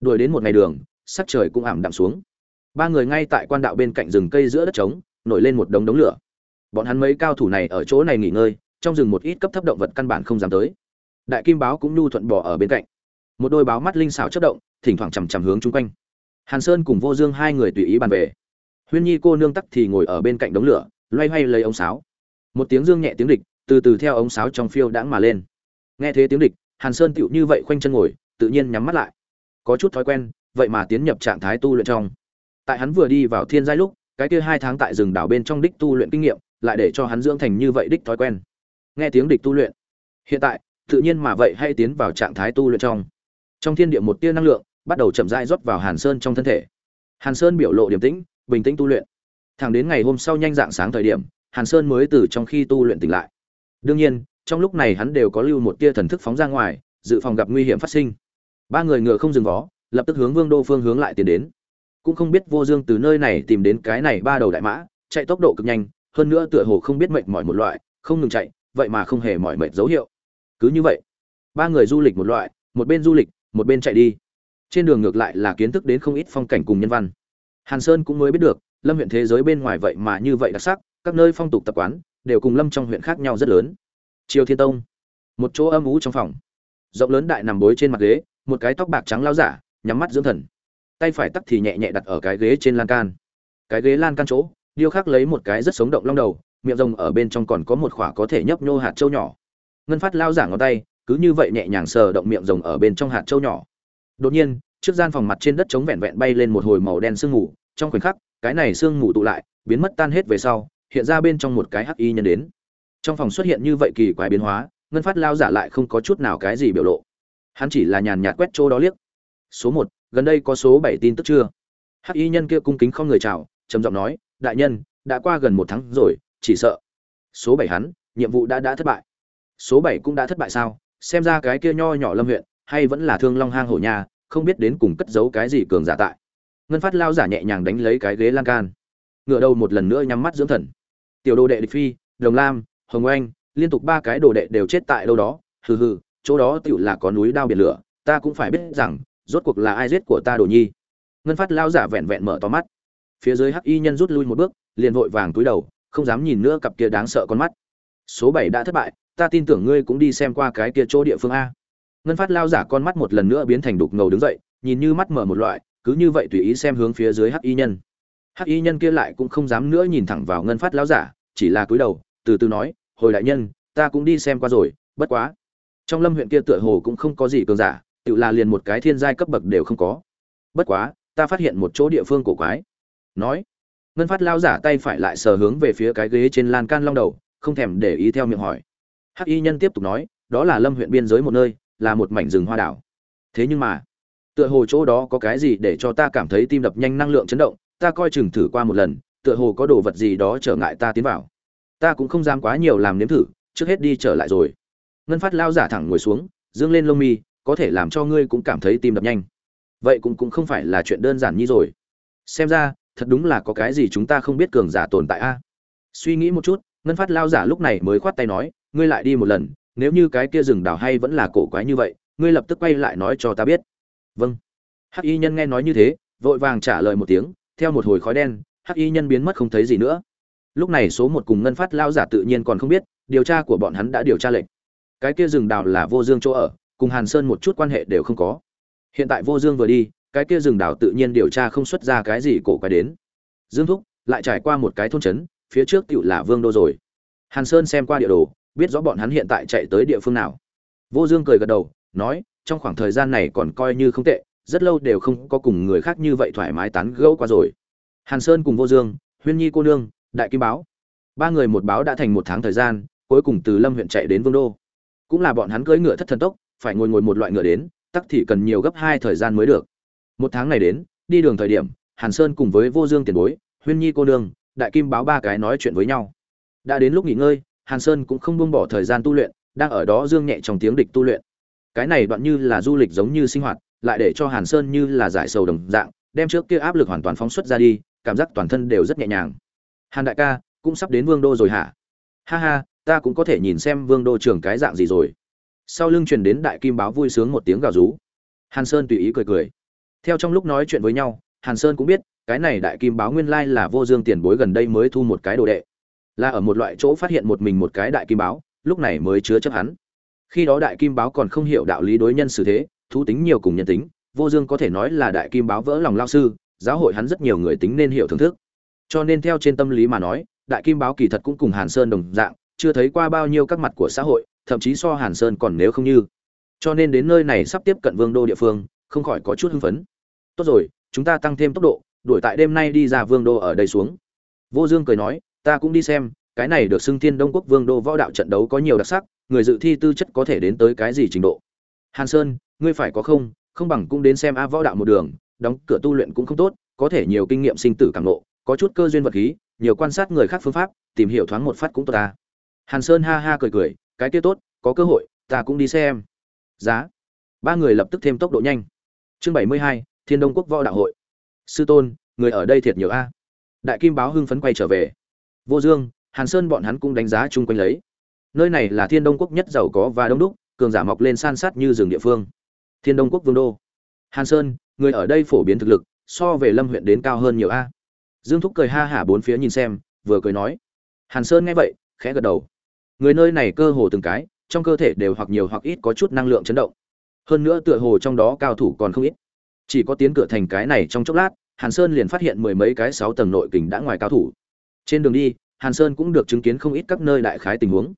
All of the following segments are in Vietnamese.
đuổi đến một ngày đường, sắc trời cũng ảm đạm xuống. Ba người ngay tại quan đạo bên cạnh rừng cây giữa đất trống, nổi lên một đống đống lửa. Bọn hắn mấy cao thủ này ở chỗ này nghỉ ngơi, trong rừng một ít cấp thấp động vật căn bản không dám tới. Đại kim báo cũng nhu thuận bỏ ở bên cạnh. Một đôi báo mắt linh xảo chất động, thỉnh thoảng chằm chằm hướng chung quanh. Hàn sơn cùng vô dương hai người tùy ý bàn về. Huyên nhi cô nương tắc thì ngồi ở bên cạnh đống lửa, loay hoay lấy ống sáo. Một tiếng dương nhẹ tiếng địch, từ từ theo ống sáo trong phiêu đãng mà lên. Nghe thế tiếng địch, hàn sơn tựu như vậy khoanh chân ngồi, tự nhiên nhắm mắt lại có chút thói quen, vậy mà tiến nhập trạng thái tu luyện trong. Tại hắn vừa đi vào thiên giai lúc, cái kia hai tháng tại rừng đảo bên trong đích tu luyện kinh nghiệm, lại để cho hắn dưỡng thành như vậy đích thói quen. Nghe tiếng địch tu luyện. Hiện tại, tự nhiên mà vậy hay tiến vào trạng thái tu luyện trong. Trong thiên địa một tia năng lượng, bắt đầu chậm rãi rót vào hàn sơn trong thân thể. Hàn sơn biểu lộ điềm tĩnh, bình tĩnh tu luyện. Thẳng đến ngày hôm sau nhanh dạng sáng thời điểm, hàn sơn mới từ trong khi tu luyện tỉnh lại. Đương nhiên, trong lúc này hắn đều có lưu một tia thần thức phóng ra ngoài, dự phòng gặp nguy hiểm phát sinh ba người ngựa không dừng vó, lập tức hướng vương đô phương hướng lại tiến đến. Cũng không biết vô dương từ nơi này tìm đến cái này ba đầu đại mã, chạy tốc độ cực nhanh, hơn nữa tựa hồ không biết mệt mỏi một loại, không ngừng chạy, vậy mà không hề mỏi mệt dấu hiệu. Cứ như vậy, ba người du lịch một loại, một bên du lịch, một bên chạy đi. Trên đường ngược lại là kiến thức đến không ít phong cảnh cùng nhân văn. Hàn sơn cũng mới biết được, lâm huyện thế giới bên ngoài vậy mà như vậy đặc sắc, các nơi phong tục tập quán đều cùng lâm trong huyện khác nhau rất lớn. Triều thiên tông, một chỗ âm ú trong phòng. Rộng lớn đại nằm bối trên mặt ghế một cái tóc bạc trắng lao giả, nhắm mắt dưỡng thần. Tay phải tắt thì nhẹ nhẹ đặt ở cái ghế trên lan can. Cái ghế lan can chỗ, điêu khắc lấy một cái rất sống động long đầu, miệng rồng ở bên trong còn có một khỏa có thể nhấp nhô hạt trâu nhỏ. Ngân phát lao giả ngón tay, cứ như vậy nhẹ nhàng sờ động miệng rồng ở bên trong hạt trâu nhỏ. Đột nhiên, trước gian phòng mặt trên đất chống vẹn vẹn bay lên một hồi màu đen sương mù, trong khoảnh khắc, cái này sương mù tụ lại, biến mất tan hết về sau, hiện ra bên trong một cái hắc y nhân đến. Trong phòng xuất hiện như vậy kỳ quái biến hóa, ngân phát lao giả lại không có chút nào cái gì biểu lộ hắn chỉ là nhàn nhạt quét chỗ đó liếc. Số một, gần đây có số bảy tin tức chưa? Hắc y nhân kia cung kính không người chào, trầm giọng nói, đại nhân, đã qua gần một tháng rồi, chỉ sợ. Số bảy hắn, nhiệm vụ đã đã thất bại. Số bảy cũng đã thất bại sao? Xem ra cái kia nho nhỏ lâm huyện, hay vẫn là thương long hang hổ nhà, không biết đến cùng cất giấu cái gì cường giả tại. Ngân phát lao giả nhẹ nhàng đánh lấy cái ghế lan can. Ngựa đầu một lần nữa nhắm mắt dưỡng thần. Tiểu đồ đệ địch phi, đồng lam, hồng oanh, liên tục ba cái đồ đệ đều chết tại đâu đó. Hừ hừ chỗ đó tựu là có núi đao biển lửa, ta cũng phải biết rằng, rốt cuộc là ai giết của ta đồ nhi. Ngân phát lao giả vẹn vẹn mở to mắt. Phía dưới hắc y nhân rút lui một bước, liền vội vàng túi đầu, không dám nhìn nữa cặp kia đáng sợ con mắt. Số bảy đã thất bại, ta tin tưởng ngươi cũng đi xem qua cái kia chỗ địa phương a. Ngân phát lao giả con mắt một lần nữa biến thành đục ngầu đứng dậy, nhìn như mắt mở một loại, cứ như vậy tùy ý xem hướng phía dưới hắc y nhân. Hắc y nhân kia lại cũng không dám nữa nhìn thẳng vào ngân phát lao giả, chỉ là cúi đầu, từ từ nói, hồi đại nhân, ta cũng đi xem qua rồi, bất quá trong lâm huyện kia tựa hồ cũng không có gì cường giả, tự là liền một cái thiên giai cấp bậc đều không có. Bất quá, ta phát hiện một chỗ địa phương cổ quái. Nói, ngân phát lao giả tay phải lại sờ hướng về phía cái ghế trên lan can long đầu, không thèm để ý theo miệng hỏi. Hắc y nhân tiếp tục nói, đó là lâm huyện biên giới một nơi, là một mảnh rừng hoa đảo. Thế nhưng mà, tựa hồ chỗ đó có cái gì để cho ta cảm thấy tim đập nhanh năng lượng chấn động, ta coi chừng thử qua một lần, tựa hồ có đồ vật gì đó trở ngại ta tiến vào. Ta cũng không dám quá nhiều làm nếm thử, trước hết đi trở lại rồi ngân phát lao giả thẳng ngồi xuống, dương lên lông mi, có thể làm cho ngươi cũng cảm thấy tim đập nhanh. Vậy cũng cũng không phải là chuyện đơn giản như rồi. Xem ra, thật đúng là có cái gì chúng ta không biết cường giả tồn tại a. Suy nghĩ một chút, ngân phát lao giả lúc này mới khoát tay nói, ngươi lại đi một lần, nếu như cái kia rừng đào hay vẫn là cổ quái như vậy, ngươi lập tức quay lại nói cho ta biết. Vâng. Hắc y nhân nghe nói như thế, vội vàng trả lời một tiếng, theo một hồi khói đen, hắc y nhân biến mất không thấy gì nữa. Lúc này số một cùng ngân phát lao giả tự nhiên còn không biết, điều tra của bọn hắn đã điều tra lệnh cái kia rừng đào là vô dương chỗ ở, cùng hàn sơn một chút quan hệ đều không có. Hiện tại vô dương vừa đi, cái kia rừng đào tự nhiên điều tra không xuất ra cái gì cổ quái đến. Dương thúc, lại trải qua một cái thôn trấn, phía trước tựu là vương đô rồi. Hàn sơn xem qua địa đồ, biết rõ bọn hắn hiện tại chạy tới địa phương nào. Vô dương cười gật đầu, nói, trong khoảng thời gian này còn coi như không tệ, rất lâu đều không có cùng người khác như vậy thoải mái tán gẫu qua rồi. Hàn sơn cùng vô dương, huyên nhi cô nương, đại kim báo. Ba người một báo đã thành một tháng thời gian, cuối cùng từ lâm huyện chạy đến vương đô cũng là bọn hắn cưỡi ngựa thất thần tốc, phải ngồi ngồi một loại ngựa đến, tắc thì cần nhiều gấp hai thời gian mới được. Một tháng này đến, đi đường thời điểm, hàn sơn cùng với vô dương tiền bối, huyên nhi cô đường đại kim báo ba cái nói chuyện với nhau. Đã đến lúc nghỉ ngơi, hàn sơn cũng không buông bỏ thời gian tu luyện, đang ở đó dương nhẹ trong tiếng địch tu luyện. Cái này đoạn như là du lịch giống như sinh hoạt, lại để cho hàn sơn như là giải sầu đồng dạng, đem trước kia áp lực hoàn toàn phóng xuất ra đi, cảm giác toàn thân đều rất nhẹ nhàng. Hàn đại ca, cũng sắp đến vương đô rồi hả? Ha ha ta cũng có thể nhìn xem vương đô trưởng cái dạng gì rồi. Sau lưng truyền đến đại kim báo vui sướng một tiếng gào rú. Hàn sơn tùy ý cười cười. Theo trong lúc nói chuyện với nhau, hàn sơn cũng biết, cái này đại kim báo nguyên lai là vô dương tiền bối gần đây mới thu một cái đồ đệ. Là ở một loại chỗ phát hiện một mình một cái đại kim báo, lúc này mới chứa chấp hắn. Khi đó đại kim báo còn không hiểu đạo lý đối nhân xử thế, thú tính nhiều cùng nhân tính, vô dương có thể nói là đại kim báo vỡ lòng lao sư, giáo hội hắn rất nhiều người tính nên hiểu thưởng thức. Cho nên theo trên tâm lý mà nói, đại kim báo kỳ thật cũng cùng hàn sơn đồng dạng chưa thấy qua bao nhiêu các mặt của xã hội, thậm chí so hàn sơn còn nếu không như. Cho nên đến nơi này sắp tiếp cận vương đô địa phương, không khỏi có chút hưng phấn. Tốt rồi, chúng ta tăng thêm tốc độ, đuổi tại đêm nay đi ra vương đô ở đây xuống. Vô dương cười nói, ta cũng đi xem, cái này được xưng thiên đông quốc vương đô võ đạo trận đấu có nhiều đặc sắc, người dự thi tư chất có thể đến tới cái gì trình độ. Hàn sơn, ngươi phải có không không bằng cũng đến xem a võ đạo một đường, đóng cửa tu luyện cũng không tốt, có thể nhiều kinh nghiệm sinh tử cảm nộ có chút cơ duyên vật khí, nhiều quan sát người khác phương pháp, tìm hiểu thoáng một phát cũng tốt ta hàn sơn ha ha cười cười, cái kia tốt, có cơ hội, ta cũng đi xem. Giá. Ba người lập tức thêm tốc độ nhanh. Chương bảy mươi hai, thiên đông quốc võ đạo hội. Sư tôn, người ở đây thiệt nhiều a. Đại kim báo hưng phấn quay trở về. Vô dương, hàn sơn bọn hắn cũng đánh giá chung quanh lấy. Nơi này là thiên đông quốc nhất giàu có và đông đúc, cường giả mọc lên san sát như rừng địa phương. Thiên đông quốc vương đô. Hàn sơn, người ở đây phổ biến thực lực, so về lâm huyện đến cao hơn nhiều a. Dương thúc cười ha hả bốn phía nhìn xem, vừa cười nói. Hàn sơn nghe vậy, khẽ gật đầu người nơi này cơ hồ từng cái, trong cơ thể đều hoặc nhiều hoặc ít có chút năng lượng chấn động. Hơn nữa tựa hồ trong đó cao thủ còn không ít. Chỉ có tiến cửa thành cái này trong chốc lát, hàn sơn liền phát hiện mười mấy cái sáu tầng nội kình đã ngoài cao thủ. Trên đường đi, hàn sơn cũng được chứng kiến không ít các nơi đại khái tình huống.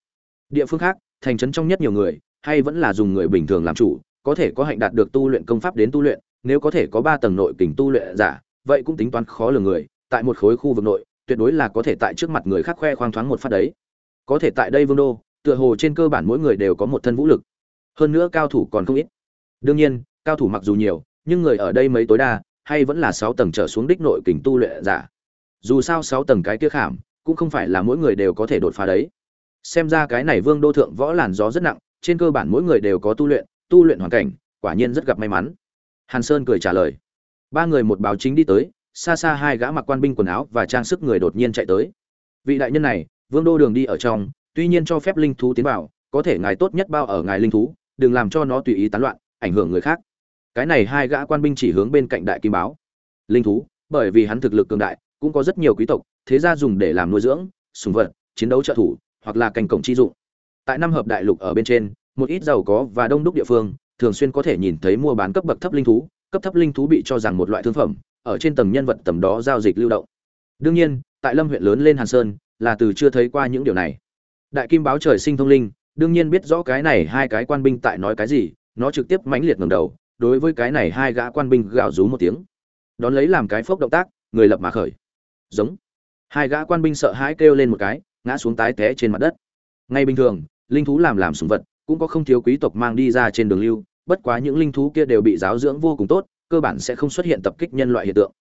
Địa phương khác, thành trấn trong nhất nhiều người, hay vẫn là dùng người bình thường làm chủ, có thể có hạnh đạt được tu luyện công pháp đến tu luyện, nếu có thể có ba tầng nội kình tu luyện giả, vậy cũng tính toán khó lường người, tại một khối khu vực nội, tuyệt đối là có thể tại trước mặt người khác khoe khoang thoáng một phát đấy có thể tại đây vương đô, tựa hồ trên cơ bản mỗi người đều có một thân vũ lực. Hơn nữa cao thủ còn không ít. Đương nhiên, cao thủ mặc dù nhiều, nhưng người ở đây mấy tối đa, hay vẫn là sáu tầng trở xuống đích nội kình tu luyện giả. Dù sao sáu tầng cái kia khảm, cũng không phải là mỗi người đều có thể đột phá đấy. Xem ra cái này vương đô thượng võ làn gió rất nặng, trên cơ bản mỗi người đều có tu luyện tu luyện hoàn cảnh, quả nhiên rất gặp may mắn. Hàn sơn cười trả lời. Ba người một báo chính đi tới, xa xa hai gã mặc quan binh quần áo và trang sức người đột nhiên chạy tới. Vị đại nhân này vương đô đường đi ở trong, tuy nhiên cho phép linh thú tiến vào, có thể ngài tốt nhất bao ở ngài linh thú, đừng làm cho nó tùy ý tán loạn, ảnh hưởng người khác. Cái này hai gã quan binh chỉ hướng bên cạnh đại kim báo. Linh thú, bởi vì hắn thực lực cường đại, cũng có rất nhiều quý tộc, thế gia dùng để làm nuôi dưỡng, sùng vật, chiến đấu trợ thủ, hoặc là cành cổng chi dụng. Tại năm hợp đại lục ở bên trên, một ít giàu có và đông đúc địa phương, thường xuyên có thể nhìn thấy mua bán cấp bậc thấp linh thú, cấp thấp linh thú bị cho rằng một loại thương phẩm, ở trên tầng nhân vật tầm đó giao dịch lưu động. Đương nhiên, tại lâm huyện lớn lên hàn sơn là từ chưa thấy qua những điều này. Đại kim báo trời sinh thông linh, đương nhiên biết rõ cái này hai cái quan binh tại nói cái gì, nó trực tiếp mãnh liệt ngẩng đầu, đối với cái này hai gã quan binh gào rú một tiếng. Đón lấy làm cái phốc động tác, người lập mà khởi. Giống. Hai gã quan binh sợ hãi kêu lên một cái, ngã xuống tái té trên mặt đất. Ngay bình thường, linh thú làm làm sùng vật, cũng có không thiếu quý tộc mang đi ra trên đường lưu, bất quá những linh thú kia đều bị giáo dưỡng vô cùng tốt, cơ bản sẽ không xuất hiện tập kích nhân loại hiện tượng.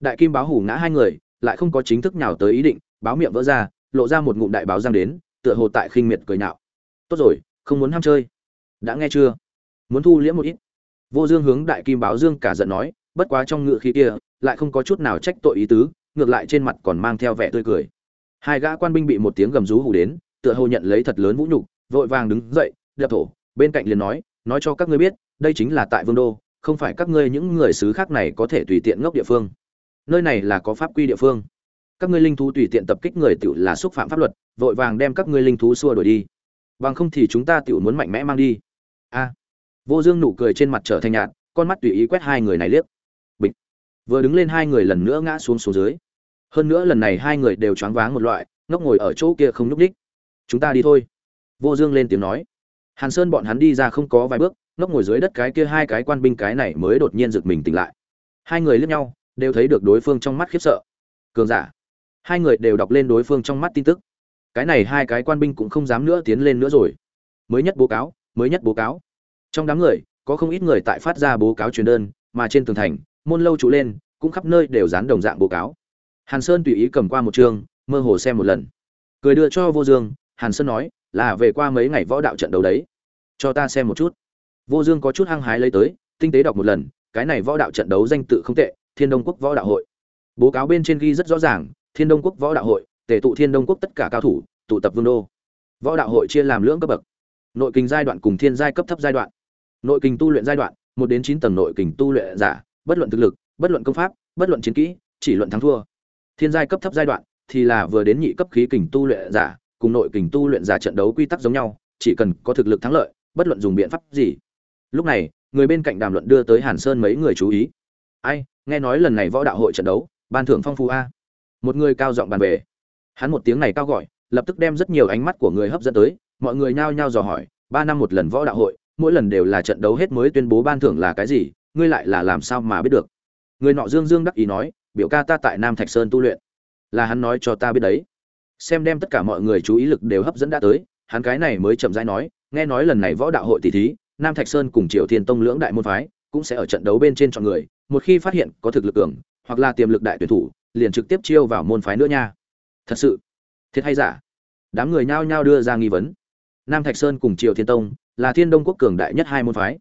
Đại kim báo hủ ngã hai người, lại không có chính thức nhào tới ý định báo miệng vỡ ra, lộ ra một ngụm đại báo giang đến, tựa hồ tại khinh miệt cười nhạo. Tốt rồi, không muốn ham chơi. Đã nghe chưa? Muốn thu liễm một ít. Vô dương hướng đại kim báo dương cả giận nói, bất quá trong ngựa khí kia, lại không có chút nào trách tội ý tứ, ngược lại trên mặt còn mang theo vẻ tươi cười. Hai gã quan binh bị một tiếng gầm rú hù đến, tựa hồ nhận lấy thật lớn vũ nhục, vội vàng đứng dậy đập thổ, bên cạnh liền nói nói cho các ngươi biết, đây chính là tại vương đô, không phải các ngươi những người xứ khác này có thể tùy tiện ngốc địa phương. Nơi này là có pháp quy địa phương các ngươi linh thú tùy tiện tập kích người tiểu là xúc phạm pháp luật, vội vàng đem các ngươi linh thú xua đuổi đi. Bằng không thì chúng ta tiểu muốn mạnh mẽ mang đi. A. Vô dương nụ cười trên mặt trở thành nhạt, con mắt tùy ý quét hai người này liếc. Bịch. Vừa đứng lên hai người lần nữa ngã xuống xuống dưới. Hơn nữa lần này hai người đều choáng váng một loại, ngốc ngồi ở chỗ kia không nhúc nhích. chúng ta đi thôi. Vô dương lên tiếng nói. Hàn sơn bọn hắn đi ra không có vài bước, ngốc ngồi dưới đất cái kia hai cái quan binh cái này mới đột nhiên giật mình tỉnh lại. Hai người liếc nhau, đều thấy được đối phương trong mắt khiếp sợ. Cường giả hai người đều đọc lên đối phương trong mắt tin tức. Cái này hai cái quan binh cũng không dám nữa tiến lên nữa rồi. Mới nhất bố cáo, mới nhất bố cáo. Trong đám người, có không ít người tại phát ra bố cáo truyền đơn, mà trên tường thành, môn lâu trụ lên, cũng khắp nơi đều dán đồng dạng bố cáo. Hàn sơn tùy ý cầm qua một chương mơ hồ xem một lần. Cười đưa cho vô dương, hàn sơn nói, là về qua mấy ngày võ đạo trận đấu đấy. Cho ta xem một chút. Vô dương có chút hăng hái lấy tới, tinh tế đọc một lần, cái này võ đạo trận đấu danh tự không tệ, thiên đông quốc võ đạo hội. Bố cáo bên trên ghi rất rõ ràng thiên đông quốc võ đạo hội, tề tụ thiên đông quốc tất cả cao thủ, tụ tập vương đô. Võ đạo hội chia làm lưỡng cấp bậc. Nội kinh giai đoạn cùng thiên giai cấp thấp giai đoạn. Nội kinh tu luyện giai đoạn, một đến chín tầng nội kinh tu luyện giả, bất luận thực lực, bất luận công pháp, bất luận chiến kỹ, chỉ luận thắng thua. Thiên giai cấp thấp giai đoạn thì là vừa đến nhị cấp khí kình tu luyện giả, cùng nội kình tu luyện giả trận đấu quy tắc giống nhau, chỉ cần có thực lực thắng lợi, bất luận dùng biện pháp gì. Lúc này, người bên cạnh đàm luận đưa tới hàn sơn mấy người chú ý. Ai, nghe nói lần này võ đạo hội trận đấu, ban thưởng phong phú a một người cao giọng bàn về. Hắn một tiếng này cao gọi, lập tức đem rất nhiều ánh mắt của người hấp dẫn tới, mọi người nhao nhao dò hỏi, ba năm một lần võ đạo hội, mỗi lần đều là trận đấu hết mới tuyên bố ban thưởng là cái gì, ngươi lại là làm sao mà biết được? Người nọ dương dương đắc ý nói, biểu ca ta tại nam thạch sơn tu luyện. Là hắn nói cho ta biết đấy. Xem đem tất cả mọi người chú ý lực đều hấp dẫn đã tới, hắn cái này mới chậm rãi nói, nghe nói lần này võ đạo hội tỷ thí, nam thạch sơn cùng triều thiên tông lưỡng đại môn phái, cũng sẽ ở trận đấu bên trên chọn người, một khi phát hiện có thực lực cường, hoặc là tiềm lực đại tuyển thủ liền trực tiếp chiêu vào môn phái nữa nha. Thật sự, thiệt hay giả? Đám người nhao nhao đưa ra nghi vấn. Nam thạch sơn cùng triều thiên tông là thiên đông quốc cường đại nhất hai môn phái.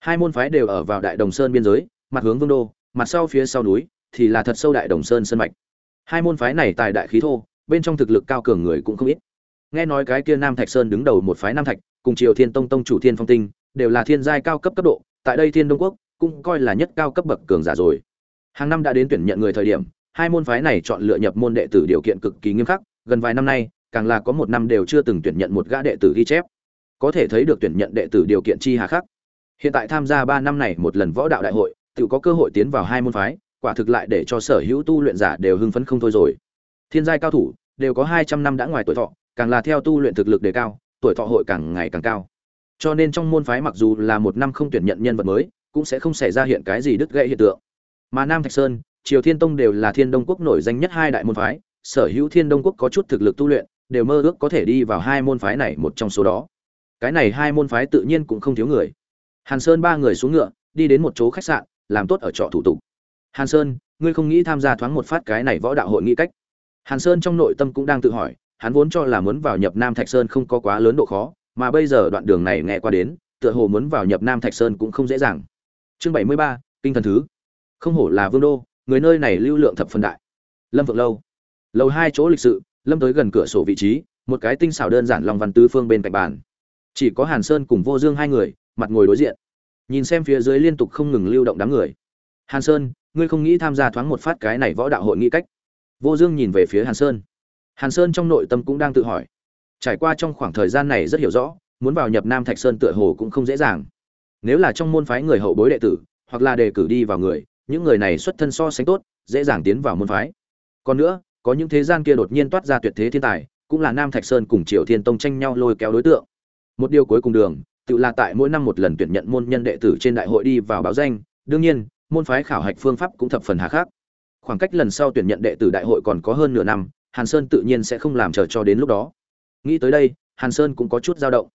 Hai môn phái đều ở vào đại đồng sơn biên giới, mặt hướng vương đô, mặt sau phía sau núi thì là thật sâu đại đồng sơn sân mạch. Hai môn phái này tài đại khí thô, bên trong thực lực cao cường người cũng không ít. Nghe nói cái kia nam thạch sơn đứng đầu một phái nam thạch cùng triều thiên tông tông chủ thiên phong tinh đều là thiên giai cao cấp cấp độ, tại đây thiên đông quốc cũng coi là nhất cao cấp bậc cường giả rồi. Hàng năm đã đến tuyển nhận người thời điểm hai môn phái này chọn lựa nhập môn đệ tử điều kiện cực kỳ nghiêm khắc, gần vài năm nay, càng là có một năm đều chưa từng tuyển nhận một gã đệ tử ghi chép. Có thể thấy được tuyển nhận đệ tử điều kiện chi hà khắc. Hiện tại tham gia ba năm này một lần võ đạo đại hội, tự có cơ hội tiến vào hai môn phái, quả thực lại để cho sở hữu tu luyện giả đều hưng phấn không thôi rồi. Thiên giai cao thủ, đều có hai trăm năm đã ngoài tuổi thọ, càng là theo tu luyện thực lực đề cao, tuổi thọ hội càng ngày càng cao. Cho nên trong môn phái mặc dù là một năm không tuyển nhận nhân vật mới, cũng sẽ không xảy ra hiện cái gì đứt gãy hiện tượng. Mà nam thạch sơn triều thiên tông đều là thiên đông quốc nổi danh nhất hai đại môn phái, sở hữu thiên đông quốc có chút thực lực tu luyện, đều mơ ước có thể đi vào hai môn phái này một trong số đó. Cái này hai môn phái tự nhiên cũng không thiếu người. Hàn sơn ba người xuống ngựa, đi đến một chỗ khách sạn, làm tốt ở trọ thủ tục. Hàn sơn, ngươi không nghĩ tham gia thoáng một phát cái này võ đạo hội nghị cách? Hàn sơn trong nội tâm cũng đang tự hỏi, hắn vốn cho là muốn vào nhập nam thạch sơn không có quá lớn độ khó, mà bây giờ đoạn đường này nghe qua đến, tựa hồ muốn vào nhập nam thạch sơn cũng không dễ dàng. Chương bảy mươi ba, kinh thần thứ. Không hổ là vương đô người nơi này lưu lượng thập phần đại. Lâm vượng lâu. Lầu hai chỗ lịch sự, lâm tới gần cửa sổ vị trí, một cái tinh xảo đơn giản lòng văn tứ phương bên cạnh bàn. Chỉ có hàn sơn cùng vô dương hai người, mặt ngồi đối diện. Nhìn xem phía dưới liên tục không ngừng lưu động đám người. Hàn sơn, ngươi không nghĩ tham gia thoáng một phát cái này võ đạo hội nghị cách? Vô dương nhìn về phía hàn sơn. Hàn sơn trong nội tâm cũng đang tự hỏi. Trải qua trong khoảng thời gian này rất hiểu rõ, muốn vào nhập nam thạch sơn tựa hồ cũng không dễ dàng. Nếu là trong môn phái người hậu bối đệ tử, hoặc là đề cử đi vào người những người này xuất thân so sánh tốt, dễ dàng tiến vào môn phái. Còn nữa, có những thế gian kia đột nhiên toát ra tuyệt thế thiên tài, cũng là nam thạch sơn cùng triều thiên tông tranh nhau lôi kéo đối tượng. Một điều cuối cùng đường, tự là tại mỗi năm một lần tuyển nhận môn nhân đệ tử trên đại hội đi vào báo danh, đương nhiên, môn phái khảo hạch phương pháp cũng thập phần hà khắc. Khoảng cách lần sau tuyển nhận đệ tử đại hội còn có hơn nửa năm, hàn sơn tự nhiên sẽ không làm chờ cho đến lúc đó. Nghĩ tới đây, hàn sơn cũng có chút dao động.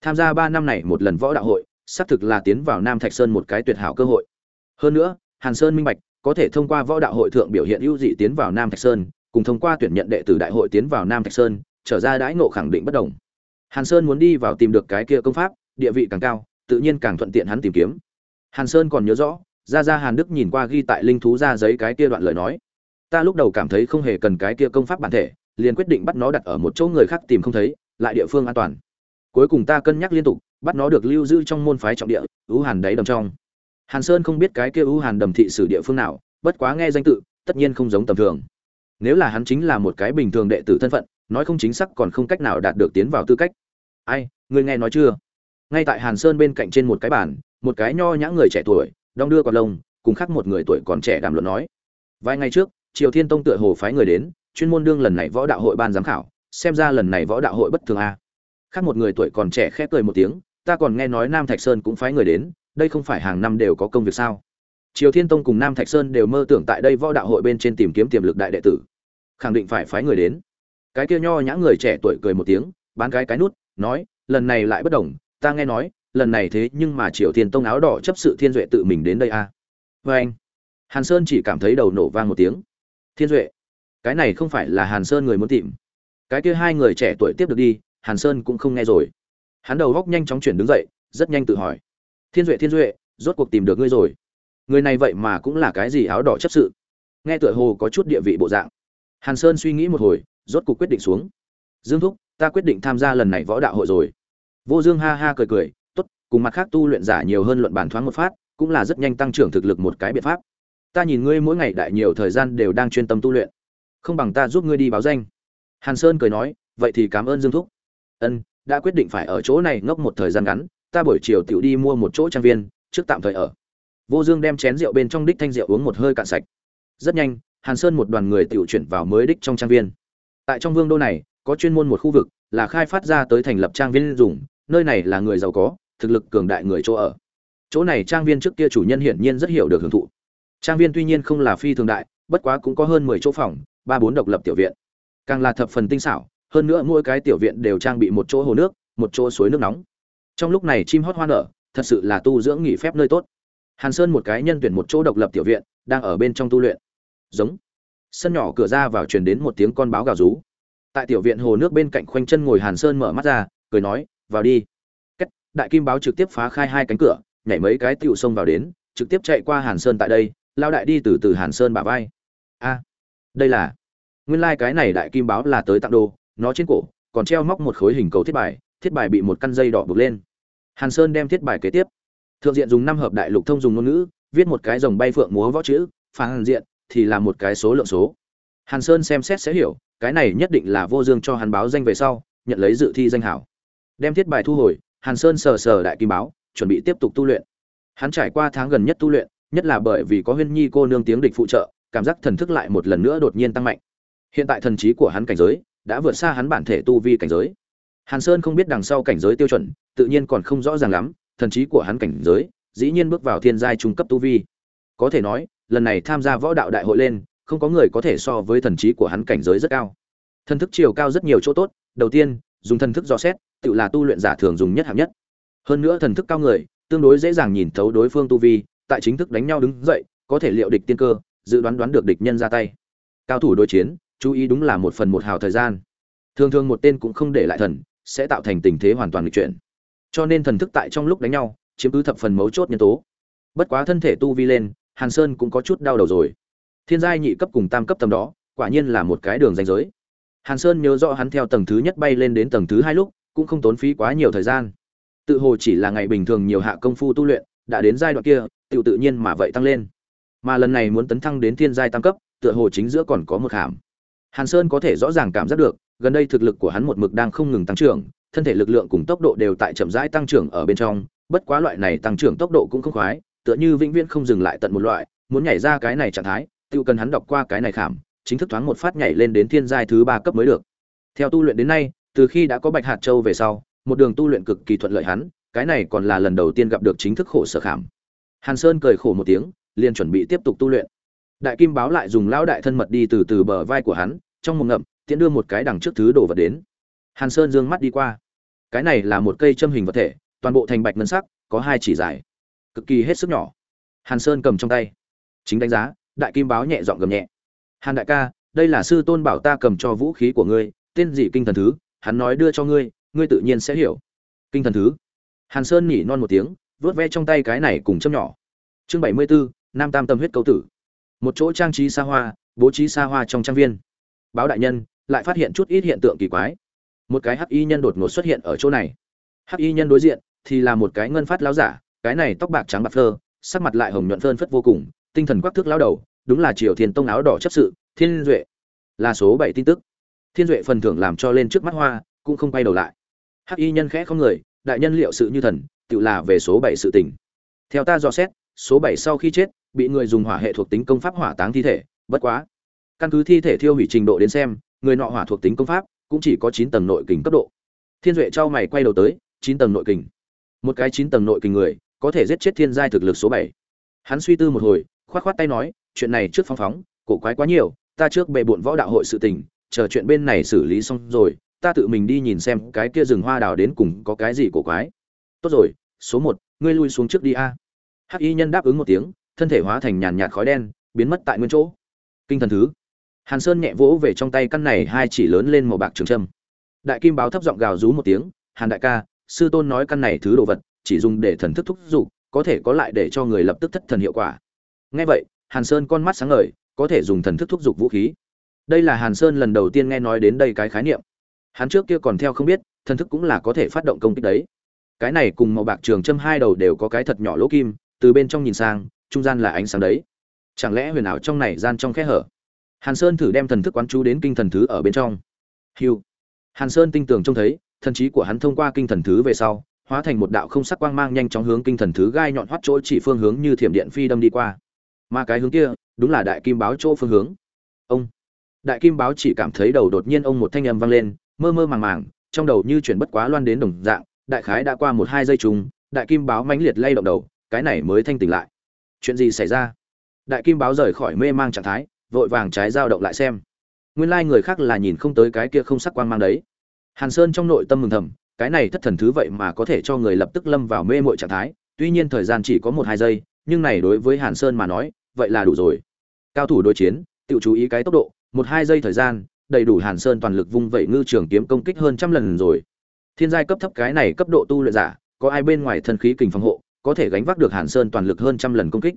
Tham gia ba năm này một lần võ đạo hội, xác thực là tiến vào nam thạch sơn một cái tuyệt hảo cơ hội. Hơn nữa hàn sơn minh bạch, có thể thông qua võ đạo hội thượng biểu hiện ưu dị tiến vào nam thạch sơn, cùng thông qua tuyển nhận đệ tử đại hội tiến vào nam thạch sơn, trở ra đãi ngộ khẳng định bất đồng. Hàn sơn muốn đi vào tìm được cái kia công pháp, địa vị càng cao, tự nhiên càng thuận tiện hắn tìm kiếm. Hàn sơn còn nhớ rõ ra ra hàn đức nhìn qua ghi tại linh thú ra giấy cái kia đoạn lời nói. Ta lúc đầu cảm thấy không hề cần cái kia công pháp bản thể, liền quyết định bắt nó đặt ở một chỗ người khác tìm không thấy, lại địa phương an toàn. Cuối cùng ta cân nhắc liên tục, bắt nó được lưu giữ trong môn phái trọng địa, ưu hàn đáy đầm trong hàn sơn không biết cái kia U hàn đầm thị sử địa phương nào, bất quá nghe danh tự, tất nhiên không giống tầm thường. Nếu là hắn chính là một cái bình thường đệ tử thân phận, nói không chính xác còn không cách nào đạt được tiến vào tư cách. Ai người nghe nói chưa? Ngay tại hàn sơn bên cạnh trên một cái bàn, một cái nho nhã người trẻ tuổi, đong đưa còn lông, cùng khác một người tuổi còn trẻ đàm luận nói. Vài ngày trước, triều thiên tông tựa hồ phái người đến, chuyên môn đương lần này võ đạo hội ban giám khảo, xem ra lần này võ đạo hội bất thường a. Khác một người tuổi còn trẻ khép cười một tiếng, ta còn nghe nói nam thạch sơn cũng phái người đến đây không phải hàng năm đều có công việc sao? Triều thiên tông cùng nam thạch sơn đều mơ tưởng tại đây võ đạo hội bên trên tìm kiếm tiềm lực đại đệ tử. Khẳng định phải phái người đến. Cái kia nho nhã người trẻ tuổi cười một tiếng, bán cái cái nút, nói, lần này lại bất đồng, ta nghe nói, lần này thế nhưng mà triều thiên tông áo đỏ chấp sự thiên duệ tự mình đến đây a à? vê anh, hàn sơn chỉ cảm thấy đầu nổ vang một tiếng. Thiên duệ, cái này không phải là hàn sơn người muốn tìm. Cái kia hai người trẻ tuổi tiếp được đi, hàn sơn cũng không nghe rồi. Hắn đầu góc nhanh chóng chuyển đứng dậy, rất nhanh tự hỏi thiên duệ thiên duệ, rốt cuộc tìm được ngươi rồi. Người này vậy mà cũng là cái gì áo đỏ chấp sự? Nghe tựa hồ có chút địa vị bộ dạng. Hàn sơn suy nghĩ một hồi, rốt cuộc quyết định xuống. Dương thúc, ta quyết định tham gia lần này võ đạo hội rồi. Vô dương ha ha cười cười, tốt, cùng mặt khác tu luyện giả nhiều hơn luận bàn thoáng một phát, cũng là rất nhanh tăng trưởng thực lực một cái biện pháp. Ta nhìn ngươi mỗi ngày đại nhiều thời gian đều đang chuyên tâm tu luyện. Không bằng ta giúp ngươi đi báo danh. Hàn sơn cười nói, vậy thì cảm ơn dương thúc. Ân, đã quyết định phải ở chỗ này ngốc một thời gian ngắn ta buổi chiều tiểu đi mua một chỗ trang viên, trước tạm thời ở. Vô dương đem chén rượu bên trong đích thanh rượu uống một hơi cạn sạch. Rất nhanh, hàn sơn một đoàn người tiểu chuyển vào mới đích trong trang viên. Tại trong vương đô này, có chuyên môn một khu vực là khai phát ra tới thành lập trang viên dùng, nơi này là người giàu có, thực lực cường đại người chỗ ở. Chỗ này trang viên trước kia chủ nhân hiển nhiên rất hiểu được hưởng thụ. Trang viên tuy nhiên không là phi thường đại, bất quá cũng có hơn mười chỗ phòng, ba bốn độc lập tiểu viện. Càng là thập phần tinh xảo, hơn nữa mỗi cái tiểu viện đều trang bị một chỗ hồ nước, một chỗ suối nước nóng trong lúc này chim hót hoa nở, thật sự là tu dưỡng nghỉ phép nơi tốt. Hàn sơn một cái nhân tuyển một chỗ độc lập tiểu viện, đang ở bên trong tu luyện. Giống. Sân nhỏ cửa ra vào truyền đến một tiếng con báo gào rú. Tại tiểu viện hồ nước bên cạnh khoanh chân ngồi hàn sơn mở mắt ra, cười nói, vào đi. Cách đại kim báo trực tiếp phá khai hai cánh cửa, nhảy mấy cái tựu xông vào đến, trực tiếp chạy qua hàn sơn tại đây, lao đại đi từ từ hàn sơn bả vai. A, đây là nguyên lai cái này đại kim báo là tới tặng đồ, nó trên cổ, còn treo móc một khối hình cầu thiết bài thiết bài bị một căn dây đỏ buộc lên hàn sơn đem thiết bài kế tiếp. Thượng diện dùng năm hợp đại lục thông dùng ngôn ngữ, viết một cái dòng bay phượng múa võ chữ, phản diện thì là một cái số lượng số. Hàn sơn xem xét sẽ hiểu, cái này nhất định là vô dương cho hắn báo danh về sau, nhận lấy dự thi danh hảo. Đem thiết bài thu hồi, hàn sơn sờ sờ đại kim báo, chuẩn bị tiếp tục tu luyện. Hắn trải qua tháng gần nhất tu luyện, nhất là bởi vì có huyên nhi cô nương tiếng địch phụ trợ, cảm giác thần thức lại một lần nữa đột nhiên tăng mạnh. Hiện tại thần trí của hắn cảnh giới đã vượt xa hắn bản thể tu vi cảnh giới hàn sơn không biết đằng sau cảnh giới tiêu chuẩn, tự nhiên còn không rõ ràng lắm, thần trí của hắn cảnh giới, dĩ nhiên bước vào thiên giai trung cấp tu vi. Có thể nói, lần này tham gia võ đạo đại hội lên, không có người có thể so với thần trí của hắn cảnh giới rất cao. Thần thức chiều cao rất nhiều chỗ tốt, đầu tiên, dùng thần thức dò xét, tự là tu luyện giả thường dùng nhất hạng nhất. Hơn nữa thần thức cao người, tương đối dễ dàng nhìn thấu đối phương tu vi, tại chính thức đánh nhau đứng dậy, có thể liệu địch tiên cơ, dự đoán đoán được địch nhân ra tay. Cao thủ đối chiến, chú ý đúng là một phần một hào thời gian. Thường thường một tên cũng không để lại thần sẽ tạo thành tình thế hoàn toàn nghịch chuyển. Cho nên thần thức tại trong lúc đánh nhau, chiếm cứ thập phần mấu chốt nhân tố. Bất quá thân thể tu vi lên, hàn sơn cũng có chút đau đầu rồi. Thiên giai nhị cấp cùng tam cấp tầm đó, quả nhiên là một cái đường ranh giới. Hàn sơn nhớ rõ hắn theo tầng thứ nhất bay lên đến tầng thứ hai lúc, cũng không tốn phí quá nhiều thời gian. Tự hồ chỉ là ngày bình thường nhiều hạ công phu tu luyện, đã đến giai đoạn kia tự tự nhiên mà vậy tăng lên. Mà lần này muốn tấn thăng đến thiên giai tam cấp, tựa hồ chính giữa còn có một hàm. Hàn sơn có thể rõ ràng cảm giác được gần đây thực lực của hắn một mực đang không ngừng tăng trưởng, thân thể lực lượng cùng tốc độ đều tại chậm rãi tăng trưởng ở bên trong, bất quá loại này tăng trưởng tốc độ cũng không khoái, tựa như vĩnh viễn không dừng lại tận một loại, muốn nhảy ra cái này trạng thái, tiêu cần hắn đọc qua cái này khảm, chính thức thoáng một phát nhảy lên đến thiên giai thứ ba cấp mới được. Theo tu luyện đến nay, từ khi đã có bạch hạt châu về sau, một đường tu luyện cực kỳ thuận lợi hắn, cái này còn là lần đầu tiên gặp được chính thức khổ sở khảm. Hàn sơn cười khổ một tiếng, liền chuẩn bị tiếp tục tu luyện. Đại kim báo lại dùng lão đại thân mật đi từ từ bờ vai của hắn, trong mồm ngậm tiễn đưa một cái đằng trước thứ đồ vật đến. Hàn sơn dương mắt đi qua. Cái này là một cây châm hình vật thể, toàn bộ thành bạch ngân sắc, có hai chỉ dài. Cực kỳ hết sức nhỏ. Hàn sơn cầm trong tay. Chính đánh giá, đại kim báo nhẹ dọn gầm nhẹ. Hàn đại ca, đây là sư tôn bảo ta cầm cho vũ khí của ngươi, tên gì kinh thần thứ, hắn nói đưa cho ngươi ngươi tự nhiên sẽ hiểu. Kinh thần thứ. Hàn sơn nhỉ non một tiếng, vớt ve trong tay cái này cùng châm nhỏ. Chương bảy mươi bốn nam tam tâm huyết câu tử. Một chỗ trang trí xa hoa, bố trí xa hoa trong trang viên. Báo đại nhân lại phát hiện chút ít hiện tượng kỳ quái. Một cái hắc y nhân đột ngột xuất hiện ở chỗ này. Hắc y nhân đối diện thì là một cái ngân phát lão giả, cái này tóc bạc trắng bạc phơ, sắc mặt lại hồng nhuận phơn phất vô cùng, tinh thần quắc thước lão đầu, đúng là triều thiên tông áo đỏ chấp sự, thiên duệ. Là số bảy tin tức. Thiên duệ phần thưởng làm cho lên trước mắt hoa, cũng không quay đầu lại. Hắc y nhân khẽ không người, đại nhân liệu sự như thần, tự là về số bảy sự tình. Theo ta dò xét, số bảy sau khi chết, bị người dùng hỏa hệ thuộc tính công pháp hỏa táng thi thể, bất quá. Căn cứ thi thể thiêu hủy trình độ đến xem người nọ hỏa thuộc tính công pháp, cũng chỉ có chín tầng nội kình cấp độ. Thiên duệ trao mày quay đầu tới, chín tầng nội kình. Một cái chín tầng nội kình người, có thể giết chết thiên giai thực lực số bảy. Hắn suy tư một hồi, khoát khoát tay nói, chuyện này trước phóng phóng, cổ quái quá nhiều, ta trước bệ bộn võ đạo hội sự tình, chờ chuyện bên này xử lý xong rồi, ta tự mình đi nhìn xem cái kia rừng hoa đào đến cùng có cái gì cổ quái. Tốt rồi, số một, ngươi lui xuống trước đi a. Hắc y nhân đáp ứng một tiếng, thân thể hóa thành nhàn nhạt khói đen, biến mất tại nguyên chỗ. Kinh thần thứ hàn sơn nhẹ vỗ về trong tay căn này hai chỉ lớn lên màu bạc trường trâm đại kim báo thấp giọng gào rú một tiếng, hàn đại ca, sư tôn nói căn này thứ đồ vật, chỉ dùng để thần thức thúc giục, có thể có lại để cho người lập tức thất thần hiệu quả. Nghe vậy, hàn sơn con mắt sáng ngời, có thể dùng thần thức thúc giục vũ khí. Đây là hàn sơn lần đầu tiên nghe nói đến đây cái khái niệm. Hắn trước kia còn theo không biết, thần thức cũng là có thể phát động công kích đấy. Cái này cùng màu bạc trường châm hai đầu đều có cái thật nhỏ lỗ kim, từ bên trong nhìn sang, trung gian là ánh sáng đấy. Chẳng lẽ huyền ảo trong này gian trong khe hở? Hàn sơn thử đem thần thức quán chú đến kinh thần thứ ở bên trong. Hiu. Hàn sơn tinh tường trông thấy, thần trí của hắn thông qua kinh thần thứ về sau, hóa thành một đạo không sắc quang mang nhanh chóng hướng kinh thần thứ gai nhọn hoắt chỗ chỉ phương hướng như thiểm điện phi đâm đi qua. Mà cái hướng kia, đúng là đại kim báo chỗ phương hướng. Ông. Đại kim báo chỉ cảm thấy đầu đột nhiên ông một thanh âm vang lên, mơ mơ màng màng, trong đầu như chuyển bất quá loan đến đồng dạng, đại khái đã qua một hai giây trùng, đại kim báo mãnh liệt lay động đầu, cái này mới thanh tỉnh lại. Chuyện gì xảy ra? Đại kim báo rời khỏi mê mang trạng thái vội vàng trái dao động lại xem. Nguyên lai người khác là nhìn không tới cái kia không sắc quang mang đấy. Hàn sơn trong nội tâm mừng thầm, cái này thất thần thứ vậy mà có thể cho người lập tức lâm vào mê mội trạng thái, tuy nhiên thời gian chỉ có một hai giây, nhưng này đối với hàn sơn mà nói, vậy là đủ rồi. Cao thủ đối chiến, tự chú ý cái tốc độ, một hai giây thời gian, đầy đủ hàn sơn toàn lực vung vẩy ngư trường kiếm công kích hơn trăm lần rồi. Thiên giai cấp thấp cái này cấp độ tu luyện giả, có ai bên ngoài thân khí kình phòng hộ, có thể gánh vác được hàn sơn toàn lực hơn trăm lần công kích?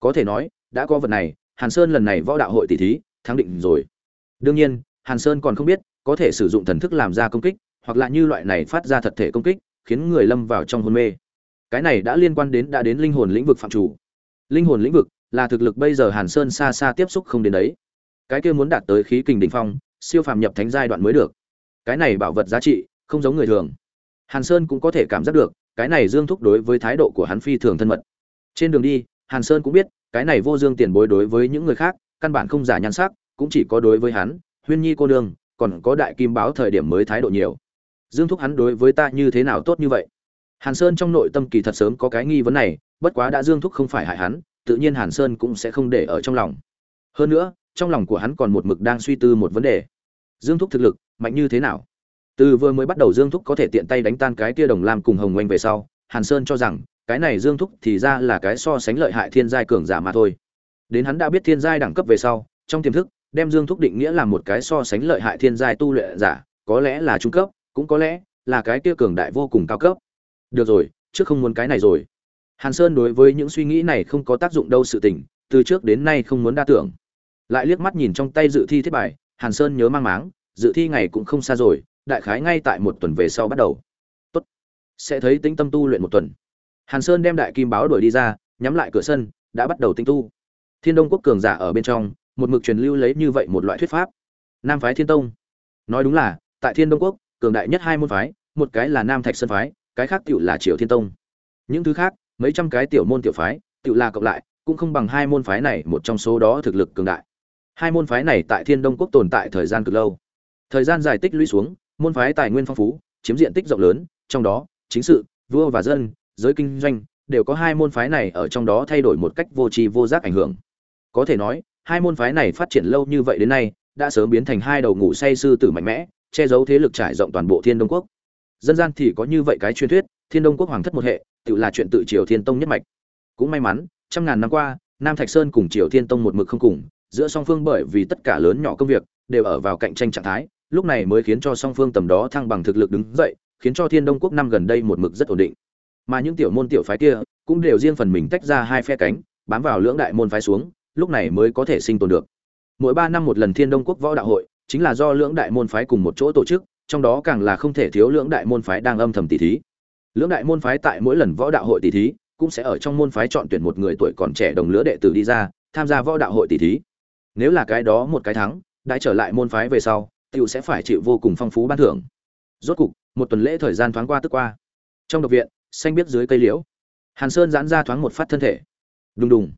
Có thể nói, đã có vật này hàn sơn lần này võ đạo hội tỷ thí, thắng định rồi. Đương nhiên, hàn sơn còn không biết, có thể sử dụng thần thức làm ra công kích, hoặc là như loại này phát ra thật thể công kích, khiến người lâm vào trong hôn mê. Cái này đã liên quan đến, đã đến linh hồn lĩnh vực phạm chủ. Linh hồn lĩnh vực là thực lực bây giờ hàn sơn xa xa tiếp xúc không đến đấy. Cái kia muốn đạt tới khí kình đỉnh phong, siêu phàm nhập thánh giai đoạn mới được. Cái này bảo vật giá trị, không giống người thường. Hàn sơn cũng có thể cảm giác được, cái này dương thúc đối với thái độ của hắn phi thường thân mật. Trên đường đi, hàn sơn cũng biết cái này vô dương tiền bối đối với những người khác, căn bản không giả nhan sắc, cũng chỉ có đối với hắn, huyên nhi cô nương, còn có đại kim báo thời điểm mới thái độ nhiều. Dương thúc hắn đối với ta như thế nào tốt như vậy? Hàn sơn trong nội tâm kỳ thật sớm có cái nghi vấn này, bất quá đã dương thúc không phải hại hắn, tự nhiên hàn sơn cũng sẽ không để ở trong lòng. Hơn nữa, trong lòng của hắn còn một mực đang suy tư một vấn đề. Dương thúc thực lực, mạnh như thế nào? Từ vừa mới bắt đầu dương thúc có thể tiện tay đánh tan cái tia đồng lam cùng hồng oanh về sau, hàn sơn cho rằng cái này dương thúc thì ra là cái so sánh lợi hại thiên giai cường giả mà thôi. Đến hắn đã biết thiên giai đẳng cấp về sau, trong tiềm thức, đem dương thúc định nghĩa là một cái so sánh lợi hại thiên giai tu luyện giả, có lẽ là trung cấp, cũng có lẽ là cái kia cường đại vô cùng cao cấp. Được rồi, trước không muốn cái này rồi. Hàn sơn đối với những suy nghĩ này không có tác dụng đâu sự tình, từ trước đến nay không muốn đa tưởng. Lại liếc mắt nhìn trong tay dự thi thiết bài, hàn sơn nhớ mang máng, dự thi ngày cũng không xa rồi, đại khái ngay tại một tuần về sau bắt đầu. Tốt. Sẽ thấy tĩnh tâm tu luyện một tuần hàn sơn đem đại kim báo đuổi đi ra, nhắm lại cửa sân, đã bắt đầu tinh tu. Thiên đông quốc cường giả ở bên trong, một mực truyền lưu lấy như vậy một loại thuyết pháp. Nam phái thiên tông. Nói đúng là, tại thiên đông quốc, cường đại nhất hai môn phái, một cái là nam thạch sơn phái, cái khác tựu là triều thiên tông. Những thứ khác, mấy trăm cái tiểu môn tiểu phái tựu là cộng lại, cũng không bằng hai môn phái này một trong số đó thực lực cường đại. Hai môn phái này tại thiên đông quốc tồn tại thời gian cực lâu. Thời gian dài tích lũy xuống, môn phái tài nguyên phong phú, chiếm diện tích rộng lớn, trong đó, chính sự, vua và dân giới kinh doanh, đều có hai môn phái này ở trong đó thay đổi một cách vô tri vô giác ảnh hưởng. Có thể nói, hai môn phái này phát triển lâu như vậy đến nay, đã sớm biến thành hai đầu ngủ say sư tử mạnh mẽ, che giấu thế lực trải rộng toàn bộ thiên đông quốc. Dân gian thì có như vậy cái truyền thuyết, thiên đông quốc hoàng thất một hệ, tự là chuyện tự triều thiên tông nhất mạch. Cũng may mắn, trăm ngàn năm qua, nam thạch sơn cùng triều thiên tông một mực không cùng, giữa song phương bởi vì tất cả lớn nhỏ công việc, đều ở vào cạnh tranh trạng thái, lúc này mới khiến cho song phương tầm đó thăng bằng thực lực đứng dậy, khiến cho thiên đông quốc năm gần đây một mực rất ổn định mà những tiểu môn tiểu phái kia cũng đều riêng phần mình tách ra hai phe cánh, bám vào lưỡng đại môn phái xuống, lúc này mới có thể sinh tồn được. Mỗi ba năm một lần thiên đông quốc võ đạo hội, chính là do lưỡng đại môn phái cùng một chỗ tổ chức, trong đó càng là không thể thiếu lưỡng đại môn phái đang âm thầm tỷ thí. Lưỡng đại môn phái tại mỗi lần võ đạo hội tỷ thí, cũng sẽ ở trong môn phái chọn tuyển một người tuổi còn trẻ đồng lứa đệ tử đi ra, tham gia võ đạo hội tỷ thí. Nếu là cái đó một cái thắng đã trở lại môn phái về sau, tiểu sẽ phải chịu vô cùng phong phú ban thưởng. Rốt cục, một tuần lễ thời gian thoáng qua tức qua. Trong độc viện xanh biết dưới cây liễu. Hàn sơn giãn ra thoáng một phát thân thể. Đùng đùng.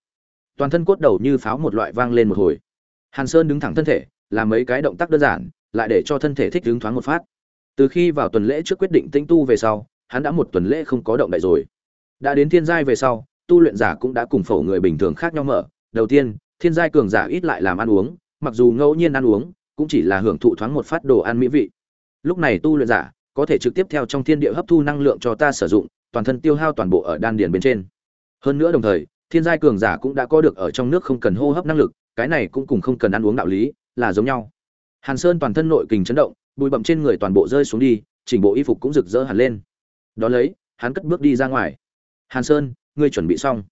Toàn thân cốt đầu như pháo một loại vang lên một hồi. Hàn sơn đứng thẳng thân thể, làm mấy cái động tác đơn giản, lại để cho thân thể thích đứng thoáng một phát. Từ khi vào tuần lễ trước quyết định tinh tu về sau, hắn đã một tuần lễ không có động đại rồi. Đã đến thiên giai về sau, tu luyện giả cũng đã cùng phổ người bình thường khác nhau mở. Đầu tiên, thiên giai cường giả ít lại làm ăn uống, mặc dù ngẫu nhiên ăn uống, cũng chỉ là hưởng thụ thoáng một phát đồ ăn mỹ vị. Lúc này tu luyện giả có thể trực tiếp theo trong thiên địa hấp thu năng lượng cho ta sử dụng toàn thân tiêu hao toàn bộ ở đan điền bên trên. Hơn nữa đồng thời, thiên giai cường giả cũng đã có được ở trong nước không cần hô hấp năng lực, cái này cũng cùng không cần ăn uống đạo lý là giống nhau. Hàn sơn toàn thân nội kình chấn động, bụi bặm trên người toàn bộ rơi xuống đi, chỉnh bộ y phục cũng rực rỡ hẳn lên. Đó lấy, hắn cất bước đi ra ngoài. Hàn sơn, ngươi chuẩn bị xong.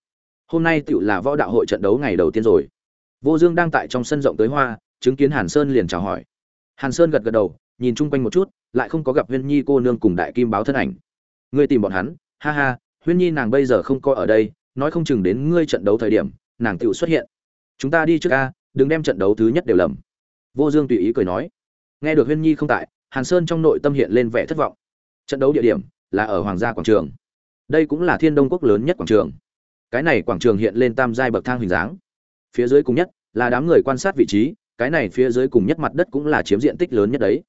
Hôm nay tựu là võ đạo hội trận đấu ngày đầu tiên rồi. Vô dương đang tại trong sân rộng tới hoa, chứng kiến hàn sơn liền chào hỏi. Hàn sơn gật gật đầu, nhìn chung quanh một chút, lại không có gặp Viên nhi cô nương cùng đại kim báo thân ảnh. Ngươi tìm bọn hắn ha ha, huyên nhi nàng bây giờ không coi ở đây, nói không chừng đến ngươi trận đấu thời điểm, nàng tựu xuất hiện. Chúng ta đi trước ca đừng đem trận đấu thứ nhất đều lầm. Vô dương tùy ý cười nói. Nghe được huyên nhi không tại, hàn sơn trong nội tâm hiện lên vẻ thất vọng. Trận đấu địa điểm là ở hoàng gia quảng trường. Đây cũng là thiên đông quốc lớn nhất quảng trường. Cái này quảng trường hiện lên tam giai bậc thang hình dáng. Phía dưới cùng nhất là đám người quan sát vị trí, cái này phía dưới cùng nhất mặt đất cũng là chiếm diện tích lớn nhất đấy.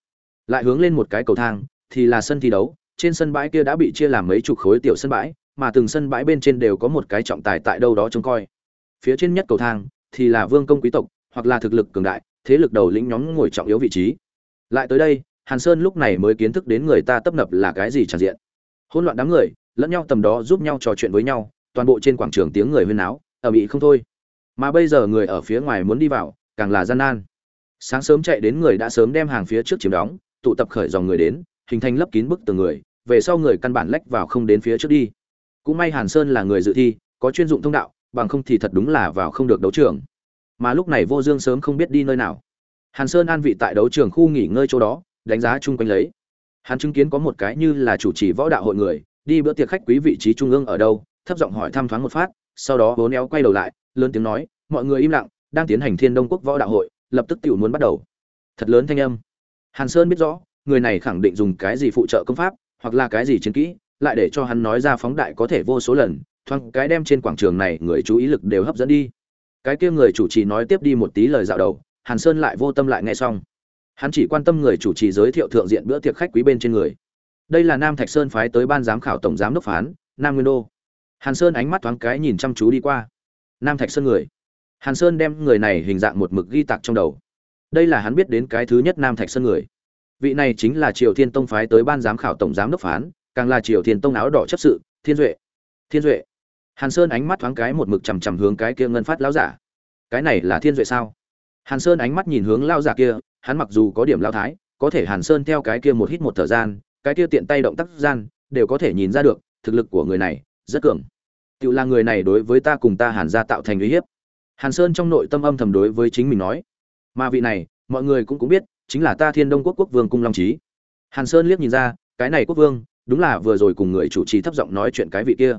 Lại hướng lên một cái cầu thang, thì là sân thi đấu trên sân bãi kia đã bị chia làm mấy chục khối tiểu sân bãi, mà từng sân bãi bên trên đều có một cái trọng tài tại đâu đó trông coi. Phía trên nhất cầu thang thì là vương công quý tộc, hoặc là thực lực cường đại, thế lực đầu lĩnh nhóm ngồi trọng yếu vị trí. Lại tới đây, hàn sơn lúc này mới kiến thức đến người ta tấp nập là cái gì chẳng diện. Hỗn loạn đám người, lẫn nhau tầm đó giúp nhau trò chuyện với nhau, toàn bộ trên quảng trường tiếng người huyên náo ở bị không thôi. Mà bây giờ người ở phía ngoài muốn đi vào, càng là gian nan. Sáng sớm chạy đến người đã sớm đem hàng phía trước chiếm đóng, tụ tập khởi dòng người đến, hình thành lấp kín bức tường người về sau người căn bản lách vào không đến phía trước đi. Cũng may hàn sơn là người dự thi, có chuyên dụng thông đạo, bằng không thì thật đúng là vào không được đấu trường. Mà lúc này vô dương sớm không biết đi nơi nào. Hàn sơn an vị tại đấu trường khu nghỉ ngơi chỗ đó, đánh giá chung quanh lấy. Hắn chứng kiến có một cái như là chủ trì võ đạo hội người, đi bữa tiệc khách quý vị trí trung ương ở đâu, thấp giọng hỏi thăm thoáng một phát, sau đó vốn éo quay đầu lại, lớn tiếng nói, mọi người im lặng, đang tiến hành thiên đông quốc võ đạo hội, lập tức tiểu muốn bắt đầu. Thật lớn thanh âm. Hàn sơn biết rõ, người này khẳng định dùng cái gì phụ trợ công pháp hoặc là cái gì chiến kỹ, lại để cho hắn nói ra phóng đại có thể vô số lần, thoáng cái đem trên quảng trường này người chú ý lực đều hấp dẫn đi. Cái kia người chủ trì nói tiếp đi một tí lời dạo đầu, hàn sơn lại vô tâm lại nghe xong. Hắn chỉ quan tâm người chủ trì giới thiệu thượng diện bữa tiệc khách quý bên trên người. Đây là nam thạch sơn phái tới ban giám khảo tổng giám đốc phán, nam nguyên đô. Hàn sơn ánh mắt thoáng cái nhìn chăm chú đi qua. Nam thạch sơn người. Hàn sơn đem người này hình dạng một mực ghi tạc trong đầu. Đây là hắn biết đến cái thứ nhất nam thạch sơn người vị này chính là triều thiên tông phái tới ban giám khảo tổng giám đốc phán, càng là triều thiên tông áo đỏ chấp sự, thiên duệ. Thiên duệ. Hàn sơn ánh mắt thoáng cái một mực chằm chằm hướng cái kia ngân phát lão giả. Cái này là thiên duệ sao? Hàn sơn ánh mắt nhìn hướng lão giả kia, hắn mặc dù có điểm lao thái, có thể hàn sơn theo cái kia một hít một thời gian, cái kia tiện tay động tác gian, đều có thể nhìn ra được, thực lực của người này, rất cường. Tự là người này đối với ta cùng ta hàn ra tạo thành uy hiếp. Hàn sơn trong nội tâm âm thầm đối với chính mình nói. Mà vị này, mọi người cũng cũng biết chính là ta thiên đông quốc quốc vương cung long trí hàn sơn liếc nhìn ra, cái này quốc vương, đúng là vừa rồi cùng người chủ trì thấp giọng nói chuyện cái vị kia.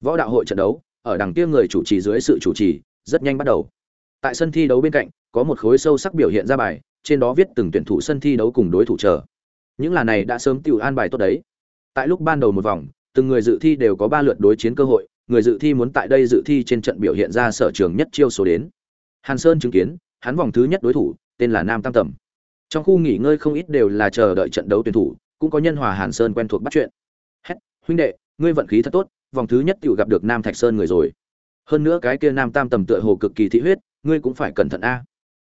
Võ đạo hội trận đấu, ở đằng kia người chủ trì dưới sự chủ trì, rất nhanh bắt đầu. Tại sân thi đấu bên cạnh, có một khối sâu sắc biểu hiện ra bài, trên đó viết từng tuyển thủ sân thi đấu cùng đối thủ chờ. Những là này đã sớm tiêu an bài tốt đấy. Tại lúc ban đầu một vòng, từng người dự thi đều có ba lượt đối chiến cơ hội, người dự thi muốn tại đây dự thi trên trận biểu hiện ra sở trường nhất chiêu số đến. Hàn sơn chứng kiến, hắn vòng thứ nhất đối thủ, tên là nam tam tầm trong khu nghỉ ngơi không ít đều là chờ đợi trận đấu tuyển thủ, cũng có nhân hòa hàn sơn quen thuộc bắt chuyện. Hét, huynh đệ, ngươi vận khí thật tốt, vòng thứ nhất tự gặp được nam thạch sơn người rồi. Hơn nữa cái kia nam tam tầm tựa hồ cực kỳ thị huyết, ngươi cũng phải cẩn thận a.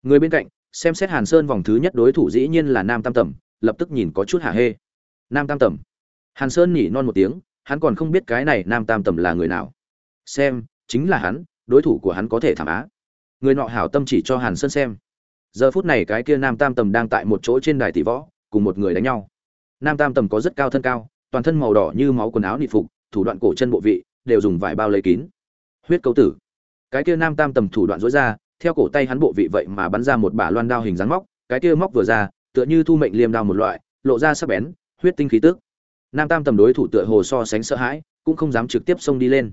Người bên cạnh, xem xét hàn sơn vòng thứ nhất đối thủ dĩ nhiên là nam tam tầm, lập tức nhìn có chút hả hê. Nam tam tầm. Hàn sơn nhỉ non một tiếng, hắn còn không biết cái này nam tam tầm là người nào. Xem, chính là hắn, đối thủ của hắn có thể thảm á. Người nọ hảo tâm chỉ cho hàn sơn xem giờ phút này cái kia nam tam tầm đang tại một chỗ trên đài tỷ võ, cùng một người đánh nhau. Nam tam tầm có rất cao thân cao, toàn thân màu đỏ như máu quần áo nị phục, thủ đoạn cổ chân bộ vị, đều dùng vải bao lấy kín. Huyết cấu tử. Cái kia nam tam tầm thủ đoạn dối ra, theo cổ tay hắn bộ vị vậy mà bắn ra một bả loan đao hình dáng móc, cái kia móc vừa ra, tựa như thu mệnh liêm đao một loại, lộ ra sắc bén, huyết tinh khí tức. Nam tam tầm đối thủ tựa hồ so sánh sợ hãi, cũng không dám trực tiếp xông đi lên.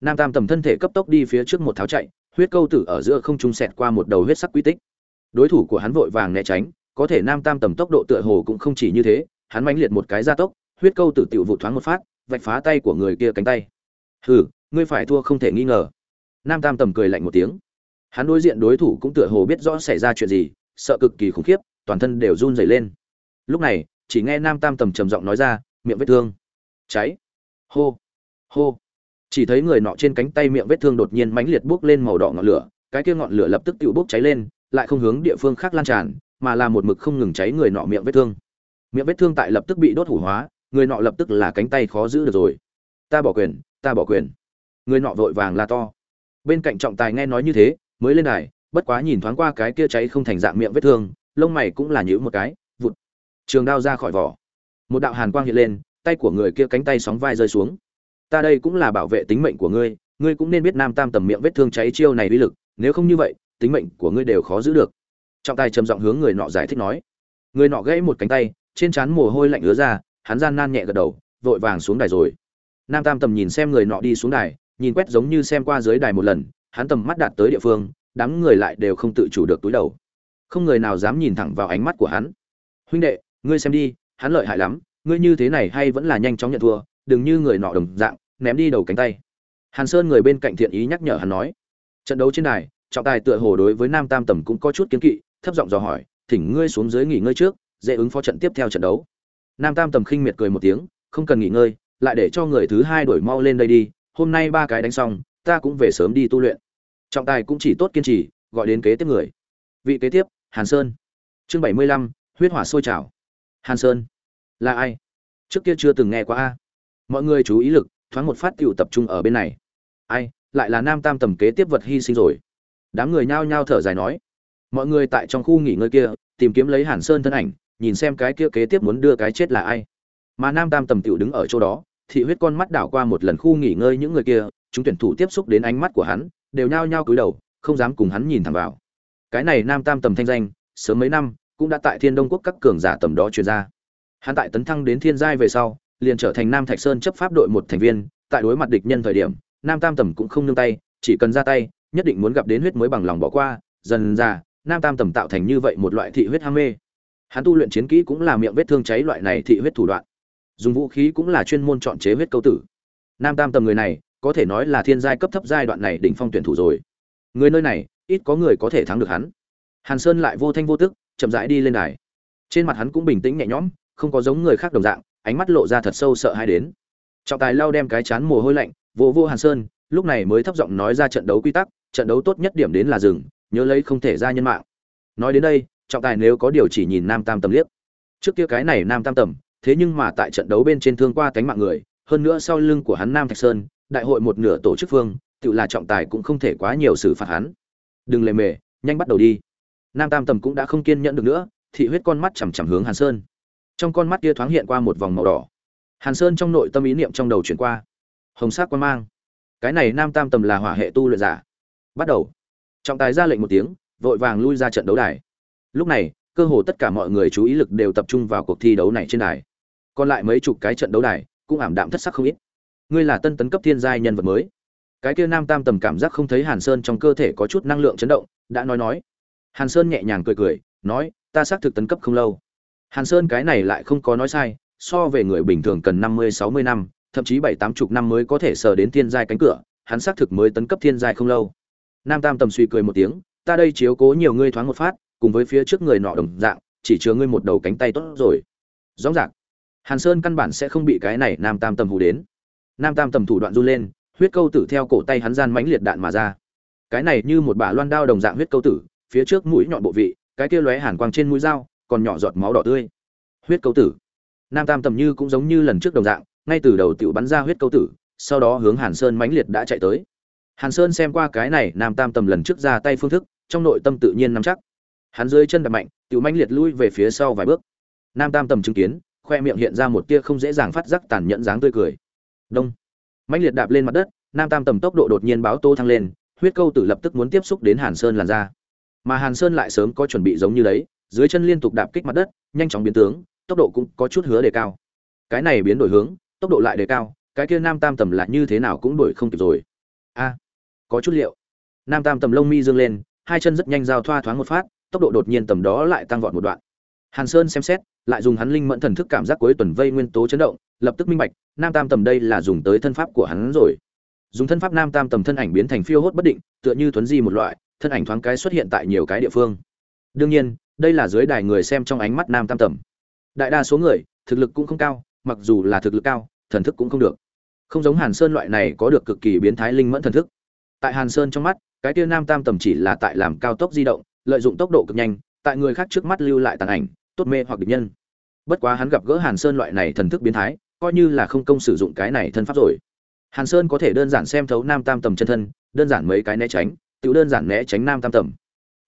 Nam tam tầm thân thể cấp tốc đi phía trước một tháo chạy, huyết câu tử ở giữa không trung sẹt qua một đầu huyết sắc quy tích đối thủ của hắn vội vàng né tránh, có thể nam tam tầm tốc độ tựa hồ cũng không chỉ như thế, hắn mãnh liệt một cái gia tốc, huyết câu tử tiểu vụ thoáng một phát, vạch phá tay của người kia cánh tay. Hừ, ngươi phải thua không thể nghi ngờ. Nam tam tầm cười lạnh một tiếng. Hắn đối diện đối thủ cũng tựa hồ biết rõ xảy ra chuyện gì, sợ cực kỳ khủng khiếp, toàn thân đều run rẩy lên. Lúc này, chỉ nghe nam tam tầm trầm giọng nói ra, miệng vết thương. Cháy. Hô. Hô. Chỉ thấy người nọ trên cánh tay miệng vết thương đột nhiên mãnh liệt bốc lên màu đỏ ngọn lửa, cái kia ngọn lửa lập tức tự bốc cháy lên lại không hướng địa phương khác lan tràn, mà là một mực không ngừng cháy người nọ miệng vết thương. Miệng vết thương tại lập tức bị đốt hủ hóa, người nọ lập tức là cánh tay khó giữ được rồi. Ta bỏ quyền, ta bỏ quyền. Người nọ vội vàng la to. Bên cạnh trọng tài nghe nói như thế, mới lên đài, bất quá nhìn thoáng qua cái kia cháy không thành dạng miệng vết thương, lông mày cũng là nhữ một cái, vụt. Trường đao ra khỏi vỏ. Một đạo hàn quang hiện lên, tay của người kia cánh tay sóng vai rơi xuống. Ta đây cũng là bảo vệ tính mệnh của ngươi ngươi cũng nên biết nam tam tầm miệng vết thương cháy chiêu này uy lực, nếu không như vậy tính mệnh của ngươi đều khó giữ được. Trọng tài trầm giọng hướng người nọ giải thích nói. Người nọ gãy một cánh tay, trên trán mồ hôi lạnh ứa ra, hắn gian nan nhẹ gật đầu, vội vàng xuống đài rồi. Nam tam tầm nhìn xem người nọ đi xuống đài, nhìn quét giống như xem qua dưới đài một lần, hắn tầm mắt đạt tới địa phương, đám người lại đều không tự chủ được túi đầu. Không người nào dám nhìn thẳng vào ánh mắt của hắn. Huynh đệ, ngươi xem đi, hắn lợi hại lắm, ngươi như thế này hay vẫn là nhanh chóng nhận thua, đừng như người nọ đồng dạng, ném đi đầu cánh tay. Hàn sơn người bên cạnh thiện ý nhắc nhở hắn nói. Trận đấu trên đài trọng tài tựa hồ đối với nam tam tầm cũng có chút kiến kỵ, thấp giọng dò hỏi, thỉnh ngươi xuống dưới nghỉ ngơi trước, dễ ứng phó trận tiếp theo trận đấu. Nam tam tầm khinh miệt cười một tiếng, không cần nghỉ ngơi, lại để cho người thứ hai đổi mau lên đây đi, hôm nay ba cái đánh xong, ta cũng về sớm đi tu luyện. Trọng tài cũng chỉ tốt kiên trì, gọi đến kế tiếp người. Vị kế tiếp, hàn sơn. Chương bảy mươi lăm, huyết hỏa sôi trào. Hàn sơn. Là ai? Trước kia chưa từng nghe qua a. Mọi người chú ý lực, thoáng một phát t tập trung ở bên này. Ai, lại là nam tam tầm kế tiếp vật hy sinh rồi đám người nhao nhao thở dài nói, mọi người tại trong khu nghỉ ngơi kia, tìm kiếm lấy hàn sơn thân ảnh, nhìn xem cái kia kế tiếp muốn đưa cái chết là ai. Mà nam tam tầm tiểu đứng ở chỗ đó, thị huyết con mắt đảo qua một lần khu nghỉ ngơi những người kia, chúng tuyển thủ tiếp xúc đến ánh mắt của hắn, đều nhao nhao cúi đầu, không dám cùng hắn nhìn thẳng vào. Cái này nam tam tầm thanh danh, sớm mấy năm, cũng đã tại thiên đông quốc các cường giả tầm đó truyền ra. Hắn tại tấn thăng đến thiên giai về sau, liền trở thành nam thạch sơn chấp pháp đội một thành viên, tại đối mặt địch nhân thời điểm, nam tam tầm cũng không nương tay, chỉ cần ra tay nhất định muốn gặp đến huyết mới bằng lòng bỏ qua, dần ra, nam tam tầm tạo thành như vậy một loại thị huyết ham mê. Hắn tu luyện chiến kỹ cũng là miệng vết thương cháy loại này thị huyết thủ đoạn. Dùng vũ khí cũng là chuyên môn chọn chế huyết câu tử. Nam tam tầm người này, có thể nói là thiên giai cấp thấp giai đoạn này đỉnh phong tuyển thủ rồi. Người nơi này, ít có người có thể thắng được hắn. Hàn sơn lại vô thanh vô tức, chậm rãi đi lên đài. Trên mặt hắn cũng bình tĩnh nhẹ nhõm, không có giống người khác đồng dạng, ánh mắt lộ ra thật sâu sợ hãi đến. Trọng tài lau đem cái chán mồ hôi lạnh vô vô hàn sơn lúc này mới thấp giọng nói ra trận đấu quy tắc, trận đấu tốt nhất điểm đến là rừng nhớ lấy không thể ra nhân mạng. Nói đến đây, trọng tài nếu có điều chỉ nhìn nam tam tầm liếc. Trước kia cái này nam tam tầm, thế nhưng mà tại trận đấu bên trên thương qua cánh mạng người, hơn nữa sau lưng của hắn nam thạch sơn, đại hội một nửa tổ chức phương, tự là trọng tài cũng không thể quá nhiều xử phạt hắn. Đừng lề mề, nhanh bắt đầu đi. Nam tam tầm cũng đã không kiên nhẫn được nữa, thị huyết con mắt chằm chằm hướng hàn sơn. Trong con mắt kia thoáng hiện qua một vòng màu đỏ. Hàn sơn trong nội tâm ý niệm trong đầu chuyển qua. Hồng sắc quan mang cái này nam tam tầm là hỏa hệ tu luyện giả. Bắt đầu. Trọng tài ra lệnh một tiếng, vội vàng lui ra trận đấu đài. Lúc này, cơ hồ tất cả mọi người chú ý lực đều tập trung vào cuộc thi đấu này trên đài. Còn lại mấy chục cái trận đấu đài cũng ảm đạm thất sắc không ít. Ngươi là tân tấn cấp thiên giai nhân vật mới. Cái kia nam tam tầm cảm giác không thấy hàn sơn trong cơ thể có chút năng lượng chấn động, đã nói nói. Hàn sơn nhẹ nhàng cười cười, nói, ta xác thực tấn cấp không lâu. Hàn sơn cái này lại không có nói sai, so về người bình thường cần năm mươi, sáu mươi năm thậm chí bảy tám chục năm mới có thể sờ đến thiên giai cánh cửa, hắn xác thực mới tấn cấp thiên giai không lâu. Nam tam tầm suy cười một tiếng, ta đây chiếu cố nhiều ngươi thoáng một phát, cùng với phía trước người nọ đồng dạng, chỉ chứa ngươi một đầu cánh tay tốt rồi. Rõ ràng, hàn sơn căn bản sẽ không bị cái này nam tam tầm hù đến. Nam tam tầm thủ đoạn run lên, huyết câu tử theo cổ tay hắn gian mãnh liệt đạn mà ra. Cái này như một bả loan đao đồng dạng huyết câu tử, phía trước mũi nhọn bộ vị, cái kia lóe hàn quang trên mũi dao, còn nhỏ giọt máu đỏ tươi. Huyết câu tử, nam tam tầm như cũng giống như lần trước đồng dạng ngay từ đầu tiểu bắn ra huyết câu tử, sau đó hướng hàn sơn mãnh liệt đã chạy tới. Hàn sơn xem qua cái này, nam tam tầm lần trước ra tay phương thức, trong nội tâm tự nhiên nắm chắc. Hắn dưới chân đạp mạnh, tiểu mãnh liệt lui về phía sau vài bước. Nam tam tầm chứng kiến, khoe miệng hiện ra một tia không dễ dàng phát giác tàn nhẫn dáng tươi cười. Đông. Mãnh liệt đạp lên mặt đất, nam tam tầm tốc độ đột nhiên báo tô thăng lên, huyết câu tử lập tức muốn tiếp xúc đến hàn sơn làn ra mà hàn sơn lại sớm có chuẩn bị giống như đấy, dưới chân liên tục đạp kích mặt đất, nhanh chóng biến tướng, tốc độ cũng có chút hứa đề cao. Cái này biến đổi hướng tốc độ lại đề cao, cái kia nam tam tầm là như thế nào cũng đổi không kịp rồi. A, có chút liệu. Nam tam tầm lông mi dương lên, hai chân rất nhanh giao thoa thoáng một phát, tốc độ đột nhiên tầm đó lại tăng vọt một đoạn. Hàn sơn xem xét, lại dùng hắn linh mẫn thần thức cảm giác cuối tuần vây nguyên tố chấn động, lập tức minh bạch, nam tam tầm đây là dùng tới thân pháp của hắn rồi. Dùng thân pháp nam tam tầm thân ảnh biến thành phiêu hốt bất định, tựa như thuấn di một loại, thân ảnh thoáng cái xuất hiện tại nhiều cái địa phương. Đương nhiên, đây là dưới đài người xem trong ánh mắt nam tam tầm. Đại đa số người, thực lực cũng không cao mặc dù là thực lực cao, thần thức cũng không được. Không giống hàn sơn loại này có được cực kỳ biến thái linh mẫn thần thức. Tại hàn sơn trong mắt, cái tia nam tam tầm chỉ là tại làm cao tốc di động, lợi dụng tốc độ cực nhanh, tại người khác trước mắt lưu lại tàn ảnh, tốt mê hoặc địch nhân. Bất quá hắn gặp gỡ hàn sơn loại này thần thức biến thái, coi như là không công sử dụng cái này thân pháp rồi. Hàn sơn có thể đơn giản xem thấu nam tam tầm chân thân, đơn giản mấy cái né tránh, tự đơn giản né tránh nam tam tầm.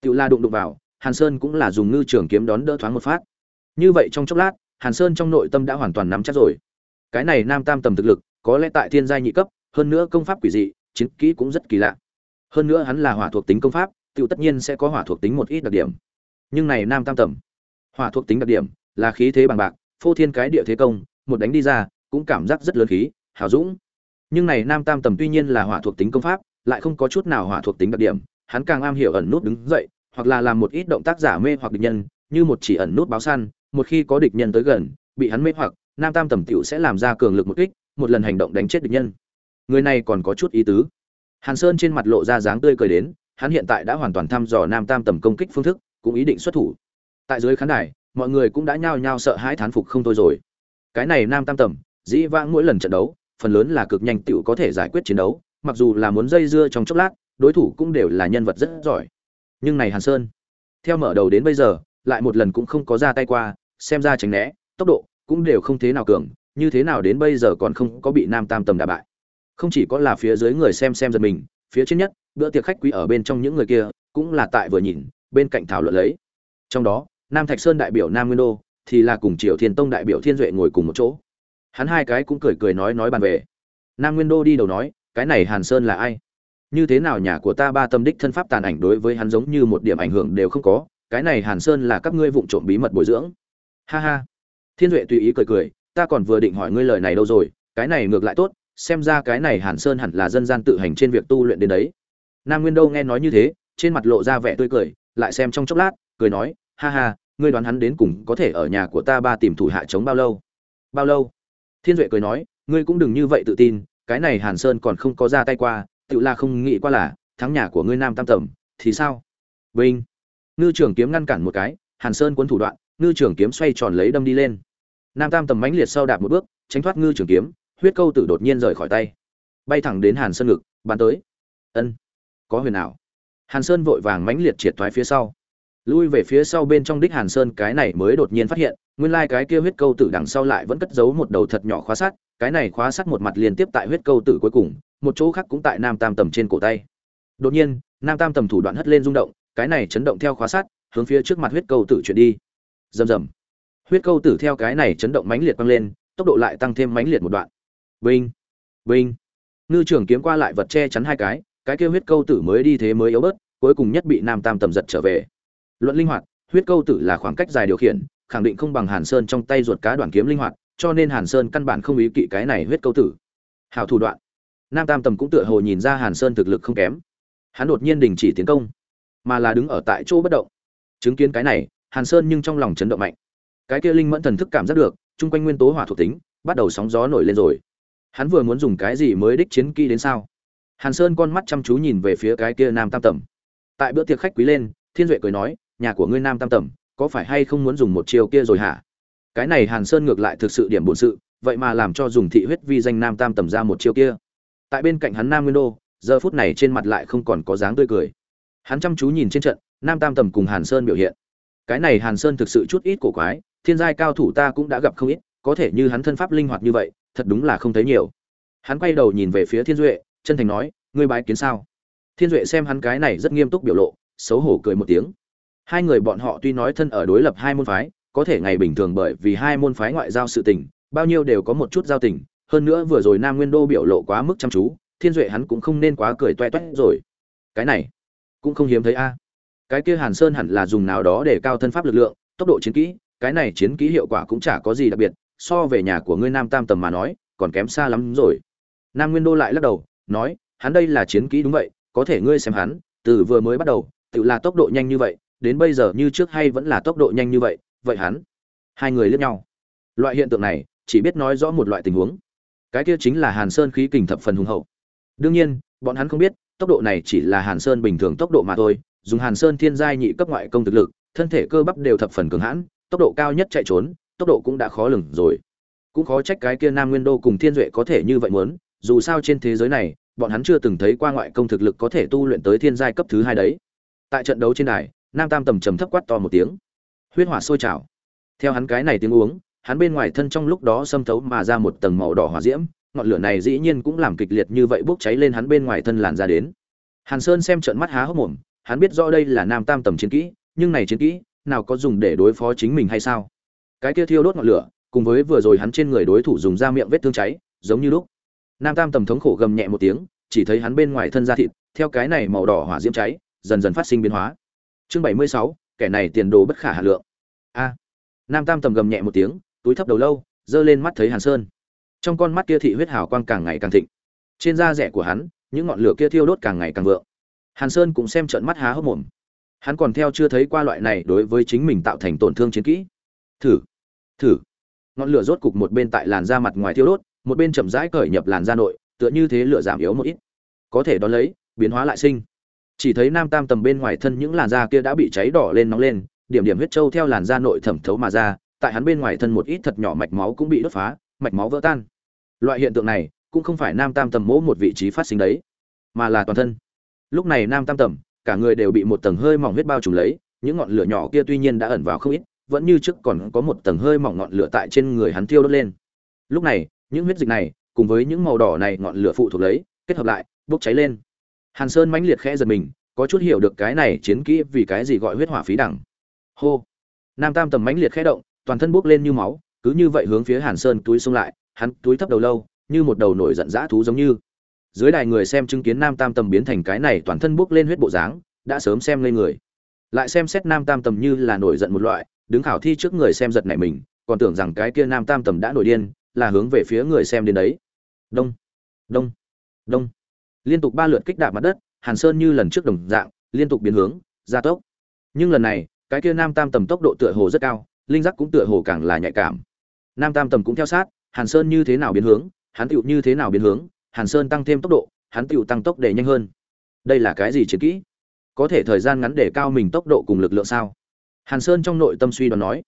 Tự la đụng đụng vào, hàn sơn cũng là dùng ngư trường kiếm đón đỡ thoáng một phát. Như vậy trong chốc lát hàn sơn trong nội tâm đã hoàn toàn nắm chắc rồi. Cái này nam tam tầm thực lực, có lẽ tại thiên giai nhị cấp, hơn nữa công pháp quỷ dị, chiến kỹ cũng rất kỳ lạ. Hơn nữa hắn là hỏa thuộc tính công pháp tự tất nhiên sẽ có hỏa thuộc tính một ít đặc điểm. Nhưng này nam tam tầm, hỏa thuộc tính đặc điểm là khí thế bằng bạc, phô thiên cái địa thế công, một đánh đi ra, cũng cảm giác rất lớn khí, hào dũng. Nhưng này nam tam tầm tuy nhiên là hỏa thuộc tính công pháp, lại không có chút nào hỏa thuộc tính đặc điểm, hắn càng am hiểu ẩn nút đứng dậy, hoặc là làm một ít động tác giả mê hoặc địch nhân, như một chỉ ẩn nút báo săn một khi có địch nhân tới gần, bị hắn mê hoặc, nam tam tầm tiểu sẽ làm ra cường lực một kích, một lần hành động đánh chết địch nhân. Người này còn có chút ý tứ. Hàn sơn trên mặt lộ ra dáng tươi cười đến, hắn hiện tại đã hoàn toàn thăm dò nam tam tầm công kích phương thức, cũng ý định xuất thủ. Tại dưới khán đài, mọi người cũng đã nhao nhao sợ hãi thán phục không thôi rồi. Cái này nam tam tầm, dĩ vãng mỗi lần trận đấu, phần lớn là cực nhanh tiểu có thể giải quyết chiến đấu, mặc dù là muốn dây dưa trong chốc lát, đối thủ cũng đều là nhân vật rất giỏi. Nhưng này hàn sơn, theo mở đầu đến bây giờ lại một lần cũng không có ra tay qua, xem ra tránh né, tốc độ cũng đều không thế nào cường, như thế nào đến bây giờ còn không có bị nam tam tầm đả bại. Không chỉ có là phía dưới người xem xem giật mình, phía trên nhất, bữa tiệc khách quý ở bên trong những người kia, cũng là tại vừa nhìn, bên cạnh thảo luận lấy. Trong đó, nam thạch sơn đại biểu nam nguyên đô thì là cùng triều thiên tông đại biểu thiên duệ ngồi cùng một chỗ. Hắn hai cái cũng cười cười nói nói bàn về. Nam nguyên đô đi đầu nói, cái này hàn sơn là ai? Như thế nào nhà của ta ba tâm đích thân pháp tàn ảnh đối với hắn giống như một điểm ảnh hưởng đều không có cái này hàn sơn là các ngươi vụng trộm bí mật bồi dưỡng. Ha ha. Thiên duệ tùy ý cười cười, ta còn vừa định hỏi ngươi lời này đâu rồi, cái này ngược lại tốt, xem ra cái này hàn sơn hẳn là dân gian tự hành trên việc tu luyện đến đấy. Nam nguyên đô nghe nói như thế, trên mặt lộ ra vẻ tươi cười, lại xem trong chốc lát, cười nói, ha ha, ngươi đoán hắn đến cùng có thể ở nhà của ta ba tìm thủ hạ chống bao lâu? Bao lâu? Thiên duệ cười nói, ngươi cũng đừng như vậy tự tin, cái này hàn sơn còn không có ra tay qua, tự là không nghĩ qua là, thắng nhà của ngươi nam tam tầm, thì sao? Vinh ngư Trường kiếm ngăn cản một cái, hàn sơn cuốn thủ đoạn, ngư Trường kiếm xoay tròn lấy đâm đi lên. Nam tam tầm mãnh liệt sau đạp một bước, tránh thoát ngư Trường kiếm, huyết câu tử đột nhiên rời khỏi tay. Bay thẳng đến hàn sơn ngực, bắn tới. Ân, có huyền ảo. Hàn sơn vội vàng mãnh liệt triệt thoái phía sau. Lui về phía sau bên trong đích hàn sơn, cái này mới đột nhiên phát hiện, nguyên lai cái kia huyết câu tử đằng sau lại vẫn cất giấu một đầu thật nhỏ khóa sắt, cái này khóa sắt một mặt liên tiếp tại huyết câu tử cuối cùng, một chỗ khác cũng tại nam tam tầm trên cổ tay. Đột nhiên, nam tam tầm thủ đoạn hất lên rung động cái này chấn động theo khóa sát hướng phía trước mặt huyết câu tử chuyển đi. Rầm rầm. Huyết câu tử theo cái này chấn động mãnh liệt băng lên, tốc độ lại tăng thêm mãnh liệt một đoạn. Vinh vinh ngư trưởng kiếm qua lại vật che chắn hai cái cái kia huyết câu tử mới đi thế mới yếu bớt, cuối cùng nhất bị nam tam tầm giật trở về. Luận linh hoạt, huyết câu tử là khoảng cách dài điều khiển, khẳng định không bằng hàn sơn trong tay ruột cá đoạn kiếm linh hoạt, cho nên hàn sơn căn bản không ý kỵ cái này huyết câu tử. Hào thủ đoạn. Nam tam tầm cũng tựa hồ nhìn ra hàn sơn thực lực không kém. Hắn đột nhiên đình chỉ tiến công mà là đứng ở tại chỗ bất động. Chứng kiến cái này, hàn sơn nhưng trong lòng chấn động mạnh. Cái kia linh mẫn thần thức cảm giác được, chung quanh nguyên tố hỏa thuộc tính, bắt đầu sóng gió nổi lên rồi. Hắn vừa muốn dùng cái gì mới đích chiến kỹ đến sao? Hàn sơn con mắt chăm chú nhìn về phía cái kia nam tam tầm. Tại bữa tiệc khách quý lên, thiên duệ cười nói, nhà của ngươi nam tam tầm, có phải hay không muốn dùng một chiều kia rồi hả? Cái này hàn sơn ngược lại thực sự điểm bổn sự, vậy mà làm cho dùng thị huyết vi danh nam tam tầm ra một chiêu kia. Tại bên cạnh hắn nam nguyên đô, giờ phút này trên mặt lại không còn có dáng tươi cười hắn chăm chú nhìn trên trận, nam tam tầm cùng hàn sơn biểu hiện. Cái này hàn sơn thực sự chút ít cổ quái, thiên giai cao thủ ta cũng đã gặp không ít, có thể như hắn thân pháp linh hoạt như vậy, thật đúng là không thấy nhiều. Hắn quay đầu nhìn về phía thiên duệ, chân thành nói, ngươi bái kiến sao? Thiên duệ xem hắn cái này rất nghiêm túc biểu lộ, xấu hổ cười một tiếng. Hai người bọn họ tuy nói thân ở đối lập hai môn phái, có thể ngày bình thường bởi vì hai môn phái ngoại giao sự tình, bao nhiêu đều có một chút giao tình, hơn nữa vừa rồi nam nguyên đô biểu lộ quá mức chăm chú, thiên duệ hắn cũng không nên quá cười toe toét rồi. Cái này cũng không hiếm thấy a. Cái kia hàn sơn hẳn là dùng nào đó để cao thân pháp lực lượng, tốc độ chiến kỹ, cái này chiến kỹ hiệu quả cũng chả có gì đặc biệt, so về nhà của ngươi nam tam tầm mà nói, còn kém xa lắm rồi. Nam nguyên đô lại lắc đầu, nói, hắn đây là chiến kỹ đúng vậy, có thể ngươi xem hắn, từ vừa mới bắt đầu, tự là tốc độ nhanh như vậy, đến bây giờ như trước hay vẫn là tốc độ nhanh như vậy vậy hắn, hai người liếc nhau. Loại hiện tượng này, chỉ biết nói rõ một loại tình huống. Cái kia chính là hàn sơn khí kình thập phần hùng hậu. Đương nhiên, bọn hắn không biết tốc độ này chỉ là hàn sơn bình thường tốc độ mà thôi, dùng hàn sơn thiên giai nhị cấp ngoại công thực lực, thân thể cơ bắp đều thập phần cường hãn, tốc độ cao nhất chạy trốn, tốc độ cũng đã khó lường rồi. Cũng khó trách cái kia nam nguyên đô cùng thiên duệ có thể như vậy muốn, dù sao trên thế giới này, bọn hắn chưa từng thấy qua ngoại công thực lực có thể tu luyện tới thiên giai cấp thứ hai đấy. Tại trận đấu trên đài, nam tam tầm trầm thấp quát to một tiếng. Huyết hỏa sôi trào. Theo hắn cái này tiếng uống, hắn bên ngoài thân trong lúc đó xâm thấu mà ra một tầng màu đỏ hỏa diễm ngọn lửa này dĩ nhiên cũng làm kịch liệt như vậy bốc cháy lên hắn bên ngoài thân làn ra đến. Hàn sơn xem trận mắt há hốc mồm, hắn biết rõ đây là nam tam tầm chiến kỹ, nhưng này chiến kỹ, nào có dùng để đối phó chính mình hay sao? Cái kia thiêu đốt ngọn lửa, cùng với vừa rồi hắn trên người đối thủ dùng ra miệng vết thương cháy, giống như lúc. Nam tam tầm thống khổ gầm nhẹ một tiếng, chỉ thấy hắn bên ngoài thân da thịt, theo cái này màu đỏ hỏa diễm cháy, dần dần phát sinh biến hóa. Chương bảy mươi sáu, kẻ này tiền đồ bất khả hà lượng. A. Nam tam tầm gầm nhẹ một tiếng, túi thấp đầu lâu, giơ lên mắt thấy hàn sơn trong con mắt kia thị huyết hào quang càng ngày càng thịnh. Trên da rẻ của hắn, những ngọn lửa kia thiêu đốt càng ngày càng vượng. Hàn sơn cũng xem trợn mắt há hốc mồm. Hắn còn theo chưa thấy qua loại này đối với chính mình tạo thành tổn thương chiến kỹ. Thử thử. Ngọn lửa rốt cục một bên tại làn da mặt ngoài thiêu đốt, một bên chậm rãi cởi nhập làn da nội, tựa như thế lửa giảm yếu một ít. Có thể đón lấy, biến hóa lại sinh. Chỉ thấy nam tam tầm bên ngoài thân những làn da kia đã bị cháy đỏ lên nóng lên, điểm điểm huyết trâu theo làn da nội thẩm thấu mà ra, tại hắn bên ngoài thân một ít thật nhỏ mạch máu cũng bị đốt phá mạch máu vỡ tan. Loại hiện tượng này cũng không phải nam tam tầm mỗ một vị trí phát sinh đấy, mà là toàn thân. Lúc này nam tam tầm, cả người đều bị một tầng hơi mỏng huyết bao trùm lấy, những ngọn lửa nhỏ kia tuy nhiên đã ẩn vào không ít, vẫn như trước còn có một tầng hơi mỏng ngọn lửa tại trên người hắn thiêu đốt lên. Lúc này, những huyết dịch này cùng với những màu đỏ này ngọn lửa phụ thuộc lấy, kết hợp lại, bốc cháy lên. Hàn sơn mãnh liệt khẽ giật mình, có chút hiểu được cái này chiến kỹ vì cái gì gọi huyết hỏa phí đẳng. Hô! Nam tam tầm mãnh liệt khẽ động, toàn thân bốc lên như máu cứ như vậy hướng phía hàn sơn túi xông lại, hắn túi thấp đầu lâu, như một đầu nổi giận dã thú giống như. Dưới đài người xem chứng kiến nam tam tầm biến thành cái này toàn thân bốc lên huyết bộ dáng, đã sớm xem lên người. Lại xem xét nam tam tầm như là nổi giận một loại, đứng khảo thi trước người xem giật này mình, còn tưởng rằng cái kia nam tam tầm đã nổi điên, là hướng về phía người xem đến đấy. Đông đông đông. Liên tục ba lượt kích đạp mặt đất, hàn sơn như lần trước đồng dạng, liên tục biến hướng, gia tốc. Nhưng lần này, cái kia nam tam tầm tốc độ tựa hồ rất cao, linh giác cũng tựa hồ càng là nhạy cảm nam tam tầm cũng theo sát, hàn sơn như thế nào biến hướng, hắn tựu như thế nào biến hướng, hàn sơn tăng thêm tốc độ, hắn tựu tăng tốc để nhanh hơn. Đây là cái gì chiến kỹ? Có thể thời gian ngắn để cao mình tốc độ cùng lực lượng sao? Hàn sơn trong nội tâm suy đoán nói.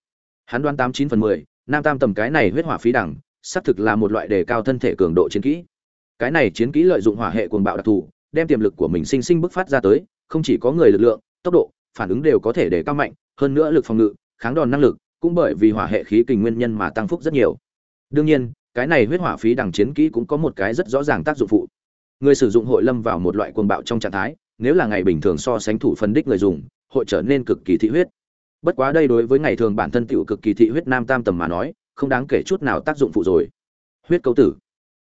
Hắn đoán tám chín phần mười, nam tam tầm cái này huyết hỏa phí đẳng, xác thực là một loại đề cao thân thể cường độ chiến kỹ. Cái này chiến kỹ lợi dụng hỏa hệ cuồng bạo đặc thù, đem tiềm lực của mình sinh sinh bứt phát ra tới, không chỉ có người lực lượng, tốc độ, phản ứng đều có thể để cao mạnh, hơn nữa lực phòng ngự, kháng đòn năng lực cũng bởi vì hỏa hệ khí kình nguyên nhân mà tăng phúc rất nhiều. Đương nhiên, cái này huyết hỏa phí đằng chiến kỹ cũng có một cái rất rõ ràng tác dụng phụ. Người sử dụng hội lâm vào một loại cuồng bạo trong trạng thái, nếu là ngày bình thường so sánh thủ phân đích người dùng, hội trở nên cực kỳ thị huyết. Bất quá đây đối với ngày thường bản thân tiểu cực kỳ thị huyết nam tam tầm mà nói, không đáng kể chút nào tác dụng phụ rồi. Huyết câu tử.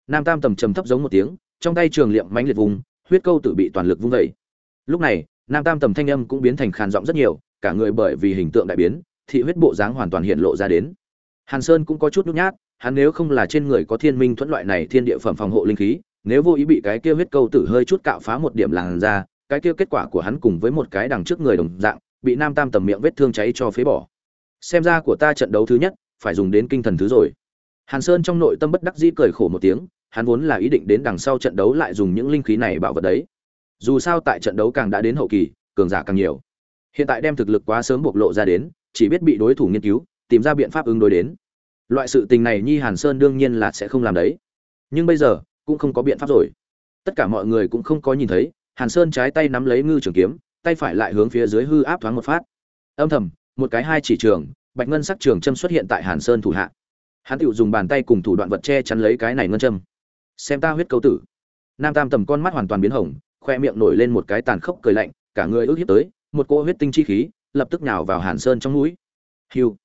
Nam tam tầm trầm thấp giống một tiếng, trong tay trường liệm mãnh liệt vùng, huyết câu tử bị toàn lực vung vẩy lúc này, nam tam tầm thanh âm cũng biến thành khàn giọng rất nhiều, cả người bởi vì hình tượng đại biến thị huyết bộ dáng hoàn toàn hiện lộ ra đến. Hàn sơn cũng có chút nhút nhát, hắn nếu không là trên người có thiên minh thuẫn loại này thiên địa phẩm phòng hộ linh khí, nếu vô ý bị cái kia huyết câu tử hơi chút cạo phá một điểm làn ra cái kia kết quả của hắn cùng với một cái đằng trước người đồng dạng, bị nam tam tầm miệng vết thương cháy cho phế bỏ. Xem ra của ta trận đấu thứ nhất, phải dùng đến kinh thần thứ rồi. Hàn sơn trong nội tâm bất đắc dĩ cười khổ một tiếng, hắn vốn là ý định đến đằng sau trận đấu lại dùng những linh khí này bảo vật đấy. Dù sao tại trận đấu càng đã đến hậu kỳ, cường giả càng nhiều. Hiện tại đem thực lực quá sớm bộc lộ ra đến chỉ biết bị đối thủ nghiên cứu, tìm ra biện pháp ứng đối đến. Loại sự tình này nhi hàn sơn đương nhiên là sẽ không làm đấy. Nhưng bây giờ, cũng không có biện pháp rồi. Tất cả mọi người cũng không có nhìn thấy, hàn sơn trái tay nắm lấy ngư trường kiếm, tay phải lại hướng phía dưới hư áp thoáng một phát. Âm thầm, một cái hai chỉ trường, bạch ngân sắc trường châm xuất hiện tại hàn sơn thủ hạ. Hắn tự dùng bàn tay cùng thủ đoạn vật che chắn lấy cái này ngân châm. Xem ta huyết câu tử. Nam tam tầm con mắt hoàn toàn biến hồng, khoe miệng nổi lên một cái tàn khốc cười lạnh, cả người ước hiếp tới, một cỗ huyết tinh chi khí lập tức nhào vào hàn sơn trong mũi. Hưu.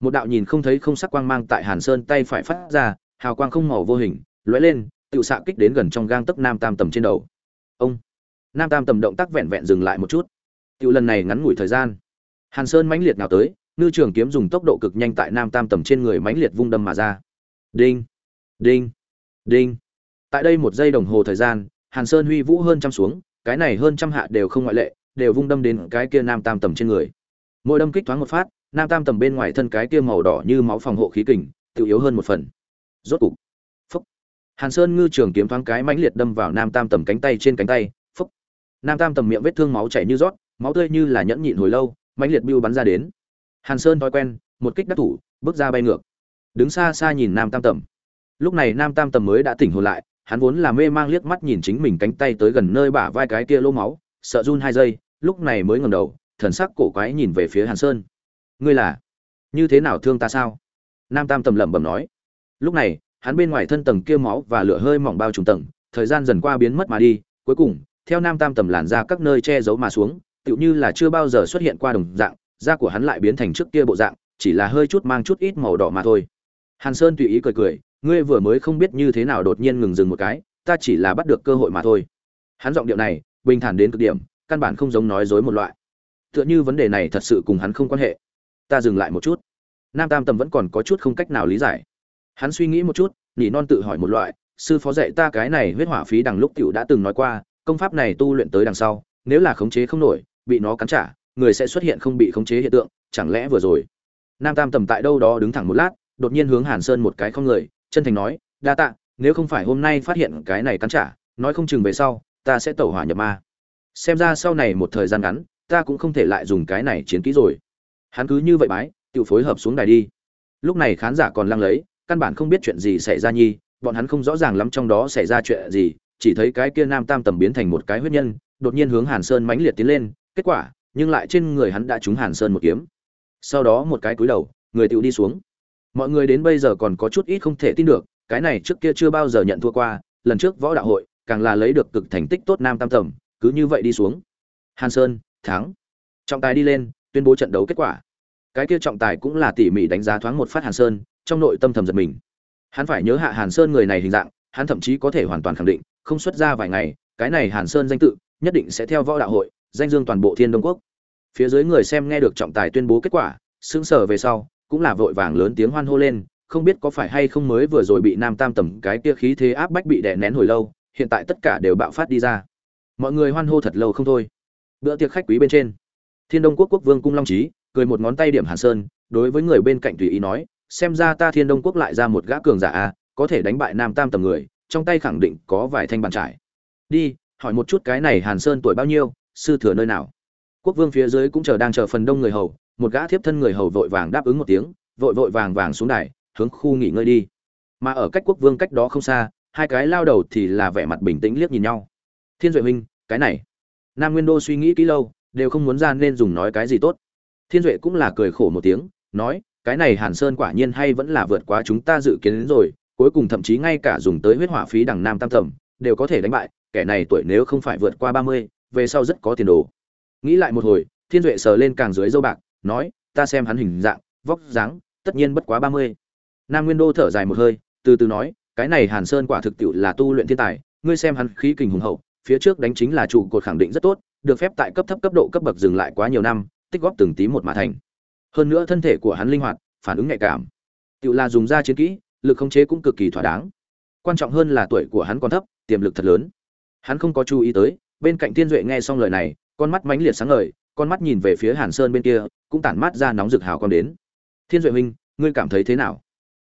một đạo nhìn không thấy không sắc quang mang tại hàn sơn tay phải phát ra, hào quang không màu vô hình, lóe lên, tự xạ kích đến gần trong gang tấc nam tam tầm trên đầu. Ông. Nam tam tầm động tác vẹn vẹn dừng lại một chút. Tự lần này ngắn ngủi thời gian. Hàn sơn mãnh liệt nào tới, ngư trường kiếm dùng tốc độ cực nhanh tại nam tam tầm trên người mãnh liệt vung đâm mà ra. Đinh. Đinh. Đinh. Tại đây một giây đồng hồ thời gian, hàn sơn huy vũ hơn trăm xuống, cái này hơn trăm hạ đều không ngoại lệ, đều vung đâm đến cái kia nam tam tầm trên người mỗi đâm kích thoáng một phát, nam tam tầm bên ngoài thân cái kia màu đỏ như máu phòng hộ khí kình, tự yếu hơn một phần. Rốt cục, phúc. Hàn sơn ngư trường kiếm thoáng cái mãnh liệt đâm vào nam tam tầm cánh tay trên cánh tay, phúc. Nam tam tầm miệng vết thương máu chảy như rót, máu tươi như là nhẫn nhịn hồi lâu, mãnh liệt bưu bắn ra đến. Hàn sơn thói quen, một kích đắc thủ, bước ra bay ngược. Đứng xa xa nhìn nam tam tầm. Lúc này nam tam tầm mới đã tỉnh hồn lại, hắn vốn là mê mang liếc mắt nhìn chính mình cánh tay tới gần nơi bả vai cái kia lỗ máu, sợ run hai giây, lúc này mới ngẩng đầu thần sắc cổ quái nhìn về phía hàn sơn. Ngươi là? Như thế nào thương ta sao? Nam tam tầm lẩm bẩm nói. Lúc này, hắn bên ngoài thân tầng kia máu và lửa hơi mỏng bao trùm tầng, thời gian dần qua biến mất mà đi, cuối cùng, theo nam tam tầm làn ra các nơi che giấu mà xuống, tựu như là chưa bao giờ xuất hiện qua đồng dạng, da của hắn lại biến thành trước kia bộ dạng, chỉ là hơi chút mang chút ít màu đỏ mà thôi. Hàn sơn tùy ý cười cười, ngươi vừa mới không biết như thế nào đột nhiên ngừng dừng một cái, ta chỉ là bắt được cơ hội mà thôi. Hắn giọng điệu này, bình thản đến cực điểm, căn bản không giống nói dối một loại tựa như vấn đề này thật sự cùng hắn không quan hệ. Ta dừng lại một chút. Nam tam tầm vẫn còn có chút không cách nào lý giải. Hắn suy nghĩ một chút nhỉ non tự hỏi một loại, sư phó dạy ta cái này huyết hỏa phí đằng lúc tiểu đã từng nói qua, công pháp này tu luyện tới đằng sau, nếu là khống chế không nổi, bị nó cắn trả, người sẽ xuất hiện không bị khống chế hiện tượng, chẳng lẽ vừa rồi? Nam tam tầm tại đâu đó đứng thẳng một lát, đột nhiên hướng hàn sơn một cái không người, chân thành nói, đa tạ, nếu không phải hôm nay phát hiện cái này cắn trả, nói không chừng về sau, ta sẽ tẩu hỏa nhập ma. Xem ra sau này một thời gian ngắn ta cũng không thể lại dùng cái này chiến kỹ rồi. Hắn cứ như vậy bái tự phối hợp xuống đài đi. Lúc này khán giả còn lăng lấy căn bản không biết chuyện gì xảy ra nhi, bọn hắn không rõ ràng lắm trong đó xảy ra chuyện gì, chỉ thấy cái kia nam tam tầm biến thành một cái huyết nhân, đột nhiên hướng hàn sơn mãnh liệt tiến lên, kết quả, nhưng lại trên người hắn đã trúng hàn sơn một kiếm. Sau đó một cái cúi đầu, người tựu đi xuống. Mọi người đến bây giờ còn có chút ít không thể tin được, cái này trước kia chưa bao giờ nhận thua qua, lần trước võ đạo hội, càng là lấy được cực thành tích tốt nam tam tầm, cứ như vậy đi xuống. Hàn sơn thắng. Trọng tài đi lên, tuyên bố trận đấu kết quả. Cái kia trọng tài cũng là tỉ mỉ đánh giá thoáng một phát hàn sơn, trong nội tâm thầm giật mình. Hắn phải nhớ hạ hàn sơn người này hình dạng, hắn thậm chí có thể hoàn toàn khẳng định, không xuất ra vài ngày, cái này hàn sơn danh tự, nhất định sẽ theo võ đạo hội, danh dương toàn bộ thiên đông quốc. Phía dưới người xem nghe được trọng tài tuyên bố kết quả, sững sờ về sau, cũng là vội vàng lớn tiếng hoan hô lên, không biết có phải hay không mới vừa rồi bị nam tam tầm cái kia khí thế áp bách bị đè nén hồi lâu, hiện tại tất cả đều bạo phát đi ra. Mọi người hoan hô thật lâu không thôi bữa tiệc khách quý bên trên. Thiên đông quốc quốc vương cung long trí cười một ngón tay điểm hàn sơn, đối với người bên cạnh tùy ý nói, xem ra ta thiên đông quốc lại ra một gã cường giả a, có thể đánh bại nam tam tầm người, trong tay khẳng định có vài thanh bàn trải. Đi, hỏi một chút cái này hàn sơn tuổi bao nhiêu, sư thừa nơi nào? Quốc vương phía dưới cũng chờ đang chờ phần đông người hầu, một gã thiếp thân người hầu vội vàng đáp ứng một tiếng, vội vội vàng vàng xuống đài, hướng khu nghỉ ngơi đi. Mà ở cách quốc vương cách đó không xa, hai cái lao đầu thì là vẻ mặt bình tĩnh liếc nhìn nhau. Thiên duệ huynh, cái này nam nguyên đô suy nghĩ kỹ lâu, đều không muốn ra nên dùng nói cái gì tốt. Thiên duệ cũng là cười khổ một tiếng, nói, cái này hàn sơn quả nhiên hay vẫn là vượt quá chúng ta dự kiến đến rồi, cuối cùng thậm chí ngay cả dùng tới huyết hỏa phí đằng nam tam tầm đều có thể đánh bại, kẻ này tuổi nếu không phải vượt qua ba mươi, về sau rất có tiền đồ. Nghĩ lại một hồi, thiên duệ sờ lên càng dưới dâu bạc, nói, ta xem hắn hình dạng, vóc dáng, tất nhiên bất quá ba mươi. Nam nguyên đô thở dài một hơi, từ từ nói, cái này hàn sơn quả thực tiệu là tu luyện thiên tài, ngươi xem hắn khí kình hùng hậu phía trước đánh chính là trụ cột khẳng định rất tốt, được phép tại cấp thấp cấp độ cấp bậc dừng lại quá nhiều năm, tích góp từng tí một mà thành. Hơn nữa thân thể của hắn linh hoạt, phản ứng nhạy cảm. Tự là dùng ra chiến kỹ, lực khống chế cũng cực kỳ thỏa đáng. Quan trọng hơn là tuổi của hắn còn thấp, tiềm lực thật lớn. Hắn không có chú ý tới, bên cạnh thiên duệ nghe xong lời này, con mắt mãnh liệt sáng ngời, con mắt nhìn về phía hàn sơn bên kia, cũng tản mắt ra nóng rực hào con đến. Thiên duệ huynh, ngươi cảm thấy thế nào?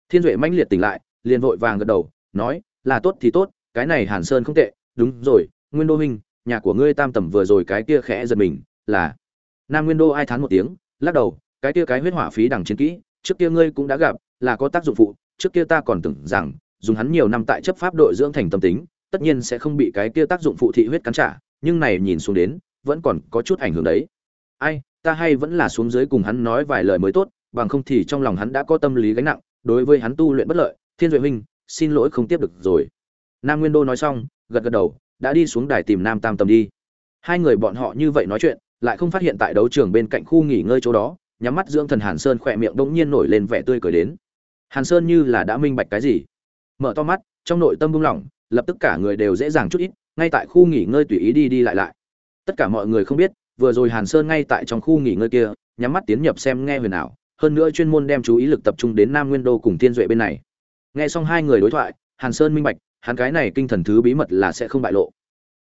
Thiên duệ mãnh liệt tỉnh lại, liền vội vàng gật đầu, nói, là tốt thì tốt, cái này hàn sơn không tệ, đúng rồi nguyên đô huynh, nhà của ngươi tam tầm vừa rồi cái kia khẽ giật mình, là? Nam nguyên đô ai thán một tiếng, lắc đầu, cái kia cái huyết hỏa phí đằng chiến kỹ, trước kia ngươi cũng đã gặp, là có tác dụng phụ, trước kia ta còn tưởng rằng, dùng hắn nhiều năm tại chấp pháp đội dưỡng thành tâm tính, tất nhiên sẽ không bị cái kia tác dụng phụ thị huyết cắn trả, nhưng này nhìn xuống đến, vẫn còn có chút ảnh hưởng đấy. Ai, ta hay vẫn là xuống dưới cùng hắn nói vài lời mới tốt, bằng không thì trong lòng hắn đã có tâm lý gánh nặng, đối với hắn tu luyện bất lợi, thiên duệ huynh, xin lỗi không tiếp được rồi. Nam nguyên đô nói xong, gật gật đầu đã đi xuống đài tìm nam tam tầm đi. Hai người bọn họ như vậy nói chuyện, lại không phát hiện tại đấu trường bên cạnh khu nghỉ ngơi chỗ đó, nhắm mắt dưỡng thần hàn sơn khỏe miệng đống nhiên nổi lên vẻ tươi cười đến. Hàn sơn như là đã minh bạch cái gì? Mở to mắt, trong nội tâm buông lỏng, lập tức cả người đều dễ dàng chút ít, ngay tại khu nghỉ ngơi tùy ý đi đi lại lại. Tất cả mọi người không biết, vừa rồi hàn sơn ngay tại trong khu nghỉ ngơi kia, nhắm mắt tiến nhập xem nghe huyền ảo, hơn nữa chuyên môn đem chú ý lực tập trung đến nam nguyên đô cùng thiên duệ bên này. Nghe xong hai người đối thoại, hàn sơn minh bạch hắn cái này kinh thần thứ bí mật là sẽ không bại lộ.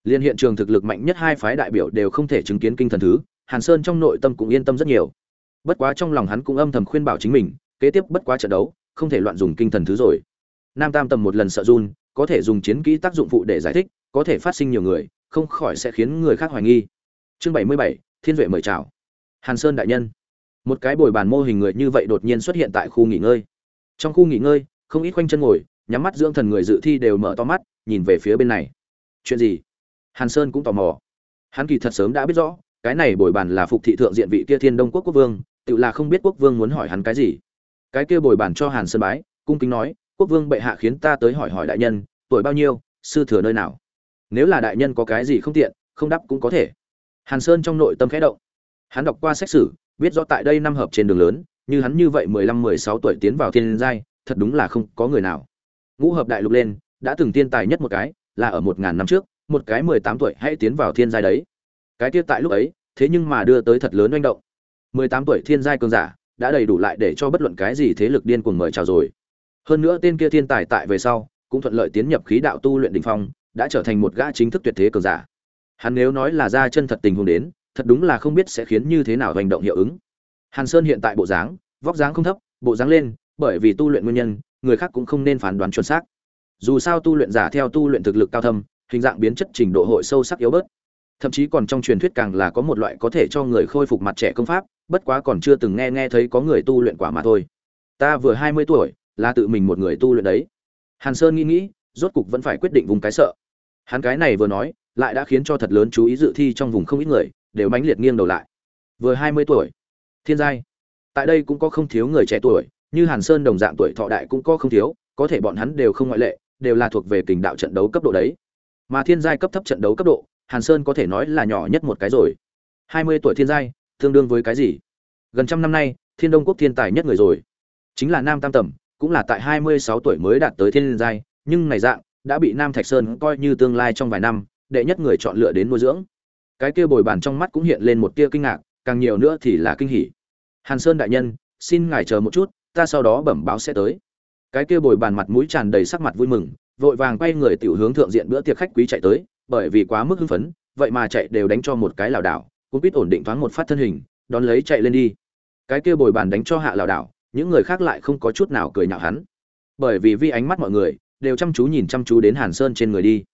Liên hiện trường thực lực mạnh nhất hai phái đại biểu đều không thể chứng kiến kinh thần thứ, hàn sơn trong nội tâm cũng yên tâm rất nhiều. Bất quá trong lòng hắn cũng âm thầm khuyên bảo chính mình, kế tiếp bất quá trận đấu, không thể loạn dùng kinh thần thứ rồi. Nam tam tầm một lần sợ run, có thể dùng chiến kỹ tác dụng phụ để giải thích, có thể phát sinh nhiều người, không khỏi sẽ khiến người khác hoài nghi. Chương bảy mươi bảy, thiên duệ mời chào. Hàn sơn đại nhân. Một cái bồi bàn mô hình người như vậy đột nhiên xuất hiện tại khu nghỉ ngơi. Trong khu nghỉ ngơi, không ít quanh chân ngồi nhắm mắt dưỡng thần người dự thi đều mở to mắt nhìn về phía bên này. Chuyện gì? Hàn sơn cũng tò mò. Hắn kỳ thật sớm đã biết rõ cái này bồi bàn là phục thị thượng diện vị kia thiên đông quốc quốc vương tự là không biết quốc vương muốn hỏi hắn cái gì. Cái kia bồi bàn cho hàn sơn bái cung kính nói quốc vương bệ hạ khiến ta tới hỏi hỏi đại nhân tuổi bao nhiêu sư thừa nơi nào? Nếu là đại nhân có cái gì không tiện không đáp cũng có thể. Hàn sơn trong nội tâm khẽ động. Hắn đọc qua xét xử, biết rõ tại đây năm hợp trên đường lớn như hắn như vậy mười lăm mười sáu tuổi tiến vào thiên giai thật đúng là không có người nào ngũ hợp đại lục lên đã từng thiên tài nhất một cái là ở một ngàn năm trước một cái mười tám tuổi hãy tiến vào thiên giai đấy cái tiết tại lúc ấy thế nhưng mà đưa tới thật lớn manh động mười tám tuổi thiên giai cường giả đã đầy đủ lại để cho bất luận cái gì thế lực điên cuồng mời chào rồi hơn nữa tên kia thiên tài tại về sau cũng thuận lợi tiến nhập khí đạo tu luyện đỉnh phong, đã trở thành một gã chính thức tuyệt thế cường giả. Hắn nếu nói là ra chân thật tình huống đến, thật đúng là không biết sẽ khiến như thế nào hành động hiệu ứng. Hàn Sơn hiện tại bộ dáng, vóc dáng không thấp, bộ dáng lên, bởi vì tu luyện nguyên nhân, người khác cũng không nên phán đoán chuẩn xác. Dù sao tu luyện giả theo tu luyện thực lực cao thâm, hình dạng biến chất trình độ hội sâu sắc yếu bớt. Thậm chí còn trong truyền thuyết càng là có một loại có thể cho người khôi phục mặt trẻ công pháp, bất quá còn chưa từng nghe nghe thấy có người tu luyện quả mà thôi. Ta vừa hai mươi tuổi, là tự mình một người tu luyện đấy. Hàn Sơn nghĩ nghĩ, rốt cục vẫn phải quyết định vùng cái sợ. Hắn cái này vừa nói, lại đã khiến cho thật lớn chú ý dự thi trong vùng không ít người, đều mãnh liệt nghiêng đầu lại. Vừa hai mươi tuổi, thiên giai. Tại đây cũng có không thiếu người trẻ tuổi, như Hàn Sơn đồng dạng tuổi thọ đại cũng có không thiếu, có thể bọn hắn đều không ngoại lệ, đều là thuộc về kình đạo trận đấu cấp độ đấy. Mà thiên giai cấp thấp trận đấu cấp độ, Hàn Sơn có thể nói là nhỏ nhất một cái rồi. Hai mươi tuổi thiên giai, tương đương với cái gì? Gần trăm năm nay, Thiên Đông quốc thiên tài nhất người rồi. Chính là Nam Tam Tầm, cũng là tại hai mươi sáu tuổi mới đạt tới thiên giai, nhưng này dạng đã bị Nam Thạch Sơn coi như tương lai trong vài năm, đệ nhất người chọn lựa đến nuôi dưỡng. Cái kia bồi bàn trong mắt cũng hiện lên một tia kinh ngạc, càng nhiều nữa thì là kinh hỉ. Hàn Sơn đại nhân, xin ngài chờ một chút, ta sau đó bẩm báo sẽ tới. Cái kia bồi bàn mặt mũi tràn đầy sắc mặt vui mừng, vội vàng quay người tiểu hướng thượng diện bữa tiệc khách quý chạy tới, bởi vì quá mức hưng phấn, vậy mà chạy đều đánh cho một cái lảo đảo, cũng biết ổn định thoáng một phát thân hình, đón lấy chạy lên đi. Cái kia bồi bàn đánh cho hạ lảo đảo, những người khác lại không có chút nào cười nhạo hắn. Bởi vì vi ánh mắt mọi người đều chăm chú nhìn chăm chú đến Hàn Sơn trên người đi.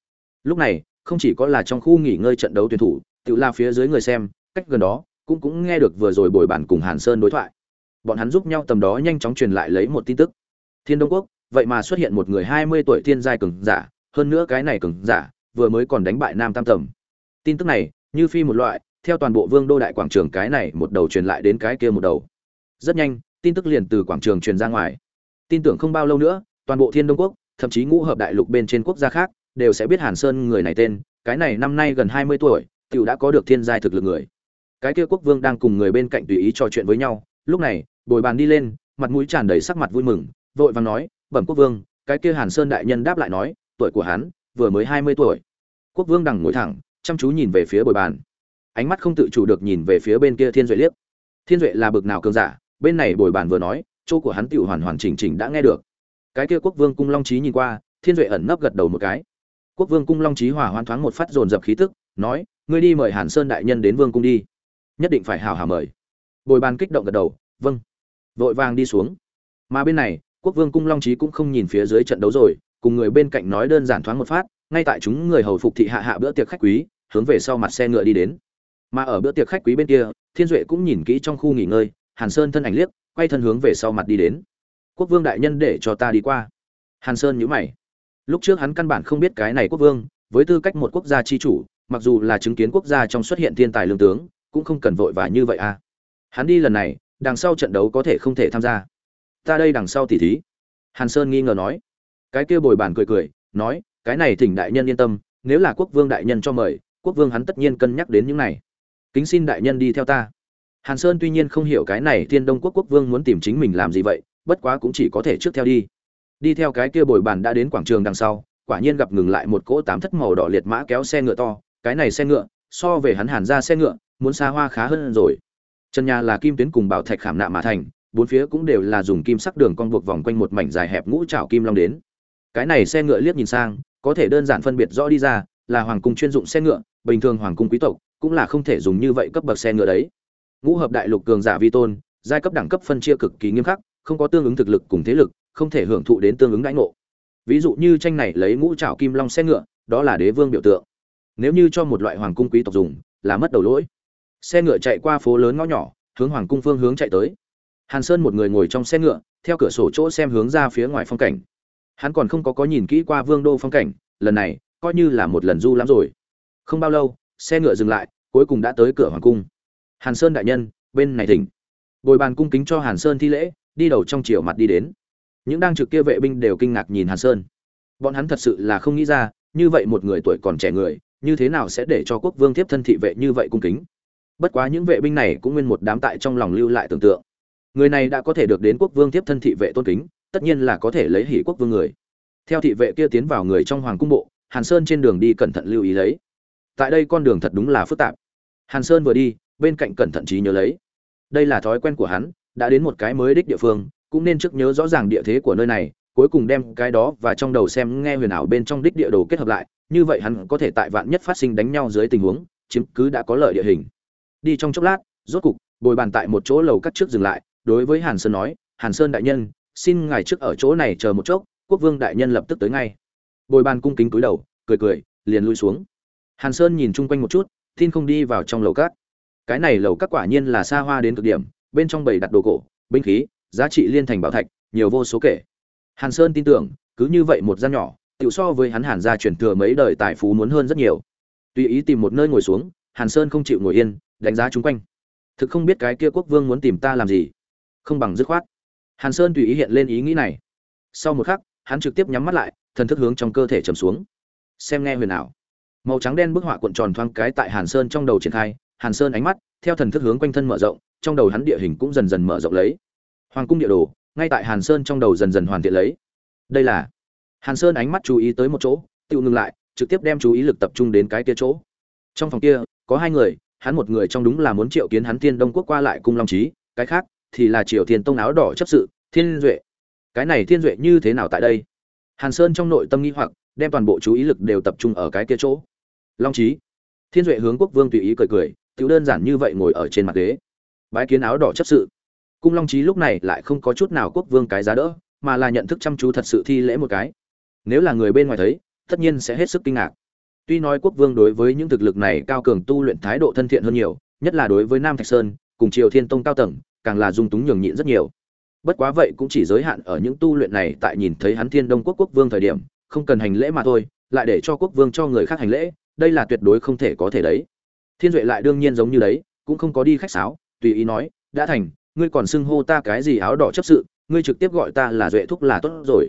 Lúc này, không chỉ có là trong khu nghỉ ngơi trận đấu tuyển thủ, tự la phía dưới người xem, cách gần đó, cũng cũng nghe được vừa rồi bồi bàn cùng Hàn Sơn đối thoại. Bọn hắn giúp nhau tầm đó nhanh chóng truyền lại lấy một tin tức. Thiên Đông Quốc, vậy mà xuất hiện một người hai mươi tuổi thiên giai cường giả, hơn nữa cái này cường giả vừa mới còn đánh bại Nam Tam Tầm. Tin tức này, như phi một loại, theo toàn bộ Vương đô đại quảng trường cái này một đầu truyền lại đến cái kia một đầu. Rất nhanh, tin tức liền từ quảng trường truyền ra ngoài. Tin tưởng không bao lâu nữa, toàn bộ Thiên Đông quốc, thậm chí ngũ hợp đại lục bên trên quốc gia khác, đều sẽ biết Hàn Sơn người này tên, cái này năm nay gần hai mươi tuổi, tiểu đã có được thiên giai thực lực người. Cái kia quốc vương đang cùng người bên cạnh tùy ý trò chuyện với nhau, lúc này, bồi bàn đi lên, mặt mũi tràn đầy sắc mặt vui mừng, vội vàng nói, "Bẩm quốc vương." Cái kia Hàn Sơn đại nhân đáp lại nói, "Tuổi của hắn vừa mới hai mươi tuổi." Quốc vương đằng ngồi thẳng, chăm chú nhìn về phía bồi bàn. Ánh mắt không tự chủ được nhìn về phía bên kia Thiên Duệ liếc. Thiên Duệ là bực nào cường giả, bên này bồi bàn vừa nói, chỗ của hắn tự hoàn hoàn chỉnh chỉnh đã nghe được. Cái kia Quốc vương cung Long Chí nhìn qua, Thiên Duệ ẩn nấp gật đầu một cái. Quốc vương cung Long Chí hỏa hoan thoáng một phát dồn dập khí tức, nói, ngươi đi mời Hàn Sơn đại nhân đến vương cung đi, nhất định phải hào hào mời. Bồi bàn kích động gật đầu, vâng. Vội vàng đi xuống. Mà bên này, Quốc vương cung Long trí cũng không nhìn phía dưới trận đấu rồi, cùng người bên cạnh nói đơn giản thoáng một phát, ngay tại chúng người hầu phục thị hạ hạ bữa tiệc khách quý, hướng về sau mặt xe ngựa đi đến. Mà ở bữa tiệc khách quý bên kia, Thiên Duệ cũng nhìn kỹ trong khu nghỉ ngơi, Hàn Sơn thân ảnh liếc, quay thân hướng về sau mặt đi đến. Quốc vương đại nhân để cho ta đi qua. Hàn Sơn nhữ mày. Lúc trước hắn căn bản không biết cái này quốc vương, với tư cách một quốc gia tri chủ, mặc dù là chứng kiến quốc gia trong xuất hiện thiên tài lương tướng, cũng không cần vội vã như vậy à. Hắn đi lần này, đằng sau trận đấu có thể không thể tham gia. Ta đây đằng sau tỉ thí. Hàn Sơn nghi ngờ nói. Cái kia bồi bàn cười cười, nói, cái này thỉnh đại nhân yên tâm, nếu là quốc vương đại nhân cho mời, quốc vương hắn tất nhiên cân nhắc đến những này. Kính xin đại nhân đi theo ta. Hàn Sơn tuy nhiên không hiểu cái này Thiên Đông quốc quốc vương muốn tìm chính mình làm gì vậy, bất quá cũng chỉ có thể trước theo đi. Đi theo cái kia bồi bàn đã đến quảng trường đằng sau, quả nhiên gặp ngừng lại một cỗ tám thất màu đỏ liệt mã kéo xe ngựa to, cái này xe ngựa, so về hắn Hàn ra xe ngựa, muốn xa hoa khá hơn rồi. Chân nhà là kim tuyến cùng bảo thạch khảm nạm mà thành, bốn phía cũng đều là dùng kim sắc đường cong buộc vòng quanh một mảnh dài hẹp ngũ trảo kim long đến. Cái này xe ngựa liếc nhìn sang, có thể đơn giản phân biệt rõ đi ra, là hoàng cung chuyên dụng xe ngựa, bình thường hoàng cung quý tộc cũng là không thể dùng như vậy cấp bậc xe ngựa đấy. Ngũ hợp đại lục cường giả vi tôn giai cấp đẳng cấp phân chia cực kỳ nghiêm khắc không có tương ứng thực lực cùng thế lực không thể hưởng thụ đến tương ứng đãi ngộ. Ví dụ như tranh này lấy ngũ trảo kim long xe ngựa đó là đế vương biểu tượng. Nếu như cho một loại hoàng cung quý tộc dùng là mất đầu lỗi xe ngựa chạy qua phố lớn ngõ nhỏ, hướng hoàng cung phương hướng chạy tới. Hàn sơn một người ngồi trong xe ngựa, theo cửa sổ chỗ xem hướng ra phía ngoài phong cảnh. Hắn còn không có có nhìn kỹ qua vương đô phong cảnh, lần này, coi như là một lần du lắm rồi. Không bao lâu, xe ngựa dừng lại, cuối cùng đã tới cửa hoàng cung. Hàn sơn đại nhân, bên này thỉnh. Bồi bàn cung kính cho hàn sơn thi lễ, đi đầu trong chiều mặt đi đến. Những đang trực kia vệ binh đều kinh ngạc nhìn hàn sơn. Bọn hắn thật sự là không nghĩ ra, như vậy một người tuổi còn trẻ người, như thế nào sẽ để cho quốc vương tiếp thân thị vệ như vậy cung kính? Bất quá những vệ binh này cũng nguyên một đám tại trong lòng lưu lại tưởng tượng. Người này đã có thể được đến quốc vương tiếp thân thị vệ tôn kính, tất nhiên là có thể lấy hỷ quốc vương người. Theo thị vệ kia tiến vào người trong hoàng cung bộ, hàn sơn trên đường đi cẩn thận lưu ý lấy. Tại đây con đường thật đúng là phức tạp. Hàn sơn vừa đi, bên cạnh cẩn thận trí nhớ lấy. Đây là thói quen của hắn, đã đến một cái mới đích địa phương, cũng nên trước nhớ rõ ràng địa thế của nơi này, cuối cùng đem cái đó và trong đầu xem nghe huyền ảo bên trong đích địa đồ kết hợp lại, như vậy hắn có thể tại vạn nhất phát sinh đánh nhau dưới tình huống, chiếm cứ đã có lợi địa hình đi trong chốc lát, rốt cục, bồi bàn tại một chỗ lầu cắt trước dừng lại, đối với hàn sơn nói, hàn sơn đại nhân, xin ngài trước ở chỗ này chờ một chốc, quốc vương đại nhân lập tức tới ngay. Bồi bàn cung kính cúi đầu, cười cười, liền lui xuống. Hàn sơn nhìn chung quanh một chút, tin không đi vào trong lầu cát. Cái này lầu cát quả nhiên là xa hoa đến cực điểm, bên trong bầy đặt đồ cổ, binh khí, giá trị liên thành bảo thạch, nhiều vô số kể. Hàn sơn tin tưởng, cứ như vậy một gian nhỏ tự so với hắn hàn gia chuyển thừa mấy đời tài phú muốn hơn rất nhiều. Tùy ý tìm một nơi ngồi xuống, hàn sơn không chịu ngồi yên đánh giá chung quanh. Thực không biết cái kia quốc vương muốn tìm ta làm gì. Không bằng dứt khoát. Hàn sơn tùy ý hiện lên ý nghĩ này. Sau một khắc, hắn trực tiếp nhắm mắt lại, thần thức hướng trong cơ thể trầm xuống. Xem nghe huyền ảo. Màu trắng đen bức họa cuộn tròn thoáng cái tại hàn sơn trong đầu triển khai, hàn sơn ánh mắt, theo thần thức hướng quanh thân mở rộng, trong đầu hắn địa hình cũng dần dần mở rộng lấy. Hoàng cung địa đồ, ngay tại hàn sơn trong đầu dần dần hoàn thiện lấy. Đây là hàn sơn ánh mắt chú ý tới một chỗ, tự ngừng lại, trực tiếp đem chú ý lực tập trung đến cái kia chỗ. Trong phòng kia, có hai người hắn một người trong đúng là muốn triệu kiến hắn thiên đông quốc qua lại cung long trí cái khác thì là triều thiên tông áo đỏ chấp sự, thiên duệ. Cái này thiên duệ như thế nào tại đây? Hàn sơn trong nội tâm nghi hoặc, đem toàn bộ chú ý lực đều tập trung ở cái kia chỗ. Long trí thiên duệ hướng quốc vương tùy ý cười cười, tiểu đơn giản như vậy ngồi ở trên mặt ghế. Bái kiến áo đỏ chấp sự. Cung long trí lúc này lại không có chút nào quốc vương cái giá đỡ, mà là nhận thức chăm chú thật sự thi lễ một cái. Nếu là người bên ngoài thấy, tất nhiên sẽ hết sức kinh ngạc tuy nói quốc vương đối với những thực lực này cao cường tu luyện thái độ thân thiện hơn nhiều, nhất là đối với nam thạch sơn, cùng triều thiên tông cao tầng, càng là dung túng nhường nhịn rất nhiều. Bất quá vậy cũng chỉ giới hạn ở những tu luyện này tại nhìn thấy hắn thiên đông quốc quốc vương thời điểm, không cần hành lễ mà thôi, lại để cho quốc vương cho người khác hành lễ, đây là tuyệt đối không thể có thể đấy. Thiên duệ lại đương nhiên giống như đấy, cũng không có đi khách sáo, tùy ý nói, đã thành, ngươi còn xưng hô ta cái gì áo đỏ chấp sự, ngươi trực tiếp gọi ta là duệ thúc là tốt rồi.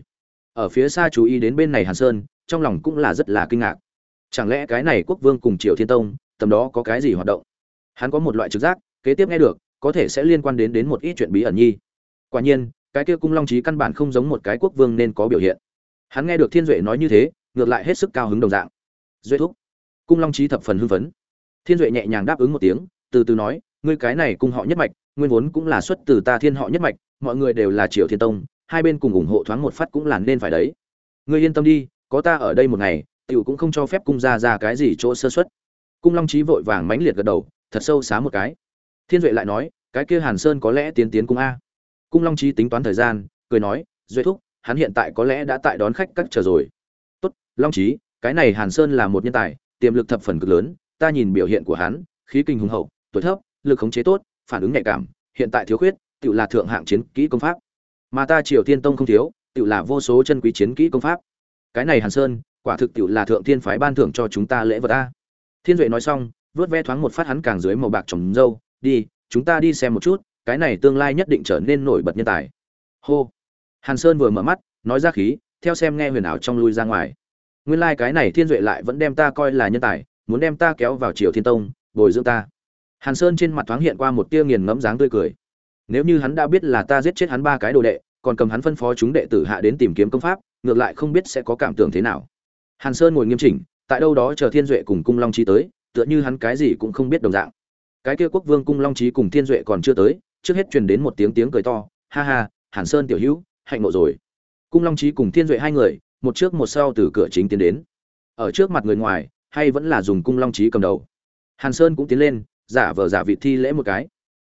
Ở phía xa chú ý đến bên này hàn sơn, trong lòng cũng là rất là kinh ngạc chẳng lẽ cái này quốc vương cùng triều thiên tông, tầm đó có cái gì hoạt động? Hắn có một loại trực giác, kế tiếp nghe được, có thể sẽ liên quan đến đến một ít chuyện bí ẩn nhi. Quả nhiên, cái kia cung long trí căn bản không giống một cái quốc vương nên có biểu hiện. Hắn nghe được thiên duệ nói như thế, ngược lại hết sức cao hứng đồng dạng. Duệ thúc. Cung long trí thập phần hưng phấn. Thiên duệ nhẹ nhàng đáp ứng một tiếng, từ từ nói, ngươi cái này cung họ nhất mạch, nguyên vốn cũng là xuất từ ta thiên họ nhất mạch, mọi người đều là triều thiên tông, hai bên cùng ủng hộ thoáng một phát cũng là nên phải đấy. Ngươi yên tâm đi, có ta ở đây một ngày tiểu cũng không cho phép cung ra ra cái gì chỗ sơ xuất cung long trí vội vàng mãnh liệt gật đầu, thật sâu xá một cái. Thiên duệ lại nói, cái kia hàn sơn có lẽ tiến tiến cung a. Cung long trí tính toán thời gian, cười nói, duệ thúc, hắn hiện tại có lẽ đã tại đón khách các chờ rồi. Tốt, long trí cái này hàn sơn là một nhân tài, tiềm lực thập phần cực lớn, ta nhìn biểu hiện của hắn, khí kinh hùng hậu, tuổi thấp, lực khống chế tốt, phản ứng nhạy cảm, hiện tại thiếu khuyết tự là thượng hạng chiến kỹ công pháp. Mà ta triều tiên tông không thiếu tự là vô số chân quý chiến kỹ công pháp. Cái này hàn sơn quả thực tiểu là thượng thiên phái ban thưởng cho chúng ta lễ vật ta thiên duệ nói xong, vớt ve thoáng một phát hắn càng dưới màu bạc trồng dâu, đi, chúng ta đi xem một chút, cái này tương lai nhất định trở nên nổi bật nhân tài. Hô. Hàn sơn vừa mở mắt, nói ra khí, theo xem nghe huyền ảo trong lui ra ngoài. Nguyên lai cái này thiên duệ lại vẫn đem ta coi là nhân tài, muốn đem ta kéo vào triều thiên tông, bồi dưỡng ta. Hàn sơn trên mặt thoáng hiện qua một tia nghiền ngẫm dáng tươi cười. Nếu như hắn đã biết là ta giết chết hắn ba cái đồ đệ, còn cầm hắn phân phó chúng đệ tử hạ đến tìm kiếm công pháp, ngược lại không biết sẽ có cảm tưởng thế nào hàn sơn ngồi nghiêm chỉnh, tại đâu đó chờ thiên duệ cùng cung long trí tới, tựa như hắn cái gì cũng không biết đồng dạng. Cái kia quốc vương cung long trí cùng thiên duệ còn chưa tới, trước hết truyền đến một tiếng tiếng cười to, ha ha, hàn sơn tiểu hữu, hạnh ngộ rồi. Cung long trí cùng thiên duệ hai người, một trước một sau từ cửa chính tiến đến. Ở trước mặt người ngoài, hay vẫn là dùng cung long trí cầm đầu. Hàn sơn cũng tiến lên, giả vờ giả vị thi lễ một cái.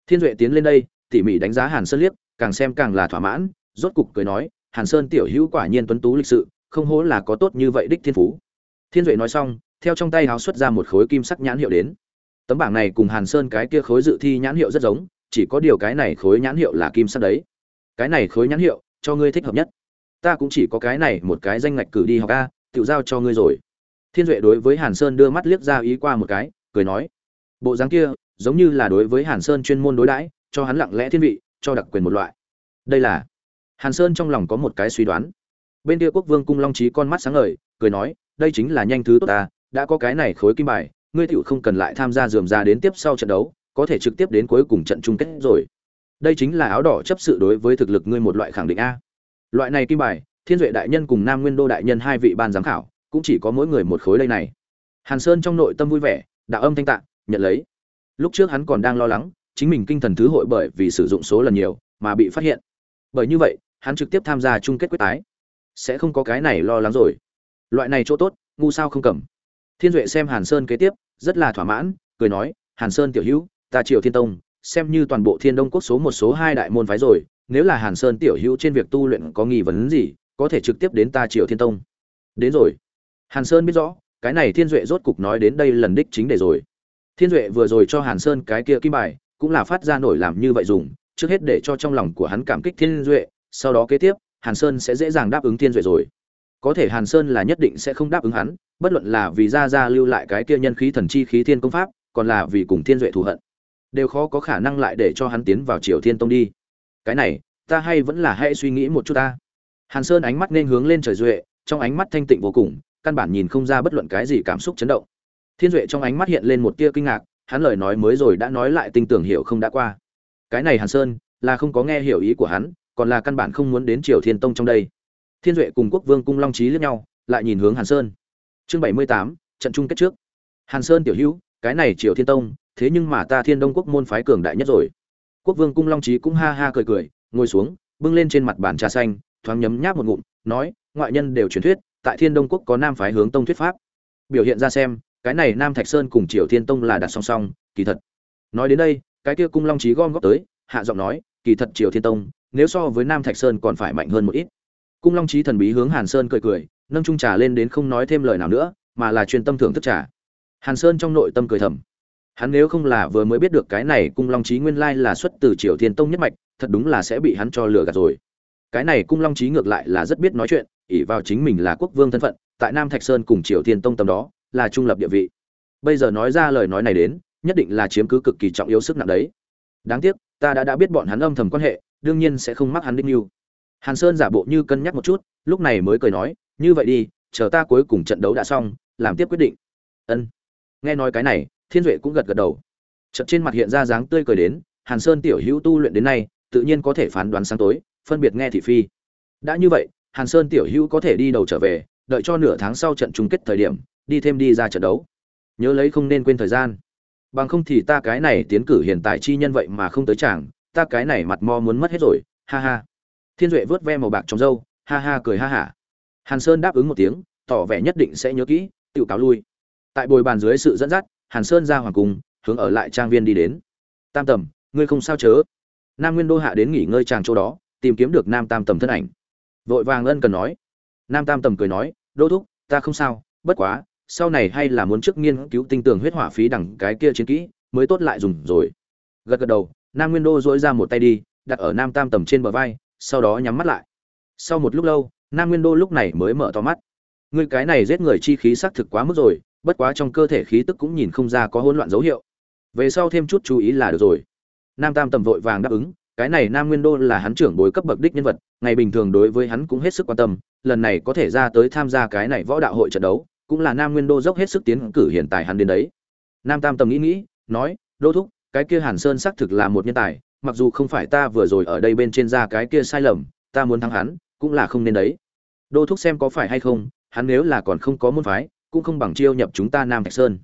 Thiên duệ tiến lên đây, tỉ mỉ đánh giá hàn sơn liếc, càng xem càng là thỏa mãn, rốt cục cười nói, hàn sơn tiểu hữu quả nhiên tuấn tú lịch sự không hố là có tốt như vậy đích thiên phú. Thiên duệ nói xong, theo trong tay háo xuất ra một khối kim sắc nhãn hiệu đến. Tấm bảng này cùng hàn sơn cái kia khối dự thi nhãn hiệu rất giống, chỉ có điều cái này khối nhãn hiệu là kim sắc đấy. Cái này khối nhãn hiệu, cho ngươi thích hợp nhất. Ta cũng chỉ có cái này một cái danh ngạch cử đi học a, tự giao cho ngươi rồi. Thiên duệ đối với hàn sơn đưa mắt liếc ra ý qua một cái, cười nói. Bộ dáng kia, giống như là đối với hàn sơn chuyên môn đối đãi, cho hắn lặng lẽ thiên vị, cho đặc quyền một loại. Đây là hàn sơn trong lòng có một cái suy đoán bên kia quốc vương cung long trí con mắt sáng ngời, cười nói, đây chính là nhanh thứ tốt ta, đã có cái này khối kim bài, ngươi tựu không cần lại tham gia dườm ra đến tiếp sau trận đấu, có thể trực tiếp đến cuối cùng trận chung kết rồi. Đây chính là áo đỏ chấp sự đối với thực lực ngươi một loại khẳng định a. Loại này kim bài, thiên duệ đại nhân cùng nam nguyên đô đại nhân hai vị ban giám khảo, cũng chỉ có mỗi người một khối đây này. Hàn sơn trong nội tâm vui vẻ, đạo âm thanh tạng nhận lấy. Lúc trước hắn còn đang lo lắng, chính mình kinh thần thứ hội bởi vì sử dụng số lần nhiều, mà bị phát hiện. Bởi như vậy, hắn trực tiếp tham gia chung kết quyết tái sẽ không có cái này lo lắng rồi. Loại này chỗ tốt, ngu sao không cầm. Thiên duệ xem hàn sơn kế tiếp, rất là thỏa mãn, cười nói, hàn sơn tiểu hữu, ta triều thiên tông, xem như toàn bộ thiên đông quốc số một số hai đại môn phái rồi, nếu là hàn sơn tiểu hữu trên việc tu luyện có nghi vấn gì, có thể trực tiếp đến ta triều thiên tông. Đến rồi. Hàn sơn biết rõ, cái này thiên duệ rốt cục nói đến đây lần đích chính để rồi. Thiên duệ vừa rồi cho hàn sơn cái kia kim bài, cũng là phát ra nổi làm như vậy dùng, trước hết để cho trong lòng của hắn cảm kích thiên duệ, sau đó kế tiếp hàn sơn sẽ dễ dàng đáp ứng thiên duệ rồi. Có thể hàn sơn là nhất định sẽ không đáp ứng hắn, bất luận là vì ra ra lưu lại cái kia nhân khí thần chi khí thiên công pháp, còn là vì cùng thiên duệ thù hận. Đều khó có khả năng lại để cho hắn tiến vào triều thiên tông đi. Cái này, ta hay vẫn là hãy suy nghĩ một chút ta. Hàn sơn ánh mắt nên hướng lên trời duệ, trong ánh mắt thanh tịnh vô cùng, căn bản nhìn không ra bất luận cái gì cảm xúc chấn động. Thiên duệ trong ánh mắt hiện lên một tia kinh ngạc, hắn lời nói mới rồi đã nói lại tinh tưởng hiểu không đã qua. Cái này hàn sơn, là không có nghe hiểu ý của hắn còn là căn bản không muốn đến triều thiên tông trong đây. Thiên duệ cùng quốc vương cung long trí lẫn nhau, lại nhìn hướng hàn sơn. Chương bảy mươi tám, trận chung kết trước. Hàn sơn tiểu hữu, cái này triều thiên tông, thế nhưng mà ta thiên đông quốc môn phái cường đại nhất rồi. Quốc vương cung long trí cũng ha ha cười cười, ngồi xuống, bưng lên trên mặt bàn trà xanh, thoáng nhấm nháp một ngụm, nói, ngoại nhân đều truyền thuyết, tại thiên đông quốc có nam phái hướng tông thuyết pháp. Biểu hiện ra xem, cái này nam thạch sơn cùng triều thiên tông là đặt song song, kỳ thật. Nói đến đây, cái kia cung long trí gom góp tới, hạ giọng nói, kỳ thật triều thiên tông nếu so với nam thạch sơn còn phải mạnh hơn một ít. Cung long trí thần bí hướng hàn sơn cười cười, nâng trung trà lên đến không nói thêm lời nào nữa, mà là truyền tâm thưởng thức trà. Hàn sơn trong nội tâm cười thầm. Hắn nếu không là vừa mới biết được cái này cung long trí nguyên lai là xuất từ triều thiên tông nhất mạch, thật đúng là sẽ bị hắn cho lừa gạt rồi. Cái này cung long trí ngược lại là rất biết nói chuyện, ỷ vào chính mình là quốc vương thân phận, tại nam thạch sơn cùng triều thiên tông tầm đó, là trung lập địa vị. Bây giờ nói ra lời nói này đến, nhất định là chiếm cứ cực kỳ trọng yếu sức nặng đấy. Đáng tiếc, ta đã đã biết bọn hắn âm thầm quan hệ đương nhiên sẽ không mắc hắn đích mưu. Hàn sơn giả bộ như cân nhắc một chút, lúc này mới cười nói, như vậy đi, chờ ta cuối cùng trận đấu đã xong, làm tiếp quyết định. Ân. Nghe nói cái này, thiên duệ cũng gật gật đầu. Chợt trên mặt hiện ra dáng tươi cười đến, hàn sơn tiểu hữu tu luyện đến nay, tự nhiên có thể phán đoán sáng tối, phân biệt nghe thị phi. Đã như vậy, hàn sơn tiểu hữu có thể đi đầu trở về, đợi cho nửa tháng sau trận chung kết thời điểm, đi thêm đi ra trận đấu. Nhớ lấy không nên quên thời gian. Bằng không thì ta cái này tiến cử hiện tại chi nhân vậy mà không tới chàng ta cái này mặt mo muốn mất hết rồi, ha ha. Thiên duệ vớt ve màu bạc trong râu, ha ha cười ha hả. Hàn sơn đáp ứng một tiếng, tỏ vẻ nhất định sẽ nhớ kỹ, tự cáo lui. Tại bồi bàn dưới sự dẫn dắt, hàn sơn ra hoàng cung, hướng ở lại trang viên đi đến. Tam tầm, ngươi không sao chớ? Nam nguyên đô hạ đến nghỉ ngơi tràng chỗ đó, tìm kiếm được nam tam tầm thân ảnh. Vội vàng ân cần nói. Nam tam tầm cười nói, đô thúc, ta không sao, bất quá, sau này hay là muốn trước nghiên cứu tinh tường huyết hỏa phí đẳng cái kia chiến kỹ, mới tốt lại dùng rồi. Gật gật đầu nam nguyên đô dỗi ra một tay đi, đặt ở nam tam tầm trên bờ vai, sau đó nhắm mắt lại. Sau một lúc lâu, nam nguyên đô lúc này mới mở to mắt. Người cái này giết người chi khí xác thực quá mức rồi, bất quá trong cơ thể khí tức cũng nhìn không ra có hỗn loạn dấu hiệu. Về sau thêm chút chú ý là được rồi. Nam tam tầm vội vàng đáp ứng, cái này nam nguyên đô là hắn trưởng bối cấp bậc đích nhân vật, ngày bình thường đối với hắn cũng hết sức quan tâm, lần này có thể ra tới tham gia cái này võ đạo hội trận đấu, cũng là nam nguyên đô dốc hết sức tiến cử hiện tại hắn đến đấy. Nam tam tầm nghĩ nghĩ, nói đô thúc cái kia hàn sơn xác thực là một nhân tài, mặc dù không phải ta vừa rồi ở đây bên trên ra cái kia sai lầm, ta muốn thắng hắn, cũng là không nên đấy. Đô thúc xem có phải hay không, hắn nếu là còn không có môn phái, cũng không bằng chiêu nhập chúng ta nam thạch sơn.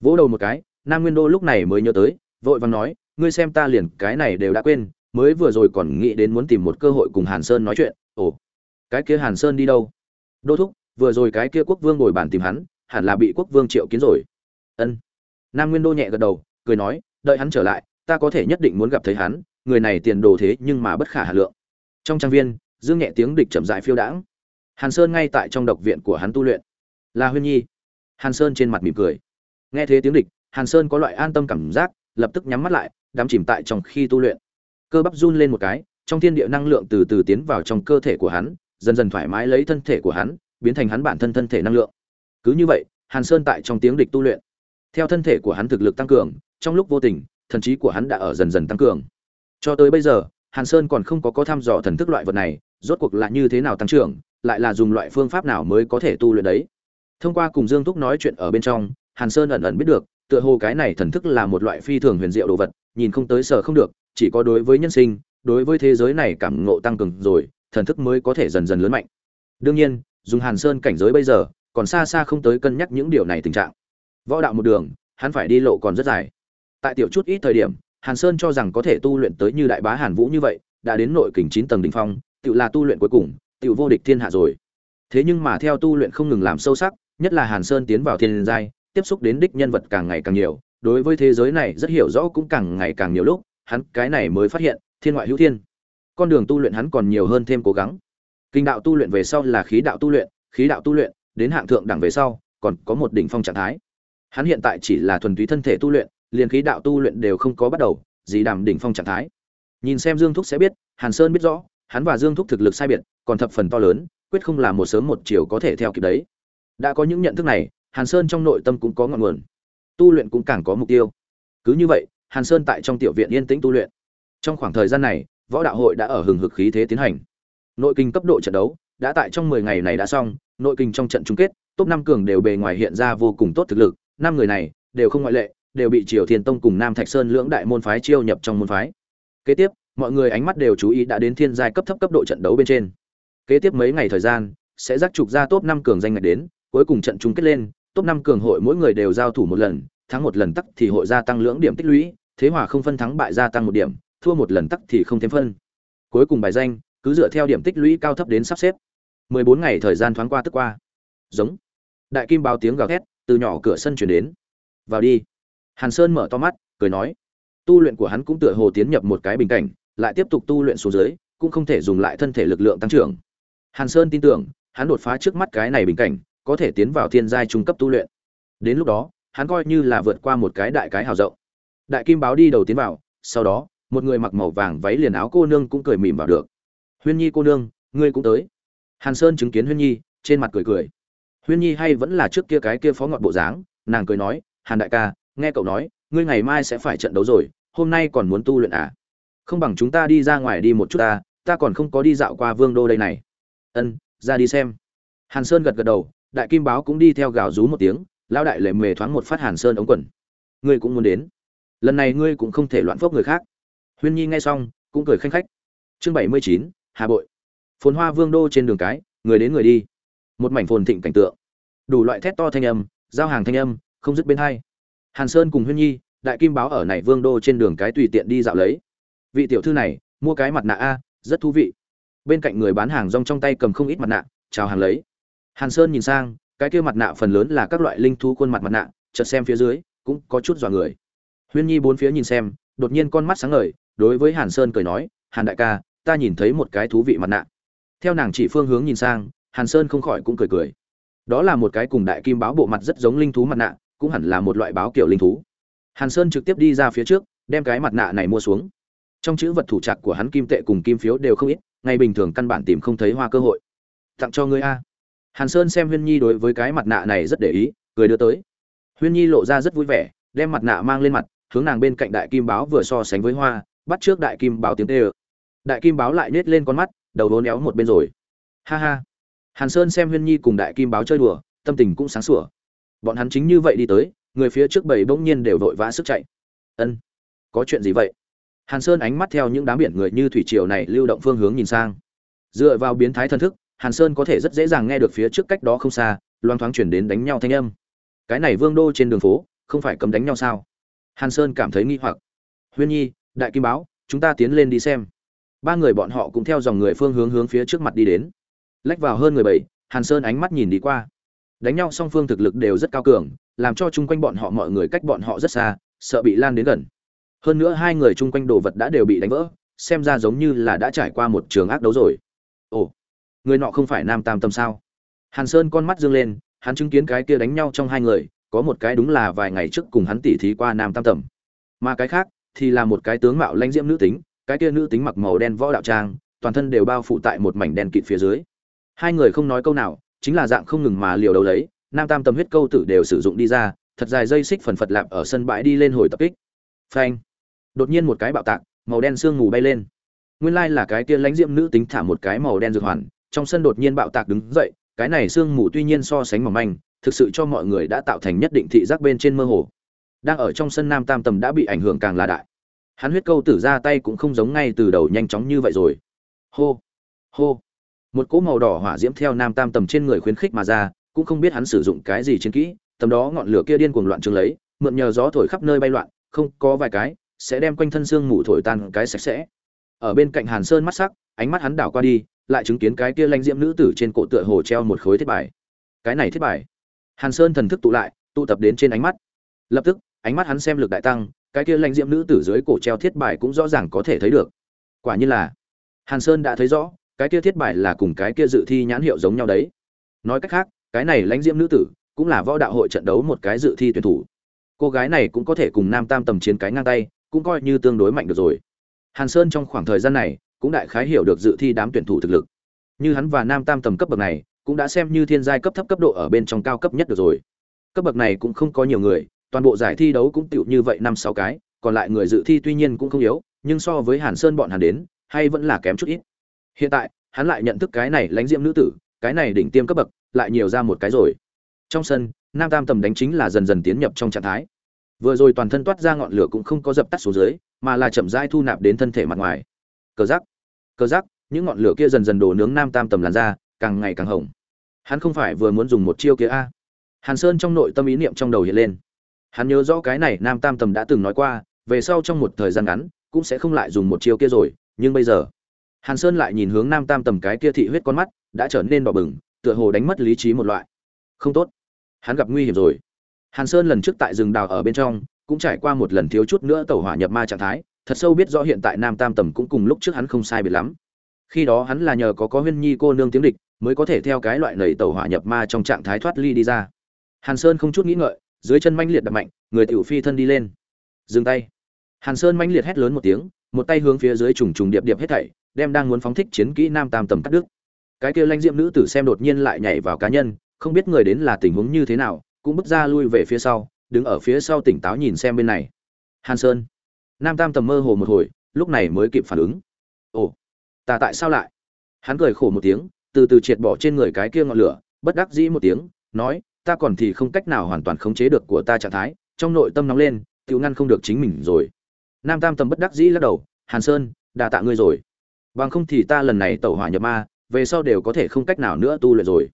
Vỗ đầu một cái, nam nguyên đô lúc này mới nhớ tới, vội vàng nói, ngươi xem ta liền, cái này đều đã quên, mới vừa rồi còn nghĩ đến muốn tìm một cơ hội cùng hàn sơn nói chuyện, ồ, cái kia hàn sơn đi đâu? Đô thúc, vừa rồi cái kia quốc vương ngồi bàn tìm hắn, hẳn là bị quốc vương triệu kiến rồi. Ân. Nam nguyên đô nhẹ gật đầu, cười nói đợi hắn trở lại, ta có thể nhất định muốn gặp thấy hắn, người này tiền đồ thế nhưng mà bất khả hà lượng. Trong trang viên, dương nhẹ tiếng địch chậm dại phiêu đãng. Hàn sơn ngay tại trong độc viện của hắn tu luyện. Là huyên nhi. Hàn sơn trên mặt mỉm cười. Nghe thế tiếng địch, hàn sơn có loại an tâm cảm giác, lập tức nhắm mắt lại, đắm chìm tại trong khi tu luyện. Cơ bắp run lên một cái, trong thiên địa năng lượng từ từ tiến vào trong cơ thể của hắn, dần dần thoải mái lấy thân thể của hắn, biến thành hắn bản thân thân thể năng lượng. Cứ như vậy, hàn sơn tại trong tiếng địch tu luyện. Theo thân thể của hắn thực lực tăng cường trong lúc vô tình, thần trí của hắn đã ở dần dần tăng cường. Cho tới bây giờ, hàn sơn còn không có có thăm dò thần thức loại vật này, rốt cuộc là như thế nào tăng trưởng, lại là dùng loại phương pháp nào mới có thể tu luyện đấy? Thông qua cùng dương thúc nói chuyện ở bên trong, hàn sơn ẩn ẩn biết được, tựa hồ cái này thần thức là một loại phi thường huyền diệu đồ vật, nhìn không tới sở không được, chỉ có đối với nhân sinh, đối với thế giới này cảm ngộ tăng cường rồi, thần thức mới có thể dần dần lớn mạnh. Đương nhiên, dùng hàn sơn cảnh giới bây giờ, còn xa xa không tới cân nhắc những điều này tình trạng. Võ đạo một đường, hắn phải đi lộ còn rất dài tại tiểu chút ít thời điểm, hàn sơn cho rằng có thể tu luyện tới như đại bá hàn vũ như vậy, đã đến nội kình chín tầng đ ỉ n h phong tự là tu luyện cuối cùng tự vô địch thiên hạ rồi. Thế nhưng mà theo tu luyện không ngừng làm sâu sắc, nhất là hàn sơn tiến vào thiên giai, tiếp xúc đến đích nhân vật càng ngày càng nhiều, đối với thế giới này rất hiểu rõ cũng càng ngày càng nhiều lúc, hắn cái này mới phát hiện, thiên ngoại hữu thiên. Con đường tu luyện hắn còn nhiều hơn thêm cố gắng. Kinh đạo tu luyện về sau là khí đạo tu luyện, khí đạo tu luyện, đến hạng thượng đẳng về sau, còn có một đỉnh phong trạng thái. Hắn hiện tại chỉ là thuần túy thân thể tu luyện liền khí đạo tu luyện đều không có bắt đầu, gì đảm đỉnh phong trạng thái. Nhìn xem dương thúc sẽ biết, hàn sơn biết rõ, hắn và dương thúc thực lực sai biệt, còn thập phần to lớn, quyết không là một sớm một chiều có thể theo kịp đấy. Đã có những nhận thức này, hàn sơn trong nội tâm cũng có ngọn nguồn. Tu luyện cũng càng có mục tiêu. Cứ như vậy, hàn sơn tại trong tiểu viện yên tĩnh tu luyện. Trong khoảng thời gian này, võ đạo hội đã ở hừng hực khí thế tiến hành. Nội kinh cấp độ trận đấu, đã tại trong 10 ngày này đã xong, nội kinh trong trận chung kết, top năm cường đều bề ngoài hiện ra vô cùng tốt thực lực, năm người này đều không ngoại lệ đều bị triều thiên tông cùng nam thạch sơn lưỡng đại môn phái chiêu nhập trong môn phái. Kế tiếp, mọi người ánh mắt đều chú ý đã đến thiên giai cấp thấp cấp độ trận đấu bên trên. Kế tiếp mấy ngày thời gian, sẽ rắc trục ra top năm cường danh ngạch đến, cuối cùng trận chung kết lên, top năm cường hội mỗi người đều giao thủ một lần, thắng một lần tắc thì hội gia tăng lưỡng điểm tích lũy, thế hòa không phân thắng bại gia tăng một điểm, thua một lần tắc thì không thêm phân. Cuối cùng bài danh, cứ dựa theo điểm tích lũy cao thấp đến sắp xếp. 14 ngày thời gian thoáng qua tức qua. Giống. Đại kim báo tiếng gào thét, từ nhỏ cửa sân truyền đến. Vào đi hàn sơn mở to mắt, cười nói, tu luyện của hắn cũng tựa hồ tiến nhập một cái bình cảnh, lại tiếp tục tu luyện xuống dưới, cũng không thể dùng lại thân thể lực lượng tăng trưởng. Hàn sơn tin tưởng, hắn đột phá trước mắt cái này bình cảnh, có thể tiến vào thiên giai trung cấp tu luyện. Đến lúc đó, hắn coi như là vượt qua một cái đại cái hào rộng. Đại kim báo đi đầu tiến vào, sau đó, một người mặc màu vàng váy liền áo cô nương cũng cười mỉm vào được. Huyên nhi cô nương, ngươi cũng tới. Hàn sơn chứng kiến huyên nhi, trên mặt cười cười. Huyên nhi hay vẫn là trước kia cái kia phó ngọt bộ dáng, nàng cười nói, hàn đại ca nghe cậu nói, ngươi ngày mai sẽ phải trận đấu rồi, hôm nay còn muốn tu luyện à? Không bằng chúng ta đi ra ngoài đi một chút ta ta còn không có đi dạo qua vương đô đây này. Ân, ra đi xem. Hàn sơn gật gật đầu, đại kim báo cũng đi theo gào rú một tiếng, lão đại lệ mề thoáng một phát hàn sơn ống quần. Ngươi cũng muốn đến. Lần này ngươi cũng không thể loạn phốc người khác. Huyên nhi nghe xong, cũng cười khanh khách. Chương bảy mươi chín, hà bội. Phồn hoa vương đô trên đường cái, người đến người đi. Một mảnh phồn thịnh cảnh tượng. Đủ loại thét to thanh âm, giao hàng thanh âm, không dứt bên hai hàn sơn cùng huyên nhi, đại kim báo ở này vương đô trên đường cái tùy tiện đi dạo lấy. Vị tiểu thư này, mua cái mặt nạ a, rất thú vị. Bên cạnh người bán hàng rong trong tay cầm không ít mặt nạ, chào hàng lấy. Hàn sơn nhìn sang, cái kia mặt nạ phần lớn là các loại linh thú khuôn mặt mặt nạ, chợt xem phía dưới, cũng có chút dọa người. Huyên nhi bốn phía nhìn xem, đột nhiên con mắt sáng ngời, đối với hàn sơn cười nói, hàn đại ca, ta nhìn thấy một cái thú vị mặt nạ. Theo nàng chỉ phương hướng nhìn sang, hàn sơn không khỏi cũng cười cười. Đó là một cái cùng đại kim báo bộ mặt rất giống linh thú mặt nạ cũng hẳn là một loại báo kiểu linh thú. Hàn sơn trực tiếp đi ra phía trước, đem cái mặt nạ này mua xuống. Trong chữ vật thủ trạc của hắn kim tệ cùng kim phiếu đều không ít ngày bình thường căn bản tìm không thấy hoa cơ hội. Tặng cho ngươi a. Hàn sơn xem huyên nhi đối với cái mặt nạ này rất để ý, cười đưa tới. Huyên nhi lộ ra rất vui vẻ, đem mặt nạ mang lên mặt, hướng nàng bên cạnh đại kim báo vừa so sánh với hoa, bắt trước đại kim báo tiếng tê ơ. Đại kim báo lại nhét lên con mắt, đầu đố néo một bên rồi. Ha ha. Hàn sơn xem huyên nhi cùng đại kim báo chơi đùa, tâm tình cũng sáng sủa bọn hắn chính như vậy đi tới, người phía trước bầy bỗng nhiên đều vội vã sức chạy. Ân, có chuyện gì vậy? Hàn sơn ánh mắt theo những đám biển người như thủy triều này lưu động phương hướng nhìn sang. Dựa vào biến thái thân thức, hàn sơn có thể rất dễ dàng nghe được phía trước cách đó không xa, loang thoáng chuyển đến đánh nhau thanh âm. Cái này vương đô trên đường phố, không phải cấm đánh nhau sao? Hàn sơn cảm thấy nghi hoặc. Huyên nhi, đại kim báo, chúng ta tiến lên đi xem. Ba người bọn họ cũng theo dòng người phương hướng hướng phía trước mặt đi đến. Lách vào hơn người bảy, hàn sơn ánh mắt nhìn đi qua đánh nhau song phương thực lực đều rất cao cường, làm cho chung quanh bọn họ mọi người cách bọn họ rất xa, sợ bị lan đến gần. Hơn nữa hai người chung quanh đồ vật đã đều bị đánh vỡ, xem ra giống như là đã trải qua một trường ác đấu rồi. Ồ, người nọ không phải nam tam tâm sao? Hàn sơn con mắt dương lên, hắn chứng kiến cái kia đánh nhau trong hai người, có một cái đúng là vài ngày trước cùng hắn tỉ thí qua nam tam tầm mà cái khác thì là một cái tướng mạo lãnh diễm nữ tính, cái kia nữ tính mặc màu đen võ đạo trang, toàn thân đều bao phủ tại một mảnh đen kịt phía dưới. Hai người không nói câu nào chính là dạng không ngừng mà liều đầu lấy, nam tam tâm huyết câu tử đều sử dụng đi ra, thật dài dây xích phần phật lạp ở sân bãi đi lên hồi tập kích. Phanh! Đột nhiên một cái bạo tạc, màu đen sương mù bay lên. Nguyên lai là cái kia lãnh diệm nữ tính thả một cái màu đen dược hoàn, trong sân đột nhiên bạo tạc đứng dậy, cái này sương mù tuy nhiên so sánh mỏng manh, thực sự cho mọi người đã tạo thành nhất định thị giác bên trên mơ hồ. Đang ở trong sân nam tam tầm đã bị ảnh hưởng càng là đại. Hắn huyết câu tử ra tay cũng không giống ngay từ đầu nhanh chóng như vậy rồi. Hô! Hô! Một cỗ màu đỏ hỏa diễm theo nam tam tầm trên người khuyến khích mà ra, cũng không biết hắn sử dụng cái gì chiến kỹ, tầm đó ngọn lửa kia điên cuồng loạn trường lấy, mượn nhờ gió thổi khắp nơi bay loạn, không có vài cái, sẽ đem quanh thân xương mù thổi tan cái sạch sẽ. Ở bên cạnh hàn sơn mắt sắc, ánh mắt hắn đảo qua đi, lại chứng kiến cái kia lãnh diễm nữ tử trên cổ tựa hồ treo một khối thiết bài. Cái này thiết bài. Hàn sơn thần thức tụ lại, tụ tập đến trên ánh mắt. Lập tức, ánh mắt hắn xem lực đại tăng, cái kia lãnh diễm nữ tử dưới cổ treo thiết bài cũng rõ ràng có thể thấy được. Quả nhiên là, hàn sơn đã thấy rõ cái kia thiết bài là cùng cái kia dự thi nhãn hiệu giống nhau đấy. Nói cách khác, cái này lãnh diễm nữ tử cũng là võ đạo hội trận đấu một cái dự thi tuyển thủ. Cô gái này cũng có thể cùng nam tam tầm chiến cái ngang tay, cũng coi như tương đối mạnh được rồi. Hàn sơn trong khoảng thời gian này cũng đại khái hiểu được dự thi đám tuyển thủ thực lực. Như hắn và nam tam tầm cấp bậc này, cũng đã xem như thiên giai cấp thấp cấp độ ở bên trong cao cấp nhất được rồi. Cấp bậc này cũng không có nhiều người, toàn bộ giải thi đấu cũng tựu như vậy năm sáu cái, còn lại người dự thi tuy nhiên cũng không yếu, nhưng so với hàn sơn bọn hắn đến, hay vẫn là kém chút ít hiện tại, hắn lại nhận thức cái này lãnh diễm nữ tử, cái này đỉnh tiêm cấp bậc, lại nhiều ra một cái rồi. Trong sân, nam tam tầm đánh chính là dần dần tiến nhập trong trạng thái. Vừa rồi toàn thân toát ra ngọn lửa cũng không có dập tắt xuống dưới, mà là chậm rãi thu nạp đến thân thể mặt ngoài. Cờ giác cờ giác những ngọn lửa kia dần dần đổ nướng nam tam tầm làn ra càng ngày càng hồng. Hắn không phải vừa muốn dùng một chiêu kia a. Hàn sơn trong nội tâm ý niệm trong đầu hiện lên. Hắn nhớ rõ cái này nam tam tầm đã từng nói qua, về sau trong một thời gian ngắn, cũng sẽ không lại dùng một chiêu kia rồi, nhưng bây giờ hàn sơn lại nhìn hướng nam tam tầm cái kia thị huyết con mắt, đã trở nên đỏ bừng, tựa hồ đánh mất lý trí một loại. Không tốt. Hắn gặp nguy hiểm rồi. Hàn sơn lần trước tại rừng đào ở bên trong, cũng trải qua một lần thiếu chút nữa tẩu hỏa nhập ma trạng thái, thật sâu biết rõ hiện tại nam tam tầm cũng cùng lúc trước hắn không sai biệt lắm. Khi đó hắn là nhờ có có huyên nhi cô nương tiếng địch, mới có thể theo cái loại nầy tẩu hỏa nhập ma trong trạng thái thoát ly đi ra. Hàn sơn không chút nghĩ ngợi, dưới chân manh liệt đập mạnh, người tiểu phi thân đi lên. Dừng tay. Hàn sơn manh liệt hét lớn một tiếng, một tay hướng phía dưới trùng trùng điệp điệp hết thảy đem đang muốn phóng thích chiến kỹ nam tam tầm cắt đứt. Cái kia lãnh diệm nữ tử xem đột nhiên lại nhảy vào cá nhân, không biết người đến là tình huống như thế nào, cũng bước ra lui về phía sau, đứng ở phía sau tỉnh táo nhìn xem bên này. Hàn sơn. Nam tam tầm mơ hồ một hồi, lúc này mới kịp phản ứng. Ồ, ta tại sao lại? Hắn cười khổ một tiếng, từ từ triệt bỏ trên người cái kia ngọn lửa, bất đắc dĩ một tiếng, nói, ta còn thì không cách nào hoàn toàn khống chế được của ta trạng thái, trong nội tâm nóng lên, tự ngăn không được chính mình rồi. Nam tam tầm bất đắc dĩ lắc đầu, hàn sơn đà tạ ngươi rồi bằng không thì ta lần này tẩu hỏa nhập ma, về sau đều có thể không cách nào nữa tu luyện rồi.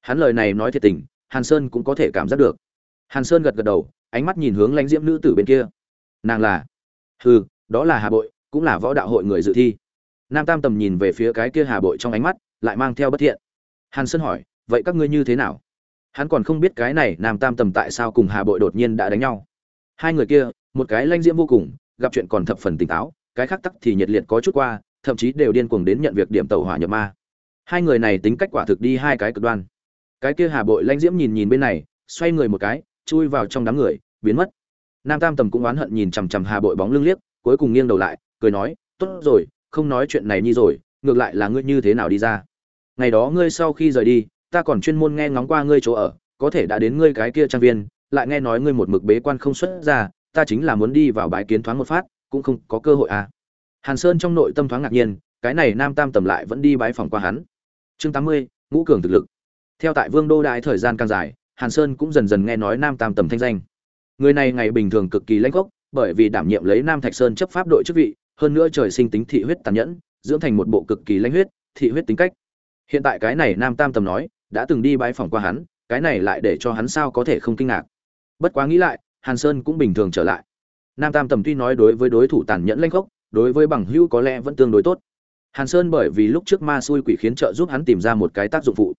Hắn lời này nói thiệt tình, hàn sơn cũng có thể cảm giác được. Hàn sơn gật gật đầu, ánh mắt nhìn hướng lãnh diễm nữ tử bên kia. Nàng là, hừ, đó là hà bội, cũng là võ đạo hội người dự thi. Nam tam tầm nhìn về phía cái kia hà bội trong ánh mắt, lại mang theo bất thiện. Hàn sơn hỏi, vậy các ngươi như thế nào? Hắn còn không biết cái này nam tam tầm tại sao cùng hà bội đột nhiên đã đánh nhau. Hai người kia, một cái lanh diễm vô cùng, gặp chuyện còn thập phần tỉnh táo, cái khác tắc thì nhiệt liệt có chút qua thậm chí đều điên cuồng đến nhận việc điểm tàu hỏa nhập ma. Hai người này tính cách quả thực đi hai cái cực đoan. Cái kia hà bội lanh diễm nhìn nhìn bên này, xoay người một cái, chui vào trong đám người, biến mất. Nam tam tầm cũng oán hận nhìn chằm chằm hà bội bóng lưng liếc, cuối cùng nghiêng đầu lại, cười nói, tốt rồi, không nói chuyện này nhi rồi, ngược lại là ngươi như thế nào đi ra? Ngày đó ngươi sau khi rời đi, ta còn chuyên môn nghe ngóng qua ngươi chỗ ở, có thể đã đến ngươi cái kia trang viên, lại nghe nói ngươi một mực bế quan không xuất ra, ta chính là muốn đi vào bãi kiến thoáng một phát, cũng không có cơ hội à hàn sơn trong nội tâm thoáng ngạc nhiên, cái này nam tam tầm lại vẫn đi bái phòng qua hắn. Chương tám mươi, ngũ cường thực lực. Theo tại vương đô đại thời gian càng dài, hàn sơn cũng dần dần nghe nói nam tam tầm thanh danh. Người này ngày bình thường cực kỳ lãnh gốc, bởi vì đảm nhiệm lấy nam thạch sơn chấp pháp đội chức vị, hơn nữa trời sinh tính thị huyết tàn nhẫn, dưỡng thành một bộ cực kỳ lãnh huyết, thị huyết tính cách. Hiện tại cái này nam tam tầm nói, đã từng đi bái phòng qua hắn, cái này lại để cho hắn sao có thể không kinh ngạc. Bất quá nghĩ lại, hàn sơn cũng bình thường trở lại. Nam tam tầm tuy nói đối với đối thủ tàn nhẫn lãnh gốc đối với bằng hữu có lẽ vẫn tương đối tốt. Hàn sơn bởi vì lúc trước ma xui quỷ khiến trợ giúp hắn tìm ra một cái tác dụng phụ.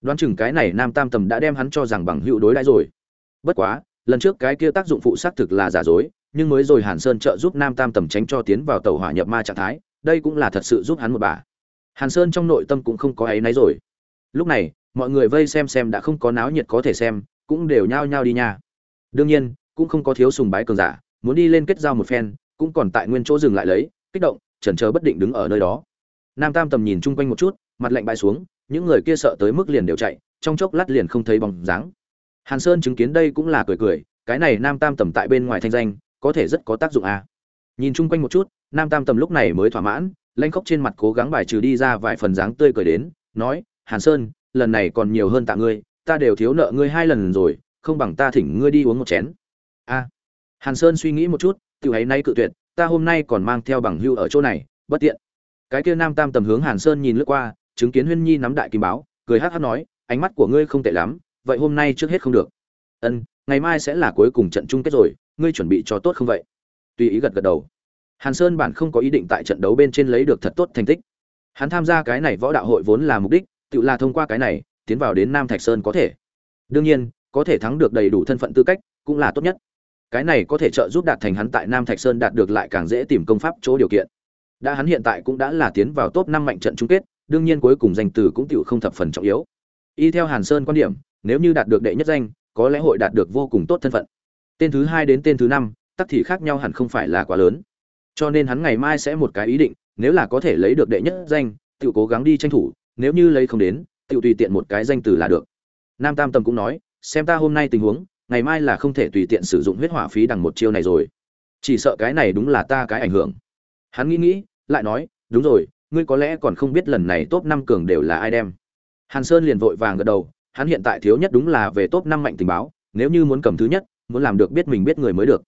Đoán chừng cái này nam tam tầm đã đem hắn cho rằng bằng hữu đối đãi rồi. Bất quá, lần trước cái kia tác dụng phụ xác thực là giả dối, nhưng mới rồi hàn sơn trợ giúp nam tam tầm tránh cho tiến vào tàu hỏa nhập ma trạng thái, đây cũng là thật sự giúp hắn một bà. Hàn sơn trong nội tâm cũng không có áy náy rồi. Lúc này, mọi người vây xem xem đã không có náo nhiệt có thể xem, cũng đều nhao nhao đi nha. Đương nhiên, cũng không có thiếu sùng bái cường giả, muốn đi lên kết giao một phen cũng còn tại nguyên chỗ dừng lại lấy, kích động, chần chờ bất định đứng ở nơi đó. Nam tam tầm nhìn chung quanh một chút, mặt lạnh bay xuống, những người kia sợ tới mức liền đều chạy, trong chốc lát liền không thấy bóng dáng. Hàn sơn chứng kiến đây cũng là cười cười, cái này nam tam tầm tại bên ngoài thanh danh, có thể rất có tác dụng à. nhìn chung quanh một chút, nam tam tầm lúc này mới thỏa mãn, lanh khóc trên mặt cố gắng bài trừ đi ra vài phần dáng tươi cười đến, nói, hàn sơn, lần này còn nhiều hơn tạ ngươi, ta đều thiếu nợ ngươi hai lần rồi, không bằng ta thỉnh ngươi đi uống một chén. A hàn sơn suy nghĩ một chút tự ấy nay cự tuyệt, ta hôm nay còn mang theo bằng hưu ở chỗ này, bất tiện. Cái kia nam tam tầm hướng hàn sơn nhìn lướt qua, chứng kiến huyên nhi nắm đại kim báo, cười hát hát nói, ánh mắt của ngươi không tệ lắm, vậy hôm nay trước hết không được. Ân, ngày mai sẽ là cuối cùng trận chung kết rồi, ngươi chuẩn bị cho tốt không vậy? Tùy ý gật gật đầu. Hàn sơn bản không có ý định tại trận đấu bên trên lấy được thật tốt thành tích. Hắn tham gia cái này võ đạo hội vốn là mục đích, tự là thông qua cái này, tiến vào đến nam thạch sơn có thể. Đương nhiên, có thể thắng được đầy đủ thân phận tư cách, cũng là tốt nhất cái này có thể trợ giúp đạt thành hắn tại nam thạch sơn đạt được lại càng dễ tìm công pháp chỗ điều kiện. Đã hắn hiện tại cũng đã là tiến vào top năm mạnh trận chung kết, đương nhiên cuối cùng danh từ cũng tựu không thập phần trọng yếu. Y theo hàn sơn quan điểm, nếu như đạt được đệ nhất danh, có lẽ hội đạt được vô cùng tốt thân phận. Tên thứ hai đến tên thứ năm, tắc thì khác nhau hẳn không phải là quá lớn. Cho nên hắn ngày mai sẽ một cái ý định, nếu là có thể lấy được đệ nhất danh tự cố gắng đi tranh thủ, nếu như lấy không đến tự tùy tiện một cái danh từ là được. Nam tam tầm cũng nói, xem ta hôm nay tình huống ngày mai là không thể tùy tiện sử dụng huyết hỏa phí đằng một chiêu này rồi. Chỉ sợ cái này đúng là ta cái ảnh hưởng. Hắn nghĩ nghĩ, lại nói, đúng rồi, ngươi có lẽ còn không biết lần này top năm cường đều là ai đem. Hàn sơn liền vội vàng gật đầu, hắn hiện tại thiếu nhất đúng là về top năm mạnh tình báo, nếu như muốn cầm thứ nhất, muốn làm được biết mình biết người mới được.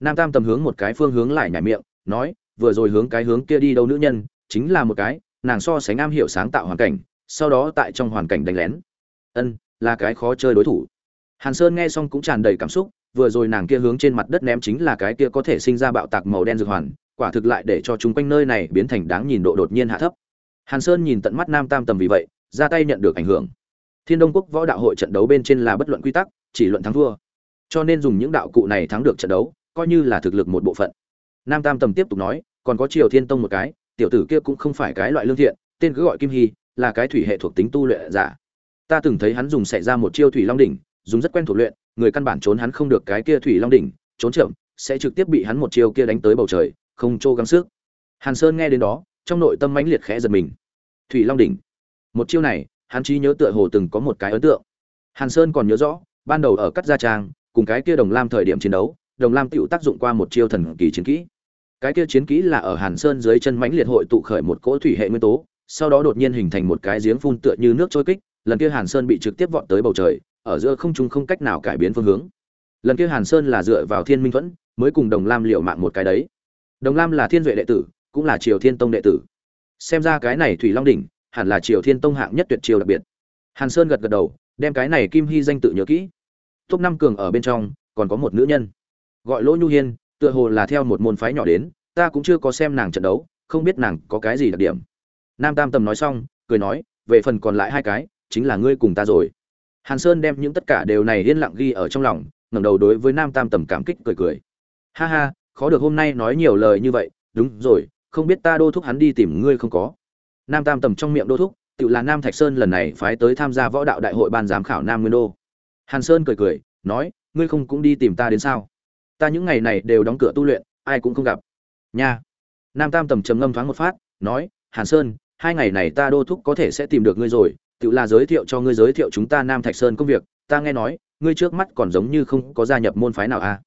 Nam tam tầm hướng một cái phương hướng lại nhảy miệng, nói, vừa rồi hướng cái hướng kia đi đâu nữ nhân, chính là một cái, nàng so sánh am hiểu sáng tạo hoàn cảnh, sau đó tại trong hoàn cảnh đánh lén. Ân, là cái khó chơi đối thủ hàn sơn nghe xong cũng tràn đầy cảm xúc, vừa rồi nàng kia hướng trên mặt đất ném chính là cái kia có thể sinh ra bạo tạc màu đen dược hoàn, quả thực lại để cho chúng quanh nơi này biến thành đáng nhìn độ đột nhiên hạ thấp. Hàn sơn nhìn tận mắt nam tam tầm vì vậy, ra tay nhận được ảnh hưởng. Thiên đông quốc võ đạo hội trận đấu bên trên là bất luận quy tắc, chỉ luận thắng thua. Cho nên dùng những đạo cụ này thắng được trận đấu, coi như là thực lực một bộ phận. Nam tam tầm tiếp tục nói, còn có triều thiên tông một cái, tiểu tử kia cũng không phải cái loại lương thiện, tên cứ gọi kim hy, là cái thủy hệ thuộc tính tu luyện giả. Ta từng thấy hắn dùng xảy ra một chiêu thủy long đỉnh dùng rất quen thuộc luyện, người căn bản trốn hắn không được cái kia thủy long đỉnh, trốn chậm, sẽ trực tiếp bị hắn một chiêu kia đánh tới bầu trời, không trô gắng sức. Hàn sơn nghe đến đó, trong nội tâm mãnh liệt khẽ giật mình. Thủy long đỉnh. Một chiêu này, hắn trí nhớ tựa hồ từng có một cái ấn tượng. Hàn sơn còn nhớ rõ, ban đầu ở cắt gia trang, cùng cái kia đồng lam thời điểm chiến đấu, đồng lam tiểu tác dụng qua một chiêu thần kỳ chiến kỹ. Cái kia chiến kỹ là ở hàn sơn dưới chân mãnh liệt hội tụ khởi một cỗ thủy hệ nguyên tố, sau đó đột nhiên hình thành một cái giếng phun tựa như nước trôi kích, lần kia hàn sơn bị trực tiếp vọt tới bầu trời ở giữa không trung không cách nào cải biến phương hướng. Lần kia hàn sơn là dựa vào thiên minh thuẫn, mới cùng đồng lam liệu mạng một cái đấy. Đồng lam là thiên duệ đệ tử, cũng là triều thiên tông đệ tử. Xem ra cái này thủy long đỉnh, hẳn là triều thiên tông hạng nhất tuyệt triều đặc biệt. Hàn sơn gật gật đầu, đem cái này kim hy danh tự nhớ kỹ. Top năm cường ở bên trong, còn có một nữ nhân. Gọi lỗ nhu hiên, tựa hồ là theo một môn phái nhỏ đến, ta cũng chưa có xem nàng trận đấu, không biết nàng có cái gì đặc điểm. Nam tam tầm nói xong, cười nói, về phần còn lại hai cái, chính là ngươi cùng ta rồi hàn sơn đem những tất cả đều này yên lặng ghi ở trong lòng, ngẩng đầu đối với nam tam tầm cảm kích cười cười. Ha ha, khó được hôm nay nói nhiều lời như vậy. Đúng rồi, không biết ta đô thúc hắn đi tìm ngươi không có. Nam tam tầm trong miệng đô thúc tự là nam thạch sơn lần này phái tới tham gia võ đạo đại hội ban giám khảo nam nguyên đô. Hàn sơn cười cười, nói, ngươi không cũng đi tìm ta đến sao? Ta những ngày này đều đóng cửa tu luyện, ai cũng không gặp. Nha. Nam tam tầm trầm ngâm thoáng một phát, nói, hàn sơn, hai ngày này ta đô thúc có thể sẽ tìm được ngươi rồi tự là giới thiệu cho ngươi giới thiệu chúng ta nam thạch sơn công việc, ta nghe nói, ngươi trước mắt còn giống như không có gia nhập môn phái nào à?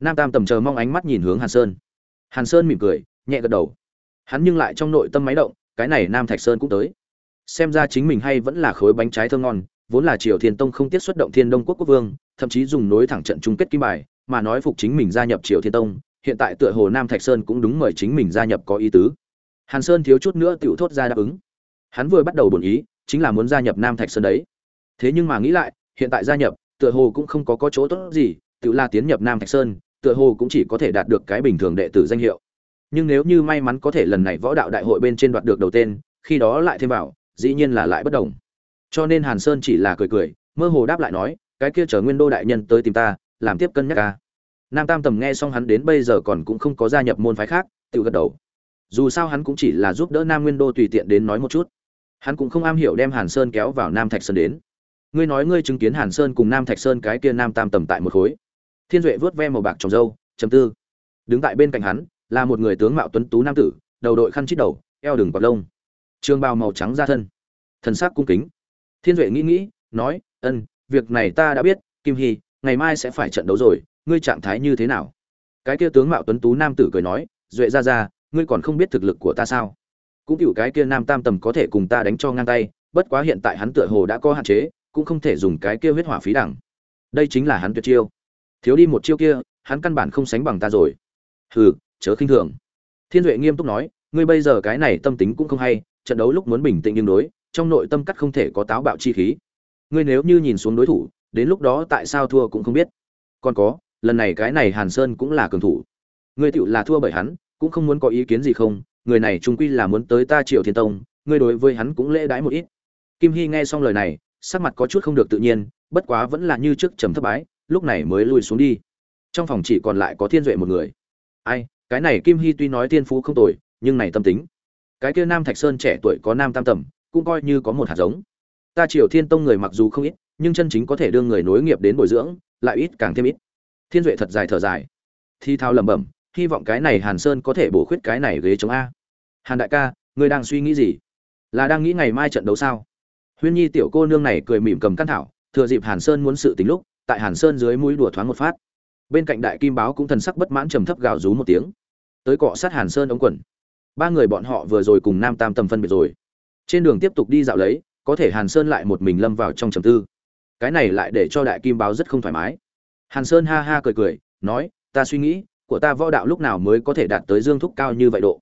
Nam tam tầm chờ mong ánh mắt nhìn hướng hàn sơn. Hàn sơn mỉm cười, nhẹ gật đầu. Hắn nhưng lại trong nội tâm máy động, cái này nam thạch sơn cũng tới. Xem ra chính mình hay vẫn là khối bánh trái thơm ngon, vốn là triều thiên tông không tiết xuất động thiên đông quốc quốc vương, thậm chí dùng nối thẳng trận chung kết kim bài, mà nói phục chính mình gia nhập triều thiên tông, hiện tại tựa hồ nam thạch sơn cũng đúng mời chính mình gia nhập có ý tứ. Hàn sơn thiếu chút nữa tựu thốt ra đáp ứng. Hắn vừa bắt đầu bổn ý chính là muốn gia nhập nam thạch sơn đấy. Thế nhưng mà nghĩ lại, hiện tại gia nhập, tựa hồ cũng không có có chỗ tốt gì, tự la tiến nhập nam thạch sơn, tựa hồ cũng chỉ có thể đạt được cái bình thường đệ tử danh hiệu. Nhưng nếu như may mắn có thể lần này võ đạo đại hội bên trên đoạt được đầu tên, khi đó lại thêm vào, dĩ nhiên là lại bất đồng. Cho nên hàn sơn chỉ là cười cười, mơ hồ đáp lại nói, cái kia chờ nguyên đô đại nhân tới tìm ta, làm tiếp cân nhắc a. nam tam tầm nghe xong hắn đến bây giờ còn cũng không có gia nhập môn phái khác, tự gật đầu. Dù sao hắn cũng chỉ là giúp đỡ nam nguyên đô tùy tiện đến nói một chút hắn cũng không am hiểu đem hàn sơn kéo vào nam thạch sơn đến. Ngươi nói ngươi chứng kiến hàn sơn cùng nam thạch sơn cái kia nam tam tầm tại một khối. Thiên duệ vớt ve màu bạc trồng dâu chấm tư. Đứng tại bên cạnh hắn, là một người tướng mạo tuấn tú nam tử, đầu đội khăn chít đầu, eo đường quạt lông. Trường bào màu trắng ra thân. Thần sắc cung kính. Thiên duệ nghĩ nghĩ, nói, ân, việc này ta đã biết, kim hy, ngày mai sẽ phải trận đấu rồi, ngươi trạng thái như thế nào? Cái kia tướng mạo tuấn tú nam tử cười nói, duệ ra ra, ngươi còn không biết thực lực của ta sao? Cũng cựu cái kia nam tam tầm có thể cùng ta đánh cho ngang tay, bất quá hiện tại hắn tựa hồ đã có hạn chế, cũng không thể dùng cái kia huyết hỏa phí đẳng. Đây chính là hắn tuyệt chiêu. Thiếu đi một chiêu kia, hắn căn bản không sánh bằng ta rồi. Hừ, chớ khinh thường. Thiên duệ nghiêm túc nói, ngươi bây giờ cái này tâm tính cũng không hay, trận đấu lúc muốn bình tĩnh nhưng đối, trong nội tâm cắt không thể có táo bạo chi khí. Ngươi nếu như nhìn xuống đối thủ, đến lúc đó tại sao thua cũng không biết. Còn có, lần này cái này hàn sơn cũng là cường thủ. Ngươi tựu là thua bởi hắn, cũng không muốn có ý kiến gì không người này trung quy là muốn tới ta triệu thiên tông, ngươi đối với hắn cũng lễ đái một ít. Kim hy nghe xong lời này, sắc mặt có chút không được tự nhiên, bất quá vẫn là như trước trầm thấp bái, lúc này mới lùi xuống đi. Trong phòng chỉ còn lại có thiên duệ một người. Ai, cái này kim hy tuy nói thiên phú không tồi, nhưng này tâm tính. Cái kia nam thạch sơn trẻ tuổi có nam tam tầm, cũng coi như có một hạt giống. Ta triều thiên tông người mặc dù không ít, nhưng chân chính có thể đưa người nối nghiệp đến bồi dưỡng, lại ít càng thêm ít. Thiên duệ thật dài thở dài. Thi thao lẩm bẩm hy vọng cái này hàn sơn có thể bổ khuyết cái này ghế chống a. Hàn đại ca, ngươi đang suy nghĩ gì? Là đang nghĩ ngày mai trận đấu sao? Huyên nhi tiểu cô nương này cười mỉm cầm căn thảo, thừa dịp hàn sơn muốn sự tính lúc, tại hàn sơn dưới mũi đùa thoáng một phát. Bên cạnh đại kim báo cũng thần sắc bất mãn trầm thấp gào rú một tiếng. Tới cọ sát hàn sơn ống quần. Ba người bọn họ vừa rồi cùng nam tam tầm phân biệt rồi. Trên đường tiếp tục đi dạo lấy, có thể hàn sơn lại một mình lâm vào trong trầm tư. Cái này lại để cho đại kim báo rất không thoải mái. Hàn sơn ha ha cười cười, nói, ta suy nghĩ của ta võ đạo lúc nào mới có thể đạt tới dương thúc cao như vậy độ?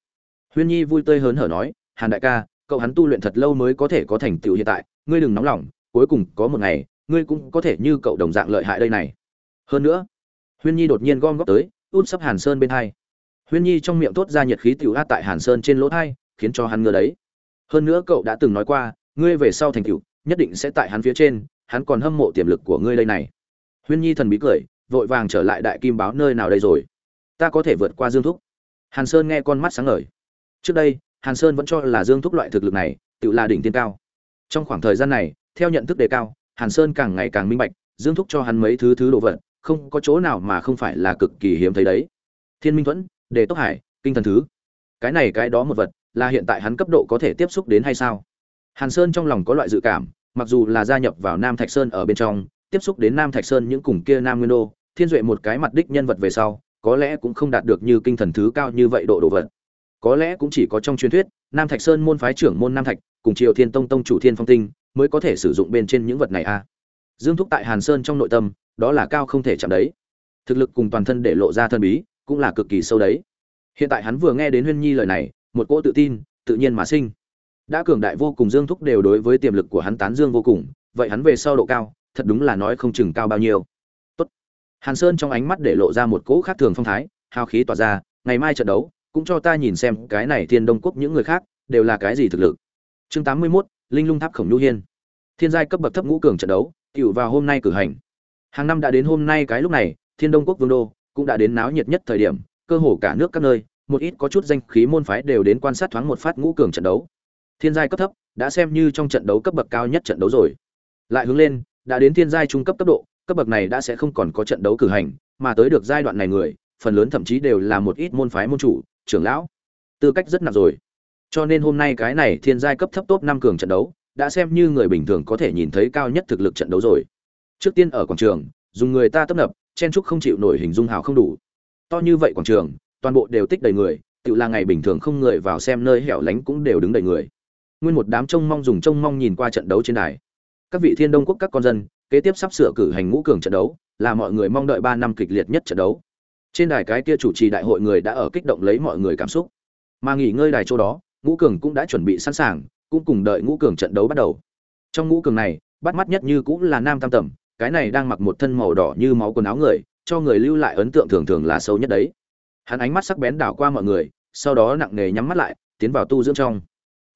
Huyên nhi vui tươi hớn hở nói, hàn đại ca, cậu hắn tu luyện thật lâu mới có thể có thành tựu hiện tại, ngươi đừng nóng lòng, cuối cùng có một ngày, ngươi cũng có thể như cậu đồng dạng lợi hại đây này. Hơn nữa, huyên nhi đột nhiên gom góp tới út sấp hàn sơn bên hai. Huyên nhi trong miệng thốt ra nhiệt khí tiểu át tại hàn sơn trên lỗ thai, khiến cho hắn ngơ đấy. Hơn nữa cậu đã từng nói qua, ngươi về sau thành tựu, nhất định sẽ tại hắn phía trên, hắn còn hâm mộ tiềm lực của ngươi đây này. Huyên nhi thần bí cười, vội vàng trở lại đại kim báo nơi nào đây rồi ta có thể vượt qua dương thúc. Hàn sơn nghe con mắt sáng ngời. Trước đây, hàn sơn vẫn cho là dương thúc loại thực lực này, tự là đỉnh tiên cao. Trong khoảng thời gian này, theo nhận thức đề cao, hàn sơn càng ngày càng minh bạch, dương thúc cho hắn mấy thứ thứ đồ vật, không có chỗ nào mà không phải là cực kỳ hiếm thấy đấy. Thiên minh thuẫn, đề tốc hải, kinh thần thứ. Cái này cái đó một vật, là hiện tại hắn cấp độ có thể tiếp xúc đến hay sao? Hàn sơn trong lòng có loại dự cảm, mặc dù là gia nhập vào nam thạch sơn ở bên trong, tiếp xúc đến nam thạch sơn những cùng kia nam nguyên đô, thiên duệ một cái mặt đích nhân vật về sau có lẽ cũng không đạt được như kinh thần thứ cao như vậy độ đồ vật. Có lẽ cũng chỉ có trong truyền thuyết, nam thạch sơn môn phái trưởng môn nam thạch cùng triều thiên tông tông chủ thiên phong tinh mới có thể sử dụng bên trên những vật này a. À. dương thúc tại hàn sơn trong nội tâm, đó là cao không thể chạm đấy. Thực lực cùng toàn thân để lộ ra thân bí, cũng là cực kỳ sâu đấy. Hiện tại hắn vừa nghe đến huyên nhi lời này, một cỗ tự tin, tự nhiên mà sinh. Đã cường đại vô cùng dương thúc đều đối với tiềm lực của hắn tán dương vô cùng, vậy hắn về sau độ cao, thật đúng là nói không chừng cao bao nhiêu hàn sơn trong ánh mắt để lộ ra một cỗ khác thường phong thái hào khí tỏa ra ngày mai trận đấu cũng cho ta nhìn xem cái này thiên đông quốc những người khác đều là cái gì thực lực. Chương tám mươi 81, linh lung tháp khổng nhu hiên. Thiên giai cấp bậc thấp ngũ cường trận đấu cựu vào hôm nay cử hành. Hàng năm đã đến hôm nay cái lúc này thiên đông quốc vương đô cũng đã đến náo nhiệt nhất thời điểm cơ hồ cả nước các nơi một ít có chút danh khí môn phái đều đến quan sát thoáng một phát ngũ cường trận đấu. Thiên giai cấp thấp đã xem như trong trận đấu cấp bậc cao nhất trận đấu rồi. Lại hướng lên đã đến thiên giai trung cấp cấp độ cấp bậc này đã sẽ không còn có trận đấu cử hành, mà tới được giai đoạn này người, phần lớn thậm chí đều là một ít môn phái môn chủ, trưởng lão. Tư cách rất nặng rồi. Cho nên hôm nay cái này thiên giai cấp thấp top năm cường trận đấu, đã xem như người bình thường có thể nhìn thấy cao nhất thực lực trận đấu rồi. Trước tiên ở quảng trường, dùng người ta tấp nập, chen trúc không chịu nổi hình dung hào không đủ. To như vậy quảng trường, toàn bộ đều tích đầy người tự là ngày bình thường không người vào xem nơi hẻo lánh cũng đều đứng đầy người. Nguyên một đám trông mong dùng trông mong nhìn qua trận đấu trên đài. Các vị thiên đông quốc các con dân kế tiếp sắp sửa cử hành ngũ cường trận đấu, là mọi người mong đợi ba năm kịch liệt nhất trận đấu. Trên đài cái kia chủ trì đại hội người đã ở kích động lấy mọi người cảm xúc. Mà nghỉ ngơi đài chỗ đó, ngũ cường cũng đã chuẩn bị sẵn sàng, cũng cùng đợi ngũ cường trận đấu bắt đầu. Trong ngũ cường này, bắt mắt nhất như cũng là nam tam tẩm cái này đang mặc một thân màu đỏ như máu quần áo người, cho người lưu lại ấn tượng thường thường là sâu nhất đấy. Hắn ánh mắt sắc bén đảo qua mọi người, sau đó nặng nề nhắm mắt lại, tiến vào tu dưỡng trong.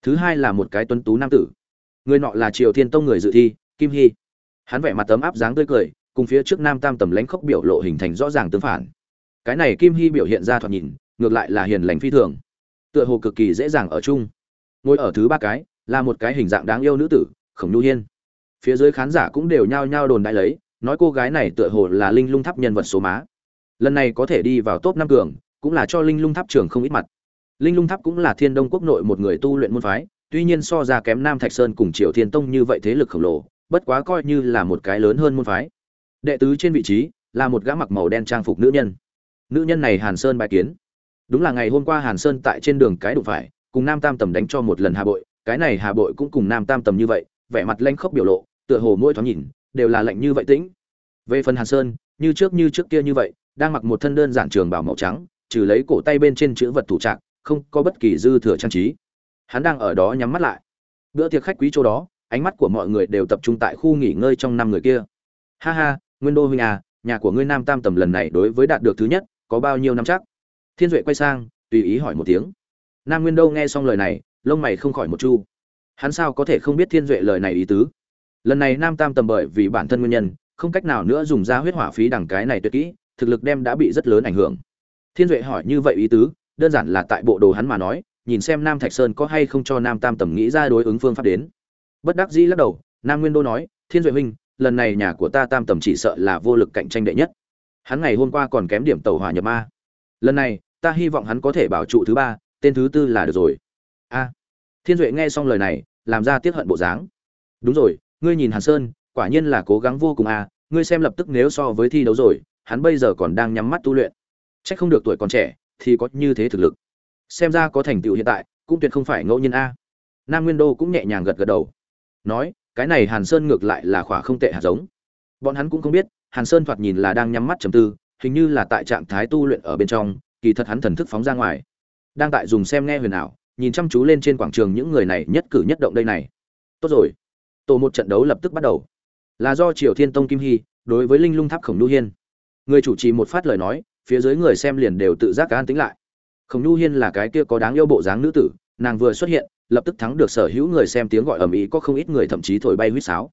Thứ hai là một cái tuấn tú nam tử. Người nọ là triều thiên tông người dự thi, kim hy hắn vẻ mặt tấm áp dáng tươi cười, cùng phía trước nam tam tầm lãnh khốc biểu lộ hình thành rõ ràng tương phản. Cái này kim hy biểu hiện ra thoạt nhìn, ngược lại là hiền lành phi thường, tựa hồ cực kỳ dễ dàng ở chung. Ngồi ở thứ ba cái, là một cái hình dạng đáng yêu nữ tử, khổng nhu hiên. Phía dưới khán giả cũng đều nhao nhao đồn đại lấy, nói cô gái này tựa hồ là linh lung tháp nhân vật số má. Lần này có thể đi vào top năm cường, cũng là cho linh lung tháp trường không ít mặt. Linh lung tháp cũng là thiên đông quốc nội một người tu luyện môn phái, tuy nhiên so ra kém nam thạch sơn cùng triều thiên tông như vậy thế lực khổng lồ bất quá coi như là một cái lớn hơn môn phái. Đệ tứ trên vị trí là một gã mặc màu đen trang phục nữ nhân. Nữ nhân này hàn sơn bài kiến. Đúng là ngày hôm qua hàn sơn tại trên đường cái đụng phải, cùng nam tam tầm đánh cho một lần hà bội, cái này hà bội cũng cùng nam tam tầm như vậy, vẻ mặt lanh khốc biểu lộ, tựa hồ mỗi thoáng nhìn, đều là lạnh như vậy tĩnh. Về phần hàn sơn, như trước như trước kia như vậy, đang mặc một thân đơn giản trường bảo màu trắng, trừ lấy cổ tay bên trên chữ vật thủ trạng, không có bất kỳ dư thừa trang trí. Hắn đang ở đó nhắm mắt lại. Bữa tiệc khách quý chỗ đó ánh mắt của mọi người đều tập trung tại khu nghỉ ngơi trong năm người kia. Ha ha, nguyên đô huynh à nhà của ngươi nam tam tầm lần này đối với đạt được thứ nhất, có bao nhiêu năm chắc? Thiên duệ quay sang, tùy ý hỏi một tiếng. Nam nguyên đô nghe xong lời này, lông mày không khỏi một chu. Hắn sao có thể không biết thiên duệ lời này ý tứ? Lần này nam tam tầm bởi vì bản thân nguyên nhân, không cách nào nữa dùng ra huyết hỏa phí đằng cái này tuyệt kỹ, thực lực đem đã bị rất lớn ảnh hưởng. Thiên duệ hỏi như vậy ý tứ, đơn giản là tại bộ đồ hắn mà nói, nhìn xem nam thạch sơn có hay không cho nam tam tầm nghĩ ra đối ứng phương pháp đến bất đắc dĩ lắc đầu, nam nguyên đô nói, thiên duệ huynh, lần này nhà của ta tam tầm chỉ sợ là vô lực cạnh tranh đệ nhất. Hắn ngày hôm qua còn kém điểm tàu hỏa nhập ma. Lần này, ta hy vọng hắn có thể bảo trụ thứ ba, tên thứ tư là được rồi. A. Thiên duệ nghe xong lời này, làm ra tiếc hận bộ dáng. Đúng rồi, ngươi nhìn hàn sơn, quả nhiên là cố gắng vô cùng a, ngươi xem lập tức nếu so với thi đấu rồi, hắn bây giờ còn đang nhắm mắt tu luyện. Chắc không được tuổi còn trẻ, thì có như thế thực lực. Xem ra có thành tựu hiện tại, cũng tuyệt không phải ngẫu nhiên a. Nam nguyên đô cũng nhẹ nhàng gật gật đầu nói, cái này hàn sơn ngược lại là khỏa không tệ hạt giống. Bọn hắn cũng không biết, hàn sơn thoạt nhìn là đang nhắm mắt trầm tư, hình như là tại trạng thái tu luyện ở bên trong, kỳ thật hắn thần thức phóng ra ngoài. Đang tại dùng xem nghe huyền ảo, nhìn chăm chú lên trên quảng trường những người này nhất cử nhất động đây này. Tốt rồi. Tổ một trận đấu lập tức bắt đầu. Là do triều thiên tông kim hy, đối với linh lung tháp khổng nhu hiên. Người chủ trì một phát lời nói, phía dưới người xem liền đều tự giác an tính lại. Khổng nhu hiên là cái kia có đáng yêu bộ dáng nữ tử, nàng vừa xuất hiện lập tức thắng được sở hữu người xem tiếng gọi ầm ĩ, có không ít người thậm chí thổi bay huýt sáo.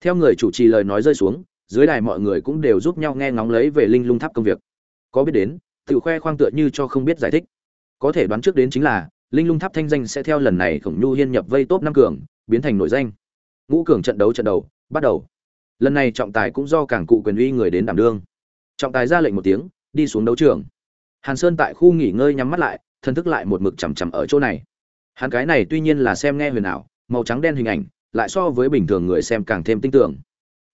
Theo người chủ trì lời nói rơi xuống, dưới đài mọi người cũng đều giúp nhau nghe ngóng lấy về linh lung tháp công việc. Có biết đến tự khoe khoang tựa như cho không biết giải thích. Có thể đoán trước đến chính là, linh lung tháp thanh danh sẽ theo lần này khổng nhu hiên nhập vây top năm cường, biến thành nổi danh. Ngũ cường trận đấu trận đầu, bắt đầu. Lần này trọng tài cũng do cảng cụ quyền uy người đến đảm đương. Trọng tài ra lệnh một tiếng, đi xuống đấu trường. Hàn sơn tại khu nghỉ ngơi nhắm mắt lại thân thức lại một mực chằm chằm ở chỗ này hắn cái này tuy nhiên là xem nghe huyền ảo, màu trắng đen hình ảnh, lại so với bình thường người xem càng thêm tinh tưởng.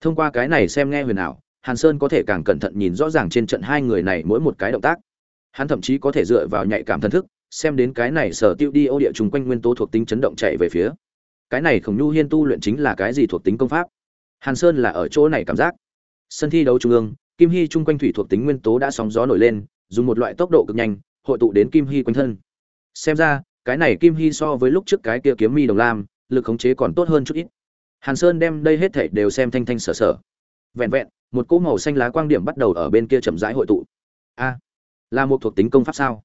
Thông qua cái này xem nghe huyền ảo, hàn sơn có thể càng cẩn thận nhìn rõ ràng trên trận hai người này mỗi một cái động tác. Hắn thậm chí có thể dựa vào nhạy cảm thân thức, xem đến cái này sở tiêu đi ô địa chung quanh nguyên tố thuộc tính chấn động chạy về phía. Cái này khổng nhu hiên tu luyện chính là cái gì thuộc tính công pháp? Hàn sơn là ở chỗ này cảm giác. Sân thi đấu trung ương, kim hy chung quanh thủy thuộc tính nguyên tố đã sóng gió nổi lên, dùng một loại tốc độ cực nhanh, hội tụ đến kim hy quanh thân. Xem ra cái này kim hy so với lúc trước cái kia kiếm mi đồng lam, lực khống chế còn tốt hơn chút ít. Hàn sơn đem đây hết thảy đều xem thanh thanh sở sở. Vẹn vẹn, một cỗ màu xanh lá quang điểm bắt đầu ở bên kia chậm rãi hội tụ. A, là một thuộc tính công pháp sao?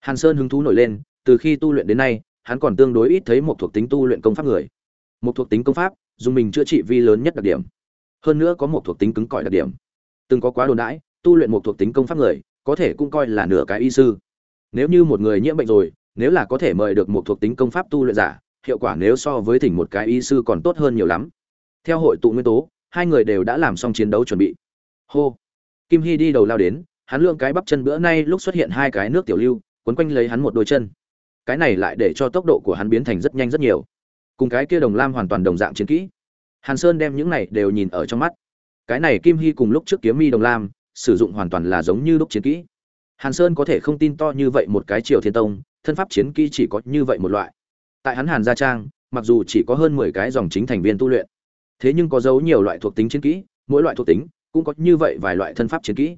Hàn sơn hứng thú nổi lên, từ khi tu luyện đến nay, hắn còn tương đối ít thấy một thuộc tính tu luyện công pháp người. Một thuộc tính công pháp, dùng mình chữa trị vi lớn nhất đặc điểm. Hơn nữa có một thuộc tính cứng cỏi đặc điểm. Từng có quá đồn đãi, tu luyện một thuộc tính công pháp người, có thể cũng coi là nửa cái y sư. Nếu như một người nhiễm bệnh rồi nếu là có thể mời được một thuộc tính công pháp tu luyện giả, hiệu quả nếu so với thỉnh một cái y sư còn tốt hơn nhiều lắm. Theo hội tụ nguyên tố, hai người đều đã làm xong chiến đấu chuẩn bị. Hô. Kim hy đi đầu lao đến, hắn lượng cái bắp chân bữa nay lúc xuất hiện hai cái nước tiểu lưu, quấn quanh lấy hắn một đôi chân. Cái này lại để cho tốc độ của hắn biến thành rất nhanh rất nhiều. Cùng cái kia đồng lam hoàn toàn đồng dạng chiến kỹ. Hàn sơn đem những này đều nhìn ở trong mắt. Cái này kim hy cùng lúc trước kiếm mi đồng lam, sử dụng hoàn toàn là giống như lúc chiến kỹ. Hàn sơn có thể không tin to như vậy một cái triều thiên tông thân pháp chiến kỹ chỉ có như vậy một loại. Tại hắn hàn gia trang, mặc dù chỉ có hơn mười cái dòng chính thành viên tu luyện, thế nhưng có dấu nhiều loại thuộc tính chiến kỹ, mỗi loại thuộc tính cũng có như vậy vài loại thân pháp chiến kỹ.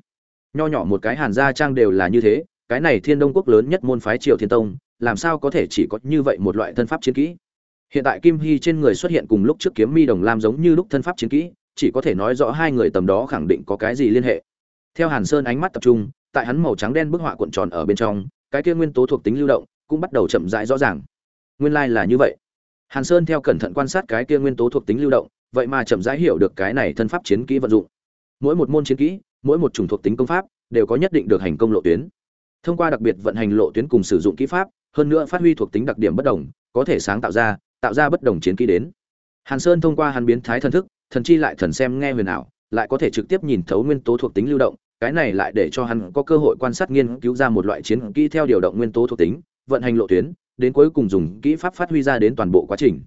Nho nhỏ một cái hàn gia trang đều là như thế, cái này thiên đông quốc lớn nhất môn phái triều thiên tông, làm sao có thể chỉ có như vậy một loại thân pháp chiến kỹ? Hiện tại kim hy trên người xuất hiện cùng lúc trước kiếm mi đồng lam giống như lúc thân pháp chiến kỹ, chỉ có thể nói rõ hai người tầm đó khẳng định có cái gì liên hệ. Theo hàn sơn ánh mắt tập trung, tại hắn màu trắng đen bức họa cuộn tròn ở bên trong cái kia nguyên tố thuộc tính lưu động cũng bắt đầu chậm rãi rõ ràng. Nguyên lai là như vậy. Hàn sơn theo cẩn thận quan sát cái kia nguyên tố thuộc tính lưu động, vậy mà chậm rãi hiểu được cái này thân pháp chiến kỹ vận dụng. Mỗi một môn chiến kỹ, mỗi một chủng thuộc tính công pháp đều có nhất định được hành công lộ tuyến. Thông qua đặc biệt vận hành lộ tuyến cùng sử dụng kỹ pháp, hơn nữa phát huy thuộc tính đặc điểm bất đồng, có thể sáng tạo ra tạo ra bất đồng chiến kỹ đến. Hàn sơn thông qua hàn biến thái thần thức, thần chi lại thần xem nghe huyền ảo, lại có thể trực tiếp nhìn thấu nguyên tố thuộc tính lưu động cái này lại để cho hắn có cơ hội quan sát nghiên cứu ra một loại chiến kỹ theo điều động nguyên tố thuộc tính, vận hành lộ tuyến, đến cuối cùng dùng kỹ pháp phát huy ra đến toàn bộ quá trình.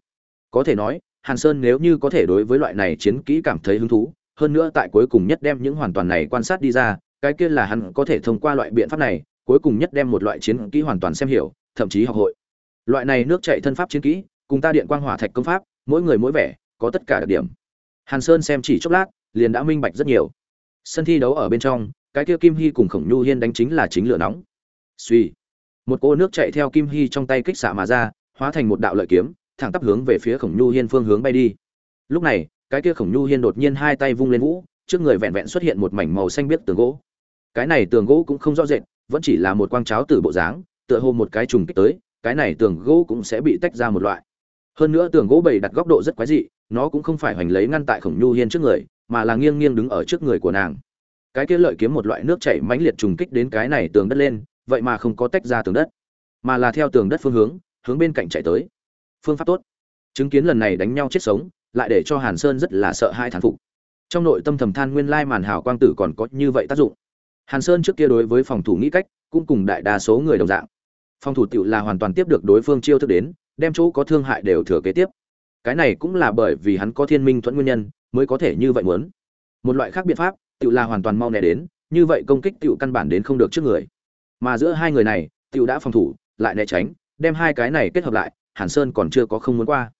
Có thể nói, hàn sơn nếu như có thể đối với loại này chiến kỹ cảm thấy hứng thú, hơn nữa tại cuối cùng nhất đem những hoàn toàn này quan sát đi ra, cái kia là hắn có thể thông qua loại biện pháp này, cuối cùng nhất đem một loại chiến kỹ hoàn toàn xem hiểu, thậm chí học hội. Loại này nước chạy thân pháp chiến kỹ, cùng ta điện quang hỏa thạch công pháp, mỗi người mỗi vẻ, có tất cả đặc điểm. Hàn sơn xem chỉ chốc lát, liền đã minh bạch rất nhiều sân thi đấu ở bên trong, cái kia kim hy cùng khổng nhu hiên đánh chính là chính lửa nóng. Suy một cô nước chạy theo kim hy trong tay kích xạ mà ra, hóa thành một đạo lợi kiếm, thẳng tắp hướng về phía khổng nhu hiên phương hướng bay đi. Lúc này, cái kia khổng nhu hiên đột nhiên hai tay vung lên vũ, trước người vẹn vẹn xuất hiện một mảnh màu xanh biếc tường gỗ. Cái này tường gỗ cũng không rõ rệt, vẫn chỉ là một quang cháo từ bộ dáng, tựa hồ một cái trùng kích tới, cái này tường gỗ cũng sẽ bị tách ra một loại. Hơn nữa tường gỗ bày đặt góc độ rất quái dị, nó cũng không phải hoành lấy ngăn tại khổng nhu hiên trước người mà là nghiêng nghiêng đứng ở trước người của nàng. Cái kia lợi kiếm một loại nước chảy mãnh liệt trùng kích đến cái này tường đất lên, vậy mà không có tách ra tường đất, mà là theo tường đất phương hướng hướng bên cạnh chạy tới. Phương pháp tốt. Chứng kiến lần này đánh nhau chết sống, lại để cho hàn sơn rất là sợ hai thán phục. Trong nội tâm thầm than nguyên lai màn hào quang tử còn có như vậy tác dụng. Hàn sơn trước kia đối với phòng thủ nghĩ cách, cũng cùng đại đa số người đồng dạng. Phòng thủ tiểu là hoàn toàn tiếp được đối phương chiêu thức đến, đem chỗ có thương hại đều thừa kế tiếp. Cái này cũng là bởi vì hắn có thiên minh thuẫn nguyên nhân mới có thể như vậy muốn. Một loại khác biện pháp, tiểu là hoàn toàn mau né đến, như vậy công kích tiểu căn bản đến không được trước người. Mà giữa hai người này, tiểu đã phòng thủ, lại né tránh, đem hai cái này kết hợp lại, hàn sơn còn chưa có không muốn qua.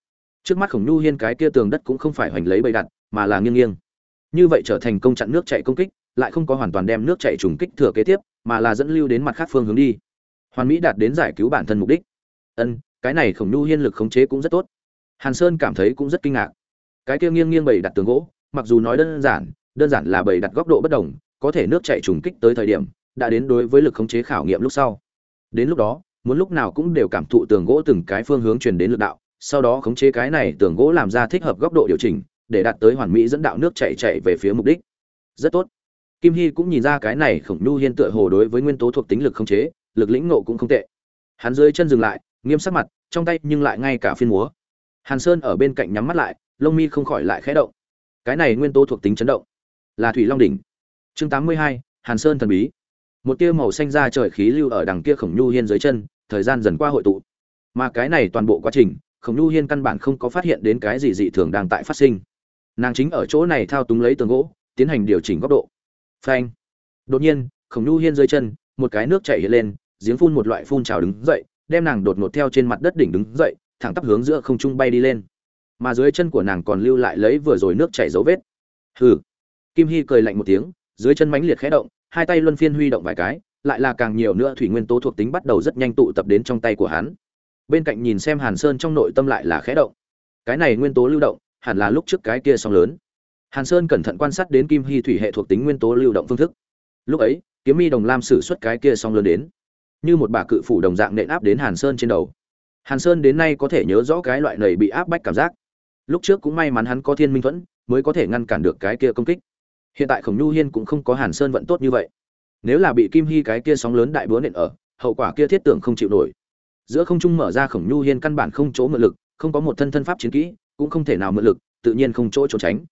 Trước mắt khổng nhu hiên cái kia tường đất cũng không phải hoành lấy bầy đặt mà là nghiêng nghiêng. Như vậy trở thành công chặn nước chạy công kích, lại không có hoàn toàn đem nước chạy trùng kích thừa kế tiếp, mà là dẫn lưu đến mặt khác phương hướng đi. Hoàn mỹ đạt đến giải cứu bản thân mục đích. Ân, cái này khổng nhu hiên lực khống chế cũng rất tốt. Hàn sơn cảm thấy cũng rất kinh ngạc cái kia nghiêng nghiêng bày đặt tường gỗ, mặc dù nói đơn giản đơn giản là bày đặt góc độ bất đồng, có thể nước chạy trùng kích tới thời điểm, đã đến đối với lực khống chế khảo nghiệm lúc sau. Đến lúc đó, muốn lúc nào cũng đều cảm thụ tường gỗ từng cái phương hướng truyền đến lực đạo, sau đó khống chế cái này tường gỗ làm ra thích hợp góc độ điều chỉnh, để đạt tới hoàn mỹ dẫn đạo nước chạy chạy về phía mục đích. Rất tốt. Kim hy cũng nhìn ra cái này khổng nhu hiên tựa hồ đối với nguyên tố thuộc tính lực khống chế, lực lĩnh nộ cũng không tệ. Hắn dưới chân dừng lại, nghiêm sắc mặt, trong tay nhưng lại ngay cả phiên múa. Hàn sơn ở bên cạnh nhắm mắt lại lông mi không khỏi lại khẽ động. Cái này nguyên tố thuộc tính chấn động, là thủy long đỉnh. Chương tám mươi hai, hàn sơn thần bí. Một tia màu xanh ra trời khí lưu ở đằng kia khổng nhu hiên dưới chân, thời gian dần qua hội tụ. Mà cái này toàn bộ quá trình, khổng nhu hiên căn bản không có phát hiện đến cái gì dị thường đang tại phát sinh. Nàng chính ở chỗ này thao túng lấy tường gỗ, tiến hành điều chỉnh góc độ. Phanh. Đột nhiên, khổng nhu hiên dưới chân, một cái nước chảy hiện lên, giếng phun một loại phun trào đứng dậy, đem nàng đột ngột theo trên mặt đất đỉnh đứng dậy, thẳng tắp hướng giữa không trung bay đi lên mà dưới chân của nàng còn lưu lại lấy vừa rồi nước chảy dấu vết. Hừ. Kim hy cười lạnh một tiếng, dưới chân mãnh liệt khẽ động, hai tay luân phiên huy động vài cái, lại là càng nhiều nữa thủy nguyên tố thuộc tính bắt đầu rất nhanh tụ tập đến trong tay của hắn. Bên cạnh nhìn xem hàn sơn trong nội tâm lại là khẽ động. Cái này nguyên tố lưu động, hẳn là lúc trước cái kia sóng lớn. Hàn sơn cẩn thận quan sát đến kim hy thủy hệ thuộc tính nguyên tố lưu động phương thức. Lúc ấy, kiếm mi đồng lam sử xuất cái kia sóng lớn đến. Như một bà cự phủ đồng dạng nện áp đến hàn sơn trên đầu. Hàn sơn đến nay có thể nhớ rõ cái loại này bị áp bách cảm giác lúc trước cũng may mắn hắn có thiên minh thuẫn, mới có thể ngăn cản được cái kia công kích. Hiện tại khổng nhu hiên cũng không có hàn sơn vận tốt như vậy. Nếu là bị kim hy cái kia sóng lớn đại búa nện ở, hậu quả kia thiết tưởng không chịu nổi. Giữa không trung mở ra khổng nhu hiên căn bản không chỗ mượn lực, không có một thân thân pháp chiến kỹ, cũng không thể nào mượn lực, tự nhiên không chỗ trốn tránh.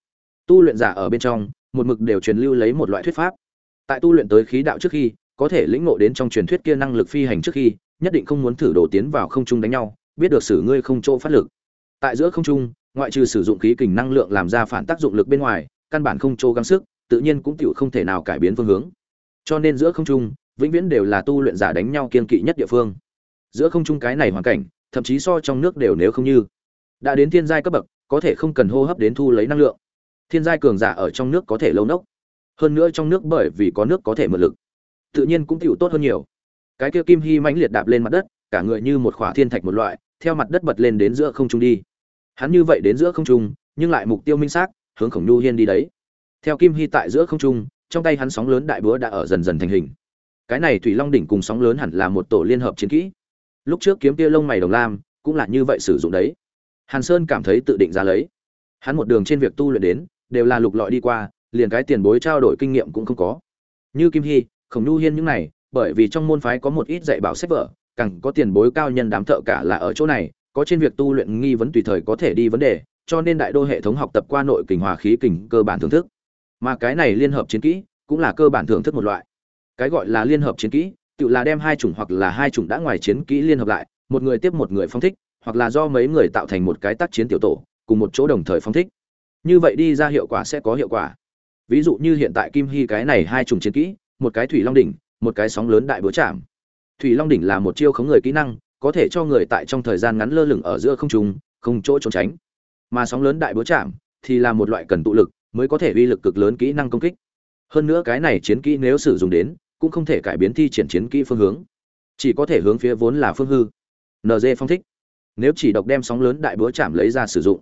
Tu luyện giả ở bên trong, một mực đều truyền lưu lấy một loại thuyết pháp. Tại tu luyện tới khí đạo trước khi, có thể lĩnh ngộ đến trong truyền thuyết kia năng lực phi hành trước khi, nhất định không muốn thử đổ tiến vào không trung đánh nhau, biết được xử ngươi không chỗ phát lực. Tại giữa không trung ngoại trừ sử dụng khí kình năng lượng làm ra phản tác dụng lực bên ngoài, căn bản không trô gắng sức, tự nhiên cũng tiểu không thể nào cải biến phương hướng. Cho nên giữa không trung, vĩnh viễn đều là tu luyện giả đánh nhau kiên kỵ nhất địa phương. Giữa không trung cái này hoàn cảnh, thậm chí so trong nước đều nếu không như đã đến thiên giai cấp bậc, có thể không cần hô hấp đến thu lấy năng lượng. Thiên giai cường giả ở trong nước có thể lâu nốc. Hơn nữa trong nước bởi vì có nước có thể mượn lực, tự nhiên cũng tiểu tốt hơn nhiều. Cái kia kim hy mãnh liệt đạp lên mặt đất, cả người như một khỏa thiên thạch một loại, theo mặt đất bật lên đến giữa không trung đi hắn như vậy đến giữa không trung, nhưng lại mục tiêu minh xác, hướng khổng nhu hiên đi đấy. Theo kim hy tại giữa không trung, trong tay hắn sóng lớn đại búa đã ở dần dần thành hình. Cái này thủy long đỉnh cùng sóng lớn hẳn là một tổ liên hợp chiến kỹ. Lúc trước kiếm tia lông mày đồng lam, cũng là như vậy sử dụng đấy. Hàn sơn cảm thấy tự định ra lấy. Hắn một đường trên việc tu luyện đến, đều là lục lọi đi qua, liền cái tiền bối trao đổi kinh nghiệm cũng không có. Như kim hy, khổng nhu hiên những này, bởi vì trong môn phái có một ít dạy bảo sách vở, càng có tiền bối cao nhân đám thợ cả là ở chỗ này có trên việc tu luyện nghi vấn tùy thời có thể đi vấn đề, cho nên đại đô hệ thống học tập qua nội kình hòa khí kình cơ bản thưởng thức. Mà cái này liên hợp chiến kỹ cũng là cơ bản thưởng thức một loại. Cái gọi là liên hợp chiến kỹ, tự là đem hai chủng hoặc là hai chủng đã ngoài chiến kỹ liên hợp lại, một người tiếp một người phong thích, hoặc là do mấy người tạo thành một cái tác chiến tiểu tổ, cùng một chỗ đồng thời phong thích. Như vậy đi ra hiệu quả sẽ có hiệu quả. Ví dụ như hiện tại kim hy cái này hai chủng chiến kỹ, một cái thủy long đỉnh, một cái sóng lớn đại búa chạm. Thủy long đỉnh là một chiêu khống người kỹ năng có thể cho người tại trong thời gian ngắn lơ lửng ở giữa không trung, không chỗ trốn tránh. Mà sóng lớn đại búa chạm thì là một loại cần tụ lực mới có thể uy lực cực lớn kỹ năng công kích. Hơn nữa cái này chiến kỹ nếu sử dụng đến cũng không thể cải biến thi triển chiến kỹ phương hướng. Chỉ có thể hướng phía vốn là phương hư. Nd phong thích. Nếu chỉ độc đem sóng lớn đại búa chạm lấy ra sử dụng,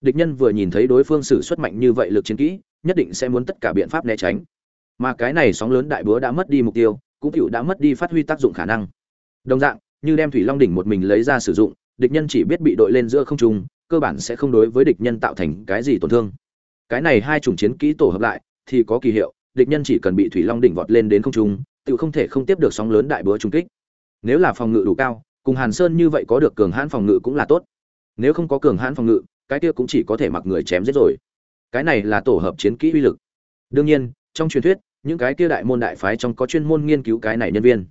địch nhân vừa nhìn thấy đối phương sử xuất mạnh như vậy lực chiến kỹ, nhất định sẽ muốn tất cả biện pháp né tránh. Mà cái này sóng lớn đại búa đã mất đi mục tiêu, cũng hữu đã mất đi phát huy tác dụng khả năng. Đồng dạng như đem thủy long đỉnh một mình lấy ra sử dụng, địch nhân chỉ biết bị đội lên giữa không trung, cơ bản sẽ không đối với địch nhân tạo thành cái gì tổn thương. Cái này hai chủng chiến kỹ tổ hợp lại, thì có kỳ hiệu, địch nhân chỉ cần bị thủy long đỉnh vọt lên đến không trung, tự không thể không tiếp được sóng lớn đại búa trung kích. Nếu là phòng ngự đủ cao, cùng hàn sơn như vậy có được cường hãn phòng ngự cũng là tốt. Nếu không có cường hãn phòng ngự, cái kia cũng chỉ có thể mặc người chém giết rồi. Cái này là tổ hợp chiến kỹ uy lực. Đương nhiên, trong truyền thuyết, những cái kia đại môn đại phái trong có chuyên môn nghiên cứu cái này nhân viên.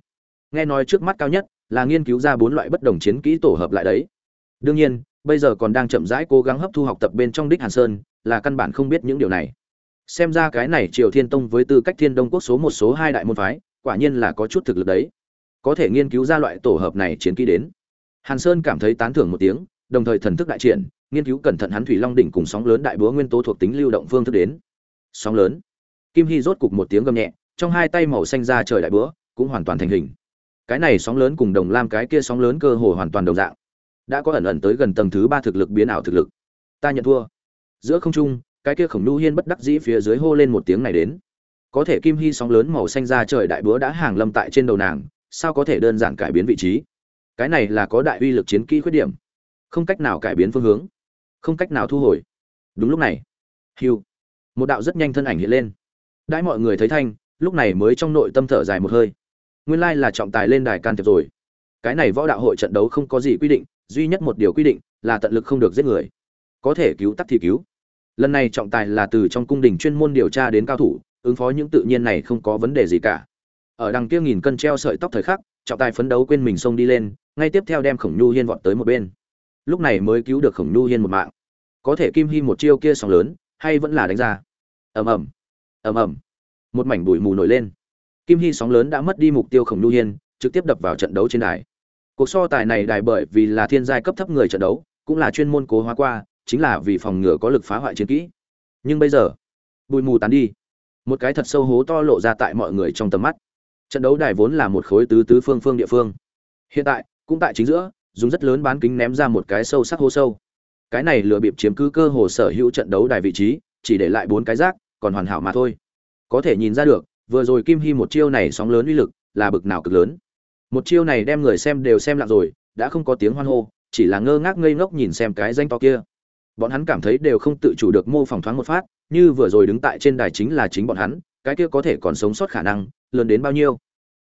Nghe nói trước mắt cao nhất là nghiên cứu ra bốn loại bất đồng chiến kỹ tổ hợp lại đấy. Đương nhiên, bây giờ còn đang chậm rãi cố gắng hấp thu học tập bên trong đích hàn sơn, là căn bản không biết những điều này. Xem ra cái này triều thiên tông với tư cách thiên đông quốc số một, số hai đại môn phái, quả nhiên là có chút thực lực đấy. Có thể nghiên cứu ra loại tổ hợp này chiến kỹ đến. Hàn sơn cảm thấy tán thưởng một tiếng, đồng thời thần thức đại triển, nghiên cứu cẩn thận hắn thủy long đỉnh cùng sóng lớn đại búa nguyên tố thuộc tính lưu động phương thức đến. Sóng lớn. Kim hy rốt cục một tiếng gầm nhẹ, trong hai tay màu xanh ra trời đại búa, cũng hoàn toàn thành hình cái này sóng lớn cùng đồng lam cái kia sóng lớn cơ hồ hoàn toàn đồng dạng. Đã có ẩn ẩn tới gần tầng thứ ba thực lực biến ảo thực lực. Ta nhận thua. Giữa không trung, cái kia khổng nhu hiên bất đắc dĩ phía dưới hô lên một tiếng này đến. Có thể kim hy sóng lớn màu xanh ra trời đại búa đã hàng lâm tại trên đầu nàng, sao có thể đơn giản cải biến vị trí? Cái này là có đại uy lực chiến kỹ khuyết điểm. Không cách nào cải biến phương hướng. Không cách nào thu hồi. Đúng lúc này hiu một đạo rất nhanh thân ảnh hiện lên. Đãi mọi người thấy thanh, lúc này mới trong nội tâm thở dài một hơi nguyên lai là trọng tài lên đài can thiệp rồi. Cái này võ đạo hội trận đấu không có gì quy định, duy nhất một điều quy định là tận lực không được giết người. Có thể cứu tắc thì cứu. Lần này trọng tài là từ trong cung đình chuyên môn điều tra đến cao thủ, ứng phó những tự nhiên này không có vấn đề gì cả. Ở đằng kia nghìn cân treo sợi tóc thời khắc, trọng tài phấn đấu quên mình xông đi lên, ngay tiếp theo đem khổng nhu hiên vọt tới một bên. Lúc này mới cứu được khổng nhu hiên một mạng. Có thể kim hy một chiêu kia sóng lớn, hay vẫn là đánh ra. Ầm ầm. Ầm ầm. Một mảnh bụi mù nổi lên kim hy sóng lớn đã mất đi mục tiêu khổng nhu hiên, trực tiếp đập vào trận đấu trên đài. Cuộc so tài này đài bởi vì là thiên giai cấp thấp người trận đấu, cũng là chuyên môn cố hóa qua, chính là vì phòng ngừa có lực phá hoại chiến kỹ. Nhưng bây giờ, bụi mù tán đi. Một cái thật sâu hố to lộ ra tại mọi người trong tầm mắt. Trận đấu đài vốn là một khối tứ tứ phương phương địa phương. Hiện tại, cũng tại chính giữa, dùng rất lớn bán kính ném ra một cái sâu sắc hố sâu. Cái này lừa bịp chiếm cứ cơ hồ sở hữu trận đấu đài vị trí, chỉ để lại bốn cái rác, còn hoàn hảo mà thôi. Có thể nhìn ra được vừa rồi kim hy một chiêu này sóng lớn uy lực là bực nào cực lớn. Một chiêu này đem người xem đều xem lặng rồi, đã không có tiếng hoan hô, chỉ là ngơ ngác ngây ngốc nhìn xem cái danh to kia. Bọn hắn cảm thấy đều không tự chủ được mô phỏng thoáng một phát, như vừa rồi đứng tại trên đài chính là chính bọn hắn, cái kia có thể còn sống sót khả năng, lớn đến bao nhiêu.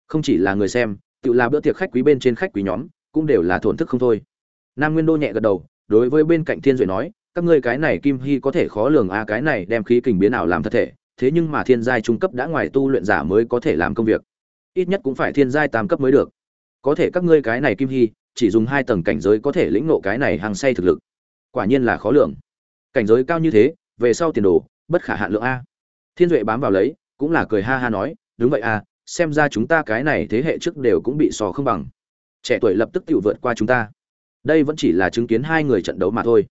Không chỉ là người xem, tự là bữa tiệc khách quý bên trên khách quý nhóm, cũng đều là thổn thức không thôi. Nam nguyên đô nhẹ gật đầu, đối với bên cạnh thiên duệ nói, các ngươi cái này kim hy có thể khó lường a, cái này đem khí kình biến ảo làm thật thể thế nhưng mà thiên giai trung cấp đã ngoài tu luyện giả mới có thể làm công việc. Ít nhất cũng phải thiên giai tam cấp mới được. Có thể các ngươi cái này kim hy, chỉ dùng hai tầng cảnh giới có thể lĩnh ngộ cái này hàng say thực lực. Quả nhiên là khó lường. Cảnh giới cao như thế, về sau tiền đồ, bất khả hạn lượng a. Thiên duệ bám vào lấy, cũng là cười ha ha nói, đúng vậy a, xem ra chúng ta cái này thế hệ trước đều cũng bị sò không bằng. Trẻ tuổi lập tức tự vượt qua chúng ta. Đây vẫn chỉ là chứng kiến hai người trận đấu mà thôi.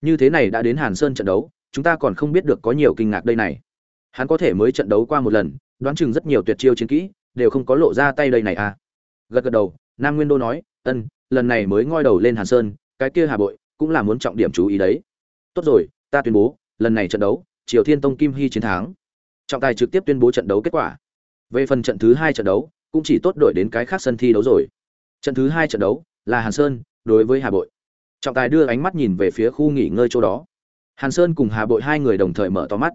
Như thế này đã đến hàn sơn trận đấu, chúng ta còn không biết được có nhiều kinh ngạc đây này hắn có thể mới trận đấu qua một lần, đoán chừng rất nhiều tuyệt chiêu chiến kỹ, đều không có lộ ra tay đây này à. Gật gật đầu, nam nguyên đô nói, ân, lần này mới ngoi đầu lên hàn sơn, cái kia hà bội cũng là muốn trọng điểm chú ý đấy. Tốt rồi, ta tuyên bố, lần này trận đấu, triều thiên tông kim hy chiến thắng. Trọng tài trực tiếp tuyên bố trận đấu kết quả. Về phần trận thứ hai trận đấu, cũng chỉ tốt đổi đến cái khác sân thi đấu rồi. Trận thứ hai trận đấu là hàn sơn đối với hà bội. Trọng tài đưa ánh mắt nhìn về phía khu nghỉ ngơi chỗ đó. Hàn sơn cùng hà bội hai người đồng thời mở to mắt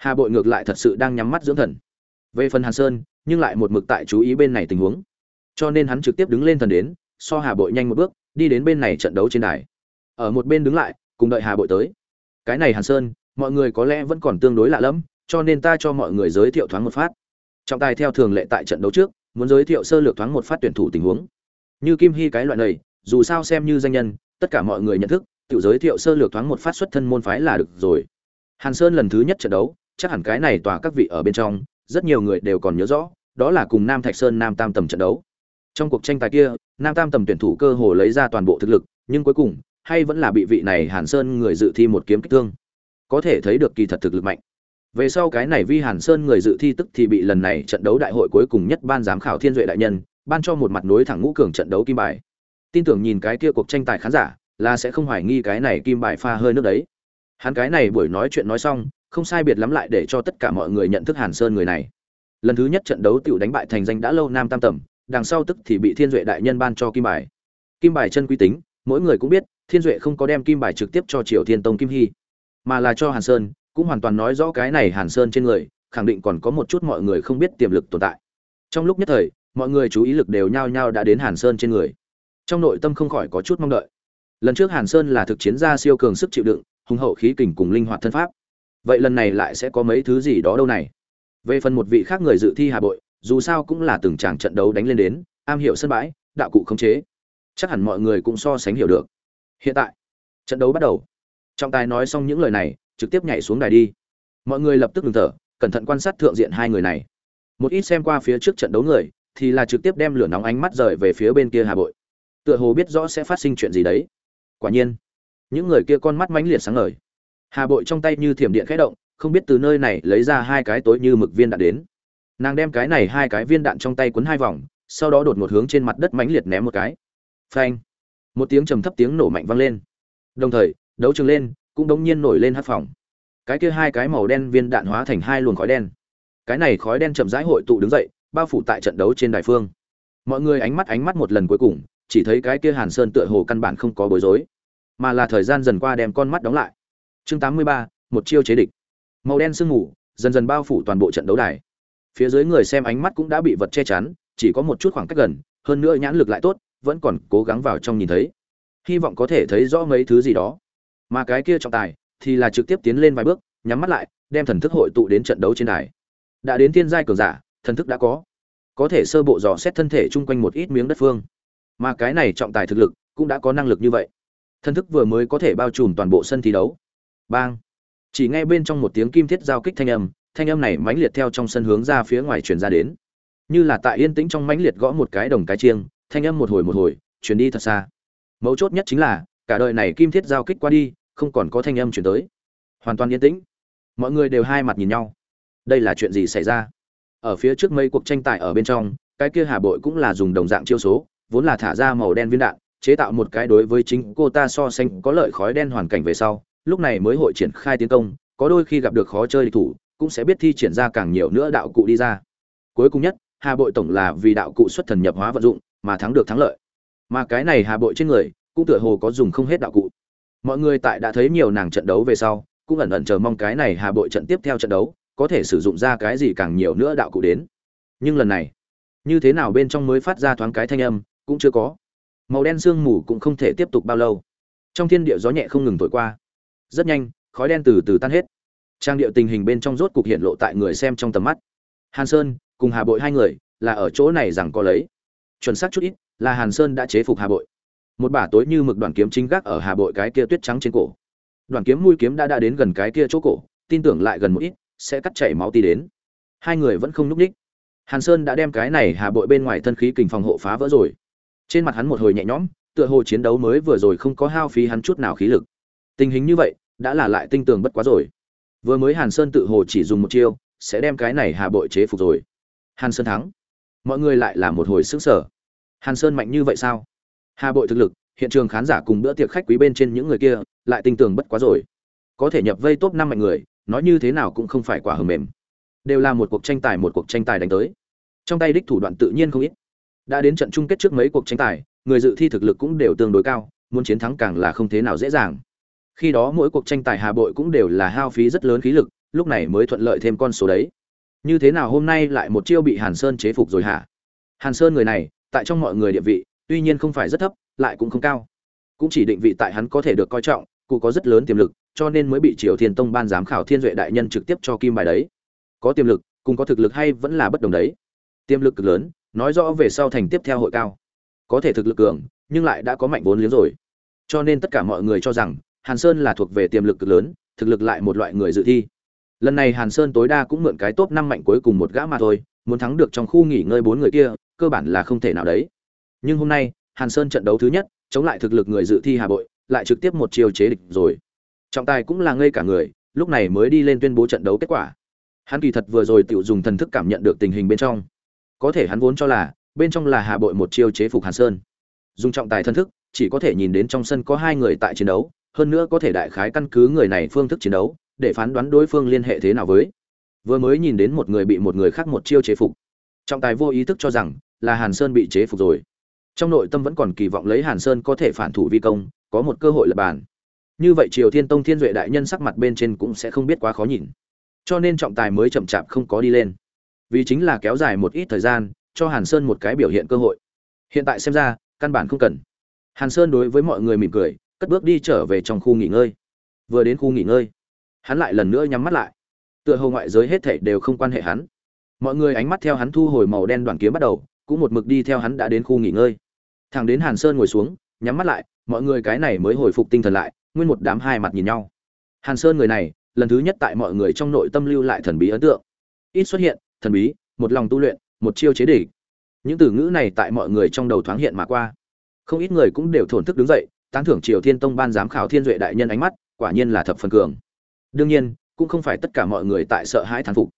hà bội ngược lại thật sự đang nhắm mắt dưỡng thần. Về phần hàn sơn, nhưng lại một mực tại chú ý bên này tình huống. Cho nên hắn trực tiếp đứng lên thần đến, so hà bội nhanh một bước, đi đến bên này trận đấu trên đài. Ở một bên đứng lại, cùng đợi hà bội tới. Cái này hàn sơn, mọi người có lẽ vẫn còn tương đối lạ lẫm, cho nên ta cho mọi người giới thiệu thoáng một phát. Trọng tài theo thường lệ tại trận đấu trước, muốn giới thiệu sơ lược thoáng một phát tuyển thủ tình huống. Như kim hy cái loại này, dù sao xem như danh nhân, tất cả mọi người nhận thức, tự giới thiệu sơ lược thoáng một phát xuất thân môn phái là được rồi. Hàn sơn lần thứ nhất trận đấu chắc hẳn cái này tòa các vị ở bên trong, rất nhiều người đều còn nhớ rõ, đó là cùng nam thạch sơn nam tam tầm trận đấu. Trong cuộc tranh tài kia, nam tam tầm tuyển thủ cơ hồ lấy ra toàn bộ thực lực, nhưng cuối cùng, hay vẫn là bị vị này hàn sơn người dự thi một kiếm kích thương. Có thể thấy được kỳ thật thực lực mạnh. Về sau cái này vi hàn sơn người dự thi tức thì bị lần này trận đấu đại hội cuối cùng nhất ban giám khảo thiên duệ đại nhân, ban cho một mặt nối thẳng ngũ cường trận đấu kim bài. Tin tưởng nhìn cái kia cuộc tranh tài khán giả, là sẽ không hoài nghi cái này kim bài pha hơi nước đấy. Hắn cái này buổi nói chuyện nói xong không sai biệt lắm lại để cho tất cả mọi người nhận thức hàn sơn người này. Lần thứ nhất trận đấu tiểu đánh bại thành danh đã lâu nam tam tầm, đằng sau tức thì bị thiên duệ đại nhân ban cho kim bài. Kim bài chân quý tính, mỗi người cũng biết, thiên duệ không có đem kim bài trực tiếp cho triều thiên tông kim hy, mà là cho hàn sơn, cũng hoàn toàn nói rõ cái này hàn sơn trên người, khẳng định còn có một chút mọi người không biết tiềm lực tồn tại. Trong lúc nhất thời, mọi người chú ý lực đều nhao nhao đã đến hàn sơn trên người. Trong nội tâm không khỏi có chút mong đợi. Lần trước hàn sơn là thực chiến gia siêu cường sức chịu đựng, hùng hậu khí kình cùng linh hoạt thân pháp vậy lần này lại sẽ có mấy thứ gì đó đâu này? Về phần một vị khác người dự thi hà bội, dù sao cũng là từng tràng trận đấu đánh lên đến, am hiểu sân bãi, đạo cụ khống chế. Chắc hẳn mọi người cũng so sánh hiểu được. Hiện tại, trận đấu bắt đầu. Trọng tài nói xong những lời này, trực tiếp nhảy xuống đài đi. Mọi người lập tức ngừng thở, cẩn thận quan sát thượng diện hai người này. Một ít xem qua phía trước trận đấu người, thì là trực tiếp đem lửa nóng ánh mắt rời về phía bên kia hà bội. Tựa hồ biết rõ sẽ phát sinh chuyện gì đấy. Quả nhiên, những người kia con mắt mãnh liệt sáng ngời hà bội trong tay như thiểm điện khẽ động, không biết từ nơi này lấy ra hai cái tối như mực viên đạn đến. Nàng đem cái này hai cái viên đạn trong tay quấn hai vòng, sau đó đột một hướng trên mặt đất mãnh liệt ném một cái. Phanh! Một tiếng trầm thấp tiếng nổ mạnh vang lên. Đồng thời, đấu trường lên, cũng đống nhiên nổi lên hát phòng. Cái kia hai cái màu đen viên đạn hóa thành hai luồng khói đen. Cái này khói đen chậm rãi hội tụ đứng dậy, bao phủ tại trận đấu trên đài phương. Mọi người ánh mắt ánh mắt một lần cuối cùng, chỉ thấy cái kia hàn sơn tựa hồ căn bản không có bối rối, mà là thời gian dần qua đem con mắt đóng lại chương 83, một chiêu chế địch. Màu đen sương mù dần dần bao phủ toàn bộ trận đấu đài. Phía dưới người xem ánh mắt cũng đã bị vật che chắn chỉ có một chút khoảng cách gần hơn nữa nhãn lực lại tốt vẫn còn cố gắng vào trong nhìn thấy. Hy vọng có thể thấy rõ mấy thứ gì đó. Mà cái kia trọng tài thì là trực tiếp tiến lên vài bước nhắm mắt lại đem thần thức hội tụ đến trận đấu trên đài. Đã đến tiên giai cường giả thần thức đã có. Có thể sơ bộ dò xét thân thể chung quanh một ít miếng đất phương. Mà cái này trọng tài thực lực cũng đã có năng lực như vậy. Thân thức vừa mới có thể bao trùm toàn bộ sân thi đấu bang. Chỉ nghe bên trong một tiếng kim thiết giao kích thanh âm thanh âm này mãnh liệt theo trong sân hướng ra phía ngoài truyền ra đến. Như là tại yên tĩnh trong mãnh liệt gõ một cái đồng cái chiêng, thanh âm một hồi một hồi, truyền đi thật xa. Mấu chốt nhất chính là, cả đời này kim thiết giao kích qua đi, không còn có thanh âm truyền tới. Hoàn toàn yên tĩnh. Mọi người đều hai mặt nhìn nhau. Đây là chuyện gì xảy ra? Ở phía trước mấy cuộc tranh tài ở bên trong, cái kia hà bội cũng là dùng đồng dạng chiêu số, vốn là thả ra màu đen viên đạn, chế tạo một cái đối với chính cô ta so sánh có lợi khói đen hoàn cảnh về sau lúc này mới hội triển khai tiến công, có đôi khi gặp được khó chơi địch thủ, cũng sẽ biết thi triển ra càng nhiều nữa đạo cụ đi ra. Cuối cùng nhất, hà bội tổng là vì đạo cụ xuất thần nhập hóa vận dụng mà thắng được thắng lợi. Mà cái này hà bội trên người, cũng tựa hồ có dùng không hết đạo cụ. Mọi người tại đã thấy nhiều nàng trận đấu về sau, cũng ẩn ẩn chờ mong cái này hà bội trận tiếp theo trận đấu, có thể sử dụng ra cái gì càng nhiều nữa đạo cụ đến. Nhưng lần này, như thế nào bên trong mới phát ra thoáng cái thanh âm, cũng chưa có. Màu đen sương mù cũng không thể tiếp tục bao lâu. Trong thiên địa gió nhẹ không ngừng thổi qua rất nhanh, khói đen từ từ tan hết. Trang điệu tình hình bên trong rốt cục hiện lộ tại người xem trong tầm mắt. Hàn sơn, cùng hà bội hai người, là ở chỗ này rằng có lấy. Chuẩn xác chút ít, là hàn sơn đã chế phục hà bội. Một bả tối như mực đoàn kiếm chính gác ở hà bội cái kia tuyết trắng trên cổ. Đoàn kiếm mũi kiếm đã đã đến gần cái kia chỗ cổ, tin tưởng lại gần một ít, sẽ cắt chảy máu tí đến. Hai người vẫn không núp ních. Hàn sơn đã đem cái này hà bội bên ngoài thân khí kình phòng hộ phá vỡ rồi. Trên mặt hắn một hồi nhẹ nhõm, tựa hồ chiến đấu mới vừa rồi không có hao phí hắn chút nào khí lực. Tình hình như vậy đã là lại tinh tường bất quá rồi. Vừa mới hàn sơn tự hồ chỉ dùng một chiêu, sẽ đem cái này hà bội chế phục rồi. Hàn sơn thắng. Mọi người lại là một hồi sức sở hàn sơn mạnh như vậy sao? Hà bội thực lực, hiện trường khán giả cùng bữa tiệc khách quý bên trên những người kia, lại tinh tường bất quá rồi. Có thể nhập vây top năm mạnh người, nói như thế nào cũng không phải quả hờ mềm. Đều là một cuộc tranh tài, một cuộc tranh tài đánh tới. Trong tay đích thủ đoạn tự nhiên không ít. Đã đến trận chung kết trước mấy cuộc tranh tài, người dự thi thực lực cũng đều tương đối cao, muốn chiến thắng càng là không thế nào dễ dàng khi đó mỗi cuộc tranh tài hà bội cũng đều là hao phí rất lớn khí lực, lúc này mới thuận lợi thêm con số đấy. Như thế nào hôm nay lại một chiêu bị hàn sơn chế phục rồi hả? Hàn sơn người này, tại trong mọi người địa vị, tuy nhiên không phải rất thấp, lại cũng không cao. Cũng chỉ định vị tại hắn có thể được coi trọng, cụ có rất lớn tiềm lực, cho nên mới bị triều thiên tông ban giám khảo thiên duệ đại nhân trực tiếp cho kim bài đấy. Có tiềm lực, cùng có thực lực hay vẫn là bất đồng đấy. Tiềm lực cực lớn, nói rõ về sau thành tiếp theo hội cao. Có thể thực lực cường, nhưng lại đã có mạnh vốn liếng rồi. Cho nên tất cả mọi người cho rằng hàn sơn là thuộc về tiềm lực cực lớn, thực lực lại một loại người dự thi. Lần này hàn sơn tối đa cũng mượn cái top năm mạnh cuối cùng một gã mà thôi, muốn thắng được trong khu nghỉ ngơi bốn người kia, cơ bản là không thể nào đấy. Nhưng hôm nay, hàn sơn trận đấu thứ nhất, chống lại thực lực người dự thi hà bội, lại trực tiếp một chiều chế địch rồi. Trọng tài cũng là ngây cả người, lúc này mới đi lên tuyên bố trận đấu kết quả. Hắn kỳ thật vừa rồi tiểu dùng thần thức cảm nhận được tình hình bên trong. Có thể hắn vốn cho là, bên trong là hà bội một chiêu chế phục hàn sơn. Dùng trọng tài thân thức, chỉ có thể nhìn đến trong sân có hai người tại chiến đấu hơn nữa có thể đại khái căn cứ người này phương thức chiến đấu, để phán đoán đối phương liên hệ thế nào với. Vừa mới nhìn đến một người bị một người khác một chiêu chế phục. Trọng tài vô ý thức cho rằng là hàn sơn bị chế phục rồi. Trong nội tâm vẫn còn kỳ vọng lấy hàn sơn có thể phản thủ vi công, có một cơ hội lập bàn. Như vậy triều thiên tông thiên duệ đại nhân sắc mặt bên trên cũng sẽ không biết quá khó nhìn. Cho nên trọng tài mới chậm chạp không có đi lên. Vì chính là kéo dài một ít thời gian, cho hàn sơn một cái biểu hiện cơ hội. Hiện tại xem ra, căn bản không cần. Hàn sơn đối với mọi người mỉm cười cất bước đi trở về trong khu nghỉ ngơi. Vừa đến khu nghỉ ngơi, hắn lại lần nữa nhắm mắt lại. Tựa hồ ngoại giới hết thảy đều không quan hệ hắn. Mọi người ánh mắt theo hắn thu hồi màu đen đoàn kiếm bắt đầu, cũng một mực đi theo hắn đã đến khu nghỉ ngơi. Thằng đến hàn sơn ngồi xuống, nhắm mắt lại, mọi người cái này mới hồi phục tinh thần lại, nguyên một đám hai mặt nhìn nhau. Hàn sơn người này, lần thứ nhất tại mọi người trong nội tâm lưu lại thần bí ấn tượng. Ít xuất hiện, thần bí, một lòng tu luyện, một chiêu chế địch những từ ngữ này tại mọi người trong đầu thoáng hiện mà qua. Không ít người cũng đều thổn thức đứng dậy tán thưởng triều thiên tông ban giám khảo thiên duệ đại nhân ánh mắt, quả nhiên là thập phần cường. Đương nhiên, cũng không phải tất cả mọi người tại sợ hãi thán phục.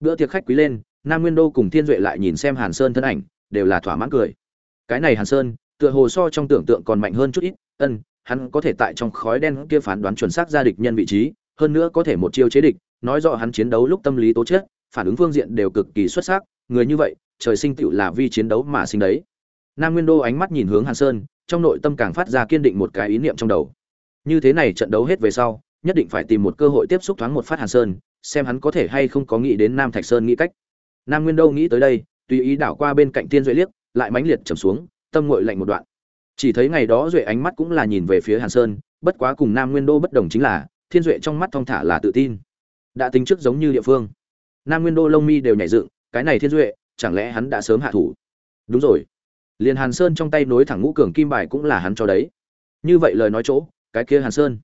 Bữa tiệc khách quý lên, nam nguyên đô cùng thiên duệ lại nhìn xem hàn sơn thân ảnh, đều là thỏa mãn cười. Cái này hàn sơn, tựa hồ so trong tưởng tượng còn mạnh hơn chút ít, ân, hắn có thể tại trong khói đen kia phán đoán chuẩn xác ra địch nhân vị trí, hơn nữa có thể một chiêu chế địch, nói rõ hắn chiến đấu lúc tâm lý tố chất, phản ứng phương diện đều cực kỳ xuất sắc, người như vậy, trời sinh tựu là vi chiến đấu mà sinh đấy nam nguyên đô ánh mắt nhìn hướng hàn sơn, trong nội tâm càng phát ra kiên định một cái ý niệm trong đầu. Như thế này trận đấu hết về sau, nhất định phải tìm một cơ hội tiếp xúc thoáng một phát hàn sơn, xem hắn có thể hay không có nghĩ đến nam thạch sơn nghĩ cách. Nam nguyên đô nghĩ tới đây, tùy ý đảo qua bên cạnh thiên duệ liếc, lại mãnh liệt trầm xuống, tâm nguội lạnh một đoạn. Chỉ thấy ngày đó duệ ánh mắt cũng là nhìn về phía hàn sơn, bất quá cùng nam nguyên đô bất đồng chính là, thiên duệ trong mắt thong thả là tự tin. Đã tính trước giống như địa phương. Nam nguyên đô lông mi đều nhảy dựng, cái này thiên duệ, chẳng lẽ hắn đã sớm hạ thủ? Đúng rồi liền hàn sơn trong tay nối thẳng ngũ cường kim bài cũng là hắn cho đấy. Như vậy lời nói chỗ, cái kia hàn sơn.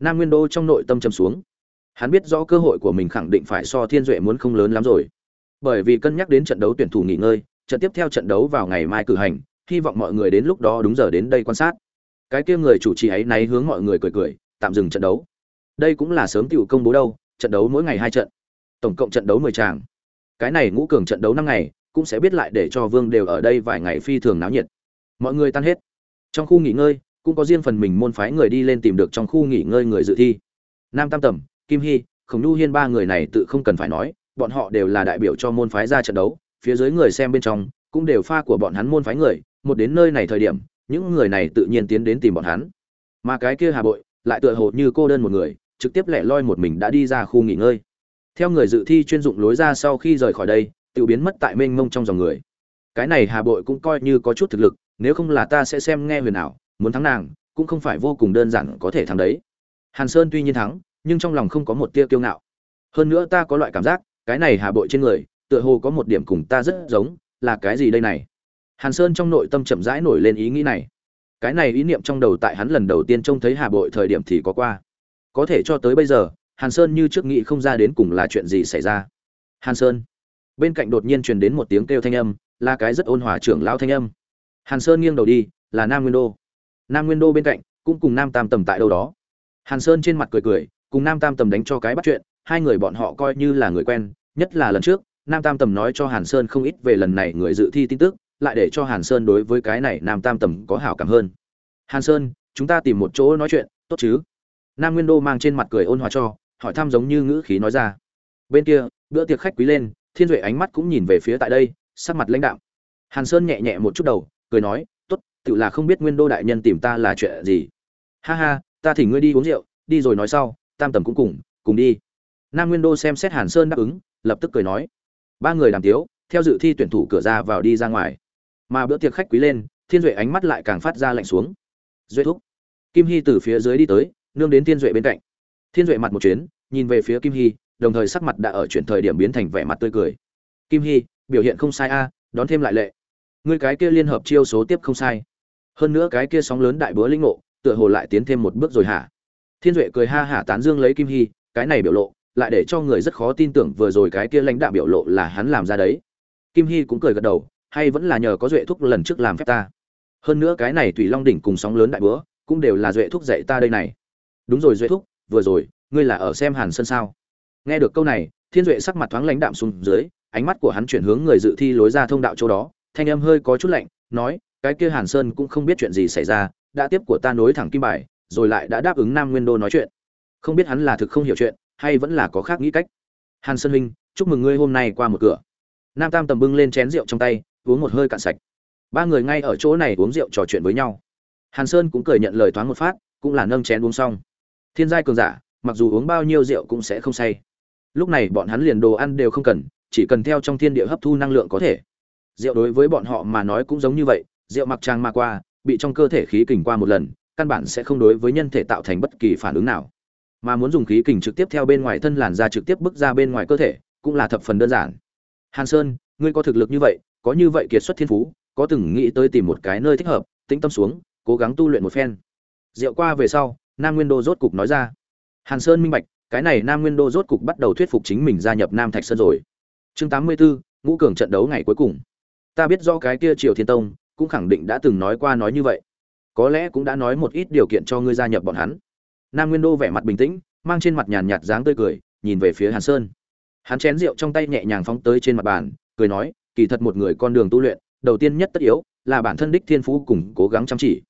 Nam nguyên đô trong nội tâm trầm xuống. Hắn biết rõ cơ hội của mình khẳng định phải so thiên duệ muốn không lớn lắm rồi. Bởi vì cân nhắc đến trận đấu tuyển thủ nghỉ ngơi, trận tiếp theo trận đấu vào ngày mai cử hành, hy vọng mọi người đến lúc đó đúng giờ đến đây quan sát. Cái kia người chủ trì ấy náy hướng mọi người cười cười, tạm dừng trận đấu. Đây cũng là sớm tiểu công bố đâu, trận đấu mỗi ngày hai trận. Tổng cộng trận đấu mười tràng. Cái này ngũ cường trận đấu năm ngày cũng sẽ biết lại để cho vương đều ở đây vài ngày phi thường náo nhiệt. Mọi người tan hết. Trong khu nghỉ ngơi, cũng có riêng phần mình môn phái người đi lên tìm được trong khu nghỉ ngơi người dự thi. Nam tam tầm kim hy, khổng nhu hiên ba người này tự không cần phải nói, bọn họ đều là đại biểu cho môn phái ra trận đấu, phía dưới người xem bên trong cũng đều pha của bọn hắn môn phái người, một đến nơi này thời điểm, những người này tự nhiên tiến đến tìm bọn hắn. Mà cái kia hà bội lại tựa hồ như cô đơn một người, trực tiếp lẻ loi một mình đã đi ra khu nghỉ ngơi. Theo người dự thi chuyên dụng lối ra sau khi rời khỏi đây tự biến mất tại mênh mông trong dòng người. Cái này hà bội cũng coi như có chút thực lực, nếu không là ta sẽ xem nghe huyền ảo, muốn thắng nàng, cũng không phải vô cùng đơn giản có thể thắng đấy. Hàn sơn tuy nhiên thắng, nhưng trong lòng không có một tia kiêu ngạo. Hơn nữa ta có loại cảm giác, cái này hà bội trên người, tựa hồ có một điểm cùng ta rất giống, là cái gì đây này? Hàn sơn trong nội tâm chậm rãi nổi lên ý nghĩ này. Cái này ý niệm trong đầu tại hắn lần đầu tiên trông thấy hà bội thời điểm thì có qua. Có thể cho tới bây giờ, hàn sơn như trước nghĩ không ra đến cùng là chuyện gì xảy ra. Hàn sơn bên cạnh đột nhiên truyền đến một tiếng kêu thanh âm, là cái rất ôn hòa trưởng lão thanh âm. Hàn sơn nghiêng đầu đi, là nam nguyên đô. Nam nguyên đô bên cạnh, cũng cùng nam tam tầm tại đâu đó. Hàn sơn trên mặt cười cười, cùng nam tam tầm đánh cho cái bắt chuyện, hai người bọn họ coi như là người quen, nhất là lần trước, nam tam tầm nói cho hàn sơn không ít về lần này người dự thi tin tức, lại để cho hàn sơn đối với cái này nam tam tầm có hảo cảm hơn. Hàn sơn, chúng ta tìm một chỗ nói chuyện, tốt chứ? Nam nguyên đô mang trên mặt cười ôn hòa cho, hỏi thăm giống như ngữ khí nói ra. Bên kia, bữa tiệc khách quý lên thiên duệ ánh mắt cũng nhìn về phía tại đây, sắc mặt lãnh đạo hàn sơn nhẹ nhẹ một chút đầu, cười nói, tốt tự là không biết nguyên đô đại nhân tìm ta là chuyện gì. Ha ha, ta thỉnh ngươi đi uống rượu, đi rồi nói sau, tam tầm cũng cùng cùng đi. Nam nguyên đô xem xét hàn sơn đáp ứng, lập tức cười nói, ba người đàm tiếu, theo dự thi tuyển thủ cửa ra vào đi ra ngoài. Mà bữa tiệc khách quý lên, thiên duệ ánh mắt lại càng phát ra lạnh xuống. Duệ thúc. Kim hy từ phía dưới đi tới, nương đến thiên duệ bên cạnh. Thiên duệ mặt một chuyến, nhìn về phía kim hy đồng thời sắc mặt đã ở chuyển thời điểm biến thành vẻ mặt tươi cười. Kim hy, biểu hiện không sai a, đón thêm lại lệ. Ngươi cái kia liên hợp chiêu số tiếp không sai. Hơn nữa cái kia sóng lớn đại búa linh ngộ, tựa hồ lại tiến thêm một bước rồi hả? Thiên duệ cười ha hả tán dương lấy kim hy, cái này biểu lộ, lại để cho người rất khó tin tưởng vừa rồi cái kia lãnh đạo biểu lộ là hắn làm ra đấy. Kim hy cũng cười gật đầu, hay vẫn là nhờ có duệ thúc lần trước làm phép ta. Hơn nữa cái này thủy long đỉnh cùng sóng lớn đại búa, cũng đều là duệ thúc dạy ta đây này. Đúng rồi duệ thúc, vừa rồi, ngươi là ở xem hàn sân sao? Nghe được câu này, thiên duệ sắc mặt thoáng lãnh đạm xuống dưới, ánh mắt của hắn chuyển hướng người dự thi lối ra thông đạo chỗ đó, thanh âm hơi có chút lạnh, nói, cái kia hàn sơn cũng không biết chuyện gì xảy ra, đã tiếp của ta nối thẳng kim bài, rồi lại đã đáp ứng nam nguyên đô nói chuyện. Không biết hắn là thực không hiểu chuyện, hay vẫn là có khác nghĩ cách. Hàn sơn huynh, chúc mừng ngươi hôm nay qua một cửa. Nam tam tầm bưng lên chén rượu trong tay, uống một hơi cạn sạch. Ba người ngay ở chỗ này uống rượu trò chuyện với nhau. Hàn sơn cũng cười nhận lời thoáng một phát, cũng là nâng chén uống xong. Thiên giai cường giả, mặc dù uống bao nhiêu rượu cũng sẽ không say lúc này bọn hắn liền đồ ăn đều không cần, chỉ cần theo trong thiên địa hấp thu năng lượng có thể. Rượu đối với bọn họ mà nói cũng giống như vậy, rượu mặc trang ma qua, bị trong cơ thể khí kình qua một lần, căn bản sẽ không đối với nhân thể tạo thành bất kỳ phản ứng nào. Mà muốn dùng khí kình trực tiếp theo bên ngoài thân làn ra trực tiếp bước ra bên ngoài cơ thể, cũng là thập phần đơn giản. Hàn sơn, ngươi có thực lực như vậy, có như vậy kiệt xuất thiên phú, có từng nghĩ tới tìm một cái nơi thích hợp, tĩnh tâm xuống, cố gắng tu luyện một phen. Rượu qua về sau, nam nguyên đô rốt cục nói ra. Hàn sơn minh bạch cái này nam nguyên đô rốt cục bắt đầu thuyết phục chính mình gia nhập nam thạch sơn rồi. Chương tám mươi 84, ngũ cường trận đấu ngày cuối cùng. Ta biết do cái kia triều thiên tông cũng khẳng định đã từng nói qua nói như vậy. Có lẽ cũng đã nói một ít điều kiện cho ngươi gia nhập bọn hắn. Nam nguyên đô vẻ mặt bình tĩnh mang trên mặt nhàn nhạt dáng tươi cười nhìn về phía hàn sơn. Hắn chén rượu trong tay nhẹ nhàng phóng tới trên mặt bàn cười nói kỳ thật một người con đường tu luyện đầu tiên nhất tất yếu là bản thân đích thiên phú cùng cố gắng chăm chỉ.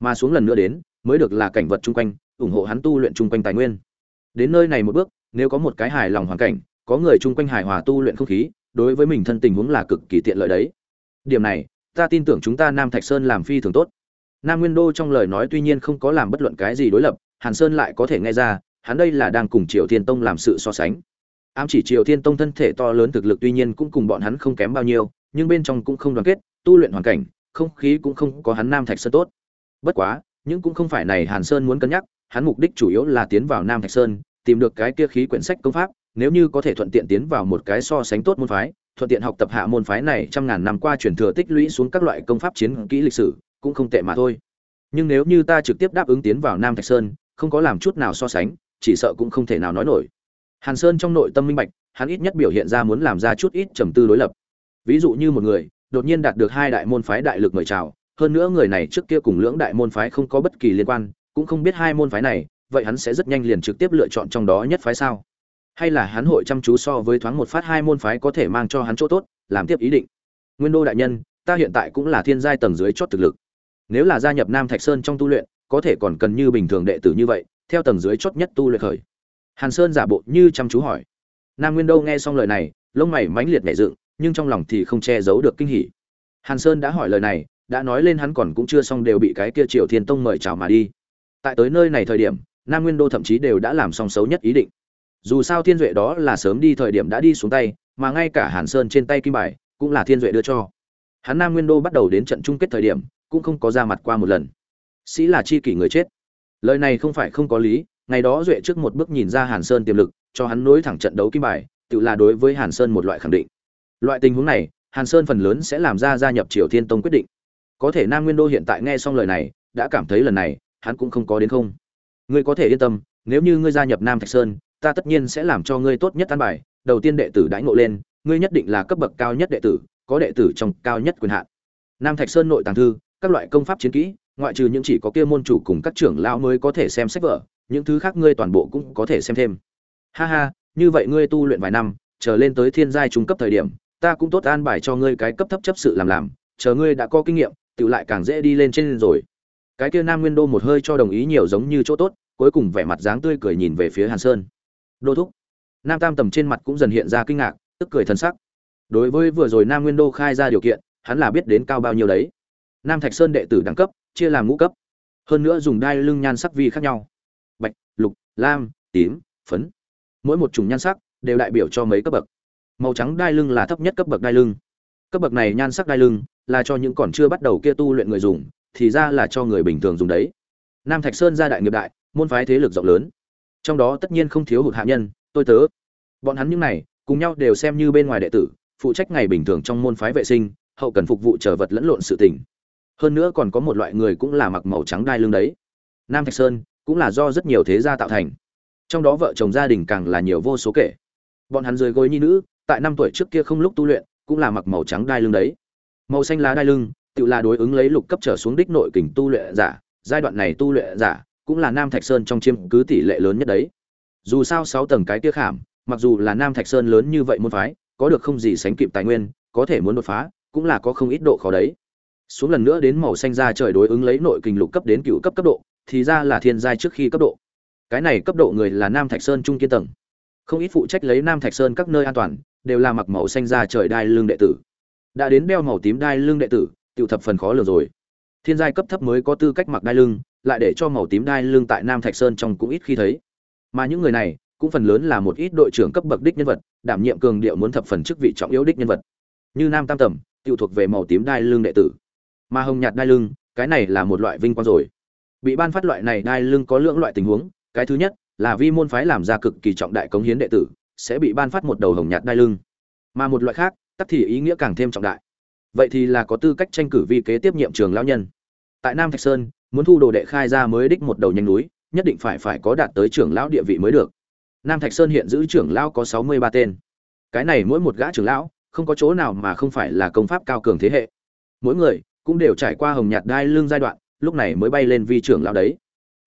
Mà xuống lần nữa đến mới được là cảnh vật chung quanh ủng hộ hắn tu luyện chung quanh tài nguyên đến nơi này một bước, nếu có một cái hài lòng hoàn cảnh, có người chung quanh hài hòa tu luyện không khí, đối với mình thân tình huống là cực kỳ tiện lợi đấy. Điểm này, ta tin tưởng chúng ta nam thạch sơn làm phi thường tốt. Nam nguyên đô trong lời nói tuy nhiên không có làm bất luận cái gì đối lập, hàn sơn lại có thể nghe ra, hắn đây là đang cùng triều thiên tông làm sự so sánh. Ám chỉ triều thiên tông thân thể to lớn thực lực tuy nhiên cũng cùng bọn hắn không kém bao nhiêu, nhưng bên trong cũng không đoàn kết, tu luyện hoàn cảnh, không khí cũng không có hắn nam thạch sơn tốt. Bất quá, nhưng cũng không phải này hàn sơn muốn cân nhắc, hắn mục đích chủ yếu là tiến vào nam thạch sơn tìm được cái kia khí quyển sách công pháp, nếu như có thể thuận tiện tiến vào một cái so sánh tốt môn phái, thuận tiện học tập hạ môn phái này trăm ngàn năm qua truyền thừa tích lũy xuống các loại công pháp chiến kỹ lịch sử, cũng không tệ mà thôi. Nhưng nếu như ta trực tiếp đáp ứng tiến vào nam thạch sơn, không có làm chút nào so sánh, chỉ sợ cũng không thể nào nói nổi. Hàn sơn trong nội tâm minh bạch, hắn ít nhất biểu hiện ra muốn làm ra chút ít trầm tư đối lập. Ví dụ như một người, đột nhiên đạt được hai đại môn phái đại lực mời chào, hơn nữa người này trước kia cùng lưỡng đại môn phái không có bất kỳ liên quan, cũng không biết hai môn phái này vậy hắn sẽ rất nhanh liền trực tiếp lựa chọn trong đó nhất phái sao? Hay là hắn hội chăm chú so với thoáng một phát hai môn phái có thể mang cho hắn chỗ tốt, làm tiếp ý định? Nguyên đô đại nhân, ta hiện tại cũng là thiên giai tầng dưới chót thực lực. Nếu là gia nhập nam thạch sơn trong tu luyện, có thể còn cần như bình thường đệ tử như vậy, theo tầng dưới chót nhất tu luyện khởi. Hàn sơn giả bộ như chăm chú hỏi. Nam nguyên đô nghe xong lời này, lông mày mãnh liệt nhảy dựng, nhưng trong lòng thì không che giấu được kinh hỉ. Hàn sơn đã hỏi lời này, đã nói lên hắn còn cũng chưa xong đều bị cái kia triều thiên tông mời chào mà đi. Tại tới nơi này thời điểm nam nguyên đô thậm chí đều đã làm xong xấu nhất ý định. Dù sao thiên duệ đó là sớm đi thời điểm đã đi xuống tay, mà ngay cả hàn sơn trên tay kim bài cũng là thiên duệ đưa cho. Hắn nam nguyên đô bắt đầu đến trận chung kết thời điểm, cũng không có ra mặt qua một lần. Sĩ là chi kỷ người chết. Lời này không phải không có lý, ngày đó duệ trước một bước nhìn ra hàn sơn tiềm lực, cho hắn nối thẳng trận đấu kim bài, tự là đối với hàn sơn một loại khẳng định. Loại tình huống này, hàn sơn phần lớn sẽ làm ra gia nhập triều thiên tông quyết định. Có thể nam nguyên đô hiện tại nghe xong lời này, đã cảm thấy lần này, hắn cũng không có đến không ngươi có thể yên tâm, nếu như ngươi gia nhập nam thạch sơn, ta tất nhiên sẽ làm cho ngươi tốt nhất an bài. Đầu tiên đệ tử đãi ngộ lên, ngươi nhất định là cấp bậc cao nhất đệ tử, có đệ tử trong cao nhất quyền hạn. Nam thạch sơn nội tàng thư, các loại công pháp chiến kỹ, ngoại trừ những chỉ có kia môn chủ cùng các trưởng lão mới có thể xem sách vở, những thứ khác ngươi toàn bộ cũng có thể xem thêm. Ha ha, như vậy ngươi tu luyện vài năm, chờ lên tới thiên giai trung cấp thời điểm, ta cũng tốt an bài cho ngươi cái cấp thấp chấp sự làm làm, chờ ngươi đã có kinh nghiệm, tự lại càng dễ đi lên trên rồi cái kia nam nguyên đô một hơi cho đồng ý nhiều giống như chỗ tốt, cuối cùng vẻ mặt dáng tươi cười nhìn về phía hàn sơn. Đô thúc. Nam tam tầm trên mặt cũng dần hiện ra kinh ngạc, tức cười thân sắc. Đối với vừa rồi nam nguyên đô khai ra điều kiện, hắn là biết đến cao bao nhiêu đấy. Nam thạch sơn đệ tử đẳng cấp, chia làm ngũ cấp. Hơn nữa dùng đai lưng nhan sắc vi khác nhau. Bạch, lục, lam, tím, phấn. Mỗi một chủng nhan sắc đều đại biểu cho mấy cấp bậc. Màu trắng đai lưng là thấp nhất cấp bậc đai lưng. Cấp bậc này nhan sắc đai lưng là cho những còn chưa bắt đầu kia tu luyện người dùng thì ra là cho người bình thường dùng đấy. Nam thạch sơn gia đại nghiệp đại, môn phái thế lực rộng lớn. Trong đó tất nhiên không thiếu hụt hạ nhân, tôi tớ. Bọn hắn những này, cùng nhau đều xem như bên ngoài đệ tử, phụ trách ngày bình thường trong môn phái vệ sinh, hậu cần phục vụ trở vật lẫn lộn sự tình. Hơn nữa còn có một loại người cũng là mặc màu trắng đai lưng đấy. Nam thạch sơn cũng là do rất nhiều thế gia tạo thành. Trong đó vợ chồng gia đình càng là nhiều vô số kể. Bọn hắn dưới gối nhi nữ, tại năm tuổi trước kia không lúc tu luyện, cũng là mặc màu trắng đai lưng đấy. Màu xanh lá đai lưng tự là đối ứng lấy lục cấp trở xuống đích nội kình tu luyện giả, giai đoạn này tu luyện giả cũng là nam thạch sơn trong chiêm cứ tỷ lệ lớn nhất đấy. Dù sao sáu tầng cái tiếc khảm, mặc dù là nam thạch sơn lớn như vậy môn phái, có được không gì sánh kịp tài nguyên, có thể muốn đột phá, cũng là có không ít độ khó đấy. Xuống lần nữa đến màu xanh ra trời đối ứng lấy nội kình lục cấp đến cựu cấp cấp độ, thì ra là thiên giai trước khi cấp độ. Cái này cấp độ người là nam thạch sơn trung kiên tầng. Không ít phụ trách lấy nam thạch sơn các nơi an toàn, đều là mặc màu xanh ra trời đai lưng đệ tử. Đã đến đeo màu tím đai lưng đệ tử tiểu thập phần khó lường rồi. Thiên giai cấp thấp mới có tư cách mặc đai lưng, lại để cho màu tím đai lưng tại nam thạch sơn trong cũng ít khi thấy. Mà những người này, cũng phần lớn là một ít đội trưởng cấp bậc đích nhân vật, đảm nhiệm cường điệu muốn thập phần chức vị trọng yếu đích nhân vật. Như nam tam tầm, tiểu thuộc về màu tím đai lưng đệ tử. Mà hồng nhạt đai lưng, cái này là một loại vinh quang rồi. Bị ban phát loại này đai lưng có lượng loại tình huống, cái thứ nhất là vi môn phái làm ra cực kỳ trọng đại cống hiến đệ tử, sẽ bị ban phát một đầu hồng nhạt đai lưng. Mà một loại khác tất thì ý nghĩa càng thêm trọng đại vậy thì là có tư cách tranh cử vi kế tiếp nhiệm trường lão nhân. Tại nam thạch sơn, muốn thu đồ đệ khai ra mới đích một đầu nhanh núi, nhất định phải phải có đạt tới trưởng lão địa vị mới được. Nam thạch sơn hiện giữ trưởng lão có sáu mươi ba tên. Cái này mỗi một gã trưởng lão, không có chỗ nào mà không phải là công pháp cao cường thế hệ. Mỗi người cũng đều trải qua hồng nhạt đai lưng giai đoạn, lúc này mới bay lên vi trưởng lão đấy.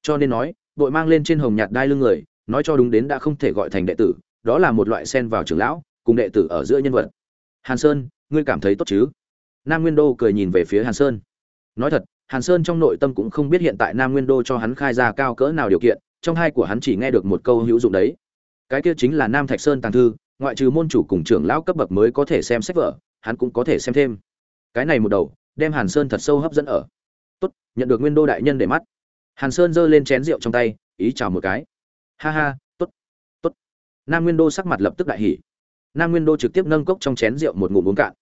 Cho nên nói, đội mang lên trên hồng nhạt đai lưng người, nói cho đúng đến đã không thể gọi thành đệ tử, đó là một loại sen vào trưởng lão, cùng đệ tử ở giữa nhân vật. Hàn sơn, ngươi cảm thấy tốt chứ? Nam nguyên đô cười nhìn về phía hàn sơn. Nói thật, hàn sơn trong nội tâm cũng không biết hiện tại nam nguyên đô cho hắn khai ra cao cỡ nào điều kiện, trong hai của hắn chỉ nghe được một câu hữu dụng đấy. Cái kia chính là nam thạch sơn tàng thư, ngoại trừ môn chủ cùng trưởng lão cấp bậc mới có thể xem sách vở, hắn cũng có thể xem thêm. Cái này một đầu, đem hàn sơn thật sâu hấp dẫn ở. Tốt, nhận được nguyên đô đại nhân để mắt. Hàn sơn giơ lên chén rượu trong tay, ý chào một cái. Ha ha, tốt tốt. Nam nguyên đô sắc mặt lập tức đại hỉ. Nam nguyên đô trực tiếp nâng cốc trong chén rượu một ngụm uống cạn.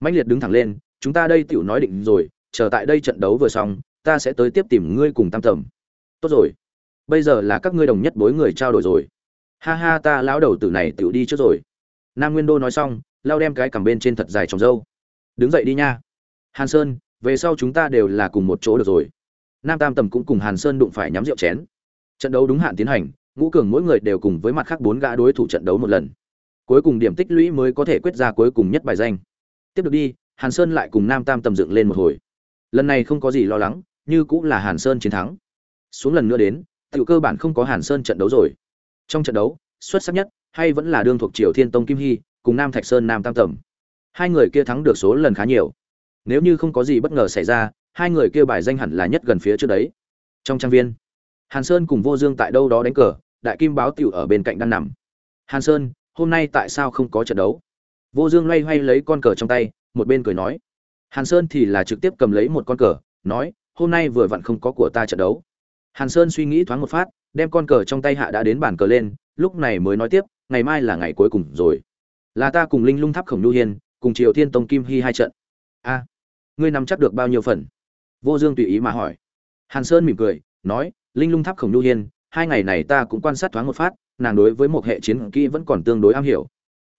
Mạnh liệt đứng thẳng lên chúng ta đây tiểu nói định rồi, chờ tại đây trận đấu vừa xong, ta sẽ tới tiếp tìm ngươi cùng tam tầm. Tốt rồi. Bây giờ là các ngươi đồng nhất bối người trao đổi rồi. Ha ha, ta lão đầu tử này tiểu đi trước rồi. Nam nguyên đô nói xong, lao đem cái cằm bên trên thật dài trồng dâu đứng dậy đi nha. Hàn sơn, về sau chúng ta đều là cùng một chỗ được rồi. Nam tam tầm cũng cùng hàn sơn đụng phải nhắm rượu chén. Trận đấu đúng hạn tiến hành, ngũ cường mỗi người đều cùng với mặt khác bốn gã đối thủ trận đấu một lần. Cuối cùng điểm tích lũy mới có thể quyết ra cuối cùng nhất bài danh. Tiếp được đi hàn sơn lại cùng nam tam tầm dựng lên một hồi. Lần này không có gì lo lắng, như cũng là hàn sơn chiến thắng. Xuống lần nữa đến, Tiểu cơ bản không có hàn sơn trận đấu rồi. Trong trận đấu, xuất sắc nhất, hay vẫn là đương thuộc triều thiên tông kim hy, cùng nam thạch sơn nam tam tầm. Hai người kia thắng được số lần khá nhiều. Nếu như không có gì bất ngờ xảy ra, hai người kia bài danh hẳn là nhất gần phía trước đấy. Trong trang viên, hàn sơn cùng vô dương tại đâu đó đánh cờ, đại kim báo tiểu ở bên cạnh đang nằm. Hàn sơn, hôm nay tại sao không có trận đấu? Vô dương loay hoay lấy con cờ trong tay một bên cười nói. Hàn sơn thì là trực tiếp cầm lấy một con cờ, nói, hôm nay vừa vặn không có của ta trận đấu. Hàn sơn suy nghĩ thoáng một phát, đem con cờ trong tay hạ đã đến bàn cờ lên, lúc này mới nói tiếp, ngày mai là ngày cuối cùng rồi. Là ta cùng linh lung tháp khổng nhu hiên, cùng triều thiên tông kim hy hai trận. A, ngươi nắm chắc được bao nhiêu phần? Vô dương tùy ý mà hỏi. Hàn sơn mỉm cười, nói, linh lung tháp khổng nhu hiên, hai ngày này ta cũng quan sát thoáng một phát, nàng đối với một hệ chiến kỹ vẫn còn tương đối am hiểu.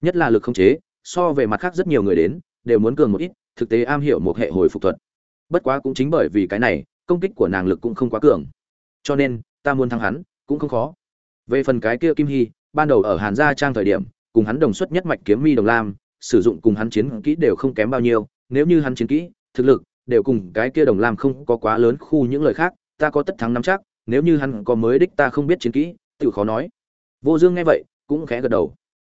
Nhất là lực không chế, so về mặt khác rất nhiều người đến đều muốn cường một ít, thực tế am hiểu một hệ hồi phục thuật. Bất quá cũng chính bởi vì cái này, công kích của nàng lực cũng không quá cường. Cho nên, ta muốn thắng hắn, cũng không khó. Về phần cái kia kim hy, ban đầu ở hàn gia trang thời điểm, cùng hắn đồng xuất nhất mạch kiếm mi đồng lam, sử dụng cùng hắn chiến kỹ đều không kém bao nhiêu. Nếu như hắn chiến kỹ, thực lực đều cùng cái kia đồng lam không có quá lớn khu những lời khác, ta có tất thắng nắm chắc. Nếu như hắn có mới đích ta không biết chiến kỹ tự khó nói. Vô dương nghe vậy, cũng khẽ gật đầu.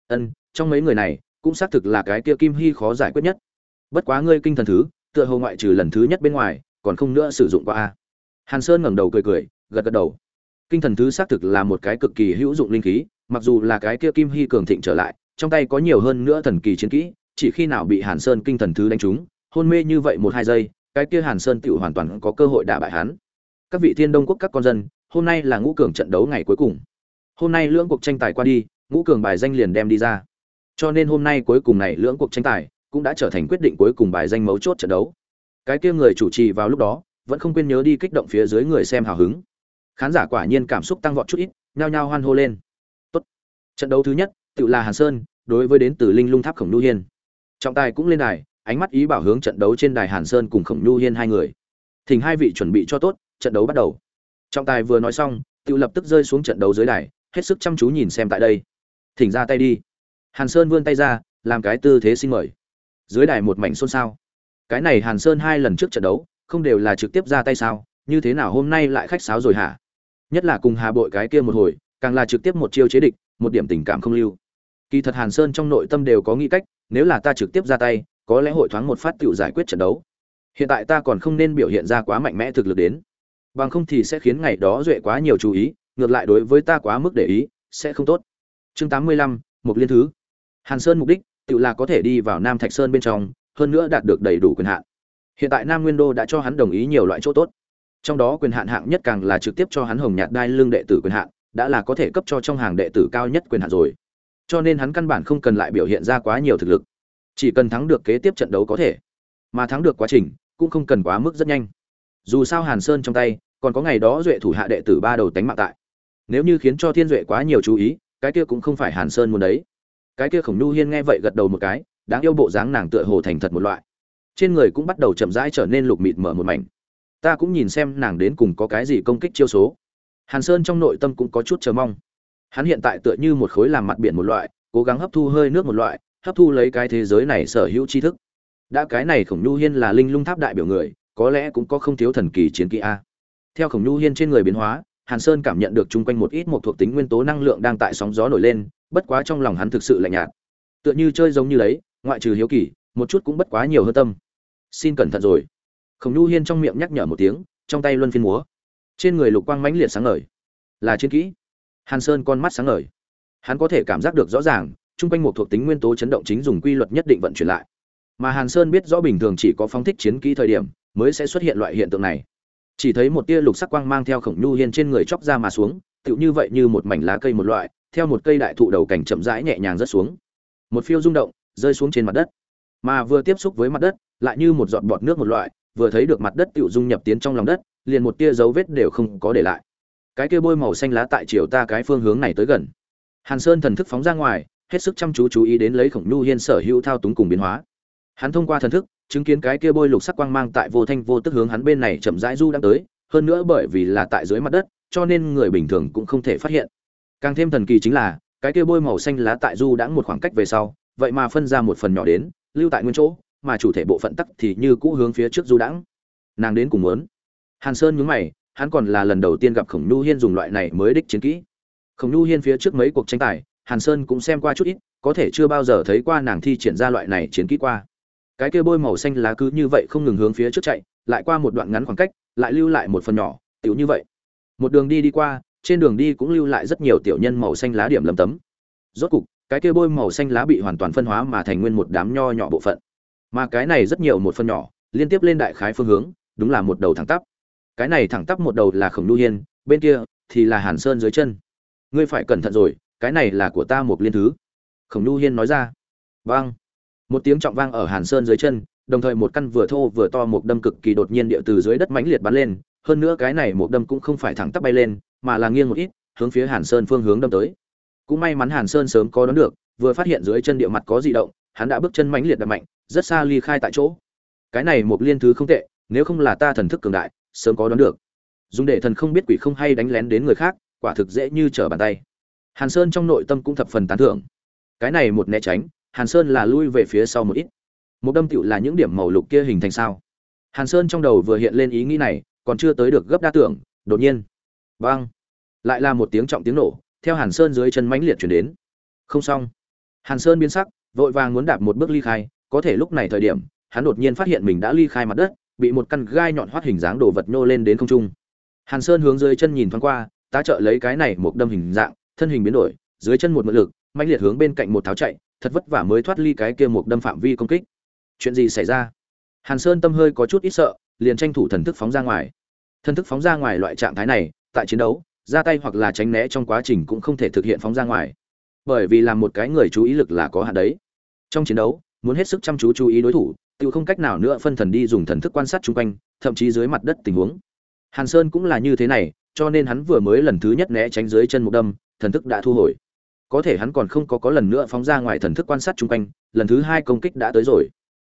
Ân, trong mấy người này cũng xác thực là cái kia kim hy khó giải quyết nhất. Bất quá ngươi kinh thần thứ, tựa hồ ngoại trừ lần thứ nhất bên ngoài, còn không nữa sử dụng qua a. Hàn sơn ngẩng đầu cười cười, gật gật đầu. Kinh thần thứ xác thực là một cái cực kỳ hữu dụng linh khí, mặc dù là cái kia kim hy cường thịnh trở lại, trong tay có nhiều hơn nữa thần kỳ chiến kỹ, chỉ khi nào bị hàn sơn kinh thần thứ đánh trúng, hôn mê như vậy một hai giây, cái kia hàn sơn tựu hoàn toàn có cơ hội đả bại hắn. Các vị thiên đông quốc các con dân, hôm nay là ngũ cường trận đấu ngày cuối cùng. Hôm nay lưỡng cuộc tranh tài qua đi, ngũ cường bài danh liền đem đi ra cho nên hôm nay cuối cùng này lưỡng cuộc tranh tài cũng đã trở thành quyết định cuối cùng bài danh mấu chốt trận đấu. Cái kia người chủ trì vào lúc đó vẫn không quên nhớ đi kích động phía dưới người xem hào hứng. Khán giả quả nhiên cảm xúc tăng vọt chút ít, nhao nhao hoan hô lên. Tốt. Trận đấu thứ nhất, tự là hàn sơn, đối với đến từ linh lung tháp khổng nhu hiên. Trọng tài cũng lên đài, ánh mắt ý bảo hướng trận đấu trên đài hàn sơn cùng khổng nhu hiên hai người. Thỉnh hai vị chuẩn bị cho tốt, trận đấu bắt đầu. Trọng tài vừa nói xong, tự lập tức rơi xuống trận đấu dưới đài, hết sức chăm chú nhìn xem tại đây. Thỉnh ra tay đi hàn sơn vươn tay ra, làm cái tư thế xin mời. Dưới đài một mảnh xôn xao. Cái này hàn sơn hai lần trước trận đấu, không đều là trực tiếp ra tay sao? Như thế nào hôm nay lại khách sáo rồi hả? Nhất là cùng hà bội cái kia một hồi, càng là trực tiếp một chiêu chế địch, một điểm tình cảm không lưu. Kỳ thật hàn sơn trong nội tâm đều có nghĩ cách, nếu là ta trực tiếp ra tay, có lẽ hội thoáng một phát tự giải quyết trận đấu. Hiện tại ta còn không nên biểu hiện ra quá mạnh mẽ thực lực đến. Bằng không thì sẽ khiến ngày đó duệ quá nhiều chú ý, ngược lại đối với ta quá mức để ý, sẽ không tốt. Chương tám mươi lăm một liên thứ hàn sơn mục đích, tự là có thể đi vào nam thạch sơn bên trong, hơn nữa đạt được đầy đủ quyền hạn. Hiện tại nam nguyên đô đã cho hắn đồng ý nhiều loại chỗ tốt. Trong đó quyền hạn hạng nhất càng là trực tiếp cho hắn hồng nhạt đai lương đệ tử quyền hạn, đã là có thể cấp cho trong hàng đệ tử cao nhất quyền hạn rồi. Cho nên hắn căn bản không cần lại biểu hiện ra quá nhiều thực lực. Chỉ cần thắng được kế tiếp trận đấu có thể. Mà thắng được quá trình, cũng không cần quá mức rất nhanh. Dù sao hàn sơn trong tay, còn có ngày đó duệ thủ hạ đệ tử ba đầu tánh mạng tại. Nếu như khiến cho thiên duệ quá nhiều chú ý, cái kia cũng không phải hàn sơn muốn đấy cái kia khổng nhu hiên nghe vậy gật đầu một cái, đáng yêu bộ dáng nàng tựa hồ thành thật một loại. Trên người cũng bắt đầu chậm rãi trở nên lục mịt mở một mảnh. Ta cũng nhìn xem nàng đến cùng có cái gì công kích chiêu số. Hàn sơn trong nội tâm cũng có chút chờ mong. Hắn hiện tại tựa như một khối làm mặt biển một loại, cố gắng hấp thu hơi nước một loại, hấp thu lấy cái thế giới này sở hữu tri thức. Đã cái này khổng nhu hiên là linh lung tháp đại biểu người, có lẽ cũng có không thiếu thần kỳ chiến kỹ a. Theo khổng nhu hiên trên người biến hóa, hàn sơn cảm nhận được chung quanh một ít một thuộc tính nguyên tố năng lượng đang tại sóng gió nổi lên bất quá trong lòng hắn thực sự lạnh nhạt. Tựa như chơi giống như đấy, ngoại trừ hiếu kỳ, một chút cũng bất quá nhiều hơn tâm. Xin cẩn thận rồi. Khổng nhu hiên trong miệng nhắc nhở một tiếng, trong tay luân phiên múa. Trên người lục quang mãnh liệt sáng ngời. Là chiến kỹ. Hàn sơn con mắt sáng ngời. Hắn có thể cảm giác được rõ ràng, chung quanh một thuộc tính nguyên tố chấn động chính dùng quy luật nhất định vận chuyển lại. Mà hàn sơn biết rõ bình thường chỉ có phóng thích chiến kỹ thời điểm, mới sẽ xuất hiện loại hiện tượng này. Chỉ thấy một tia lục sắc quang mang theo khổng nhu hiên trên người chóc ra mà xuống, tựu như vậy như một mảnh lá cây một loại theo một cây đại thụ đầu cảnh chậm rãi nhẹ nhàng rớt xuống. Một phiêu rung động, rơi xuống trên mặt đất. Mà vừa tiếp xúc với mặt đất, lại như một giọt bọt nước một loại, vừa thấy được mặt đất tựu dung nhập tiến trong lòng đất, liền một tia dấu vết đều không có để lại. Cái kia bôi màu xanh lá tại chiều ta cái phương hướng này tới gần. Hàn sơn thần thức phóng ra ngoài, hết sức chăm chú chú ý đến lấy khổng nhu hiên sở hữu thao túng cùng biến hóa. Hắn thông qua thần thức, chứng kiến cái kia bôi lục sắc quang mang tại vô thanh vô tức hướng hắn bên này chậm rãi du đang tới, hơn nữa bởi vì là tại dưới mặt đất, cho nên người bình thường cũng không thể phát hiện càng thêm thần kỳ chính là, cái kia bôi màu xanh lá tại du đã một khoảng cách về sau, vậy mà phân ra một phần nhỏ đến, lưu tại nguyên chỗ, mà chủ thể bộ phận tắc thì như cũ hướng phía trước du đãng. Nàng đến cùng muốn. Hàn sơn nhúng mày, hắn còn là lần đầu tiên gặp khổng nhu hiên dùng loại này mới đích chiến kỹ. Khổng nhu hiên phía trước mấy cuộc tranh tài, hàn sơn cũng xem qua chút ít, có thể chưa bao giờ thấy qua nàng thi triển ra loại này chiến kỹ qua. Cái kia bôi màu xanh lá cứ như vậy không ngừng hướng phía trước chạy, lại qua một đoạn ngắn khoảng cách, lại lưu lại một phần nhỏ, tiểu như vậy. Một đường đi đi qua trên đường đi cũng lưu lại rất nhiều tiểu nhân màu xanh lá điểm lấm tấm. Rốt cục, cái kia bôi màu xanh lá bị hoàn toàn phân hóa mà thành nguyên một đám nho nhỏ bộ phận. Mà cái này rất nhiều một phân nhỏ, liên tiếp lên đại khái phương hướng, đúng là một đầu thẳng tắp. Cái này thẳng tắp một đầu là khổng nhu hiên, bên kia thì là hàn sơn dưới chân. Ngươi phải cẩn thận rồi, cái này là của ta một liên thứ. Khổng nhu hiên nói ra. Vang. Một tiếng trọng vang ở hàn sơn dưới chân, đồng thời một căn vừa thô vừa to một đâm cực kỳ đột nhiên địa từ dưới đất mãnh liệt bắn lên hơn nữa cái này một đâm cũng không phải thẳng tắp bay lên, mà là nghiêng một ít, hướng phía hàn sơn phương hướng đâm tới. Cũng may mắn hàn sơn sớm có đón được, vừa phát hiện dưới chân địa mặt có dị động, hắn đã bước chân mãnh liệt đập mạnh, rất xa ly khai tại chỗ. Cái này một liên thứ không tệ, nếu không là ta thần thức cường đại, sớm có đón được. Dùng để thần không biết quỷ không hay đánh lén đến người khác, quả thực dễ như trở bàn tay. Hàn sơn trong nội tâm cũng thập phần tán thưởng. Cái này một né tránh, hàn sơn là lui về phía sau một ít. Một đâm tựu là những điểm màu lục kia hình thành sao? Hàn sơn trong đầu vừa hiện lên ý nghĩ này còn chưa tới được gấp đa tưởng, đột nhiên, vang, lại là một tiếng trọng tiếng nổ, theo hàn sơn dưới chân mãnh liệt chuyển đến. Không xong. Hàn sơn biến sắc, vội vàng muốn đạp một bước ly khai, có thể lúc này thời điểm, hắn đột nhiên phát hiện mình đã ly khai mặt đất, bị một căn gai nhọn hoắt hình dáng đồ vật nhô lên đến không trung. Hàn sơn hướng dưới chân nhìn thoáng qua, tá trợ lấy cái này một đâm hình dạng, thân hình biến đổi, dưới chân một mượn lực, mãnh liệt hướng bên cạnh một tháo chạy, thật vất vả mới thoát ly cái kia một đâm phạm vi công kích. Chuyện gì xảy ra? Hàn sơn tâm hơi có chút ít sợ, liền tranh thủ thần thức phóng ra ngoài thần thức phóng ra ngoài loại trạng thái này, tại chiến đấu, ra tay hoặc là tránh né trong quá trình cũng không thể thực hiện phóng ra ngoài. Bởi vì làm một cái người chú ý lực là có hạn đấy. Trong chiến đấu, muốn hết sức chăm chú chú ý đối thủ, tự không cách nào nữa phân thần đi dùng thần thức quan sát chung quanh, thậm chí dưới mặt đất tình huống. Hàn sơn cũng là như thế này, cho nên hắn vừa mới lần thứ nhất né tránh dưới chân một đâm, thần thức đã thu hồi. Có thể hắn còn không có có lần nữa phóng ra ngoài thần thức quan sát chung quanh, lần thứ hai công kích đã tới rồi.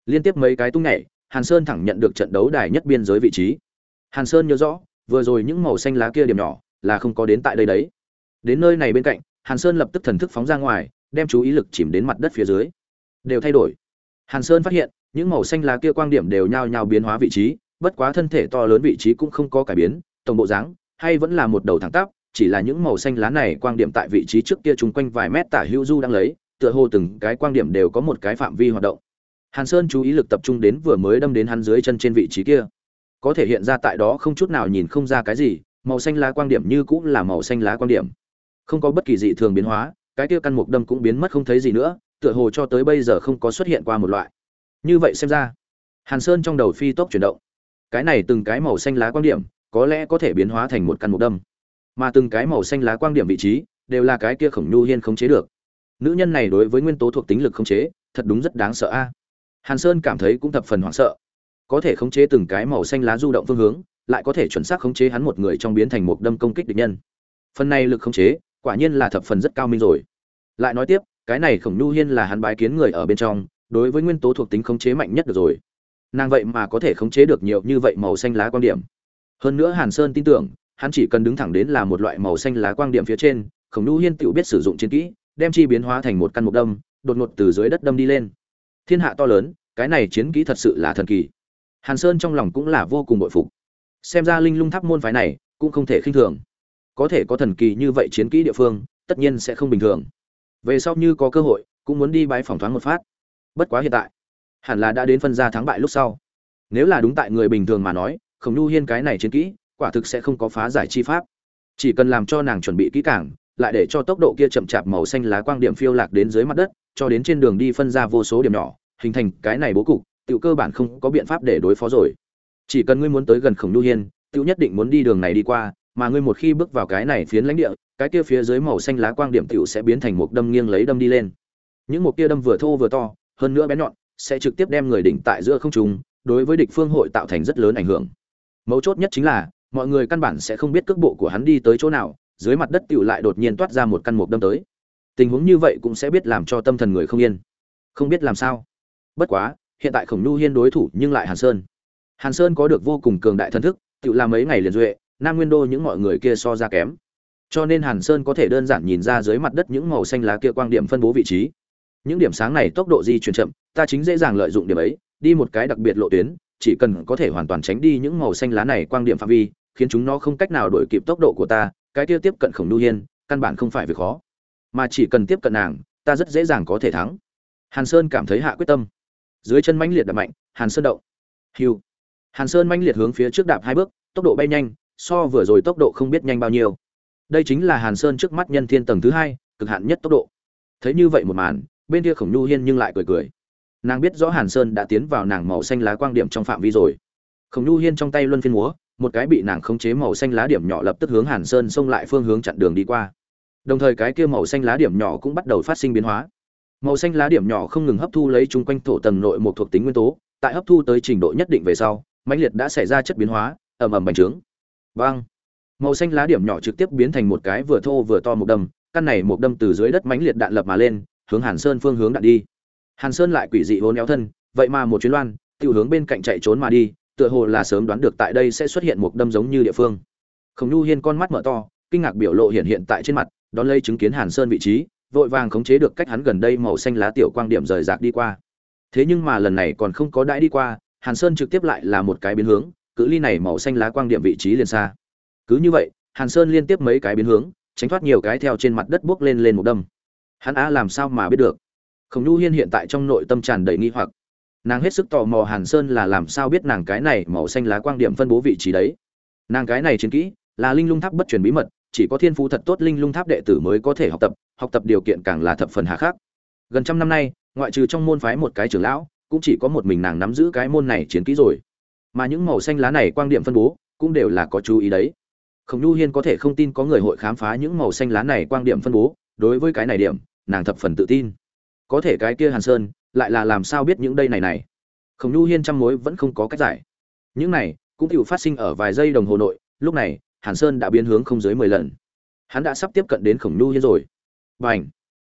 Liên tiếp mấy cái tung nhảy, hàn sơn thẳng nhận được trận đấu đài nhất biên giới vị trí hàn sơn nhớ rõ, vừa rồi những màu xanh lá kia điểm nhỏ là không có đến tại đây đấy. Đến nơi này bên cạnh, hàn sơn lập tức thần thức phóng ra ngoài, đem chú ý lực chìm đến mặt đất phía dưới. Đều thay đổi. Hàn sơn phát hiện, những màu xanh lá kia quang điểm đều nhao nhao biến hóa vị trí, bất quá thân thể to lớn vị trí cũng không có cải biến, tổng bộ dáng hay vẫn là một đầu thẳng tắp, chỉ là những màu xanh lá này quang điểm tại vị trí trước kia chung quanh vài mét tả hữu du đang lấy, tựa hồ từng cái quang điểm đều có một cái phạm vi hoạt động. Hàn sơn chú ý lực tập trung đến vừa mới đâm đến hắn dưới chân trên vị trí kia có thể hiện ra tại đó không chút nào nhìn không ra cái gì, màu xanh lá quang điểm như cũng là màu xanh lá quang điểm. Không có bất kỳ dị thường biến hóa, cái kia căn mục đâm cũng biến mất không thấy gì nữa, tựa hồ cho tới bây giờ không có xuất hiện qua một loại. Như vậy xem ra, hàn sơn trong đầu phi tốc chuyển động. Cái này từng cái màu xanh lá quang điểm, có lẽ có thể biến hóa thành một căn mục đâm. Mà từng cái màu xanh lá quang điểm vị trí, đều là cái kia khổng nhu hiên khống chế được. Nữ nhân này đối với nguyên tố thuộc tính lực khống chế, thật đúng rất đáng sợ a. Hàn sơn cảm thấy cũng thập phần hoảng sợ có thể khống chế từng cái màu xanh lá du động phương hướng, lại có thể chuẩn xác khống chế hắn một người trong biến thành một đâm công kích địch nhân. Phần này lực khống chế, quả nhiên là thập phần rất cao minh rồi. Lại nói tiếp, cái này khổng nhu hiên là hắn bái kiến người ở bên trong, đối với nguyên tố thuộc tính khống chế mạnh nhất được rồi. Nàng vậy mà có thể khống chế được nhiều như vậy màu xanh lá quan điểm. Hơn nữa hàn sơn tin tưởng, hắn chỉ cần đứng thẳng đến là một loại màu xanh lá quang điểm phía trên, khổng nhu hiên tự biết sử dụng chiến kỹ, đem chi biến hóa thành một căn mục đâm, đột ngột từ dưới đất đâm đi lên. Thiên hạ to lớn, cái này chiến kỹ thật sự là thần kỳ hàn sơn trong lòng cũng là vô cùng bội phục. Xem ra linh lung tháp môn phái này cũng không thể khinh thường. Có thể có thần kỳ như vậy chiến kỹ địa phương, tất nhiên sẽ không bình thường. Về sau như có cơ hội, cũng muốn đi bái phỏng thoáng một phát. Bất quá hiện tại, hẳn là đã đến phân ra thắng bại lúc sau. Nếu là đúng tại người bình thường mà nói, khổng nhu hiên cái này chiến kỹ, quả thực sẽ không có phá giải chi pháp. Chỉ cần làm cho nàng chuẩn bị kỹ càng, lại để cho tốc độ kia chậm chạp màu xanh lá quang điểm phiêu lạc đến dưới mặt đất, cho đến trên đường đi phân ra vô số điểm nhỏ, hình thành cái này bố cục tự cơ bản không có biện pháp để đối phó rồi. Chỉ cần ngươi muốn tới gần khổng nhu hiên tự nhất định muốn đi đường này đi qua, mà ngươi một khi bước vào cái này phiến lãnh địa, cái kia phía dưới màu xanh lá quang điểm tiểu sẽ biến thành một đâm nghiêng lấy đâm đi lên. Những mục kia đâm vừa thô vừa to, hơn nữa bén nhọn, sẽ trực tiếp đem người đỉnh tại giữa không trung, đối với địch phương hội tạo thành rất lớn ảnh hưởng. Mấu chốt nhất chính là, mọi người căn bản sẽ không biết cước bộ của hắn đi tới chỗ nào, dưới mặt đất tiểu lại đột nhiên toát ra một căn mục đâm tới. Tình huống như vậy cũng sẽ biết làm cho tâm thần người không yên. Không biết làm sao. Bất quá hiện tại khổng nhu hiên đối thủ nhưng lại hàn sơn. Hàn sơn có được vô cùng cường đại thân thức tự làm mấy ngày liền duệ, nam nguyên đô những mọi người kia so ra kém. Cho nên hàn sơn có thể đơn giản nhìn ra dưới mặt đất những màu xanh lá kia quang điểm phân bố vị trí. Những điểm sáng này tốc độ di chuyển chậm, ta chính dễ dàng lợi dụng điểm ấy, đi một cái đặc biệt lộ tuyến, chỉ cần có thể hoàn toàn tránh đi những màu xanh lá này quang điểm phạm vi, khiến chúng nó không cách nào đổi kịp tốc độ của ta, cái kia tiếp cận khổng nu hiên, căn bản không phải việc khó. Mà chỉ cần tiếp cận nàng, ta rất dễ dàng có thể thắng. Hàn sơn cảm thấy hạ quyết tâm dưới chân mãnh liệt đập mạnh, hàn sơn động. Hiu. Hàn sơn mãnh liệt hướng phía trước đạp hai bước, tốc độ bay nhanh, so vừa rồi tốc độ không biết nhanh bao nhiêu. Đây chính là hàn sơn trước mắt nhân thiên tầng thứ hai, cực hạn nhất tốc độ. Thấy như vậy một màn, bên kia khổng nhu hiên nhưng lại cười cười. Nàng biết rõ hàn sơn đã tiến vào nàng màu xanh lá quang điểm trong phạm vi rồi. Khổng nhu hiên trong tay luân phiên múa, một cái bị nàng khống chế màu xanh lá điểm nhỏ lập tức hướng hàn sơn xông lại phương hướng chặn đường đi qua. Đồng thời cái kia màu xanh lá điểm nhỏ cũng bắt đầu phát sinh biến hóa màu xanh lá điểm nhỏ không ngừng hấp thu lấy chung quanh thổ tầng nội một thuộc tính nguyên tố, tại hấp thu tới trình độ nhất định về sau, mãnh liệt đã xảy ra chất biến hóa, ầm ầm bành trướng. Vang màu xanh lá điểm nhỏ trực tiếp biến thành một cái vừa thô vừa to một đâm căn này một đâm từ dưới đất mãnh liệt đạn lập mà lên, hướng hàn sơn phương hướng đạn đi. Hàn sơn lại quỷ dị vốn éo thân, vậy mà một chuyến loan tự hướng bên cạnh chạy trốn mà đi, tựa hồ là sớm đoán được tại đây sẽ xuất hiện một đâm giống như địa phương. Khổng nhu hiên con mắt mở to, kinh ngạc biểu lộ hiện hiện tại trên mặt, đón lấy chứng kiến hàn sơn vị trí vội vàng khống chế được cách hắn gần đây màu xanh lá tiểu quang điểm rời rạc đi qua. Thế nhưng mà lần này còn không có đãi đi qua, hàn sơn trực tiếp lại là một cái biến hướng, cự ly này màu xanh lá quang điểm vị trí liền xa. Cứ như vậy, hàn sơn liên tiếp mấy cái biến hướng, tránh thoát nhiều cái theo trên mặt đất bước lên lên một đâm. Hắn á làm sao mà biết được? Khổng nhu hiên hiện tại trong nội tâm tràn đầy nghi hoặc. Nàng hết sức tò mò hàn sơn là làm sao biết nàng cái này màu xanh lá quang điểm phân bố vị trí đấy. Nàng cái này chiến kỹ, là linh lung tháp bất truyền bí mật, chỉ có thiên phú thật tốt linh lung tháp đệ tử mới có thể học tập học tập điều kiện càng là thập phần hà khắc. Gần trăm năm nay, ngoại trừ trong môn phái một cái trưởng lão, cũng chỉ có một mình nàng nắm giữ cái môn này chiến kỹ rồi. Mà những màu xanh lá này quang điểm phân bố, cũng đều là có chú ý đấy. Khổng nhu hiên có thể không tin có người hội khám phá những màu xanh lá này quang điểm phân bố, đối với cái này điểm, nàng thập phần tự tin. Có thể cái kia hàn sơn, lại là làm sao biết những đây này này? Khổng nhu hiên trăm mối vẫn không có cách giải. Những này, cũng tiểu phát sinh ở vài giây đồng hồ nội, lúc này, hàn sơn đã biến hướng không dưới mười lần. Hắn đã sắp tiếp cận đến khổng nhu hiên rồi. Bành!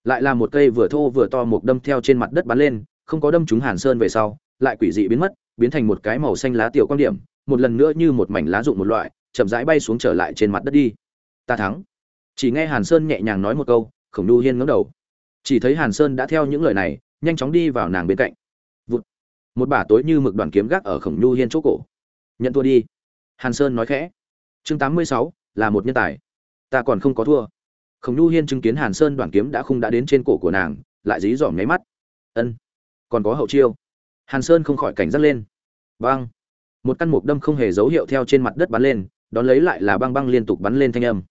lại là một cây vừa thô vừa to một đâm theo trên mặt đất bắn lên, không có đâm trúng hàn sơn về sau, lại quỷ dị biến mất, biến thành một cái màu xanh lá tiểu quan điểm, một lần nữa như một mảnh lá rụng một loại, chậm rãi bay xuống trở lại trên mặt đất đi. Ta thắng. Chỉ nghe hàn sơn nhẹ nhàng nói một câu, khổng nhu hiên ngẩng đầu. Chỉ thấy hàn sơn đã theo những lời này, nhanh chóng đi vào nàng bên cạnh. Vụt. một bả tối như mực đoàn kiếm gác ở khổng nhu hiên chỗ cổ. Nhận thua đi. Hàn sơn nói khẽ. Chương tám mươi sáu, là một nhân tài. Ta còn không có thua khổng nhu hiên chứng kiến hàn sơn đoàn kiếm đã không đã đến trên cổ của nàng, lại dí dỏm nháy mắt. Ân, còn có hậu chiêu. Hàn sơn không khỏi cảnh giác lên. Băng. Một căn mục đâm không hề dấu hiệu theo trên mặt đất bắn lên, đón lấy lại là băng băng liên tục bắn lên thanh âm.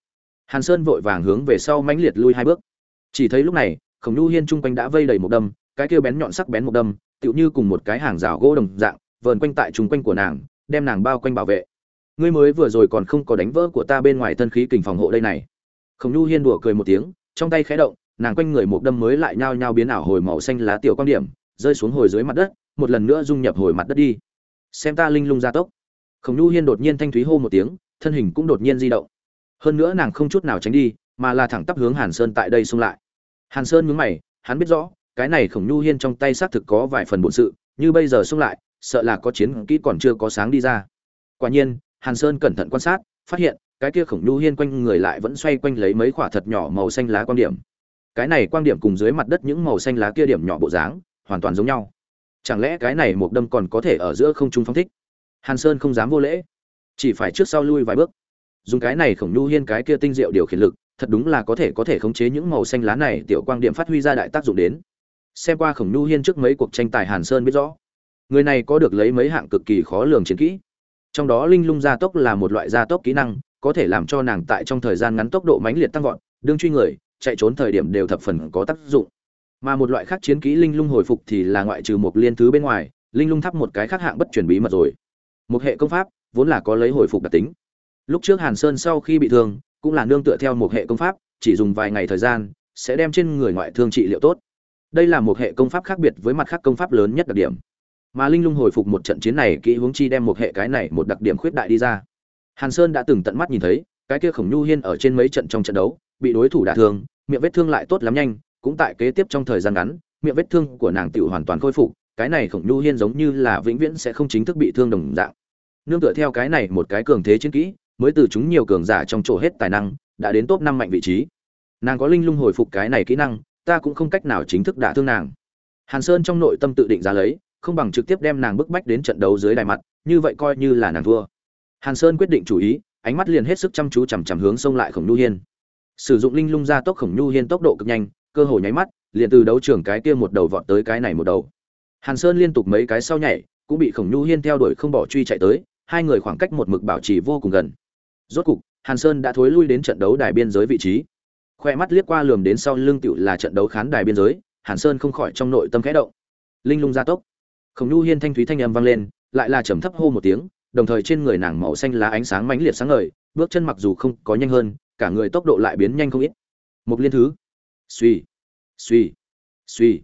Hàn sơn vội vàng hướng về sau mãnh liệt lui hai bước. Chỉ thấy lúc này, khổng nhu hiên chung quanh đã vây đầy một đâm, cái kia bén nhọn sắc bén một đâm, tựu như cùng một cái hàng rào gỗ đồng dạng, vờn quanh tại chung quanh của nàng, đem nàng bao quanh bảo vệ. Ngươi mới vừa rồi còn không có đánh vỡ của ta bên ngoài thân khí kình phòng hộ đây này khổng nhu hiên đùa cười một tiếng, trong tay khẽ động, nàng quanh người một đâm mới lại nhao nhao biến ảo hồi màu xanh lá tiểu quan điểm, rơi xuống hồi dưới mặt đất, một lần nữa dung nhập hồi mặt đất đi. Xem ta linh lung gia tốc. Khổng nhu hiên đột nhiên thanh thúy hô một tiếng, thân hình cũng đột nhiên di động. Hơn nữa nàng không chút nào tránh đi, mà là thẳng tắp hướng hàn sơn tại đây xung lại. Hàn sơn nhướng mày, hắn biết rõ, cái này khổng nhu hiên trong tay xác thực có vài phần bổn sự, như bây giờ xung lại, sợ là có chiến kỹ còn chưa có sáng đi ra. Quả nhiên, hàn sơn cẩn thận quan sát, phát hiện cái kia khổng nhu hiên quanh người lại vẫn xoay quanh lấy mấy quả thật nhỏ màu xanh lá quan điểm. Cái này quan điểm cùng dưới mặt đất những màu xanh lá kia điểm nhỏ bộ dáng, hoàn toàn giống nhau. Chẳng lẽ cái này một đâm còn có thể ở giữa không trung phong thích? Hàn sơn không dám vô lễ. Chỉ phải trước sau lui vài bước. Dùng cái này khổng nhu hiên cái kia tinh diệu điều khiển lực, thật đúng là có thể có thể khống chế những màu xanh lá này tiểu quang điểm phát huy ra đại tác dụng đến. Xem qua khổng nhu hiên trước mấy cuộc tranh tài hàn sơn biết rõ, người này có được lấy mấy hạng cực kỳ khó lường chiến kỹ. Trong đó linh lung gia tốc là một loại gia tốc kỹ năng có thể làm cho nàng tại trong thời gian ngắn tốc độ mãnh liệt tăng vọt, đương truy người, chạy trốn thời điểm đều thập phần có tác dụng. Mà một loại khác chiến kỹ linh lung hồi phục thì là ngoại trừ một liên thứ bên ngoài, linh lung thắp một cái khác hạng bất truyền bí mật rồi. Một hệ công pháp, vốn là có lấy hồi phục đặc tính. Lúc trước hàn sơn sau khi bị thương, cũng là nương tựa theo một hệ công pháp, chỉ dùng vài ngày thời gian, sẽ đem trên người ngoại thương trị liệu tốt. Đây là một hệ công pháp khác biệt với mặt khác công pháp lớn nhất đặc điểm. Mà linh lung hồi phục một trận chiến này kỹ hướng chi đem một hệ cái này một đặc điểm khuyết đại đi ra hàn sơn đã từng tận mắt nhìn thấy, cái kia khổng nhu hiên ở trên mấy trận trong trận đấu, bị đối thủ đả thương, miệng vết thương lại tốt lắm nhanh, cũng tại kế tiếp trong thời gian ngắn, miệng vết thương của nàng tự hoàn toàn khôi phục, cái này khổng nhu hiên giống như là vĩnh viễn sẽ không chính thức bị thương đồng dạng. Nương tựa theo cái này một cái cường thế chiến kỹ, mới từ chúng nhiều cường giả trong chỗ hết tài năng, đã đến top năm mạnh vị trí. Nàng có linh lung hồi phục cái này kỹ năng, ta cũng không cách nào chính thức đả thương nàng. Hàn sơn trong nội tâm tự định ra lấy, không bằng trực tiếp đem nàng bức bách đến trận đấu dưới đài mặt, như vậy coi như là nàng thua hàn sơn quyết định chủ ý, ánh mắt liền hết sức chăm chú chằm chằm hướng xông lại khổng nhu hiên. Sử dụng linh lung ra tốc khổng nhu hiên tốc độ cực nhanh, cơ hội nháy mắt, liền từ đấu trường cái kia một đầu vọt tới cái này một đầu. Hàn sơn liên tục mấy cái sau nhảy, cũng bị khổng nhu hiên theo đuổi không bỏ truy chạy tới, hai người khoảng cách một mực bảo trì vô cùng gần. Rốt cục, hàn sơn đã thối lui đến trận đấu đài biên giới vị trí. Khoe mắt liếc qua lườm đến sau lưng tựu là trận đấu khán đài biên giới, hàn sơn không khỏi trong nội tâm khẽ động. Linh lung gia tốc. Khổng nhu hiên thanh thúy thanh âm vang lên, lại là trầm thấp hô một tiếng đồng thời trên người nàng màu xanh lá ánh sáng mãnh liệt sáng ngời, bước chân mặc dù không có nhanh hơn, cả người tốc độ lại biến nhanh không ít. Một liên thứ. Suy suy suy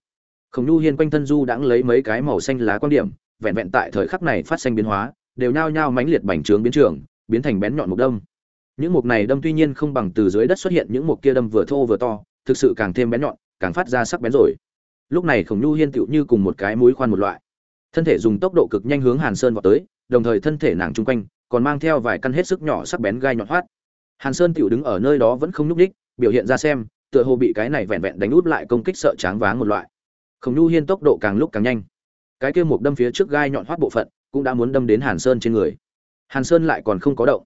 khổng nhu hiên quanh thân du đãng lấy mấy cái màu xanh lá quan điểm, vẹn vẹn tại thời khắc này phát sinh biến hóa, đều nhao nhao mãnh liệt bành trướng biến trường, biến thành bén nhọn mục đâm. Những mục này đâm tuy nhiên không bằng từ dưới đất xuất hiện, những mục kia đâm vừa thô vừa to, thực sự càng thêm bén nhọn, càng phát ra sắc bén rồi. Lúc này khổng nhu hiên tựu như cùng một cái mũi khoan một loại. Thân thể dùng tốc độ cực nhanh hướng hàn sơn vọt tới đồng thời thân thể nàng chung quanh còn mang theo vài căn hết sức nhỏ sắc bén gai nhọn hoắt. Hàn sơn tựu đứng ở nơi đó vẫn không nhúc đích biểu hiện ra xem, tựa hồ bị cái này vẹn vẹn đánh út lại công kích sợ tráng váng một loại. Khổng nhu hiên tốc độ càng lúc càng nhanh. Cái kia một đâm phía trước gai nhọn hoắt bộ phận cũng đã muốn đâm đến hàn sơn trên người. Hàn sơn lại còn không có động.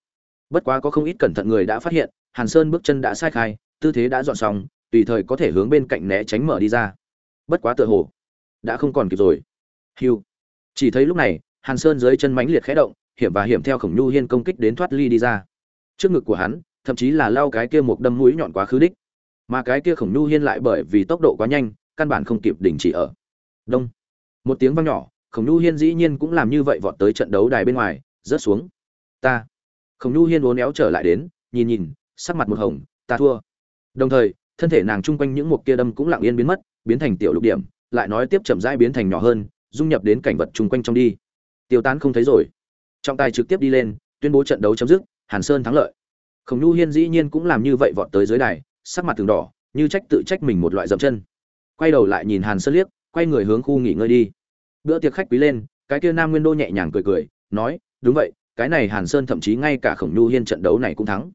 Bất quá có không ít cẩn thận người đã phát hiện, hàn sơn bước chân đã sai khai, tư thế đã dọn xong, tùy thời có thể hướng bên cạnh né tránh mở đi ra. Bất quá tựa hồ đã không còn kịp rồi. Hiu chỉ thấy lúc này hàn sơn dưới chân mãnh liệt khẽ động, hiểm và hiểm theo khổng nhu hiên công kích đến thoát ly đi ra. Trước ngực của hắn, thậm chí là lao cái kia một đâm mũi nhọn quá khứ đích. Mà cái kia khổng nhu hiên lại bởi vì tốc độ quá nhanh, căn bản không kịp đình chỉ ở. Đông. Một tiếng vang nhỏ, khổng nhu hiên dĩ nhiên cũng làm như vậy vọt tới trận đấu đài bên ngoài, rớt xuống. Ta. Khổng nhu hiên uốn éo trở lại đến, nhìn nhìn, sắc mặt một hồng, ta thua. Đồng thời, thân thể nàng chung quanh những một kia đâm cũng lặng yên biến mất, biến thành tiểu lục điểm, lại nói tiếp chậm rãi biến thành nhỏ hơn, dung nhập đến cảnh vật chung quanh trong đi tiêu tán không thấy rồi. Trọng tài trực tiếp đi lên, tuyên bố trận đấu chấm dứt, hàn sơn thắng lợi. Khổng nhu hiên dĩ nhiên cũng làm như vậy vọt tới dưới đài, sắc mặt từng đỏ, như trách tự trách mình một loại dậm chân. Quay đầu lại nhìn hàn sơn liếc, quay người hướng khu nghỉ ngơi đi. Bữa tiệc khách quý lên, cái kia nam nguyên đô nhẹ nhàng cười cười, nói, đúng vậy, cái này hàn sơn thậm chí ngay cả khổng nhu hiên trận đấu này cũng thắng.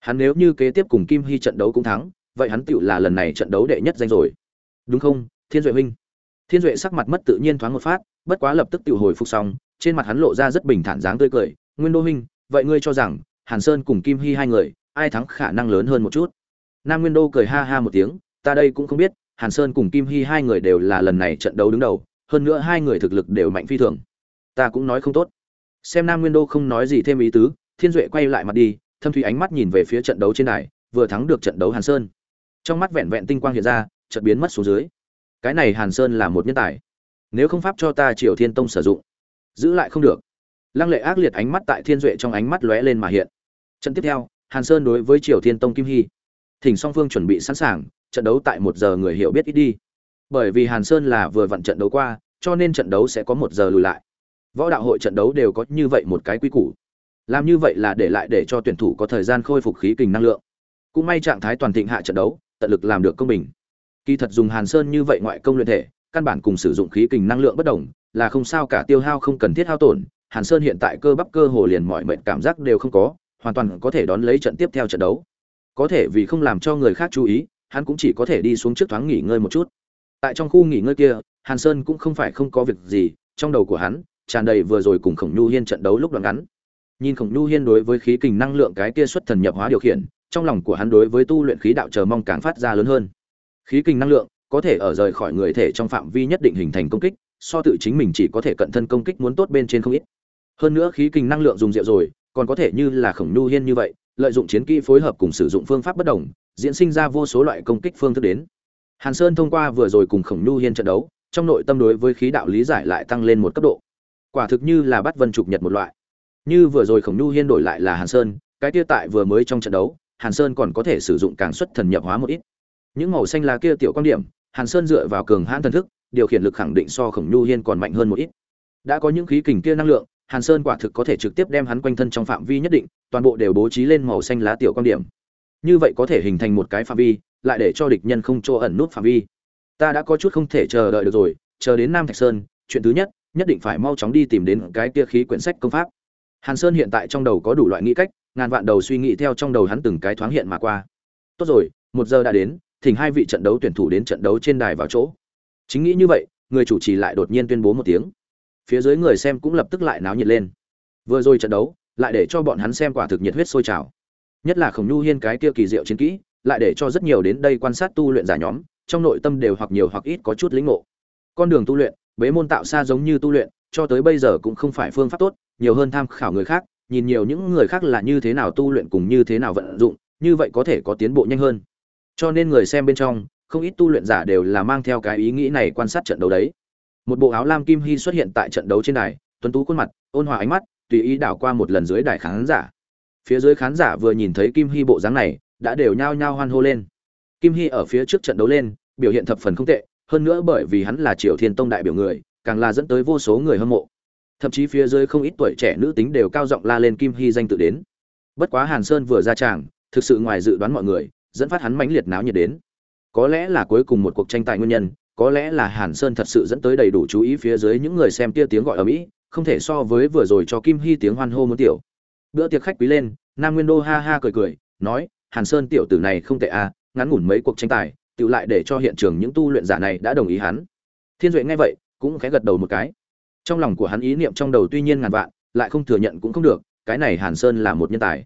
Hắn nếu như kế tiếp cùng kim hy trận đấu cũng thắng, vậy hắn tựu là lần này trận đấu đệ nhất danh rồi. Đúng không, thiên duệ huynh? Thiên duệ sắc mặt mất tự nhiên thoáng một phát, bất quá lập tức tự hồi phục xong trên mặt hắn lộ ra rất bình thản dáng tươi cười. Nguyên đô huynh, vậy ngươi cho rằng hàn sơn cùng kim hy hai người, ai thắng khả năng lớn hơn một chút? Nam nguyên đô cười ha ha một tiếng, ta đây cũng không biết, hàn sơn cùng kim hy hai người đều là lần này trận đấu đứng đầu, hơn nữa hai người thực lực đều mạnh phi thường. Ta cũng nói không tốt. Xem nam nguyên đô không nói gì thêm ý tứ, thiên duệ quay lại mặt đi, thâm thủy ánh mắt nhìn về phía trận đấu trên này vừa thắng được trận đấu hàn sơn. Trong mắt vẹn vẹn tinh quang hiện ra, chợt biến mất xuống dưới. Cái này hàn sơn là một nhân tài. Nếu không pháp cho ta triều thiên tông sử dụng giữ lại không được. Lăng lệ ác liệt ánh mắt tại thiên duệ trong ánh mắt lóe lên mà hiện. Trận tiếp theo, hàn sơn đối với triều thiên tông kim hy. Thỉnh song phương chuẩn bị sẵn sàng, trận đấu tại một giờ người hiểu biết ít đi. Bởi vì hàn sơn là vừa vặn trận đấu qua, cho nên trận đấu sẽ có một giờ lùi lại. Võ đạo hội trận đấu đều có như vậy một cái quy củ. Làm như vậy là để lại để cho tuyển thủ có thời gian khôi phục khí kình năng lượng. Cũng may trạng thái toàn thịnh hạ trận đấu, tận lực làm được công bình. Kỳ thật dùng hàn sơn như vậy ngoại công luyện thể, căn bản cùng sử dụng khí kình năng lượng bất đồng là không sao cả, tiêu hao không cần thiết hao tổn. Hàn sơn hiện tại cơ bắp cơ hồ liền mọi mệnh cảm giác đều không có, hoàn toàn có thể đón lấy trận tiếp theo trận đấu. Có thể vì không làm cho người khác chú ý, hắn cũng chỉ có thể đi xuống trước thoáng nghỉ ngơi một chút. Tại trong khu nghỉ ngơi kia, hàn sơn cũng không phải không có việc gì, trong đầu của hắn tràn đầy vừa rồi cùng khổng nhu hiên trận đấu lúc đoạn ngắn. Nhìn khổng nhu hiên đối với khí kình năng lượng cái kia xuất thần nhập hóa điều khiển, trong lòng của hắn đối với tu luyện khí đạo chờ mong càng phát ra lớn hơn. Khí kình năng lượng có thể ở rời khỏi người thể trong phạm vi nhất định hình thành công kích so tự chính mình chỉ có thể cận thân công kích muốn tốt bên trên không ít. Hơn nữa khí kình năng lượng dùng rượu rồi, còn có thể như là khổng nhu hiên như vậy, lợi dụng chiến kỹ phối hợp cùng sử dụng phương pháp bất đồng, diễn sinh ra vô số loại công kích phương thức đến. Hàn sơn thông qua vừa rồi cùng khổng nhu hiên trận đấu, trong nội tâm đối với khí đạo lý giải lại tăng lên một cấp độ. Quả thực như là bắt vân trục nhật một loại. Như vừa rồi khổng nhu hiên đổi lại là hàn sơn, cái kia tại vừa mới trong trận đấu, hàn sơn còn có thể sử dụng càng xuất thần nhập hóa một ít. Những màu xanh lá kia tiểu quan điểm, hàn sơn dựa vào cường hãn thần thức điều khiển lực khẳng định so khổng nhu hiên còn mạnh hơn một ít. Đã có những khí kình kia năng lượng, hàn sơn quả thực có thể trực tiếp đem hắn quanh thân trong phạm vi nhất định, toàn bộ đều bố trí lên màu xanh lá tiểu quan điểm. Như vậy có thể hình thành một cái phạm vi, lại để cho địch nhân không chỗ ẩn nút phạm vi. Ta đã có chút không thể chờ đợi được rồi, chờ đến nam thạch sơn, chuyện thứ nhất nhất định phải mau chóng đi tìm đến cái kia khí quyển sách công pháp. Hàn sơn hiện tại trong đầu có đủ loại nghĩ cách, ngàn vạn đầu suy nghĩ theo trong đầu hắn từng cái thoáng hiện mà qua. Tốt rồi, một giờ đã đến, thỉnh hai vị trận đấu tuyển thủ đến trận đấu trên đài vào chỗ chính nghĩ như vậy, người chủ trì lại đột nhiên tuyên bố một tiếng. Phía dưới người xem cũng lập tức lại náo nhiệt lên. Vừa rồi trận đấu, lại để cho bọn hắn xem quả thực nhiệt huyết sôi trào. Nhất là khổng nhu hiên cái kia kỳ diệu chiến kỹ, lại để cho rất nhiều đến đây quan sát tu luyện giả nhóm, trong nội tâm đều hoặc nhiều hoặc ít có chút lĩnh ngộ. Con đường tu luyện, bế môn tạo xa giống như tu luyện, cho tới bây giờ cũng không phải phương pháp tốt, nhiều hơn tham khảo người khác, nhìn nhiều những người khác là như thế nào tu luyện cùng như thế nào vận dụng, như vậy có thể có tiến bộ nhanh hơn. Cho nên người xem bên trong không ít tu luyện giả đều là mang theo cái ý nghĩ này quan sát trận đấu đấy. Một bộ áo lam kim hy xuất hiện tại trận đấu trên đài, tuấn tú khuôn mặt, ôn hòa ánh mắt, tùy ý đảo qua một lần dưới đài khán giả. Phía dưới khán giả vừa nhìn thấy kim hy bộ dáng này, đã đều nhao nhao hoan hô lên. Kim hy ở phía trước trận đấu lên, biểu hiện thập phần không tệ, hơn nữa bởi vì hắn là triều thiên tông đại biểu người, càng là dẫn tới vô số người hâm mộ. Thậm chí phía dưới không ít tuổi trẻ nữ tính đều cao giọng la lên kim hy danh tự đến. Bất quá hàn sơn vừa ra tràng, thực sự ngoài dự đoán mọi người, dẫn phát hắn mãnh liệt náo nhiệt đến có lẽ là cuối cùng một cuộc tranh tài nguyên nhân, có lẽ là hàn sơn thật sự dẫn tới đầy đủ chú ý phía dưới những người xem kia tiếng gọi ở mỹ, không thể so với vừa rồi cho kim hy tiếng hoan hô muốn tiểu. Bữa tiệc khách quý lên, nam nguyên đô ha ha cười cười, nói, hàn sơn tiểu tử này không tệ à ngắn ngủn mấy cuộc tranh tài tự lại để cho hiện trường những tu luyện giả này đã đồng ý hắn. Thiên duệ nghe vậy, cũng khẽ gật đầu một cái. Trong lòng của hắn ý niệm trong đầu tuy nhiên ngàn vạn, lại không thừa nhận cũng không được, cái này hàn sơn là một nhân tài.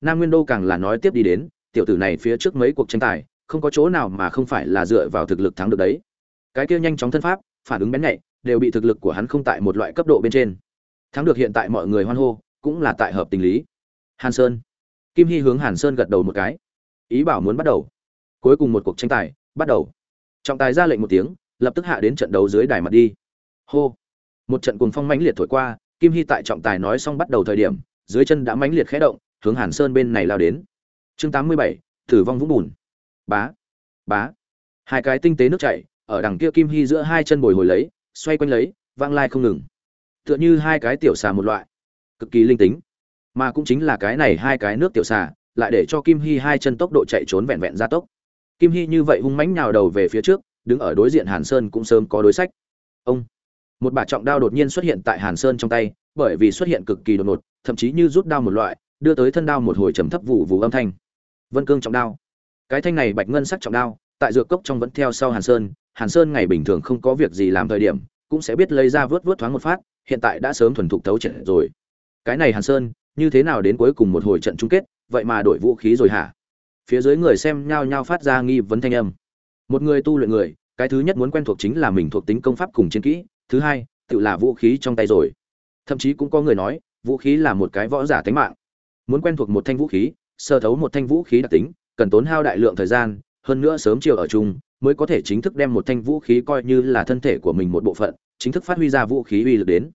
Nam nguyên đô càng là nói tiếp đi đến, tiểu tử này phía trước mấy cuộc tranh tài không có chỗ nào mà không phải là dựa vào thực lực thắng được đấy. Cái kia nhanh chóng thân pháp, phản ứng bén nhạy, đều bị thực lực của hắn không tại một loại cấp độ bên trên. Thắng được hiện tại mọi người hoan hô, cũng là tại hợp tình lý. Hàn sơn. Kim hy hướng hàn sơn gật đầu một cái. Ý bảo muốn bắt đầu. Cuối cùng một cuộc tranh tài, bắt đầu. Trọng tài ra lệnh một tiếng, lập tức hạ đến trận đấu dưới đài mặt đi. Hô. Một trận cuồng phong mãnh liệt thổi qua, kim hy tại trọng tài nói xong bắt đầu thời điểm, dưới chân đã mãnh liệt khẽ động, hướng hàn sơn bên này lao đến. Chương tám mươi bảy, tử vong vũng bùn bá. Bá. Hai cái tinh tế nước chảy, ở đằng kia kim hy giữa hai chân bồi hồi lấy, xoay quanh lấy, vang lai không ngừng. Tựa như hai cái tiểu xà một loại. Cực kỳ linh tính. Mà cũng chính là cái này hai cái nước tiểu xà, lại để cho kim hy hai chân tốc độ chạy trốn vẹn vẹn ra tốc. Kim hy như vậy hung mánh nhào đầu về phía trước, đứng ở đối diện hàn sơn cũng sớm có đối sách. Ông. Một bà trọng đao đột nhiên xuất hiện tại hàn sơn trong tay, bởi vì xuất hiện cực kỳ đột ngột, thậm chí như rút đao một loại, đưa tới thân đao một hồi trầm thấp vụ vụ âm thanh. Vân cương trọng đao cái thanh này bạch ngân sắc trọng đao, tại dược cốc trong vẫn theo sau hàn sơn hàn sơn ngày bình thường không có việc gì làm thời điểm, cũng sẽ biết lấy ra vớt vớt thoáng một phát, hiện tại đã sớm thuần thục thấu trận rồi. Cái này hàn sơn, như thế nào đến cuối cùng một hồi trận chung kết, vậy mà đổi vũ khí rồi hả? Phía dưới người xem nhao nhao phát ra nghi vấn thanh âm. Một người tu luyện người, cái thứ nhất muốn quen thuộc chính là mình thuộc tính công pháp cùng chiến kỹ, thứ hai, tự là vũ khí trong tay rồi. Thậm chí cũng có người nói, vũ khí là một cái võ giả tính mạng. Muốn quen thuộc một thanh vũ khí, sơ thấu một thanh vũ khí đặc tính cần tốn hao đại lượng thời gian, hơn nữa sớm chiều ở chung, mới có thể chính thức đem một thanh vũ khí coi như là thân thể của mình một bộ phận, chính thức phát huy ra vũ khí uy lực đến.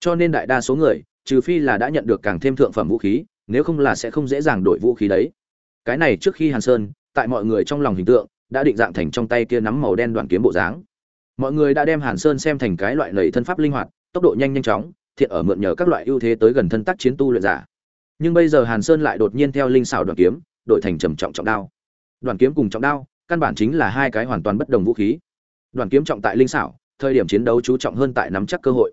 Cho nên đại đa số người, trừ phi là đã nhận được càng thêm thượng phẩm vũ khí, nếu không là sẽ không dễ dàng đổi vũ khí đấy. Cái này trước khi hàn sơn, tại mọi người trong lòng hình tượng, đã định dạng thành trong tay kia nắm màu đen đoạn kiếm bộ dáng. Mọi người đã đem hàn sơn xem thành cái loại lầy thân pháp linh hoạt, tốc độ nhanh nhanh chóng, thiện ở mượn nhờ các loại ưu thế tới gần thân tác chiến tu luyện giả. Nhưng bây giờ hàn sơn lại đột nhiên theo linh xảo đoạn kiếm đổi thành trầm trọng trọng đao. Đoàn kiếm cùng trọng đao, căn bản chính là hai cái hoàn toàn bất đồng vũ khí. Đoàn kiếm trọng tại linh xảo, thời điểm chiến đấu chú trọng hơn tại nắm chắc cơ hội.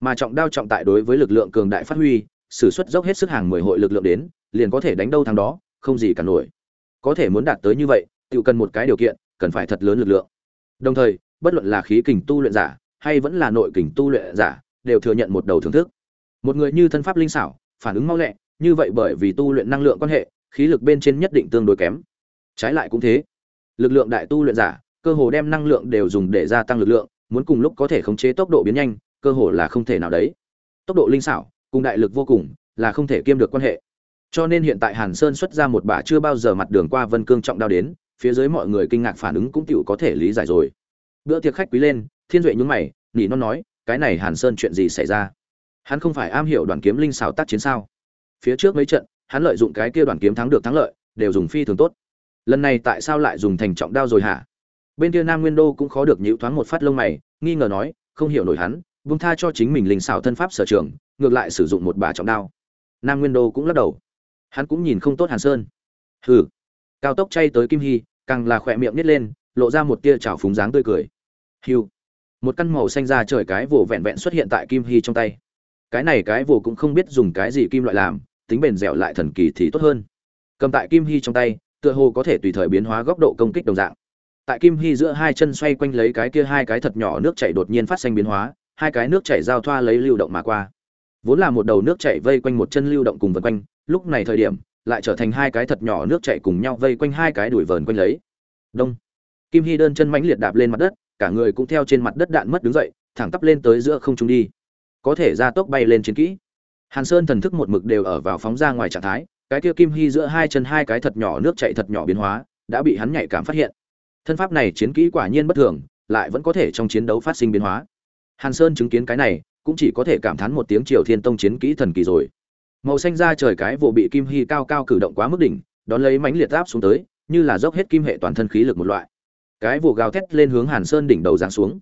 Mà trọng đao trọng tại đối với lực lượng cường đại phát huy, sử xuất dốc hết sức hàng mười hội lực lượng đến, liền có thể đánh đâu thằng đó, không gì cả nổi. Có thể muốn đạt tới như vậy tự cần một cái điều kiện, cần phải thật lớn lực lượng. Đồng thời, bất luận là khí kình tu luyện giả, hay vẫn là nội kình tu luyện giả, đều thừa nhận một đầu thưởng thức. Một người như thân pháp linh xảo, phản ứng mau lẹ, như vậy bởi vì tu luyện năng lượng quan hệ khí lực bên trên nhất định tương đối kém. Trái lại cũng thế. Lực lượng đại tu luyện giả, cơ hồ đem năng lượng đều dùng để gia tăng lực lượng, muốn cùng lúc có thể khống chế tốc độ biến nhanh, cơ hồ là không thể nào đấy. Tốc độ linh xảo, cùng đại lực vô cùng, là không thể kiêm được quan hệ. Cho nên hiện tại hàn sơn xuất ra một bả chưa bao giờ mặt đường qua vân cương trọng đao đến, phía dưới mọi người kinh ngạc phản ứng cũng tựu có thể lý giải rồi. Bữa tiệc khách quý lên, thiên duệ nhún mày nhỉ nó nói, cái này hàn sơn chuyện gì xảy ra? Hắn không phải am hiểu đoàn kiếm linh xảo tác chiến sao? Phía trước mấy trận hắn lợi dụng cái kia đoàn kiếm thắng được thắng lợi, đều dùng phi thường tốt. Lần này tại sao lại dùng thành trọng đao rồi hả? Bên kia nam nguyên đô cũng khó được nhịu thoáng một phát lông mày, nghi ngờ nói, không hiểu nổi hắn vung tha cho chính mình linh xảo thân pháp sở trường, ngược lại sử dụng một bà trọng đao. Nam nguyên đô cũng lắc đầu. Hắn cũng nhìn không tốt hàn sơn. Hừ. Cao tốc chay tới kim hy, càng là khỏe miệng nít lên, lộ ra một tia trào phúng dáng tươi cười. Hiu một căn màu xanh ra trời cái vồ vẹn vẹn xuất hiện tại kim hy trong tay. Cái này cái vồ cũng không biết dùng cái gì kim loại làm tính bền dẻo lại thần kỳ thì tốt hơn. Cầm tại kim hy trong tay, tựa hồ có thể tùy thời biến hóa góc độ công kích đồng dạng. Tại kim hy giữa hai chân xoay quanh lấy cái kia hai cái thật nhỏ nước chảy đột nhiên phát sinh biến hóa, hai cái nước chảy giao thoa lấy lưu động mà qua. Vốn là một đầu nước chảy vây quanh một chân lưu động cùng vần quanh, lúc này thời điểm, lại trở thành hai cái thật nhỏ nước chảy cùng nhau vây quanh hai cái đuổi vờn quanh lấy. Đông. Kim hy đơn chân mãnh liệt đạp lên mặt đất, cả người cũng theo trên mặt đất đạn mất đứng dậy, thẳng tắp lên tới giữa không trung đi. Có thể ra tốc bay lên chiến kỹ hàn sơn thần thức một mực đều ở vào phóng ra ngoài trạng thái, cái kia kim hy giữa hai chân hai cái thật nhỏ nước chảy thật nhỏ biến hóa, đã bị hắn nhạy cảm phát hiện. Thân pháp này chiến kỹ quả nhiên bất thường, lại vẫn có thể trong chiến đấu phát sinh biến hóa. Hàn sơn chứng kiến cái này, cũng chỉ có thể cảm thán một tiếng triều thiên tông chiến kỹ thần kỳ rồi. Màu xanh ra trời cái vụ bị kim hy cao cao cử động quá mức đỉnh, đón lấy mánh liệt áp xuống tới, như là dốc hết kim hệ toàn thân khí lực một loại. Cái vụ gào thét lên hướng hàn sơn đỉnh đầu giáng xuống.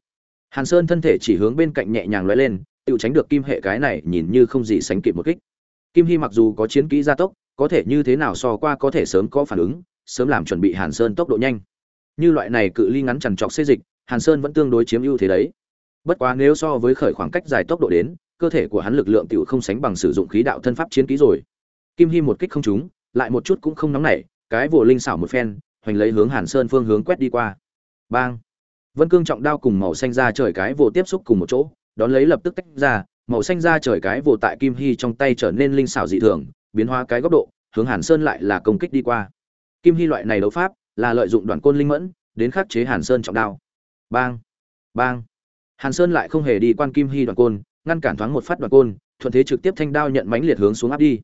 Hàn sơn thân thể chỉ hướng bên cạnh nhẹ nhàng lóe lên tự tránh được kim hệ cái này nhìn như không gì sánh kịp một kích. Kim hy mặc dù có chiến kỹ gia tốc, có thể như thế nào so qua có thể sớm có phản ứng, sớm làm chuẩn bị hàn sơn tốc độ nhanh. Như loại này cự ly ngắn chằn trọc xê dịch, hàn sơn vẫn tương đối chiếm ưu thế đấy. Bất quá nếu so với khởi khoảng cách dài tốc độ đến, cơ thể của hắn lực lượng tiểu không sánh bằng sử dụng khí đạo thân pháp chiến kỹ rồi. Kim hy một kích không trúng, lại một chút cũng không nóng nảy, cái vồ linh xảo một phen, hoành lấy hướng hàn sơn phương hướng quét đi qua. Bang! Vân cương trọng đao cùng màu xanh ra trời cái vồ tiếp xúc cùng một chỗ đón lấy lập tức tách ra, màu xanh ra trời cái vồ tại kim hy trong tay trở nên linh xảo dị thường, biến hóa cái góc độ, hướng hàn sơn lại là công kích đi qua. Kim hy loại này đấu pháp là lợi dụng đoàn côn linh mẫn, đến khắc chế hàn sơn trọng đao. Bang bang. Hàn sơn lại không hề đi quan kim hy đoàn côn, ngăn cản thoáng một phát đoàn côn, thuận thế trực tiếp thanh đao nhận mánh liệt hướng xuống áp đi.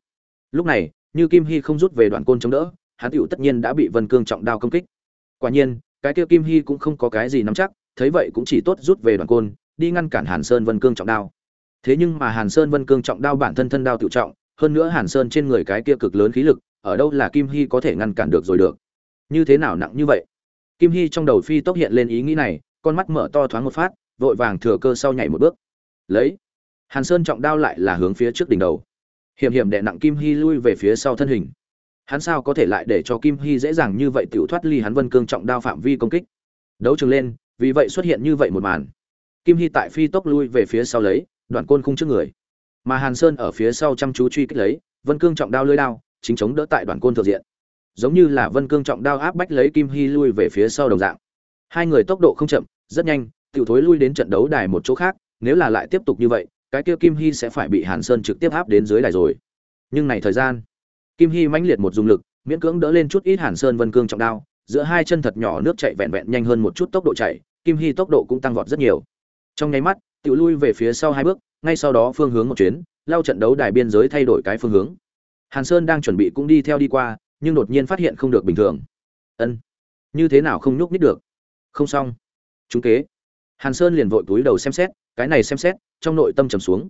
Lúc này, như kim hy không rút về đoàn côn chống đỡ, hắn tựu tất nhiên đã bị vân cương trọng đao công kích. Quả nhiên, cái kia kim hy cũng không có cái gì nắm chắc, thấy vậy cũng chỉ tốt rút về đoàn côn đi ngăn cản hàn sơn vân cương trọng đao. Thế nhưng mà hàn sơn vân cương trọng đao bản thân thân đao tự trọng, hơn nữa hàn sơn trên người cái kia cực lớn khí lực, ở đâu là kim hy có thể ngăn cản được rồi được? Như thế nào nặng như vậy? Kim hy trong đầu phi tốc hiện lên ý nghĩ này, con mắt mở to thoáng một phát, vội vàng thừa cơ sau nhảy một bước. Lấy! Hàn sơn trọng đao lại là hướng phía trước đỉnh đầu. Hiểm hiểm đè nặng kim hy lui về phía sau thân hình. Hắn sao có thể lại để cho kim hy dễ dàng như vậy tiểu thoát ly hắn vân cương trọng đao phạm vi công kích? Đấu trường lên, vì vậy xuất hiện như vậy một màn kim hy tại phi tốc lui về phía sau lấy, đoạn côn khung trước người. Mà hàn sơn ở phía sau chăm chú truy kích lấy, vân cương trọng đao lưới đao, chính chống đỡ tại đoạn côn thượng diện. Giống như là vân cương trọng đao áp bách lấy kim hy lui về phía sau đồng dạng. Hai người tốc độ không chậm, rất nhanh tự thối lui đến trận đấu đài một chỗ khác, nếu là lại tiếp tục như vậy, cái kia kim hy sẽ phải bị hàn sơn trực tiếp áp đến dưới đài rồi. Nhưng này thời gian, kim hy mãnh liệt một dùng lực, miễn cưỡng đỡ lên chút ít hàn sơn vân cương trọng đao, giữa hai chân thật nhỏ nước chạy vẹn vẹn nhanh hơn một chút tốc độ chạy kim hy tốc độ cũng tăng vọt rất nhiều trong nháy mắt tự lui về phía sau hai bước, ngay sau đó phương hướng một chuyến, lao trận đấu đài biên giới thay đổi cái phương hướng. Hàn sơn đang chuẩn bị cũng đi theo đi qua, nhưng đột nhiên phát hiện không được bình thường. Ân, như thế nào không nhúc nít được? Không xong. Chúng kế. Hàn sơn liền vội túi đầu xem xét, cái này xem xét, trong nội tâm trầm xuống.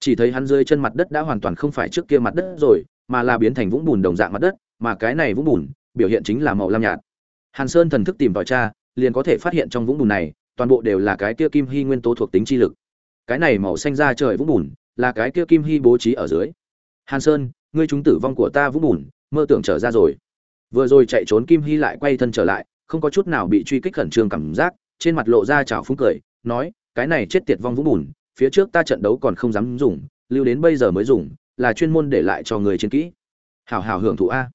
Chỉ thấy hắn dưới chân mặt đất đã hoàn toàn không phải trước kia mặt đất rồi, mà là biến thành vũng bùn đồng dạng mặt đất, mà cái này vũng bùn, biểu hiện chính là màu lam nhạt. Hàn sơn thần thức tìm tòi tra, liền có thể phát hiện trong vũng bùn này toàn bộ đều là cái kia kim hy nguyên tố thuộc tính chi lực. Cái này màu xanh ra trời vũng bùn, là cái kia kim hy bố trí ở dưới. Hàn sơn, ngươi chúng tử vong của ta vũng bùn, mơ tưởng trở ra rồi. Vừa rồi chạy trốn kim hy lại quay thân trở lại, không có chút nào bị truy kích khẩn trương cảm giác, trên mặt lộ ra trào phúng cười, nói, cái này chết tiệt vong vũng bùn, phía trước ta trận đấu còn không dám dùng, lưu đến bây giờ mới dùng, là chuyên môn để lại cho người chiến kỹ. Hảo hảo hưởng thụ a.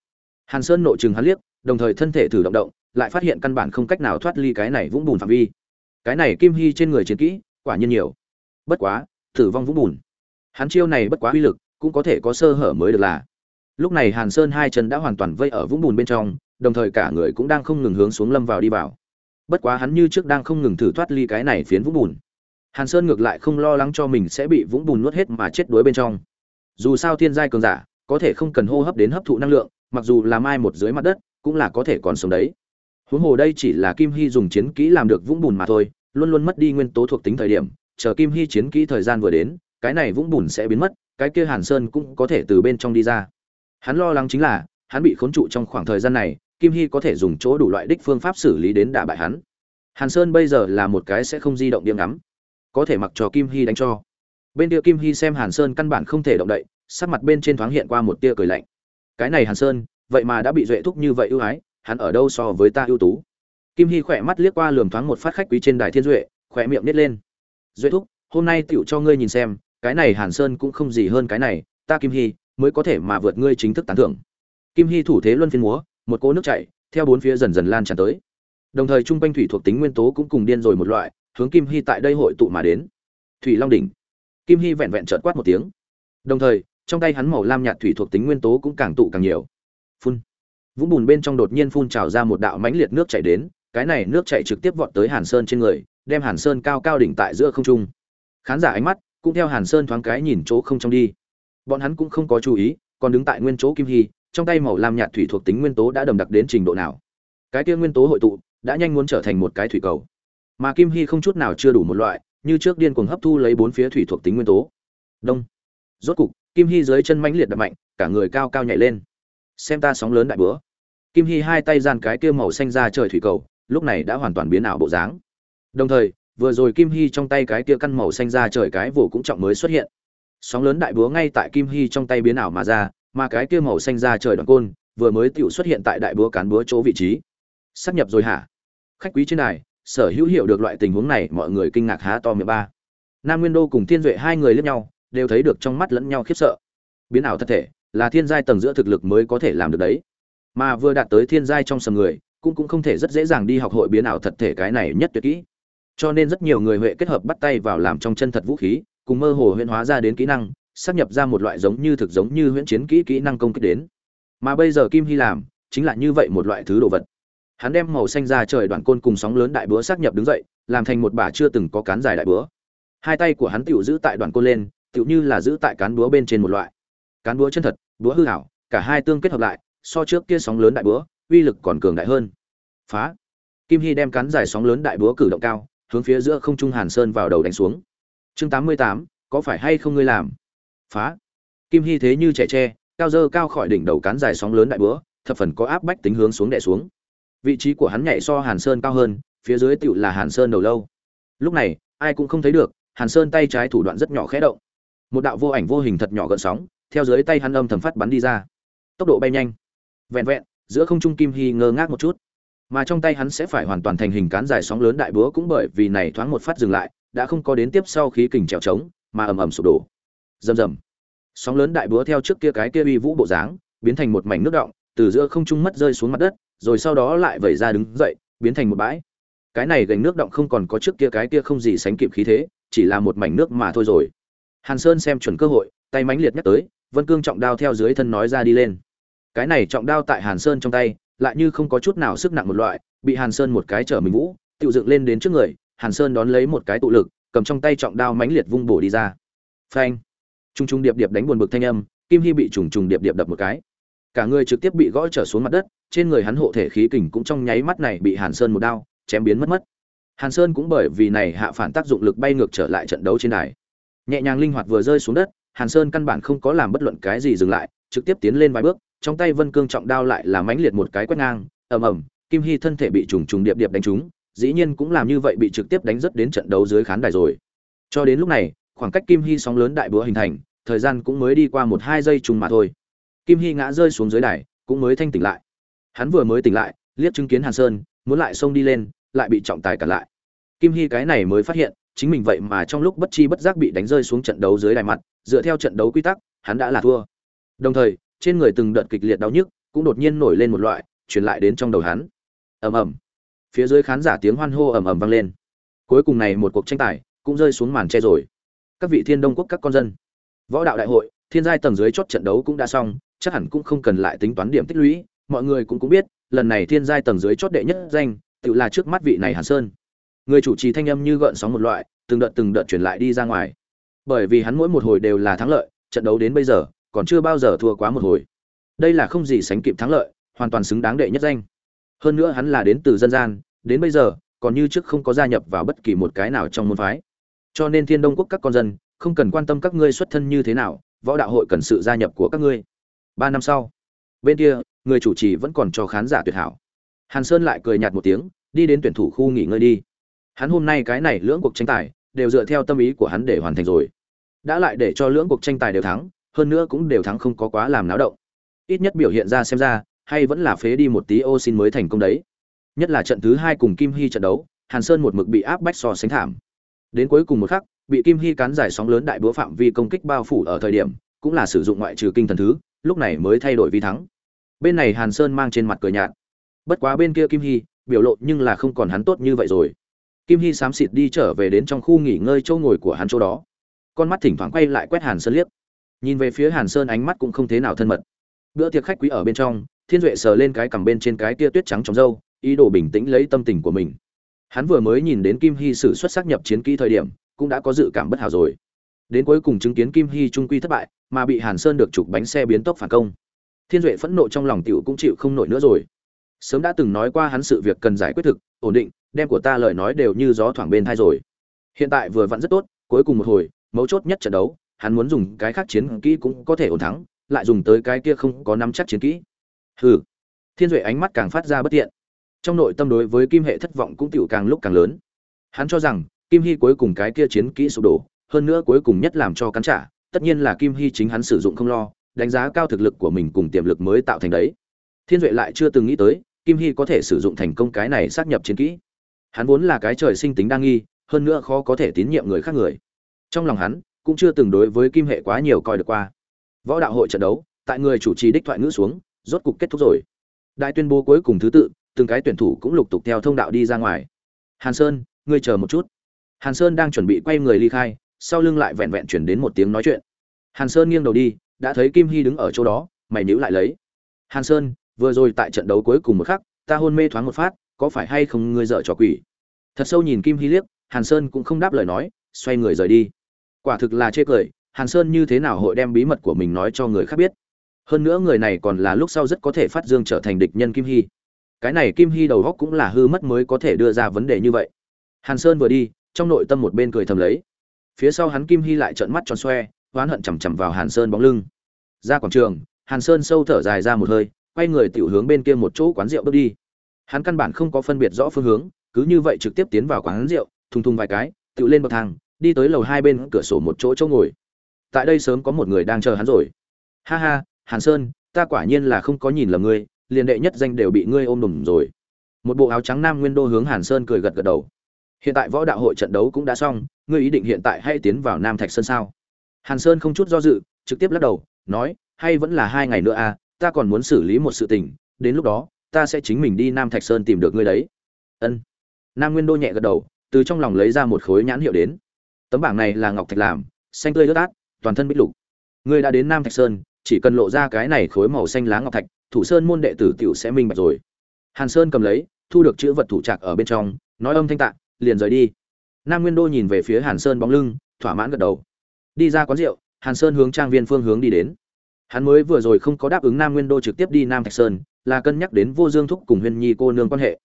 Hàn sơn nội chừng hắn liếc, đồng thời thân thể thử động động, lại phát hiện căn bản không cách nào thoát ly cái này vũng bùn phạm vi cái này kim hy trên người chiến kỹ, quả nhiên nhiều. Bất quá, tử vong vũng bùn. Hắn chiêu này bất quá uy lực, cũng có thể có sơ hở mới được là. Lúc này hàn sơn hai chân đã hoàn toàn vây ở vũng bùn bên trong, đồng thời cả người cũng đang không ngừng hướng xuống lâm vào đi vào. Bất quá hắn như trước đang không ngừng thử thoát ly cái này phiến vũng bùn. Hàn sơn ngược lại không lo lắng cho mình sẽ bị vũng bùn nuốt hết mà chết đuối bên trong. Dù sao thiên giai cường giả, có thể không cần hô hấp đến hấp thụ năng lượng, mặc dù là mai một dưới mặt đất, cũng là có thể còn sống đấy. Huống hồ đây chỉ là kim hy dùng chiến kỹ làm được vũng bùn mà thôi luôn luôn mất đi nguyên tố thuộc tính thời điểm, chờ kim hy chiến kỹ thời gian vừa đến, cái này vũng bùn sẽ biến mất, cái kia hàn sơn cũng có thể từ bên trong đi ra. Hắn lo lắng chính là, hắn bị khốn trụ trong khoảng thời gian này, kim hy có thể dùng chỗ đủ loại đích phương pháp xử lý đến đả bại hắn. Hàn sơn bây giờ là một cái sẽ không di động điểm ngắm, có thể mặc cho kim hy đánh cho. Bên kia kim hy xem hàn sơn căn bản không thể động đậy, sắc mặt bên trên thoáng hiện qua một tia cười lạnh. Cái này hàn sơn, vậy mà đã bị duệ thúc như vậy ưu ái, hắn ở đâu so với ta ưu tú? Kim hy khỏe mắt liếc qua lườm thoáng một phát khách quý trên đài thiên duệ, khỏe miệng nít lên. Duệ thúc, hôm nay tựu cho ngươi nhìn xem, cái này hàn sơn cũng không gì hơn cái này, ta kim hy, mới có thể mà vượt ngươi chính thức tán thưởng. Kim hy thủ thế luân phiên múa, một cỗ nước chảy, theo bốn phía dần dần lan tràn tới. Đồng thời trung quanh thủy thuộc tính nguyên tố cũng cùng điên rồi một loại, hướng kim hy tại đây hội tụ mà đến. Thủy long đỉnh. Kim hy vẹn vẹn trợt quát một tiếng. Đồng thời, trong tay hắn màu lam nhạt thủy thuộc tính nguyên tố cũng càng tụ càng nhiều. Phun. Vũng bùn bên trong đột nhiên phun trào ra một đạo mãnh liệt nước chảy đến cái này nước chảy trực tiếp vọt tới hàn sơn trên người, đem hàn sơn cao cao đỉnh tại giữa không trung. Khán giả ánh mắt cũng theo hàn sơn thoáng cái nhìn chỗ không trong đi. Bọn hắn cũng không có chú ý, còn đứng tại nguyên chỗ kim hy, trong tay màu lam nhạt thủy thuộc tính nguyên tố đã đầm đặc đến trình độ nào. Cái kia nguyên tố hội tụ đã nhanh muốn trở thành một cái thủy cầu. Mà kim hy không chút nào chưa đủ một loại, như trước điên cuồng hấp thu lấy bốn phía thủy thuộc tính nguyên tố. Đông. Rốt cục, kim hy dưới chân mãnh liệt đập mạnh, cả người cao cao nhảy lên. Xem ta sóng lớn đại bữa. Kim hy hai tay gian cái kia màu xanh ra trời thủy cầu lúc này đã hoàn toàn biến ảo bộ dáng. Đồng thời, vừa rồi kim hy trong tay cái kia căn màu xanh ra trời cái vồ cũng trọng mới xuất hiện. Sóng lớn đại búa ngay tại kim hy trong tay biến ảo mà ra, mà cái kia màu xanh ra trời đoạn côn vừa mới tựu xuất hiện tại đại búa cán búa chỗ vị trí. Sắp nhập rồi hả? Khách quý trên này sở hữu hiểu được loại tình huống này, mọi người kinh ngạc há to miệng ba. Nam nguyên đô cùng thiên duệ hai người lẫn nhau, đều thấy được trong mắt lẫn nhau khiếp sợ. Biến ảo thật thể, là thiên giai tầng giữa thực lực mới có thể làm được đấy. Mà vừa đạt tới thiên giai trong sầm người cũng cũng không thể rất dễ dàng đi học hội biến ảo thật thể cái này nhất tuyệt kỹ. Cho nên rất nhiều người huệ kết hợp bắt tay vào làm trong chân thật vũ khí, cùng mơ hồ huyễn hóa ra đến kỹ năng sắp nhập ra một loại giống như thực giống như huyễn chiến kỹ kỹ năng công kích đến. Mà bây giờ kim hy làm, chính là như vậy một loại thứ đồ vật. Hắn đem màu xanh ra trời đoạn côn cùng sóng lớn đại búa sắp nhập đứng dậy, làm thành một bà chưa từng có cán dài đại búa. Hai tay của hắn tựu giữ tại đoạn côn lên, tựu như là giữ tại cán búa bên trên một loại. Cán búa chân thật, búa hư hảo cả hai tương kết hợp lại, so trước kia sóng lớn đại búa uy lực còn cường đại hơn. Phá. Kim hy đem cán dài sóng lớn đại búa cử động cao, hướng phía giữa không trung hàn sơn vào đầu đánh xuống. Chương tám mươi tám, có phải hay không ngươi làm? Phá. Kim hy thế như trẻ tre, cao dơ cao khỏi đỉnh đầu cán dài sóng lớn đại búa, thập phần có áp bách tính hướng xuống đè xuống. Vị trí của hắn nhảy so hàn sơn cao hơn, phía dưới tựu là hàn sơn đầu lâu. Lúc này, ai cũng không thấy được, hàn sơn tay trái thủ đoạn rất nhỏ khẽ động. Một đạo vô ảnh vô hình thật nhỏ gợn sóng, theo dưới tay hắn âm thầm phát bắn đi ra. Tốc độ bay nhanh. Vẹn vẹn giữa không trung kim hy ngơ ngác một chút. Mà trong tay hắn sẽ phải hoàn toàn thành hình cán dài sóng lớn đại búa cũng bởi vì này thoáng một phát dừng lại, đã không có đến tiếp sau khí kình trèo trống, mà ầm ầm sụp đổ. Rầm rầm. Sóng lớn đại búa theo trước kia cái kia uy vũ bộ dáng, biến thành một mảnh nước động, từ giữa không trung mất rơi xuống mặt đất, rồi sau đó lại vẩy ra đứng dậy, biến thành một bãi. Cái này gành nước động không còn có trước kia cái kia không gì sánh kịp khí thế, chỉ là một mảnh nước mà thôi rồi. Hàn sơn xem chuẩn cơ hội, tay mãnh liệt nhắc tới, vân cương trọng đao theo dưới thân nói ra đi lên cái này trọng đao tại hàn sơn trong tay, lại như không có chút nào sức nặng một loại, bị hàn sơn một cái trở mình vũ tự dựng lên đến trước người, hàn sơn đón lấy một cái tụ lực, cầm trong tay trọng đao mãnh liệt vung bổ đi ra. Phanh! Trung trung điệp điệp đánh buồn bực thanh âm, kim hy bị trùng trùng điệp điệp đập một cái. Cả người trực tiếp bị gõ trở xuống mặt đất, trên người hắn hộ thể khí kình cũng trong nháy mắt này bị hàn sơn một đao chém biến mất mất. Hàn sơn cũng bởi vì này hạ phản tác dụng lực bay ngược trở lại trận đấu trên đài. Nhẹ nhàng linh hoạt vừa rơi xuống đất, hàn sơn căn bản không có làm bất luận cái gì dừng lại trực tiếp tiến lên vài bước, trong tay vân cương trọng đao lại là mãnh liệt một cái quét ngang, ầm ầm, kim hy thân thể bị trùng trùng điệp điệp đánh trúng, dĩ nhiên cũng làm như vậy bị trực tiếp đánh rất đến trận đấu dưới khán đài rồi. Cho đến lúc này, khoảng cách kim hy sóng lớn đại búa hình thành, thời gian cũng mới đi qua một hai giây trùng mà thôi. Kim hy ngã rơi xuống dưới đài, cũng mới thanh tỉnh lại. Hắn vừa mới tỉnh lại, liếc chứng kiến hàn sơn, muốn lại xông đi lên, lại bị trọng tài cản lại. Kim hy cái này mới phát hiện, chính mình vậy mà trong lúc bất chi bất giác bị đánh rơi xuống trận đấu dưới đài mặt, dựa theo trận đấu quy tắc, hắn đã là thua đồng thời, trên người từng đợt kịch liệt đau nhức cũng đột nhiên nổi lên một loại, truyền lại đến trong đầu hắn. Ầm ầm. Phía dưới khán giả tiếng hoan hô ầm ầm vang lên. Cuối cùng này một cuộc tranh tài cũng rơi xuống màn che rồi. Các vị thiên đông quốc các con dân, võ đạo đại hội, thiên giai tầng dưới chót trận đấu cũng đã xong, chắc hẳn cũng không cần lại tính toán điểm tích lũy, mọi người cũng cũng biết, lần này thiên giai tầng dưới chót đệ nhất danh, tự là trước mắt vị này hàn sơn. Người chủ trì thanh âm như gợn sóng một loại, từng đợt từng đợt truyền lại đi ra ngoài. Bởi vì hắn mỗi một hồi đều là thắng lợi, trận đấu đến bây giờ còn chưa bao giờ thua quá một hồi. Đây là không gì sánh kịp thắng lợi, hoàn toàn xứng đáng đệ nhất danh. Hơn nữa hắn là đến từ dân gian, đến bây giờ, còn như trước không có gia nhập vào bất kỳ một cái nào trong môn phái. Cho nên thiên đông quốc các con dân, không cần quan tâm các ngươi xuất thân như thế nào, võ đạo hội cần sự gia nhập của các ngươi. Ba năm sau, bên kia, người chủ trì vẫn còn cho khán giả tuyệt hảo. Hàn sơn lại cười nhạt một tiếng, đi đến tuyển thủ khu nghỉ ngơi đi. Hắn hôm nay cái này lưỡng cuộc tranh tài, đều dựa theo tâm ý của hắn để hoàn thành rồi. Đã lại để cho lưỡng cuộc tranh tài đều thắng hơn nữa cũng đều thắng không có quá làm náo động. Ít nhất biểu hiện ra xem ra, hay vẫn là phế đi một tí ô xin mới thành công đấy. Nhất là trận thứ hai cùng kim hy trận đấu, hàn sơn một mực bị áp bách so sánh thảm. Đến cuối cùng một khắc, bị kim hy cán giải sóng lớn đại búa phạm vi công kích bao phủ ở thời điểm, cũng là sử dụng ngoại trừ kinh thần thứ, lúc này mới thay đổi vi thắng. Bên này hàn sơn mang trên mặt cười nhạt. Bất quá bên kia kim hy, biểu lộ nhưng là không còn hắn tốt như vậy rồi. Kim hy xám xịt đi trở về đến trong khu nghỉ ngơi chỗ ngồi của hắn chỗ đó. Con mắt thỉnh thoảng quay lại quét hàn sơn liếc nhìn về phía hàn sơn ánh mắt cũng không thế nào thân mật. Bữa tiệc khách quý ở bên trong, thiên duệ sờ lên cái cằm bên trên cái tia tuyết trắng trong râu, ý đồ bình tĩnh lấy tâm tình của mình. Hắn vừa mới nhìn đến kim hy sử xuất sắc nhập chiến kỹ thời điểm, cũng đã có dự cảm bất hảo rồi. Đến cuối cùng chứng kiến kim hy trung quy thất bại, mà bị hàn sơn được chụp bánh xe biến tốc phản công. Thiên duệ phẫn nộ trong lòng tiểu cũng chịu không nổi nữa rồi. Sớm đã từng nói qua hắn sự việc cần giải quyết thực, ổn định, đem của ta lời nói đều như gió thoảng bên thai rồi. Hiện tại vừa vặn rất tốt, cuối cùng một hồi, mấu chốt nhất trận đấu hắn muốn dùng cái khác chiến kỹ cũng có thể ổn thắng, lại dùng tới cái kia không có nắm chắc chiến kỹ. Hừ. Thiên duệ ánh mắt càng phát ra bất tiện. Trong nội tâm đối với kim hệ thất vọng cũng tiểu càng lúc càng lớn. Hắn cho rằng, kim hy cuối cùng cái kia chiến kỹ sụp đổ, hơn nữa cuối cùng nhất làm cho cắn trả, tất nhiên là kim hy chính hắn sử dụng không lo, đánh giá cao thực lực của mình cùng tiềm lực mới tạo thành đấy. Thiên duệ lại chưa từng nghĩ tới, kim hy có thể sử dụng thành công cái này xác nhập chiến kỹ. Hắn vốn là cái trời sinh tính đa nghi, hơn nữa khó có thể tín nhiệm người khác người. Trong lòng hắn cũng chưa từng đối với kim hệ quá nhiều coi được qua. Võ đạo hội trận đấu, tại người chủ trì đích thoại ngữ xuống, rốt cục kết thúc rồi. Đại tuyên bố cuối cùng thứ tự, từng cái tuyển thủ cũng lục tục theo thông đạo đi ra ngoài. Hàn sơn, ngươi chờ một chút. Hàn sơn đang chuẩn bị quay người ly khai, sau lưng lại vẹn vẹn chuyển đến một tiếng nói chuyện. Hàn sơn nghiêng đầu đi, đã thấy kim hy đứng ở chỗ đó, mày níu lại lấy. Hàn sơn, vừa rồi tại trận đấu cuối cùng một khắc, ta hôn mê thoáng một phát, có phải hay không ngươi dở trò quỷ? Thật sâu nhìn kim hy liếc, hàn sơn cũng không đáp lời nói, xoay người rời đi quả thực là chê cười, hàn sơn như thế nào hội đem bí mật của mình nói cho người khác biết? Hơn nữa người này còn là lúc sau rất có thể phát dương trở thành địch nhân kim hy. Cái này kim hy đầu góc cũng là hư mất mới có thể đưa ra vấn đề như vậy. Hàn sơn vừa đi, trong nội tâm một bên cười thầm lấy. Phía sau hắn kim hy lại trợn mắt tròn xoe, oán hận chằm chằm vào hàn sơn bóng lưng. Ra quảng trường, hàn sơn sâu thở dài ra một hơi, quay người tiểu hướng bên kia một chỗ quán rượu bước đi. Hắn căn bản không có phân biệt rõ phương hướng, cứ như vậy trực tiếp tiến vào quán rượu, thùng thùng vài cái, tự lên bậc thang đi tới lầu hai bên cửa sổ một chỗ chỗ ngồi. Tại đây sớm có một người đang chờ hắn rồi. Ha ha, hàn sơn, ta quả nhiên là không có nhìn lầm ngươi, liền đệ nhất danh đều bị ngươi ôm đùm rồi. Một bộ áo trắng nam nguyên đô hướng hàn sơn cười gật gật đầu. Hiện tại võ đạo hội trận đấu cũng đã xong, ngươi ý định hiện tại hay tiến vào nam thạch sơn sao? Hàn sơn không chút do dự, trực tiếp lắc đầu, nói, hay vẫn là hai ngày nữa à ta còn muốn xử lý một sự tình, đến lúc đó, ta sẽ chính mình đi nam thạch sơn tìm được ngươi đấy. Ân. Nam nguyên đô nhẹ gật đầu, từ trong lòng lấy ra một khối nhãn hiệu đến tấm bảng này là ngọc thạch làm xanh tươi ướt át toàn thân bích lục. Ngươi đã đến nam thạch sơn chỉ cần lộ ra cái này khối màu xanh lá ngọc thạch thủ sơn môn đệ tử tiểu sẽ minh bạch rồi. Hàn sơn cầm lấy thu được chữ vật thủ trạc ở bên trong nói âm thanh tạ, liền rời đi. Nam nguyên đô nhìn về phía hàn sơn bóng lưng thỏa mãn gật đầu. Đi ra quán rượu hàn sơn hướng trang viên phương hướng đi đến. Hắn mới vừa rồi không có đáp ứng nam nguyên đô trực tiếp đi nam thạch sơn là cân nhắc đến vô dương thúc cùng huyên nhi cô nương quan hệ.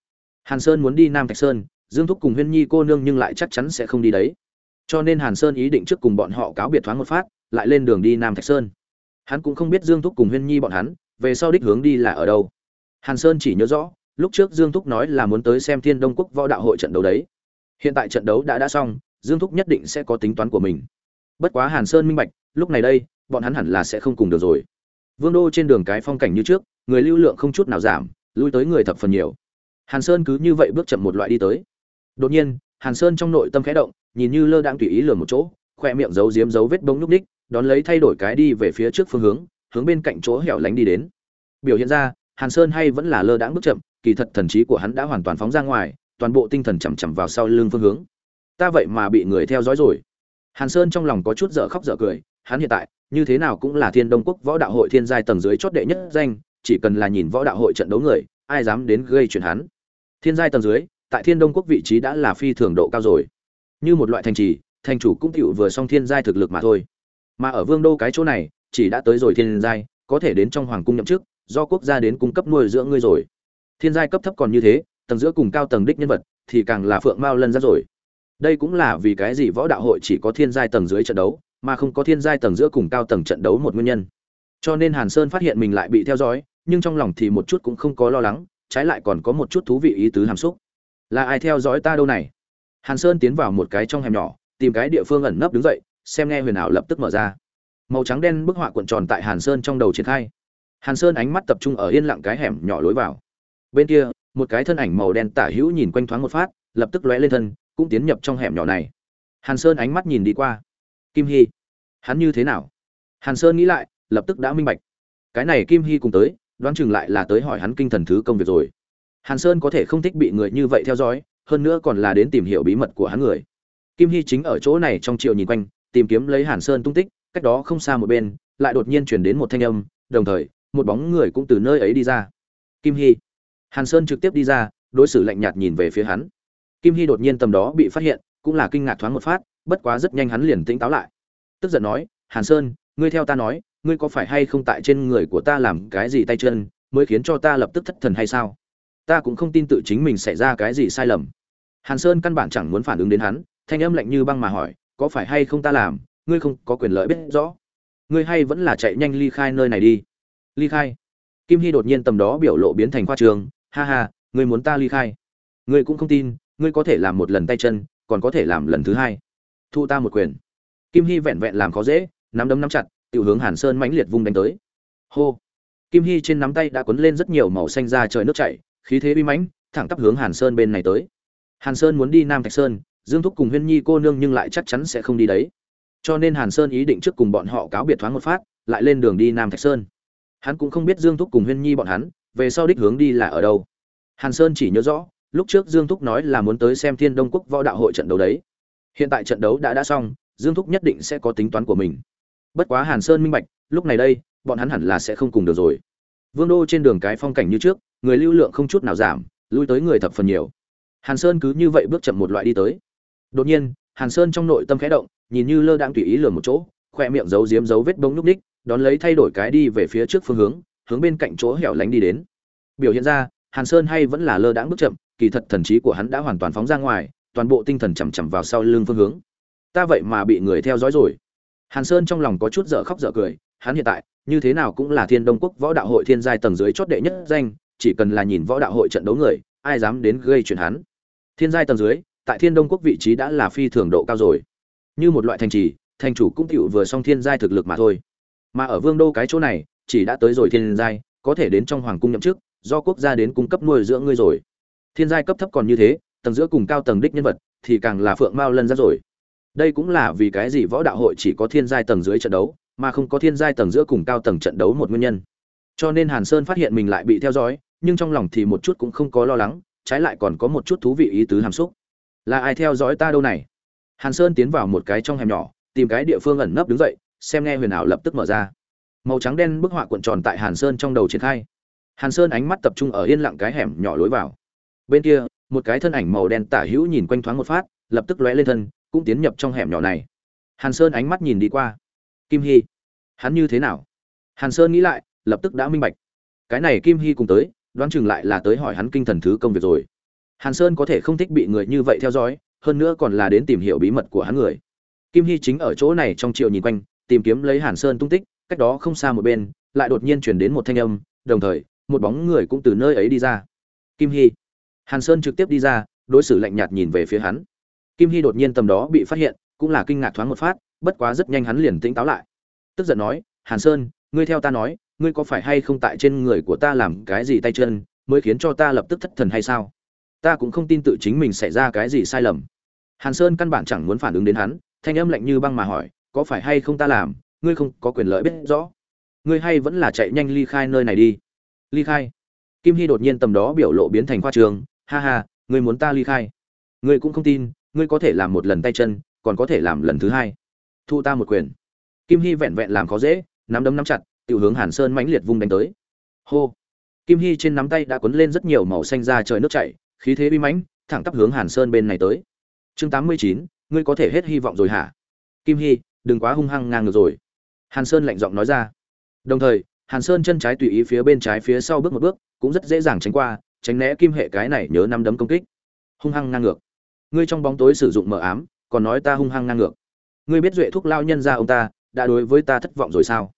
Hàn sơn muốn đi nam thạch sơn dương thúc cùng huyên nhi cô nương nhưng lại chắc chắn sẽ không đi đấy cho nên hàn sơn ý định trước cùng bọn họ cáo biệt thoáng một phát, lại lên đường đi nam thạch sơn. Hắn cũng không biết dương thúc cùng huyên nhi bọn hắn, về sau đích hướng đi là ở đâu. Hàn sơn chỉ nhớ rõ, lúc trước dương thúc nói là muốn tới xem thiên đông quốc võ đạo hội trận đấu đấy. Hiện tại trận đấu đã đã xong, dương thúc nhất định sẽ có tính toán của mình. Bất quá hàn sơn minh bạch, lúc này đây, bọn hắn hẳn là sẽ không cùng được rồi. Vương đô trên đường cái phong cảnh như trước, người lưu lượng không chút nào giảm, lui tới người thập phần nhiều. Hàn sơn cứ như vậy bước chậm một loại đi tới. Đột nhiên, hàn sơn trong nội tâm khẽ động nhìn như lơ đang tùy ý lừa một chỗ khoe miệng giấu giếm dấu vết bông nhúc đích, đón lấy thay đổi cái đi về phía trước phương hướng hướng bên cạnh chỗ hẻo lánh đi đến. Biểu hiện ra hàn sơn hay vẫn là lơ đãng bước chậm kỳ thật thần trí của hắn đã hoàn toàn phóng ra ngoài toàn bộ tinh thần chầm chậm vào sau lưng phương hướng. Ta vậy mà bị người theo dõi rồi. Hàn sơn trong lòng có chút dở khóc dở cười hắn hiện tại như thế nào cũng là thiên đông quốc võ đạo hội thiên giai tầng dưới chót đệ nhất danh chỉ cần là nhìn võ đạo hội trận đấu người ai dám đến gây chuyện hắn. Thiên giai tầng dưới tại thiên đông quốc vị trí đã là phi thường độ cao rồi như một loại thành trì, thành chủ cũng tựu vừa xong thiên giai thực lực mà thôi. Mà ở vương đô cái chỗ này, chỉ đã tới rồi thiên giai, có thể đến trong hoàng cung nhậm chức, do quốc gia đến cung cấp nuôi dưỡng ngươi rồi. Thiên giai cấp thấp còn như thế, tầng giữa cùng cao tầng đích nhân vật, thì càng là phượng mao lân ra rồi. Đây cũng là vì cái gì võ đạo hội chỉ có thiên giai tầng dưới trận đấu, mà không có thiên giai tầng giữa cùng cao tầng trận đấu một nguyên nhân. Cho nên hàn sơn phát hiện mình lại bị theo dõi, nhưng trong lòng thì một chút cũng không có lo lắng, trái lại còn có một chút thú vị ý tứ hàm xúc. Là ai theo dõi ta đâu này? Hàn sơn tiến vào một cái trong hẻm nhỏ, tìm cái địa phương ẩn nấp đứng dậy, xem nghe huyền ảo lập tức mở ra. Màu trắng đen bức họa cuộn tròn tại hàn sơn trong đầu triển khai. Hàn sơn ánh mắt tập trung ở yên lặng cái hẻm nhỏ lối vào. Bên kia, một cái thân ảnh màu đen tả hữu nhìn quanh thoáng một phát, lập tức lóe lên thân, cũng tiến nhập trong hẻm nhỏ này. Hàn sơn ánh mắt nhìn đi qua. Kim hy, hắn như thế nào? Hàn sơn nghĩ lại, lập tức đã minh bạch. Cái này kim hy cùng tới, đoán chừng lại là tới hỏi hắn kinh thần thứ công việc rồi. Hàn sơn có thể không thích bị người như vậy theo dõi hơn nữa còn là đến tìm hiểu bí mật của hắn người. Kim hy chính ở chỗ này trong chiều nhìn quanh, tìm kiếm lấy hàn sơn tung tích, cách đó không xa một bên, lại đột nhiên chuyển đến một thanh âm, đồng thời, một bóng người cũng từ nơi ấy đi ra. Kim hy. Hàn sơn trực tiếp đi ra, đối xử lạnh nhạt nhìn về phía hắn. Kim hy đột nhiên tầm đó bị phát hiện, cũng là kinh ngạc thoáng một phát, bất quá rất nhanh hắn liền tỉnh táo lại. Tức giận nói, hàn sơn, ngươi theo ta nói, ngươi có phải hay không tại trên người của ta làm cái gì tay chân, mới khiến cho ta lập tức thất thần hay sao? Ta cũng không tin tự chính mình xảy ra cái gì sai lầm. Hàn sơn căn bản chẳng muốn phản ứng đến hắn, thanh âm lạnh như băng mà hỏi, có phải hay không ta làm, ngươi không có quyền lợi biết rõ. Ngươi hay vẫn là chạy nhanh ly khai nơi này đi. Ly khai. Kim hy đột nhiên tầm đó biểu lộ biến thành khoa trường, ha ha, ngươi muốn ta ly khai. Ngươi cũng không tin, ngươi có thể làm một lần tay chân, còn có thể làm lần thứ hai. Thu ta một quyền. Kim hy vẹn vẹn làm khó dễ, nắm đấm nắm chặt tự hướng hàn sơn mãnh liệt vung đánh tới. Hô. Kim hy trên nắm tay đã quấn lên rất nhiều màu xanh ra trời nước chảy khí thế uy mãnh, thẳng tắp hướng hàn sơn bên này tới. Hàn sơn muốn đi nam thạch sơn, dương thúc cùng huyên nhi cô nương nhưng lại chắc chắn sẽ không đi đấy. Cho nên hàn sơn ý định trước cùng bọn họ cáo biệt thoáng một phát, lại lên đường đi nam thạch sơn. Hắn cũng không biết dương thúc cùng huyên nhi bọn hắn, về sau đích hướng đi là ở đâu. Hàn sơn chỉ nhớ rõ, lúc trước dương thúc nói là muốn tới xem thiên đông quốc võ đạo hội trận đấu đấy. Hiện tại trận đấu đã đã xong, dương thúc nhất định sẽ có tính toán của mình. Bất quá hàn sơn minh bạch, lúc này đây, bọn hắn hẳn là sẽ không cùng được rồi vương đô trên đường cái phong cảnh như trước người lưu lượng không chút nào giảm lui tới người thập phần nhiều. Hàn sơn cứ như vậy bước chậm một loại đi tới. Đột nhiên hàn sơn trong nội tâm khẽ động nhìn như lơ đãng tùy ý lừa một chỗ khỏe miệng giấu giếm giấu vết bông lúc đích, đón lấy thay đổi cái đi về phía trước phương hướng hướng bên cạnh chỗ hẻo lánh đi đến. Biểu hiện ra hàn sơn hay vẫn là lơ đãng bước chậm kỳ thật thần trí của hắn đã hoàn toàn phóng ra ngoài toàn bộ tinh thần chầm chậm vào sau lưng phương hướng. Ta vậy mà bị người theo dõi rồi. Hàn sơn trong lòng có chút dở khóc dở cười hắn hiện tại, như thế nào cũng là thiên đông quốc võ đạo hội thiên giai tầng dưới chót đệ nhất danh, chỉ cần là nhìn võ đạo hội trận đấu người, ai dám đến gây chuyện hắn. Thiên giai tầng dưới, tại thiên đông quốc vị trí đã là phi thường độ cao rồi. Như một loại thành trì, thành chủ cũng tựu vừa xong thiên giai thực lực mà thôi. Mà ở vương đô cái chỗ này, chỉ đã tới rồi thiên giai, có thể đến trong hoàng cung nhậm chức, do quốc gia đến cung cấp nuôi dưỡng ngươi rồi. Thiên giai cấp thấp còn như thế, tầng giữa cùng cao tầng đích nhân vật, thì càng là phượng mao lân ra rồi. Đây cũng là vì cái gì võ đạo hội chỉ có thiên giai tầng dưới trận đấu mà không có thiên giai tầng giữa cùng cao tầng trận đấu một nguyên nhân. Cho nên hàn sơn phát hiện mình lại bị theo dõi, nhưng trong lòng thì một chút cũng không có lo lắng, trái lại còn có một chút thú vị ý tứ hàm xúc. Là ai theo dõi ta đâu này? Hàn sơn tiến vào một cái trong hẻm nhỏ, tìm cái địa phương ẩn nấp đứng dậy, xem nghe huyền ảo lập tức mở ra. Màu trắng đen bức họa cuộn tròn tại hàn sơn trong đầu triển khai. Hàn sơn ánh mắt tập trung ở yên lặng cái hẻm nhỏ lối vào. Bên kia, một cái thân ảnh màu đen tả hữu nhìn quanh thoáng một phát, lập tức lóe lên thân, cũng tiến nhập trong hẻm nhỏ này. Hàn sơn ánh mắt nhìn đi qua kim hy. Hắn như thế nào? Hàn sơn nghĩ lại, lập tức đã minh bạch. Cái này kim hy cùng tới, đoán chừng lại là tới hỏi hắn kinh thần thứ công việc rồi. Hàn sơn có thể không thích bị người như vậy theo dõi, hơn nữa còn là đến tìm hiểu bí mật của hắn người. Kim hy chính ở chỗ này trong triệu nhìn quanh, tìm kiếm lấy hàn sơn tung tích, cách đó không xa một bên, lại đột nhiên chuyển đến một thanh âm, đồng thời, một bóng người cũng từ nơi ấy đi ra. Kim hy. Hàn sơn trực tiếp đi ra, đối xử lạnh nhạt nhìn về phía hắn. Kim hy đột nhiên tầm đó bị phát hiện, cũng là kinh ngạc thoáng một phát bất quá rất nhanh hắn liền tỉnh táo lại. Tức giận nói, hàn sơn, ngươi theo ta nói, ngươi có phải hay không tại trên người của ta làm cái gì tay chân, mới khiến cho ta lập tức thất thần hay sao? Ta cũng không tin tự chính mình xảy ra cái gì sai lầm. Hàn sơn căn bản chẳng muốn phản ứng đến hắn, thanh âm lạnh như băng mà hỏi, có phải hay không ta làm, ngươi không có quyền lợi biết rõ? Ngươi hay vẫn là chạy nhanh ly khai nơi này đi. Ly khai? Kim hy đột nhiên tầm đó biểu lộ biến thành khoa trường, ha ha, ngươi muốn ta ly khai? Ngươi cũng không tin, ngươi có thể làm một lần tay chân, còn có thể làm lần thứ hai thu ta một quyền. Kim hy vẹn vẹn làm khó dễ, nắm đấm nắm chặt tự hướng hàn sơn mãnh liệt vung đánh tới. Hô! Kim hy trên nắm tay đã cuốn lên rất nhiều màu xanh ra trời nước chảy, khí thế uy mãnh, thẳng tắp hướng hàn sơn bên này tới. Chương tám mươi chín, ngươi có thể hết hy vọng rồi hả? Kim hy, đừng quá hung hăng ngang ngược rồi. Hàn sơn lạnh giọng nói ra. Đồng thời, hàn sơn chân trái tùy ý phía bên trái phía sau bước một bước, cũng rất dễ dàng tránh qua, tránh né kim hệ cái này nhớ năm đấm công kích. Hung hăng ngang ngược. Ngươi trong bóng tối sử dụng mờ ám, còn nói ta hung hăng ngang ngược ngươi biết duệ thuốc lao nhân ra ông ta, đã đối với ta thất vọng rồi sao?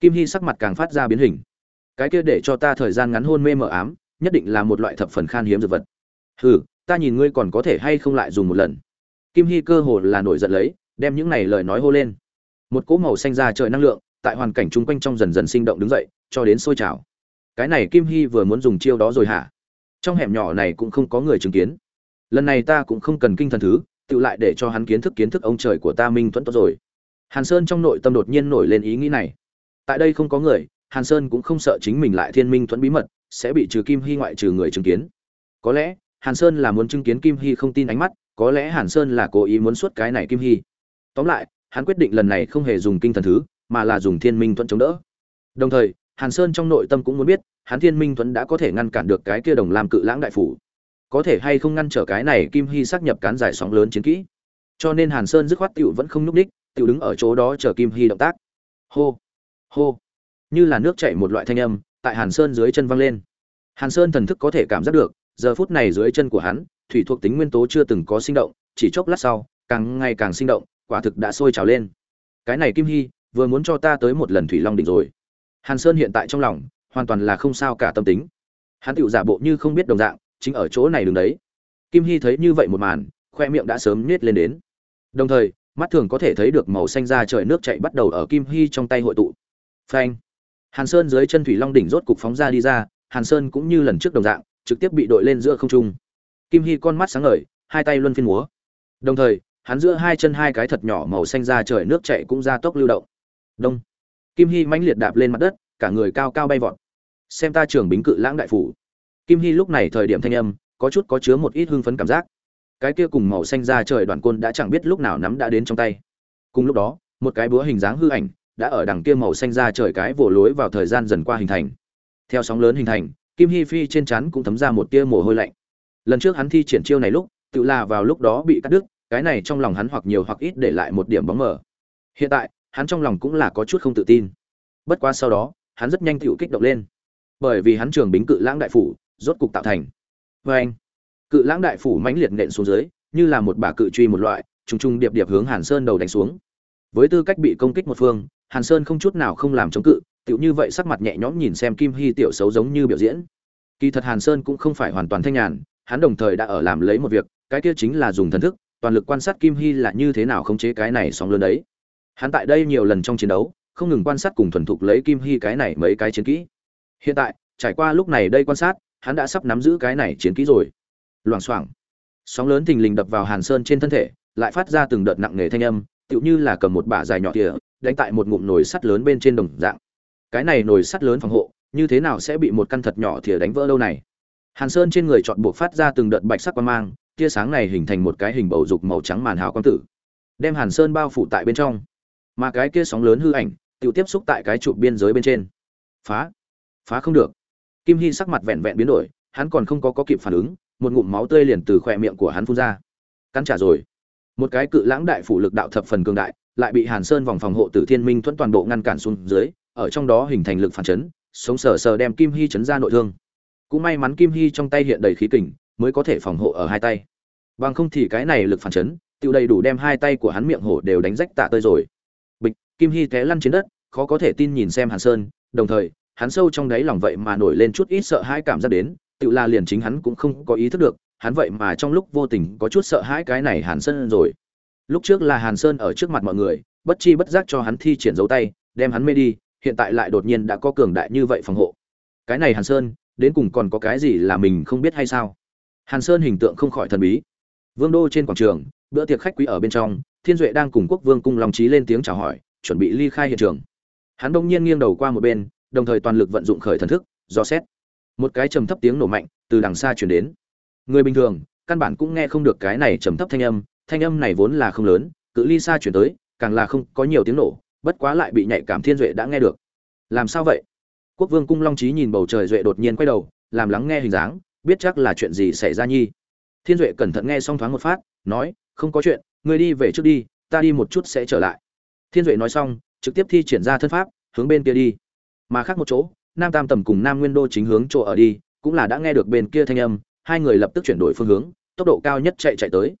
Kim hy sắc mặt càng phát ra biến hình. Cái kia để cho ta thời gian ngắn hôn mê mờ ám, nhất định là một loại thập phần khan hiếm dược vật. Hừ, ta nhìn ngươi còn có thể hay không lại dùng một lần. Kim hy cơ hồ là nổi giận lấy, đem những này lời nói hô lên. Một cỗ màu xanh ra trời năng lượng, tại hoàn cảnh chung quanh trong dần dần sinh động đứng dậy, cho đến sôi trào. Cái này kim hy vừa muốn dùng chiêu đó rồi hả? Trong hẻm nhỏ này cũng không có người chứng kiến. Lần này ta cũng không cần kinh thần thứ tự lại để cho hắn kiến thức kiến thức ông trời của ta minh thuẫn tốt rồi. Hàn sơn trong nội tâm đột nhiên nổi lên ý nghĩ này. Tại đây không có người, hàn sơn cũng không sợ chính mình lại thiên minh thuẫn bí mật, sẽ bị trừ kim hy ngoại trừ người chứng kiến. Có lẽ, hàn sơn là muốn chứng kiến kim hy không tin ánh mắt, có lẽ hàn sơn là cố ý muốn suốt cái này kim hy. Tóm lại, hắn quyết định lần này không hề dùng kinh thần thứ, mà là dùng thiên minh thuẫn chống đỡ. Đồng thời, hàn sơn trong nội tâm cũng muốn biết, hắn thiên minh thuẫn đã có thể ngăn cản được cái kia đồng làm cự lãng đại phủ có thể hay không ngăn trở cái này kim hy xác nhập cán giải sóng lớn chiến kỹ. Cho nên hàn sơn dứt khoát tựu vẫn không nhúc ních tựu đứng ở chỗ đó chờ kim hy động tác. Hô hô. Như là nước chảy một loại thanh âm, tại hàn sơn dưới chân văng lên. Hàn sơn thần thức có thể cảm giác được, giờ phút này dưới chân của hắn, thủy thuộc tính nguyên tố chưa từng có sinh động, chỉ chốc lát sau, càng ngày càng sinh động, quả thực đã sôi trào lên. Cái này kim hy, vừa muốn cho ta tới một lần thủy long đỉnh rồi. Hàn sơn hiện tại trong lòng, hoàn toàn là không sao cả tâm tính. Hắn tựu giả bộ như không biết đồng dạng chính ở chỗ này đứng đấy. Kim hy thấy như vậy một màn, khoe miệng đã sớm nhét lên đến. Đồng thời, mắt thường có thể thấy được màu xanh ra trời nước chạy bắt đầu ở kim hy trong tay hội tụ. Phanh! Hàn sơn dưới chân thủy long đỉnh rốt cục phóng ra đi ra, hàn sơn cũng như lần trước đồng dạng, trực tiếp bị đội lên giữa không trung. Kim hy con mắt sáng ngời, hai tay luân phiên múa. Đồng thời, hắn giữa hai chân hai cái thật nhỏ màu xanh ra trời nước chạy cũng ra tốc lưu động. Đông! Kim hy mãnh liệt đạp lên mặt đất, cả người cao cao bay vọt. Xem ta trưởng bính cự lãng đại phủ kim hy lúc này thời điểm thanh âm, có chút có chứa một ít hưng phấn cảm giác. Cái kia cùng màu xanh ra trời đoàn côn đã chẳng biết lúc nào nắm đã đến trong tay. Cùng lúc đó, một cái búa hình dáng hư ảnh đã ở đằng kia màu xanh ra trời cái vồ lối vào thời gian dần qua hình thành. Theo sóng lớn hình thành, kim hy phi trên chắn cũng thấm ra một tia mồ hôi lạnh. Lần trước hắn thi triển chiêu này lúc, tự là vào lúc đó bị cắt đứt, cái này trong lòng hắn hoặc nhiều hoặc ít để lại một điểm bóng mờ. Hiện tại, hắn trong lòng cũng là có chút không tự tin. Bất quá sau đó, hắn rất nhanh tựu kích động lên. Bởi vì hắn trường bính cự lãng đại phủ rốt cục tạo thành. Và anh, cự lãng đại phủ mãnh liệt nện xuống dưới, như là một bả cự truy một loại, trùng trùng điệp điệp hướng hàn sơn đầu đánh xuống. Với tư cách bị công kích một phương, hàn sơn không chút nào không làm chống cự, tựu như vậy sắc mặt nhẹ nhõm nhìn xem kim hy tiểu xấu giống như biểu diễn. Kỳ thật hàn sơn cũng không phải hoàn toàn thanh nhàn, hắn đồng thời đã ở làm lấy một việc, cái kia chính là dùng thần thức, toàn lực quan sát kim hy là như thế nào khống chế cái này sóng lớn đấy. Hắn tại đây nhiều lần trong chiến đấu, không ngừng quan sát cùng thuần thục lấy kim hy cái này mấy cái chiến kỹ. Hiện tại, trải qua lúc này đây quan sát hắn đã sắp nắm giữ cái này chiến kỹ rồi. Loảng xoảng. Sóng lớn thình lình đập vào hàn sơn trên thân thể, lại phát ra từng đợt nặng nề thanh âm, tựu như là cầm một bả dài nhỏ tỉa đánh tại một ngụm nồi sắt lớn bên trên đồng dạng. Cái này nồi sắt lớn phòng hộ, như thế nào sẽ bị một căn thật nhỏ thìa đánh vỡ đâu này? Hàn sơn trên người chọn buộc phát ra từng đợt bạch sắc quang mang, tia sáng này hình thành một cái hình bầu dục màu trắng màn hào quang tử, đem hàn sơn bao phủ tại bên trong. Mà cái kia sóng lớn hư ảnh tự tiếp xúc tại cái trụ biên giới bên trên. Phá. Phá không được kim hy sắc mặt vẹn vẹn biến đổi hắn còn không có, có kịp phản ứng một ngụm máu tươi liền từ khỏe miệng của hắn phun ra. Cắn trả rồi. Một cái cự lãng đại phủ lực đạo thập phần cường đại lại bị hàn sơn vòng phòng hộ tử thiên minh thuẫn toàn bộ ngăn cản xuống dưới ở trong đó hình thành lực phản chấn sống sờ sờ đem kim hy chấn ra nội thương. Cũng may mắn kim hy trong tay hiện đầy khí kình mới có thể phòng hộ ở hai tay. Bằng không thì cái này lực phản chấn tự đầy đủ đem hai tay của hắn miệng hổ đều đánh rách tạ tơi rồi. Bịch kim hy té lăn trên đất khó có thể tin nhìn xem hàn sơn đồng thời hắn sâu trong đáy lòng vậy mà nổi lên chút ít sợ hãi cảm giác đến, tự là liền chính hắn cũng không có ý thức được, hắn vậy mà trong lúc vô tình có chút sợ hãi cái này hàn sơn rồi. Lúc trước là hàn sơn ở trước mặt mọi người, bất chi bất giác cho hắn thi triển dấu tay, đem hắn mê đi, hiện tại lại đột nhiên đã có cường đại như vậy phòng hộ. Cái này hàn sơn, đến cùng còn có cái gì là mình không biết hay sao? Hàn sơn hình tượng không khỏi thần bí. Vương đô trên quảng trường, bữa tiệc khách quý ở bên trong, thiên duệ đang cùng quốc vương cung long trí lên tiếng chào hỏi, chuẩn bị ly khai hiện trường. Hắn đông nhiên nghiêng đầu qua một bên đồng thời toàn lực vận dụng khởi thần thức, do xét. Một cái trầm thấp tiếng nổ mạnh từ đằng xa chuyển đến. Người bình thường, căn bản cũng nghe không được cái này trầm thấp thanh âm thanh âm này vốn là không lớn, cự ly xa chuyển tới, càng là không có nhiều tiếng nổ, bất quá lại bị nhạy cảm thiên duệ đã nghe được. Làm sao vậy? Quốc vương cung long trí nhìn bầu trời duệ đột nhiên quay đầu, làm lắng nghe hình dáng, biết chắc là chuyện gì xảy ra nhi. Thiên duệ cẩn thận nghe xong thoáng một phát, nói, không có chuyện người đi về trước đi, ta đi một chút sẽ trở lại. Thiên duệ nói xong, trực tiếp thi triển ra thân pháp, hướng bên kia đi mà khác một chỗ nam tam tầm cùng nam nguyên đô chính hướng chỗ ở đi cũng là đã nghe được bên kia thanh âm hai người lập tức chuyển đổi phương hướng tốc độ cao nhất chạy chạy tới.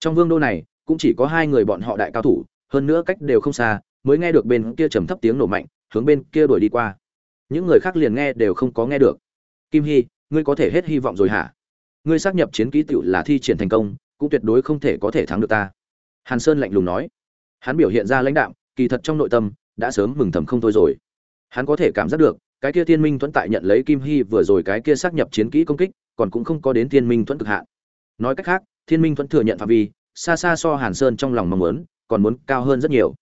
Trong vương đô này cũng chỉ có hai người bọn họ đại cao thủ hơn nữa cách đều không xa mới nghe được bên kia trầm thấp tiếng nổ mạnh hướng bên kia đuổi đi qua. Những người khác liền nghe đều không có nghe được. Kim hy ngươi có thể hết hy vọng rồi hả? Ngươi xác nhập chiến ký tựu là thi triển thành công cũng tuyệt đối không thể có thể thắng được ta. Hàn sơn lạnh lùng nói. Hắn biểu hiện ra lãnh đạo, kỳ thật trong nội tâm đã sớm mừng thầm không thôi rồi hắn có thể cảm giác được, cái kia thiên minh thuẫn tại nhận lấy kim hy vừa rồi cái kia xác nhập chiến kỹ công kích, còn cũng không có đến thiên minh thuẫn cực hạn. Nói cách khác, thiên minh thuẫn thừa nhận phạm vi, xa xa so hàn sơn trong lòng mong muốn, còn muốn cao hơn rất nhiều.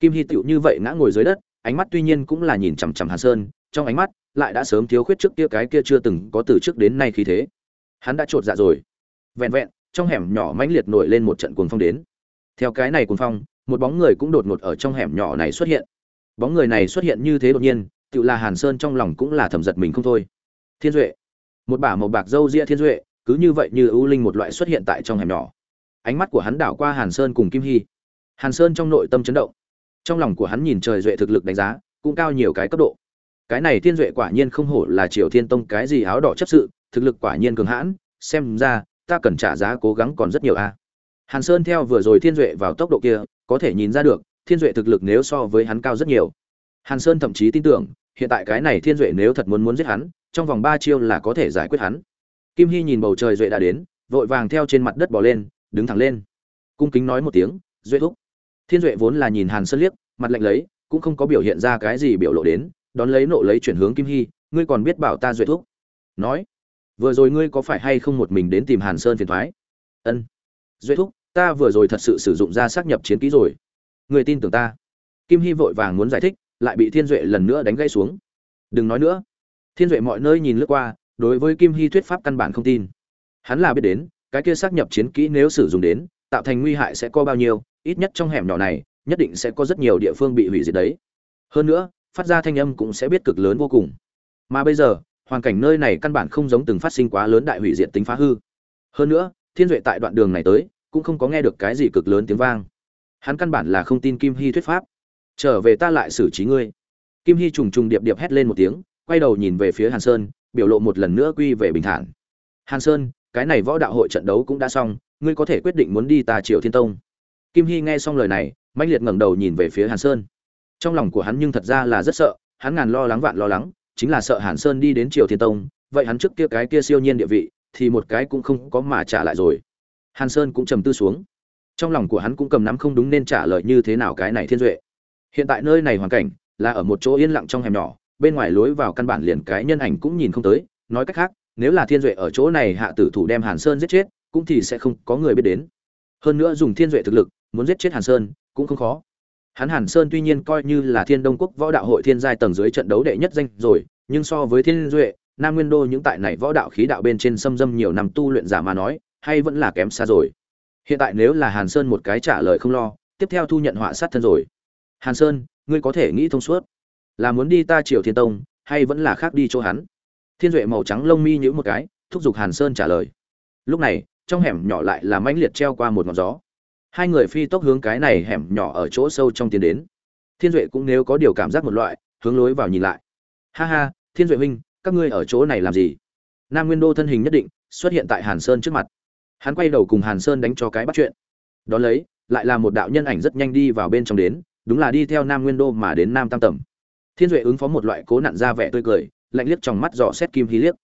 Kim hy tựu như vậy ngã ngồi dưới đất, ánh mắt tuy nhiên cũng là nhìn chằm chằm hàn sơn, trong ánh mắt lại đã sớm thiếu khuyết trước kia cái kia chưa từng có từ trước đến nay khí thế. Hắn đã trột dạ rồi. Vẹn vẹn, trong hẻm nhỏ mãnh liệt nổi lên một trận cuồng phong đến. Theo cái này cuồng phong, một bóng người cũng đột ngột ở trong hẻm nhỏ này xuất hiện bóng người này xuất hiện như thế đột nhiên tự là hàn sơn trong lòng cũng là thầm giật mình không thôi. Thiên duệ. Một bả màu bạc râu ria thiên duệ, cứ như vậy như ưu linh một loại xuất hiện tại trong hẻm nhỏ. Ánh mắt của hắn đảo qua hàn sơn cùng kim hy. Hàn sơn trong nội tâm chấn động. Trong lòng của hắn nhìn trời duệ thực lực đánh giá, cũng cao nhiều cái cấp độ. Cái này thiên duệ quả nhiên không hổ là triều thiên tông cái gì áo đỏ chấp sự, thực lực quả nhiên cường hãn, xem ra, ta cần trả giá cố gắng còn rất nhiều a hàn sơn theo vừa rồi thiên duệ vào tốc độ kia, có thể nhìn ra được thiên duệ thực lực nếu so với hắn cao rất nhiều. Hàn sơn thậm chí tin tưởng, hiện tại cái này thiên duệ nếu thật muốn muốn giết hắn, trong vòng ba chiêu là có thể giải quyết hắn. Kim hy nhìn bầu trời duệ đã đến, vội vàng theo trên mặt đất bỏ lên, đứng thẳng lên. Cung kính nói một tiếng, duệ thúc. Thiên duệ vốn là nhìn hàn sơn liếc, mặt lạnh lấy, cũng không có biểu hiện ra cái gì biểu lộ đến, đón lấy nộ lấy chuyển hướng kim hy, ngươi còn biết bảo ta duệ thúc? Nói, vừa rồi ngươi có phải hay không một mình đến tìm hàn sơn phiền thoái? Ân. Duệ thúc, ta vừa rồi thật sự sử dụng ra xác nhập chiến kỹ rồi người tin tưởng ta. Kim hy vội vàng muốn giải thích, lại bị thiên duệ lần nữa đánh gãy xuống. Đừng nói nữa. Thiên duệ mọi nơi nhìn lướt qua, đối với kim hy thuyết pháp căn bản không tin. Hắn là biết đến, cái kia xác nhập chiến kỹ nếu sử dụng đến, tạo thành nguy hại sẽ có bao nhiêu, ít nhất trong hẻm nhỏ này, nhất định sẽ có rất nhiều địa phương bị hủy diệt đấy. Hơn nữa, phát ra thanh âm cũng sẽ biết cực lớn vô cùng. Mà bây giờ, hoàn cảnh nơi này căn bản không giống từng phát sinh quá lớn đại hủy diệt tính phá hư. Hơn nữa, thiên duệ tại đoạn đường này tới, cũng không có nghe được cái gì cực lớn tiếng vang hắn căn bản là không tin kim hy thuyết pháp. Trở về ta lại xử trí ngươi. Kim hy trùng trùng điệp điệp hét lên một tiếng, quay đầu nhìn về phía hàn sơn, biểu lộ một lần nữa quy về bình thản. Hàn sơn, cái này võ đạo hội trận đấu cũng đã xong, ngươi có thể quyết định muốn đi tà triều thiên tông. Kim hy nghe xong lời này mạnh liệt ngẩng đầu nhìn về phía hàn sơn. Trong lòng của hắn nhưng thật ra là rất sợ, hắn ngàn lo lắng vạn lo lắng, chính là sợ hàn sơn đi đến triều thiên tông, vậy hắn trước kia cái kia siêu nhiên địa vị, thì một cái cũng không có mà trả lại rồi. Hàn sơn cũng trầm tư xuống trong lòng của hắn cũng cầm nắm không đúng nên trả lời như thế nào cái này thiên duệ. Hiện tại nơi này hoàn cảnh là ở một chỗ yên lặng trong hẻm nhỏ, bên ngoài lối vào căn bản liền cái nhân ảnh cũng nhìn không tới. Nói cách khác, nếu là thiên duệ ở chỗ này hạ tử thủ đem hàn sơn giết chết, cũng thì sẽ không có người biết đến. Hơn nữa dùng thiên duệ thực lực, muốn giết chết hàn sơn cũng không khó. Hắn hàn sơn tuy nhiên coi như là thiên đông quốc võ đạo hội thiên giai tầng dưới trận đấu đệ nhất danh rồi, nhưng so với thiên duệ, nam nguyên đô những tại này võ đạo khí đạo bên trên xâm dâm nhiều năm tu luyện giả mà nói, hay vẫn là kém xa rồi hiện tại nếu là hàn sơn một cái trả lời không lo, tiếp theo thu nhận họa sát thân rồi. Hàn sơn, ngươi có thể nghĩ thông suốt. Là muốn đi ta triều thiên tông, hay vẫn là khác đi chỗ hắn? Thiên duệ màu trắng lông mi nhữ một cái, thúc giục hàn sơn trả lời. Lúc này, trong hẻm nhỏ lại là mãnh liệt treo qua một ngọn gió. Hai người phi tốc hướng cái này hẻm nhỏ ở chỗ sâu trong tiến đến. Thiên duệ cũng nếu có điều cảm giác một loại, hướng lối vào nhìn lại. Ha ha, thiên duệ huynh, các ngươi ở chỗ này làm gì? Nam nguyên đô thân hình nhất định, xuất hiện tại hàn sơn trước mặt hắn quay đầu cùng hàn sơn đánh cho cái bắt chuyện. Đón lấy, lại là một đạo nhân ảnh rất nhanh đi vào bên trong đến, đúng là đi theo nam nguyên đô mà đến nam tam tầm. Thiên duệ ứng phó một loại cố nặn ra vẻ tươi cười, lạnh liếc trong mắt dò xét kim hy liếc.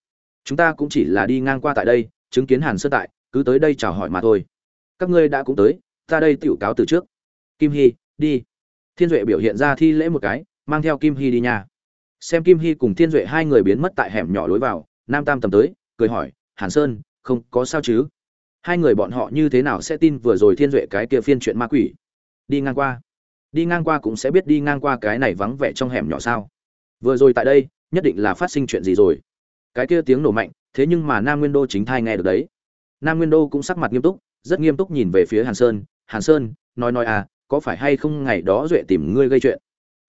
Chúng ta cũng chỉ là đi ngang qua tại đây, chứng kiến hàn sơn tại, cứ tới đây chào hỏi mà thôi. Các ngươi đã cũng tới, ta đây tiểu cáo từ trước. Kim hy, đi. Thiên duệ biểu hiện ra thi lễ một cái, mang theo kim hy đi nhà. xem kim hy cùng thiên duệ hai người biến mất tại hẻm nhỏ lối vào, nam tam tầm tới, cười hỏi, hàn sơn, không có sao chứ? Hai người bọn họ như thế nào sẽ tin vừa rồi thiên duệ cái kia phiên chuyện ma quỷ? Đi ngang qua. Đi ngang qua cũng sẽ biết đi ngang qua cái này vắng vẻ trong hẻm nhỏ sao. Vừa rồi tại đây, nhất định là phát sinh chuyện gì rồi. Cái kia tiếng nổ mạnh, thế nhưng mà nam nguyên đô chính thai nghe được đấy. Nam nguyên đô cũng sắc mặt nghiêm túc, rất nghiêm túc nhìn về phía hàn sơn. Hàn sơn, nói nói à có phải hay không ngày đó duệ tìm ngươi gây chuyện?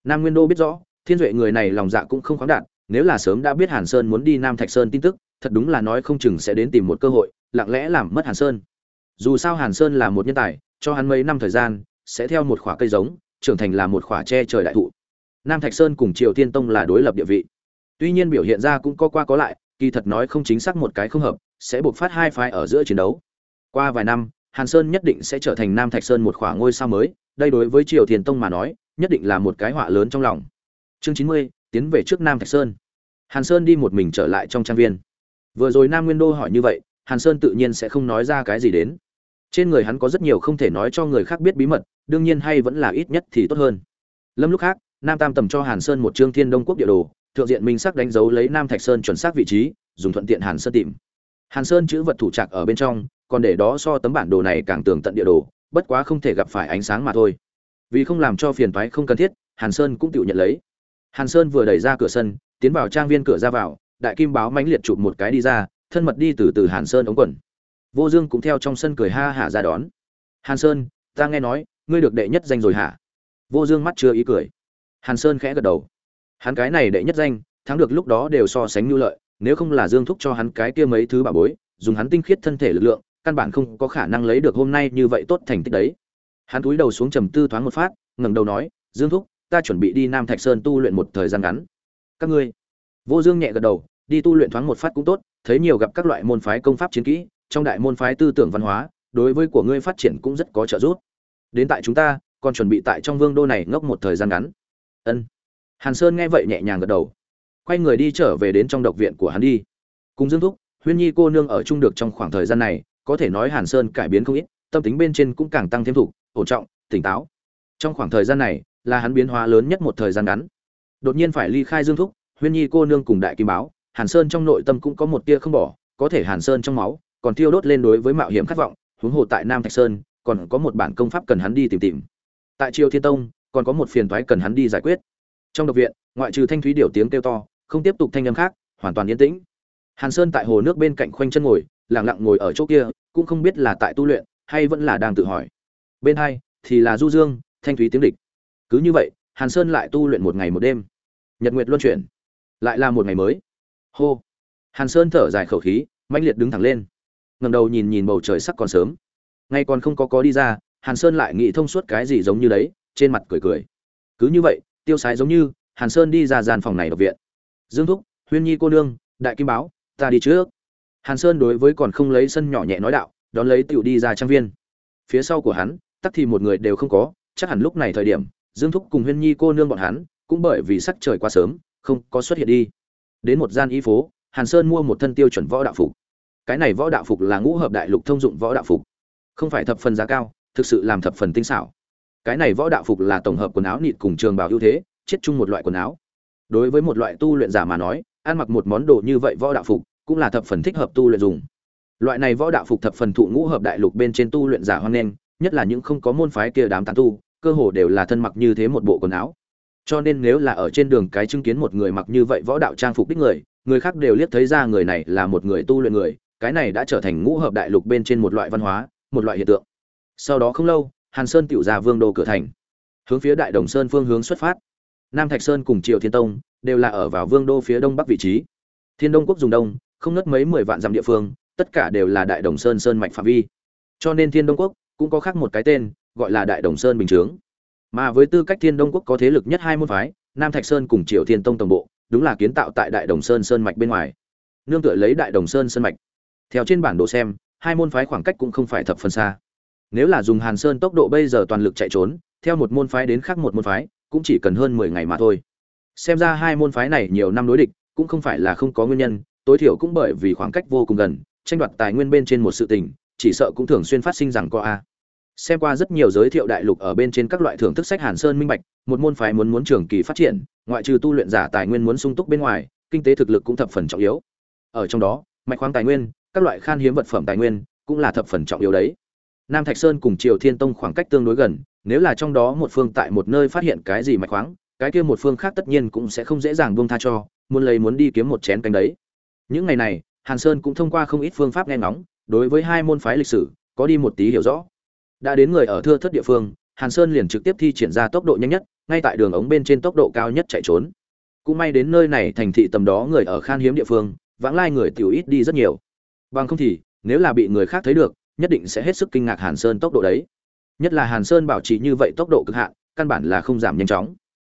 Nam nguyên đô biết rõ, thiên duệ người này lòng dạ cũng không khoáng đạt, nếu là sớm đã biết hàn sơn muốn đi nam thạch sơn tin tức thật đúng là nói không chừng sẽ đến tìm một cơ hội, lặng lẽ làm mất hàn sơn. Dù sao hàn sơn là một nhân tài, cho hắn mấy năm thời gian, sẽ theo một khỏa cây giống, trưởng thành là một khỏa tre trời đại thụ. Nam thạch sơn cùng triều tiên tông là đối lập địa vị. Tuy nhiên biểu hiện ra cũng có qua có lại, kỳ thật nói không chính xác một cái không hợp, sẽ buộc phát hai phái ở giữa chiến đấu. Qua vài năm, hàn sơn nhất định sẽ trở thành nam thạch sơn một khỏa ngôi sao mới, đây đối với triều tiên tông mà nói, nhất định là một cái họa lớn trong lòng. Chương chín mươi, tiến về trước nam thạch sơn. Hàn sơn đi một mình trở lại trong trang viên vừa rồi nam nguyên đô hỏi như vậy, hàn sơn tự nhiên sẽ không nói ra cái gì đến. Trên người hắn có rất nhiều không thể nói cho người khác biết bí mật, đương nhiên hay vẫn là ít nhất thì tốt hơn. Lâm lúc khác, nam tam tầm cho hàn sơn một trương thiên đông quốc địa đồ, thượng diện minh sắc đánh dấu lấy nam thạch sơn chuẩn xác vị trí, dùng thuận tiện hàn sơn tìm. Hàn sơn chữ vật thủ trạc ở bên trong, còn để đó so tấm bản đồ này càng tường tận địa đồ, bất quá không thể gặp phải ánh sáng mà thôi. Vì không làm cho phiền thoái không cần thiết, hàn sơn cũng tự nhận lấy. Hàn sơn vừa đẩy ra cửa sân, tiến vào trang viên cửa ra vào đại kim báo mãnh liệt chụp một cái đi ra, thân mật đi từ từ hàn sơn ống quần. Vô dương cũng theo trong sân cười ha hả ra đón. Hàn sơn, ta nghe nói, ngươi được đệ nhất danh rồi hả? Vô dương mắt chưa ý cười. Hàn sơn khẽ gật đầu. Hắn cái này đệ nhất danh, thắng được lúc đó đều so sánh nhu lợi, nếu không là dương thúc cho hắn cái kia mấy thứ bà bối, dùng hắn tinh khiết thân thể lực lượng, căn bản không có khả năng lấy được hôm nay như vậy tốt thành tích đấy. Hắn cúi đầu xuống trầm tư thoáng một phát, ngẩng đầu nói, dương thúc, ta chuẩn bị đi nam thạch sơn tu luyện một thời gian ngắn. Các ngươi. Vô dương nhẹ gật đầu đi tu luyện thoáng một phát cũng tốt thấy nhiều gặp các loại môn phái công pháp chiến kỹ trong đại môn phái tư tưởng văn hóa đối với của ngươi phát triển cũng rất có trợ giúp. Đến tại chúng ta còn chuẩn bị tại trong vương đô này ngốc một thời gian ngắn. Ân. Hàn sơn nghe vậy nhẹ nhàng gật đầu. Quay người đi trở về đến trong độc viện của hắn đi. Cùng dương thúc huyên nhi cô nương ở chung được trong khoảng thời gian này có thể nói hàn sơn cải biến không ít tâm tính bên trên cũng càng tăng thêm thủ, ổn trọng tỉnh táo. Trong khoảng thời gian này là hắn biến hóa lớn nhất một thời gian ngắn. Đột nhiên phải ly khai dương thúc huyên nhi cô nương cùng đại kim báo hàn sơn trong nội tâm cũng có một tia không bỏ, có thể hàn sơn trong máu, còn thiêu đốt lên đối với mạo hiểm khát vọng, huống hồ tại nam thạch sơn, còn có một bản công pháp cần hắn đi tìm tìm. Tại triều thiên tông, còn có một phiền toái cần hắn đi giải quyết. Trong độc viện, ngoại trừ thanh thúy điều tiếng kêu to, không tiếp tục thanh âm khác, hoàn toàn yên tĩnh. Hàn sơn tại hồ nước bên cạnh khoanh chân ngồi, lặng lặng ngồi ở chỗ kia, cũng không biết là tại tu luyện, hay vẫn là đang tự hỏi. Bên hai, thì là du dương, thanh thúy tiếng địch. Cứ như vậy, hàn sơn lại tu luyện một ngày một đêm. Nhật nguyệt luân chuyển. Lại là một ngày mới hô. Hàn sơn thở dài khẩu khí, mãnh liệt đứng thẳng lên. Ngầm đầu nhìn nhìn bầu trời sắc còn sớm. Ngay còn không có có đi ra, hàn sơn lại nghĩ thông suốt cái gì giống như đấy, trên mặt cười cười. Cứ như vậy, tiêu sái giống như, hàn sơn đi ra gian phòng này ở viện. Dương thúc, huyên nhi cô nương, đại kim báo, ta đi trước. Hàn sơn đối với còn không lấy sân nhỏ nhẹ nói đạo, đón lấy tựu đi ra trang viên. Phía sau của hắn, tắc thì một người đều không có, chắc hẳn lúc này thời điểm, dương thúc cùng huyên nhi cô nương bọn hắn, cũng bởi vì sắc trời quá sớm, không có xuất hiện đi đến một gian y phố, hàn sơn mua một thân tiêu chuẩn võ đạo phục. Cái này võ đạo phục là ngũ hợp đại lục thông dụng võ đạo phục. Không phải thập phần giá cao, thực sự làm thập phần tinh xảo. Cái này võ đạo phục là tổng hợp quần áo nịt cùng trường bào ưu thế chết chung một loại quần áo. Đối với một loại tu luyện giả mà nói, ăn mặc một món đồ như vậy võ đạo phục cũng là thập phần thích hợp tu luyện dùng. Loại này võ đạo phục thập phần thụ ngũ hợp đại lục bên trên tu luyện giả hoang nghênh, nhất là những không có môn phái kia đám tán tu, cơ hồ đều là thân mặc như thế một bộ quần áo cho nên nếu là ở trên đường cái chứng kiến một người mặc như vậy võ đạo trang phục đích người người khác đều liếc thấy ra người này là một người tu luyện người, cái này đã trở thành ngũ hợp đại lục bên trên một loại văn hóa, một loại hiện tượng. Sau đó không lâu, hàn sơn tựu ra vương đô cửa thành, hướng phía đại đồng sơn phương hướng xuất phát. Nam thạch sơn cùng triều thiên tông đều là ở vào vương đô phía đông bắc vị trí. Thiên đông quốc dùng đông, không ngất mấy mười vạn dặm địa phương, tất cả đều là đại đồng sơn sơn mạch phạm vi. Cho nên thiên đông quốc cũng có khác một cái tên, gọi là đại đồng sơn bình chướng mà với tư cách thiên đông quốc có thế lực nhất hai môn phái, nam thạch sơn cùng triều thiên tông tổng bộ, đúng là kiến tạo tại đại đồng sơn sơn mạch bên ngoài. Nương tựa lấy đại đồng sơn sơn mạch. Theo trên bản đồ xem, hai môn phái khoảng cách cũng không phải thập phần xa. Nếu là dùng hàn sơn tốc độ bây giờ toàn lực chạy trốn, theo một môn phái đến khác một môn phái, cũng chỉ cần hơn mười ngày mà thôi. Xem ra hai môn phái này nhiều năm đối địch, cũng không phải là không có nguyên nhân, tối thiểu cũng bởi vì khoảng cách vô cùng gần, tranh đoạt tài nguyên bên trên một sự tình, chỉ sợ cũng thường xuyên phát sinh rằng có a xem qua rất nhiều giới thiệu đại lục ở bên trên các loại thưởng thức sách hàn sơn minh bạch, một môn phái muốn muốn trường kỳ phát triển, ngoại trừ tu luyện giả tài nguyên muốn sung túc bên ngoài, kinh tế thực lực cũng thập phần trọng yếu. Ở trong đó, mạch khoáng tài nguyên, các loại khan hiếm vật phẩm tài nguyên cũng là thập phần trọng yếu đấy. Nam thạch sơn cùng triều thiên tông khoảng cách tương đối gần, nếu là trong đó một phương tại một nơi phát hiện cái gì mạch khoáng, cái kia một phương khác tất nhiên cũng sẽ không dễ dàng buông tha cho, muốn lấy muốn đi kiếm một chén canh đấy. Những ngày này, hàn sơn cũng thông qua không ít phương pháp nghe ngóng, đối với hai môn phái lịch sử, có đi một tí hiểu rõ đã đến người ở thưa thất địa phương, hàn sơn liền trực tiếp thi triển ra tốc độ nhanh nhất, ngay tại đường ống bên trên tốc độ cao nhất chạy trốn. Cũng may đến nơi này thành thị tầm đó người ở khan hiếm địa phương, vãng lai người tiểu ít đi rất nhiều. Bằng không thì, nếu là bị người khác thấy được, nhất định sẽ hết sức kinh ngạc hàn sơn tốc độ đấy. Nhất là hàn sơn bảo trì như vậy tốc độ cực hạn, căn bản là không giảm nhanh chóng.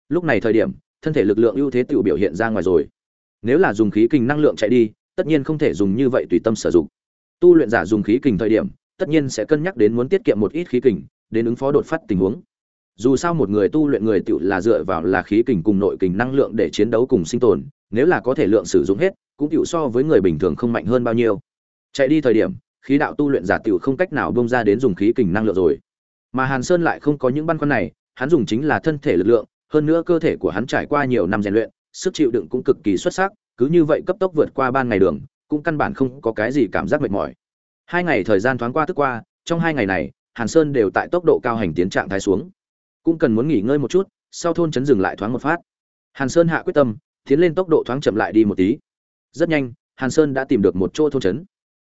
Lúc này thời điểm, thân thể lực lượng ưu thế tự biểu hiện ra ngoài rồi. Nếu là dùng khí kình năng lượng chạy đi, tất nhiên không thể dùng như vậy tùy tâm sử dụng. Tu luyện giả dùng khí kình thời điểm tất nhiên sẽ cân nhắc đến muốn tiết kiệm một ít khí kình, đến ứng phó đột phát tình huống. Dù sao một người tu luyện người tựu là dựa vào là khí kình cùng nội kình năng lượng để chiến đấu cùng sinh tồn, nếu là có thể lượng sử dụng hết, cũng tiểu so với người bình thường không mạnh hơn bao nhiêu. Chạy đi thời điểm, khí đạo tu luyện giả tiểu không cách nào bông ra đến dùng khí kình năng lượng rồi. Mà hàn sơn lại không có những băn khoăn này, hắn dùng chính là thân thể lực lượng, hơn nữa cơ thể của hắn trải qua nhiều năm rèn luyện, sức chịu đựng cũng cực kỳ xuất sắc, cứ như vậy cấp tốc vượt qua ban ngày đường, cũng căn bản không có cái gì cảm giác mệt mỏi hai ngày thời gian thoáng qua tức qua, trong hai ngày này, hàn sơn đều tại tốc độ cao hành tiến trạng thái xuống. Cũng cần muốn nghỉ ngơi một chút, sau thôn chấn dừng lại thoáng một phát. Hàn sơn hạ quyết tâm, tiến lên tốc độ thoáng chậm lại đi một tí. Rất nhanh, hàn sơn đã tìm được một chỗ thôn trấn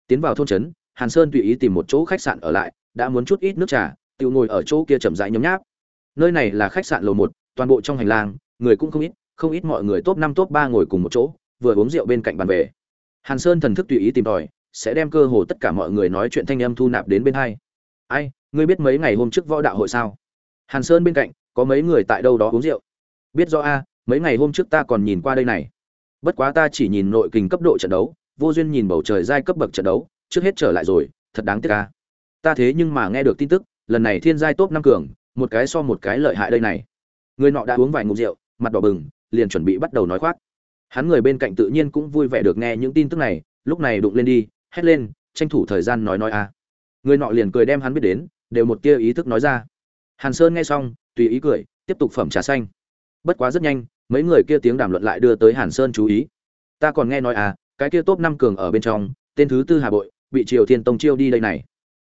tiến vào thôn trấn hàn sơn tùy ý tìm một chỗ khách sạn ở lại, đã muốn chút ít nước trà, tự ngồi ở chỗ kia chậm rãi nhấm nháp. Nơi này là khách sạn lầu một, toàn bộ trong hành lang, người cũng không ít không ít mọi người top năm, top ba ngồi cùng một chỗ, vừa uống rượu bên cạnh bàn về. Hàn sơn thần thức tùy ý tìm tòi sẽ đem cơ hồ tất cả mọi người nói chuyện thanh âm thu nạp đến bên hai. Ai, ngươi biết mấy ngày hôm trước võ đạo hội sao? Hàn sơn bên cạnh, có mấy người tại đâu đó uống rượu. Biết rõ a, mấy ngày hôm trước ta còn nhìn qua đây này. Bất quá ta chỉ nhìn nội kình cấp độ trận đấu, vô duyên nhìn bầu trời giai cấp bậc trận đấu, trước hết trở lại rồi, thật đáng tiếc a. ta thế nhưng mà nghe được tin tức, lần này thiên giai top năm cường, một cái so một cái lợi hại đây này. Người nọ đã uống vài ngụm rượu, mặt đỏ bừng, liền chuẩn bị bắt đầu nói khoác. Hắn người bên cạnh tự nhiên cũng vui vẻ được nghe những tin tức này, lúc này đụng lên đi hét lên, tranh thủ thời gian nói nói a. Người nọ liền cười đem hắn biết đến, đều một tia ý thức nói ra. Hàn sơn nghe xong, tùy ý cười, tiếp tục phẩm trà xanh. Bất quá rất nhanh, mấy người kia tiếng đàm luận lại đưa tới hàn sơn chú ý. Ta còn nghe nói à cái kia top năm cường ở bên trong, tên thứ tư hà bội, bị triều thiên tông chiêu đi đây này.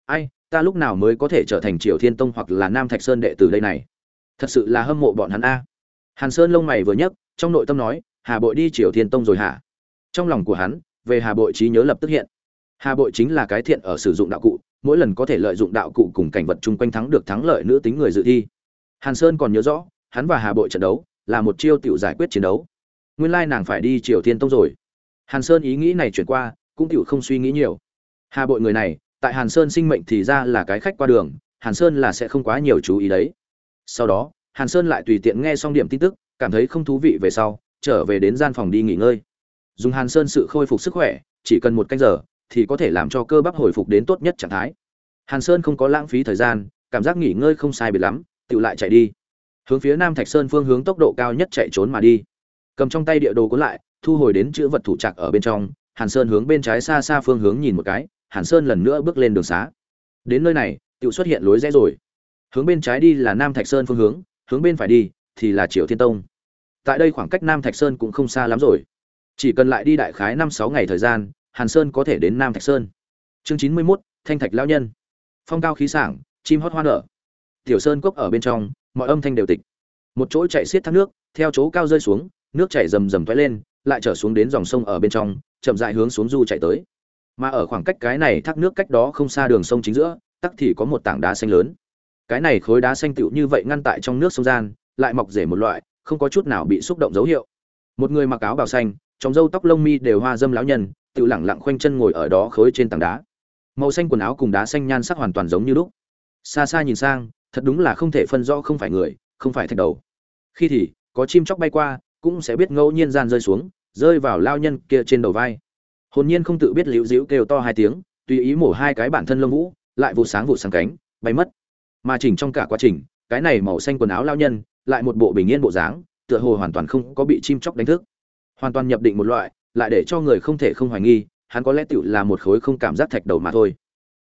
Ai, ta lúc nào mới có thể trở thành triều thiên tông hoặc là nam thạch sơn đệ tử đây này? Thật sự là hâm mộ bọn hắn a. Hàn sơn lông mày vừa nhấc, trong nội tâm nói, hà bội đi triều thiên tông rồi hả? Trong lòng của hắn, về hà bội trí nhớ lập tức hiện hà bội chính là cái thiện ở sử dụng đạo cụ, mỗi lần có thể lợi dụng đạo cụ cùng cảnh vật chung quanh thắng được thắng lợi nữ tính người dự thi. Hàn sơn còn nhớ rõ, hắn và hà bội trận đấu là một chiêu tiểu giải quyết chiến đấu. Nguyên lai nàng phải đi triều thiên tông rồi. Hàn sơn ý nghĩ này chuyển qua, cũng tiểu không suy nghĩ nhiều. Hà bội người này, tại hàn sơn sinh mệnh thì ra là cái khách qua đường, hàn sơn là sẽ không quá nhiều chú ý đấy. Sau đó, hàn sơn lại tùy tiện nghe xong điểm tin tức, cảm thấy không thú vị về sau, trở về đến gian phòng đi nghỉ ngơi. Dùng hàn sơn sự khôi phục sức khỏe, chỉ cần một canh giờ thì có thể làm cho cơ bắp hồi phục đến tốt nhất trạng thái. Hàn sơn không có lãng phí thời gian, cảm giác nghỉ ngơi không sai biệt lắm, tự lại chạy đi. Hướng phía nam thạch sơn phương hướng tốc độ cao nhất chạy trốn mà đi. Cầm trong tay địa đồ cuốn lại, thu hồi đến chữ vật thủ trạc ở bên trong, hàn sơn hướng bên trái xa xa phương hướng nhìn một cái, hàn sơn lần nữa bước lên đường xá. Đến nơi này, tự xuất hiện lối rẽ rồi. Hướng bên trái đi là nam thạch sơn phương hướng hướng bên phải đi thì là triều thiên tông. Tại đây khoảng cách nam thạch sơn cũng không xa lắm rồi. Chỉ cần lại đi đại khái năm sáu ngày thời gian hàn sơn có thể đến nam thạch sơn. Chương chín mươi mốt, thanh thạch lão nhân. Phong cao khí sảng, chim hót hoa nở. Tiểu sơn cốc ở bên trong, mọi âm thanh đều tịch. Một chỗ chạy xiết thác nước, theo chỗ cao rơi xuống, nước chảy rầm rầm tóe lên, lại trở xuống đến dòng sông ở bên trong, chậm rãi hướng xuống du chạy tới. Mà ở khoảng cách cái này thác nước cách đó không xa đường sông chính giữa, tắc thì có một tảng đá xanh lớn. Cái này khối đá xanh tựu như vậy ngăn tại trong nước sông gian, lại mọc rể một loại, không có chút nào bị xúc động dấu hiệu. Một người mặc áo bào xanh, trong râu tóc lông mi đều hoa dâm lão nhân tự lẳng lặng khoanh chân ngồi ở đó khối trên tảng đá. Màu xanh quần áo cùng đá xanh nhan sắc hoàn toàn giống như lúc. Xa xa nhìn sang, thật đúng là không thể phân rõ không phải người, không phải thạch đầu. Khi thì, có chim chóc bay qua, cũng sẽ biết ngẫu nhiên gian rơi xuống, rơi vào lao nhân kia trên đầu vai. Hồn nhiên không tự biết liễu dĩu kêu to hai tiếng, tùy ý mổ hai cái bản thân lông vũ, lại vụ sáng vụ sáng cánh, bay mất. Mà chỉnh trong cả quá trình, cái này màu xanh quần áo lao nhân, lại một bộ bình yên bộ dáng, tựa hồ hoàn toàn không có bị chim chóc đánh thức. Hoàn toàn nhập định một loại lại để cho người không thể không hoài nghi, hắn có lẽ tựu là một khối không cảm giác thạch đầu mà thôi.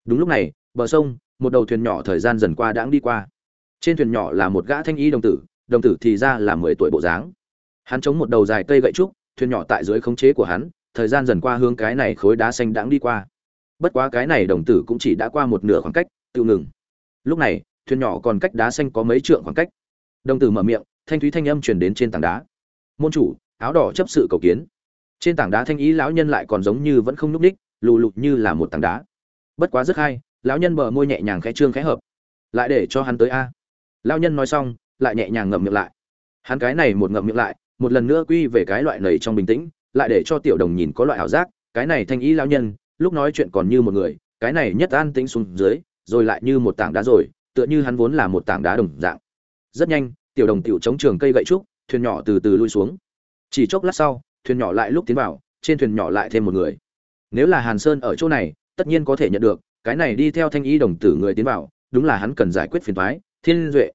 Đúng lúc này, bờ sông, một đầu thuyền nhỏ thời gian dần qua đãng đi qua. Trên thuyền nhỏ là một gã thanh y đồng tử đồng tử thì ra là mười tuổi bộ dáng. Hắn chống một đầu dài cây gậy trúc, thuyền nhỏ tại dưới khống chế của hắn, thời gian dần qua hướng cái này khối đá xanh đãng đi qua. Bất quá cái này đồng tử cũng chỉ đã qua một nửa khoảng cách, tự ngừng. Lúc này, thuyền nhỏ còn cách đá xanh có mấy trượng khoảng cách. Đồng tử mở miệng, thanh thúy thanh âm truyền đến trên tảng đá. Môn chủ, áo đỏ chấp sự cầu kiến trên tảng đá thanh ý lão nhân lại còn giống như vẫn không nhúc ních lù lụt như là một tảng đá. Bất quá rất hay, lão nhân bờ môi nhẹ nhàng khẽ trương khẽ hợp. Lại để cho hắn tới a. Lão nhân nói xong, lại nhẹ nhàng ngậm miệng lại. Hắn cái này một ngậm miệng lại, một lần nữa quy về cái loại nầy trong bình tĩnh, lại để cho tiểu đồng nhìn có loại ảo giác, cái này thanh ý lão nhân, lúc nói chuyện còn như một người, cái này nhất an tĩnh xuống dưới, rồi lại như một tảng đá rồi, tựa như hắn vốn là một tảng đá đồng dạng. Rất nhanh, tiểu đồng tiểu chống trường cây gậy trúc, thuyền nhỏ từ từ lui xuống. Chỉ chốc lát sau thuyền nhỏ lại lúc tiến vào, trên thuyền nhỏ lại thêm một người. Nếu là hàn sơn ở chỗ này, tất nhiên có thể nhận được, cái này đi theo thanh y đồng tử người tiến vào, đúng là hắn cần giải quyết phiền thoái thiên duệ.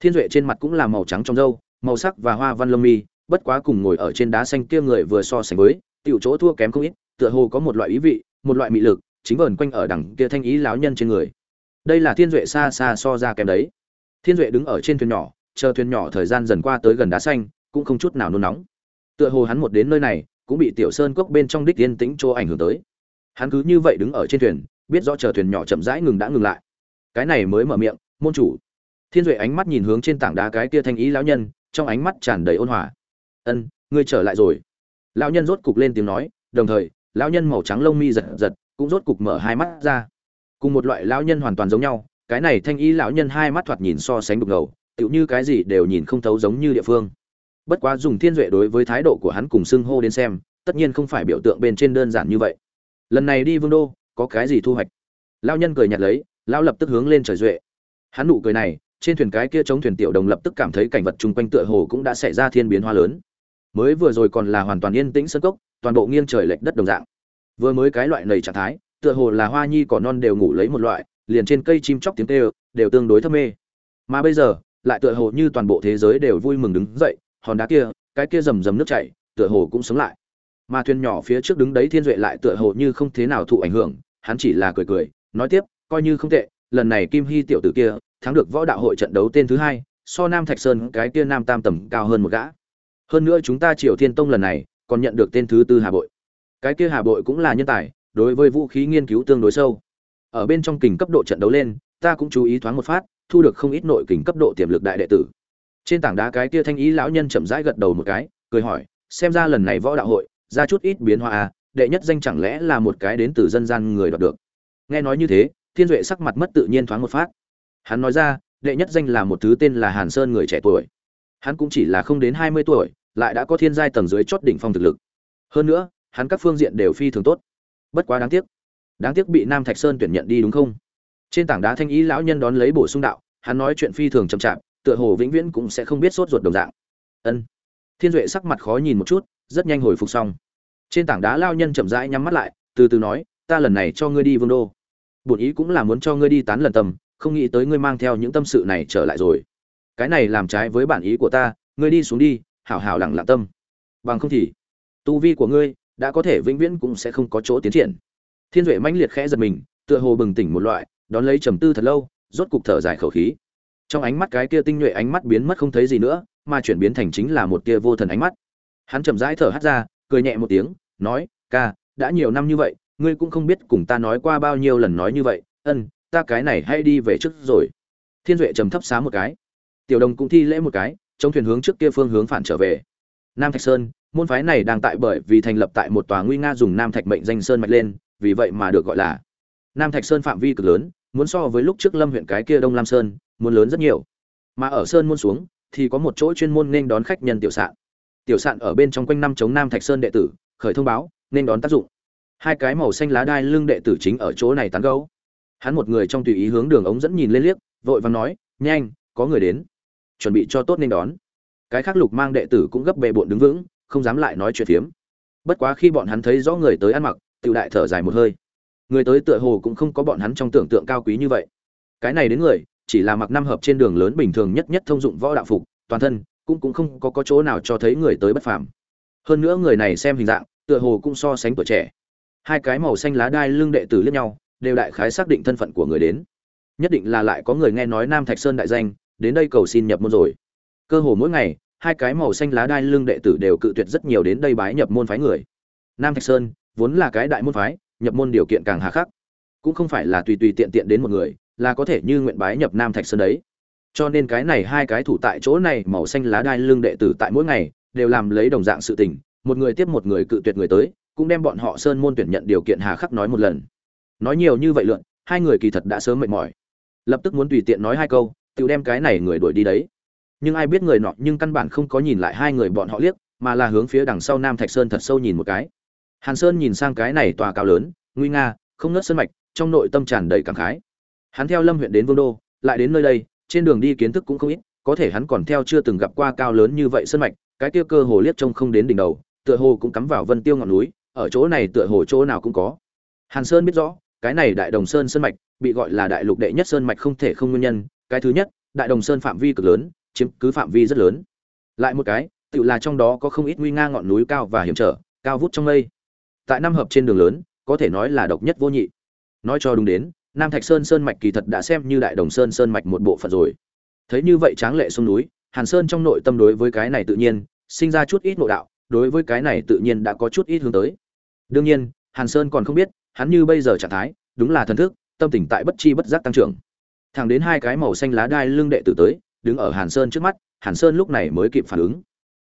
Thiên duệ trên mặt cũng là màu trắng trong râu, màu sắc và hoa văn lông mi, bất quá cùng ngồi ở trên đá xanh kia người vừa so sánh với, tiểu chỗ thua kém không ít, tựa hồ có một loại ý vị, một loại mị lực, chính vờn quanh ở đằng kia thanh ý láo nhân trên người. Đây là thiên duệ xa xa so ra kém đấy. Thiên duệ đứng ở trên thuyền nhỏ, chờ thuyền nhỏ thời gian dần qua tới gần đá xanh, cũng không chút nào nôn nóng tựa hồ hắn một đến nơi này, cũng bị tiểu sơn cốc bên trong đích yên tĩnh chỗ ảnh hưởng tới. Hắn cứ như vậy đứng ở trên thuyền, biết rõ chờ thuyền nhỏ chậm rãi ngừng đã ngừng lại. Cái này mới mở miệng, môn chủ. Thiên duệ ánh mắt nhìn hướng trên tảng đá cái kia thanh ý lão nhân, trong ánh mắt tràn đầy ôn hòa. Ân, ngươi trở lại rồi. Lão nhân rốt cục lên tiếng nói, đồng thời, lão nhân màu trắng lông mi giật giật, cũng rốt cục mở hai mắt ra. Cùng một loại lão nhân hoàn toàn giống nhau, cái này thanh ý lão nhân hai mắt thoạt nhìn so sánh đục ngầu, tựu như cái gì đều nhìn không thấu giống như địa phương bất quá dùng thiên duệ đối với thái độ của hắn cùng xưng hô đến xem, tất nhiên không phải biểu tượng bên trên đơn giản như vậy. Lần này đi vương đô, có cái gì thu hoạch? Lao nhân cười nhạt lấy lao lập tức hướng lên trời duệ. Hắn nụ cười này, trên thuyền cái kia chống thuyền tiểu đồng lập tức cảm thấy cảnh vật chung quanh tựa hồ cũng đã xảy ra thiên biến hoa lớn. Mới vừa rồi còn là hoàn toàn yên tĩnh sân cốc, toàn bộ nghiêng trời lệch đất đồng dạng. Vừa mới cái loại nầy trạng thái, tựa hồ là hoa nhi cỏ non đều ngủ lấy một loại, liền trên cây chim chóc tiếng kêu, đều tương đối thâm mê. Mà bây giờ, lại tựa hồ như toàn bộ thế giới đều vui mừng đứng dậy hòn đá kia, cái kia rầm rầm nước chảy, tựa hồ cũng sống lại. Mà thuyền nhỏ phía trước đứng đấy thiên duệ lại tựa hồ như không thế nào thụ ảnh hưởng, hắn chỉ là cười cười, nói tiếp, coi như không tệ, lần này kim hy tiểu tử kia, thắng được võ đạo hội trận đấu tên thứ hai, so nam thạch sơn cái kia nam tam tầm cao hơn một gã. Hơn nữa chúng ta triều thiên tông lần này, còn nhận được tên thứ tư hà bội. Cái kia hà bội cũng là nhân tài, đối với vũ khí nghiên cứu tương đối sâu. Ở bên trong kình cấp độ trận đấu lên, ta cũng chú ý thoáng một phát, thu được không ít nội kình cấp độ tiềm lực đại đệ tử trên tảng đá cái kia thanh ý lão nhân chậm rãi gật đầu một cái, cười hỏi, xem ra lần này võ đạo hội, ra chút ít biến hóa à đệ nhất danh chẳng lẽ là một cái đến từ dân gian người đoạt được? Nghe nói như thế, thiên duệ sắc mặt mất tự nhiên thoáng một phát. Hắn nói ra, đệ nhất danh là một thứ tên là hàn sơn người trẻ tuổi. Hắn cũng chỉ là không đến hai mươi tuổi, lại đã có thiên giai tầng dưới chót đỉnh phong thực lực. Hơn nữa, hắn các phương diện đều phi thường tốt. Bất quá đáng tiếc đáng tiếc bị nam thạch sơn tuyển nhận đi đúng không? Trên tảng đá thanh ý lão nhân đón lấy bổ sung đạo, hắn nói chuyện phi thường chậm chạp tựa hồ vĩnh viễn cũng sẽ không biết sốt ruột đồng dạng. Ân. Thiên duệ sắc mặt khó nhìn một chút, rất nhanh hồi phục xong. Trên tảng đá lao nhân chậm rãi nhắm mắt lại, từ từ nói, ta lần này cho ngươi đi vương đô. Bổn ý cũng là muốn cho ngươi đi tán lần tầm không nghĩ tới ngươi mang theo những tâm sự này trở lại rồi. Cái này làm trái với bản ý của ta, ngươi đi xuống đi, hảo hảo lặng lặng tâm. Bằng không thì, tu vi của ngươi đã có thể vĩnh viễn cũng sẽ không có chỗ tiến triển. Thiên duệ mãnh liệt khẽ giật mình, tựa hồ bừng tỉnh một loại, đón lấy trầm tư thật lâu, rốt cục thở dài khẩu khí trong ánh mắt cái kia tinh nhuệ ánh mắt biến mất không thấy gì nữa, mà chuyển biến thành chính là một kia vô thần ánh mắt. Hắn chậm rãi thở hắt ra, cười nhẹ một tiếng, nói, ca, đã nhiều năm như vậy, ngươi cũng không biết cùng ta nói qua bao nhiêu lần nói như vậy. Ân, ta cái này hay đi về trước rồi. Thiên duệ trầm thấp xá một cái. Tiểu đồng cũng thi lễ một cái trong thuyền hướng trước kia phương hướng phản trở về. Nam thạch sơn, môn phái này đang tại bởi vì thành lập tại một tòa nguy nga dùng nam thạch mệnh danh sơn mạch lên, vì vậy mà được gọi là nam thạch sơn phạm vi cực lớn, muốn so với lúc trước lâm huyện cái kia đông lam sơn muốn lớn rất nhiều. Mà ở sơn môn xuống, thì có một chỗ chuyên môn nên đón khách nhân tiểu sạn. Tiểu sạn ở bên trong quanh năm chống nam thạch sơn đệ tử, khởi thông báo, nên đón tác dụng. Hai cái màu xanh lá đai lưng đệ tử chính ở chỗ này tán gấu hắn một người trong tùy ý hướng đường ống dẫn nhìn lên liếc, vội vàng nói, nhanh, có người đến. Chuẩn bị cho tốt nên đón. Cái khác lục mang đệ tử cũng gấp bề bộn đứng vững, không dám lại nói chuyện phiếm. Bất quá khi bọn hắn thấy rõ người tới ăn mặc tự đại thở dài một hơi. Người tới tựa hồ cũng không có bọn hắn trong tưởng tượng cao quý như vậy. Cái này đến người chỉ là mặc năm hợp trên đường lớn bình thường nhất nhất thông dụng võ đạo phục toàn thân cũng cũng không có, có chỗ nào cho thấy người tới bất phàm. Hơn nữa người này xem hình dạng tựa hồ cũng so sánh tuổi trẻ. Hai cái màu xanh lá đai lưng đệ tử liếc nhau đều đại khái xác định thân phận của người đến. Nhất định là lại có người nghe nói nam thạch sơn đại danh đến đây cầu xin nhập môn rồi. Cơ hồ mỗi ngày hai cái màu xanh lá đai lưng đệ tử đều cự tuyệt rất nhiều đến đây bái nhập môn phái người. Nam thạch sơn vốn là cái đại môn phái nhập môn điều kiện càng hà khắc. Cũng không phải là tùy tùy tiện tiện đến một người là có thể như nguyện bái nhập nam thạch sơn đấy. Cho nên cái này hai cái thủ tại chỗ này màu xanh lá đai lưng đệ tử tại mỗi ngày đều làm lấy đồng dạng sự tình, một người tiếp một người cự tuyệt người tới, cũng đem bọn họ sơn môn tuyển nhận điều kiện hà khắc nói một lần. Nói nhiều như vậy lượn, hai người kỳ thật đã sớm mệt mỏi. Lập tức muốn tùy tiện nói hai câu, tự đem cái này người đuổi đi đấy. Nhưng ai biết người nọ nhưng căn bản không có nhìn lại hai người bọn họ liếc, mà là hướng phía đằng sau nam thạch sơn thật sâu nhìn một cái. Hàn sơn nhìn sang cái này tòa cao lớn, nguy nga, không ngớt sơn mạch, trong nội tâm tràn đầy cảm khái hắn theo lâm huyện đến vương đô, lại đến nơi đây, trên đường đi kiến thức cũng không ít, có thể hắn còn theo chưa từng gặp qua cao lớn như vậy sân mạch, cái kia cơ hồ liếc trông không đến đỉnh đầu, tựa hồ cũng cắm vào vân tiêu ngọn núi, ở chỗ này tựa hồ chỗ nào cũng có. Hàn sơn biết rõ, cái này đại đồng sơn sơn mạch, bị gọi là đại lục đệ nhất sơn mạch không thể không nguyên nhân, cái thứ nhất, đại đồng sơn phạm vi cực lớn, chiếm cứ phạm vi rất lớn. Lại một cái tự là trong đó có không ít nguy nga ngọn núi cao và hiểm trở, cao vút trong mây. Tại năm hợp trên đường lớn, có thể nói là độc nhất vô nhị. Nói cho đúng đến nam thạch sơn sơn mạch kỳ thật đã xem như đại đồng sơn sơn mạch một bộ phận rồi. Thấy như vậy tráng lệ sông núi, hàn sơn trong nội tâm đối với cái này tự nhiên, sinh ra chút ít nội đạo, đối với cái này tự nhiên đã có chút ít hướng tới. Đương nhiên, hàn sơn còn không biết, hắn như bây giờ trạng thái, đúng là thần thức, tâm tình tại bất chi bất giác tăng trưởng. Thẳng đến hai cái màu xanh lá đai lưng đệ tử tới, đứng ở hàn sơn trước mắt, hàn sơn lúc này mới kịp phản ứng.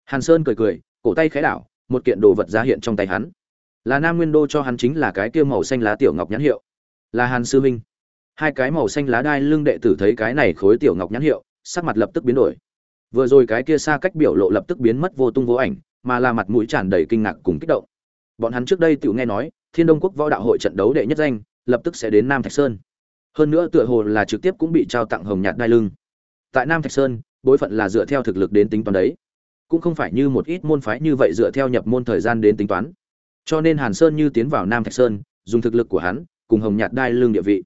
Hàn sơn cười cười, cổ tay khẽ đảo, một kiện đồ vật ra hiện trong tay hắn. Là nam nguyên đô cho hắn chính là cái kia màu xanh lá tiểu ngọc nhãn hiệu là hàn sư minh. Hai cái màu xanh lá đai lưng đệ tử thấy cái này khối tiểu ngọc nhãn hiệu, sắc mặt lập tức biến đổi. Vừa rồi cái kia xa cách biểu lộ lập tức biến mất vô tung vô ảnh, mà là mặt mũi tràn đầy kinh ngạc cùng kích động. Bọn hắn trước đây tự nghe nói, thiên đông quốc võ đạo hội trận đấu đệ nhất danh, lập tức sẽ đến nam thạch sơn. Hơn nữa tựa hồ là trực tiếp cũng bị trao tặng hồng nhạt đai lưng. Tại nam thạch sơn, bối phận là dựa theo thực lực đến tính toán đấy. Cũng không phải như một ít môn phái như vậy dựa theo nhập môn thời gian đến tính toán. Cho nên hàn sơn như tiến vào nam thạch sơn, dùng thực lực của hắn cùng hồng nhạt đai lưng địa vị.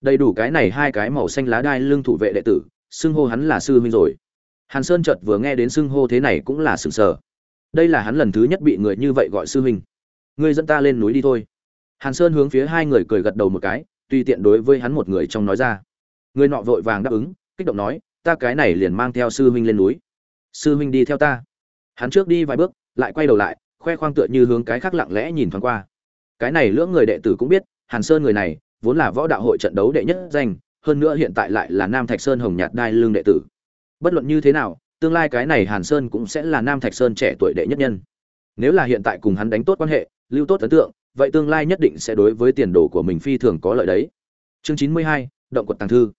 Đầy đủ cái này hai cái màu xanh lá đai lưng thủ vệ đệ tử, xưng hô hắn là sư huynh rồi. Hàn sơn chợt vừa nghe đến xưng hô thế này cũng là sừng sờ. Đây là hắn lần thứ nhất bị người như vậy gọi sư huynh. Ngươi dẫn ta lên núi đi thôi. Hàn sơn hướng phía hai người cười gật đầu một cái, tùy tiện đối với hắn một người trong nói ra. Người nọ vội vàng đáp ứng, kích động nói, ta cái này liền mang theo sư huynh lên núi. Sư huynh đi theo ta. Hắn trước đi vài bước, lại quay đầu lại, khoe khoang tựa như hướng cái khác lặng lẽ nhìn thoáng qua. Cái này lưỡng người đệ tử cũng biết hàn sơn người này vốn là võ đạo hội trận đấu đệ nhất danh, hơn nữa hiện tại lại là nam thạch sơn hồng nhạt đai lương đệ tử. Bất luận như thế nào, tương lai cái này hàn sơn cũng sẽ là nam thạch sơn trẻ tuổi đệ nhất nhân. Nếu là hiện tại cùng hắn đánh tốt quan hệ, lưu tốt ấn tượng, vậy tương lai nhất định sẽ đối với tiền đồ của mình phi thường có lợi đấy. Chương chín mươi hai, động quật tàng thư.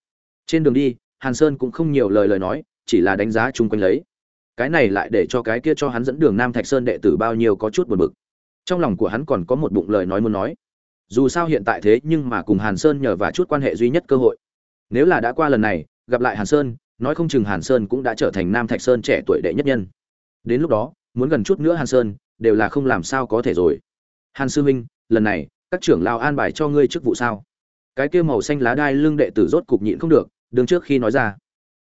Trên đường đi, hàn sơn cũng không nhiều lời lời nói, chỉ là đánh giá chung quanh lấy. Cái này lại để cho cái kia cho hắn dẫn đường nam thạch sơn đệ tử bao nhiêu có chút buồn bực. Trong lòng của hắn còn có một bụng lời nói muốn nói dù sao hiện tại thế nhưng mà cùng hàn sơn nhờ và chút quan hệ duy nhất cơ hội. Nếu là đã qua lần này, gặp lại hàn sơn, nói không chừng hàn sơn cũng đã trở thành nam thạch sơn trẻ tuổi đệ nhất nhân. Đến lúc đó, muốn gần chút nữa hàn sơn, đều là không làm sao có thể rồi. Hàn sư minh, lần này, các trưởng lao an bài cho ngươi chức vụ sao? Cái kia màu xanh lá đai lưng đệ tử rốt cục nhịn không được, đứng trước khi nói ra.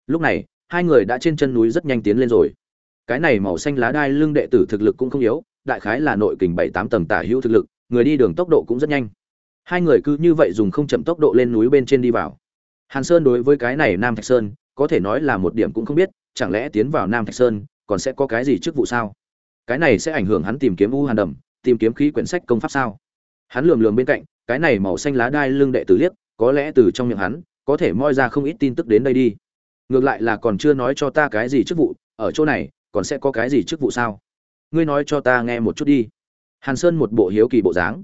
Lúc này, hai người đã trên chân núi rất nhanh tiến lên rồi. Cái này màu xanh lá đai lưng đệ tử thực lực cũng không yếu, đại khái là nội kình bảy tám tầng tả hữu thực lực, người đi đường tốc độ cũng rất nhanh hai người cứ như vậy dùng không chậm tốc độ lên núi bên trên đi vào. Hàn sơn đối với cái này nam thạch sơn, có thể nói là một điểm cũng không biết, chẳng lẽ tiến vào nam thạch sơn, còn sẽ có cái gì chức vụ sao? Cái này sẽ ảnh hưởng hắn tìm kiếm u hàn đầm, tìm kiếm khí quyển sách công pháp sao? Hắn lườm lườm bên cạnh, cái này màu xanh lá đai lưng đệ tử liếc, có lẽ từ trong miệng hắn, có thể moi ra không ít tin tức đến đây đi. Ngược lại là còn chưa nói cho ta cái gì chức vụ, ở chỗ này, còn sẽ có cái gì chức vụ sao? Ngươi nói cho ta nghe một chút đi. Hàn sơn một bộ hiếu kỳ bộ dáng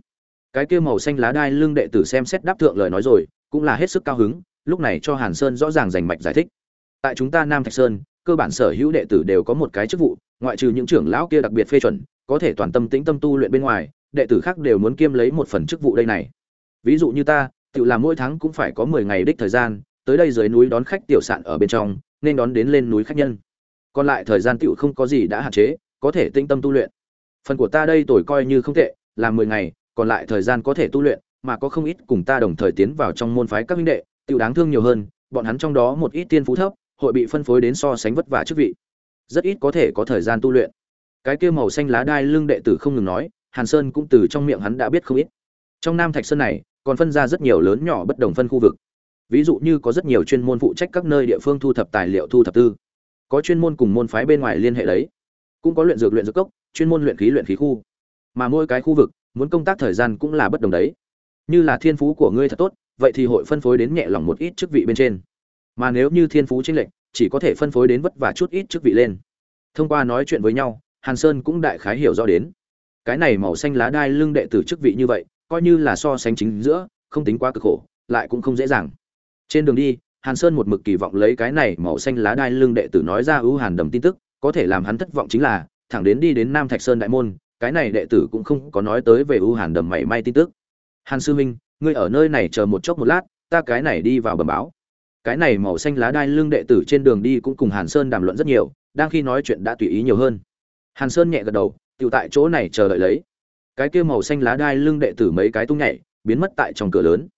cái kia màu xanh lá đai lưng đệ tử xem xét đáp thượng lời nói rồi, cũng là hết sức cao hứng, lúc này cho hàn sơn rõ ràng rành mạch giải thích. Tại chúng ta nam thạch sơn, cơ bản sở hữu đệ tử đều có một cái chức vụ, ngoại trừ những trưởng lão kia đặc biệt phê chuẩn, có thể toàn tâm tĩnh tâm tu luyện bên ngoài, đệ tử khác đều muốn kiêm lấy một phần chức vụ đây này. Ví dụ như ta, tự làm mỗi tháng cũng phải có mười ngày đích thời gian, tới đây dưới núi đón khách tiểu sạn ở bên trong, nên đón đến lên núi khách nhân. Còn lại thời gian tiểu không có gì đã hạn chế, có thể tĩnh tâm tu luyện. Phần của ta đây tuổi coi như không tệ, là mười ngày còn lại thời gian có thể tu luyện, mà có không ít cùng ta đồng thời tiến vào trong môn phái các huynh đệ, tiểu đáng thương nhiều hơn, bọn hắn trong đó một ít tiên phú thấp, hội bị phân phối đến so sánh vất vả chức vị. Rất ít có thể có thời gian tu luyện. Cái kia màu xanh lá đai lưng đệ tử không ngừng nói, hàn sơn cũng từ trong miệng hắn đã biết không ít. Trong nam thạch sơn này, còn phân ra rất nhiều lớn nhỏ bất đồng phân khu vực. Ví dụ như có rất nhiều chuyên môn phụ trách các nơi địa phương thu thập tài liệu, thu thập tư. Có chuyên môn cùng môn phái bên ngoài liên hệ đấy. Cũng có luyện dược luyện dược cốc, chuyên môn luyện khí luyện khí khu. Mà mỗi cái khu vực muốn công tác thời gian cũng là bất đồng đấy. Như là thiên phú của ngươi thật tốt, vậy thì hội phân phối đến nhẹ lòng một ít chức vị bên trên. Mà nếu như thiên phú chênh lệch, chỉ có thể phân phối đến vất vả chút ít chức vị lên. Thông qua nói chuyện với nhau, hàn sơn cũng đại khái hiểu rõ đến. Cái này màu xanh lá đai lưng đệ tử chức vị như vậy, coi như là so sánh chính giữa, không tính quá cực khổ, lại cũng không dễ dàng. Trên đường đi, hàn sơn một mực kỳ vọng lấy cái này màu xanh lá đai lưng đệ tử nói ra ưu hàn đầm tin tức, có thể làm hắn thất vọng chính là, thẳng đến đi đến nam thạch sơn đại môn cái này đệ tử cũng không có nói tới về u hàn đầm mảy may tin tức. Hàn sư minh ngươi ở nơi này chờ một chốc một lát, ta cái này đi vào bẩm báo. Cái này màu xanh lá đai lưng đệ tử trên đường đi cũng cùng hàn sơn đàm luận rất nhiều, đang khi nói chuyện đã tùy ý nhiều hơn. Hàn sơn nhẹ gật đầu tự tại chỗ này chờ đợi lấy. Cái kia màu xanh lá đai lưng đệ tử mấy cái tung nhảy, biến mất tại trong cửa lớn.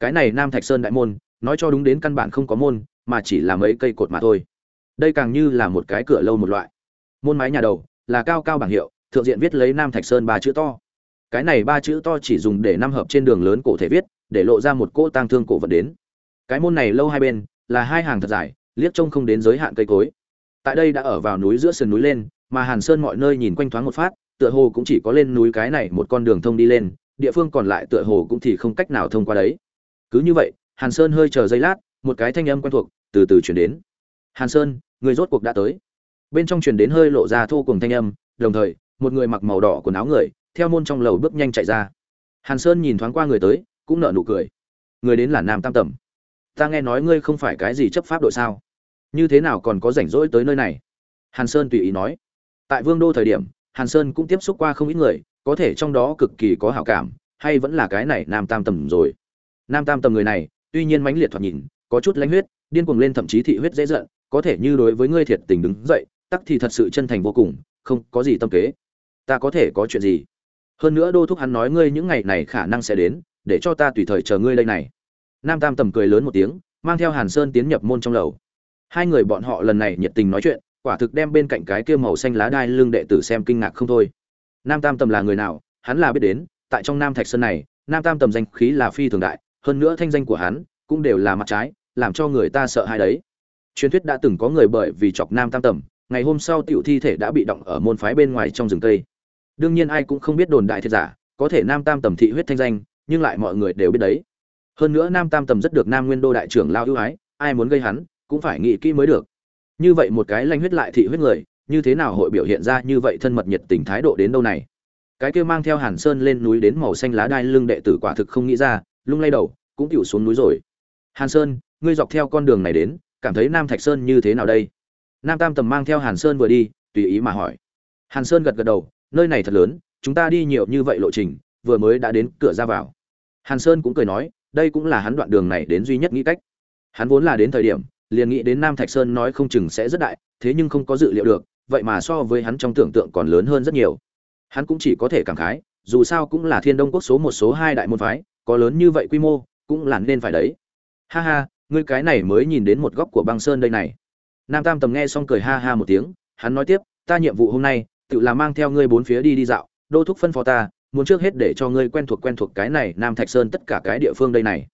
Cái này nam thạch sơn đại môn, nói cho đúng đến căn bản không có môn, mà chỉ là mấy cây cột mà thôi. Đây càng như là một cái cửa lâu một loại. Môn mái nhà đầu, là cao cao bảng hiệu thượng diện viết lấy nam thạch sơn ba chữ to. Cái này ba chữ to chỉ dùng để năm hợp trên đường lớn cổ thể viết, để lộ ra một cỗ tang thương cổ vật đến. Cái môn này lâu hai bên, là hai hàng thật dài, liếc trông không đến giới hạn cây cối. Tại đây đã ở vào núi giữa sườn núi lên, mà hàn sơn mọi nơi nhìn quanh thoáng một phát, tựa hồ cũng chỉ có lên núi cái này một con đường thông đi lên, địa phương còn lại tựa hồ cũng thì không cách nào thông qua đấy. Cứ như vậy, hàn sơn hơi chờ giây lát, một cái thanh âm quen thuộc từ từ chuyển đến. Hàn sơn, người rốt cuộc đã tới. Bên trong chuyển đến hơi lộ ra thô cùng thanh âm, đồng thời một người mặc màu đỏ quần áo người, theo môn trong lầu bước nhanh chạy ra. Hàn sơn nhìn thoáng qua người tới, cũng nở nụ cười. Người đến là nam tam tẩm ta nghe nói ngươi không phải cái gì chấp pháp đội sao? Như thế nào còn có rảnh rỗi tới nơi này? Hàn sơn tùy ý nói. Tại vương đô thời điểm, hàn sơn cũng tiếp xúc qua không ít người, có thể trong đó cực kỳ có hảo cảm, hay vẫn là cái này nam tam tầm rồi. Nam tam tầm người này, tuy nhiên mãnh liệt thoạt nhìn, có chút lãnh huyết, điên cuồng lên thậm chí thị huyết dễ giận, có thể như đối với ngươi thiệt tình đứng dậy, tắc thì thật sự chân thành vô cùng, không có gì tâm kế ta có thể có chuyện gì? Hơn nữa đô thúc hắn nói ngươi những ngày này khả năng sẽ đến, để cho ta tùy thời chờ ngươi đây này. Nam tam tầm cười lớn một tiếng, mang theo hàn sơn tiến nhập môn trong lầu. Hai người bọn họ lần này nhiệt tình nói chuyện, quả thực đem bên cạnh cái kia màu xanh lá đai lưng đệ tử xem kinh ngạc không thôi. Nam tam tầm là người nào, hắn là biết đến, tại trong nam thạch sơn này, nam tam tầm danh khí là phi thường đại, hơn nữa thanh danh của hắn cũng đều là mặt trái, làm cho người ta sợ hai đấy. Truyền thuyết đã từng có người bởi vì chọc nam tam tầm, ngày hôm sau tiểu thi thể đã bị động ở môn phái bên ngoài trong rừng tây đương nhiên ai cũng không biết đồn đại thiệt giả, có thể nam tam tầm thị huyết thanh danh, nhưng lại mọi người đều biết đấy. Hơn nữa nam tam tầm rất được nam nguyên đô đại trưởng lao ưu ái, ai muốn gây hắn, cũng phải nghĩ kỹ mới được. Như vậy một cái lanh huyết lại thị huyết người, như thế nào hội biểu hiện ra như vậy thân mật nhiệt tình thái độ đến đâu này? Cái kia mang theo hàn sơn lên núi đến màu xanh lá đai lưng đệ tử quả thực không nghĩ ra, lung lay đầu, cũng chịu xuống núi rồi. Hàn sơn, ngươi dọc theo con đường này đến, cảm thấy nam thạch sơn như thế nào đây? Nam tam tầm mang theo hàn sơn vừa đi, tùy ý mà hỏi. Hàn sơn gật gật đầu nơi này thật lớn, chúng ta đi nhiều như vậy lộ trình, vừa mới đã đến cửa ra vào. Hàn sơn cũng cười nói, đây cũng là hắn đoạn đường này đến duy nhất nghĩ cách. Hắn vốn là đến thời điểm, liền nghĩ đến nam thạch sơn nói không chừng sẽ rất đại, thế nhưng không có dự liệu được, vậy mà so với hắn trong tưởng tượng còn lớn hơn rất nhiều. Hắn cũng chỉ có thể cảm khái, dù sao cũng là thiên đông quốc số một, số hai đại môn phái, có lớn như vậy quy mô, cũng là nên phải đấy. Ha ha, ngươi cái này mới nhìn đến một góc của băng sơn đây này. Nam tam tầm nghe xong cười ha ha một tiếng, hắn nói tiếp, ta nhiệm vụ hôm nay tự là mang theo ngươi bốn phía đi đi dạo, đô thúc phân phó ta, muốn trước hết để cho ngươi quen thuộc quen thuộc cái này nam thạch sơn tất cả cái địa phương đây này.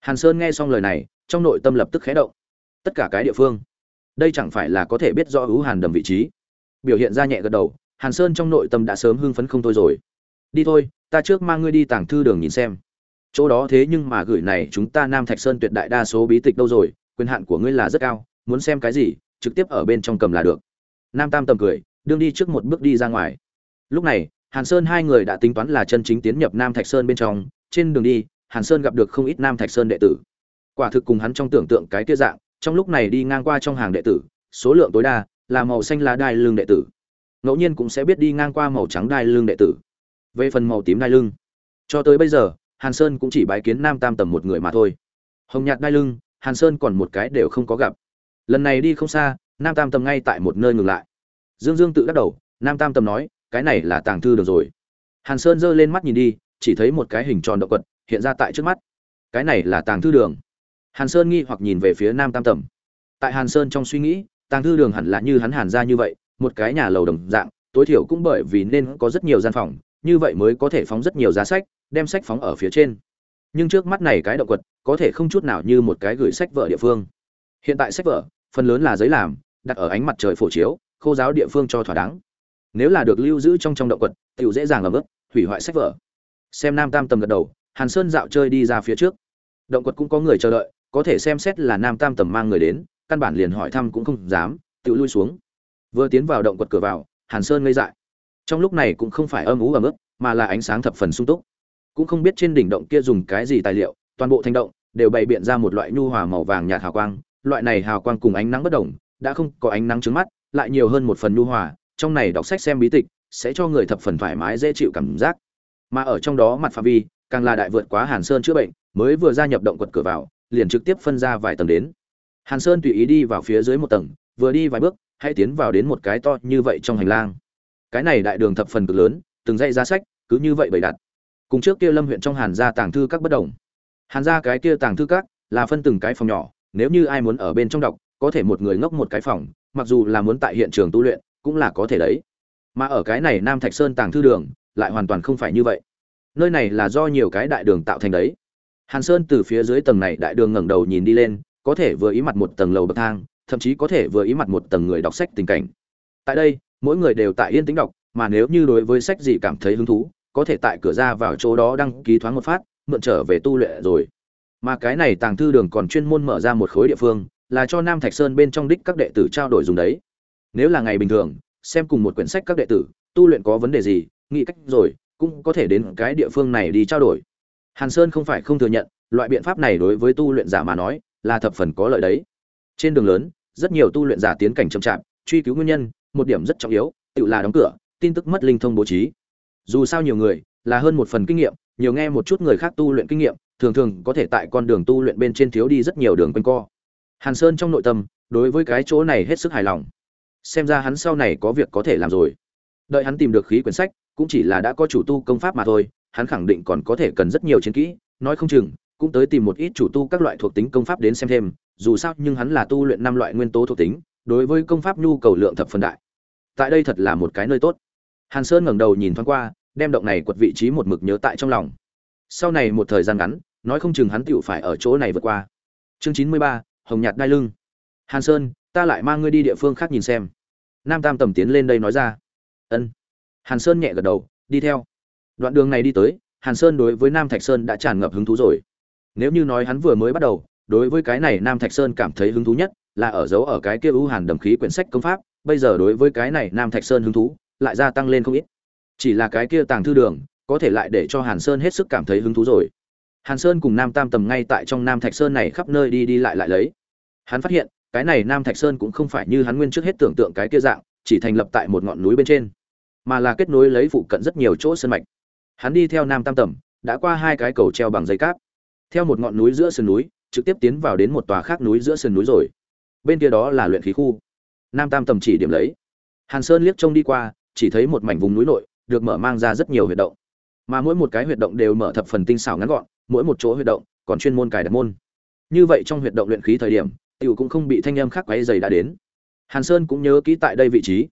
Hàn sơn nghe xong lời này, trong nội tâm lập tức khẽ động. Tất cả cái địa phương, đây chẳng phải là có thể biết rõ ưu hàn đầm vị trí. Biểu hiện ra nhẹ gật đầu, hàn sơn trong nội tâm đã sớm hưng phấn không thôi rồi. Đi thôi, ta trước mang ngươi đi tàng thư đường nhìn xem. Chỗ đó thế nhưng mà gửi này chúng ta nam thạch sơn tuyệt đại đa số bí tịch đâu rồi, quyền hạn của ngươi là rất cao, muốn xem cái gì, trực tiếp ở bên trong cầm là được. Nam tam tầm cười đương đi trước một bước đi ra ngoài. Lúc này, hàn sơn hai người đã tính toán là chân chính tiến nhập nam thạch sơn bên trong. Trên đường đi, hàn sơn gặp được không ít nam thạch sơn đệ tử. Quả thực cùng hắn trong tưởng tượng cái kia dạng, trong lúc này đi ngang qua trong hàng đệ tử, số lượng tối đa là màu xanh lá đai lưng đệ tử. Ngẫu nhiên cũng sẽ biết đi ngang qua màu trắng đai lưng đệ tử. Về phần màu tím đai lưng, cho tới bây giờ, hàn sơn cũng chỉ bái kiến nam tam tầm một người mà thôi. Hồng nhạt đai lưng, hàn sơn còn một cái đều không có gặp. Lần này đi không xa, nam tam tầm ngay tại một nơi ngừng lại dương dương tự đắc đầu, nam tam tầm nói, cái này là tàng thư được rồi. Hàn sơn giơ lên mắt nhìn đi, chỉ thấy một cái hình tròn động quật hiện ra tại trước mắt. Cái này là tàng thư đường. Hàn sơn nghi hoặc nhìn về phía nam tam tầm. Tại hàn sơn trong suy nghĩ, tàng thư đường hẳn là như hắn hàn ra như vậy, một cái nhà lầu đồng dạng, tối thiểu cũng bởi vì nên có rất nhiều gian phòng, như vậy mới có thể phóng rất nhiều giá sách, đem sách phóng ở phía trên. Nhưng trước mắt này cái động quật, có thể không chút nào như một cái gửi sách vở địa phương. Hiện tại sách vở, phần lớn là giấy làm, đặt ở ánh mặt trời phổ chiếu khô giáo địa phương cho thỏa đáng. Nếu là được lưu giữ trong trong động quật, tiểu dễ dàng ẩm ướt, hủy hoại sách vở. Xem nam tam tầm gật đầu, hàn sơn dạo chơi đi ra phía trước. Động quật cũng có người chờ đợi, có thể xem xét là nam tam tầm mang người đến, căn bản liền hỏi thăm cũng không dám tự lui xuống. Vừa tiến vào động quật cửa vào, hàn sơn ngây dại. Trong lúc này cũng không phải âm ú ẩm ướt, mà là ánh sáng thập phần sung túc. Cũng không biết trên đỉnh động kia dùng cái gì tài liệu, toàn bộ thành động đều bày biện ra một loại nhu hòa màu vàng nhạt hào quang. Loại này hào quang cùng ánh nắng bất đồng, đã không có ánh nắng trứng mắt lại nhiều hơn một phần nhu hòa, trong này đọc sách xem bí tịch sẽ cho người thập phần thoải mái, dễ chịu cảm giác. Mà ở trong đó mặt phạm vi, càng là đại vượt quá hàn sơn chữa bệnh, mới vừa gia nhập động quật cửa vào, liền trực tiếp phân ra vài tầng đến. Hàn sơn tùy ý đi vào phía dưới một tầng, vừa đi vài bước, hãy tiến vào đến một cái to như vậy trong hành lang. Cái này đại đường thập phần cực lớn, từng dãy giá sách, cứ như vậy bày đặt. Cùng trước kia lâm huyện trong hàn gia tàng thư các bất đồng. Hàn gia cái kia tàng thư các là phân từng cái phòng nhỏ, nếu như ai muốn ở bên trong đọc, có thể một người ngốc một cái phòng mặc dù là muốn tại hiện trường tu luyện, cũng là có thể đấy. Mà ở cái này nam thạch sơn tàng thư đường, lại hoàn toàn không phải như vậy. Nơi này là do nhiều cái đại đường tạo thành đấy. Hàn sơn từ phía dưới tầng này đại đường ngẩng đầu nhìn đi lên, có thể vừa ý mặt một tầng lầu bậc thang, thậm chí có thể vừa ý mặt một tầng người đọc sách tình cảnh. Tại đây, mỗi người đều tại yên tĩnh đọc, mà nếu như đối với sách gì cảm thấy hứng thú, có thể tại cửa ra vào chỗ đó đăng ký thoáng một phát, mượn trở về tu luyện rồi. Mà cái này tàng thư đường còn chuyên môn mở ra một khối địa phương là cho nam thạch sơn bên trong đích các đệ tử trao đổi dùng đấy. Nếu là ngày bình thường, xem cùng một quyển sách các đệ tử, tu luyện có vấn đề gì, nghĩ cách rồi, cũng có thể đến cái địa phương này đi trao đổi. Hàn sơn không phải không thừa nhận, loại biện pháp này đối với tu luyện giả mà nói, là thập phần có lợi đấy. Trên đường lớn, rất nhiều tu luyện giả tiến cảnh chậm chạp, truy cứu nguyên nhân, một điểm rất trọng yếu, tự là đóng cửa, tin tức mất linh thông bố trí. Dù sao nhiều người, là hơn một phần kinh nghiệm, nhiều nghe một chút người khác tu luyện kinh nghiệm, thường thường có thể tại con đường tu luyện bên trên thiếu đi rất nhiều đường quanh co hàn sơn trong nội tâm, đối với cái chỗ này hết sức hài lòng. Xem ra hắn sau này có việc có thể làm rồi. Đợi hắn tìm được khí quyển sách, cũng chỉ là đã có chủ tu công pháp mà thôi, hắn khẳng định còn có thể cần rất nhiều chiến kỹ, nói không chừng, cũng tới tìm một ít chủ tu các loại thuộc tính công pháp đến xem thêm, dù sao nhưng hắn là tu luyện năm loại nguyên tố thuộc tính, đối với công pháp nhu cầu lượng thập phần đại. Tại đây thật là một cái nơi tốt. Hàn sơn ngẩng đầu nhìn thoáng qua, đem động này quật vị trí một mực nhớ tại trong lòng. Sau này một thời gian ngắn, nói không chừng hắn tựu phải ở chỗ này vượt qua. Chương chín mươi ba hồng nhạt đai lưng. Hàn sơn, ta lại mang ngươi đi địa phương khác nhìn xem. Nam tam tầm tiến lên đây nói ra. Ân. Hàn sơn nhẹ gật đầu, đi theo. Đoạn đường này đi tới, hàn sơn đối với nam thạch sơn đã tràn ngập hứng thú rồi. Nếu như nói hắn vừa mới bắt đầu, đối với cái này nam thạch sơn cảm thấy hứng thú nhất là ở dấu ở cái kia ưu hàn đầm khí quyển sách công pháp, bây giờ đối với cái này nam thạch sơn hứng thú lại gia tăng lên không ít. Chỉ là cái kia tàng thư đường, có thể lại để cho hàn sơn hết sức cảm thấy hứng thú rồi hàn sơn cùng nam tam tầm ngay tại trong nam thạch sơn này khắp nơi đi đi lại lại lấy. Hắn phát hiện, cái này nam thạch sơn cũng không phải như hắn nguyên trước hết tưởng tượng cái kia dạng, chỉ thành lập tại một ngọn núi bên trên, mà là kết nối lấy phụ cận rất nhiều chỗ sơn mạch. Hắn đi theo nam tam tầm, đã qua hai cái cầu treo bằng dây cáp. Theo một ngọn núi giữa sườn núi, trực tiếp tiến vào đến một tòa khác núi giữa sườn núi rồi. Bên kia đó là luyện khí khu. Nam tam tầm chỉ điểm lấy. Hàn sơn liếc trông đi qua, chỉ thấy một mảnh vùng núi nội, được mở mang ra rất nhiều huyệt động. Mà mỗi một cái huyệt động đều mở thập phần tinh xảo ngắn gọn mỗi một chỗ huyệt động còn chuyên môn cài đặt môn. Như vậy trong huyệt động luyện khí thời điểm, tiểu cũng không bị thanh âm khác quấy dày đã đến. Hàn sơn cũng nhớ kỹ tại đây vị trí.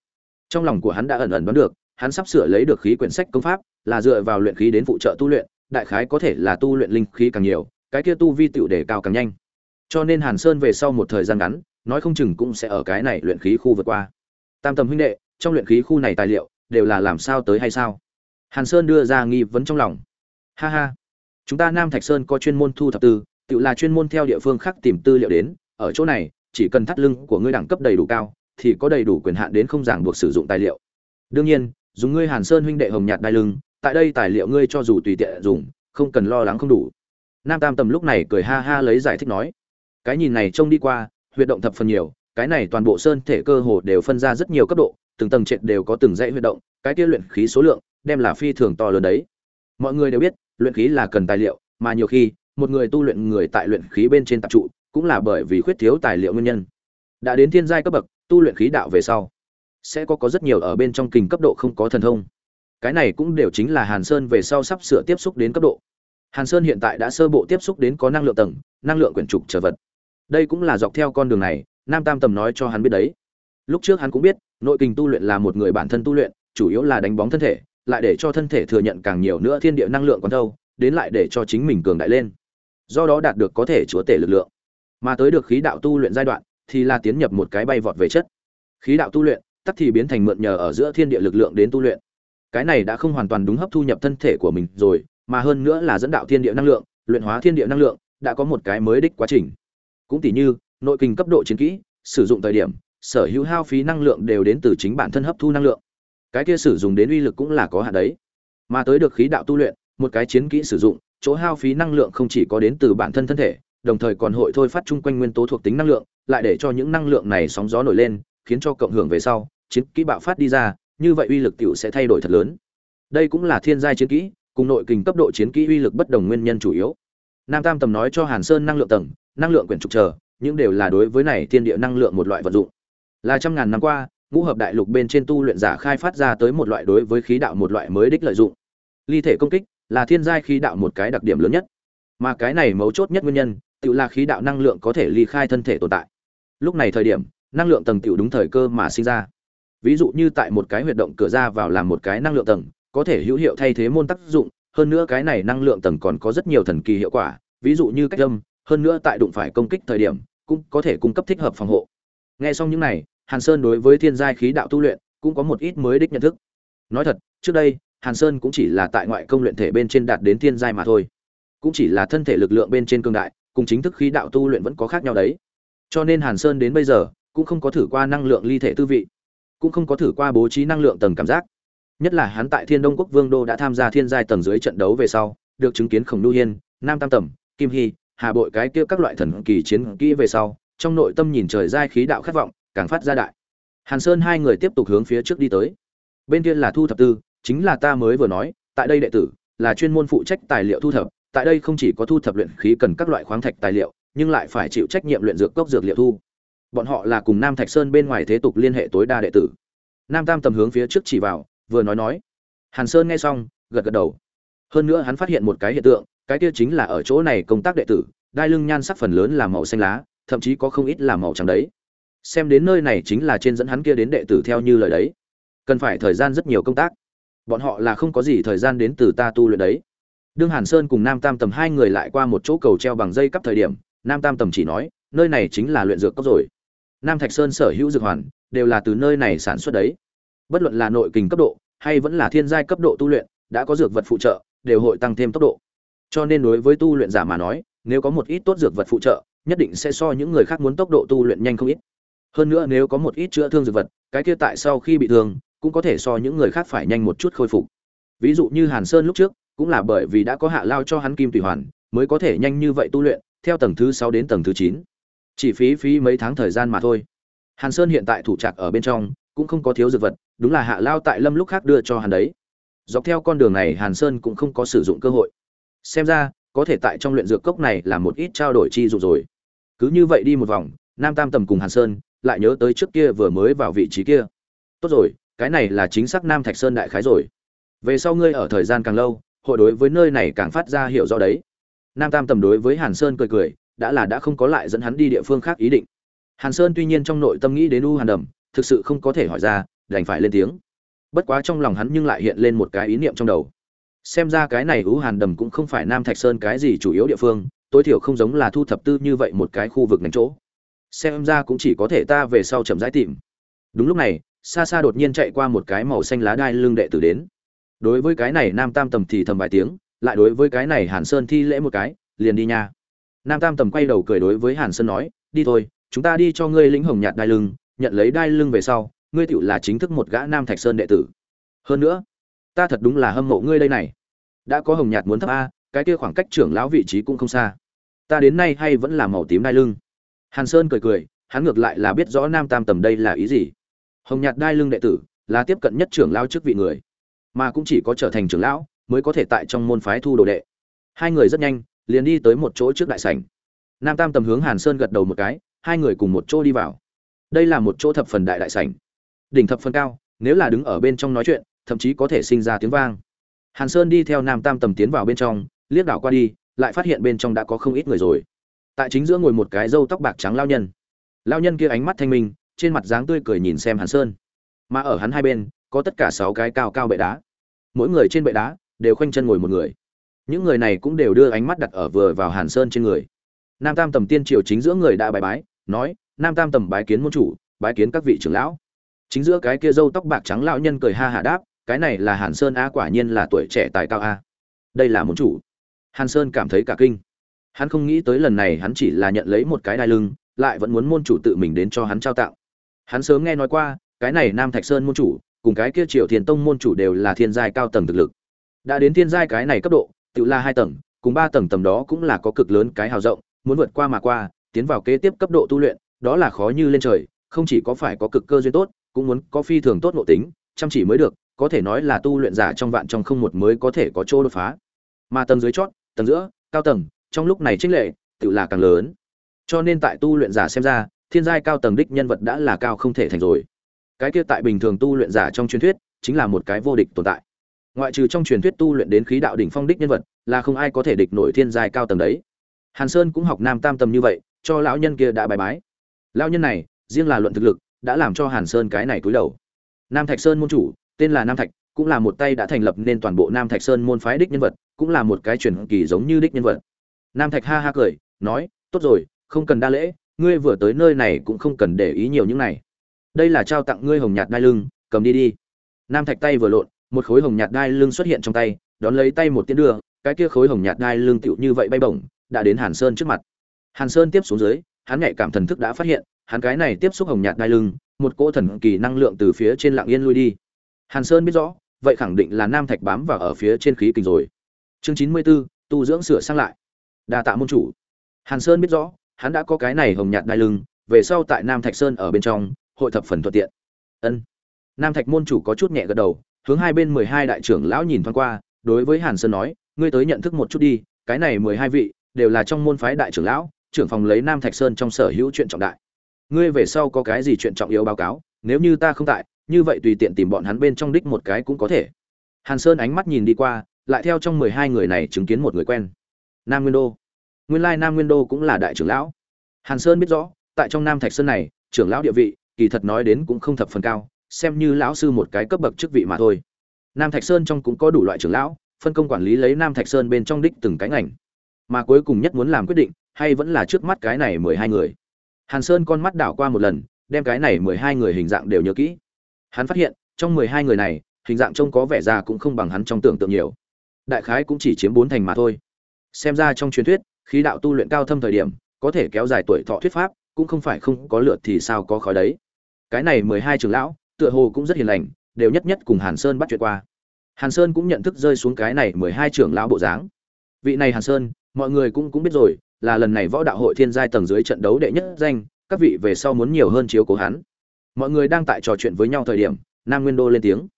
Trong lòng của hắn đã ẩn ẩn đoán được, hắn sắp sửa lấy được khí quyển sách công pháp, là dựa vào luyện khí đến phụ trợ tu luyện, đại khái có thể là tu luyện linh khí càng nhiều, cái kia tu vi tiểu đề cao càng nhanh. Cho nên hàn sơn về sau một thời gian ngắn, nói không chừng cũng sẽ ở cái này luyện khí khu vượt qua. Tam tầm huynh đệ, trong luyện khí khu này tài liệu, đều là làm sao tới hay sao? Hàn sơn đưa ra nghi vấn trong lòng. Ha ha chúng ta nam thạch sơn có chuyên môn thu thập tư, tự là chuyên môn theo địa phương khác tìm tư liệu đến. Ở chỗ này, chỉ cần thắt lưng của ngươi đẳng cấp đầy đủ cao, thì có đầy đủ quyền hạn đến không ràng buộc sử dụng tài liệu. Đương nhiên, dùng ngươi hàn sơn huynh đệ hồng nhạt đai lưng, tại đây tài liệu ngươi cho dù tùy tiện dùng, không cần lo lắng không đủ. Nam tam tầm lúc này cười ha ha lấy giải thích nói, cái nhìn này trông đi qua, huyệt động thập phần nhiều, cái này toàn bộ sơn thể cơ hồ đều phân ra rất nhiều cấp độ, từng tầng trệt đều có từng dãy huyệt động, cái kia luyện khí số lượng, đem là phi thường to lớn đấy. Mọi người đều biết luyện khí là cần tài liệu, mà nhiều khi, một người tu luyện người tại luyện khí bên trên tập trụ, cũng là bởi vì khuyết thiếu tài liệu nguyên nhân. Đã đến thiên giai cấp bậc, tu luyện khí đạo về sau, sẽ có có rất nhiều ở bên trong kình cấp độ không có thần thông. Cái này cũng đều chính là hàn sơn về sau sắp sửa tiếp xúc đến cấp độ. Hàn sơn hiện tại đã sơ bộ tiếp xúc đến có năng lượng tầng, năng lượng quyển trục trở vật. Đây cũng là dọc theo con đường này, nam tam tầm nói cho hắn biết đấy. Lúc trước hắn cũng biết, nội kình tu luyện là một người bản thân tu luyện, chủ yếu là đánh bóng thân thể lại để cho thân thể thừa nhận càng nhiều nữa thiên địa năng lượng còn đâu đến lại để cho chính mình cường đại lên. Do đó đạt được có thể chúa tể lực lượng. Mà tới được khí đạo tu luyện giai đoạn, thì là tiến nhập một cái bay vọt về chất. Khí đạo tu luyện, tắc thì biến thành mượn nhờ ở giữa thiên địa lực lượng đến tu luyện. Cái này đã không hoàn toàn đúng hấp thu nhập thân thể của mình rồi, mà hơn nữa là dẫn đạo thiên địa năng lượng, luyện hóa thiên địa năng lượng, đã có một cái mới đích quá trình. Cũng tỉ như, nội kinh cấp độ chiến kỹ, sử dụng thời điểm, sở hữu hao phí năng lượng đều đến từ chính bản thân hấp thu năng lượng cái kia sử dụng đến uy lực cũng là có hạn đấy. Mà tới được khí đạo tu luyện, một cái chiến kỹ sử dụng, chỗ hao phí năng lượng không chỉ có đến từ bản thân thân thể, đồng thời còn hội thôi phát chung quanh nguyên tố thuộc tính năng lượng, lại để cho những năng lượng này sóng gió nổi lên, khiến cho cộng hưởng về sau, chiến kỹ bạo phát đi ra, như vậy uy lực tiểu sẽ thay đổi thật lớn. Đây cũng là thiên giai chiến kỹ, cùng nội kình cấp độ chiến kỹ uy lực bất đồng nguyên nhân chủ yếu. Nam tam tầm nói cho hàn sơn năng lượng tầng, năng lượng quyển trục chờ, những đều là đối với này thiên địa năng lượng một loại vật dụng. Là trăm ngàn năm qua ngũ hợp đại lục bên trên tu luyện giả khai phát ra tới một loại đối với khí đạo một loại mới đích lợi dụng. Ly thể công kích là thiên giai khí đạo một cái đặc điểm lớn nhất. Mà cái này mấu chốt nhất nguyên nhân tự là khí đạo năng lượng có thể ly khai thân thể tồn tại. Lúc này thời điểm, năng lượng tầng tiểu đúng thời cơ mà sinh ra. Ví dụ như tại một cái huyệt động cửa ra vào làm một cái năng lượng tầng, có thể hữu hiệu thay thế môn tác dụng, hơn nữa cái này năng lượng tầng còn có rất nhiều thần kỳ hiệu quả, ví dụ như cách âm, hơn nữa tại đụng phải công kích thời điểm, cũng có thể cung cấp thích hợp phòng hộ. Nghe xong những này hàn sơn đối với thiên giai khí đạo tu luyện cũng có một ít mới đích nhận thức. Nói thật, trước đây, hàn sơn cũng chỉ là tại ngoại công luyện thể bên trên đạt đến thiên giai mà thôi. Cũng chỉ là thân thể lực lượng bên trên cương đại, cùng chính thức khí đạo tu luyện vẫn có khác nhau đấy. Cho nên hàn sơn đến bây giờ, cũng không có thử qua năng lượng ly thể tư vị, cũng không có thử qua bố trí năng lượng tầng cảm giác. Nhất là hắn tại thiên đông quốc vương đô đã tham gia thiên giai tầng dưới trận đấu về sau, được chứng kiến khổng Nhu hiên, nam tam tẩm, kim hy, hà bội cái kia các loại thần kỳ chiến kỹ về sau, trong nội tâm nhìn trời giai khí đạo khát vọng càng phát ra đại. Hàn sơn hai người tiếp tục hướng phía trước đi tới. Bên kia là thu thập tư, chính là ta mới vừa nói, tại đây đệ tử là chuyên môn phụ trách tài liệu thu thập, tại đây không chỉ có thu thập luyện khí cần các loại khoáng thạch tài liệu, nhưng lại phải chịu trách nhiệm luyện dược cốc dược liệu thu. Bọn họ là cùng nam thạch sơn bên ngoài thế tục liên hệ tối đa đệ tử. Nam tam tầm hướng phía trước chỉ vào, vừa nói nói. Hàn sơn nghe xong, gật gật đầu. Hơn nữa hắn phát hiện một cái hiện tượng, cái kia chính là ở chỗ này công tác đệ tử, đai lưng nhan sắc phần lớn là màu xanh lá, thậm chí có không ít là màu trắng đấy xem đến nơi này chính là trên dẫn hắn kia đến đệ tử theo như lời đấy. Cần phải thời gian rất nhiều công tác. Bọn họ là không có gì thời gian đến từ ta tu luyện đấy. Đương hàn sơn cùng nam tam tầm hai người lại qua một chỗ cầu treo bằng dây cắp thời điểm, nam tam tầm chỉ nói, nơi này chính là luyện dược cốc rồi. Nam thạch sơn sở hữu dược hoàn, đều là từ nơi này sản xuất đấy. Bất luận là nội kình cấp độ, hay vẫn là thiên giai cấp độ tu luyện, đã có dược vật phụ trợ, đều hội tăng thêm tốc độ. Cho nên đối với tu luyện giả mà nói, nếu có một ít tốt dược vật phụ trợ, nhất định sẽ so những người khác muốn tốc độ tu luyện nhanh không ít hơn nữa nếu có một ít chữa thương dược vật, cái kia tại sau khi bị thương, cũng có thể so những người khác phải nhanh một chút khôi phục. Ví dụ như hàn sơn lúc trước, cũng là bởi vì đã có hạ lao cho hắn kim tùy hoàn, mới có thể nhanh như vậy tu luyện, theo tầng thứ sáu đến tầng thứ chín. Chỉ phí phí mấy tháng thời gian mà thôi. Hàn sơn hiện tại thủ trạc ở bên trong, cũng không có thiếu dược vật, đúng là hạ lao tại lâm lúc khác đưa cho hắn đấy. Dọc theo con đường này hàn sơn cũng không có sử dụng cơ hội. Xem ra, có thể tại trong luyện dược cốc này là một ít trao đổi chi dụ rồi. Cứ như vậy đi một vòng, nam tam tầm cùng hàn sơn lại nhớ tới trước kia vừa mới vào vị trí kia. Tốt rồi, cái này là chính xác nam thạch sơn đại khái rồi. Về sau ngươi ở thời gian càng lâu, hội đối với nơi này càng phát ra hiểu rõ đấy. Nam tam tầm đối với hàn sơn cười cười, đã là đã không có lại dẫn hắn đi địa phương khác ý định. Hàn sơn tuy nhiên trong nội tâm nghĩ đến u hàn đầm, thực sự không có thể hỏi ra, đành phải lên tiếng. Bất quá trong lòng hắn nhưng lại hiện lên một cái ý niệm trong đầu. Xem ra cái này u hàn đầm cũng không phải nam thạch sơn cái gì chủ yếu địa phương, tối thiểu không giống là thu thập tư như vậy một cái khu vực nành chỗ xem ra cũng chỉ có thể ta về sau chậm rãi tìm. Đúng lúc này xa xa đột nhiên chạy qua một cái màu xanh lá đai lưng đệ tử đến. Đối với cái này nam tam tầm thì thầm vài tiếng, lại đối với cái này hàn sơn thi lễ một cái, liền đi nha. Nam tam tầm quay đầu cười đối với hàn sơn nói, đi thôi, chúng ta đi cho ngươi lĩnh hồng nhạt đai lưng, nhận lấy đai lưng về sau, ngươi tựu là chính thức một gã nam thạch sơn đệ tử. Hơn nữa, ta thật đúng là hâm mộ ngươi đây này. Đã có hồng nhạt muốn thấp a, cái kia khoảng cách trưởng lão vị trí cũng không xa. Ta đến nay hay vẫn là màu tím đai lưng hàn sơn cười cười, hắn ngược lại là biết rõ nam tam tầm đây là ý gì. Hồng nhạt đai lưng đệ tử là tiếp cận nhất trưởng lão trước vị người, mà cũng chỉ có trở thành trưởng lão mới có thể tại trong môn phái thu đồ đệ. Hai người rất nhanh liền đi tới một chỗ trước đại sảnh. Nam tam tầm hướng hàn sơn gật đầu một cái, hai người cùng một chỗ đi vào. Đây là một chỗ thập phần đại đại sảnh. Đỉnh thập phần cao, nếu là đứng ở bên trong nói chuyện, thậm chí có thể sinh ra tiếng vang. Hàn sơn đi theo nam tam tầm tiến vào bên trong, liếc đảo qua đi, lại phát hiện bên trong đã có không ít người rồi tại chính giữa ngồi một cái râu tóc bạc trắng lao nhân. Lao nhân kia ánh mắt thanh minh, trên mặt dáng tươi cười nhìn xem hàn sơn. Mà ở hắn hai bên, có tất cả sáu cái cao cao bệ đá. Mỗi người trên bệ đá, đều khoanh chân ngồi một người. Những người này cũng đều đưa ánh mắt đặt ở vừa vào hàn sơn trên người. Nam tam tầm tiên triều chính giữa người đã bài bái, nói, nam tam tầm bái kiến môn chủ, bái kiến các vị trưởng lão. Chính giữa cái kia râu tóc bạc trắng lão nhân cười ha hạ đáp, cái này là hàn sơn a, quả nhiên là tuổi trẻ tài cao a. Đây là môn chủ. Hàn sơn cảm thấy cả kinh hắn không nghĩ tới lần này hắn chỉ là nhận lấy một cái đai lưng, lại vẫn muốn môn chủ tự mình đến cho hắn trao tặng. Hắn sớm nghe nói qua, cái này nam thạch sơn môn chủ, cùng cái kia triều thiền tông môn chủ đều là thiên giai cao tầng thực lực. Đã đến thiên giai cái này cấp độ, tự là hai tầng, cùng ba tầng tầm đó cũng là có cực lớn cái hào rộng, muốn vượt qua mà qua, tiến vào kế tiếp cấp độ tu luyện, đó là khó như lên trời, không chỉ có phải có cực cơ duyên tốt, cũng muốn có phi thường tốt nội tính, chăm chỉ mới được, có thể nói là tu luyện giả trong vạn trong không một mới có thể có chỗ đột phá. Mà tầng dưới chót, tầng giữa, cao tầng trong lúc này trích lệ, tự là càng lớn. Cho nên tại tu luyện giả xem ra, thiên giai cao tầng đích nhân vật đã là cao không thể thành rồi. Cái kia tại bình thường tu luyện giả trong truyền thuyết, chính là một cái vô địch tồn tại. Ngoại trừ trong truyền thuyết tu luyện đến khí đạo đỉnh phong đích nhân vật, là không ai có thể địch nổi thiên giai cao tầng đấy. Hàn sơn cũng học nam tam tầm như vậy, cho lão nhân kia đã bài bái. Lão nhân này, riêng là luận thực lực, đã làm cho hàn sơn cái này cúi đầu. Nam thạch sơn môn chủ, tên là nam thạch, cũng là một tay đã thành lập nên toàn bộ nam thạch sơn môn phái đích nhân vật, cũng là một cái truyền kỳ giống như đích nhân vật nam thạch ha ha cười nói tốt rồi không cần đa lễ ngươi vừa tới nơi này cũng không cần để ý nhiều những này. Đây là trao tặng ngươi hồng nhạt đai lưng cầm đi đi. Nam thạch tay vừa lộn một khối hồng nhạt đai lưng xuất hiện trong tay đón lấy tay một tiếng đưa cái kia khối hồng nhạt đai lưng tựu như vậy bay bổng đã đến hàn sơn trước mặt. Hàn sơn tiếp xuống dưới hắn nhạy cảm thần thức đã phát hiện hắn cái này tiếp xúc hồng nhạt đai lưng một cỗ thần kỳ năng lượng từ phía trên lặng yên lui đi. Hàn sơn biết rõ vậy khẳng định là nam thạch bám vào ở phía trên khí kình rồi. Chương chín mươi 94, tu dưỡng sửa sang lại đa tạ môn chủ. Hàn sơn biết rõ, hắn đã có cái này hồng nhạt đai lưng, về sau tại nam thạch sơn ở bên trong, hội thập phần thuận tiện. Ân. Nam thạch môn chủ có chút nhẹ gật đầu, hướng hai bên mười hai đại trưởng lão nhìn thoáng qua, đối với hàn sơn nói, ngươi tới nhận thức một chút đi, cái này mười hai vị đều là trong môn phái đại trưởng lão, trưởng phòng lấy nam thạch sơn trong sở hữu chuyện trọng đại. Ngươi về sau có cái gì chuyện trọng yếu báo cáo, nếu như ta không tại, như vậy tùy tiện tìm bọn hắn bên trong đích một cái cũng có thể. Hàn sơn ánh mắt nhìn đi qua, lại theo trong mười hai người này chứng kiến một người quen nam nguyên đô. Nguyên lai nam nguyên đô cũng là đại trưởng lão. Hàn sơn biết rõ, tại trong nam thạch sơn này, trưởng lão địa vị, kỳ thật nói đến cũng không thập phần cao, xem như lão sư một cái cấp bậc chức vị mà thôi. Nam thạch sơn trong cũng có đủ loại trưởng lão, phân công quản lý lấy nam thạch sơn bên trong đích từng cái ngành. Mà cuối cùng nhất muốn làm quyết định, hay vẫn là trước mắt cái này mười hai người. Hàn sơn con mắt đảo qua một lần, đem cái này mười hai người hình dạng đều nhớ kỹ. Hắn phát hiện, trong mười hai người này, hình dạng trông có vẻ già cũng không bằng hắn trong tưởng tượng nhiều. Đại khái cũng chỉ chiếm bốn thành mà thôi xem ra trong truyền thuyết, khí đạo tu luyện cao thâm thời điểm, có thể kéo dài tuổi thọ thuyết pháp, cũng không phải không có lượt thì sao có khói đấy. Cái này mười hai trưởng lão, tựa hồ cũng rất hiền lành, đều nhất nhất cùng hàn sơn bắt chuyện qua. Hàn sơn cũng nhận thức rơi xuống cái này mười hai trưởng lão bộ dáng. Vị này hàn sơn, mọi người cũng cũng biết rồi, là lần này võ đạo hội thiên giai tầng dưới trận đấu đệ nhất danh, các vị về sau muốn nhiều hơn chiếu cố hắn. Mọi người đang tại trò chuyện với nhau thời điểm, nam nguyên đô lên tiếng.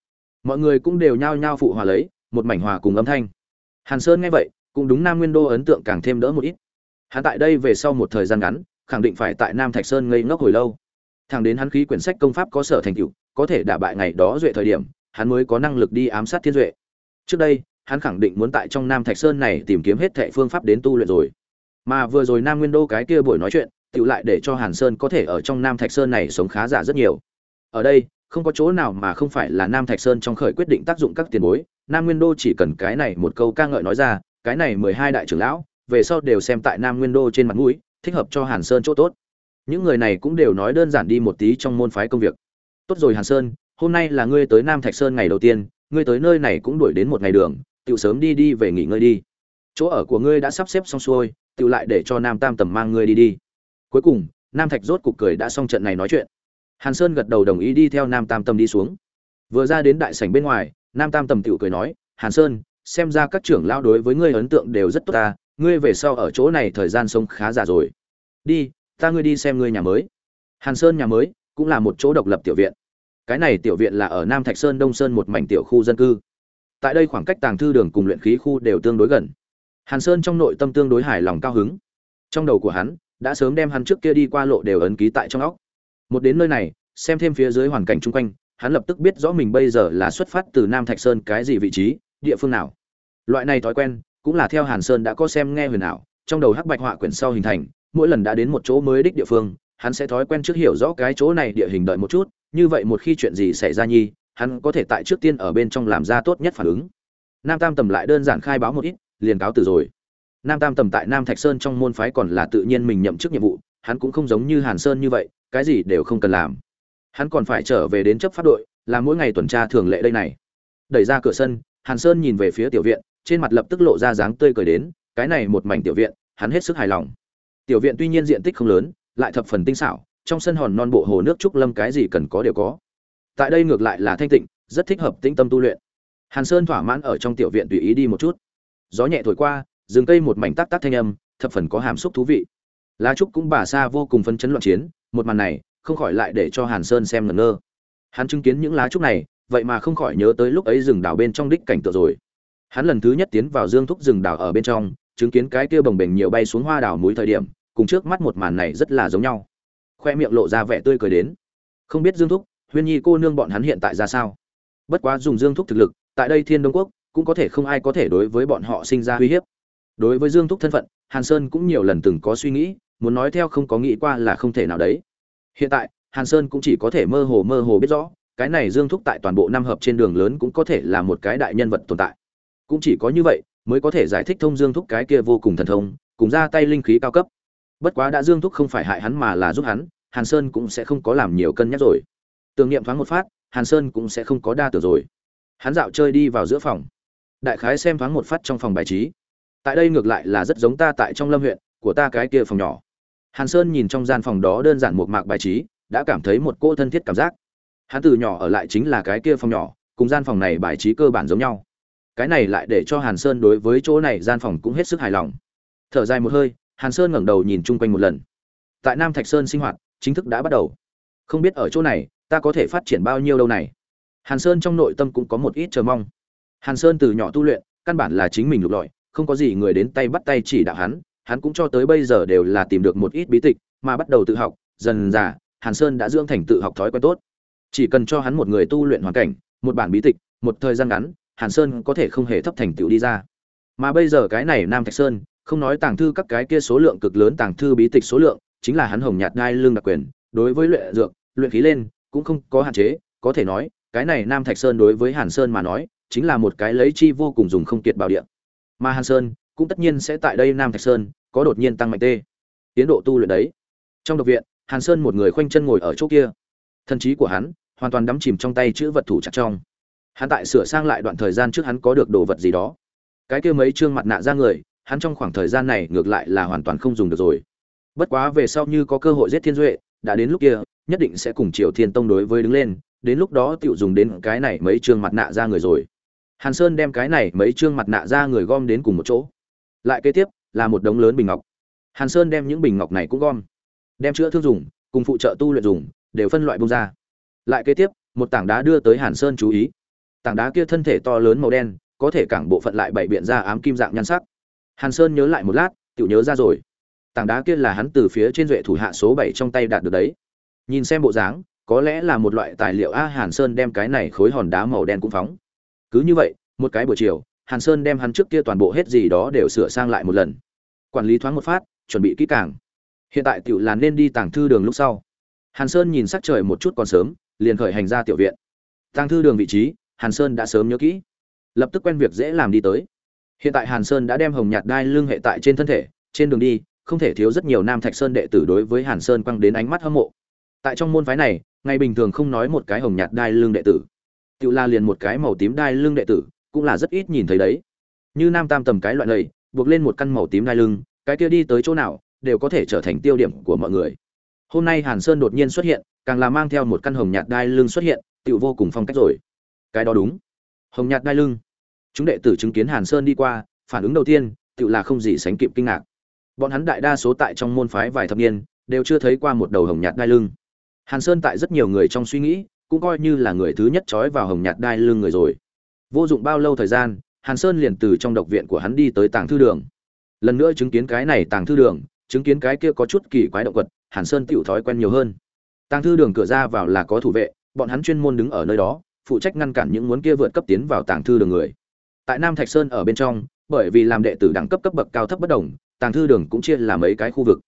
Mọi người cũng đều nhao nhao phụ hòa lấy, một mảnh hòa cùng âm thanh. Hàn sơn nghe vậy cũng đúng nam nguyên đô ấn tượng càng thêm đỡ một ít. Hắn tại đây về sau một thời gian ngắn, khẳng định phải tại nam thạch sơn ngây ngốc hồi lâu. Thẳng đến hắn khí quyển sách công pháp có sở thành tựu, có thể đả bại ngày đó duệ thời điểm, hắn mới có năng lực đi ám sát thiên duệ. Trước đây, hắn khẳng định muốn tại trong nam thạch sơn này tìm kiếm hết thệ phương pháp đến tu luyện rồi. Mà vừa rồi nam nguyên đô cái kia buổi nói chuyện, tựu lại để cho hàn sơn có thể ở trong nam thạch sơn này sống khá giả rất nhiều. Ở đây, không có chỗ nào mà không phải là nam thạch sơn trong khởi quyết định tác dụng các tiền bối. Nam nguyên đô chỉ cần cái này một câu ca ngợi nói ra cái này mười hai đại trưởng lão, về sau đều xem tại nam nguyên đô trên mặt mũi, thích hợp cho hàn sơn chỗ tốt. Những người này cũng đều nói đơn giản đi một tí trong môn phái công việc. Tốt rồi hàn sơn, hôm nay là ngươi tới nam thạch sơn ngày đầu tiên, ngươi tới nơi này cũng đuổi đến một ngày đường tự sớm đi đi về nghỉ ngơi đi. Chỗ ở của ngươi đã sắp xếp xong xuôi tự lại để cho nam tam tầm mang ngươi đi đi. Cuối cùng, nam thạch rốt cục cười đã xong trận này nói chuyện. Hàn sơn gật đầu đồng ý đi theo nam tam tầm đi xuống. Vừa ra đến đại sảnh bên ngoài, nam tam tầm tự cười nói, hàn sơn xem ra các trưởng lão đối với ngươi ấn tượng đều rất tốt ta, ngươi về sau ở chỗ này thời gian sống khá giả rồi. Đi, ta ngươi đi xem ngươi nhà mới. Hàn sơn nhà mới cũng là một chỗ độc lập tiểu viện. Cái này tiểu viện là ở nam thạch sơn đông sơn một mảnh tiểu khu dân cư. Tại đây khoảng cách tàng thư đường cùng luyện khí khu đều tương đối gần. Hàn sơn trong nội tâm tương đối hài lòng cao hứng. Trong đầu của hắn đã sớm đem hắn trước kia đi qua lộ đều ấn ký tại trong óc. Một đến nơi này, xem thêm phía dưới hoàn cảnh chung quanh, hắn lập tức biết rõ mình bây giờ là xuất phát từ nam thạch sơn cái gì vị trí địa phương nào. Loại này thói quen, cũng là theo hàn sơn đã có xem nghe huyền ảo, trong đầu hắc bạch họa quyển sau hình thành, mỗi lần đã đến một chỗ mới đích địa phương, hắn sẽ thói quen trước hiểu rõ cái chỗ này địa hình đợi một chút, như vậy một khi chuyện gì xảy ra nhi, hắn có thể tại trước tiên ở bên trong làm ra tốt nhất phản ứng. Nam tam tầm lại đơn giản khai báo một ít, liền cáo từ rồi. Nam tam tầm tại nam thạch sơn trong môn phái còn là tự nhiên mình nhậm chức nhiệm vụ, hắn cũng không giống như hàn sơn như vậy, cái gì đều không cần làm. Hắn còn phải trở về đến chấp pháp đội làm mỗi ngày tuần tra thường lệ đây này. Đẩy ra cửa sân hàn sơn nhìn về phía tiểu viện, trên mặt lập tức lộ ra dáng tươi cười đến, cái này một mảnh tiểu viện, hắn hết sức hài lòng. Tiểu viện tuy nhiên diện tích không lớn, lại thập phần tinh xảo, trong sân hòn non bộ hồ nước trúc lâm cái gì cần có đều có. Tại đây ngược lại là thanh tịnh, rất thích hợp tĩnh tâm tu luyện. Hàn sơn thỏa mãn ở trong tiểu viện tùy ý đi một chút. Gió nhẹ thổi qua, rừng cây một mảnh tắc tắc thanh âm, thập phần có hàm xúc thú vị. Lá trúc cũng bà xa vô cùng phân chấn loạn chiến, một màn này, không khỏi lại để cho hàn sơn xem ngẩn ngơ. Hắn chứng kiến những lá trúc này vậy mà không khỏi nhớ tới lúc ấy rừng đào bên trong đích cảnh tượng rồi. Hắn lần thứ nhất tiến vào dương thúc rừng đào ở bên trong, chứng kiến cái kia bồng bềnh nhiều bay xuống hoa đào núi thời điểm, cùng trước mắt một màn này rất là giống nhau. Khoe miệng lộ ra vẻ tươi cười đến. Không biết dương thúc, huyên nhi cô nương bọn hắn hiện tại ra sao? Bất quá dùng dương thúc thực lực, tại đây thiên đông quốc, cũng có thể không ai có thể đối với bọn họ sinh ra uy hiếp. Đối với dương thúc thân phận, hàn sơn cũng nhiều lần từng có suy nghĩ, muốn nói theo không có nghĩ qua là không thể nào đấy. Hiện tại, hàn sơn cũng chỉ có thể mơ hồ mơ hồ biết rõ cái này dương thúc tại toàn bộ năm hợp trên đường lớn cũng có thể là một cái đại nhân vật tồn tại. Cũng chỉ có như vậy, mới có thể giải thích thông dương thúc cái kia vô cùng thần thông, cùng ra tay linh khí cao cấp. Bất quá đã dương thúc không phải hại hắn mà là giúp hắn, hàn sơn cũng sẽ không có làm nhiều cân nhắc rồi. Tưởng niệm thoáng một phát, hàn sơn cũng sẽ không có đa tử rồi. Hắn dạo chơi đi vào giữa phòng. Đại khái xem thoáng một phát trong phòng bài trí. Tại đây ngược lại là rất giống ta tại trong lâm huyện, của ta cái kia phòng nhỏ. Hàn sơn nhìn trong gian phòng đó đơn giản một mạc bài trí, đã cảm thấy một cô thân thiết cảm giác hắn từ nhỏ ở lại chính là cái kia phòng nhỏ, cùng gian phòng này bài trí cơ bản giống nhau. Cái này lại để cho hàn sơn đối với chỗ này gian phòng cũng hết sức hài lòng. Thở dài một hơi, hàn sơn ngẩng đầu nhìn chung quanh một lần. Tại nam thạch sơn sinh hoạt, chính thức đã bắt đầu. Không biết ở chỗ này, ta có thể phát triển bao nhiêu đâu này? Hàn sơn trong nội tâm cũng có một ít chờ mong. Hàn sơn từ nhỏ tu luyện, căn bản là chính mình lục lọi, không có gì người đến tay bắt tay chỉ đạo hắn hắn cũng cho tới bây giờ đều là tìm được một ít bí tịch, mà bắt đầu tự học, dần dà, hàn sơn đã dưỡng thành tự học thói quen tốt chỉ cần cho hắn một người tu luyện hoàn cảnh, một bản bí tịch, một thời gian ngắn, hàn sơn có thể không hề thấp thành tựu đi ra. Mà bây giờ cái này nam thạch sơn, không nói tàng thư các cái kia số lượng cực lớn tàng thư bí tịch số lượng, chính là hắn hồng nhạt đai lương đặc quyền, đối với luyện dược, luyện khí lên, cũng không có hạn chế, có thể nói, cái này nam thạch sơn đối với hàn sơn mà nói, chính là một cái lấy chi vô cùng dùng không kiệt bảo địa. Mà hàn sơn, cũng tất nhiên sẽ tại đây nam thạch sơn, có đột nhiên tăng mạnh tê. Tiến độ tu luyện đấy. Trong độc viện, hàn sơn một người khoanh chân ngồi ở chỗ kia. Thần trí của hắn hoàn toàn đắm chìm trong tay chữ vật thủ chặt trong. Hắn tại sửa sang lại đoạn thời gian trước hắn có được đồ vật gì đó. Cái kia mấy chương mặt nạ ra người, hắn trong khoảng thời gian này ngược lại là hoàn toàn không dùng được rồi. Bất quá về sau như có cơ hội giết thiên duệ, đã đến lúc kia, nhất định sẽ cùng triều thiên tông đối với đứng lên, đến lúc đó tựu dùng đến cái này mấy chương mặt nạ ra người rồi. Hàn sơn đem cái này mấy chương mặt nạ ra người gom đến cùng một chỗ. Lại kế tiếp, là một đống lớn bình ngọc. Hàn sơn đem những bình ngọc này cũng gom. Đem chữa thương dùng, cùng phụ trợ tu luyện dùng, đều phân loại bông ra lại kế tiếp, một tảng đá đưa tới hàn sơn chú ý. Tảng đá kia thân thể to lớn màu đen, có thể cảng bộ phận lại bảy biện ra ám kim dạng nhan sắc. Hàn sơn nhớ lại một lát tự nhớ ra rồi. Tảng đá kia là hắn từ phía trên duệ thủ hạ số bảy trong tay đạt được đấy. Nhìn xem bộ dáng, có lẽ là một loại tài liệu a hàn sơn đem cái này khối hòn đá màu đen cũng phóng. Cứ như vậy, một cái buổi chiều, hàn sơn đem hắn trước kia toàn bộ hết gì đó đều sửa sang lại một lần. Quản lý thoáng một phát, chuẩn bị kỹ càng. Hiện tại tiểu là nên đi tàng thư đường lúc sau. Hàn sơn nhìn sắc trời một chút còn sớm liền khởi hành ra tiểu viện. Tang thư đường vị trí, hàn sơn đã sớm nhớ kỹ. Lập tức quen việc dễ làm đi tới. Hiện tại hàn sơn đã đem hồng nhạt đai lưng hệ tại trên thân thể, trên đường đi, không thể thiếu rất nhiều nam thạch sơn đệ tử đối với hàn sơn quăng đến ánh mắt hâm mộ. Tại trong môn phái này, ngày bình thường không nói một cái hồng nhạt đai lưng đệ tử. Tự la liền một cái màu tím đai lưng đệ tử, cũng là rất ít nhìn thấy đấy. Như nam tam tầm cái loại này, buộc lên một căn màu tím đai lưng, cái kia đi tới chỗ nào, đều có thể trở thành tiêu điểm của mọi người. Hôm nay hàn sơn đột nhiên xuất hiện càng là mang theo một căn hồng nhạt đai lưng xuất hiện, tựu vô cùng phong cách rồi. Cái đó đúng. Hồng nhạt đai lưng. Chúng đệ tử chứng kiến hàn sơn đi qua, phản ứng đầu tiên, tựu là không gì sánh kịp kinh ngạc. Bọn hắn đại đa số tại trong môn phái vài thập niên, đều chưa thấy qua một đầu hồng nhạt đai lưng. Hàn sơn tại rất nhiều người trong suy nghĩ, cũng coi như là người thứ nhất trói vào hồng nhạt đai lưng người rồi. Vô dụng bao lâu thời gian, hàn sơn liền từ trong độc viện của hắn đi tới tàng thư đường. Lần nữa chứng kiến cái này tàng thư đường, chứng kiến cái kia có chút kỳ quái động vật, hàn sơn tiểu thói quen nhiều hơn tàng thư đường cửa ra vào là có thủ vệ, bọn hắn chuyên môn đứng ở nơi đó, phụ trách ngăn cản những muốn kia vượt cấp tiến vào tàng thư đường người. Tại nam thạch sơn ở bên trong, bởi vì làm đệ tử đẳng cấp cấp bậc cao thấp bất đồng, tàng thư đường cũng chia làm mấy cái khu vực.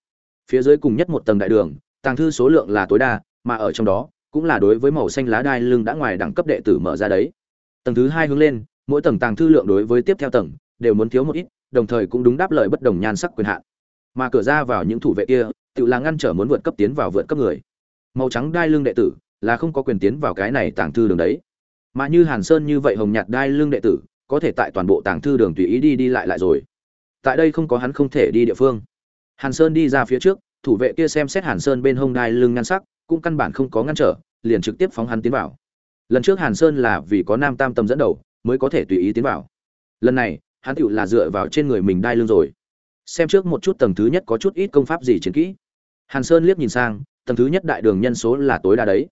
Phía dưới cùng nhất một tầng đại đường, tàng thư số lượng là tối đa, mà ở trong đó, cũng là đối với màu xanh lá đai lưng đã ngoài đẳng cấp đệ tử mở ra đấy. Tầng thứ hai hướng lên, mỗi tầng tàng thư lượng đối với tiếp theo tầng, đều muốn thiếu một ít, đồng thời cũng đúng đáp lời bất đồng nhan sắc quyền hạn. Mà cửa ra vào những thủ vệ kia, tự là ngăn trở muốn vượt cấp tiến vào vượt cấp người màu trắng đai lưng đệ tử, là không có quyền tiến vào cái này tàng thư đường đấy. Mà như hàn sơn như vậy hồng nhạt đai lưng đệ tử, có thể tại toàn bộ tàng thư đường tùy ý đi đi lại lại rồi. Tại đây không có hắn không thể đi địa phương. Hàn sơn đi ra phía trước, thủ vệ kia xem xét hàn sơn bên hông đai lưng ngăn sắc, cũng căn bản không có ngăn trở, liền trực tiếp phóng hắn tiến vào. Lần trước hàn sơn là vì có nam tam tâm dẫn đầu, mới có thể tùy ý tiến vào. Lần này, hắn tựu là dựa vào trên người mình đai lưng rồi. Xem trước một chút tầng thứ nhất có chút ít công pháp gì chiến kỹ. Hàn sơn liếc nhìn sang tầng thứ nhất đại đường nhân số là tối đa đấy.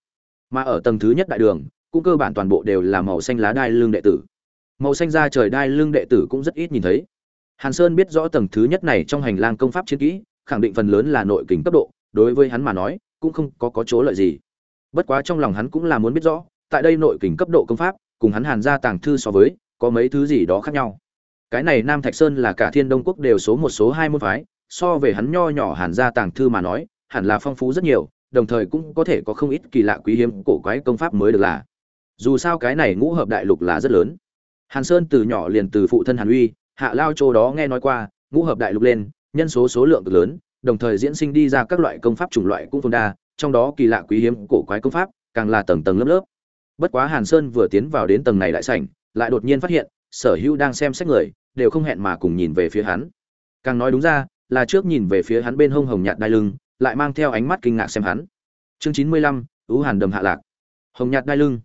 Mà ở tầng thứ nhất đại đường, cũng cơ bản toàn bộ đều là màu xanh lá đai lưng đệ tử. Màu xanh da trời đai lưng đệ tử cũng rất ít nhìn thấy. Hàn sơn biết rõ tầng thứ nhất này trong hành lang công pháp chiến kỹ, khẳng định phần lớn là nội kình cấp độ, đối với hắn mà nói, cũng không có có chỗ lợi gì. Bất quá trong lòng hắn cũng là muốn biết rõ, tại đây nội kình cấp độ công pháp, cùng hắn hàn ra tàng thư so với, có mấy thứ gì đó khác nhau. Cái này nam thạch sơn là cả thiên đông quốc đều số một, số hai môn phái, so về hắn nho nhỏ hàn ra tàng thư mà nói hẳn là phong phú rất nhiều, đồng thời cũng có thể có không ít kỳ lạ quý hiếm cổ quái công pháp mới được là. Dù sao cái này ngũ hợp đại lục là rất lớn. Hàn sơn từ nhỏ liền từ phụ thân hàn uy, hạ lao châu đó nghe nói qua, ngũ hợp đại lục lên, nhân số số lượng cực lớn, đồng thời diễn sinh đi ra các loại công pháp chủng loại cũng phong đa, trong đó kỳ lạ quý hiếm cổ quái công pháp càng là tầng tầng lớp lớp. Bất quá hàn sơn vừa tiến vào đến tầng này đại sảnh, lại đột nhiên phát hiện, sở hữu đang xem xét người, đều không hẹn mà cùng nhìn về phía hắn. Càng nói đúng ra, là trước nhìn về phía hắn bên hông hồng nhạt đai lưng lại mang theo ánh mắt kinh ngạc xem hắn. Chương chín mươi lăm ưu hàn đầm hạ lạc. Hồng nhạt đai lưng.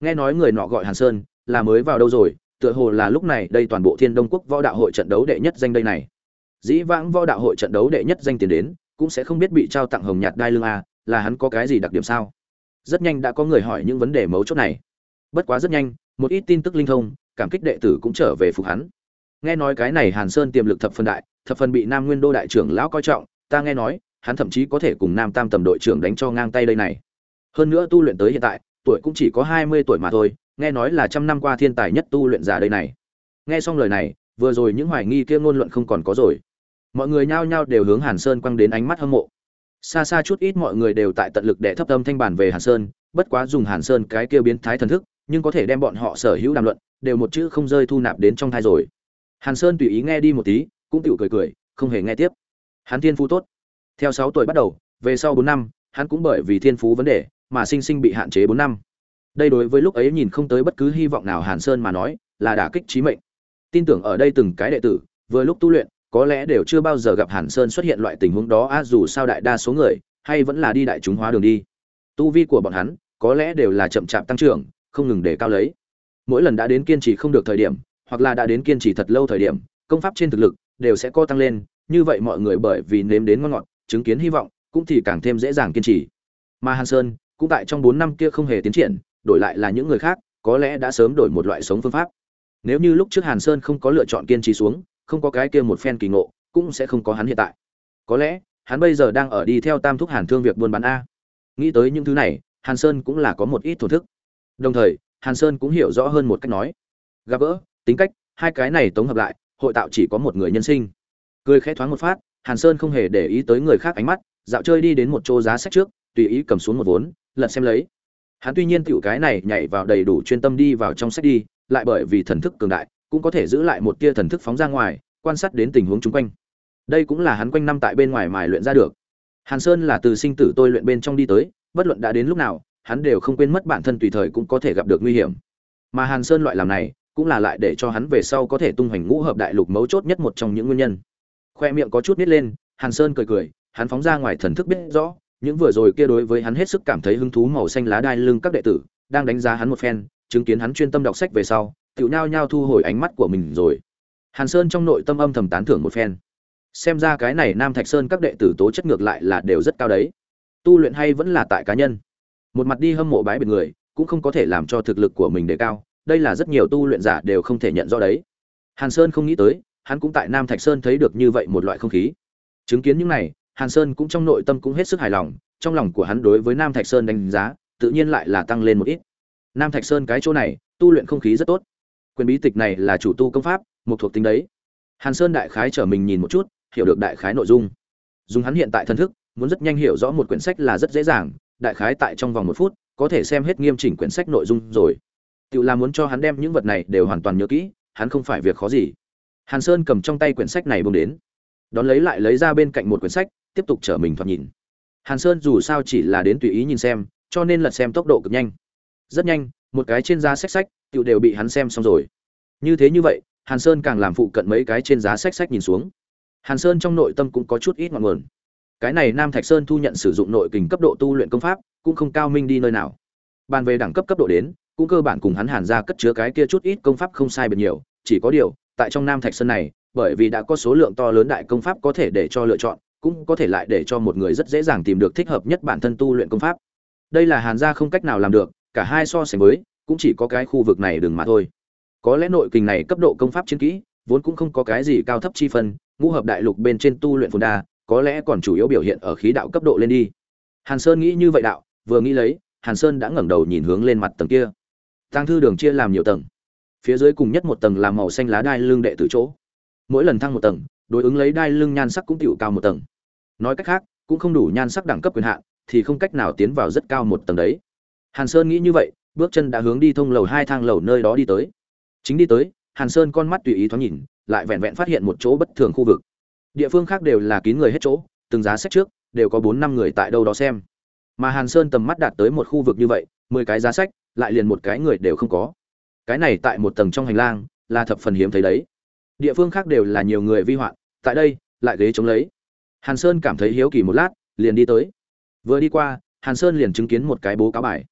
Nghe nói người nọ gọi hàn sơn, là mới vào đâu rồi, tựa hồ là lúc này đây toàn bộ thiên đông quốc võ đạo hội trận đấu đệ nhất danh đây này. Dĩ vãng võ đạo hội trận đấu đệ nhất danh tiền đến, cũng sẽ không biết bị trao tặng hồng nhạt đai lưng a là hắn có cái gì đặc điểm sao? Rất nhanh đã có người hỏi những vấn đề mấu chốt này. Bất quá rất nhanh, một ít tin tức linh thông, cảm kích đệ tử cũng trở về phục hắn. Nghe nói cái này hàn sơn tiềm lực thập phân đại, thập phân bị nam nguyên đô đại trưởng lão coi trọng, ta nghe nói hắn thậm chí có thể cùng nam tam tầm đội trưởng đánh cho ngang tay đây này. Hơn nữa tu luyện tới hiện tại, tuổi cũng chỉ có hai mươi tuổi mà thôi, nghe nói là trăm năm qua thiên tài nhất tu luyện giả đây này. Nghe xong lời này, vừa rồi những hoài nghi kia ngôn luận không còn có rồi. Mọi người nhao nhao đều hướng hàn sơn quăng đến ánh mắt hâm mộ. Xa xa chút ít mọi người đều tại tận lực để thấp tâm thanh bản về hàn sơn, bất quá dùng hàn sơn cái kia biến thái thần thức, nhưng có thể đem bọn họ sở hữu đàm luận, đều một chữ không rơi thu nạp đến trong thai rồi. Hàn sơn tùy ý nghe đi một tí, cũng tự cười cười, không hề nghe tiếp. Hắn thiên phú tốt theo sáu tuổi bắt đầu, về sau bốn năm, hắn cũng bởi vì thiên phú vấn đề mà sinh sinh bị hạn chế bốn năm. Đây đối với lúc ấy nhìn không tới bất cứ hy vọng nào hàn sơn mà nói là đả kích chí mệnh. Tin tưởng ở đây từng cái đệ tử, vừa lúc tu luyện, có lẽ đều chưa bao giờ gặp hàn sơn xuất hiện loại tình huống đó, a, dù sao đại đa số người hay vẫn là đi đại chúng hóa đường đi. Tu vi của bọn hắn có lẽ đều là chậm chạp tăng trưởng, không ngừng để cao lấy. Mỗi lần đã đến kiên trì không được thời điểm, hoặc là đã đến kiên trì thật lâu thời điểm, công pháp trên thực lực đều sẽ co tăng lên, như vậy mọi người bởi vì nếm đến ngon ngọt chứng kiến hy vọng, cũng thì càng thêm dễ dàng kiên trì. Mà hàn sơn cũng tại trong bốn năm kia không hề tiến triển, đổi lại là những người khác, có lẽ đã sớm đổi một loại sống phương pháp. Nếu như lúc trước hàn sơn không có lựa chọn kiên trì xuống, không có cái kia một phen kỳ ngộ, cũng sẽ không có hắn hiện tại. Có lẽ, hắn bây giờ đang ở đi theo tam thúc hàn thương việc buôn bán a. Nghĩ tới những thứ này, hàn sơn cũng là có một ít thổn thức. Đồng thời, hàn sơn cũng hiểu rõ hơn một cách nói. Gặp gỡ, tính cách, hai cái này tống hợp lại, hội tạo chỉ có một người nhân sinh. Cười khẽ thoáng một phát hàn sơn không hề để ý tới người khác ánh mắt, dạo chơi đi đến một chỗ giá sách trước, tùy ý cầm xuống một vốn, lật xem lấy. Hắn tuy nhiên tiểu cái này nhảy vào đầy đủ chuyên tâm đi vào trong sách đi, lại bởi vì thần thức cường đại, cũng có thể giữ lại một tia thần thức phóng ra ngoài, quan sát đến tình huống chung quanh. Đây cũng là hắn quanh năm tại bên ngoài mài luyện ra được. Hàn sơn là từ sinh tử tôi luyện bên trong đi tới, bất luận đã đến lúc nào, hắn đều không quên mất bản thân tùy thời cũng có thể gặp được nguy hiểm. Mà hàn sơn loại làm này, cũng là lại để cho hắn về sau có thể tung hoành ngũ hợp đại lục mấu chốt nhất một trong những nguyên nhân khoe miệng có chút nít lên, hàn sơn cười cười, hắn phóng ra ngoài thần thức biết rõ, những vừa rồi kia đối với hắn hết sức cảm thấy hứng thú màu xanh lá đai lưng các đệ tử, đang đánh giá hắn một phen, chứng kiến hắn chuyên tâm đọc sách về sau tựu nhao nhao thu hồi ánh mắt của mình rồi. Hàn sơn trong nội tâm âm thầm tán thưởng một phen. Xem ra cái này nam thạch sơn các đệ tử tố chất ngược lại là đều rất cao đấy. Tu luyện hay vẫn là tại cá nhân. Một mặt đi hâm mộ bái biệt người, cũng không có thể làm cho thực lực của mình đề cao, đây là rất nhiều tu luyện giả đều không thể nhận rõ đấy. Hàn sơn không nghĩ tới hắn cũng tại nam thạch sơn thấy được như vậy một loại không khí. Chứng kiến những này, hàn sơn cũng trong nội tâm cũng hết sức hài lòng, trong lòng của hắn đối với nam thạch sơn đánh giá, tự nhiên lại là tăng lên một ít. Nam thạch sơn cái chỗ này, tu luyện không khí rất tốt. Quyền bí tịch này là chủ tu công pháp, một thuộc tính đấy. Hàn sơn đại khái trở mình nhìn một chút, hiểu được đại khái nội dung. Dùng hắn hiện tại thân thức, muốn rất nhanh hiểu rõ một quyển sách là rất dễ dàng, đại khái tại trong vòng một phút, có thể xem hết nghiêm chỉnh quyển sách nội dung rồi. Tiểu là muốn cho hắn đem những vật này đều hoàn toàn nhớ kỹ, hắn không phải việc khó gì hàn sơn cầm trong tay quyển sách này bông đến. Đón lấy lại lấy ra bên cạnh một quyển sách, tiếp tục chở mình thoạt nhìn. Hàn sơn dù sao chỉ là đến tùy ý nhìn xem, cho nên lật xem tốc độ cực nhanh. Rất nhanh, một cái trên giá sách sách tự đều bị hắn xem xong rồi. Như thế như vậy, hàn sơn càng làm phụ cận mấy cái trên giá sách sách nhìn xuống. Hàn sơn trong nội tâm cũng có chút ít ngọn nguồn. Cái này nam thạch sơn thu nhận sử dụng nội kình cấp độ tu luyện công pháp, cũng không cao minh đi nơi nào. Bàn về đẳng cấp cấp độ đến, cũng cơ bản cùng hắn hàn ra cất chứa cái kia chút ít công pháp không sai biệt nhiều, chỉ có điều tại trong nam thạch sơn này, bởi vì đã có số lượng to lớn đại công pháp có thể để cho lựa chọn, cũng có thể lại để cho một người rất dễ dàng tìm được thích hợp nhất bản thân tu luyện công pháp. Đây là hàn gia không cách nào làm được, cả hai so sánh với, cũng chỉ có cái khu vực này đừng mà thôi. Có lẽ nội kình này cấp độ công pháp chiến kỹ, vốn cũng không có cái gì cao thấp chi phân, ngũ hợp đại lục bên trên tu luyện phồn đa, có lẽ còn chủ yếu biểu hiện ở khí đạo cấp độ lên đi. Hàn sơn nghĩ như vậy đạo, vừa nghĩ lấy, hàn sơn đã ngẩng đầu nhìn hướng lên mặt tầng kia. Tăng thư đường chia làm nhiều tầng phía dưới cùng nhất một tầng là màu xanh lá đai lưng đệ tử chỗ. Mỗi lần thăng một tầng, đối ứng lấy đai lưng nhan sắc cũng tiểu cao một tầng. Nói cách khác, cũng không đủ nhan sắc đẳng cấp quyền hạn, thì không cách nào tiến vào rất cao một tầng đấy. Hàn sơn nghĩ như vậy, bước chân đã hướng đi thông lầu hai thang lầu nơi đó đi tới. Chính đi tới, hàn sơn con mắt tùy ý thoáng nhìn, lại vẹn vẹn phát hiện một chỗ bất thường khu vực. Địa phương khác đều là kín người hết chỗ, từng giá sách trước, đều có bốn năm người tại đâu đó xem. Mà hàn sơn tầm mắt đạt tới một khu vực như vậy, mười cái giá sách, lại liền một cái người đều không có cái này tại một tầng trong hành lang là thập phần hiếm thấy đấy. Địa phương khác đều là nhiều người vi hoạn, tại đây lại ghế chống lấy. Hàn sơn cảm thấy hiếu kỳ một lát, liền đi tới. Vừa đi qua, hàn sơn liền chứng kiến một cái bố cáo bài.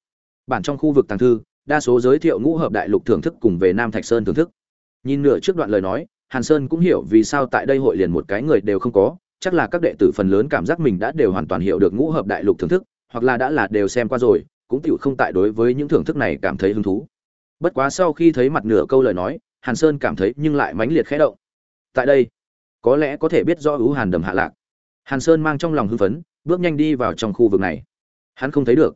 Bản trong khu vực tàng thư, đa số giới thiệu ngũ hợp đại lục thưởng thức cùng về nam thạch sơn thưởng thức. Nhìn nửa trước đoạn lời nói, hàn sơn cũng hiểu vì sao tại đây hội liền một cái người đều không có, chắc là các đệ tử phần lớn cảm giác mình đã đều hoàn toàn hiểu được ngũ hợp đại lục thưởng thức, hoặc là đã là đều xem qua rồi, cũng tựu không tại đối với những thưởng thức này cảm thấy hứng thú bất quá sau khi thấy mặt nửa câu lời nói, hàn sơn cảm thấy nhưng lại mãnh liệt khẽ động. Tại đây, có lẽ có thể biết rõ ưu hàn đầm hạ lạc. Hàn sơn mang trong lòng hưng phấn, bước nhanh đi vào trong khu vực này. Hắn không thấy được.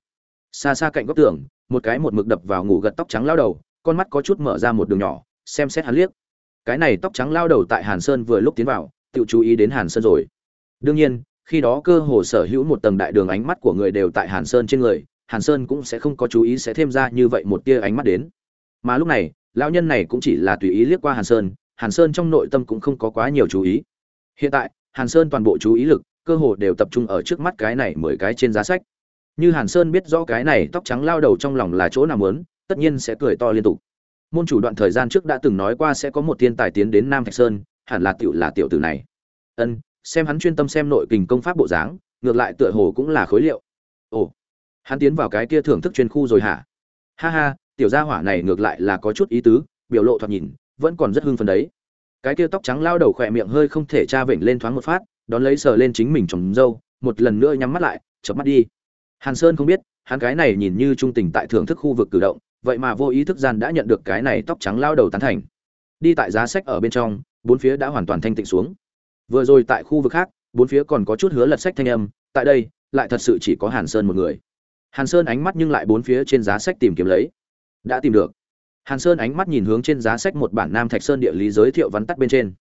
Xa xa cạnh góc tường, một cái một mực đập vào ngủ gật tóc trắng lao đầu, con mắt có chút mở ra một đường nhỏ, xem xét hắn liếc. Cái này tóc trắng lao đầu tại hàn sơn vừa lúc tiến vào, tự chú ý đến hàn sơn rồi. Đương nhiên, khi đó cơ hồ sở hữu một tầng đại đường ánh mắt của người đều tại hàn sơn trên người, hàn sơn cũng sẽ không có chú ý sẽ thêm ra như vậy một tia ánh mắt đến mà lúc này, lão nhân này cũng chỉ là tùy ý liếc qua hàn sơn hàn sơn trong nội tâm cũng không có quá nhiều chú ý. Hiện tại, hàn sơn toàn bộ chú ý lực, cơ hồ đều tập trung ở trước mắt cái này mười cái trên giá sách. Như hàn sơn biết rõ cái này tóc trắng lao đầu trong lòng là chỗ nào muốn, tất nhiên sẽ cười to liên tục. Môn chủ đoạn thời gian trước đã từng nói qua sẽ có một thiên tài tiến đến nam thạch sơn, hẳn là tiểu là tiểu tử này. Ân, xem hắn chuyên tâm xem nội kình công pháp bộ dáng, ngược lại tựa hồ cũng là khối liệu. Ồ, hắn tiến vào cái kia thưởng thức chuyên khu rồi hả? Ha ha tiểu gia hỏa này ngược lại là có chút ý tứ, biểu lộ thoạt nhìn vẫn còn rất hưng phấn đấy. Cái kia tóc trắng lao đầu khỏe miệng hơi không thể tra vểnh lên thoáng một phát, đón lấy sờ lên chính mình trồng dâu, một lần nữa nhắm mắt lại chợp mắt đi. Hàn sơn không biết, hắn cái này nhìn như trung tình tại thưởng thức khu vực cử động, vậy mà vô ý thức gian đã nhận được cái này tóc trắng lao đầu tán thành. Đi tại giá sách ở bên trong, bốn phía đã hoàn toàn thanh tịnh xuống. Vừa rồi tại khu vực khác, bốn phía còn có chút hứa lật sách thanh âm, tại đây, lại thật sự chỉ có hàn sơn một người. Hàn sơn ánh mắt nhưng lại bốn phía trên giá sách tìm kiếm lấy đã tìm được. Hàn sơn ánh mắt nhìn hướng trên giá sách một bản nam thạch sơn địa lý giới thiệu vắn tắt bên trên.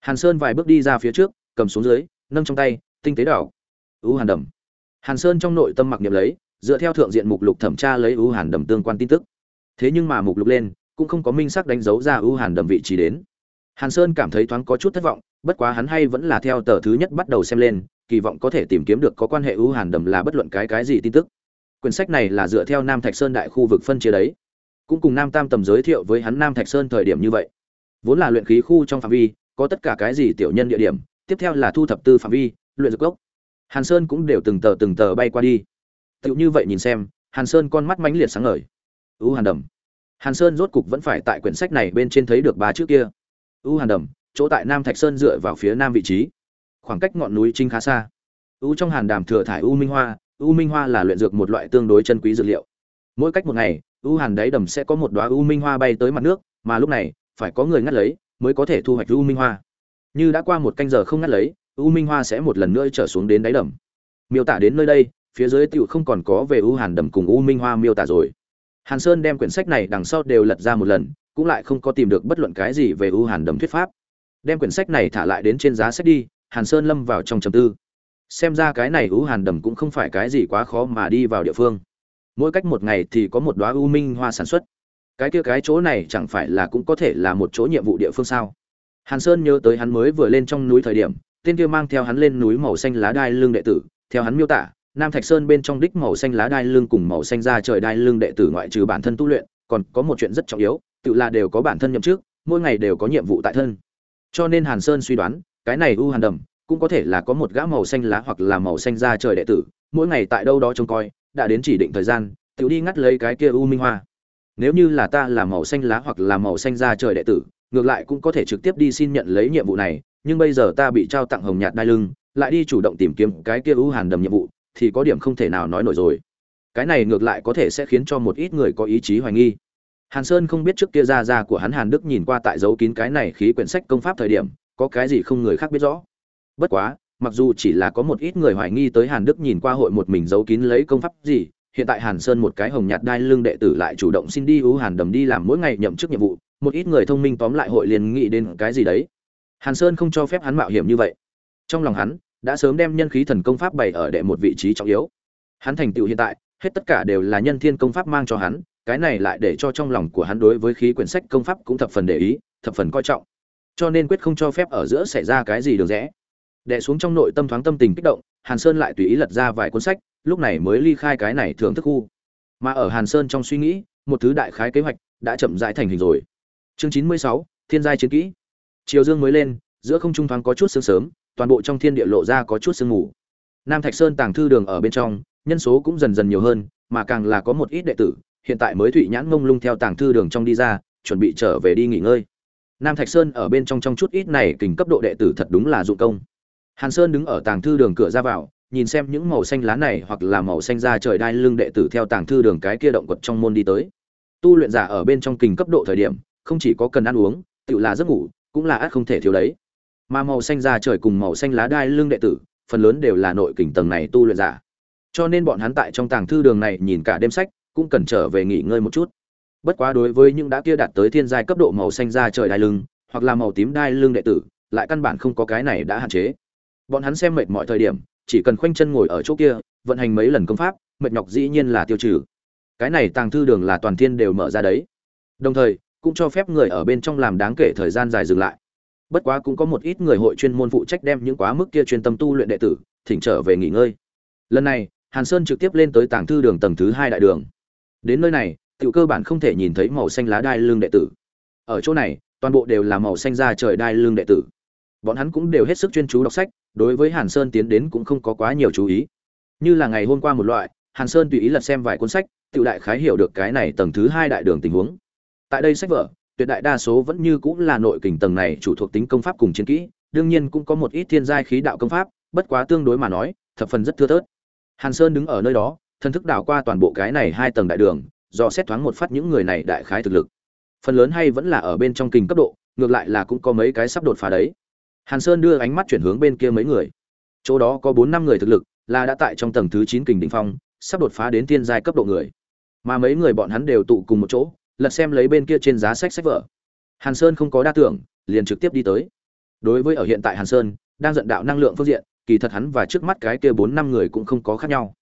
Hàn sơn vài bước đi ra phía trước, cầm xuống dưới, nâng trong tay, tinh tế đảo. Ưu hàn đầm. Hàn sơn trong nội tâm mặc niệm lấy, dựa theo thượng diện mục lục thẩm tra lấy ưu hàn đầm tương quan tin tức. Thế nhưng mà mục lục lên, cũng không có minh xác đánh dấu ra ưu hàn đầm vị trí đến. Hàn sơn cảm thấy thoáng có chút thất vọng, bất quá hắn hay vẫn là theo tờ thứ nhất bắt đầu xem lên, kỳ vọng có thể tìm kiếm được có quan hệ ưu hàn đầm là bất luận cái cái gì tin tức. Quyển sách này là dựa theo nam thạch sơn đại khu vực phân chia đấy cũng cùng nam tam tầm giới thiệu với hắn nam thạch sơn thời điểm như vậy. Vốn là luyện khí khu trong phạm vi, có tất cả cái gì tiểu nhân địa điểm, tiếp theo là thu thập tư phạm vi, luyện dược gốc. Hàn sơn cũng đều từng tờ từng tờ bay qua đi. Tựu như vậy nhìn xem, hàn sơn con mắt mãnh liệt sáng ngời. Ưu hàn đầm. Hàn sơn rốt cục vẫn phải tại quyển sách này bên trên thấy được ba trước kia. Ưu hàn đầm, chỗ tại nam thạch sơn dựa vào phía nam vị trí. Khoảng cách ngọn núi chính khá xa. Ưu trong hàn đàm thừa thải u minh hoa, u minh hoa là luyện dược một loại tương đối chân quý dược liệu. Mỗi cách một ngày u hàn đáy đầm sẽ có một đoá u minh hoa bay tới mặt nước, mà lúc này, phải có người ngắt lấy, mới có thể thu hoạch u minh hoa. Như đã qua một canh giờ không ngắt lấy, u minh hoa sẽ một lần nữa trở xuống đến đáy đầm. Miêu tả đến nơi đây, phía dưới tựu không còn có về u hàn đầm cùng u minh hoa miêu tả rồi. Hàn sơn đem quyển sách này đằng sau đều lật ra một lần, cũng lại không có tìm được bất luận cái gì về u hàn đầm thuyết pháp. Đem quyển sách này thả lại đến trên giá sách đi, hàn sơn lâm vào trong trầm tư. Xem ra cái này u hàn đầm cũng không phải cái gì quá khó mà đi vào địa phương mỗi cách một ngày thì có một đoá ưu minh hoa sản xuất. Cái kia cái chỗ này chẳng phải là cũng có thể là một chỗ nhiệm vụ địa phương sao? Hàn sơn nhớ tới hắn mới vừa lên trong núi thời điểm, tên kia mang theo hắn lên núi màu xanh lá đai lưng đệ tử, theo hắn miêu tả, nam thạch sơn bên trong đích màu xanh lá đai lưng cùng màu xanh da trời đai lưng đệ tử ngoại trừ bản thân tu luyện, còn có một chuyện rất trọng yếu, tự là đều có bản thân nhậm trước mỗi ngày đều có nhiệm vụ tại thân. Cho nên hàn sơn suy đoán, cái này u hàn đầm cũng có thể là có một gã màu xanh lá hoặc là màu xanh da trời đệ tử, mỗi ngày tại đâu đó trông coi đã đến chỉ định thời gian, tiểu đi ngắt lấy cái kia u minh hoa. Nếu như là ta là màu xanh lá hoặc là màu xanh da trời đệ tử, ngược lại cũng có thể trực tiếp đi xin nhận lấy nhiệm vụ này, nhưng bây giờ ta bị trao tặng hồng nhạt đai lưng, lại đi chủ động tìm kiếm cái kia u hàn đầm nhiệm vụ, thì có điểm không thể nào nói nổi rồi. Cái này ngược lại có thể sẽ khiến cho một ít người có ý chí hoài nghi. Hàn sơn không biết trước kia ra ra của hắn hàn đức nhìn qua tại dấu kín cái này khí quyển sách công pháp thời điểm, có cái gì không người khác biết rõ. Bất quá mặc dù chỉ là có một ít người hoài nghi tới hàn đức nhìn qua hội một mình giấu kín lấy công pháp gì, hiện tại hàn sơn một cái hồng nhạt đai lưng đệ tử lại chủ động xin đi ưu hàn đầm đi làm mỗi ngày nhậm chức nhiệm vụ, một ít người thông minh tóm lại hội liền nghĩ đến cái gì đấy. Hàn sơn không cho phép hắn mạo hiểm như vậy. Trong lòng hắn, đã sớm đem nhân khí thần công pháp bày ở đệ một vị trí trọng yếu. Hắn thành tựu hiện tại, hết tất cả đều là nhân thiên công pháp mang cho hắn, cái này lại để cho trong lòng của hắn đối với khí quyển sách công pháp cũng thập phần để ý, thập phần coi trọng. Cho nên quyết không cho phép ở giữa xảy ra cái gì đường rẽ đè xuống trong nội tâm thoáng tâm tình kích động, hàn sơn lại tùy ý lật ra vài cuốn sách, lúc này mới ly khai cái này thưởng thức khu. Mà ở hàn sơn trong suy nghĩ, một thứ đại khái kế hoạch đã chậm rãi thành hình rồi. Chương chín mươi sáu, thiên giai chiến kỹ. Chiều dương mới lên, giữa không trung thoáng có chút sương sớm, toàn bộ trong thiên địa lộ ra có chút sương mù. Nam thạch sơn tàng thư đường ở bên trong, nhân số cũng dần dần nhiều hơn, mà càng là có một ít đệ tử, hiện tại mới thụy nhãn ngông lung theo tàng thư đường trong đi ra, chuẩn bị trở về đi nghỉ ngơi. Nam thạch sơn ở bên trong trong chút ít này kình cấp độ đệ tử thật đúng là dụng công hàn sơn đứng ở tàng thư đường cửa ra vào, nhìn xem những màu xanh lá này hoặc là màu xanh da trời đai lưng đệ tử theo tàng thư đường cái kia động quật trong môn đi tới. Tu luyện giả ở bên trong kình cấp độ thời điểm, không chỉ có cần ăn uống tự là giấc ngủ, cũng là ắt không thể thiếu đấy. Mà màu xanh da trời cùng màu xanh lá đai lưng đệ tử, phần lớn đều là nội kình tầng này tu luyện giả. Cho nên bọn hắn tại trong tàng thư đường này nhìn cả đêm sách, cũng cần trở về nghỉ ngơi một chút. Bất quá đối với những đã kia đạt tới thiên giai cấp độ màu xanh da trời đai lưng, hoặc là màu tím đai lưng đệ tử, lại căn bản không có cái này đã hạn chế bọn hắn xem mệt mọi thời điểm, chỉ cần khoanh chân ngồi ở chỗ kia, vận hành mấy lần công pháp, mệt nhọc dĩ nhiên là tiêu trừ. Cái này tàng thư đường là toàn thiên đều mở ra đấy. Đồng thời, cũng cho phép người ở bên trong làm đáng kể thời gian dài dừng lại. Bất quá cũng có một ít người hội chuyên môn phụ trách đem những quá mức kia chuyên tâm tu luyện đệ tử, thỉnh trở về nghỉ ngơi. Lần này, hàn sơn trực tiếp lên tới tàng thư đường tầng thứ hai đại đường. Đến nơi này tự cơ bản không thể nhìn thấy màu xanh lá đai lưng đệ tử. Ở chỗ này, toàn bộ đều là màu xanh da trời đai lưng đệ tử. Bọn hắn cũng đều hết sức chuyên chú đọc sách đối với hàn sơn tiến đến cũng không có quá nhiều chú ý. Như là ngày hôm qua một loại, hàn sơn tùy ý lật xem vài cuốn sách tiểu đại khái hiểu được cái này tầng thứ hai đại đường tình huống. Tại đây sách vở, tuyệt đại đa số vẫn như cũng là nội kình tầng này chủ thuộc tính công pháp cùng chiến kỹ, đương nhiên cũng có một ít thiên giai khí đạo công pháp, bất quá tương đối mà nói, thập phần rất thưa thớt. Hàn sơn đứng ở nơi đó thân thức đảo qua toàn bộ cái này hai tầng đại đường, do xét thoáng một phát những người này đại khái thực lực. Phần lớn hay vẫn là ở bên trong kình cấp độ, ngược lại là cũng có mấy cái sắp đột phá đấy hàn sơn đưa ánh mắt chuyển hướng bên kia mấy người. Chỗ đó có bốn năm người thực lực, là đã tại trong tầng thứ chín kình đỉnh phong, sắp đột phá đến tiên giai cấp độ người. Mà mấy người bọn hắn đều tụ cùng một chỗ, lật xem lấy bên kia trên giá sách sách vở. Hàn sơn không có đa tưởng, liền trực tiếp đi tới. Đối với ở hiện tại hàn sơn, đang giận đạo năng lượng phương diện, kỳ thật hắn và trước mắt cái kia bốn năm người cũng không có khác nhau.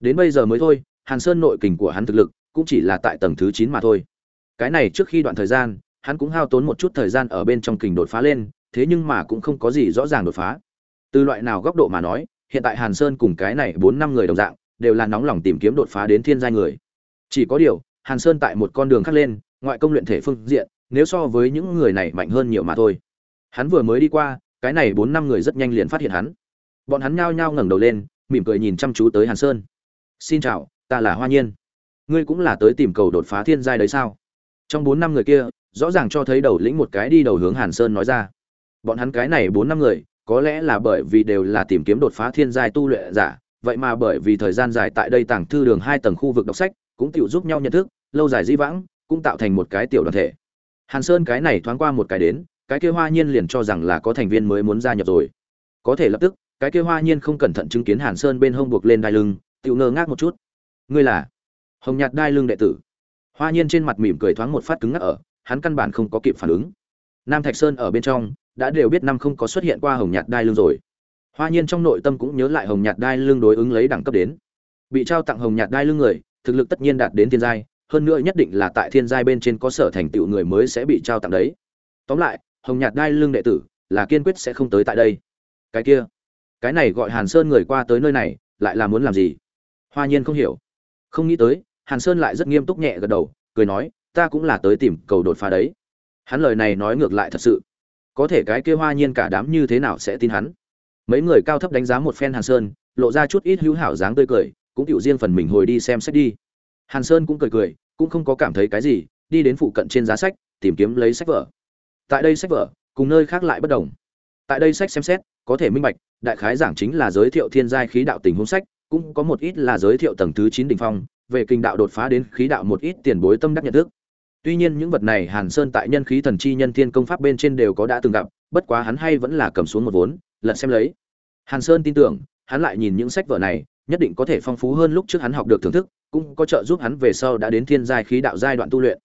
Đến bây giờ mới thôi, hàn sơn nội kình của hắn thực lực cũng chỉ là tại tầng thứ chín mà thôi. Cái này trước khi đoạn thời gian, hắn cũng hao tốn một chút thời gian ở bên trong kình đột phá lên thế nhưng mà cũng không có gì rõ ràng đột phá. Từ loại nào góc độ mà nói, hiện tại hàn sơn cùng cái này bốn năm người đồng dạng, đều là nóng lòng tìm kiếm đột phá đến thiên giai người. Chỉ có điều, hàn sơn tại một con đường khác lên, ngoại công luyện thể phương diện, nếu so với những người này mạnh hơn nhiều mà thôi. Hắn vừa mới đi qua, cái này bốn năm người rất nhanh liền phát hiện hắn. Bọn hắn nhao nhao ngẩng đầu lên, mỉm cười nhìn chăm chú tới hàn sơn. Xin chào, ta là hoa nhiên. Ngươi cũng là tới tìm cầu đột phá thiên giai đấy sao? Trong bốn năm người kia, rõ ràng cho thấy đầu lĩnh một cái đi đầu hướng hàn sơn nói ra bọn hắn cái này bốn năm người, có lẽ là bởi vì đều là tìm kiếm đột phá thiên giai tu luyện giả, vậy mà bởi vì thời gian dài tại đây tàng thư đường hai tầng khu vực đọc sách, cũng tự giúp nhau nhận thức, lâu dài di vãng, cũng tạo thành một cái tiểu đoàn thể. Hàn sơn cái này thoáng qua một cái đến, cái kia hoa nhiên liền cho rằng là có thành viên mới muốn gia nhập rồi. Có thể lập tức, cái kia hoa nhiên không cẩn thận chứng kiến hàn sơn bên hông buộc lên đai lưng tự ngơ ngác một chút. Ngươi là hồng nhạt đai lưng đệ tử. Hoa nhiên trên mặt mỉm cười thoáng một phát cứng ngắc ở, hắn căn bản không có kịp phản ứng. Nam thạch sơn ở bên trong đã đều biết năm không có xuất hiện qua hồng nhạt đai lưng rồi. Hoa nhiên trong nội tâm cũng nhớ lại hồng nhạt đai lưng đối ứng lấy đẳng cấp đến. Bị trao tặng hồng nhạt đai lưng người, thực lực tất nhiên đạt đến thiên giai, hơn nữa nhất định là tại thiên giai bên trên có sở thành tựu người mới sẽ bị trao tặng đấy. Tóm lại, hồng nhạt đai lưng đệ tử là kiên quyết sẽ không tới tại đây. Cái kia, cái này gọi hàn sơn người qua tới nơi này, lại là muốn làm gì? Hoa nhiên không hiểu. Không nghĩ tới, hàn sơn lại rất nghiêm túc nhẹ gật đầu, cười nói, ta cũng là tới tìm cầu đột phá đấy. Hắn lời này nói ngược lại thật sự có thể cái kia hoa nhiên cả đám như thế nào sẽ tin hắn. Mấy người cao thấp đánh giá một phen hàn sơn, lộ ra chút ít hữu hảo dáng tươi cười, cũng chịu riêng phần mình hồi đi xem sách đi. Hàn sơn cũng cười cười, cũng không có cảm thấy cái gì, đi đến phụ cận trên giá sách, tìm kiếm lấy sách vở. Tại đây sách vở, cùng nơi khác lại bất đồng. Tại đây sách xem xét, có thể minh bạch, đại khái giảng chính là giới thiệu thiên giai khí đạo tình huống sách, cũng có một ít là giới thiệu tầng thứ chín đỉnh phong, về kinh đạo đột phá đến khí đạo một ít tiền bối tâm đắc nhận thức tuy nhiên những vật này hàn sơn tại nhân khí thần chi nhân thiên công pháp bên trên đều có đã từng gặp, bất quá hắn hay vẫn là cầm xuống một vốn, lật xem lấy. Hàn sơn tin tưởng, hắn lại nhìn những sách vở này, nhất định có thể phong phú hơn lúc trước hắn học được thưởng thức, cũng có trợ giúp hắn về sau đã đến thiên giai khí đạo giai đoạn tu luyện.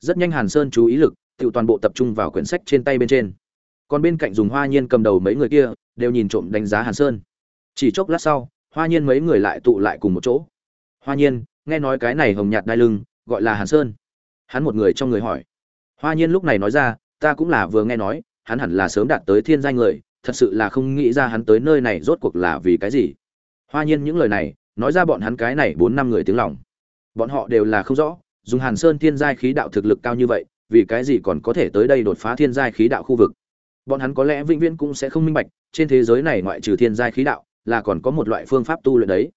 Rất nhanh hàn sơn chú ý lực tiểu toàn bộ tập trung vào quyển sách trên tay bên trên. Còn bên cạnh dùng hoa nhiên cầm đầu mấy người kia, đều nhìn trộm đánh giá hàn sơn. Chỉ chốc lát sau, hoa nhiên mấy người lại tụ lại cùng một chỗ. Hoa nhiên, nghe nói cái này hồng nhạt đai lưng, gọi là hàn sơn hắn một người trong người hỏi. Hoa nhiên lúc này nói ra, ta cũng là vừa nghe nói, hắn hẳn là sớm đạt tới thiên giai người, thật sự là không nghĩ ra hắn tới nơi này rốt cuộc là vì cái gì. Hoa nhiên những lời này, nói ra bọn hắn cái này bốn năm người tiếng lòng. Bọn họ đều là không rõ, dùng hàn sơn thiên giai khí đạo thực lực cao như vậy, vì cái gì còn có thể tới đây đột phá thiên giai khí đạo khu vực? Bọn hắn có lẽ vĩnh viễn cũng sẽ không minh bạch, trên thế giới này ngoại trừ thiên giai khí đạo, là còn có một loại phương pháp tu luyện đấy.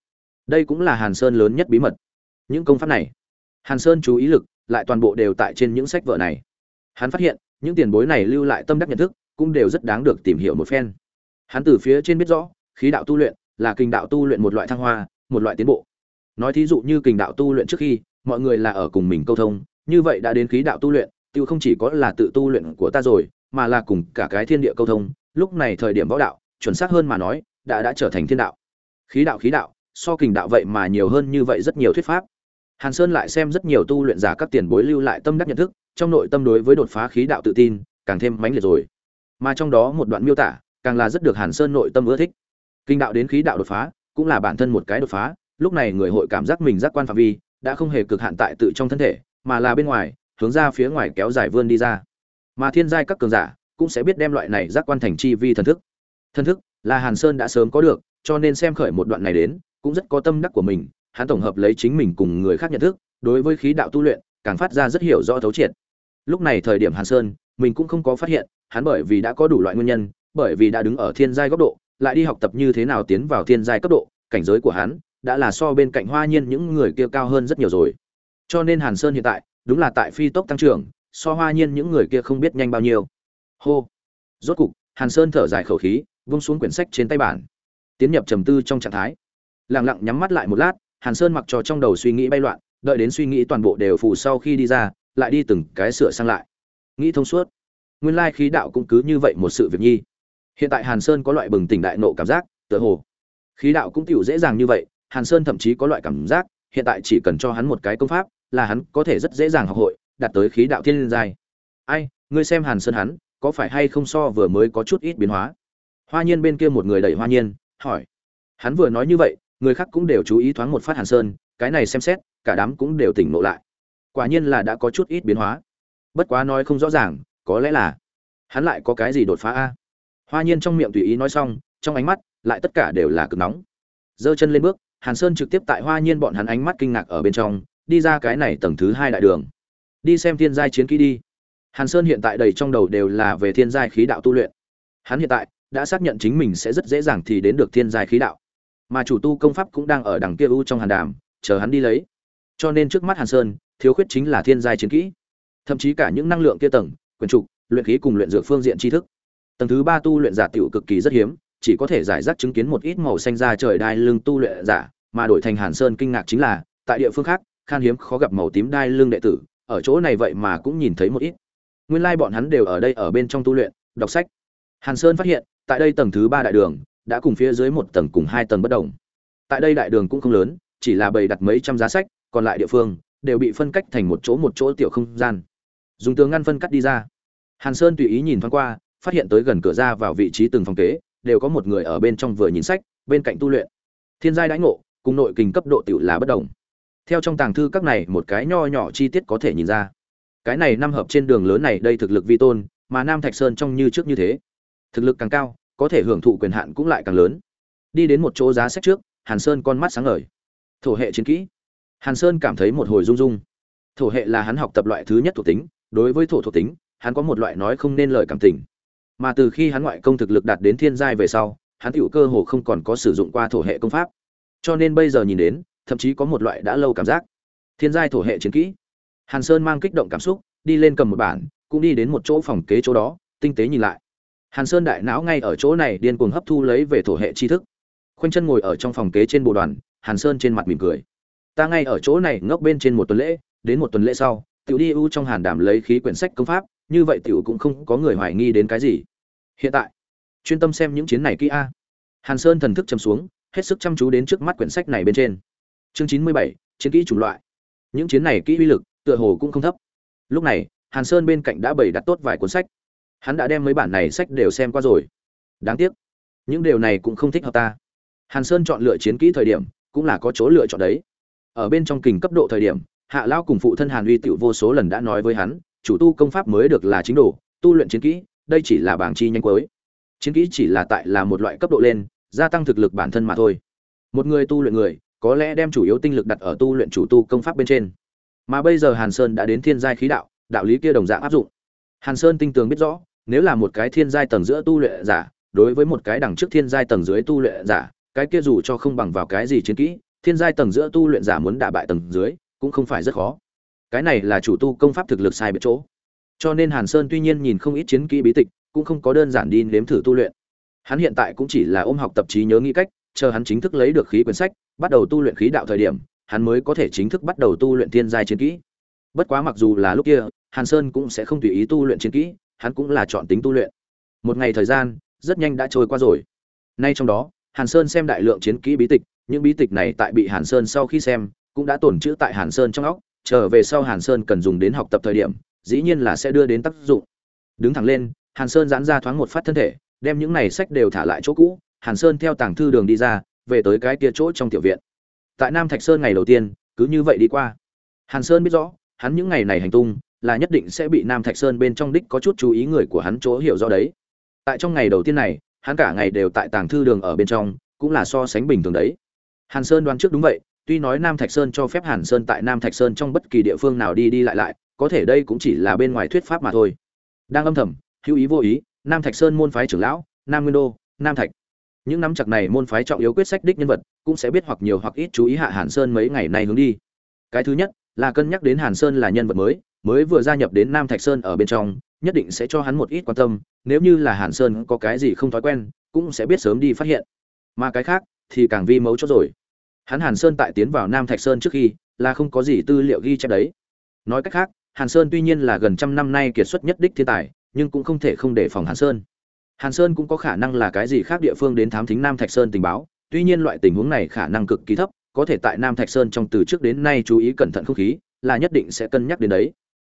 Đây cũng là hàn sơn lớn nhất bí mật. Những công pháp này. Hàn sơn chú ý lực lại toàn bộ đều tại trên những sách vở này. Hắn phát hiện, những tiền bối này lưu lại tâm đắc nhận thức, cũng đều rất đáng được tìm hiểu một phen. Hắn từ phía trên biết rõ, khí đạo tu luyện là kinh đạo tu luyện một loại thăng hoa, một loại tiến bộ. Nói thí dụ như kinh đạo tu luyện trước khi, mọi người là ở cùng mình câu thông, như vậy đã đến khí đạo tu luyện, tiêu không chỉ có là tự tu luyện của ta rồi, mà là cùng cả cái thiên địa câu thông, lúc này thời điểm võ đạo, chuẩn xác hơn mà nói, đã đã trở thành thiên đạo. Khí đạo khí đạo, so kình đạo vậy mà nhiều hơn như vậy rất nhiều thuyết pháp hàn sơn lại xem rất nhiều tu luyện giả các tiền bối lưu lại tâm đắc nhận thức, trong nội tâm đối với đột phá khí đạo tự tin, càng thêm mãnh liệt rồi. Mà trong đó một đoạn miêu tả, càng là rất được hàn sơn nội tâm ưa thích. Kinh đạo đến khí đạo đột phá, cũng là bản thân một cái đột phá, lúc này người hội cảm giác mình giác quan phạm vi, đã không hề cực hạn tại tự trong thân thể, mà là bên ngoài, hướng ra phía ngoài kéo dài vươn đi ra. Mà thiên giai các cường giả, cũng sẽ biết đem loại này giác quan thành chi vi thần thức. Thần thức là hàn sơn đã sớm có được, cho nên xem khởi một đoạn này đến, cũng rất có tâm đắc của mình hắn tổng hợp lấy chính mình cùng người khác nhận thức, đối với khí đạo tu luyện, càng phát ra rất hiểu rõ thấu triệt. Lúc này thời điểm hàn sơn, mình cũng không có phát hiện, hắn bởi vì đã có đủ loại nguyên nhân, bởi vì đã đứng ở thiên giai góc độ, lại đi học tập như thế nào tiến vào thiên giai cấp độ, cảnh giới của hắn đã là so bên cạnh hoa nhiên những người kia cao hơn rất nhiều rồi. Cho nên hàn sơn hiện tại, đúng là tại phi tốc tăng trưởng, so hoa nhiên những người kia không biết nhanh bao nhiêu. Hô. Rốt cục, hàn sơn thở dài khẩu khí, vung xuống quyển sách trên tay bản. Tiến nhập trầm tư trong trạng thái. Lặng lặng nhắm mắt lại một lát hàn sơn mặc cho trong đầu suy nghĩ bay loạn, đợi đến suy nghĩ toàn bộ đều phù sau khi đi ra, lại đi từng cái sửa sang lại. Nghĩ thông suốt, nguyên lai khí đạo cũng cứ như vậy một sự việc nhi. Hiện tại hàn sơn có loại bừng tỉnh đại nộ cảm giác, tựa hồ khí đạo cũng tiểu dễ dàng như vậy, hàn sơn thậm chí có loại cảm giác, hiện tại chỉ cần cho hắn một cái công pháp, là hắn có thể rất dễ dàng học hội, đạt tới khí đạo thiên liên giai. Ai, ngươi xem hàn sơn hắn, có phải hay không so vừa mới có chút ít biến hóa? Hoa nhiên bên kia một người đẩy hoa nhiên, hỏi. Hắn vừa nói như vậy người khác cũng đều chú ý thoáng một phát hàn sơn, cái này xem xét, cả đám cũng đều tỉnh ngộ lại. Quả nhiên là đã có chút ít biến hóa. Bất quá nói không rõ ràng, có lẽ là hắn lại có cái gì đột phá a? Hoa nhiên trong miệng tùy ý nói xong, trong ánh mắt lại tất cả đều là cực nóng. Giơ chân lên bước, hàn sơn trực tiếp tại hoa nhiên bọn hắn ánh mắt kinh ngạc ở bên trong, đi ra cái này tầng thứ hai đại đường. Đi xem thiên giai chiến kỹ đi. Hàn sơn hiện tại đầy trong đầu đều là về thiên giai khí đạo tu luyện. Hắn hiện tại đã xác nhận chính mình sẽ rất dễ dàng thì đến được thiên giai khí đạo mà chủ tu công pháp cũng đang ở đằng kia u trong hàn đàm, chờ hắn đi lấy. Cho nên trước mắt hàn sơn, thiếu khuyết chính là thiên giai chiến kỹ. Thậm chí cả những năng lượng kia tầng, quyền trục, luyện khí cùng luyện dược phương diện tri thức. Tầng thứ ba tu luyện giả tiểu cực kỳ rất hiếm, chỉ có thể giải rác chứng kiến một ít màu xanh ra trời đai lưng tu luyện giả, mà đổi thành hàn sơn kinh ngạc chính là, tại địa phương khác, khan hiếm khó gặp màu tím đai lưng đệ tử, ở chỗ này vậy mà cũng nhìn thấy một ít. Nguyên lai bọn hắn đều ở đây ở bên trong tu luyện, đọc sách. Hàn sơn phát hiện, tại đây tầng thứ ba đại đường đã cùng phía dưới một tầng cùng hai tầng bất đồng. Tại đây đại đường cũng không lớn, chỉ là bày đặt mấy trăm giá sách, còn lại địa phương đều bị phân cách thành một chỗ một chỗ tiểu không gian. Dùng tường ngăn phân cắt đi ra. Hàn sơn tùy ý nhìn thoáng qua, phát hiện tới gần cửa ra vào vị trí từng phòng kế, đều có một người ở bên trong vừa nhìn sách, bên cạnh tu luyện. Thiên giai đãi ngộ, cùng nội kình cấp độ tiểu là bất đồng. Theo trong tàng thư các này một cái nho nhỏ chi tiết có thể nhìn ra. Cái này năm hợp trên đường lớn này đây thực lực vi tôn, mà nam thạch sơn trông như trước như thế. Thực lực càng cao có thể hưởng thụ quyền hạn cũng lại càng lớn. Đi đến một chỗ giá sách trước, hàn sơn con mắt sáng ngời. Thổ hệ chiến kỹ. Hàn sơn cảm thấy một hồi rung rung. Thổ hệ là hắn học tập loại thứ nhất thuộc tính, đối với thổ thuộc tính, hắn có một loại nói không nên lời cảm tình. Mà từ khi hắn ngoại công thực lực đạt đến thiên giai về sau, hắn tựu cơ hồ không còn có sử dụng qua thổ hệ công pháp. Cho nên bây giờ nhìn đến, thậm chí có một loại đã lâu cảm giác. Thiên giai thổ hệ chiến kỹ. Hàn sơn mang kích động cảm xúc, đi lên cầm một bản, cũng đi đến một chỗ phòng kế chỗ đó, tinh tế nhìn lại hàn sơn đại não ngay ở chỗ này điên cuồng hấp thu lấy về thổ hệ tri thức. Khoanh chân ngồi ở trong phòng kế trên bộ đoàn, hàn sơn trên mặt mỉm cười. Ta ngay ở chỗ này ngốc bên trên một tuần lễ, đến một tuần lễ sau, tiểu đi ưu trong hàn đảm lấy khí quyển sách công pháp, như vậy tiểu cũng không có người hoài nghi đến cái gì. Hiện tại, chuyên tâm xem những chiến này kỹ a. Hàn sơn thần thức châm xuống, hết sức chăm chú đến trước mắt quyển sách này bên trên. Chương chín mươi bảy, chiến kỹ chủng loại. Những chiến này kỹ uy lực, tựa hồ cũng không thấp. Lúc này, hàn sơn bên cạnh đã bày đặt tốt vài cuốn sách hắn đã đem mấy bản này sách đều xem qua rồi. Đáng tiếc, những điều này cũng không thích hợp ta. Hàn sơn chọn lựa chiến kỹ thời điểm, cũng là có chỗ lựa chọn đấy. Ở bên trong kình cấp độ thời điểm, hạ lao cùng phụ thân hàn uy tiểu vô số lần đã nói với hắn, chủ tu công pháp mới được là chính đồ, tu luyện chiến kỹ, đây chỉ là bảng chi nhanh cuối. Chiến kỹ chỉ là tại là một loại cấp độ lên, gia tăng thực lực bản thân mà thôi. Một người tu luyện người, có lẽ đem chủ yếu tinh lực đặt ở tu luyện chủ tu công pháp bên trên. Mà bây giờ hàn sơn đã đến thiên giai khí đạo đạo lý kia đồng dạng áp dụng. Hàn sơn tinh tường biết rõ nếu là một cái thiên giai tầng giữa tu luyện giả, đối với một cái đằng trước thiên giai tầng dưới tu luyện giả, cái kia dù cho không bằng vào cái gì chiến kỹ, thiên giai tầng giữa tu luyện giả muốn đả bại tầng dưới, cũng không phải rất khó. Cái này là chủ tu công pháp thực lực sai biệt chỗ. Cho nên hàn sơn tuy nhiên nhìn không ít chiến kỹ bí tịch, cũng không có đơn giản đi nếm thử tu luyện. Hắn hiện tại cũng chỉ là ôm học tập trí nhớ nghĩ cách, chờ hắn chính thức lấy được khí quyển sách, bắt đầu tu luyện khí đạo thời điểm, hắn mới có thể chính thức bắt đầu tu luyện thiên giai chiến kỹ. Bất quá mặc dù là lúc kia, hàn sơn cũng sẽ không tùy ý tu luyện chiến kỹ hắn cũng là chọn tính tu luyện. Một ngày thời gian, rất nhanh đã trôi qua rồi. Nay trong đó, hàn sơn xem đại lượng chiến kỹ bí tịch, những bí tịch này tại bị hàn sơn sau khi xem, cũng đã tổn chữ tại hàn sơn trong óc trở về sau hàn sơn cần dùng đến học tập thời điểm, dĩ nhiên là sẽ đưa đến tác dụng. Đứng thẳng lên, hàn sơn giãn ra thoáng một phát thân thể, đem những này sách đều thả lại chỗ cũ, hàn sơn theo tàng thư đường đi ra, về tới cái kia chỗ trong tiểu viện. Tại nam thạch sơn ngày đầu tiên, cứ như vậy đi qua. Hàn sơn biết rõ, hắn những ngày này hành tung là nhất định sẽ bị nam thạch sơn bên trong đích có chút chú ý người của hắn chỗ hiểu rõ đấy. Tại trong ngày đầu tiên này, hắn cả ngày đều tại tàng thư đường ở bên trong, cũng là so sánh bình thường đấy. Hàn sơn đoán trước đúng vậy, tuy nói nam thạch sơn cho phép hàn sơn tại nam thạch sơn trong bất kỳ địa phương nào đi đi lại lại, có thể đây cũng chỉ là bên ngoài thuyết pháp mà thôi. Đang âm thầm, hữu ý vô ý, nam thạch sơn môn phái trưởng lão, nam nguyên đô, nam thạch. Những nắm chặt này môn phái trọng yếu quyết sách đích nhân vật, cũng sẽ biết hoặc nhiều hoặc ít chú ý hạ hàn sơn mấy ngày nay hướng đi. Cái thứ nhất, là cân nhắc đến hàn sơn là nhân vật mới mới vừa gia nhập đến nam thạch sơn ở bên trong, nhất định sẽ cho hắn một ít quan tâm, nếu như là hàn sơn có cái gì không thói quen, cũng sẽ biết sớm đi phát hiện. Mà cái khác thì càng vi mấu chốt rồi. Hắn hàn sơn tại tiến vào nam thạch sơn trước khi, là không có gì tư liệu ghi chép đấy. Nói cách khác, hàn sơn tuy nhiên là gần trăm năm nay kiệt xuất nhất đích thiên tài, nhưng cũng không thể không đề phòng hàn sơn. Hàn sơn cũng có khả năng là cái gì khác địa phương đến thám thính nam thạch sơn tình báo, tuy nhiên loại tình huống này khả năng cực kỳ thấp, có thể tại nam thạch sơn trong từ trước đến nay chú ý cẩn thận không khí, là nhất định sẽ cân nhắc đến đấy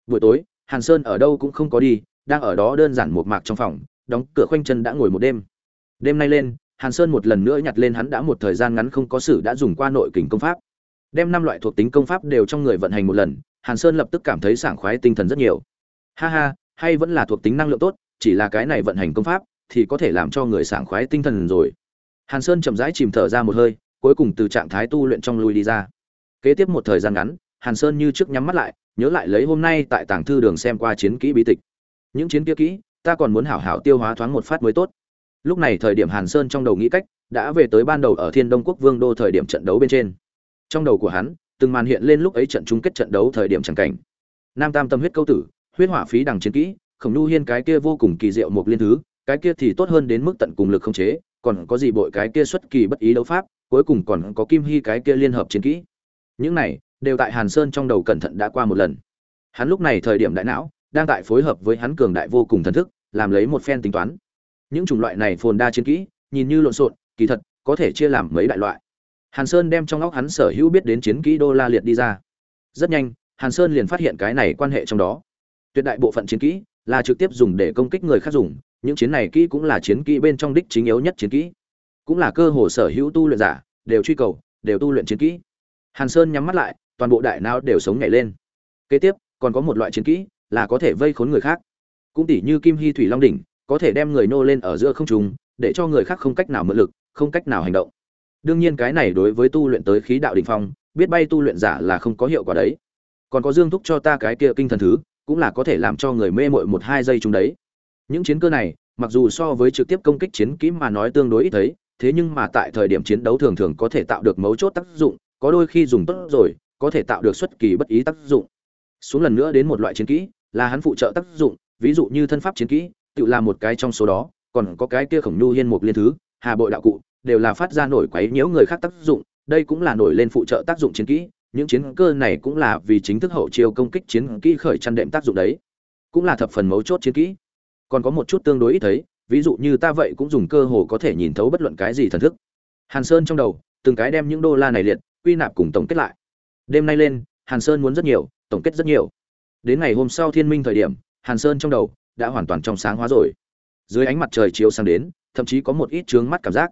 buổi tối, hàn sơn ở đâu cũng không có đi, đang ở đó đơn giản một mạc trong phòng, đóng cửa khoanh chân đã ngồi một đêm. Đêm nay lên, hàn sơn một lần nữa nhặt lên hắn đã một thời gian ngắn không có sử đã dùng qua nội kình công pháp. Đem năm loại thuộc tính công pháp đều trong người vận hành một lần, hàn sơn lập tức cảm thấy sảng khoái tinh thần rất nhiều. Ha ha, hay vẫn là thuộc tính năng lượng tốt, chỉ là cái này vận hành công pháp thì có thể làm cho người sảng khoái tinh thần rồi. Hàn sơn chậm rãi chìm thở ra một hơi, cuối cùng từ trạng thái tu luyện trong lui đi ra. Kế tiếp một thời gian ngắn, hàn sơn như trước nhắm mắt lại nhớ lại lấy hôm nay tại tàng thư đường xem qua chiến kỹ bí tịch. Những chiến kia kỹ, ta còn muốn hảo hảo tiêu hóa thoáng một phát mới tốt. Lúc này thời điểm hàn sơn trong đầu nghĩ cách, đã về tới ban đầu ở thiên đông quốc vương đô thời điểm trận đấu bên trên. Trong đầu của hắn, từng màn hiện lên lúc ấy trận chung kết trận đấu thời điểm chẳng cảnh. Nam tam tâm huyết câu tử, huyết hỏa phí đằng chiến kỹ, khổng nhu hiên cái kia vô cùng kỳ diệu một liên thứ, cái kia thì tốt hơn đến mức tận cùng lực không chế, còn có gì bội cái kia xuất kỳ bất ý đấu pháp, cuối cùng còn có kim hy cái kia liên hợp chiến kỹ. Những này đều tại hàn sơn trong đầu cẩn thận đã qua một lần. Hắn lúc này thời điểm đại não, đang tại phối hợp với hắn cường đại vô cùng thần thức, làm lấy một phen tính toán. Những chủng loại này phồn đa chiến kỹ, nhìn như lộn xộn, kỳ thật, có thể chia làm mấy đại loại. Hàn sơn đem trong óc hắn sở hữu biết đến chiến kỹ đô la liệt đi ra. Rất nhanh, hàn sơn liền phát hiện cái này quan hệ trong đó. Tuyệt đại bộ phận chiến kỹ là trực tiếp dùng để công kích người khác dùng, những chiến này kỹ cũng là chiến kỹ bên trong đích chính yếu nhất chiến kỹ. Cũng là cơ hồ sở hữu tu luyện giả, đều truy cầu, đều tu luyện chiến kỹ. Hàn sơn nhắm mắt lại toàn bộ đại não đều sống nhảy lên. Kế tiếp, còn có một loại chiến kỹ là có thể vây khốn người khác. Cũng tỉ như kim hy thủy long đỉnh, có thể đem người nô lên ở giữa không trung, để cho người khác không cách nào mượn lực, không cách nào hành động. Đương nhiên cái này đối với tu luyện tới khí đạo đỉnh phong, biết bay tu luyện giả là không có hiệu quả đấy. Còn có dương thúc cho ta cái kia kinh thần thứ, cũng là có thể làm cho người mê mội một hai giây chúng đấy. Những chiến cơ này, mặc dù so với trực tiếp công kích chiến kỹ mà nói tương đối ít thấy, thế nhưng mà tại thời điểm chiến đấu thường thường có thể tạo được mấu chốt tác dụng, có đôi khi dùng tốt rồi có thể tạo được xuất kỳ bất ý tác dụng. Xuống lần nữa đến một loại chiến kỹ, là hắn phụ trợ tác dụng, ví dụ như thân pháp chiến kỹ, tự là một cái trong số đó, còn có cái kia khổng nhu hiên một liên thứ, hà bội đạo cụ, đều là phát ra nổi quấy nhiễu người khác tác dụng, đây cũng là nổi lên phụ trợ tác dụng chiến kỹ, những chiến cơ này cũng là vì chính thức hậu chiêu công kích chiến kỹ khởi chăn đệm tác dụng đấy, cũng là thập phần mấu chốt chiến kỹ. Còn có một chút tương đối ít thấy, ví dụ như ta vậy cũng dùng cơ hồ có thể nhìn thấu bất luận cái gì thần thức. Hàn sơn trong đầu, từng cái đem những đô la này liệt, quy nạp cùng tổng kết lại đêm nay lên, hàn sơn muốn rất nhiều, tổng kết rất nhiều. Đến ngày hôm sau thiên minh thời điểm, hàn sơn trong đầu đã hoàn toàn trong sáng hóa rồi. Dưới ánh mặt trời chiếu sang đến, thậm chí có một ít trướng mắt cảm giác.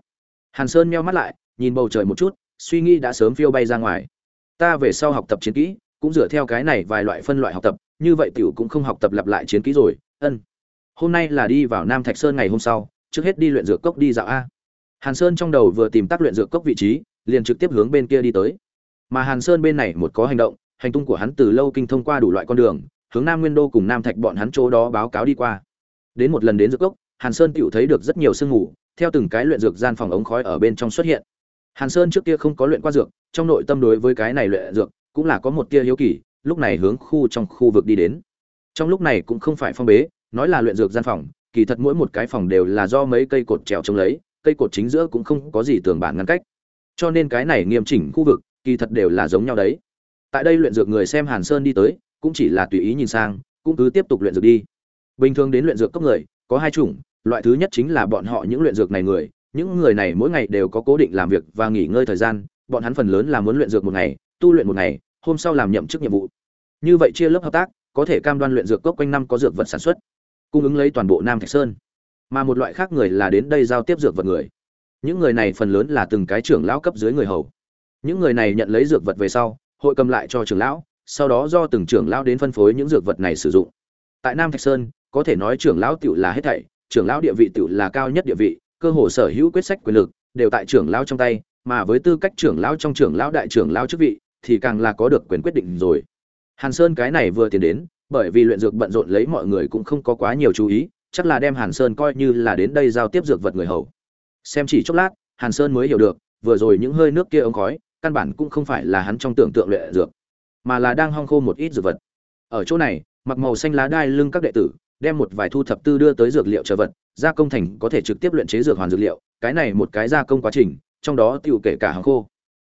Hàn sơn meo mắt lại, nhìn bầu trời một chút, suy nghĩ đã sớm phiêu bay ra ngoài. Ta về sau học tập chiến kỹ, cũng dựa theo cái này vài loại phân loại học tập, như vậy tiểu cũng không học tập lặp lại chiến kỹ rồi, ân. Hôm nay là đi vào nam thạch sơn ngày hôm sau, trước hết đi luyện dược cốc đi dạo a. Hàn sơn trong đầu vừa tìm tác luyện dược cốc vị trí, liền trực tiếp hướng bên kia đi tới mà hàn sơn bên này một có hành động, hành tung của hắn từ lâu kinh thông qua đủ loại con đường, hướng nam nguyên đô cùng nam thạch bọn hắn chỗ đó báo cáo đi qua. Đến một lần đến dược cốc hàn sơn tựu thấy được rất nhiều sương mù, theo từng cái luyện dược gian phòng ống khói ở bên trong xuất hiện. Hàn sơn trước kia không có luyện qua dược, trong nội tâm đối với cái này luyện dược cũng là có một tia hiếu kỳ, lúc này hướng khu trong khu vực đi đến. Trong lúc này cũng không phải phong bế, nói là luyện dược gian phòng, kỳ thật mỗi một cái phòng đều là do mấy cây cột trèo chống lấy, cây cột chính giữa cũng không có gì tường bản ngăn cách. Cho nên cái này nghiêm chỉnh khu vực kỳ thật đều là giống nhau đấy. Tại đây luyện dược người xem hàn sơn đi tới, cũng chỉ là tùy ý nhìn sang, cũng cứ tiếp tục luyện dược đi. Bình thường đến luyện dược cấp người, có hai chủng, loại thứ nhất chính là bọn họ những luyện dược này người, những người này mỗi ngày đều có cố định làm việc và nghỉ ngơi thời gian, bọn hắn phần lớn là muốn luyện dược một ngày, tu luyện một ngày, hôm sau làm nhậm chức nhiệm vụ. Như vậy chia lớp hợp tác, có thể cam đoan luyện dược cốc quanh năm có dược vật sản xuất, cung ứng lấy toàn bộ nam thạch sơn. Mà một loại khác người là đến đây giao tiếp dược vật người. Những người này phần lớn là từng cái trưởng lão cấp dưới người hầu những người này nhận lấy dược vật về sau, hội cầm lại cho trưởng lão, sau đó do từng trưởng lão đến phân phối những dược vật này sử dụng. Tại nam thạch sơn, có thể nói trưởng lão tiểu là hết thảy, trưởng lão địa vị tiểu là cao nhất địa vị, cơ hồ sở hữu quyết sách quyền lực đều tại trưởng lão trong tay, mà với tư cách trưởng lão trong trưởng lão đại trưởng lão chức vị thì càng là có được quyền quyết định rồi. Hàn sơn cái này vừa tiến đến, bởi vì luyện dược bận rộn lấy mọi người cũng không có quá nhiều chú ý, chắc là đem hàn sơn coi như là đến đây giao tiếp dược vật người hầu. Xem chỉ chốc lát, hàn sơn mới hiểu được, vừa rồi những hơi nước kia ống khói căn bản cũng không phải là hắn trong tưởng tượng luyện dược, mà là đang hong khô một ít dược vật. Ở chỗ này, mặc màu xanh lá đai lưng các đệ tử, đem một vài thu thập tư đưa tới dược liệu chờ vật, gia công thành có thể trực tiếp luyện chế dược hoàn dược liệu, cái này một cái gia công quá trình, trong đó tiểu kể cả hàng khô.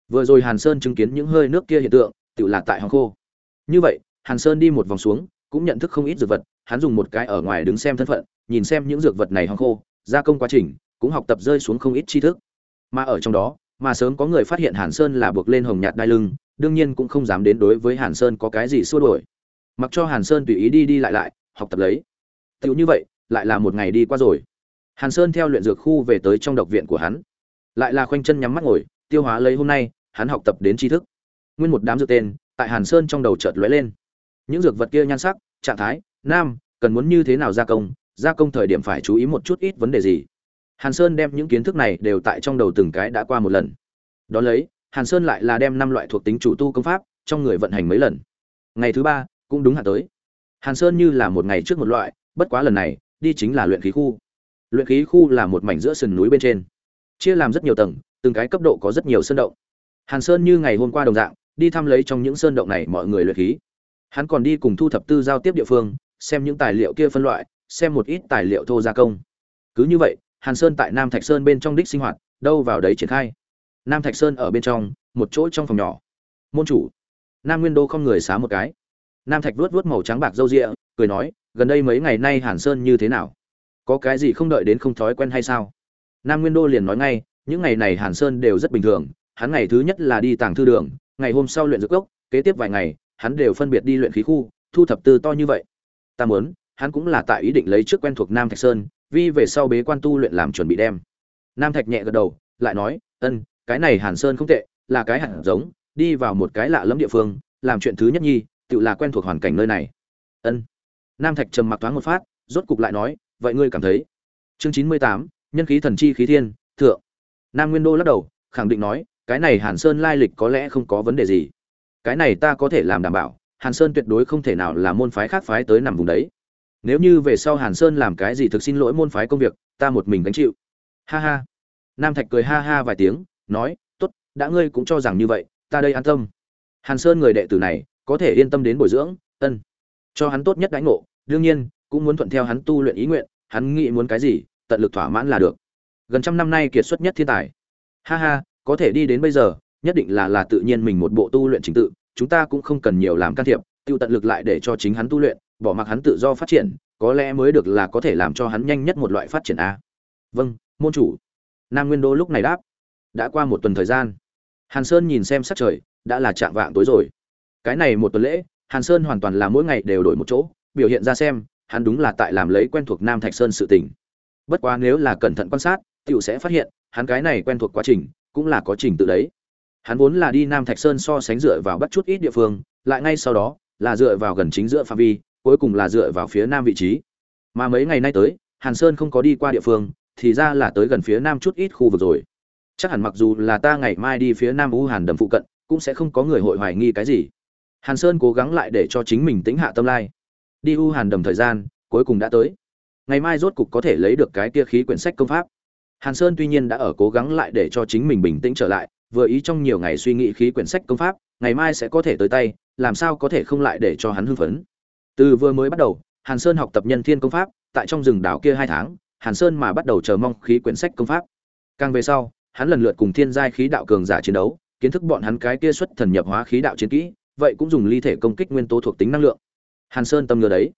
Vừa rồi hàn sơn chứng kiến những hơi nước kia hiện tượng, tiểu là tại hàng khô. Như vậy, hàn sơn đi một vòng xuống, cũng nhận thức không ít dược vật, hắn dùng một cái ở ngoài đứng xem thân phận, nhìn xem những dược vật này hàng khô, gia công quá trình, cũng học tập rơi xuống không ít tri thức. Mà ở trong đó mà sớm có người phát hiện hàn sơn là buộc lên hồng nhạt đai lưng, đương nhiên cũng không dám đến đối với hàn sơn có cái gì xua đổi mặc cho hàn sơn tùy ý đi đi lại lại, học tập lấy. Tiểu như vậy, lại là một ngày đi qua rồi. Hàn sơn theo luyện dược khu về tới trong độc viện của hắn. Lại là khoanh chân nhắm mắt ngồi, tiêu hóa lấy hôm nay, hắn học tập đến tri thức. Nguyên một đám dược tên, tại hàn sơn trong đầu chợt lóe lên. Những dược vật kia nhan sắc, trạng thái, nam, cần muốn như thế nào gia công gia công thời điểm phải chú ý một chút ít vấn đề gì hàn sơn đem những kiến thức này đều tại trong đầu từng cái đã qua một lần. Đón lấy, hàn sơn lại là đem năm loại thuộc tính chủ tu công pháp trong người vận hành mấy lần. Ngày thứ ba cũng đúng hạn tới. Hàn sơn như là một ngày trước một loại, bất quá lần này, đi chính là luyện khí khu. Luyện khí khu là một mảnh giữa sườn núi bên trên. Chia làm rất nhiều tầng, từng cái cấp độ có rất nhiều sơn động. Hàn sơn như ngày hôm qua đồng dạng, đi thăm lấy trong những sơn động này mọi người luyện khí. Hắn còn đi cùng thu thập tư giao tiếp địa phương, xem những tài liệu kia phân loại, xem một ít tài liệu thô gia công. Cứ như vậy hàn sơn tại nam thạch sơn bên trong đích sinh hoạt đâu vào đấy triển khai. Nam thạch sơn ở bên trong một chỗ trong phòng nhỏ. Môn chủ. Nam nguyên đô không người xá một cái. Nam thạch vuốt vuốt màu trắng bạc râu ria, cười nói gần đây mấy ngày nay hàn sơn như thế nào? Có cái gì không đợi đến không thói quen hay sao? Nam nguyên đô liền nói ngay những ngày này hàn sơn đều rất bình thường hắn ngày thứ nhất là đi tàng thư đường ngày hôm sau luyện dược gốc kế tiếp vài ngày hắn đều phân biệt đi luyện khí khu thu thập tư to như vậy. Ta muốn hắn cũng là tại ý định lấy trước quen thuộc nam thạch sơn vi về sau bế quan tu luyện làm chuẩn bị đem. Nam thạch nhẹ gật đầu, lại nói, ân, cái này hàn sơn không tệ, là cái hạt giống, đi vào một cái lạ lẫm địa phương, làm chuyện thứ nhất nhi, tự là quen thuộc hoàn cảnh nơi này. Ân. Nam thạch trầm mặc thoáng một phát, rốt cục lại nói, vậy ngươi cảm thấy? Chương chín mươi tám, nhân khí thần chi khí thiên, thượng. Nam nguyên đô lắc đầu, khẳng định nói, cái này hàn sơn lai lịch có lẽ không có vấn đề gì. Cái này ta có thể làm đảm bảo, hàn sơn tuyệt đối không thể nào là môn phái khác phái tới nằm vùng đấy nếu như về sau hàn sơn làm cái gì thực xin lỗi môn phái công việc, ta một mình gánh chịu. Ha ha. Nam thạch cười ha ha vài tiếng, nói t ố t đã ngươi cũng cho rằng như vậy, ta đây an tâm. Hàn sơn người đệ tử này, có thể yên tâm đến bồi dưỡng, ân. Cho hắn tốt nhất đánh ngộ, đương nhiên, cũng muốn thuận theo hắn tu luyện ý nguyện, hắn nghĩ muốn cái gì, tận lực thỏa mãn là được. Gần trăm năm nay kiệt xuất nhất thiên tài. Ha ha, có thể đi đến bây giờ, nhất định là là tự nhiên mình một bộ tu luyện trình tự, chúng ta cũng không cần nhiều làm can thiệp, tiêu tận lực lại để cho chính hắn tu luyện bỏ mặc hắn tự do phát triển, có lẽ mới được là có thể làm cho hắn nhanh nhất một loại phát triển a. Vâng môn chủ. Nam nguyên đô lúc này đáp. Đã qua một tuần thời gian. Hàn sơn nhìn xem sắc trời, đã là trạng vạng tối rồi. Cái này một tuần lễ, hàn sơn hoàn toàn là mỗi ngày đều đổi một chỗ, biểu hiện ra xem, hắn đúng là tại làm lấy quen thuộc nam thạch sơn sự tình. Bất quá nếu là cẩn thận quan sát tựu sẽ phát hiện, hắn cái này quen thuộc quá trình, cũng là có trình tự đấy. Hắn vốn là đi nam thạch sơn so sánh dựa vào bắt chút ít địa phương, lại ngay sau đó, là dựa vào gần chính giữa phạm vi cuối cùng là dựa vào phía nam vị trí. Mà mấy ngày nay tới, hàn sơn không có đi qua địa phương, thì ra là tới gần phía nam chút ít khu vực rồi. Chắc hẳn mặc dù là ta ngày mai đi phía nam u hàn đầm phụ cận, cũng sẽ không có người hội hoài nghi cái gì. Hàn sơn cố gắng lại để cho chính mình tĩnh hạ tâm lai. Đi u hàn đầm thời gian, cuối cùng đã tới. Ngày mai rốt cục có thể lấy được cái kia khí quyển sách công pháp. Hàn sơn tuy nhiên đã ở cố gắng lại để cho chính mình bình tĩnh trở lại, vừa ý trong nhiều ngày suy nghĩ khí quyển sách công pháp, ngày mai sẽ có thể tới tay, làm sao có thể không lại để cho hắn hưng phấn từ vừa mới bắt đầu, hàn sơn học tập nhân thiên công pháp, tại trong rừng đảo kia hai tháng, hàn sơn mà bắt đầu chờ mong khí quyển sách công pháp. Càng về sau, hắn lần lượt cùng thiên giai khí đạo cường giả chiến đấu, kiến thức bọn hắn cái kia xuất thần nhập hóa khí đạo chiến kỹ, vậy cũng dùng ly thể công kích nguyên tố thuộc tính năng lượng. Hàn sơn tâm ngờ đấy.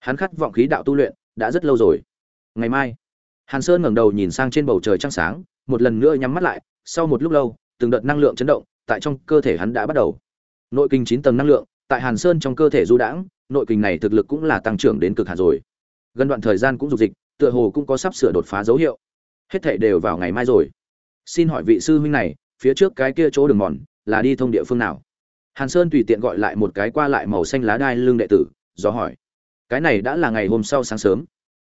Hắn khát vọng khí đạo tu luyện đã rất lâu rồi. Ngày mai, hàn sơn ngẩng đầu nhìn sang trên bầu trời trăng sáng, một lần nữa nhắm mắt lại, sau một lúc lâu, từng đợt năng lượng chấn động tại trong cơ thể hắn đã bắt đầu. Nội kinh chín tầng năng lượng, tại hàn sơn trong cơ thể du đãng nội kinh này thực lực cũng là tăng trưởng đến cực hạn rồi. Gần đoạn thời gian cũng dục dịch, tựa hồ cũng có sắp sửa đột phá dấu hiệu. Hết thảy đều vào ngày mai rồi. Xin hỏi vị sư huynh này, phía trước cái kia chỗ đường mòn, là đi thông địa phương nào? Hàn sơn tùy tiện gọi lại một cái qua lại màu xanh lá đai lưng đệ tử, do hỏi. Cái này đã là ngày hôm sau sáng sớm.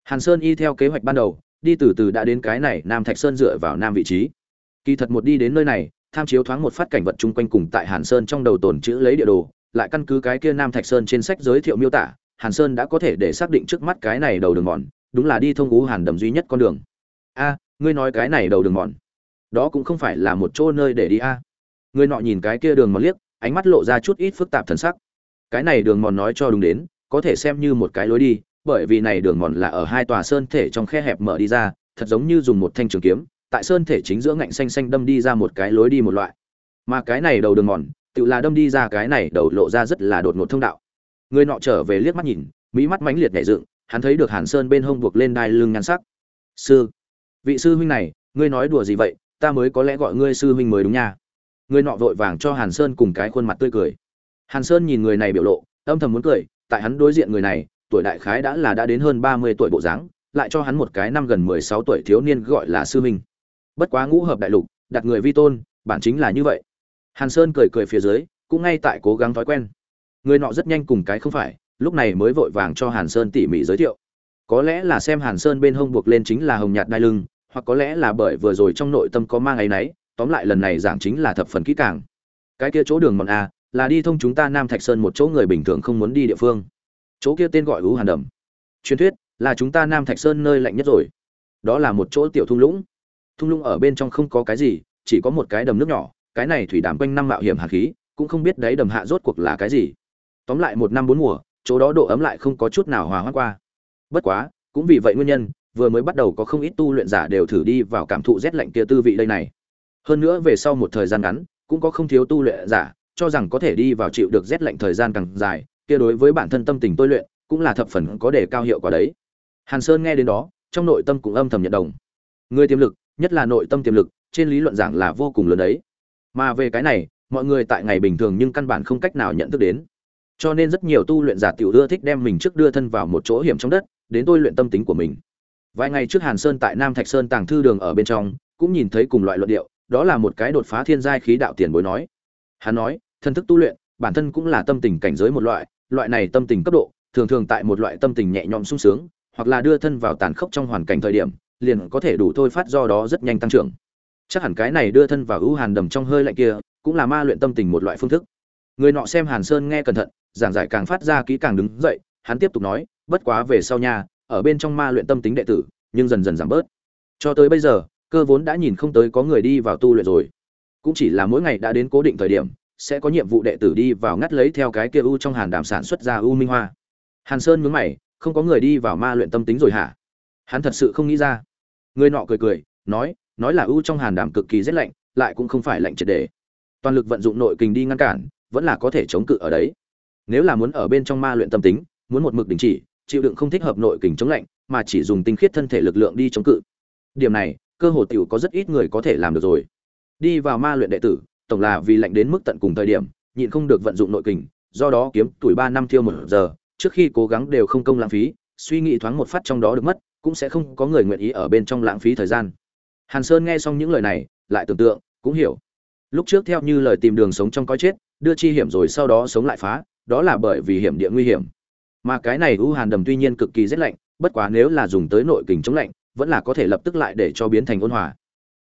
Hàn sơn y theo kế hoạch ban đầu, đi từ từ đã đến cái này nam thạch sơn dựa vào nam vị trí. Kỳ thật một đi đến nơi này, tham chiếu thoáng một phát cảnh vật chung quanh cùng tại hàn sơn trong đầu tồn chữ lấy địa đồ lại căn cứ cái kia nam thạch sơn trên sách giới thiệu miêu tả, hàn sơn đã có thể để xác định trước mắt cái này đầu đường mòn, đúng là đi thông ú hàn đầm duy nhất con đường. A, ngươi nói cái này đầu đường mòn, đó cũng không phải là một chỗ nơi để đi a. À. ngươi nọ nhìn cái kia đường mòn liếc, ánh mắt lộ ra chút ít phức tạp thần sắc. Cái này đường mòn nói cho đúng đến, có thể xem như một cái lối đi, bởi vì này đường mòn là ở hai tòa sơn thể trong khe hẹp mở đi ra, thật giống như dùng một thanh trường kiếm, tại sơn thể chính giữa ngạnh xanh xanh đâm đi ra một cái lối đi một loại. Mà cái này đầu đường mòn tự là đâm đi ra cái này đầu lộ ra rất là đột ngột thông đạo. Người nọ trở về liếc mắt nhìn, mỹ mắt mãnh liệt nhảy dựng, hắn thấy được hàn sơn bên hông buộc lên đai lưng nhan sắc. Sư, vị sư huynh này, ngươi nói đùa gì vậy? Ta mới có lẽ gọi ngươi sư huynh mới đúng nha. Người nọ vội vàng cho hàn sơn cùng cái khuôn mặt tươi cười. Hàn sơn nhìn người này biểu lộ, âm thầm muốn cười, tại hắn đối diện người này, tuổi đại khái đã là đã đến hơn ba mươi tuổi bộ dáng, lại cho hắn một cái năm gần mười sáu tuổi thiếu niên gọi là sư huynh. Bất quá ngũ hợp đại lục, đặt người vi tôn, bản chính là như vậy hàn sơn cười cười phía dưới, cũng ngay tại cố gắng thói quen. Người nọ rất nhanh cùng cái không phải, lúc này mới vội vàng cho hàn sơn tỉ mỉ giới thiệu. Có lẽ là xem hàn sơn bên hông buộc lên chính là hồng nhạt đai lưng, hoặc có lẽ là bởi vừa rồi trong nội tâm có mang ấy nấy, tóm lại lần này giảng chính là thập phần kỹ càng. Cái kia chỗ đường mòn a, là đi thông chúng ta nam thạch sơn một chỗ người bình thường không muốn đi địa phương. Chỗ kia tên gọi ú hàn đầm. Truyền thuyết là chúng ta nam thạch sơn nơi lạnh nhất rồi. Đó là một chỗ tiểu thung lũng. Thung lũng ở bên trong không có cái gì, chỉ có một cái đầm nước nhỏ cái này thủy đảm quanh năm mạo hiểm hà khí, cũng không biết đấy đầm hạ rốt cuộc là cái gì. Tóm lại một năm bốn mùa, chỗ đó độ ấm lại không có chút nào hòa hoãn qua. Bất quá, cũng vì vậy nguyên nhân, vừa mới bắt đầu có không ít tu luyện giả đều thử đi vào cảm thụ rét lạnh kia tư vị đây này. Hơn nữa về sau một thời gian ngắn, cũng có không thiếu tu luyện giả, cho rằng có thể đi vào chịu được rét lạnh thời gian càng dài, kia đối với bản thân tâm tình tôi luyện, cũng là thập phần có đề cao hiệu quả đấy. Hàn sơn nghe đến đó, trong nội tâm cũng âm thầm nhận đồng. Người tiềm lực, nhất là nội tâm tiềm lực, trên lý luận giảng là vô cùng lớn đấy mà về cái này, mọi người tại ngày bình thường nhưng căn bản không cách nào nhận thức đến. Cho nên rất nhiều tu luyện giả tiểu ưa thích đem mình trước đưa thân vào một chỗ hiểm trong đất, đến tôi luyện tâm tính của mình. Vài ngày trước hàn sơn tại nam thạch sơn tàng thư đường ở bên trong, cũng nhìn thấy cùng loại luận điệu, đó là một cái đột phá thiên giai khí đạo tiền bối nói. Hắn nói thân thức tu luyện, bản thân cũng là tâm tình cảnh giới một loại loại này tâm tình cấp độ, thường thường tại một loại tâm tình nhẹ nhõm sung sướng, hoặc là đưa thân vào tàn khốc trong hoàn cảnh thời điểm, liền có thể đủ thôi phát do đó rất nhanh tăng trưởng chắc hẳn cái này đưa thân vào ưu hàn đầm trong hơi lạnh kia, cũng là ma luyện tâm tình một loại phương thức. Người nọ xem hàn sơn nghe cẩn thận, giảng giải càng phát ra kỹ càng đứng dậy, hắn tiếp tục nói, bất quá về sau nha, ở bên trong ma luyện tâm tính đệ tử, nhưng dần dần giảm bớt. Cho tới bây giờ, cơ vốn đã nhìn không tới có người đi vào tu luyện rồi. Cũng chỉ là mỗi ngày đã đến cố định thời điểm, sẽ có nhiệm vụ đệ tử đi vào ngắt lấy theo cái kia u trong hàn đàm sản xuất ra u minh hoa. Hàn sơn mướn mày, không có người đi vào ma luyện tâm tính rồi hả? Hắn thật sự không nghĩ ra. Người nọ cười cười, nói nói là ưu trong hàn đảm cực kỳ rét lạnh, lại cũng không phải lạnh triệt đề. Toàn lực vận dụng nội kình đi ngăn cản, vẫn là có thể chống cự ở đấy. Nếu là muốn ở bên trong ma luyện tâm tính, muốn một mực đình chỉ, chịu đựng không thích hợp nội kình chống lạnh, mà chỉ dùng tinh khiết thân thể lực lượng đi chống cự. Điểm này, cơ hồ tiểu có rất ít người có thể làm được rồi. Đi vào ma luyện đệ tử, tổng là vì lạnh đến mức tận cùng thời điểm, nhịn không được vận dụng nội kình, do đó kiếm tuổi ba năm thiêu một giờ, trước khi cố gắng đều không công lãng phí, suy nghĩ thoáng một phát trong đó được mất, cũng sẽ không có người nguyện ý ở bên trong lãng phí thời gian hàn sơn nghe xong những lời này, lại tưởng tượng, cũng hiểu. Lúc trước theo như lời tìm đường sống trong cõi chết, đưa chi hiểm rồi sau đó sống lại phá, đó là bởi vì hiểm địa nguy hiểm. Mà cái này u hàn đầm tuy nhiên cực kỳ rét lạnh, bất quá nếu là dùng tới nội kình chống lạnh, vẫn là có thể lập tức lại để cho biến thành ôn hòa.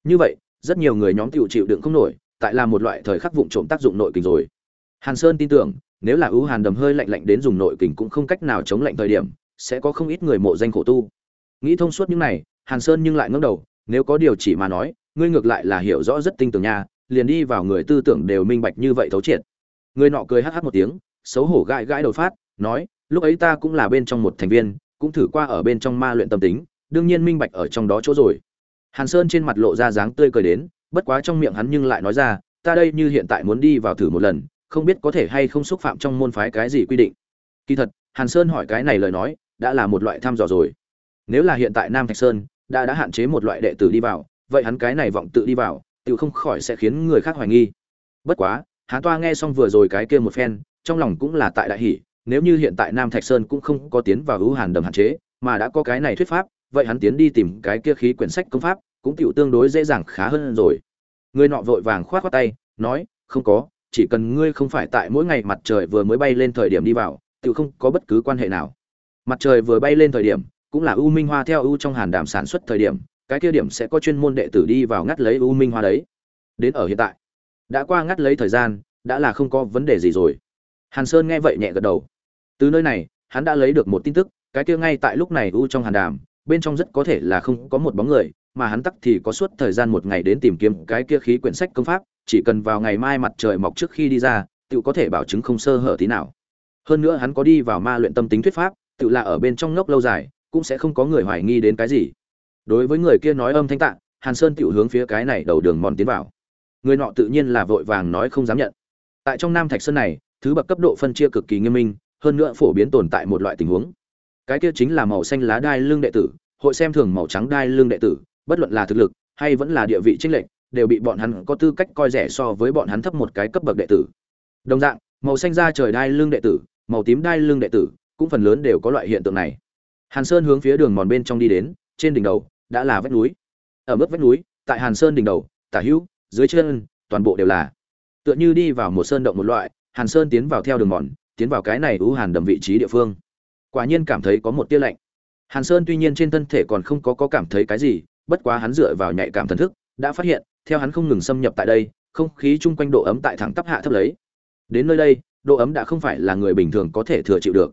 Như vậy, rất nhiều người nhóm tiểu chịu đựng không nổi, tại là một loại thời khắc vụng trộm tác dụng nội kình rồi. Hàn sơn tin tưởng, nếu là u hàn đầm hơi lạnh lạnh đến dùng nội kình cũng không cách nào chống lạnh thời điểm, sẽ có không ít người mộ danh khổ tu. Nghĩ thông suốt những này, hàn sơn nhưng lại ngẩng đầu nếu có điều chỉ mà nói, ngươi ngược lại là hiểu rõ rất tinh tường nha, liền đi vào người tư tưởng đều minh bạch như vậy thấu triệt. Người nọ cười hắc hắc một tiếng, xấu hổ gãi gãi đầu phát, nói, lúc ấy ta cũng là bên trong một thành viên, cũng thử qua ở bên trong ma luyện tâm tính, đương nhiên minh bạch ở trong đó chỗ rồi. Hàn sơn trên mặt lộ ra dáng tươi cười đến, bất quá trong miệng hắn nhưng lại nói ra, ta đây như hiện tại muốn đi vào thử một lần, không biết có thể hay không xúc phạm trong môn phái cái gì quy định. Kỳ thật, hàn sơn hỏi cái này lời nói, đã là một loại thăm dò rồi. Nếu là hiện tại nam thạch sơn đã đã hạn chế một loại đệ tử đi vào, vậy hắn cái này vọng tự đi vào tự không khỏi sẽ khiến người khác hoài nghi. Bất quá, hán toa nghe xong vừa rồi cái kia một phen, trong lòng cũng là tại đại hỷ nếu như hiện tại nam thạch sơn cũng không có tiến vào hữu hàn đầm hạn chế, mà đã có cái này thuyết pháp, vậy hắn tiến đi tìm cái kia khí quyển sách công pháp, cũng tiểu tương đối dễ dàng khá hơn rồi. Người nọ vội vàng khoát khoát tay, nói, không có, chỉ cần ngươi không phải tại mỗi ngày mặt trời vừa mới bay lên thời điểm đi vào, tiểu không có bất cứ quan hệ nào. Mặt trời vừa bay lên thời điểm cũng là u minh hoa theo u trong hàn đàm sản xuất thời điểm, cái kia điểm sẽ có chuyên môn đệ tử đi vào ngắt lấy u minh hoa đấy. Đến ở hiện tại, đã qua ngắt lấy thời gian, đã là không có vấn đề gì rồi. Hàn sơn nghe vậy nhẹ gật đầu. Từ nơi này, hắn đã lấy được một tin tức, cái kia ngay tại lúc này u trong hàn đàm, bên trong rất có thể là không có một bóng người, mà hắn tắc thì có suốt thời gian một ngày đến tìm kiếm cái kia khí quyển sách công pháp, chỉ cần vào ngày mai mặt trời mọc trước khi đi ra, tự có thể bảo chứng không sơ hở tí nào. Hơn nữa hắn có đi vào ma luyện tâm tính thuyết pháp, tự là ở bên trong ngốc lâu dài cũng sẽ không có người hoài nghi đến cái gì. Đối với người kia nói âm thanh tạng hàn sơn tự hướng phía cái này đầu đường mòn tiến vào. Người nọ tự nhiên là vội vàng nói không dám nhận. Tại trong nam thạch sơn này, thứ bậc cấp độ phân chia cực kỳ nghiêm minh, hơn nữa phổ biến tồn tại một loại tình huống. Cái kia chính là màu xanh lá đai lương đệ tử, hội xem thường màu trắng đai lương đệ tử, bất luận là thực lực, hay vẫn là địa vị trinh lệnh đều bị bọn hắn có tư cách coi rẻ so với bọn hắn thấp một cái cấp bậc đệ tử. Đồng dạng, màu xanh da trời đai lương đệ tử, màu tím đai lương đệ tử, cũng phần lớn đều có loại hiện tượng này hàn sơn hướng phía đường mòn bên trong đi đến trên đỉnh đầu đã là vách núi. Ở mức vách núi tại hàn sơn đỉnh đầu tả hữu dưới chân toàn bộ đều là. Tựa như đi vào một sơn động một loại hàn sơn tiến vào theo đường mòn tiến vào cái này ưu hàn đầm vị trí địa phương. Quả nhiên cảm thấy có một tia lạnh. Hàn sơn tuy nhiên trên thân thể còn không có, có cảm thấy cái gì bất quá hắn dựa vào nhạy cảm thần thức đã phát hiện theo hắn không ngừng xâm nhập tại đây không khí chung quanh độ ấm tại thẳng tắp hạ thấp lấy. Đến nơi đây độ ấm đã không phải là người bình thường có thể thừa chịu được.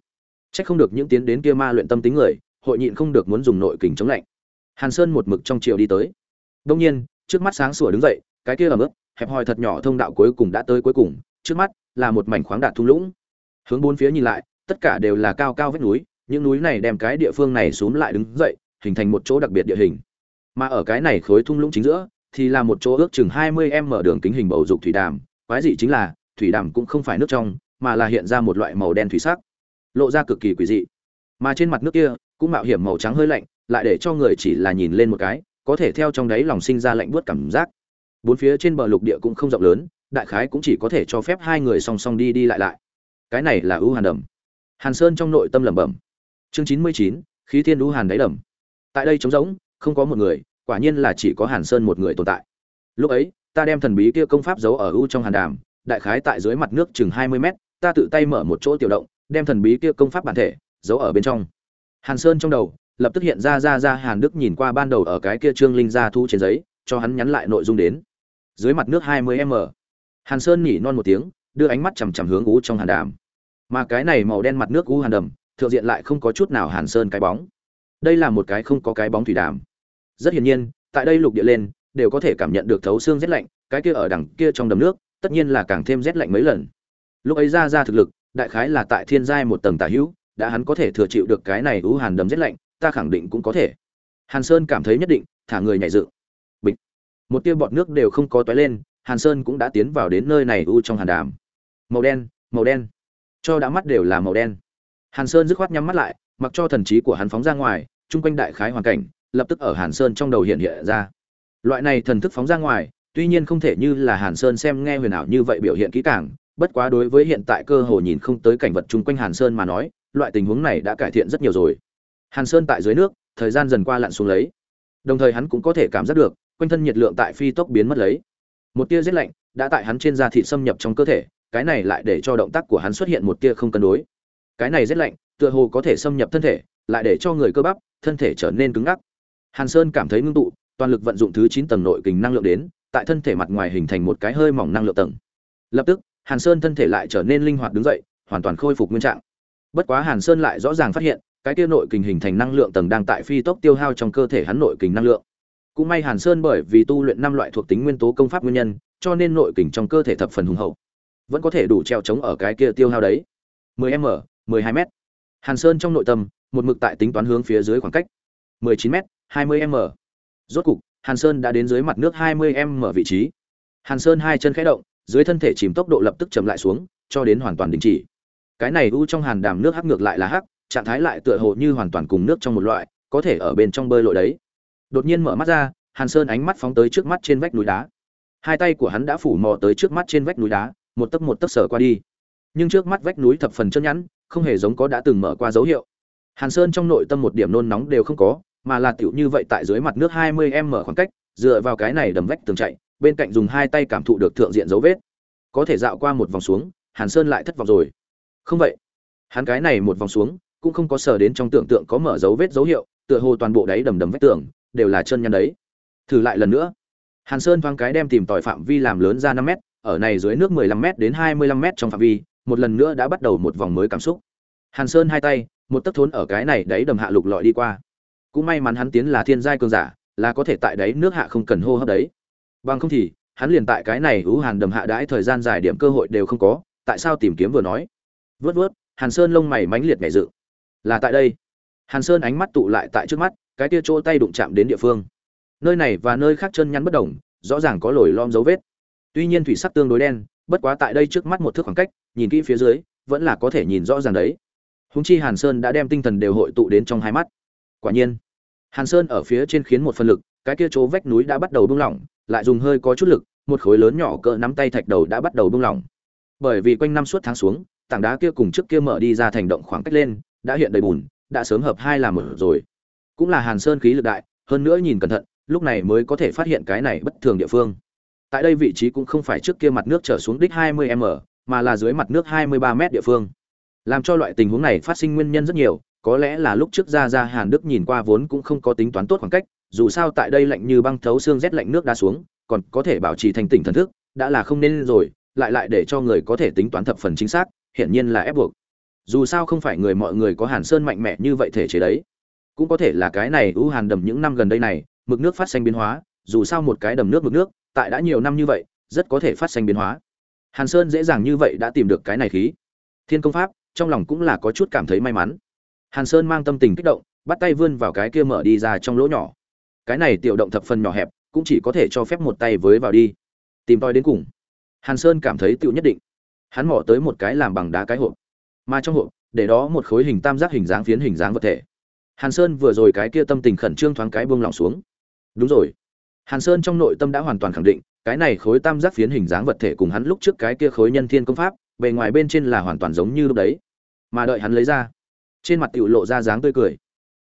Chắc không được những tiến đến kia ma luyện tâm tính người, hội nhịn không được muốn dùng nội kình chống lạnh. Hàn Sơn một mực trong chiều đi tới. đông nhiên, trước mắt sáng sủa đứng dậy, cái kia là mức hẹp hòi thật nhỏ thông đạo cuối cùng đã tới cuối cùng, trước mắt là một mảnh khoáng đạt thung lũng. Hướng bốn phía nhìn lại, tất cả đều là cao cao vách núi, những núi này đem cái địa phương này xuống lại đứng dậy, hình thành một chỗ đặc biệt địa hình. Mà ở cái này khối thung lũng chính giữa, thì là một chỗ ước chừng 20m đường kính hình bầu dục thủy đàm, quái dị chính là, thủy đàm cũng không phải nước trong, mà là hiện ra một loại màu đen thủy sắc lộ ra cực kỳ quỷ dị. Mà trên mặt nước kia, cũng mạo hiểm màu trắng hơi lạnh, lại để cho người chỉ là nhìn lên một cái, có thể theo trong đáy lòng sinh ra lạnh buốt cảm giác. Bốn phía trên bờ lục địa cũng không rộng lớn, đại khái cũng chỉ có thể cho phép hai người song song đi đi lại lại. Cái này là ưu hàn đầm. Hàn sơn trong nội tâm lẩm bẩm. Chương chín mươi chín, khí thiên ưu hàn đáy đầm. Tại đây trống rỗng, không có một người, quả nhiên là chỉ có hàn sơn một người tồn tại. Lúc ấy, ta đem thần bí kia công pháp giấu ở u trong hàn đàm, đại khái tại dưới mặt nước chừng hai mươi mét, ta tự tay mở một chỗ tiểu động đem thần bí kia công pháp bản thể giấu ở bên trong. Hàn sơn trong đầu lập tức hiện ra ra ra hàn đức nhìn qua ban đầu ở cái kia trương linh gia thu trên giấy, cho hắn nhắn lại nội dung đến. Dưới mặt nước hai mươi m. Hàn sơn nhỉ non một tiếng, đưa ánh mắt chằm chằm hướng u trong hàn đàm. Mà cái này màu đen mặt nước u hàn đầm, thượng diện lại không có chút nào hàn sơn cái bóng. Đây là một cái không có cái bóng thủy đàm. Rất hiển nhiên, tại đây lục địa lên, đều có thể cảm nhận được thấu xương rét lạnh, cái kia ở đằng kia trong đầm nước, tất nhiên là càng thêm rét lạnh mấy lần. Lúc ấy ra ra thực lực đại khái là tại thiên giai một tầng tả hữu, đã hắn có thể thừa chịu được cái này u hàn đầm rét lạnh, ta khẳng định cũng có thể. Hàn sơn cảm thấy nhất định, thả người nhảy dựng. Bịch. Một tia bọt nước đều không có toái lên, hàn sơn cũng đã tiến vào đến nơi này u trong hàn đàm. Màu đen màu đen. Cho đã mắt đều là màu đen. Hàn sơn dứt khoát nhắm mắt lại, mặc cho thần trí của hắn phóng ra ngoài, chung quanh đại khái hoàn cảnh, lập tức ở hàn sơn trong đầu hiện hiện ra. Loại này thần thức phóng ra ngoài, tuy nhiên không thể như là hàn sơn xem nghe huyền ảo như vậy biểu hiện kỹ càng bất quá đối với hiện tại cơ hồ nhìn không tới cảnh vật chung quanh hàn sơn mà nói, loại tình huống này đã cải thiện rất nhiều rồi. Hàn sơn tại dưới nước, thời gian dần qua lặn xuống lấy. Đồng thời hắn cũng có thể cảm giác được, quanh thân nhiệt lượng tại phi tốc biến mất lấy. Một tia rét lạnh đã tại hắn trên da thịt xâm nhập trong cơ thể, cái này lại để cho động tác của hắn xuất hiện một tia không cân đối. Cái này rét lạnh, tựa hồ có thể xâm nhập thân thể, lại để cho người cơ bắp, thân thể trở nên cứng ngắc. Hàn sơn cảm thấy ngưng tụ, toàn lực vận dụng thứ chín tầng nội kình năng lượng đến, tại thân thể mặt ngoài hình thành một cái hơi mỏng năng lượng tầng. Lập tức hàn sơn thân thể lại trở nên linh hoạt đứng dậy, hoàn toàn khôi phục nguyên trạng. Bất quá hàn sơn lại rõ ràng phát hiện, cái kia nội kình hình thành năng lượng tầng đang tại phi tốc tiêu hao trong cơ thể hắn nội kình năng lượng. Cũng may hàn sơn bởi vì tu luyện năm loại thuộc tính nguyên tố công pháp nguyên nhân, cho nên nội kình trong cơ thể thập phần hùng hậu. Vẫn có thể đủ treo chống ở cái kia tiêu hao đấy. 10 m 12 m. Hàn sơn trong nội tâm, một mực tại tính toán hướng phía dưới khoảng cách. 19 m 20 m. Rốt cục, hàn sơn đã đến dưới mặt nước 20 m vị trí. Hàn sơn hai chân khẽ động dưới thân thể chìm tốc độ lập tức chậm lại xuống, cho đến hoàn toàn đình chỉ. Cái này u trong hàn đàm nước hắc ngược lại là hắc, trạng thái lại tựa hồ như hoàn toàn cùng nước trong một loại, có thể ở bên trong bơi lội đấy. Đột nhiên mở mắt ra, hàn sơn ánh mắt phóng tới trước mắt trên vách núi đá. Hai tay của hắn đã phủ mò tới trước mắt trên vách núi đá, một tấc một tấc sở qua đi. Nhưng trước mắt vách núi thập phần chân nhẵn, không hề giống có đã từng mở qua dấu hiệu. Hàn sơn trong nội tâm một điểm nôn nóng đều không có, mà là tiểu như vậy tại dưới mặt nước hai mươi m khoảng cách, dựa vào cái này đầm vách tường chạy bên cạnh dùng hai tay cảm thụ được thượng diện dấu vết có thể dạo qua một vòng xuống hàn sơn lại thất vọng rồi không vậy hắn cái này một vòng xuống cũng không có sờ đến trong tưởng tượng có mở dấu vết dấu hiệu tựa hồ toàn bộ đáy đầm đầm vách tường đều là chân nhăn đấy thử lại lần nữa hàn sơn thoáng cái đem tìm tòi phạm vi làm lớn ra năm mét ở này dưới nước 15m đến 25m trong phạm vi, một lần nữa đã bắt đầu một vòng mới cảm xúc. Hàn Sơn hai tay, một tấc thốn ở cái này đáy đầm hạ lục lọi đi qua. Cũng may mắn hắn tiến là thiên giai cường giả, là có thể tại đáy nước hạ không cần hô hấp đấy. Bằng không thì, hắn liền tại cái này ứ hàn đầm hạ đãi thời gian dài điểm cơ hội đều không có, tại sao tìm kiếm vừa nói. vớt vớt Hàn Sơn lông mày mánh liệt nhảy dự Là tại đây. Hàn Sơn ánh mắt tụ lại tại trước mắt, cái kia chỗ tay đụng chạm đến địa phương. Nơi này và nơi khác chân nhắn bất động, rõ ràng có lồi lõm dấu vết. Tuy nhiên thủy sắc tương đối đen, bất quá tại đây trước mắt một thước khoảng cách, nhìn kỹ phía dưới, vẫn là có thể nhìn rõ ràng đấy. húng chi Hàn Sơn đã đem tinh thần đều hội tụ đến trong hai mắt. Quả nhiên, Hàn Sơn ở phía trên khiến một phân lực, cái kia chỗ vách núi đã bắt đầu bung lỏng, lại dùng hơi có chút lực, một khối lớn nhỏ cỡ nắm tay thạch đầu đã bắt đầu bung lỏng. Bởi vì quanh năm suốt tháng xuống, tảng đá kia cùng trước kia mở đi ra thành động khoảng cách lên, đã hiện đầy bùn, đã sớm hợp hai làm một rồi. Cũng là Hàn Sơn khí lực đại, hơn nữa nhìn cẩn thận, lúc này mới có thể phát hiện cái này bất thường địa phương tại đây vị trí cũng không phải trước kia mặt nước trở xuống đích 20 m mà là dưới mặt nước 23 m địa phương làm cho loại tình huống này phát sinh nguyên nhân rất nhiều có lẽ là lúc trước ra ra hàn đức nhìn qua vốn cũng không có tính toán tốt khoảng cách dù sao tại đây lạnh như băng thấu xương rét lạnh nước đá xuống, còn có thể bảo trì thành tỉnh thần thức, đã là không nên rồi, lại lại để cho người có thể tính toán thập phần chính xác, hiển nhiên là ép buộc. Dù sao không phải người mọi người có hàn sơn mạnh mẽ như vậy thể chế đấy. Cũng có thể là cái này ưu hàn đầm những năm gần đây này, mực nước phát sinh biến hóa, dù sao một cái đầm nước mực nước, tại đã nhiều năm như vậy, rất có thể phát sinh biến hóa. Hàn sơn dễ dàng như vậy đã tìm được cái này khí. Thiên công pháp, trong lòng cũng là có chút cảm thấy may mắn. Hàn sơn mang tâm tình kích động, bắt tay vươn vào cái kia mở đi ra trong lỗ nhỏ cái này tiểu động thập phần nhỏ hẹp cũng chỉ có thể cho phép một tay với vào đi. Tìm tòi đến cùng. Hàn sơn cảm thấy tựu nhất định. Hắn mỏ tới một cái làm bằng đá cái hộp. Mà trong hộp để đó một khối hình tam giác hình dáng phiến hình dáng vật thể. Hàn sơn vừa rồi cái kia tâm tình khẩn trương thoáng cái buông lỏng xuống. Đúng rồi. Hàn Sơn trong nội tâm đã hoàn toàn khẳng định, cái này khối tam giác phiến hình dáng vật thể cùng hắn lúc trước cái kia khối nhân thiên công pháp, bề ngoài bên trên là hoàn toàn giống như lúc đấy. Mà đợi hắn lấy ra, trên mặt tiểu lộ ra dáng tươi cười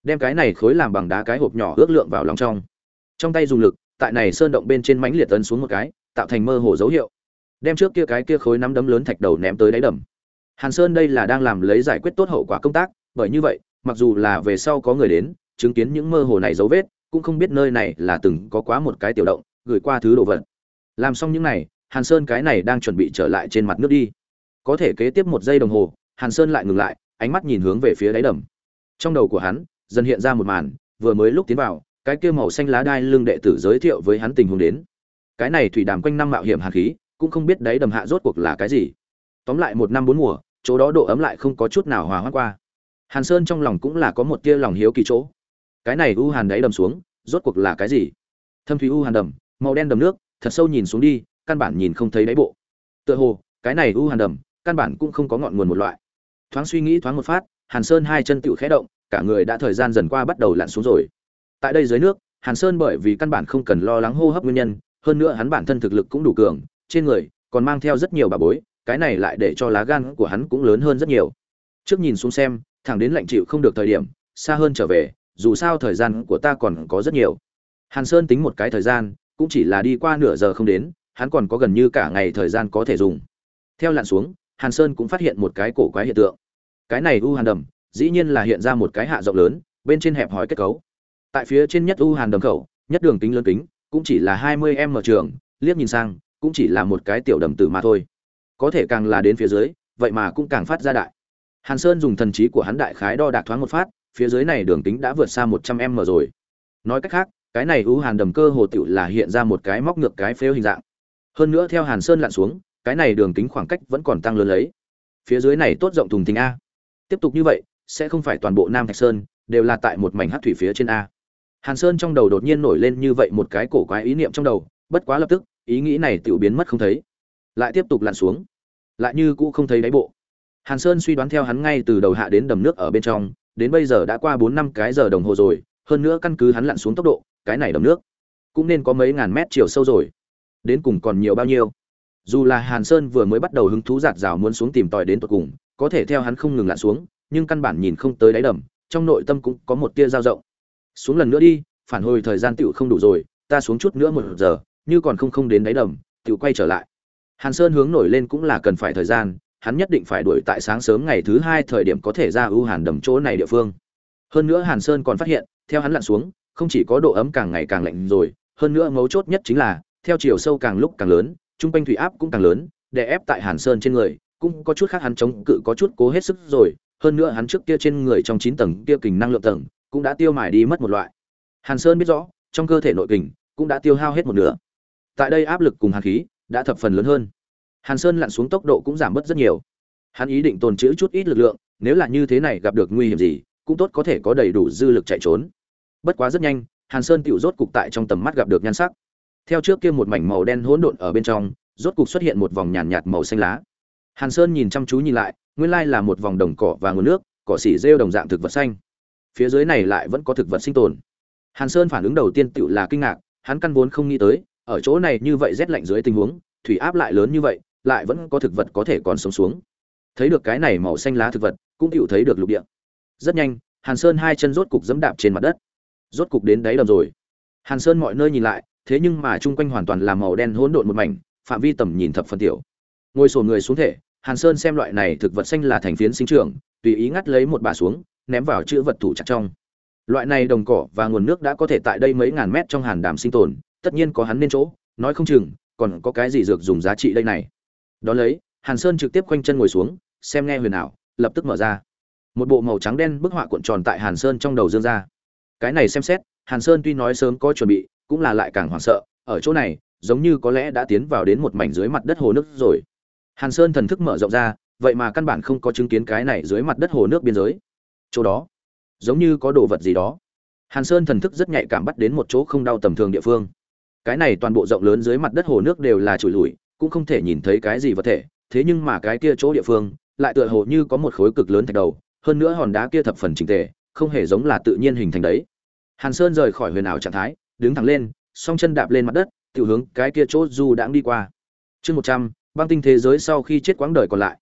đem cái này khối làm bằng đá cái hộp nhỏ ước lượng vào lòng trong. Trong tay dùng lực, tại này sơn động bên trên mãnh liệt tấn xuống một cái, tạo thành mơ hồ dấu hiệu. Đem trước kia cái kia khối nắm đấm lớn thạch đầu ném tới đáy đầm. Hàn sơn đây là đang làm lấy giải quyết tốt hậu quả công tác, bởi như vậy, mặc dù là về sau có người đến, chứng kiến những mơ hồ này dấu vết, cũng không biết nơi này là từng có quá một cái tiểu động, gửi qua thứ đồ vật. Làm xong những này, hàn sơn cái này đang chuẩn bị trở lại trên mặt nước đi. Có thể kế tiếp một giây đồng hồ, hàn sơn lại ngừng lại, ánh mắt nhìn hướng về phía đáy đầm. Trong đầu của hắn dần hiện ra một màn, vừa mới lúc tiến vào, cái kia màu xanh lá đai lưng đệ tử giới thiệu với hắn tình huống đến. Cái này thủy đàm quanh năm mạo hiểm hàn khí, cũng không biết đáy đầm hạ rốt cuộc là cái gì. Tóm lại một năm bốn mùa, chỗ đó độ ấm lại không có chút nào hòa hoãn qua. Hàn sơn trong lòng cũng là có một tia lòng hiếu kỳ chỗ. Cái này u hàn đáy đầm xuống, rốt cuộc là cái gì? Thâm thủy u hàn đầm, màu đen đầm nước, thật sâu nhìn xuống đi, căn bản nhìn không thấy đáy bộ. Tựa hồ, cái này u hàn đầm, căn bản cũng không có ngọn nguồn một loại. Thoáng suy nghĩ thoáng một phát, hàn sơn hai chân tựu khẽ động cả người đã thời gian dần qua bắt đầu lặn xuống rồi. Tại đây dưới nước, hàn sơn bởi vì căn bản không cần lo lắng hô hấp nguyên nhân, hơn nữa hắn bản thân thực lực cũng đủ cường, trên người còn mang theo rất nhiều bà bối, cái này lại để cho lá gan của hắn cũng lớn hơn rất nhiều. Trước nhìn xuống xem, thẳng đến lạnh chịu không được thời điểm, xa hơn trở về, dù sao thời gian của ta còn có rất nhiều. Hàn sơn tính một cái thời gian, cũng chỉ là đi qua nửa giờ không đến, hắn còn có gần như cả ngày thời gian có thể dùng. Theo lặn xuống, hàn sơn cũng phát hiện một cái cổ quái hiện tượng. Cái này u hàn đầm dĩ nhiên là hiện ra một cái hạ rộng lớn, bên trên hẹp hòi kết cấu. Tại phía trên nhất u hàn đầm khẩu, nhất đường kính lớn kính, cũng chỉ là hai mươi m trường, liếc nhìn sang, cũng chỉ là một cái tiểu đầm tử mà thôi. Có thể càng là đến phía dưới, vậy mà cũng càng phát ra đại. Hàn sơn dùng thần trí của hắn đại khái đo đạc thoáng một phát, phía dưới này đường kính đã vượt xa một trăm m rồi. Nói cách khác, cái này u hàn đầm cơ hồ tựu là hiện ra một cái móc ngược cái phếu hình dạng. Hơn nữa theo hàn sơn lặn xuống, cái này đường kính khoảng cách vẫn còn tăng lớn lấy. Phía dưới này tốt rộng thùng thình a. Tiếp tục như vậy sẽ không phải toàn bộ nam thạch sơn đều là tại một mảnh hát thủy phía trên a. Hàn sơn trong đầu đột nhiên nổi lên như vậy một cái cổ quái ý niệm trong đầu, bất quá lập tức, ý nghĩ này tự biến mất không thấy. Lại tiếp tục lặn xuống. Lại như cũ không thấy đáy bộ. Hàn sơn suy đoán theo hắn ngay từ đầu hạ đến đầm nước ở bên trong, đến bây giờ đã qua bốn năm cái giờ đồng hồ rồi, hơn nữa căn cứ hắn lặn xuống tốc độ, cái này đầm nước cũng nên có mấy ngàn mét chiều sâu rồi. Đến cùng còn nhiều bao nhiêu? Dù là hàn sơn vừa mới bắt đầu hứng thú giạt rào muốn xuống tìm tòi đến tột cùng, có thể theo hắn không ngừng lặn xuống nhưng căn bản nhìn không tới đáy đầm, trong nội tâm cũng có một tia dao rộng xuống lần nữa đi, phản hồi thời gian tựu không đủ rồi, ta xuống chút nữa một giờ, như còn không không đến đáy đầm tựu quay trở lại. Hàn sơn hướng nổi lên cũng là cần phải thời gian, hắn nhất định phải đuổi tại sáng sớm ngày thứ hai thời điểm có thể ra ưu hàn đầm chỗ này địa phương. Hơn nữa hàn sơn còn phát hiện, theo hắn lặn xuống, không chỉ có độ ấm càng ngày càng lạnh rồi, hơn nữa mấu chốt nhất chính là, theo chiều sâu càng lúc càng lớn trung quanh thủy áp cũng càng lớn để ép tại hàn sơn trên người, cũng có chút khác hắn chống cự có chút cố hết sức rồi hơn nữa hắn trước kia trên người trong chín tầng kia kình năng lượng tầng cũng đã tiêu mài đi mất một loại. Hàn sơn biết rõ trong cơ thể nội kình cũng đã tiêu hao hết một nửa. Tại đây áp lực cùng hàn khí đã thập phần lớn hơn. Hàn sơn lặn xuống tốc độ cũng giảm bớt rất nhiều. Hắn ý định tồn trữ chút ít lực lượng nếu là như thế này gặp được nguy hiểm gì cũng tốt có thể có đầy đủ dư lực chạy trốn. Bất quá rất nhanh hàn sơn tựu rốt cục tại trong tầm mắt gặp được nhan sắc. Theo trước kia một mảnh màu đen hỗn độn ở bên trong rốt cục xuất hiện một vòng nhàn nhạt, nhạt màu xanh lá. Hàn sơn nhìn chăm chú nhìn lại nguyên lai là một vòng đồng cỏ và nguồn nước, cỏ xỉ rêu đồng dạng thực vật xanh. Phía dưới này lại vẫn có thực vật sinh tồn. Hàn sơn phản ứng đầu tiên tự là kinh ngạc, hắn căn vốn không nghĩ tới, ở chỗ này như vậy rét lạnh dưới tình huống, thủy áp lại lớn như vậy, lại vẫn có thực vật có thể còn sống xuống. Thấy được cái này màu xanh lá thực vật, cũng tự thấy được lục địa. Rất nhanh, hàn sơn hai chân rốt cục dẫm đạp trên mặt đất. Rốt cục đến đáy đầm rồi. Hàn sơn mọi nơi nhìn lại, thế nhưng mà chung quanh hoàn toàn là màu đen hỗn độn một mảnh, phạm vi tầm nhìn thập phần tiểu. Ngồi sổ người xuống thể hàn sơn xem loại này thực vật xanh là thành phiến sinh trưởng, tùy ý ngắt lấy một bà xuống, ném vào chữ vật thủ chặt trong. Loại này đồng cỏ và nguồn nước đã có thể tại đây mấy ngàn mét trong hàn đàm sinh tồn, tất nhiên có hắn nên chỗ, nói không chừng, còn có cái gì dược dùng giá trị đây này. Đó lấy, hàn sơn trực tiếp quanh chân ngồi xuống, xem nghe huyền ảo, lập tức mở ra. Một bộ màu trắng đen bức họa cuộn tròn tại hàn sơn trong đầu dương ra. Cái này xem xét, hàn sơn tuy nói sớm có chuẩn bị, cũng là lại càng hoảng sợ, ở chỗ này, giống như có lẽ đã tiến vào đến một mảnh dưới mặt đất hồ nước rồi hàn sơn thần thức mở rộng ra, vậy mà căn bản không có chứng kiến cái này dưới mặt đất hồ nước biên giới. Chỗ đó, giống như có đồ vật gì đó. Hàn sơn thần thức rất nhạy cảm bắt đến một chỗ không đau tầm thường địa phương. Cái này toàn bộ rộng lớn dưới mặt đất hồ nước đều là trụi lùi cũng không thể nhìn thấy cái gì vật thể. Thế nhưng mà cái kia chỗ địa phương, lại tựa hồ như có một khối cực lớn thạch đầu, hơn nữa hòn đá kia thập phần chỉnh tề, không hề giống là tự nhiên hình thành đấy. Hàn sơn rời khỏi huyền ảo trạng thái, đứng thẳng lên, song chân đạp lên mặt đất tự hướng cái kia chỗ du đãng đi qua. Chương một trăm băng tinh thế giới sau khi chết quãng đời còn lại.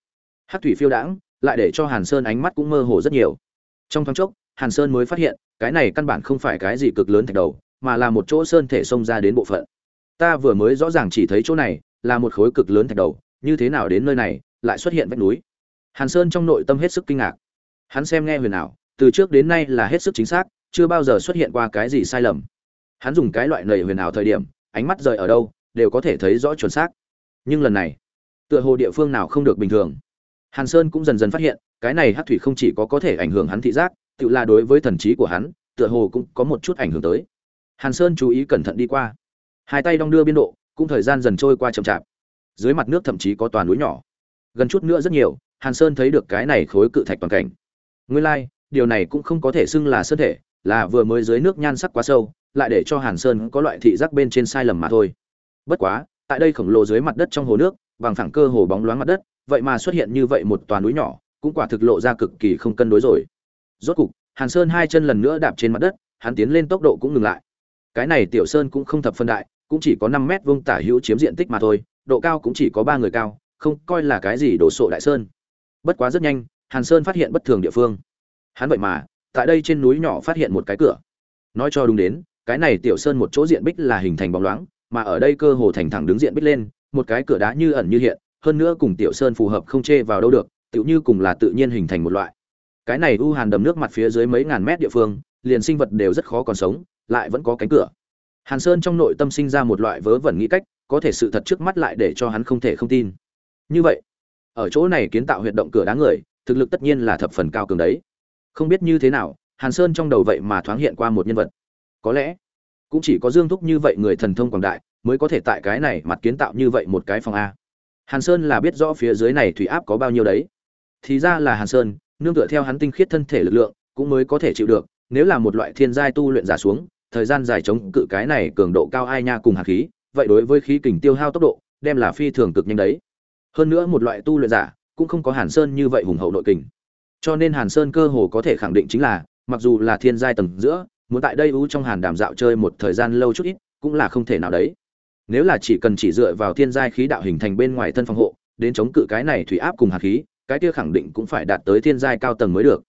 Hát thủy phiêu đãng, lại để cho hàn sơn ánh mắt cũng mơ hồ rất nhiều. Trong thoáng chốc, hàn sơn mới phát hiện, cái này căn bản không phải cái gì cực lớn thạch đầu, mà là một chỗ sơn thể xông ra đến bộ phận. Ta vừa mới rõ ràng chỉ thấy chỗ này, là một khối cực lớn thạch đầu, như thế nào đến nơi này, lại xuất hiện vách núi. Hàn sơn trong nội tâm hết sức kinh ngạc. Hắn xem nghe huyền ảo, từ trước đến nay là hết sức chính xác, chưa bao giờ xuất hiện qua cái gì sai lầm. Hắn dùng cái loại nầy huyền ảo thời điểm, ánh mắt rời ở đâu, đều có thể thấy rõ chuẩn xác. Nhưng lần này tựa hồ địa phương nào không được bình thường. Hàn sơn cũng dần dần phát hiện cái này hát thủy không chỉ có có thể ảnh hưởng hắn thị giác tự là đối với thần trí của hắn tựa hồ cũng có một chút ảnh hưởng tới. Hàn sơn chú ý cẩn thận đi qua. Hai tay đong đưa biên độ cũng thời gian dần trôi qua chậm chạp. Dưới mặt nước thậm chí có toàn núi nhỏ. Gần chút nữa rất nhiều hàn sơn thấy được cái này khối cự thạch toàn cảnh. Nguyên lai、like, điều này cũng không có thể xưng là sơn thể là vừa mới dưới nước nhan sắc quá sâu lại để cho hàn sơn có loại thị giác bên trên sai lầm mà thôi. Bất quá tại đây khổng lồ dưới mặt đất trong hồ nước bằng thẳng cơ hồ bóng loáng mặt đất, vậy mà xuất hiện như vậy một tòa núi nhỏ, cũng quả thực lộ ra cực kỳ không cân đối rồi. Rốt cục, hàn sơn hai chân lần nữa đạp trên mặt đất, hắn tiến lên tốc độ cũng ngừng lại. Cái này tiểu sơn cũng không thập phân đại, cũng chỉ có năm mét vuông tả hữu chiếm diện tích mà thôi, độ cao cũng chỉ có ba người cao, không coi là cái gì đổ sộ đại sơn. Bất quá rất nhanh, hàn sơn phát hiện bất thường địa phương. Hắn vậy mà, tại đây trên núi nhỏ phát hiện một cái cửa. Nói cho đúng đến, cái này tiểu sơn một chỗ diện bích là hình thành bóng loáng, mà ở đây cơ hồ thành thẳng đứng diện bích lên một cái cửa đá như ẩn như hiện, hơn nữa cùng tiểu sơn phù hợp không chê vào đâu được, tựu như cùng là tự nhiên hình thành một loại. Cái này u hàn đầm nước mặt phía dưới mấy ngàn mét địa phương, liền sinh vật đều rất khó còn sống, lại vẫn có cánh cửa. Hàn sơn trong nội tâm sinh ra một loại vớ vẩn nghĩ cách, có thể sự thật trước mắt lại để cho hắn không thể không tin. Như vậy, ở chỗ này kiến tạo huyệt động cửa đá người, thực lực tất nhiên là thập phần cao cường đấy. Không biết như thế nào, hàn sơn trong đầu vậy mà thoáng hiện qua một nhân vật. Có lẽ, cũng chỉ có dương thúc như vậy người thần thông quảng đại mới có thể tại cái này mặt kiến tạo như vậy một cái phòng a. Hàn sơn là biết rõ phía dưới này thủy áp có bao nhiêu đấy. Thì ra là hàn sơn, nương tựa theo hắn tinh khiết thân thể lực lượng, cũng mới có thể chịu được, nếu là một loại thiên giai tu luyện giả xuống, thời gian dài chống cự cái này cường độ cao ai nha cùng hạt khí, vậy đối với khí kình tiêu hao tốc độ, đem là phi thường cực nhanh đấy. Hơn nữa một loại tu luyện giả, cũng không có hàn sơn như vậy hùng hậu nội kình. Cho nên hàn sơn cơ hồ có thể khẳng định chính là, mặc dù là thiên giai tầng giữa, muốn tại đây u trong hàn đàm dạo chơi một thời gian lâu chút ít, cũng là không thể nào đấy nếu là chỉ cần chỉ dựa vào thiên giai khí đạo hình thành bên ngoài thân phòng hộ, đến chống cự cái này thủy áp cùng hạt khí, cái kia khẳng định cũng phải đạt tới thiên giai cao tầng mới được.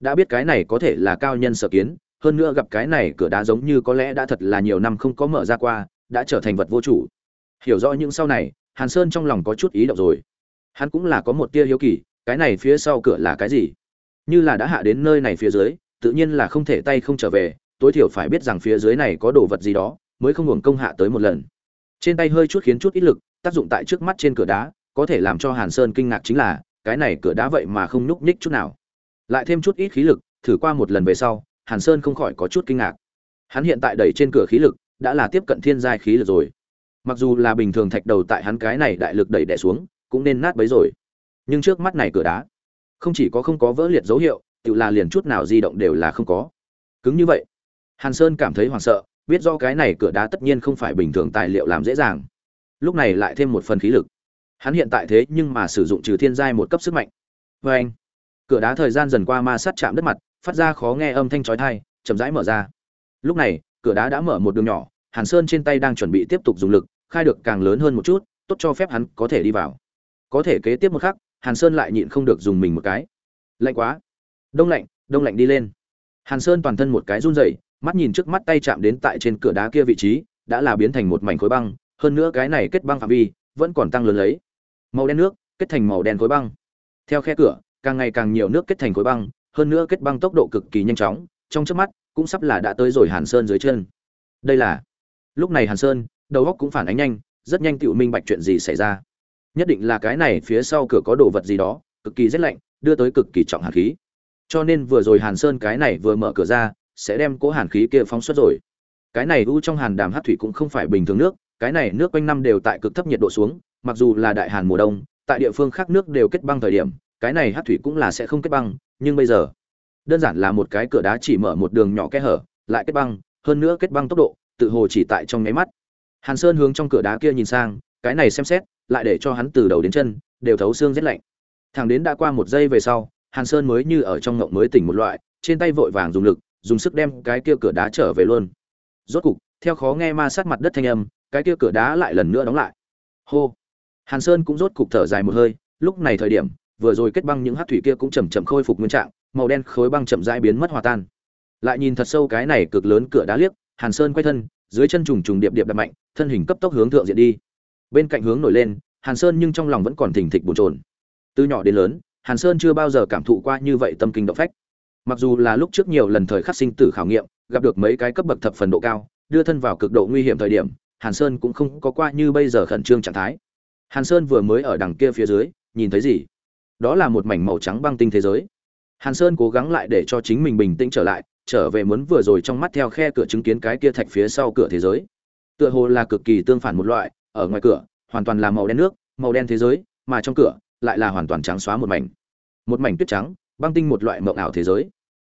Đã biết cái này có thể là cao nhân sở kiến, hơn nữa gặp cái này cửa đá giống như có lẽ đã thật là nhiều năm không có mở ra qua, đã trở thành vật vô chủ. Hiểu rõ những sau này, hàn sơn trong lòng có chút ý động rồi. Hắn cũng là có một tia hiếu kỳ, cái này phía sau cửa là cái gì? Như là đã hạ đến nơi này phía dưới, tự nhiên là không thể tay không trở về, tối thiểu phải biết rằng phía dưới này có đồ vật gì đó, mới không hưởng công hạ tới một lần trên tay hơi chút khiến chút ít lực, tác dụng tại trước mắt trên cửa đá, có thể làm cho hàn sơn kinh ngạc chính là, cái này cửa đá vậy mà không nhúc nhích chút nào. Lại thêm chút ít khí lực, thử qua một lần về sau, hàn sơn không khỏi có chút kinh ngạc. Hắn hiện tại đẩy trên cửa khí lực, đã là tiếp cận thiên giai khí lực rồi. Mặc dù là bình thường thạch đầu tại hắn cái này đại lực đẩy đẻ xuống, cũng nên nát bấy rồi. Nhưng trước mắt này cửa đá, không chỉ có không có vỡ liệt dấu hiệu, tự là liền chút nào di động đều là không có. Cứng như vậy, hàn sơn cảm thấy hoảng sợ biết do cái này cửa đá tất nhiên không phải bình thường tài liệu làm dễ dàng. Lúc này lại thêm một phần khí lực. Hắn hiện tại thế nhưng mà sử dụng trừ thiên giai một cấp sức mạnh. Vê anh, cửa đá thời gian dần qua ma sát chạm đất mặt, phát ra khó nghe âm thanh chói tai, chậm rãi mở ra. Lúc này, cửa đá đã mở một đường nhỏ, hàn sơn trên tay đang chuẩn bị tiếp tục dùng lực, khai được càng lớn hơn một chút, tốt cho phép hắn có thể đi vào. Có thể kế tiếp một khắc, hàn sơn lại nhịn không được dùng mình một cái. Lạnh quá. Đông lạnh đông lạnh đi lên. Hàn sơn toàn thân một cái run rẩy mắt nhìn trước mắt tay chạm đến tại trên cửa đá kia vị trí, đã là biến thành một mảnh khối băng, hơn nữa cái này kết băng phạm vi vẫn còn tăng lớn lấy. Màu đen nước kết thành màu đen khối băng. Theo khe cửa, càng ngày càng nhiều nước kết thành khối băng, hơn nữa kết băng tốc độ cực kỳ nhanh chóng, trong trước mắt cũng sắp là đã tới rồi hàn sơn dưới chân. Đây là, lúc này hàn sơn, đầu óc cũng phản ánh nhanh, rất nhanh tựu minh bạch chuyện gì xảy ra. Nhất định là cái này phía sau cửa có đồ vật gì đó, cực kỳ rét lạnh, đưa tới cực kỳ trọng hạt khí. Cho nên vừa rồi hàn sơn cái này vừa mở cửa ra sẽ đem cố hàn khí kia phóng xuất rồi. Cái này u trong hàn đàm hát thủy cũng không phải bình thường nước, cái này nước quanh năm đều tại cực thấp nhiệt độ xuống, mặc dù là đại hàn mùa đông, tại địa phương khác nước đều kết băng thời điểm, cái này hát thủy cũng là sẽ không kết băng, nhưng bây giờ, đơn giản là một cái cửa đá chỉ mở một đường nhỏ kẽ hở, lại kết băng, hơn nữa kết băng tốc độ, tự hồ chỉ tại trong nháy mắt. Hàn sơn hướng trong cửa đá kia nhìn sang, cái này xem xét, lại để cho hắn từ đầu đến chân, đều thấu xương rét lạnh. Thằng đến đã qua một giây về sau, hàn sơn mới như ở trong ngộng mới tỉnh một loại, trên tay vội vàng dùng lực dùng sức đem cái kia cửa đá trở về luôn. Rốt cục, theo khó nghe ma sát mặt đất thanh âm, cái kia cửa đá lại lần nữa đóng lại. Hô. Hàn sơn cũng rốt cục thở dài một hơi, lúc này thời điểm, vừa rồi kết băng những hát thủy kia cũng chầm chậm khôi phục nguyên trạng, màu đen khối băng chậm rãi biến mất hòa tan. Lại nhìn thật sâu cái này cực lớn cửa đá liếc, hàn sơn quay thân, dưới chân trùng trùng điệp điệp đập mạnh, thân hình cấp tốc hướng thượng diện đi. Bên cạnh hướng nổi lên, hàn sơn nhưng trong lòng vẫn còn thình thịch bồn trồn từ nhỏ đến lớn, hàn sơn chưa bao giờ cảm thụ qua như vậy tâm kinh động phách mặc dù là lúc trước nhiều lần thời khắc sinh tử khảo nghiệm, gặp được mấy cái cấp bậc thập phần độ cao, đưa thân vào cực độ nguy hiểm thời điểm, hàn sơn cũng không có qua như bây giờ khẩn trương trạng thái. Hàn sơn vừa mới ở đằng kia phía dưới, nhìn thấy gì? Đó là một mảnh màu trắng băng tinh thế giới. Hàn sơn cố gắng lại để cho chính mình bình tĩnh trở lại, trở về muốn vừa rồi trong mắt theo khe cửa chứng kiến cái kia thạch phía sau cửa thế giới. Tựa hồ là cực kỳ tương phản một loại, ở ngoài cửa, hoàn toàn là màu đen nước, màu đen thế giới, mà trong cửa, lại là hoàn toàn trắng xóa một mảnh. Một mảnh tuyết trắng, băng tinh một loại mộng ảo thế giới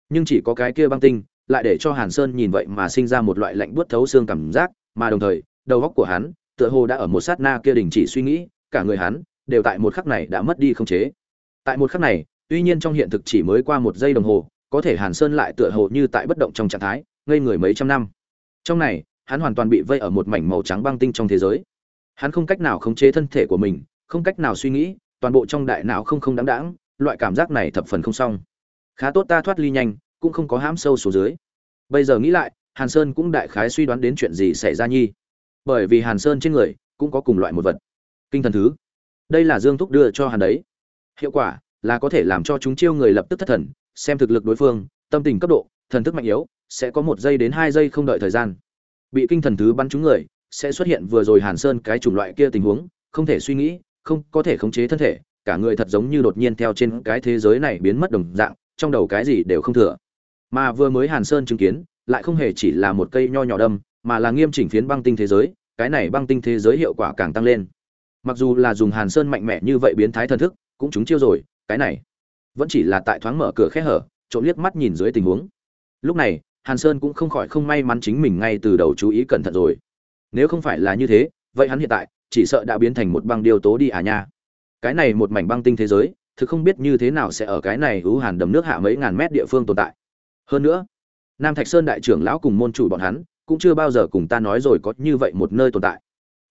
nhưng chỉ có cái kia băng tinh, lại để cho hàn sơn nhìn vậy mà sinh ra một loại lạnh buốt thấu xương cảm giác, mà đồng thời, đầu óc của hắn tựa hồ đã ở một sát na kia đình chỉ suy nghĩ, cả người hắn đều tại một khắc này đã mất đi không chế. Tại một khắc này, tuy nhiên trong hiện thực chỉ mới qua một giây đồng hồ, có thể hàn sơn lại tựa hồ như tại bất động trong trạng thái, ngây người mấy trăm năm. Trong này, hắn hoàn toàn bị vây ở một mảnh màu trắng băng tinh trong thế giới. Hắn không cách nào khống chế thân thể của mình, không cách nào suy nghĩ, toàn bộ trong đại não không không đáng đáng, loại cảm giác này thập phần không xong khá tốt ta thoát ly nhanh, cũng không có hãm sâu xuống dưới. Bây giờ nghĩ lại, hàn sơn cũng đại khái suy đoán đến chuyện gì xảy ra nhi. Bởi vì hàn sơn trên người, cũng có cùng loại một vật. Kinh thần thứ. Đây là dương thúc đưa cho hàn đấy. Hiệu quả là có thể làm cho chúng chiêu người lập tức thất thần, xem thực lực đối phương, tâm tình cấp độ, thần thức mạnh yếu, sẽ có một giây đến hai giây không đợi thời gian. Bị kinh thần thứ bắn trúng người, sẽ xuất hiện vừa rồi hàn sơn cái chủng loại kia tình huống, không thể suy nghĩ, không có thể khống chế thân thể, cả người thật giống như đột nhiên theo trên cái thế giới này biến mất đồng dạng trong đầu cái gì đều không thừa. Mà vừa mới hàn sơn chứng kiến, lại không hề chỉ là một cây nho nhỏ đâm, mà là nghiêm chỉnh phiến băng tinh thế giới, cái này băng tinh thế giới hiệu quả càng tăng lên. Mặc dù là dùng hàn sơn mạnh mẽ như vậy biến thái thần thức, cũng chúng chiêu rồi, cái này vẫn chỉ là tại thoáng mở cửa khe hở, trộm liếc mắt nhìn dưới tình huống. Lúc này, hàn sơn cũng không khỏi không may mắn chính mình ngay từ đầu chú ý cẩn thận rồi. Nếu không phải là như thế, vậy hắn hiện tại chỉ sợ đã biến thành một băng điêu tố đi à nha. Cái này một mảnh băng tinh thế giới thực không biết như thế nào sẽ ở cái này hữu hàn đầm nước hạ mấy ngàn mét địa phương tồn tại. Hơn nữa, nam thạch sơn đại trưởng lão cùng môn chủ bọn hắn cũng chưa bao giờ cùng ta nói rồi có như vậy một nơi tồn tại.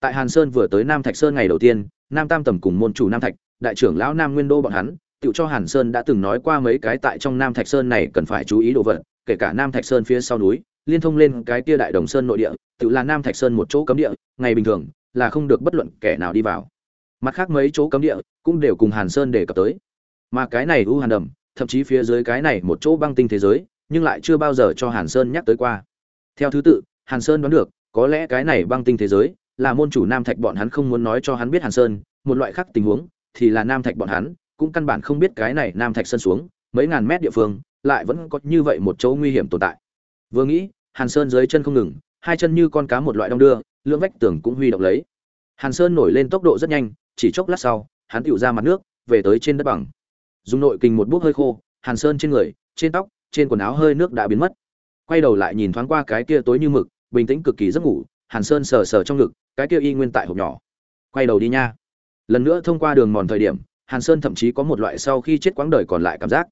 Tại hàn sơn vừa tới nam thạch sơn ngày đầu tiên, nam tam tầm cùng môn chủ nam thạch, đại trưởng lão nam nguyên đô bọn hắn tự cho hàn sơn đã từng nói qua mấy cái tại trong nam thạch sơn này cần phải chú ý đồ vật, kể cả nam thạch sơn phía sau núi, liên thông lên cái kia đại đồng sơn nội địa tự là nam thạch sơn một chỗ cấm địa, ngày bình thường là không được bất luận kẻ nào đi vào mặt khác mấy chỗ cấm địa cũng đều cùng hàn sơn đề cập tới. Mà cái này u hàn đầm, thậm chí phía dưới cái này một chỗ băng tinh thế giới, nhưng lại chưa bao giờ cho hàn sơn nhắc tới qua. Theo thứ tự, hàn sơn đoán được, có lẽ cái này băng tinh thế giới là môn chủ nam thạch bọn hắn không muốn nói cho hắn biết hàn sơn, một loại khác tình huống thì là nam thạch bọn hắn cũng căn bản không biết cái này nam thạch sơn xuống, mấy ngàn mét địa phương lại vẫn có như vậy một chỗ nguy hiểm tồn tại. Vừa nghĩ, hàn sơn dưới chân không ngừng, hai chân như con cá một loại đong đưa, lưỡng vách tường cũng huy động lấy. Hàn sơn nổi lên tốc độ rất nhanh chỉ chốc lát sau, hắn tựu ra mặt nước, về tới trên đất bằng. Dùng nội kinh một bước hơi khô, hàn sơn trên người, trên tóc, trên quần áo hơi nước đã biến mất. Quay đầu lại nhìn thoáng qua cái kia tối như mực, bình tĩnh cực kỳ giấc ngủ, hàn sơn sờ sờ trong ngực, cái kia y nguyên tại hộp nhỏ. Quay đầu đi nha. Lần nữa thông qua đường mòn thời điểm, hàn sơn thậm chí có một loại sau khi chết quãng đời còn lại cảm giác.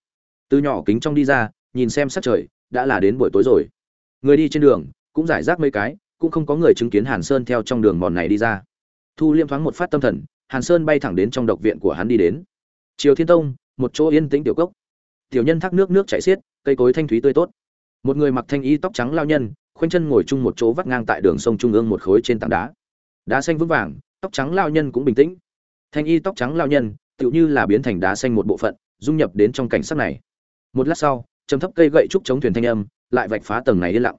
Từ nhỏ kính trong đi ra, nhìn xem sắc trời, đã là đến buổi tối rồi. Người đi trên đường, cũng giải rác mấy cái, cũng không có người chứng kiến hàn sơn theo trong đường mòn này đi ra. Thu liêm thoáng một phát tâm thần hàn sơn bay thẳng đến trong độc viện của hắn đi đến. Triều thiên tông, một chỗ yên tĩnh tiểu cốc. Tiểu nhân thác nước nước chảy xiết, cây cối thanh thúy tươi tốt. Một người mặc thanh y tóc trắng lao nhân, khoanh chân ngồi chung một chỗ vắt ngang tại đường sông trung ương một khối trên tảng đá. Đá xanh vững vàng, tóc trắng lao nhân cũng bình tĩnh. Thanh y tóc trắng lao nhân, tựu như là biến thành đá xanh một bộ phận, dung nhập đến trong cảnh sắc này. Một lát sau, trầm thấp cây gậy trúc chống thuyền thanh âm, lại vạch phá tầng này yên lặng.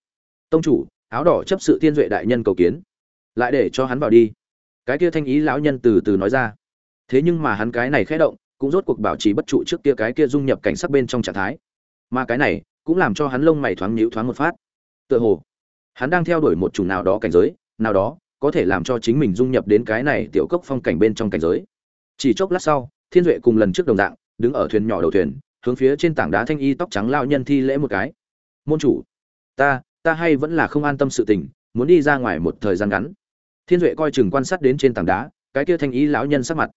Tông chủ, áo đỏ chấp sự tiên duệ đại nhân cầu kiến. Lại để cho hắn vào đi cái kia thanh ý lão nhân từ từ nói ra. Thế nhưng mà hắn cái này khẽ động, cũng rốt cuộc bảo trì bất trụ trước kia cái kia dung nhập cảnh sắc bên trong trạng thái. Mà cái này, cũng làm cho hắn lông mày thoáng nhíu thoáng một phát. Tựa hồ, hắn đang theo đuổi một chủng nào đó cảnh giới, nào đó, có thể làm cho chính mình dung nhập đến cái này tiểu cốc phong cảnh bên trong cảnh giới. Chỉ chốc lát sau, thiên duệ cùng lần trước đồng dạng, đứng ở thuyền nhỏ đầu thuyền, hướng phía trên tảng đá thanh y tóc trắng lao nhân thi lễ một cái. Môn chủ, ta ta hay vẫn là không an tâm sự tình, muốn đi ra ngoài một thời gian ngắn thiên duệ coi chừng quan sát đến trên tảng đá, cái kia thanh ý lão nhân sắc mặt.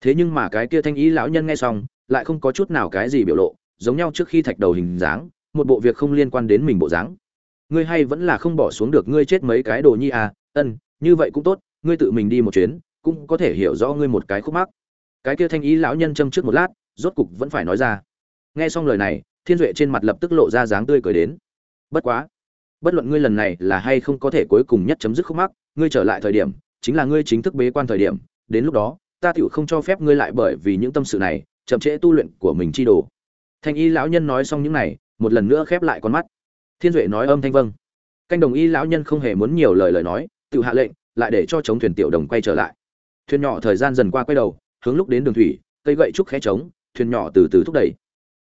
Thế nhưng mà cái kia thanh ý lão nhân nghe xong, lại không có chút nào cái gì biểu lộ, giống nhau trước khi thạch đầu hình dáng, một bộ việc không liên quan đến mình bộ dáng. Ngươi hay vẫn là không bỏ xuống được ngươi chết mấy cái đồ nhi à ân, như vậy cũng tốt, ngươi tự mình đi một chuyến, cũng có thể hiểu rõ ngươi một cái khúc mắc. Cái kia thanh ý lão nhân châm trước một lát, rốt cục vẫn phải nói ra. Nghe xong lời này, thiên duệ trên mặt lập tức lộ ra dáng tươi cười đến. Bất quá bất luận ngươi lần này là hay không có thể cuối cùng nhất chấm dứt khúc mắc, ngươi trở lại thời điểm, chính là ngươi chính thức bế quan thời điểm, đến lúc đó, ta tựu không cho phép ngươi lại bởi vì những tâm sự này, chậm trễ tu luyện của mình chi đồ. Thanh y lão nhân nói xong những này, một lần nữa khép lại con mắt. Thiên duệ nói âm thanh vâng. Canh đồng y lão nhân không hề muốn nhiều lời lời nói, tự hạ lệnh, lại để cho chống thuyền tiểu đồng quay trở lại. Thuyền nhỏ thời gian dần qua quay đầu, hướng lúc đến đường thủy, cây gậy trúc khẽ trống, thuyền nhỏ từ từ thúc đẩy.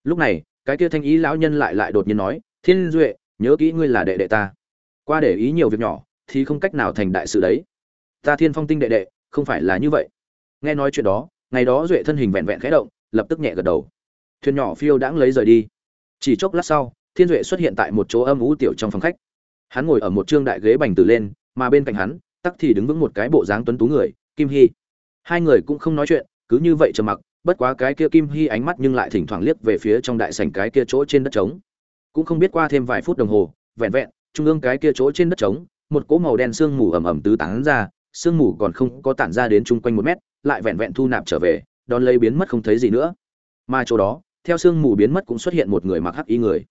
Lúc này, cái kia thanh ý lão nhân lại lại đột nhiên nói, thiên duệ nhớ kỹ ngươi là đệ đệ ta. Qua để ý nhiều việc nhỏ, thì không cách nào thành đại sự đấy. Ta thiên phong tinh đệ đệ, không phải là như vậy. Nghe nói chuyện đó, ngày đó duệ thân hình vẹn vẹn khẽ động, lập tức nhẹ gật đầu. Thuyền nhỏ phiêu đãng lấy rời đi. Chỉ chốc lát sau, thiên duệ xuất hiện tại một chỗ âm ú tiểu trong phòng khách. Hắn ngồi ở một trương đại ghế bành từ lên, mà bên cạnh hắn, tắc thì đứng vững một cái bộ dáng tuấn tú người, kim hy. Hai người cũng không nói chuyện, cứ như vậy trầm mặc, bất quá cái kia kim hy ánh mắt nhưng lại thỉnh thoảng liếc về phía trong đại sảnh cái kia chỗ trên đất trống cũng không biết qua thêm vài phút đồng hồ, vẹn vẹn, trung ương cái kia chỗ trên đất trống, một cỗ màu đen sương mù ẩm ẩm tứ tán ra, sương mù còn không có tản ra đến chung quanh một mét, lại vẹn vẹn thu nạp trở về, đón lấy biến mất không thấy gì nữa. Mà chỗ đó, theo sương mù biến mất cũng xuất hiện một người mặc hắc y người.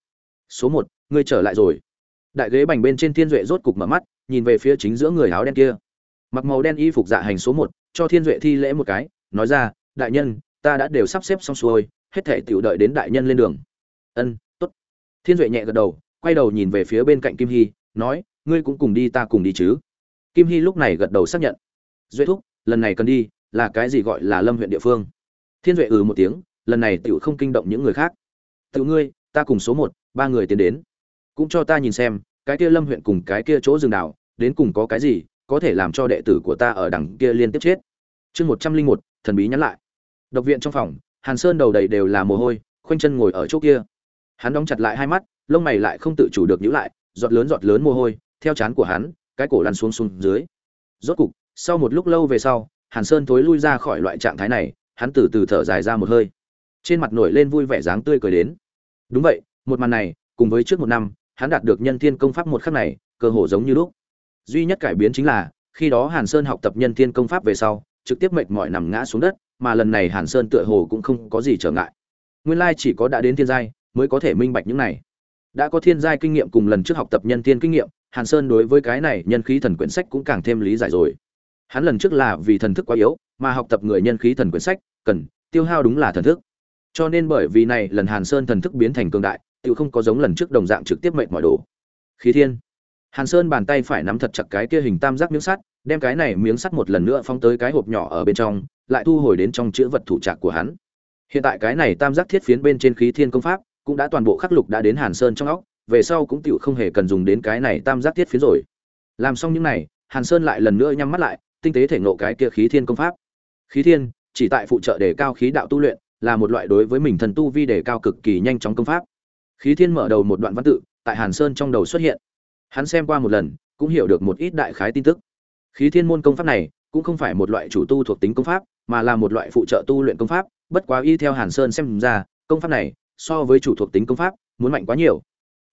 Số một người trở lại rồi. Đại ghế bành bên trên thiên duệ rốt cục mở mắt, nhìn về phía chính giữa người áo đen kia. Mặc màu đen y phục dạ hành số một, cho thiên duệ thi lễ một cái, nói ra, đại nhân, ta đã đều sắp xếp xong xuôi, hết thể tiểu đợi đến đại nhân lên đường. Ân thiên duệ nhẹ gật đầu, quay đầu nhìn về phía bên cạnh kim hy, nói, ngươi cũng cùng đi, ta cùng đi chứ. Kim hy lúc này gật đầu xác nhận. Duệ thúc, lần này cần đi, là cái gì gọi là lâm huyện địa phương? Thiên duệ ừ một tiếng, lần này tiểu không kinh động những người khác. Tự ngươi, ta cùng số một, ba người tiến đến. Cũng cho ta nhìn xem, cái kia lâm huyện cùng cái kia chỗ rừng đảo, đến cùng có cái gì, có thể làm cho đệ tử của ta ở đằng kia liên tiếp chết. Chương một trăm linh một, thần bí nhắn lại. Độc viện trong phòng, hàn sơn đầu đầy đều là mồ hôi, khoanh chân ngồi ở chỗ kia hắn đóng chặt lại hai mắt, lông mày lại không tự chủ được nhữ lại, giọt lớn giọt lớn mồ hôi, theo chán của hắn, cái cổ lăn xuống xuống dưới. Rốt cục, sau một lúc lâu về sau, hàn sơn thối lui ra khỏi loại trạng thái này, hắn từ từ thở dài ra một hơi. Trên mặt nổi lên vui vẻ dáng tươi cười đến. Đúng vậy, một màn này, cùng với trước một năm, hắn đạt được nhân thiên công pháp một khắc này, cơ hồ giống như lúc. Duy nhất cải biến chính là, khi đó hàn sơn học tập nhân thiên công pháp về sau, trực tiếp mệt mỏi nằm ngã xuống đất, mà lần này hàn sơn tựa hồ cũng không có gì trở ngại. Nguyên lai chỉ có đã đến thiên giai mới có thể minh bạch những này. Đã có thiên giai kinh nghiệm cùng lần trước học tập nhân thiên kinh nghiệm, hàn sơn đối với cái này nhân khí thần quyển sách cũng càng thêm lý giải rồi. Hắn lần trước là vì thần thức quá yếu, mà học tập người nhân khí thần quyển sách, cần, tiêu hao đúng là thần thức. Cho nên bởi vì này, lần hàn sơn thần thức biến thành cường đại, tự không có giống lần trước đồng dạng trực tiếp mệnh mọi đồ. Khí thiên. Hàn sơn bàn tay phải nắm thật chặt cái kia hình tam giác miếng sắt, đem cái này miếng sắt một lần nữa phóng tới cái hộp nhỏ ở bên trong, lại thu hồi đến trong chữ vật thủ trạc của hắn. Hiện tại cái này tam giác thiết phiến bên trên khí thiên công pháp cũng đã toàn bộ khắc lục đã đến hàn sơn trong óc, về sau cũng tiểu không hề cần dùng đến cái này tam giác thiết phiến rồi. Làm xong những này, hàn sơn lại lần nữa nhắm mắt lại, tinh tế thể ngộ cái kia khí thiên công pháp. Khí thiên, chỉ tại phụ trợ để cao khí đạo tu luyện, là một loại đối với mình thần tu vi để cao cực kỳ nhanh chóng công pháp. Khí thiên mở đầu một đoạn văn tự, tại hàn sơn trong đầu xuất hiện. Hắn xem qua một lần, cũng hiểu được một ít đại khái tin tức. Khí thiên môn công pháp này, cũng không phải một loại chủ tu thuộc tính công pháp, mà là một loại phụ trợ tu luyện công pháp, bất quá y theo hàn sơn xem ra, công pháp này so với chủ thuộc tính công pháp, muốn mạnh quá nhiều.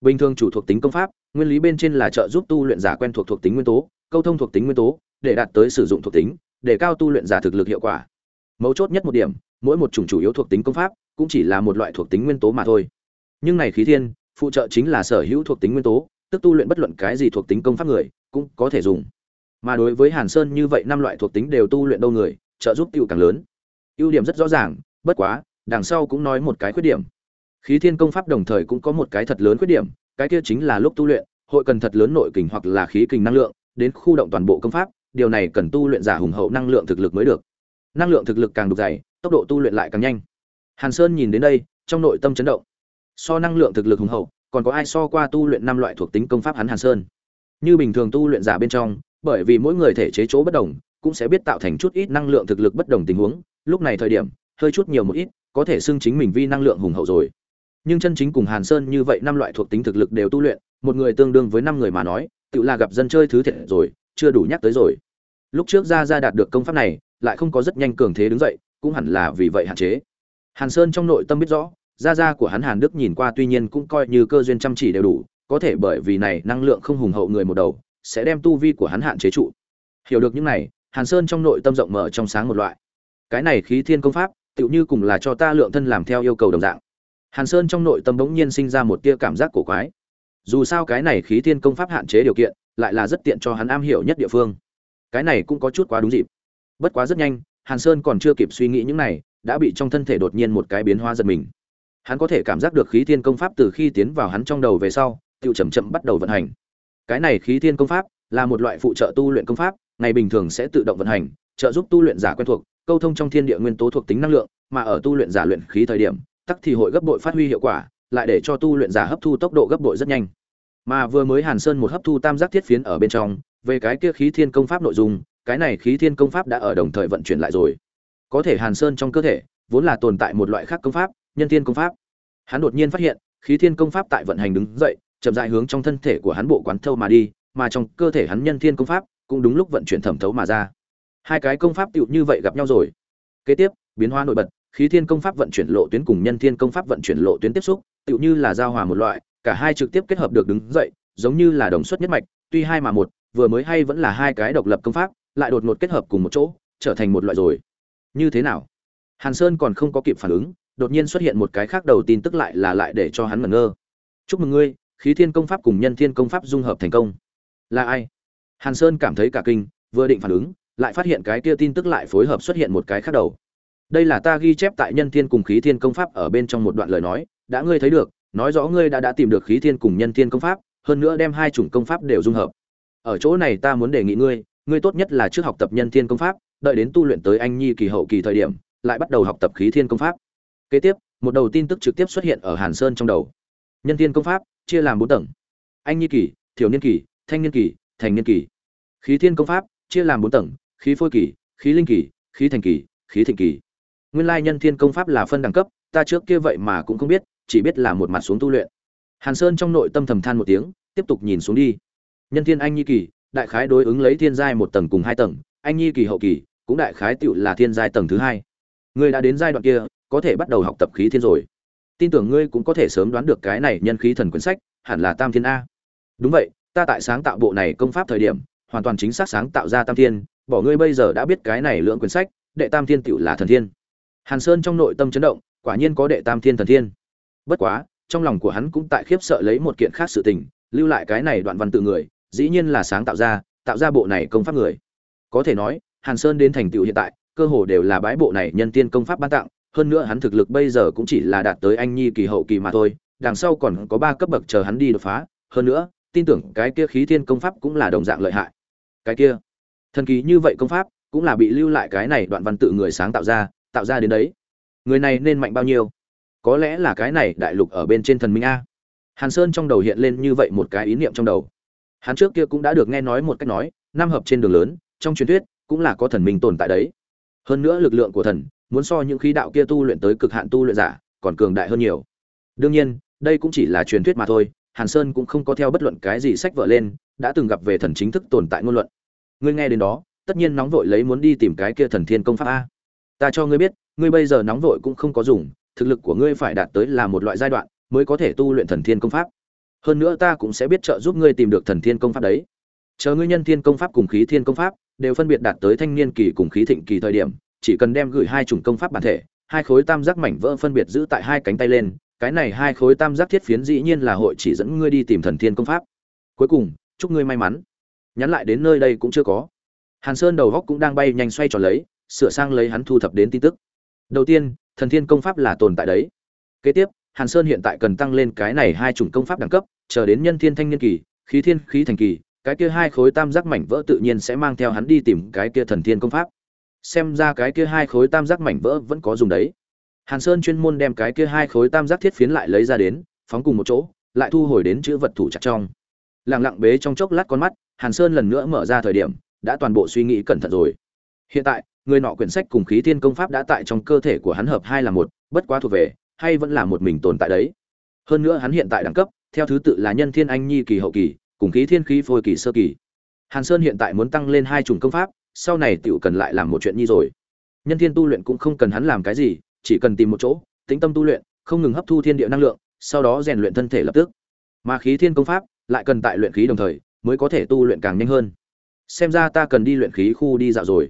Bình thường chủ thuộc tính công pháp, nguyên lý bên trên là trợ giúp tu luyện giả quen thuộc thuộc tính nguyên tố, câu thông thuộc tính nguyên tố, để đạt tới sử dụng thuộc tính, để cao tu luyện giả thực lực hiệu quả. Mấu chốt nhất một điểm, mỗi một chủng chủ yếu thuộc tính công pháp cũng chỉ là một loại thuộc tính nguyên tố mà thôi. Nhưng này khí thiên, phụ trợ chính là sở hữu thuộc tính nguyên tố, tức tu luyện bất luận cái gì thuộc tính công pháp người, cũng có thể dùng. Mà đối với hàn sơn như vậy năm loại thuộc tính đều tu luyện đâu người, trợ giúp tiêu càng lớn. Ưu điểm rất rõ ràng, bất quá, đằng sau cũng nói một cái khuyết điểm khí thiên công pháp đồng thời cũng có một cái thật lớn khuyết điểm, cái kia chính là lúc tu luyện, hội cần thật lớn nội kình hoặc là khí kình năng lượng, đến khu động toàn bộ công pháp, điều này cần tu luyện giả hùng hậu năng lượng thực lực mới được. Năng lượng thực lực càng đục dày, tốc độ tu luyện lại càng nhanh. Hàn sơn nhìn đến đây, trong nội tâm chấn động. So năng lượng thực lực hùng hậu, còn có ai so qua tu luyện năm loại thuộc tính công pháp hắn hàn sơn? Như bình thường tu luyện giả bên trong, bởi vì mỗi người thể chế chỗ bất đồng, cũng sẽ biết tạo thành chút ít năng lượng thực lực bất đồng tình huống, lúc này thời điểm, hơi chút nhiều một ít, có thể xưng chính mình vi năng lượng hùng hậu rồi nhưng chân chính cùng hàn sơn như vậy năm loại thuộc tính thực lực đều tu luyện, một người tương đương với năm người mà nói, tự là gặp dân chơi thứ thiệt rồi, chưa đủ nhắc tới rồi. Lúc trước ra ra đạt được công pháp này, lại không có rất nhanh cường thế đứng dậy, cũng hẳn là vì vậy hạn chế. Hàn sơn trong nội tâm biết rõ, gia gia của hắn hàn đức nhìn qua tuy nhiên cũng coi như cơ duyên chăm chỉ đều đủ, có thể bởi vì này năng lượng không hùng hậu người một đầu, sẽ đem tu vi của hắn hạn chế trụ. Hiểu được những này, hàn sơn trong nội tâm rộng mở trong sáng một loại. Cái này khí thiên công pháp, tựu như cùng là cho ta lượng thân làm theo yêu cầu đồng dạng hàn sơn trong nội tâm bỗng nhiên sinh ra một tia cảm giác cổ quái. Dù sao cái này khí thiên công pháp hạn chế điều kiện, lại là rất tiện cho hắn am hiểu nhất địa phương. Cái này cũng có chút quá đúng dịp. Bất quá rất nhanh, hàn sơn còn chưa kịp suy nghĩ những này, đã bị trong thân thể đột nhiên một cái biến hóa giật mình. Hắn có thể cảm giác được khí thiên công pháp từ khi tiến vào hắn trong đầu về sau tự chậm chậm bắt đầu vận hành. Cái này khí thiên công pháp là một loại phụ trợ tu luyện công pháp, ngày bình thường sẽ tự động vận hành, trợ giúp tu luyện giả quen thuộc, câu thông trong thiên địa nguyên tố thuộc tính năng lượng, mà ở tu luyện giả luyện khí thời điểm tắc thì hội gấp bội phát huy hiệu quả, lại để cho tu luyện giả hấp thu tốc độ gấp bội rất nhanh. Mà vừa mới hàn sơn một hấp thu tam giác thiết phiến ở bên trong, về cái kia khí thiên công pháp nội dung, cái này khí thiên công pháp đã ở đồng thời vận chuyển lại rồi. Có thể hàn sơn trong cơ thể, vốn là tồn tại một loại khác công pháp, nhân thiên công pháp. Hắn đột nhiên phát hiện, khí thiên công pháp tại vận hành đứng dậy, chậm rãi hướng trong thân thể của hắn bộ quán thâu mà đi, mà trong cơ thể hắn nhân thiên công pháp cũng đúng lúc vận chuyển thẩm thấu mà ra. Hai cái công pháp tựu như vậy gặp nhau rồi. Kế tiếp, biến hóa nổi bật khí thiên công pháp vận chuyển lộ tuyến cùng nhân thiên công pháp vận chuyển lộ tuyến tiếp xúc, tựu như là giao hòa một loại, cả hai trực tiếp kết hợp được đứng dậy, giống như là đồng xuất nhất mạch, tuy hai mà một, vừa mới hay vẫn là hai cái độc lập công pháp, lại đột ngột kết hợp cùng một chỗ, trở thành một loại rồi. Như thế nào? Hàn sơn còn không có kịp phản ứng, đột nhiên xuất hiện một cái khác đầu tin tức lại là lại để cho hắn ngẩn ngơ. Chúc mừng ngươi, khí thiên công pháp cùng nhân thiên công pháp dung hợp thành công. Là ai? Hàn sơn cảm thấy cả kinh, vừa định phản ứng, lại phát hiện cái kia tin tức lại phối hợp xuất hiện một cái khác đầu đây là ta ghi chép tại nhân thiên cùng khí thiên công pháp ở bên trong một đoạn lời nói. Đã ngươi thấy được, nói rõ ngươi đã đã tìm được khí thiên cùng nhân thiên công pháp, hơn nữa đem hai chủng công pháp đều dung hợp. Ở chỗ này ta muốn đề nghị ngươi ngươi tốt nhất là trước học tập nhân thiên công pháp, đợi đến tu luyện tới anh nhi kỳ hậu kỳ thời điểm, lại bắt đầu học tập khí thiên công pháp. Kế tiếp, một đầu tin tức trực tiếp xuất hiện ở hàn sơn trong đầu. Nhân thiên công pháp, chia làm bốn tầng. Anh nhi kỳ thiếu niên kỳ, thanh niên kỳ, thành niên kỳ. Khí thiên công pháp, chia làm bốn tầng, khí phôi kỳ, khí linh kỳ, khí thành kỳ, khí thịnh kỳ nguyên lai nhân thiên công pháp là phân đẳng cấp, ta trước kia vậy mà cũng không biết, chỉ biết là một mặt xuống tu luyện. Hàn sơn trong nội tâm thầm than một tiếng, tiếp tục nhìn xuống đi. Nhân thiên anh nhi kỳ, đại khái đối ứng lấy thiên giai một tầng cùng hai tầng, anh nhi kỳ hậu kỳ, cũng đại khái tựu là thiên giai tầng thứ hai. Ngươi đã đến giai đoạn kia, có thể bắt đầu học tập khí thiên rồi. Tin tưởng ngươi cũng có thể sớm đoán được cái này nhân khí thần quyển sách, hẳn là tam thiên a. Đúng vậy, ta tại sáng tạo bộ này công pháp thời điểm, hoàn toàn chính xác sáng tạo ra tam thiên, bỏ ngươi bây giờ đã biết cái này lượng quyển sách, đệ tam thiên tựu là thần thiên hàn sơn trong nội tâm chấn động, quả nhiên có đệ tam thiên thần thiên. Bất quá, trong lòng của hắn cũng tại khiếp sợ lấy một kiện khác sự tình, lưu lại cái này đoạn văn tự người, dĩ nhiên là sáng tạo ra tạo ra bộ này công pháp người. Có thể nói, hàn sơn đến thành tựu hiện tại, cơ hồ đều là bái bộ này nhân tiên công pháp ban tặng, hơn nữa hắn thực lực bây giờ cũng chỉ là đạt tới anh nhi kỳ hậu kỳ mà thôi, đằng sau còn có ba cấp bậc chờ hắn đi đột phá, hơn nữa, tin tưởng cái kia khí thiên công pháp cũng là đồng dạng lợi hại. Cái kia, thần kỳ như vậy công pháp cũng là bị lưu lại cái này đoạn văn tự người sáng tạo ra tạo ra đến đấy. Người này nên mạnh bao nhiêu? Có lẽ là cái này đại lục ở bên trên thần minh a. Hàn sơn trong đầu hiện lên như vậy một cái ý niệm trong đầu. Hắn trước kia cũng đã được nghe nói một cách nói, năm hợp trên đường lớn, trong truyền thuyết cũng là có thần minh tồn tại đấy. Hơn nữa lực lượng của thần, muốn so những khí đạo kia tu luyện tới cực hạn tu luyện giả, còn cường đại hơn nhiều. Đương nhiên, đây cũng chỉ là truyền thuyết mà thôi, hàn sơn cũng không có theo bất luận cái gì sách vở lên, đã từng gặp về thần chính thức tồn tại ngôn luận. Ngươi nghe đến đó, tất nhiên nóng vội lấy muốn đi tìm cái kia thần thiên công pháp a ta cho ngươi biết, ngươi bây giờ nóng vội cũng không có dùng, thực lực của ngươi phải đạt tới là một loại giai đoạn mới có thể tu luyện thần thiên công pháp. Hơn nữa ta cũng sẽ biết trợ giúp ngươi tìm được thần thiên công pháp đấy. Chờ ngươi nhân thiên công pháp cùng khí thiên công pháp đều phân biệt đạt tới thanh niên kỳ cùng khí thịnh kỳ thời điểm, chỉ cần đem gửi hai chủng công pháp bản thể, hai khối tam giác mảnh vỡ phân biệt giữ tại hai cánh tay lên, cái này hai khối tam giác thiết phiến dĩ nhiên là hội chỉ dẫn ngươi đi tìm thần thiên công pháp. Cuối cùng, chúc ngươi may mắn. Nhắn lại đến nơi đây cũng chưa có. Hàn sơn đầu góc cũng đang bay nhanh xoay tròn lấy sửa sang lấy hắn thu thập đến tin tức. Đầu tiên, thần thiên công pháp là tồn tại đấy. Kế tiếp, hàn sơn hiện tại cần tăng lên cái này hai chủng công pháp đẳng cấp, chờ đến nhân thiên thanh niên kỳ, khí thiên khí thành kỳ, cái kia hai khối tam giác mảnh vỡ tự nhiên sẽ mang theo hắn đi tìm cái kia thần thiên công pháp. Xem ra cái kia hai khối tam giác mảnh vỡ vẫn có dùng đấy. Hàn sơn chuyên môn đem cái kia hai khối tam giác thiết phiến lại lấy ra đến, phóng cùng một chỗ, lại thu hồi đến chữ vật thủ chặt trong. Lặng lặng bế trong chốc lát con mắt, hàn sơn lần nữa mở ra thời điểm, đã toàn bộ suy nghĩ cẩn thận rồi. Hiện tại người nọ quyển sách cùng khí thiên công pháp đã tại trong cơ thể của hắn hợp hai là một, bất quá thuộc về, hay vẫn là một mình tồn tại đấy. Hơn nữa hắn hiện tại đẳng cấp, theo thứ tự là nhân thiên anh nhi kỳ hậu kỳ, cùng khí thiên khí phôi kỳ sơ kỳ. Hàn sơn hiện tại muốn tăng lên hai chủng công pháp, sau này tựu cần lại làm một chuyện nhi rồi. Nhân thiên tu luyện cũng không cần hắn làm cái gì, chỉ cần tìm một chỗ, tĩnh tâm tu luyện, không ngừng hấp thu thiên địa năng lượng, sau đó rèn luyện thân thể lập tức. Mà khí thiên công pháp lại cần tại luyện khí đồng thời, mới có thể tu luyện càng nhanh hơn. Xem ra ta cần đi luyện khí khu đi dạo rồi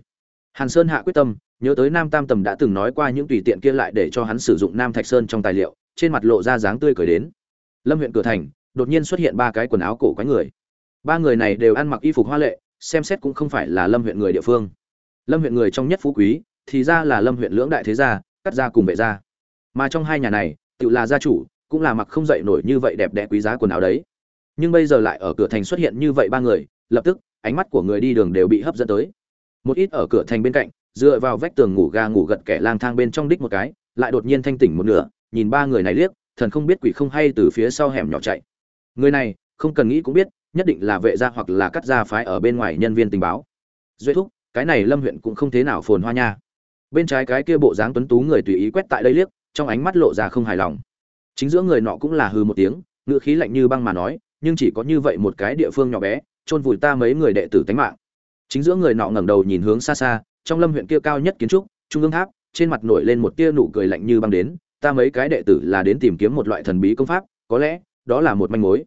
hàn sơn hạ quyết tâm, nhớ tới nam tam tầm đã từng nói qua những tùy tiện kia lại để cho hắn sử dụng nam thạch sơn trong tài liệu, trên mặt lộ ra dáng tươi cười đến. Lâm huyện cửa thành, đột nhiên xuất hiện ba cái quần áo cổ quái người. Ba người này đều ăn mặc y phục hoa lệ, xem xét cũng không phải là lâm huyện người địa phương. Lâm huyện người trong nhất phú quý, thì ra là lâm huyện lưỡng đại thế gia, cắt ra cùng vệ gia. Mà trong hai nhà này, tự là gia chủ, cũng là mặc không dậy nổi như vậy đẹp đẽ quý giá quần áo đấy. Nhưng bây giờ lại ở cửa thành xuất hiện như vậy ba người, lập tức, ánh mắt của người đi đường đều bị hấp dẫn tới một ít ở cửa thành bên cạnh, dựa vào vách tường ngủ ga ngủ gật kẻ lang thang bên trong đích một cái, lại đột nhiên thanh tỉnh một nửa, nhìn ba người này liếc, thần không biết quỷ không hay từ phía sau hẻm nhỏ chạy. Người này, không cần nghĩ cũng biết, nhất định là vệ gia hoặc là cắt gia phái ở bên ngoài nhân viên tình báo. Duy thúc, cái này lâm huyện cũng không thế nào phồn hoa nha. Bên trái cái kia bộ dáng tuấn tú người tùy ý quét tại đây liếc, trong ánh mắt lộ ra không hài lòng. Chính giữa người nọ cũng là hư một tiếng ngựa khí lạnh như băng mà nói, nhưng chỉ có như vậy một cái địa phương nhỏ bé, chôn vùi ta mấy người đệ tử tánh mạng chính giữa người nọ ngẩng đầu nhìn hướng xa xa, trong lâm huyện kia cao nhất kiến trúc, trung ương tháp, trên mặt nổi lên một tia nụ cười lạnh như băng đến, ta mấy cái đệ tử là đến tìm kiếm một loại thần bí công pháp, có lẽ, đó là một manh mối.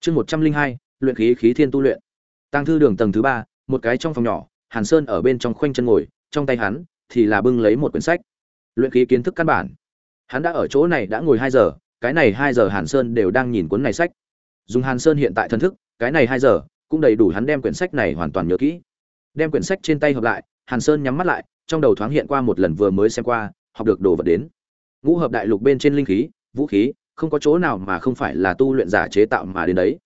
Chương một trăm linh hai, luyện khí khí thiên tu luyện. Tăng thư đường tầng thứ ba, một cái trong phòng nhỏ, hàn sơn ở bên trong khoanh chân ngồi, trong tay hắn thì là bưng lấy một quyển sách. Luyện khí kiến thức căn bản. Hắn đã ở chỗ này đã ngồi hai giờ, cái này hai giờ hàn sơn đều đang nhìn cuốn này sách. Dùng hàn sơn hiện tại thân thức, cái này hai giờ cũng đầy đủ hắn đem quyển sách này hoàn toàn nhớ kỹ đem quyển sách trên tay hợp lại, hàn sơn nhắm mắt lại, trong đầu thoáng hiện qua một lần vừa mới xem qua, học được đồ vật đến. Ngũ hợp đại lục bên trên linh khí, vũ khí, không có chỗ nào mà không phải là tu luyện giả chế tạo mà đến đấy.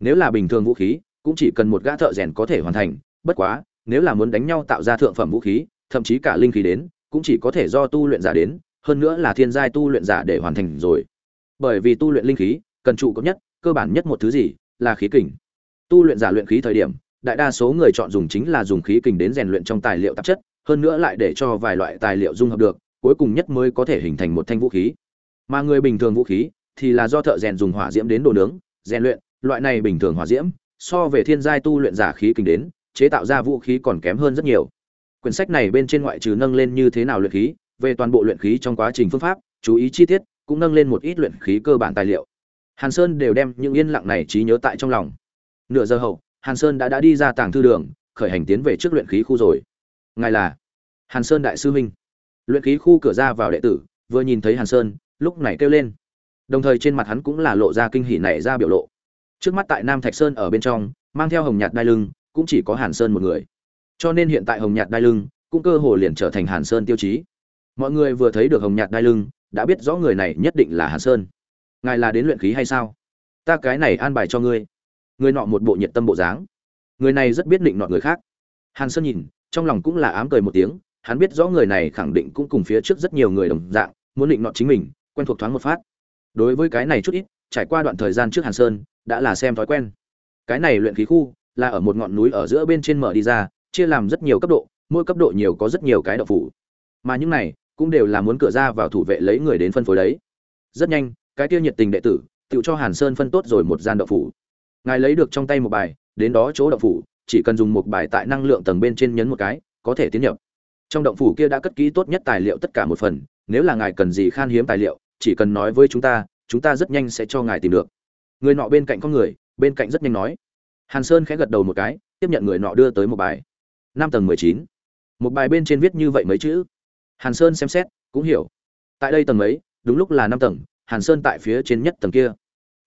Nếu là bình thường vũ khí, cũng chỉ cần một gã thợ rèn có thể hoàn thành, bất quá, nếu là muốn đánh nhau tạo ra thượng phẩm vũ khí, thậm chí cả linh khí đến, cũng chỉ có thể do tu luyện giả đến, hơn nữa là thiên giai tu luyện giả để hoàn thành rồi. Bởi vì tu luyện linh khí, cần trụ cấp nhất, cơ bản nhất một thứ gì, là khí kình. Tu luyện giả luyện khí thời điểm đại đa số người chọn dùng chính là dùng khí kình đến rèn luyện trong tài liệu tạp chất, hơn nữa lại để cho vài loại tài liệu dung hợp được, cuối cùng nhất mới có thể hình thành một thanh vũ khí. Mà người bình thường vũ khí thì là do thợ rèn dùng hỏa diễm đến đồ nướng, rèn luyện, loại này bình thường hỏa diễm, so về thiên giai tu luyện giả khí kình đến, chế tạo ra vũ khí còn kém hơn rất nhiều. Quyển sách này bên trên ngoại trừ nâng lên như thế nào luyện khí, về toàn bộ luyện khí trong quá trình phương pháp, chú ý chi tiết, cũng nâng lên một ít luyện khí cơ bản tài liệu. Hàn sơn đều đem những yên lặng này trí nhớ tại trong lòng. Nửa giờ hậu hàn sơn đã đã đi ra tàng thư đường, khởi hành tiến về trước luyện khí khu rồi. Ngài là hàn sơn đại sư huynh. Luyện khí khu cửa ra vào đệ tử, vừa nhìn thấy hàn sơn, lúc này kêu lên. Đồng thời trên mặt hắn cũng là lộ ra kinh hỉ nảy ra biểu lộ. Trước mắt tại nam thạch sơn ở bên trong, mang theo hồng nhạt đai lưng, cũng chỉ có hàn sơn một người. Cho nên hiện tại hồng nhạt đai lưng cũng cơ hồ liền trở thành hàn sơn tiêu chí. Mọi người vừa thấy được hồng nhạt đai lưng, đã biết rõ người này nhất định là hàn sơn. Ngài là đến luyện khí hay sao? Ta cái này an bài cho ngươi người nọ một bộ nhiệt tâm bộ dáng. Người này rất biết định nọ người khác. Hàn sơn nhìn, trong lòng cũng là ám cười một tiếng, hắn biết rõ người này khẳng định cũng cùng phía trước rất nhiều người đồng dạng, muốn định nọ chính mình, quen thuộc thoáng một phát. Đối với cái này chút ít, trải qua đoạn thời gian trước hàn sơn, đã là xem thói quen. Cái này luyện khí khu, là ở một ngọn núi ở giữa bên trên mở đi ra, chia làm rất nhiều cấp độ, mỗi cấp độ nhiều có rất nhiều cái đậu phủ. Mà những này, cũng đều là muốn cửa ra vào thủ vệ lấy người đến phân phối đấy. Rất nhanh, cái tiêu nhiệt tình đệ tử tự cho hàn sơn phân tốt rồi một gian đậu phủ ngài lấy được trong tay một bài, đến đó chỗ động phủ, chỉ cần dùng một bài tại năng lượng tầng bên trên nhấn một cái, có thể tiến nhập. Trong động phủ kia đã cất kỹ tốt nhất tài liệu tất cả một phần, nếu là ngài cần gì khan hiếm tài liệu, chỉ cần nói với chúng ta chúng ta rất nhanh sẽ cho ngài tìm được. Người nọ bên cạnh có người, bên cạnh rất nhanh nói. Hàn sơn khẽ gật đầu một cái, tiếp nhận người nọ đưa tới một bài. Năm tầng mười chín. Một bài bên trên viết như vậy mấy chữ. Hàn sơn xem xét, cũng hiểu. Tại đây tầng mấy, đúng lúc là năm tầng, hàn sơn tại phía trên nhất tầng kia.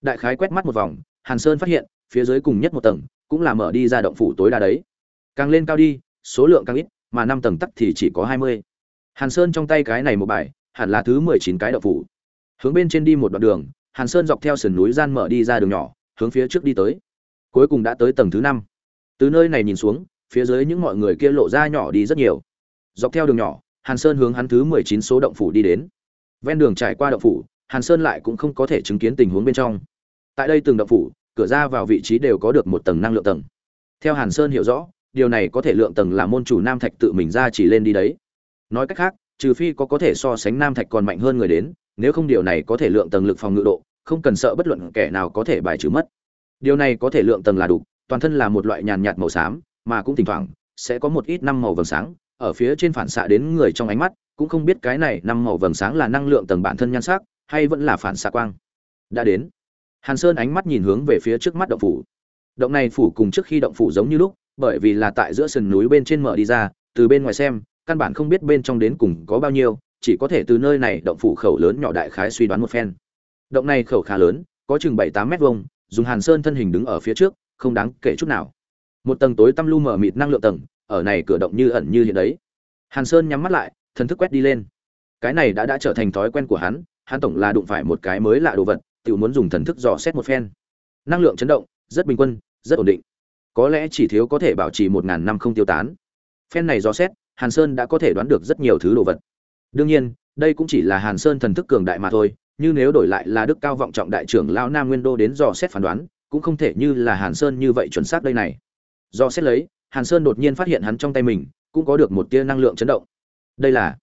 Đại khái quét mắt một vòng hàn sơn phát hiện, phía dưới cùng nhất một tầng, cũng là mở đi ra động phủ tối đa đấy. Càng lên cao đi, số lượng càng ít, mà năm tầng tắc thì chỉ có hai mươi. Hàn sơn trong tay cái này một bài, hẳn là thứ mười chín cái động phủ. Hướng bên trên đi một đoạn đường, hàn sơn dọc theo sườn núi gian mở đi ra đường nhỏ, hướng phía trước đi tới. Cuối cùng đã tới tầng thứ năm. Từ nơi này nhìn xuống, phía dưới những mọi người kia lộ ra nhỏ đi rất nhiều. Dọc theo đường nhỏ, hàn sơn hướng hắn thứ mười chín số động phủ đi đến. Ven đường trải qua động phủ, hàn sơn lại cũng không có thể chứng kiến tình huống bên trong tại đây từng động phủ, cửa ra vào vị trí đều có được một tầng năng lượng tầng. Theo hàn sơn hiểu rõ, điều này có thể lượng tầng là môn chủ nam thạch tự mình ra chỉ lên đi đấy. Nói cách khác, trừ phi có có thể so sánh nam thạch còn mạnh hơn người đến, nếu không điều này có thể lượng tầng lực phòng ngự độ, không cần sợ bất luận kẻ nào có thể bài trừ mất. Điều này có thể lượng tầng là đủ, toàn thân là một loại nhàn nhạt màu xám, mà cũng thỉnh thoảng sẽ có một ít năm màu vầng sáng, ở phía trên phản xạ đến người trong ánh mắt, cũng không biết cái này năm màu vầng sáng là năng lượng tầng bản thân nhan sắc, hay vẫn là phản xạ quang. Đã đến hàn sơn ánh mắt nhìn hướng về phía trước mắt động phủ. Động này phủ cùng trước khi động phủ giống như lúc, bởi vì là tại giữa sườn núi bên trên mở đi ra, từ bên ngoài xem, căn bản không biết bên trong đến cùng có bao nhiêu, chỉ có thể từ nơi này động phủ khẩu lớn nhỏ đại khái suy đoán một phen. Động này khẩu khá lớn, có chừng bảy tám mét vuông, dùng hàn sơn thân hình đứng ở phía trước, không đáng kể chút nào. Một tầng tối tăm lu mờ mịt năng lượng tầng, ở này cửa động như ẩn như hiện đấy. Hàn sơn nhắm mắt lại, thần thức quét đi lên. Cái này đã đã trở thành thói quen của hắn hắn tổng là đụng phải một cái mới lạ đồ vật tự muốn dùng thần thức dò xét một phen. Năng lượng chấn động, rất bình quân, rất ổn định. Có lẽ chỉ thiếu có thể bảo trì một ngàn năm không tiêu tán. Phen này dò xét, hàn sơn đã có thể đoán được rất nhiều thứ đồ vật. Đương nhiên, đây cũng chỉ là hàn sơn thần thức cường đại mà thôi, như nếu đổi lại là đức cao vọng trọng đại trưởng lão nam nguyên đô đến dò xét phán đoán, cũng không thể như là hàn sơn như vậy chuẩn xác đây này. Do xét lấy, hàn sơn đột nhiên phát hiện hắn trong tay mình, cũng có được một tia năng lượng chấn động. Đây là,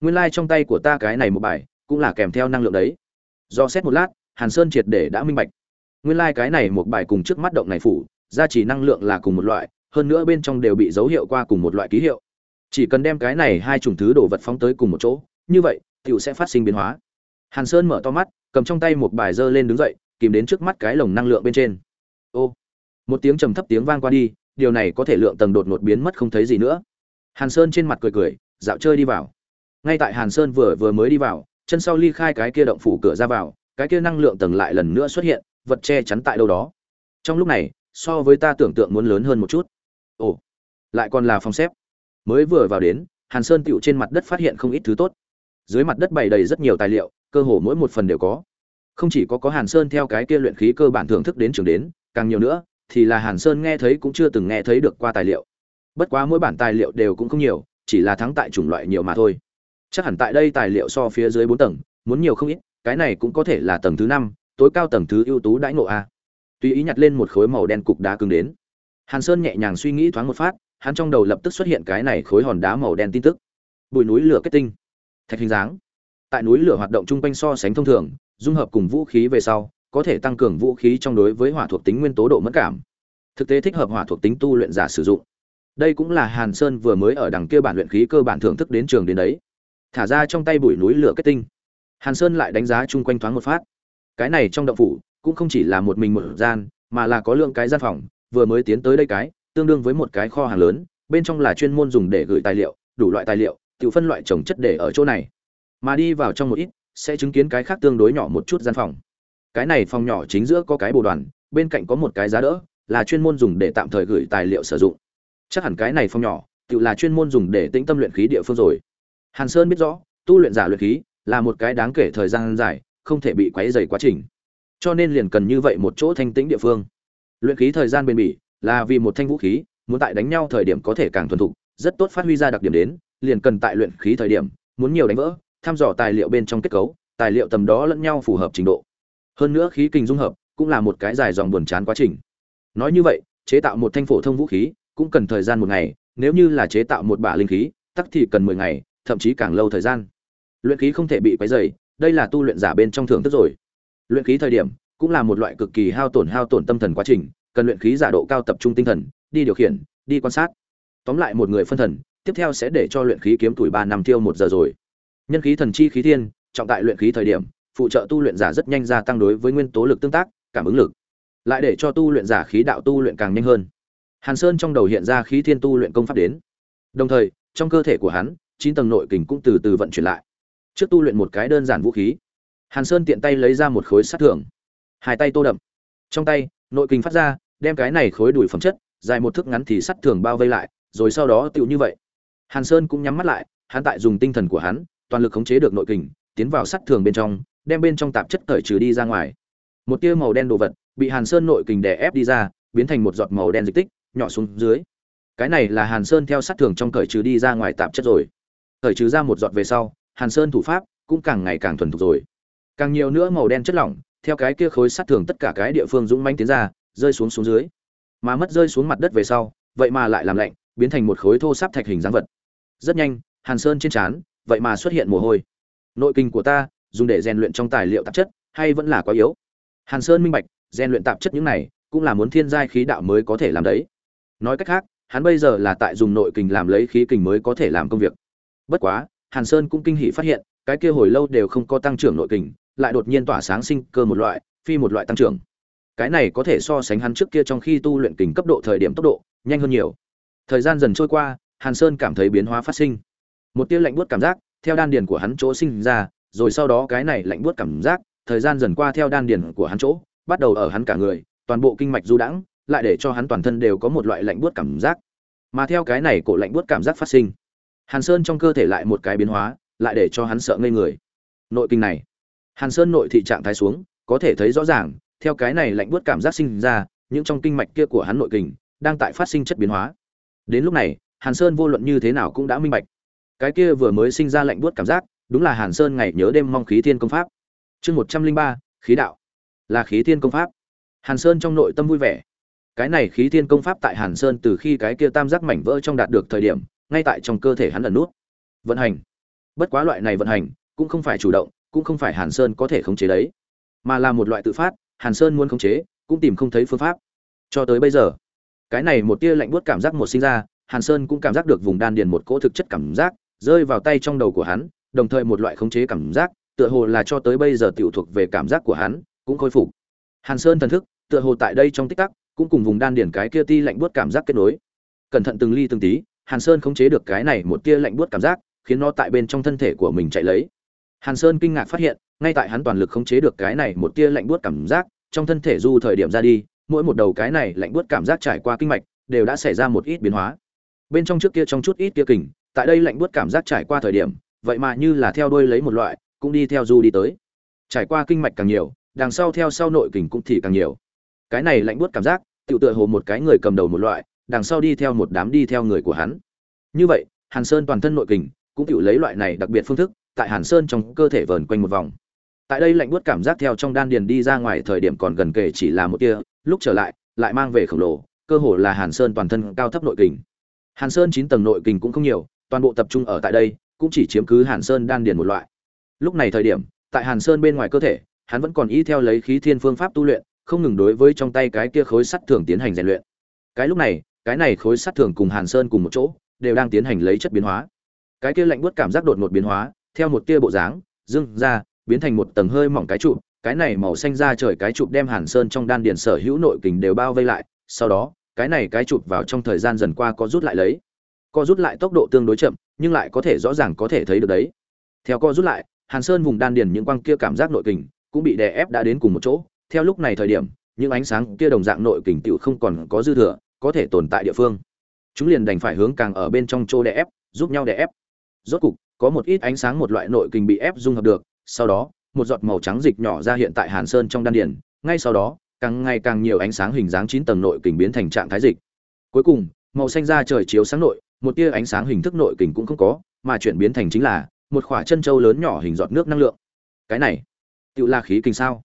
nguyên lai、like、trong tay của ta cái này một bài, cũng là kèm theo năng lượng đấy. Do xét một lát hàn sơn triệt để đã minh bạch. Nguyên lai cái này một bài cùng trước mắt động này phủ, gia trì năng lượng là cùng một loại, hơn nữa bên trong đều bị dấu hiệu qua cùng một loại ký hiệu. Chỉ cần đem cái này hai chủng thứ đồ vật phóng tới cùng một chỗ, như vậy, tiểu sẽ phát sinh biến hóa. Hàn sơn mở to mắt, cầm trong tay một bài dơ lên đứng dậy, kìm đến trước mắt cái lồng năng lượng bên trên. Ô, một tiếng trầm thấp tiếng vang qua đi, điều này có thể lượng tầng đột ngột biến mất không thấy gì nữa. Hàn sơn trên mặt cười cười, dạo chơi đi vào. Ngay tại hàn sơn vừa vừa mới đi vào, chân sau ly khai cái kia động phủ cửa ra vào cái kia năng lượng tầng lại lần nữa xuất hiện, vật che chắn tại đâu đó. Trong lúc này, so với ta tưởng tượng muốn lớn hơn một chút. Ồ, lại còn là phòng xếp. Mới vừa vào đến, hàn sơn tiểu trên mặt đất phát hiện không ít thứ tốt. Dưới mặt đất bày đầy rất nhiều tài liệu, cơ hồ mỗi một phần đều có. Không chỉ có có hàn sơn theo cái kia luyện khí cơ bản thưởng thức đến trường đến, càng nhiều nữa, thì là hàn sơn nghe thấy cũng chưa từng nghe thấy được qua tài liệu. Bất quá mỗi bản tài liệu đều cũng không nhiều, chỉ là thắng tại chủng loại nhiều mà thôi. Chắc hẳn tại đây tài liệu so phía dưới bốn tầng, muốn nhiều không ít cái này cũng có thể là tầng thứ năm, tối cao tầng thứ ưu tú đãi ngộ a. Tùy ý nhặt lên một khối màu đen cục đá cứng đến. Hàn sơn nhẹ nhàng suy nghĩ thoáng một phát, hắn trong đầu lập tức xuất hiện cái này khối hòn đá màu đen tin tức. Bụi núi lửa kết tinh. Thạch hình dáng. Tại núi lửa hoạt động chung quanh so sánh thông thường, dung hợp cùng vũ khí về sau, có thể tăng cường vũ khí trong đối với hỏa thuộc tính nguyên tố độ mất cảm. Thực tế thích hợp hỏa thuộc tính tu luyện giả sử dụng. Đây cũng là hàn sơn vừa mới ở đằng kia bản luyện khí cơ bản thưởng thức đến trường đến đấy. Thả ra trong tay bụi núi lửa kết tinh hàn sơn lại đánh giá chung quanh thoáng một phát. Cái này trong động phủ cũng không chỉ là một mình một gian, mà là có lượng cái gian phòng, vừa mới tiến tới đây cái, tương đương với một cái kho hàng lớn, bên trong là chuyên môn dùng để gửi tài liệu, đủ loại tài liệu, tự phân loại trồng chất để ở chỗ này. Mà đi vào trong một ít, sẽ chứng kiến cái khác tương đối nhỏ một chút gian phòng. Cái này phòng nhỏ chính giữa có cái bồ đoàn, bên cạnh có một cái giá đỡ, là chuyên môn dùng để tạm thời gửi tài liệu sử dụng. Chắc hẳn cái này phòng nhỏ, tự là chuyên môn dùng để tĩnh tâm luyện khí địa phương rồi. Hàn sơn biết rõ, tu luyện giả luyện khí là một cái đáng kể thời gian dài, không thể bị quấy dày quá trình. Cho nên liền cần như vậy một chỗ thanh tĩnh địa phương. Luyện khí thời gian bền bỉ là vì một thanh vũ khí, muốn tại đánh nhau thời điểm có thể càng thuần thục, rất tốt phát huy ra đặc điểm đến, liền cần tại luyện khí thời điểm, muốn nhiều đánh vỡ thăm dò tài liệu bên trong kết cấu, tài liệu tầm đó lẫn nhau phù hợp trình độ. Hơn nữa khí kình dung hợp cũng là một cái dài dòng buồn chán quá trình. Nói như vậy, chế tạo một thanh phổ thông vũ khí cũng cần thời gian một ngày, nếu như là chế tạo một bả linh khí, tắc thì cần mười ngày, thậm chí càng lâu thời gian luyện khí không thể bị quấy dày đây là tu luyện giả bên trong thưởng thức rồi. Luyện khí thời điểm, cũng là một loại cực kỳ hao tổn hao tổn tâm thần quá trình, cần luyện khí giả độ cao tập trung tinh thần, đi điều khiển, đi quan sát. Tóm lại một người phân thần, tiếp theo sẽ để cho luyện khí kiếm tuổi ba năm tiêu một giờ rồi. Nhân khí thần chi khí thiên, trọng tại luyện khí thời điểm, phụ trợ tu luyện giả rất nhanh gia tăng đối với nguyên tố lực tương tác, cảm ứng lực. Lại để cho tu luyện giả khí đạo tu luyện càng nhanh hơn. Hàn sơn trong đầu hiện ra khí thiên tu luyện công pháp đến. Đồng thời, trong cơ thể của hắn, chín tầng nội kình cũng từ từ vận chuyển lại trước tu luyện một cái đơn giản vũ khí hàn sơn tiện tay lấy ra một khối sát thưởng hai tay tô đậm trong tay nội kinh phát ra đem cái này khối đùi phẩm chất dài một thước ngắn thì sắt thường bao vây lại rồi sau đó tựu như vậy hàn sơn cũng nhắm mắt lại hắn tại dùng tinh thần của hắn toàn lực khống chế được nội kình, tiến vào sắt thường bên trong, đem bên trong tạp chất cởi trừ đi ra ngoài. Một tia màu đen đồ vật bị Hàn Sơn nội kình đè ép đi ra, biến thành một giọt màu đen dịch tích, nhỏ xuống dưới. Cái này là Hàn Sơn theo sắt thường trong cởi trừ đi ra ngoài tạp chất rồi. Cởi trừ ra một giọt về sau, Hàn Sơn thủ pháp cũng càng ngày càng thuần thục rồi. Càng nhiều nữa màu đen chất lỏng, theo cái kia khối sắt thường tất cả cái địa phương dũng mãnh tiến ra, rơi xuống xuống dưới. Mà mất rơi xuống mặt đất về sau, vậy mà lại làm lạnh, biến thành một khối thô sáp thạch hình dáng vật. Rất nhanh, Hàn Sơn trên trán vậy mà xuất hiện mồ hôi nội kinh của ta dùng để rèn luyện trong tài liệu tạp chất hay vẫn là quá yếu hàn sơn minh bạch rèn luyện tạp chất những này cũng là muốn thiên giai khí đạo mới có thể làm đấy nói cách khác hắn bây giờ là tại dùng nội kình làm lấy khí kình mới có thể làm công việc bất quá hàn sơn cũng kinh hỉ phát hiện, cái kia hồi lâu đều không có tăng trưởng nội kình, lại đột nhiên tỏa sáng sinh cơ một loại, phi một loại tăng trưởng. Cái này có thể so sánh hắn trước kia trong khi tu luyện kình cấp độ thời điểm tốc độ, nhanh hơn nhiều. Thời gian dần trôi qua, hàn sơn cảm thấy biến hóa phát sinh. Một tia lạnh buốt cảm giác theo đan điền của hắn chỗ sinh ra, rồi sau đó cái này lạnh buốt cảm giác, thời gian dần qua theo đan điền của hắn chỗ, bắt đầu ở hắn cả người, toàn bộ kinh mạch du đãng, lại để cho hắn toàn thân đều có một loại lạnh buốt cảm giác. Mà theo cái này cổ lạnh buốt cảm giác phát sinh hàn sơn trong cơ thể lại một cái biến hóa, lại để cho hắn sợ ngây người. Nội kinh này, hàn sơn nội thị trạng thái xuống, có thể thấy rõ ràng, theo cái này lạnh buốt cảm giác sinh ra, những trong kinh mạch kia của hắn nội kinh đang tại phát sinh chất biến hóa. Đến lúc này, hàn sơn vô luận như thế nào cũng đã minh bạch. Cái kia vừa mới sinh ra lạnh buốt cảm giác, đúng là hàn sơn ngày nhớ đêm mong khí thiên công pháp. Chương một trăm linh ba, khí đạo. Là khí thiên công pháp. Hàn sơn trong nội tâm vui vẻ. Cái này khí thiên công pháp tại hàn sơn từ khi cái kia tam giác mảnh vỡ trong đạt được thời điểm ngay tại trong cơ thể hắn ẩn nút. Vận hành. Bất quá loại này vận hành cũng không phải chủ động, cũng không phải hàn sơn có thể khống chế đấy, mà là một loại tự phát, hàn sơn muốn khống chế, cũng tìm không thấy phương pháp. Cho tới bây giờ, cái này một tia lạnh buốt cảm giác một sinh ra, hàn sơn cũng cảm giác được vùng đan điền một cỗ thực chất cảm giác rơi vào tay trong đầu của hắn, đồng thời một loại khống chế cảm giác, tựa hồ là cho tới bây giờ tiểu thuộc về cảm giác của hắn, cũng khôi phục. Hàn sơn thần thức, tựa hồ tại đây trong tích tắc, cũng cùng vùng đan điền cái kia ti lạnh buốt cảm giác kết nối. Cẩn thận từng ly từng tí hàn sơn khống chế được cái này một tia lạnh buốt cảm giác, khiến nó tại bên trong thân thể của mình chạy lấy. Hàn sơn kinh ngạc phát hiện, ngay tại hắn toàn lực khống chế được cái này một tia lạnh buốt cảm giác, trong thân thể du thời điểm ra đi, mỗi một đầu cái này lạnh buốt cảm giác trải qua kinh mạch, đều đã xảy ra một ít biến hóa. Bên trong trước kia trong chút ít kia kình, tại đây lạnh buốt cảm giác trải qua thời điểm, vậy mà như là theo đuôi lấy một loại, cũng đi theo du đi tới. Trải qua kinh mạch càng nhiều, đằng sau theo sau nội kình cũng thì càng nhiều. Cái này lạnh buốt cảm giác tự tựa hồ một cái người cầm đầu một loại đằng sau đi theo một đám đi theo người của hắn. Như vậy, hàn sơn toàn thân nội kình cũng tự lấy loại này đặc biệt phương thức, tại hàn sơn trong cơ thể vờn quanh một vòng. Tại đây lạnh buốt cảm giác theo trong đan điền đi ra ngoài thời điểm còn gần kề chỉ là một tia, lúc trở lại lại mang về khổng lồ, cơ hồ là hàn sơn toàn thân cao thấp nội kình. Hàn sơn chín tầng nội kình cũng không nhiều, toàn bộ tập trung ở tại đây, cũng chỉ chiếm cứ hàn sơn đan điền một loại. Lúc này thời điểm, tại hàn sơn bên ngoài cơ thể, hắn vẫn còn ý theo lấy khí thiên phương pháp tu luyện, không ngừng đối với trong tay cái kia khối sắt thường tiến hành rèn luyện. Cái lúc này cái này khối sắt thường cùng hàn sơn cùng một chỗ, đều đang tiến hành lấy chất biến hóa. Cái kia lạnh buốt cảm giác đột ngột biến hóa, theo một tia bộ dáng dưng ra, biến thành một tầng hơi mỏng cái trụ, cái này màu xanh ra trời cái trụ đem hàn sơn trong đan điền sở hữu nội kình đều bao vây lại, sau đó, cái này cái trụ vào trong thời gian dần qua có rút lại lấy. Co rút lại tốc độ tương đối chậm, nhưng lại có thể rõ ràng có thể thấy được đấy. Theo co rút lại, hàn sơn vùng đan điền những quang kia cảm giác nội kình cũng bị đè ép đã đến cùng một chỗ. Theo lúc này thời điểm, những ánh sáng kia đồng dạng nội kình tựu không còn có dư thừa có thể tồn tại địa phương. Chúng liền đành phải hướng càng ở bên trong chỗ đè ép, giúp nhau đè ép. Rốt cục, có một ít ánh sáng một loại nội kình bị ép dung hợp được, sau đó, một giọt màu trắng dịch nhỏ ra hiện tại hàn sơn trong đan điển. ngay sau đó, càng ngày càng nhiều ánh sáng hình dáng chín tầng nội kình biến thành trạng thái dịch. Cuối cùng, màu xanh da trời chiếu sáng nội, một tia ánh sáng hình thức nội kình cũng không có, mà chuyển biến thành chính là một khỏa chân trâu lớn nhỏ hình giọt nước năng lượng. Cái này, tự là khí kình sao?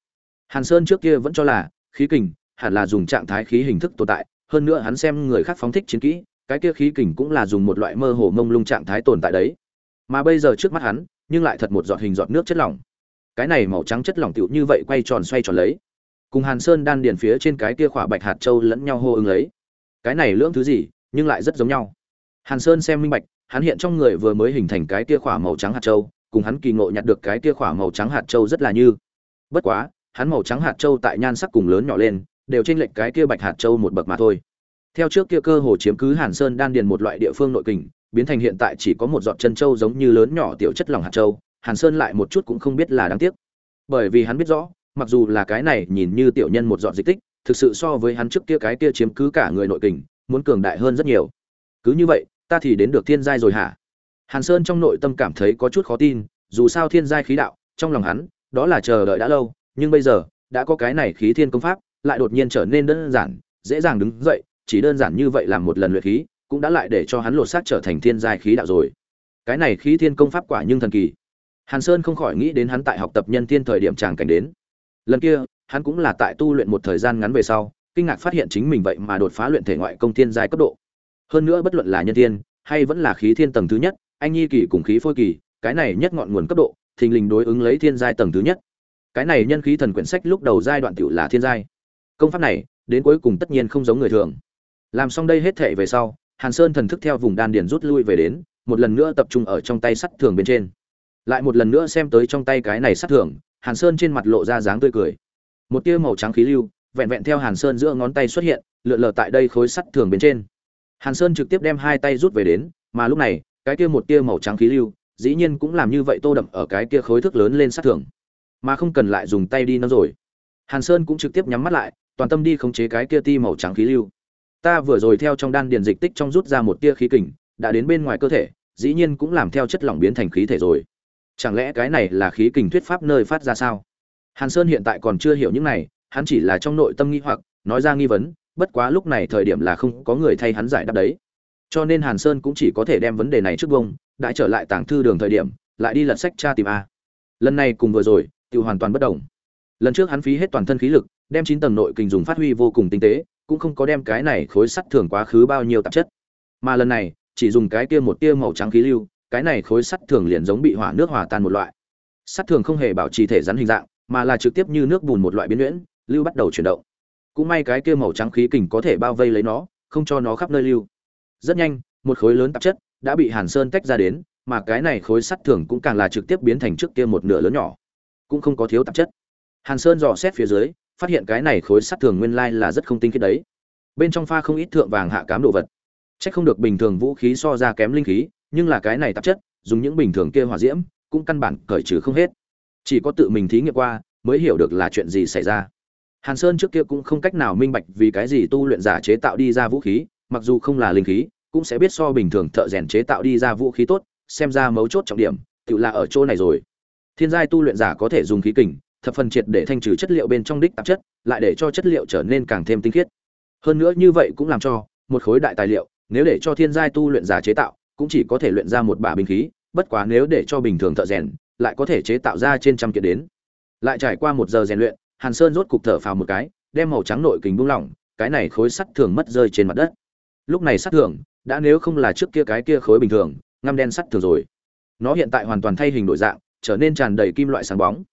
Hàn sơn trước kia vẫn cho là khí kình hẳn là dùng trạng thái khí hình thức tồn tại hơn nữa hắn xem người khác phóng thích chiến kỹ, cái kia khí kình cũng là dùng một loại mơ hồ mông lung trạng thái tồn tại đấy. Mà bây giờ trước mắt hắn, nhưng lại thật một giọt hình giọt nước chất lỏng. Cái này màu trắng chất lỏng tựu như vậy quay tròn xoay tròn lấy. Cùng hàn sơn đan điền phía trên cái kia khỏa bạch hạt châu lẫn nhau hô ứng lấy. Cái này lưỡng thứ gì, nhưng lại rất giống nhau. Hàn sơn xem minh bạch, hắn hiện trong người vừa mới hình thành cái kia khỏa màu trắng hạt châu, cùng hắn kỳ ngộ nhặt được cái kia khỏa màu trắng hạt châu rất là như. Bất quá, hắn màu trắng hạt châu tại nhan sắc cùng lớn nhỏ lên đều trên lệch cái kia bạch hạt châu một bậc mà thôi. Theo trước kia cơ hồ chiếm cứ hàn sơn đan điền một loại địa phương nội kình, biến thành hiện tại chỉ có một giọt chân châu giống như lớn nhỏ tiểu chất lỏng hạt châu, hàn sơn lại một chút cũng không biết là đáng tiếc. Bởi vì hắn biết rõ, mặc dù là cái này nhìn như tiểu nhân một giọt dịch tích, thực sự so với hắn trước kia cái kia chiếm cứ cả người nội kình, muốn cường đại hơn rất nhiều. Cứ như vậy, ta thì đến được thiên giai rồi hả? Hàn sơn trong nội tâm cảm thấy có chút khó tin, dù sao thiên giai khí đạo, trong lòng hắn, đó là chờ đợi đã lâu, nhưng bây giờ, đã có cái này khí thiên công pháp lại đột nhiên trở nên đơn giản, dễ dàng đứng dậy, chỉ đơn giản như vậy làm một lần luyện khí, cũng đã lại để cho hắn lột xác trở thành thiên giai khí đạo rồi. Cái này khí thiên công pháp quả nhưng thần kỳ. Hàn sơn không khỏi nghĩ đến hắn tại học tập nhân thiên thời điểm tràng cảnh đến. Lần kia, hắn cũng là tại tu luyện một thời gian ngắn về sau, kinh ngạc phát hiện chính mình vậy mà đột phá luyện thể ngoại công thiên giai cấp độ. Hơn nữa bất luận là nhân thiên, hay vẫn là khí thiên tầng thứ nhất, anh nhi kỳ cùng khí phôi kỳ, cái này nhất ngọn nguồn cấp độ, thình lình đối ứng lấy thiên giai tầng thứ nhất. Cái này nhân khí thần quyển sách lúc đầu giai đoạn tiểu là thiên giai công pháp này, đến cuối cùng tất nhiên không giống người thường. Làm xong đây hết thể về sau, hàn sơn thần thức theo vùng đan điền rút lui về đến, một lần nữa tập trung ở trong tay sắt thường bên trên. Lại một lần nữa xem tới trong tay cái này sắt thường, hàn sơn trên mặt lộ ra dáng tươi cười. Một tia màu trắng khí lưu, vẹn vẹn theo hàn sơn giữa ngón tay xuất hiện, lượn lờ tại đây khối sắt thường bên trên. Hàn sơn trực tiếp đem hai tay rút về đến, mà lúc này, cái kia một tia màu trắng khí lưu, dĩ nhiên cũng làm như vậy tô đậm ở cái kia khối thước lớn lên sắt thường. Mà không cần lại dùng tay đi nó rồi. Hàn sơn cũng trực tiếp nhắm mắt lại toàn tâm đi khống chế cái kia ti màu trắng khí lưu. Ta vừa rồi theo trong đan điền dịch tích trong rút ra một tia khí kình, đã đến bên ngoài cơ thể, dĩ nhiên cũng làm theo chất lỏng biến thành khí thể rồi. Chẳng lẽ cái này là khí kình thuyết pháp nơi phát ra sao? Hàn sơn hiện tại còn chưa hiểu những này, hắn chỉ là trong nội tâm nghi hoặc, nói ra nghi vấn, bất quá lúc này thời điểm là không có người thay hắn giải đáp đấy. Cho nên hàn sơn cũng chỉ có thể đem vấn đề này trước bông đã trở lại tàng thư đường thời điểm, lại đi lật sách tra tìm a. Lần này cùng vừa rồi tiêu hoàn toàn bất động lần trước hắn phí hết toàn thân khí lực, đem chín tầng nội kình dùng phát huy vô cùng tinh tế, cũng không có đem cái này khối sắt thường quá khứ bao nhiêu tạp chất. Mà lần này, chỉ dùng cái kia một tia màu trắng khí lưu, cái này khối sắt thường liền giống bị hỏa nước hòa tan một loại. Sắt thường không hề bảo trì thể rắn hình dạng, mà là trực tiếp như nước bùn một loại biến nhuyễn, lưu bắt đầu chuyển động. Cũng may cái kia màu trắng khí kình có thể bao vây lấy nó, không cho nó khắp nơi lưu. Rất nhanh, một khối lớn tạp chất đã bị hàn sơn tách ra đến, mà cái này khối sắt thường cũng càng là trực tiếp biến thành trước kia một nửa lớn nhỏ. Cũng không có thiếu tạp chất hàn sơn dò xét phía dưới phát hiện cái này khối sắt thường nguyên lai là rất không tinh khiết đấy bên trong pha không ít thượng vàng hạ cám đồ vật Chắc không được bình thường vũ khí so ra kém linh khí, nhưng là cái này tạp chất, dùng những bình thường kia hỏa diễm, cũng căn bản cởi trừ không hết. Chỉ có tự mình thí nghiệm qua, mới hiểu được là chuyện gì xảy ra. Hàn Sơn trước kia cũng không cách nào minh bạch vì cái gì tu luyện giả chế tạo đi ra vũ khí, mặc dù không là linh khí, cũng sẽ biết so bình thường thợ rèn chế tạo đi ra vũ khí tốt, xem ra mấu chốt trọng điểm, tự là ở chỗ này rồi. Thiên giai tu luyện giả có thể dùng khí kình, thập phần triệt để thanh trừ chất liệu bên trong đích tạp chất, lại để cho chất liệu trở nên càng thêm tinh khiết. Hơn nữa như vậy cũng làm cho một khối đại tài liệu nếu để cho thiên giai tu luyện giả chế tạo cũng chỉ có thể luyện ra một bả binh khí bất quá nếu để cho bình thường thợ rèn lại có thể chế tạo ra trên trăm kiện đến. Lại trải qua một giờ rèn luyện hàn sơn rốt cục thở phào một cái đem màu trắng nội kình buông lỏng cái này khối sắt thường mất rơi trên mặt đất. Lúc này sắt thường đã nếu không là trước kia cái kia khối bình thường ngăm đen sắt thường rồi. Nó hiện tại hoàn toàn thay hình đổi dạng trở nên tràn đầy kim loại sáng bóng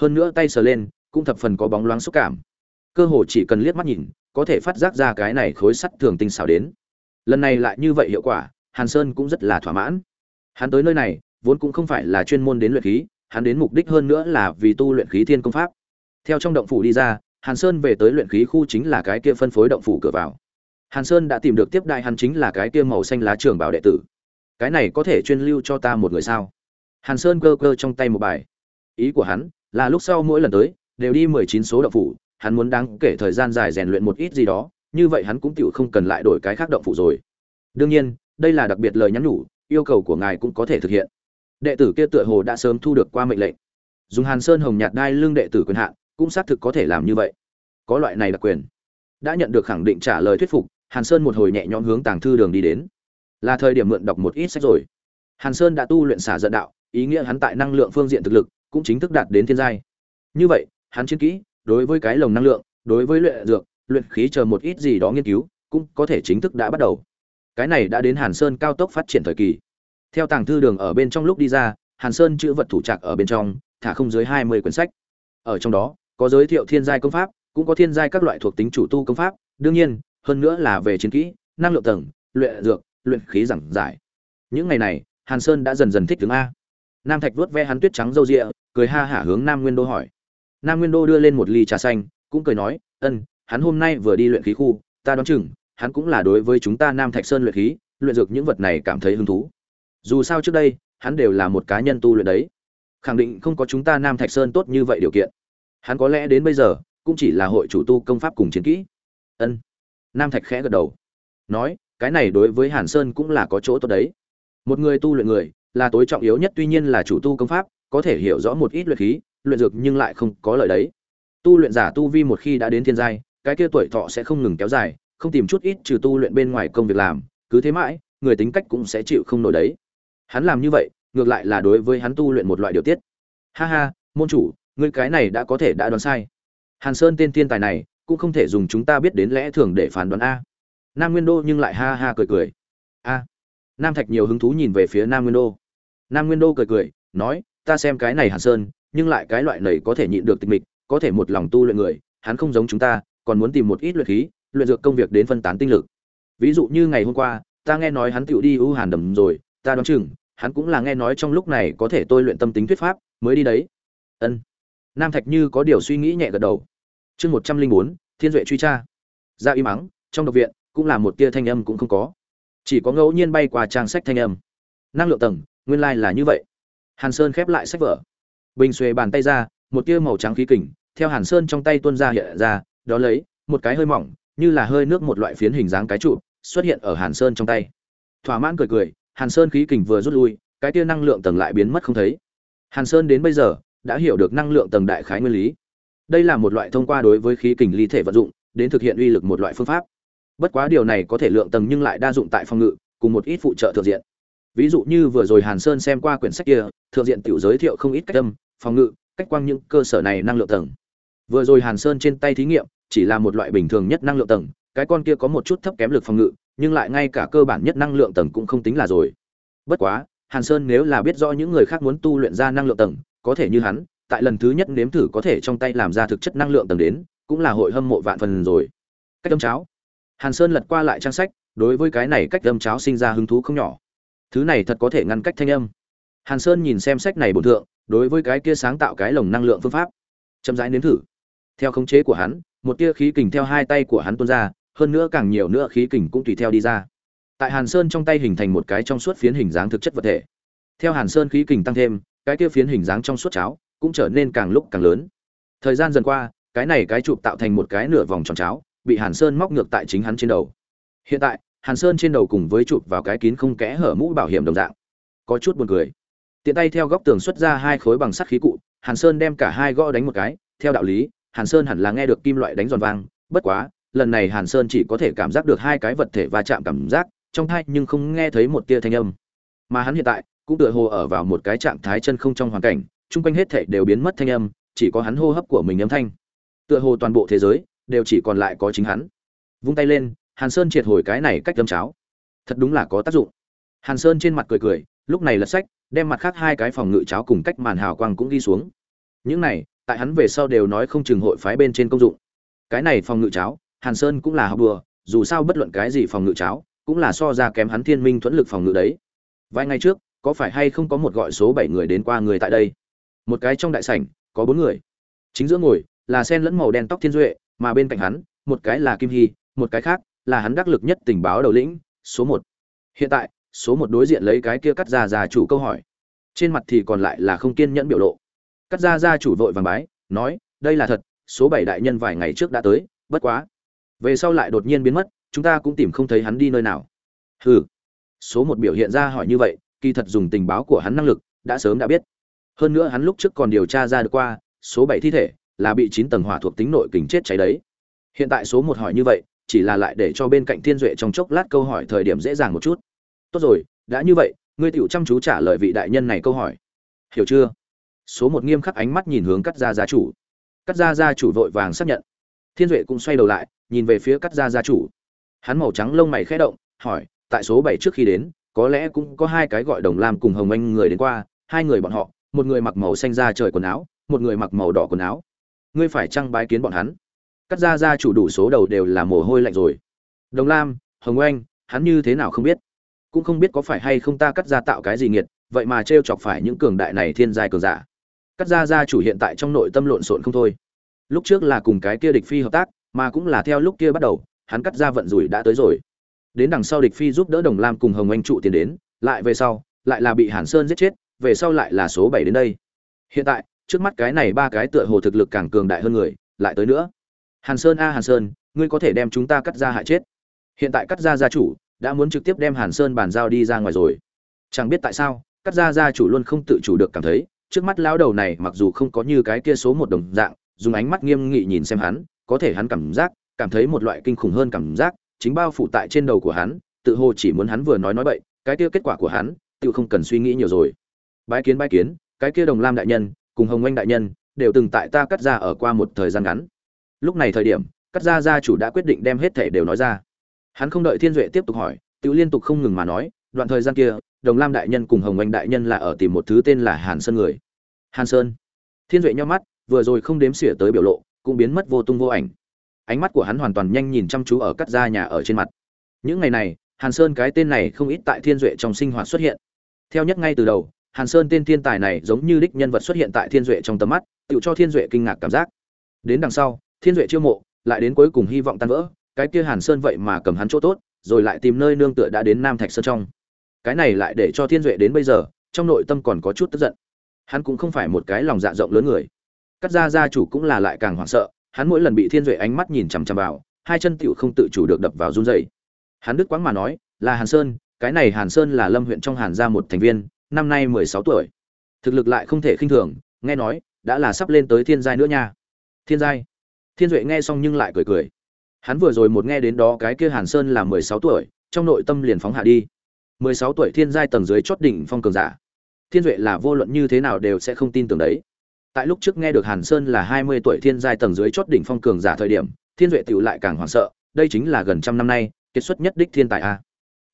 hơn nữa tay sờ lên, cũng thập phần có bóng loáng xúc cảm. Cơ hồ chỉ cần liếc mắt nhìn, có thể phát giác ra cái này khối sắt thường tinh xảo đến. Lần này lại như vậy hiệu quả, hàn sơn cũng rất là thỏa mãn. Hắn tới nơi này, vốn cũng không phải là chuyên môn đến luyện khí, hắn đến mục đích hơn nữa là vì tu luyện khí thiên công pháp. Theo trong động phủ đi ra, hàn sơn về tới luyện khí khu chính là cái kia phân phối động phủ cửa vào. Hàn sơn đã tìm được tiếp đại hắn chính là cái kia màu xanh lá trường bảo đệ tử. Cái này có thể chuyên lưu cho ta một người sao? Hàn sơn cơ cơ trong tay một bài. Ý của hắn là lúc sau mỗi lần tới, đều đi mười chín số động phủ, hắn muốn đáng kể thời gian dài rèn luyện một ít gì đó, như vậy hắn cũng tựu không cần lại đổi cái khác động phủ rồi. Đương nhiên, đây là đặc biệt lời nhắn nhủ, yêu cầu của ngài cũng có thể thực hiện. Đệ tử kia tựa hồ đã sớm thu được qua mệnh lệnh. Dùng hàn sơn hồng nhạt đai lương đệ tử quyền hạn, cũng xác thực có thể làm như vậy. Có loại này đặc quyền. Đã nhận được khẳng định trả lời thuyết phục, hàn sơn một hồi nhẹ nhõm hướng tàng thư đường đi đến. Là thời điểm mượn đọc một ít sách rồi. Hàn sơn đã tu luyện xả giận đạo, ý nghĩa hắn tại năng lượng phương diện thực lực cũng chính thức đạt đến thiên giai. Như vậy, hắn chiến kỹ, đối với cái lồng năng lượng, đối với luyện dược, luyện khí chờ một ít gì đó nghiên cứu, cũng có thể chính thức đã bắt đầu. Cái này đã đến hàn sơn cao tốc phát triển thời kỳ. Theo tàng thư đường ở bên trong lúc đi ra, hàn sơn chữ vật thủ trạc ở bên trong, thả không dưới hai mươi quyển sách. Ở trong đó, có giới thiệu thiên giai công pháp, cũng có thiên giai các loại thuộc tính chủ tu công pháp. Đương nhiên, hơn nữa là về chiến kỹ, năng lượng tầng, luyện dược, luyện khí giảng giải. Những ngày này, hàn sơn đã dần dần thích ứng a nam thạch vuốt ve hắn tuyết trắng râu rịa cười ha hả hướng nam nguyên đô hỏi nam nguyên đô đưa lên một ly trà xanh cũng cười nói ân hắn hôm nay vừa đi luyện khí khu, ta đoán chừng, hắn cũng là đối với chúng ta Nam Thạch Sơn luyện khí, luyện dược những vật này cảm thấy hứng thú. Dù sao trước đây, hắn đều là một cá nhân tu luyện đấy, khẳng định không có chúng ta Nam Thạch Sơn tốt như vậy điều kiện. Hắn có lẽ đến bây giờ cũng chỉ là hội chủ tu công pháp cùng chiến kỹ. Ân. Nam Thạch khẽ gật đầu, nói, cái này đối với Hàn Sơn cũng là có chỗ tốt đấy. Một người tu luyện người, là tối trọng yếu nhất tuy nhiên là chủ tu công pháp, có thể hiểu rõ một ít luyện khí, luyện dược nhưng lại không có lợi đấy. Tu luyện giả tu vi một khi đã đến thiên giai, cái kia tuổi thọ sẽ không ngừng kéo dài, không tìm chút ít trừ tu luyện bên ngoài công việc làm, cứ thế mãi, người tính cách cũng sẽ chịu không nổi đấy. Hắn làm như vậy, ngược lại là đối với hắn tu luyện một loại điều tiết. Ha ha, môn chủ, ngươi cái này đã có thể đã đoán sai. Hàn Sơn tên thiên tài này, cũng không thể dùng chúng ta biết đến lẽ thường để phán đoán a. Nam Nguyên Đô nhưng lại ha ha cười cười. A. Nam Thạch nhiều hứng thú nhìn về phía Nam Nguyên Đô. Nam Nguyên Đô cười cười, nói, ta xem cái này Hàn Sơn, nhưng lại cái loại này có thể nhịn được tịch mịch, có thể một lòng tu luyện người, hắn không giống chúng ta, còn muốn tìm một ít luyện khí, luyện dược công việc đến phân tán tinh lực. Ví dụ như ngày hôm qua, ta nghe nói hắn tựu đi U Hàn Đầm rồi, ta đoán chừng, hắn cũng là nghe nói trong lúc này có thể tôi luyện tâm tính thuyết pháp, mới đi đấy. Ân. Nam Thạch Như có điều suy nghĩ nhẹ gật đầu. Chương một trăm linh bốn Thiên Duệ truy tra. Dạ Ra im mắng, trong độc viện cũng là một tia thanh âm cũng không có. Chỉ có ngẫu nhiên bay qua trang sách thanh âm. Năng lượng tầng, nguyên lai like là như vậy. Hàn Sơn khép lại sách vở. Bình xuề bàn tay ra, một tia màu trắng khí kình theo hàn sơn trong tay tuôn ra hiện ra đó lấy một cái hơi mỏng như là hơi nước một loại phiến hình dáng cái trụ xuất hiện ở hàn sơn trong tay thỏa mãn cười cười hàn sơn khí kình vừa rút lui cái tia năng lượng tầng lại biến mất không thấy hàn sơn đến bây giờ đã hiểu được năng lượng tầng đại khái nguyên lý đây là một loại thông qua đối với khí kình ly thể vận dụng đến thực hiện uy lực một loại phương pháp bất quá điều này có thể lượng tầng nhưng lại đa dụng tại phòng ngự, cùng một ít phụ trợ thượng diện. Ví dụ như vừa rồi hàn sơn xem qua quyển sách kia, thượng diện tiểu giới thiệu không ít cách âm, phòng ngự, cách quang những cơ sở này năng lượng tầng. Vừa rồi hàn sơn trên tay thí nghiệm, chỉ là một loại bình thường nhất năng lượng tầng, cái con kia có một chút thấp kém lực phòng ngự, nhưng lại ngay cả cơ bản nhất năng lượng tầng cũng không tính là rồi. Bất quá, hàn sơn nếu là biết rõ những người khác muốn tu luyện ra năng lượng tầng, có thể như hắn, tại lần thứ nhất nếm thử có thể trong tay làm ra thực chất năng lượng tầng đến, cũng là hội hâm mộ vạn phần rồi. Cách âm cháo hàn sơn lật qua lại trang sách, đối với cái này cách âm cháo sinh ra hứng thú không nhỏ. Thứ này thật có thể ngăn cách thanh âm. Hàn sơn nhìn xem sách này bổn thượng, đối với cái kia sáng tạo cái lồng năng lượng phương pháp. Chậm rãi nếm thử. Theo khống chế của hắn, một tia khí kình theo hai tay của hắn tuôn ra, hơn nữa càng nhiều nữa khí kình cũng tùy theo đi ra. Tại hàn sơn trong tay hình thành một cái trong suốt phiến hình dáng thực chất vật thể. Theo hàn sơn khí kình tăng thêm, cái kia phiến hình dáng trong suốt cháo cũng trở nên càng lúc càng lớn. Thời gian dần qua, cái này cái chụp tạo thành một cái nửa vòng tròn cháo bị hàn sơn móc ngược tại chính hắn trên đầu. Hiện tại, hàn sơn trên đầu cùng với chụp vào cái kín không kẽ hở mũ bảo hiểm đồng dạng. Có chút buồn cười. Tiện tay theo góc tường xuất ra hai khối bằng sắt khí cụ, hàn sơn đem cả hai gõ đánh một cái. Theo đạo lý, hàn sơn hẳn là nghe được kim loại đánh giòn vang. Bất quá, lần này hàn sơn chỉ có thể cảm giác được hai cái vật thể va chạm cảm giác, trong thai nhưng không nghe thấy một tia thanh âm. Mà hắn hiện tại, cũng tựa hồ ở vào một cái trạng thái chân không trong hoàn cảnh, chung quanh hết thảy đều biến mất thanh âm, chỉ có hắn hô hấp của mình âm thanh. Tựa hồ toàn bộ thế giới đều chỉ còn lại có chính hắn. Vung tay lên, hàn sơn triệt hồi cái này cách âm cháo. Thật đúng là có tác dụng. Hàn sơn trên mặt cười cười, lúc này lật sách, đem mặt khác hai cái phòng ngự cháo cùng cách màn hào quang cũng ghi xuống. Những này, tại hắn về sau đều nói không chừng hội phái bên trên công dụng. Cái này phòng ngự cháo, hàn sơn cũng là học đùa, dù sao bất luận cái gì phòng ngự cháo, cũng là so ra kém hắn thiên minh thuẫn lực phòng ngự đấy. Vài ngày trước, có phải hay không có một gọi số bảy người đến qua người tại đây? Một cái trong đại sảnh, có bốn người. Chính giữa ngồi, là sen lẫn màu đen tóc thiên duệ mà bên cạnh hắn, một cái là kim hy, một cái khác là hắn đắc lực nhất tình báo đầu lĩnh, số một. Hiện tại, số một đối diện lấy cái kia cắt ra ra chủ câu hỏi. Trên mặt thì còn lại là không kiên nhẫn biểu lộ. Cắt ra ra chủ vội vàng bái, nói, đây là thật, số bảy đại nhân vài ngày trước đã tới, bất quá. Về sau lại đột nhiên biến mất, chúng ta cũng tìm không thấy hắn đi nơi nào. Hừ. Số một biểu hiện ra hỏi như vậy, kỳ thật dùng tình báo của hắn năng lực, đã sớm đã biết. Hơn nữa hắn lúc trước còn điều tra ra được qua, số bảy thi thể là bị chín tầng hỏa thuộc tính nội kình chết cháy đấy. Hiện tại số một hỏi như vậy, chỉ là lại để cho bên cạnh thiên duệ trong chốc lát câu hỏi thời điểm dễ dàng một chút. Tốt rồi, đã như vậy, ngươi tựu chăm chú trả lời vị đại nhân này câu hỏi. Hiểu chưa? Số một nghiêm khắc ánh mắt nhìn hướng cắt gia gia chủ. Cắt gia gia chủ vội vàng xác nhận. Thiên duệ cũng xoay đầu lại, nhìn về phía cắt gia gia chủ. Hắn màu trắng lông mày khẽ động, hỏi, tại số bảy trước khi đến, có lẽ cũng có hai cái gọi đồng lam cùng hồng anh người đến qua, hai người bọn họ, một người mặc màu xanh da trời quần áo, một người mặc màu đỏ quần áo ngươi phải chăng bái kiến bọn hắn. Cắt ra ra chủ đủ số đầu đều là mồ hôi lạnh rồi. Đồng lam hồng Oanh, hắn như thế nào không biết? Cũng không biết có phải hay không ta cắt ra tạo cái gì nghiệt vậy mà t r e o chọc phải những cường đại này thiên giai cường giả. Cắt ra ra chủ hiện tại trong nội tâm lộn xộn không thôi. Lúc trước là cùng cái kia địch phi hợp tác mà cũng là theo lúc kia bắt đầu hắn cắt ra vận rủi đã tới rồi. Đến đằng sau địch phi giúp đỡ đồng lam cùng hồng anh trụ tiền đến lại về sau lại là bị hàn sơn giết chết về sau lại là số bảy đến đây. Hiện tại trước mắt cái này ba cái tựa hồ thực lực càng cường đại hơn người, lại tới nữa. Hàn sơn a, hàn sơn, ngươi có thể đem chúng ta cắt ra hại chết. Hiện tại cắt ra gia chủ, đã muốn trực tiếp đem hàn sơn bàn giao đi ra ngoài rồi. Chẳng biết tại sao, cắt ra gia chủ luôn không tự chủ được cảm thấy, trước mắt lão đầu này mặc dù không có như cái kia số một đồng dạng, dùng ánh mắt nghiêm nghị nhìn xem hắn, có thể hắn cảm giác, cảm thấy một loại kinh khủng hơn cảm giác, chính bao phủ tại trên đầu của hắn, tự hồ chỉ muốn hắn vừa nói nói bậy, cái kia kết quả của hắn, tự không cần suy nghĩ nhiều rồi. Bái kiến bái kiến, cái kia đồng lam đại nhân cùng hồng oanh đại nhân đều từng tại ta cắt ra ở qua một thời gian ngắn. Lúc này thời điểm, cắt ra gia chủ đã quyết định đem hết thể đều nói ra. Hắn không đợi thiên duệ tiếp tục hỏi tự liên tục không ngừng mà nói, đoạn thời gian kia, đồng lam đại nhân cùng hồng oanh đại nhân là ở tìm một thứ tên là hàn sơn người. Hàn sơn. Thiên duệ nhau mắt, vừa rồi không đếm xỉa tới biểu lộ, cũng biến mất vô tung vô ảnh. Ánh mắt của hắn hoàn toàn nhanh nhìn chăm chú ở cắt ra nhà ở trên mặt. Những ngày này, hàn sơn cái tên này không ít tại thiên duệ trong sinh hoạt xuất hiện. Theo nhất ngay từ đầu hàn sơn tên thiên tài này giống như đích nhân vật xuất hiện tại thiên duệ trong tầm mắt, tự cho thiên duệ kinh ngạc cảm giác. Đến đằng sau, thiên duệ chiêu mộ, lại đến cuối cùng hy vọng tan vỡ, cái kia hàn sơn vậy mà cầm hắn chỗ tốt, rồi lại tìm nơi nương tựa đã đến nam thạch sơn trong. Cái này lại để cho thiên duệ đến bây giờ, trong nội tâm còn có chút tức giận. Hắn cũng không phải một cái lòng dạ rộng lớn người. Cắt ra gia chủ cũng là lại càng hoảng sợ, hắn mỗi lần bị thiên duệ ánh mắt nhìn chằm chằm vào, hai chân tiểu không tự chủ được đập vào run rẩy. hắn đứt quãng mà nói, là hàn sơn, cái này hàn sơn là lâm huyện trong hàn gia một thành viên năm nay mười sáu tuổi. Thực lực lại không thể khinh thường, nghe nói, đã là sắp lên tới thiên giai nữa nha. Thiên giai. Thiên duệ nghe xong nhưng lại cười cười. Hắn vừa rồi một nghe đến đó cái kia hàn sơn là mười sáu tuổi, trong nội tâm liền phóng hạ đi. Mười sáu tuổi thiên giai tầng dưới chót đỉnh phong cường giả. Thiên duệ là vô luận như thế nào đều sẽ không tin tưởng đấy. Tại lúc trước nghe được hàn sơn là hai mươi tuổi thiên giai tầng dưới chót đỉnh phong cường giả thời điểm, thiên duệ tựu lại càng hoảng sợ, đây chính là gần trăm năm nay kết xuất nhất đích thiên tài a.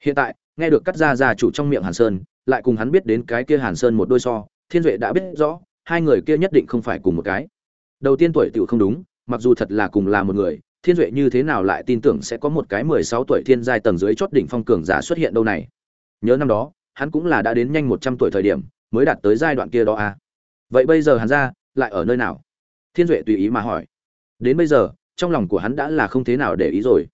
Hiện tại nghe được cắt ra gia chủ trong miệng hàn sơn, lại cùng hắn biết đến cái kia hàn sơn một đôi so, thiên duệ đã biết rõ, hai người kia nhất định không phải cùng một cái. Đầu tiên tuổi tiểu không đúng, mặc dù thật là cùng là một người, thiên duệ như thế nào lại tin tưởng sẽ có một cái mười sáu tuổi thiên giai tầng dưới chót đỉnh phong cường giả xuất hiện đâu này? Nhớ năm đó, hắn cũng là đã đến nhanh một trăm tuổi thời điểm, mới đạt tới giai đoạn kia đó à? Vậy bây giờ hắn ra, lại ở nơi nào? Thiên duệ tùy ý mà hỏi. Đến bây giờ, trong lòng của hắn đã là không thế nào để ý rồi.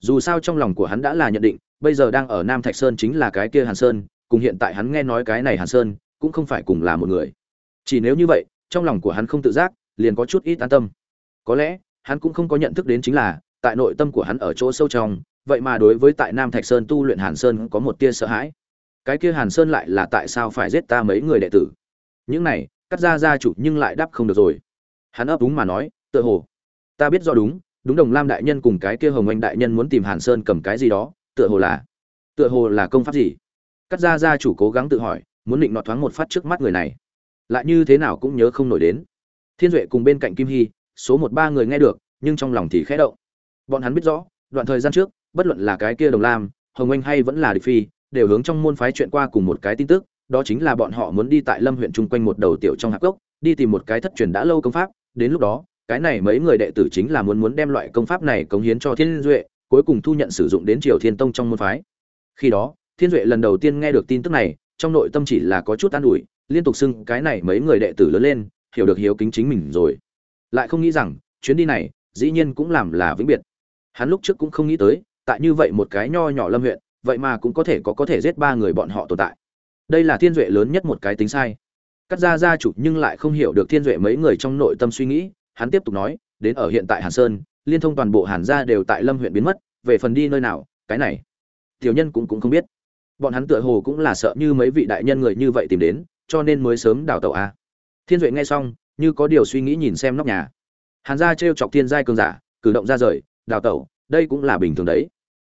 Dù sao trong lòng của hắn đã là nhận định bây giờ đang ở nam thạch sơn chính là cái kia hàn sơn, cùng hiện tại hắn nghe nói cái này hàn sơn, cũng không phải cùng là một người. Chỉ nếu như vậy, trong lòng của hắn không tự giác, liền có chút ít an tâm. Có lẽ, hắn cũng không có nhận thức đến chính là, tại nội tâm của hắn ở chỗ sâu trong, vậy mà đối với tại nam thạch sơn tu luyện hàn sơn có một tia sợ hãi. Cái kia hàn sơn lại là tại sao phải giết ta mấy người đệ tử? Những này, cắt ra gia chủ nhưng lại đáp không được rồi. Hắn ấp úng mà nói, tựa hồ, ta biết rõ đúng đúng đồng lam đại nhân cùng cái kia hồng anh đại nhân muốn tìm hàn sơn cầm cái gì đó tựa hồ là, tựa hồ là công pháp gì? Cắt ra gia chủ cố gắng tự hỏi, muốn định nọt thoáng một phát trước mắt người này, lại như thế nào cũng nhớ không nổi đến. Thiên duệ cùng bên cạnh kim hy, số một ba người nghe được, nhưng trong lòng thì khẽ động. Bọn hắn biết rõ, đoạn thời gian trước, bất luận là cái kia đồng lam, hồng anh hay vẫn là địch phi, đều hướng trong môn phái chuyện qua cùng một cái tin tức, đó chính là bọn họ muốn đi tại lâm huyện chung quanh một đầu tiểu trong hạp gốc đi tìm một cái thất truyền đã lâu công pháp, đến lúc đó, cái này mấy người đệ tử chính là muốn muốn đem loại công pháp này cống hiến cho thiên duệ cuối cùng thu nhận sử dụng đến triều thiên tông trong môn phái. Khi đó, thiên duệ lần đầu tiên nghe được tin tức này, trong nội tâm chỉ là có chút an ủi, liên tục xưng cái này mấy người đệ tử lớn lên, hiểu được hiếu kính chính mình rồi. Lại không nghĩ rằng, chuyến đi này, dĩ nhiên cũng làm là vĩnh biệt. Hắn lúc trước cũng không nghĩ tới, tại như vậy một cái nho nhỏ lâm huyện, vậy mà cũng có thể có có thể giết ba người bọn họ tồn tại. Đây là thiên duệ lớn nhất một cái tính sai. Cắt ra gia chủ nhưng lại không hiểu được thiên duệ mấy người trong nội tâm suy nghĩ, hắn tiếp tục nói, đến ở hiện tại hàn sơn liên thông toàn bộ hàn gia đều tại lâm huyện biến mất, về phần đi nơi nào, cái này, tiểu nhân cũng cũng không biết. Bọn hắn tựa hồ cũng là sợ như mấy vị đại nhân người như vậy tìm đến, cho nên mới sớm đào tẩu a. Thiên duệ nghe xong, như có điều suy nghĩ nhìn xem nóc nhà. Hàn gia trêu chọc thiên giai cường giả, cử động ra rời, đào tẩu, đây cũng là bình thường đấy.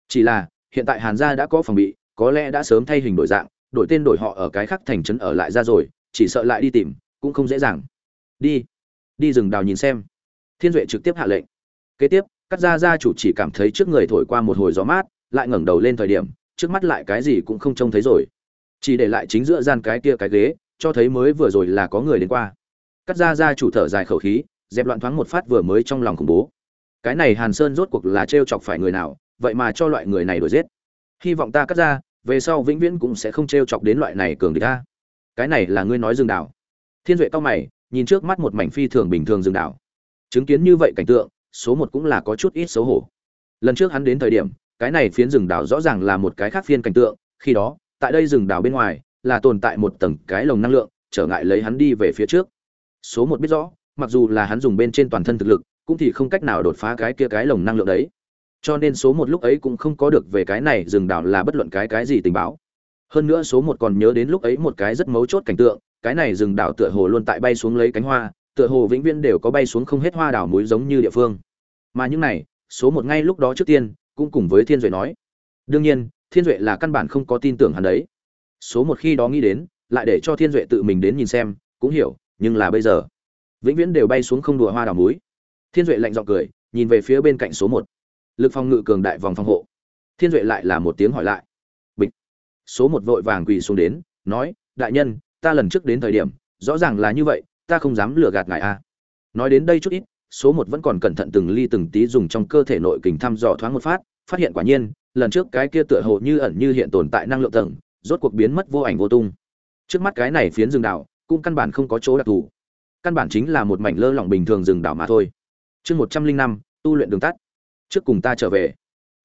Chỉ là, hiện tại hàn gia đã có phòng bị, có lẽ đã sớm thay hình đổi dạng, đổi tên đổi họ ở cái khác thành trấn ở lại ra rồi, chỉ sợ lại đi tìm, cũng không dễ dàng. Đi đi rừng đào nhìn xem. Thiên duệ trực tiếp hạ lệnh kế tiếp cắt ra gia chủ chỉ cảm thấy trước người thổi qua một hồi gió mát, lại ngẩng đầu lên thời điểm, trước mắt lại cái gì cũng không trông thấy rồi. Chỉ để lại chính giữa gian cái kia cái ghế, cho thấy mới vừa rồi là có người đến qua. Cắt ra gia chủ thở dài khẩu khí, dẹp loạn thoáng một phát vừa mới trong lòng khủng bố. Cái này hàn sơn rốt cuộc là t chọc phải người nào, vậy mà cho loại người này đuổi giết. Hy vọng ta cắt ra về sau vĩnh viễn cũng sẽ không t chọc đến loại này cường địch ta cái này là ngươi nói rừng đảo. Thiên duệ cao mày, nhìn trước mắt một mảnh phi thường bình thường rừng đảo. Chứng kiến như vậy cảnh tượng số một cũng là có chút ít xấu hổ. Lần trước hắn đến thời điểm, cái này phiến rừng đảo rõ ràng là một cái khác phiên cảnh tượng, khi đó, tại đây rừng đảo bên ngoài, là tồn tại một tầng cái lồng năng lượng, trở ngại lấy hắn đi về phía trước. Số một biết rõ, mặc dù là hắn dùng bên trên toàn thân thực lực, cũng thì không cách nào đột phá cái kia cái lồng năng lượng đấy. Cho nên số một lúc ấy cũng không có được về cái này rừng đảo là bất luận cái cái gì tình báo. Hơn nữa số một còn nhớ đến lúc ấy một cái rất mấu chốt cảnh tượng, cái này rừng đảo tựa hồ luôn tại bay xuống lấy cánh hoa tựa hồ vĩnh viễn đều có bay xuống không hết hoa đảo núi giống như địa phương. Mà những này, số một ngay lúc đó trước tiên, cũng cùng với thiên duệ nói. Đương nhiên, thiên duệ là căn bản không có tin tưởng hắn đấy. Số một khi đó nghĩ đến, lại để cho thiên duệ tự mình đến nhìn xem, cũng hiểu, nhưng là bây giờ, vĩnh viễn đều bay xuống không đùa hoa đào núi. Thiên duệ lạnh giọng cười, nhìn về phía bên cạnh số một. Lực phòng ngự cường đại vòng phòng hộ. Thiên duệ lại là một tiếng hỏi lại. Bịch. Số một vội vàng quỳ xuống đến, nói, đại nhân, ta lần trước đến thời điểm, rõ ràng là như vậy ta không dám lừa gạt ngài a. Nói đến đây chút ít, số một vẫn còn cẩn thận từng ly từng tí dùng trong cơ thể nội kình thăm dò thoáng một phát phát hiện quả nhiên, lần trước cái kia tựa hồ như ẩn như hiện tồn tại năng lượng tầng, rốt cuộc biến mất vô ảnh vô tung. Trước mắt cái này phiến rừng đảo, cũng căn bản không có chỗ đặc thù. Căn bản chính là một mảnh lơ lỏng bình thường rừng đảo mà thôi. Chương một trăm linh năm, tu luyện đường tắt. Trước cùng ta trở về.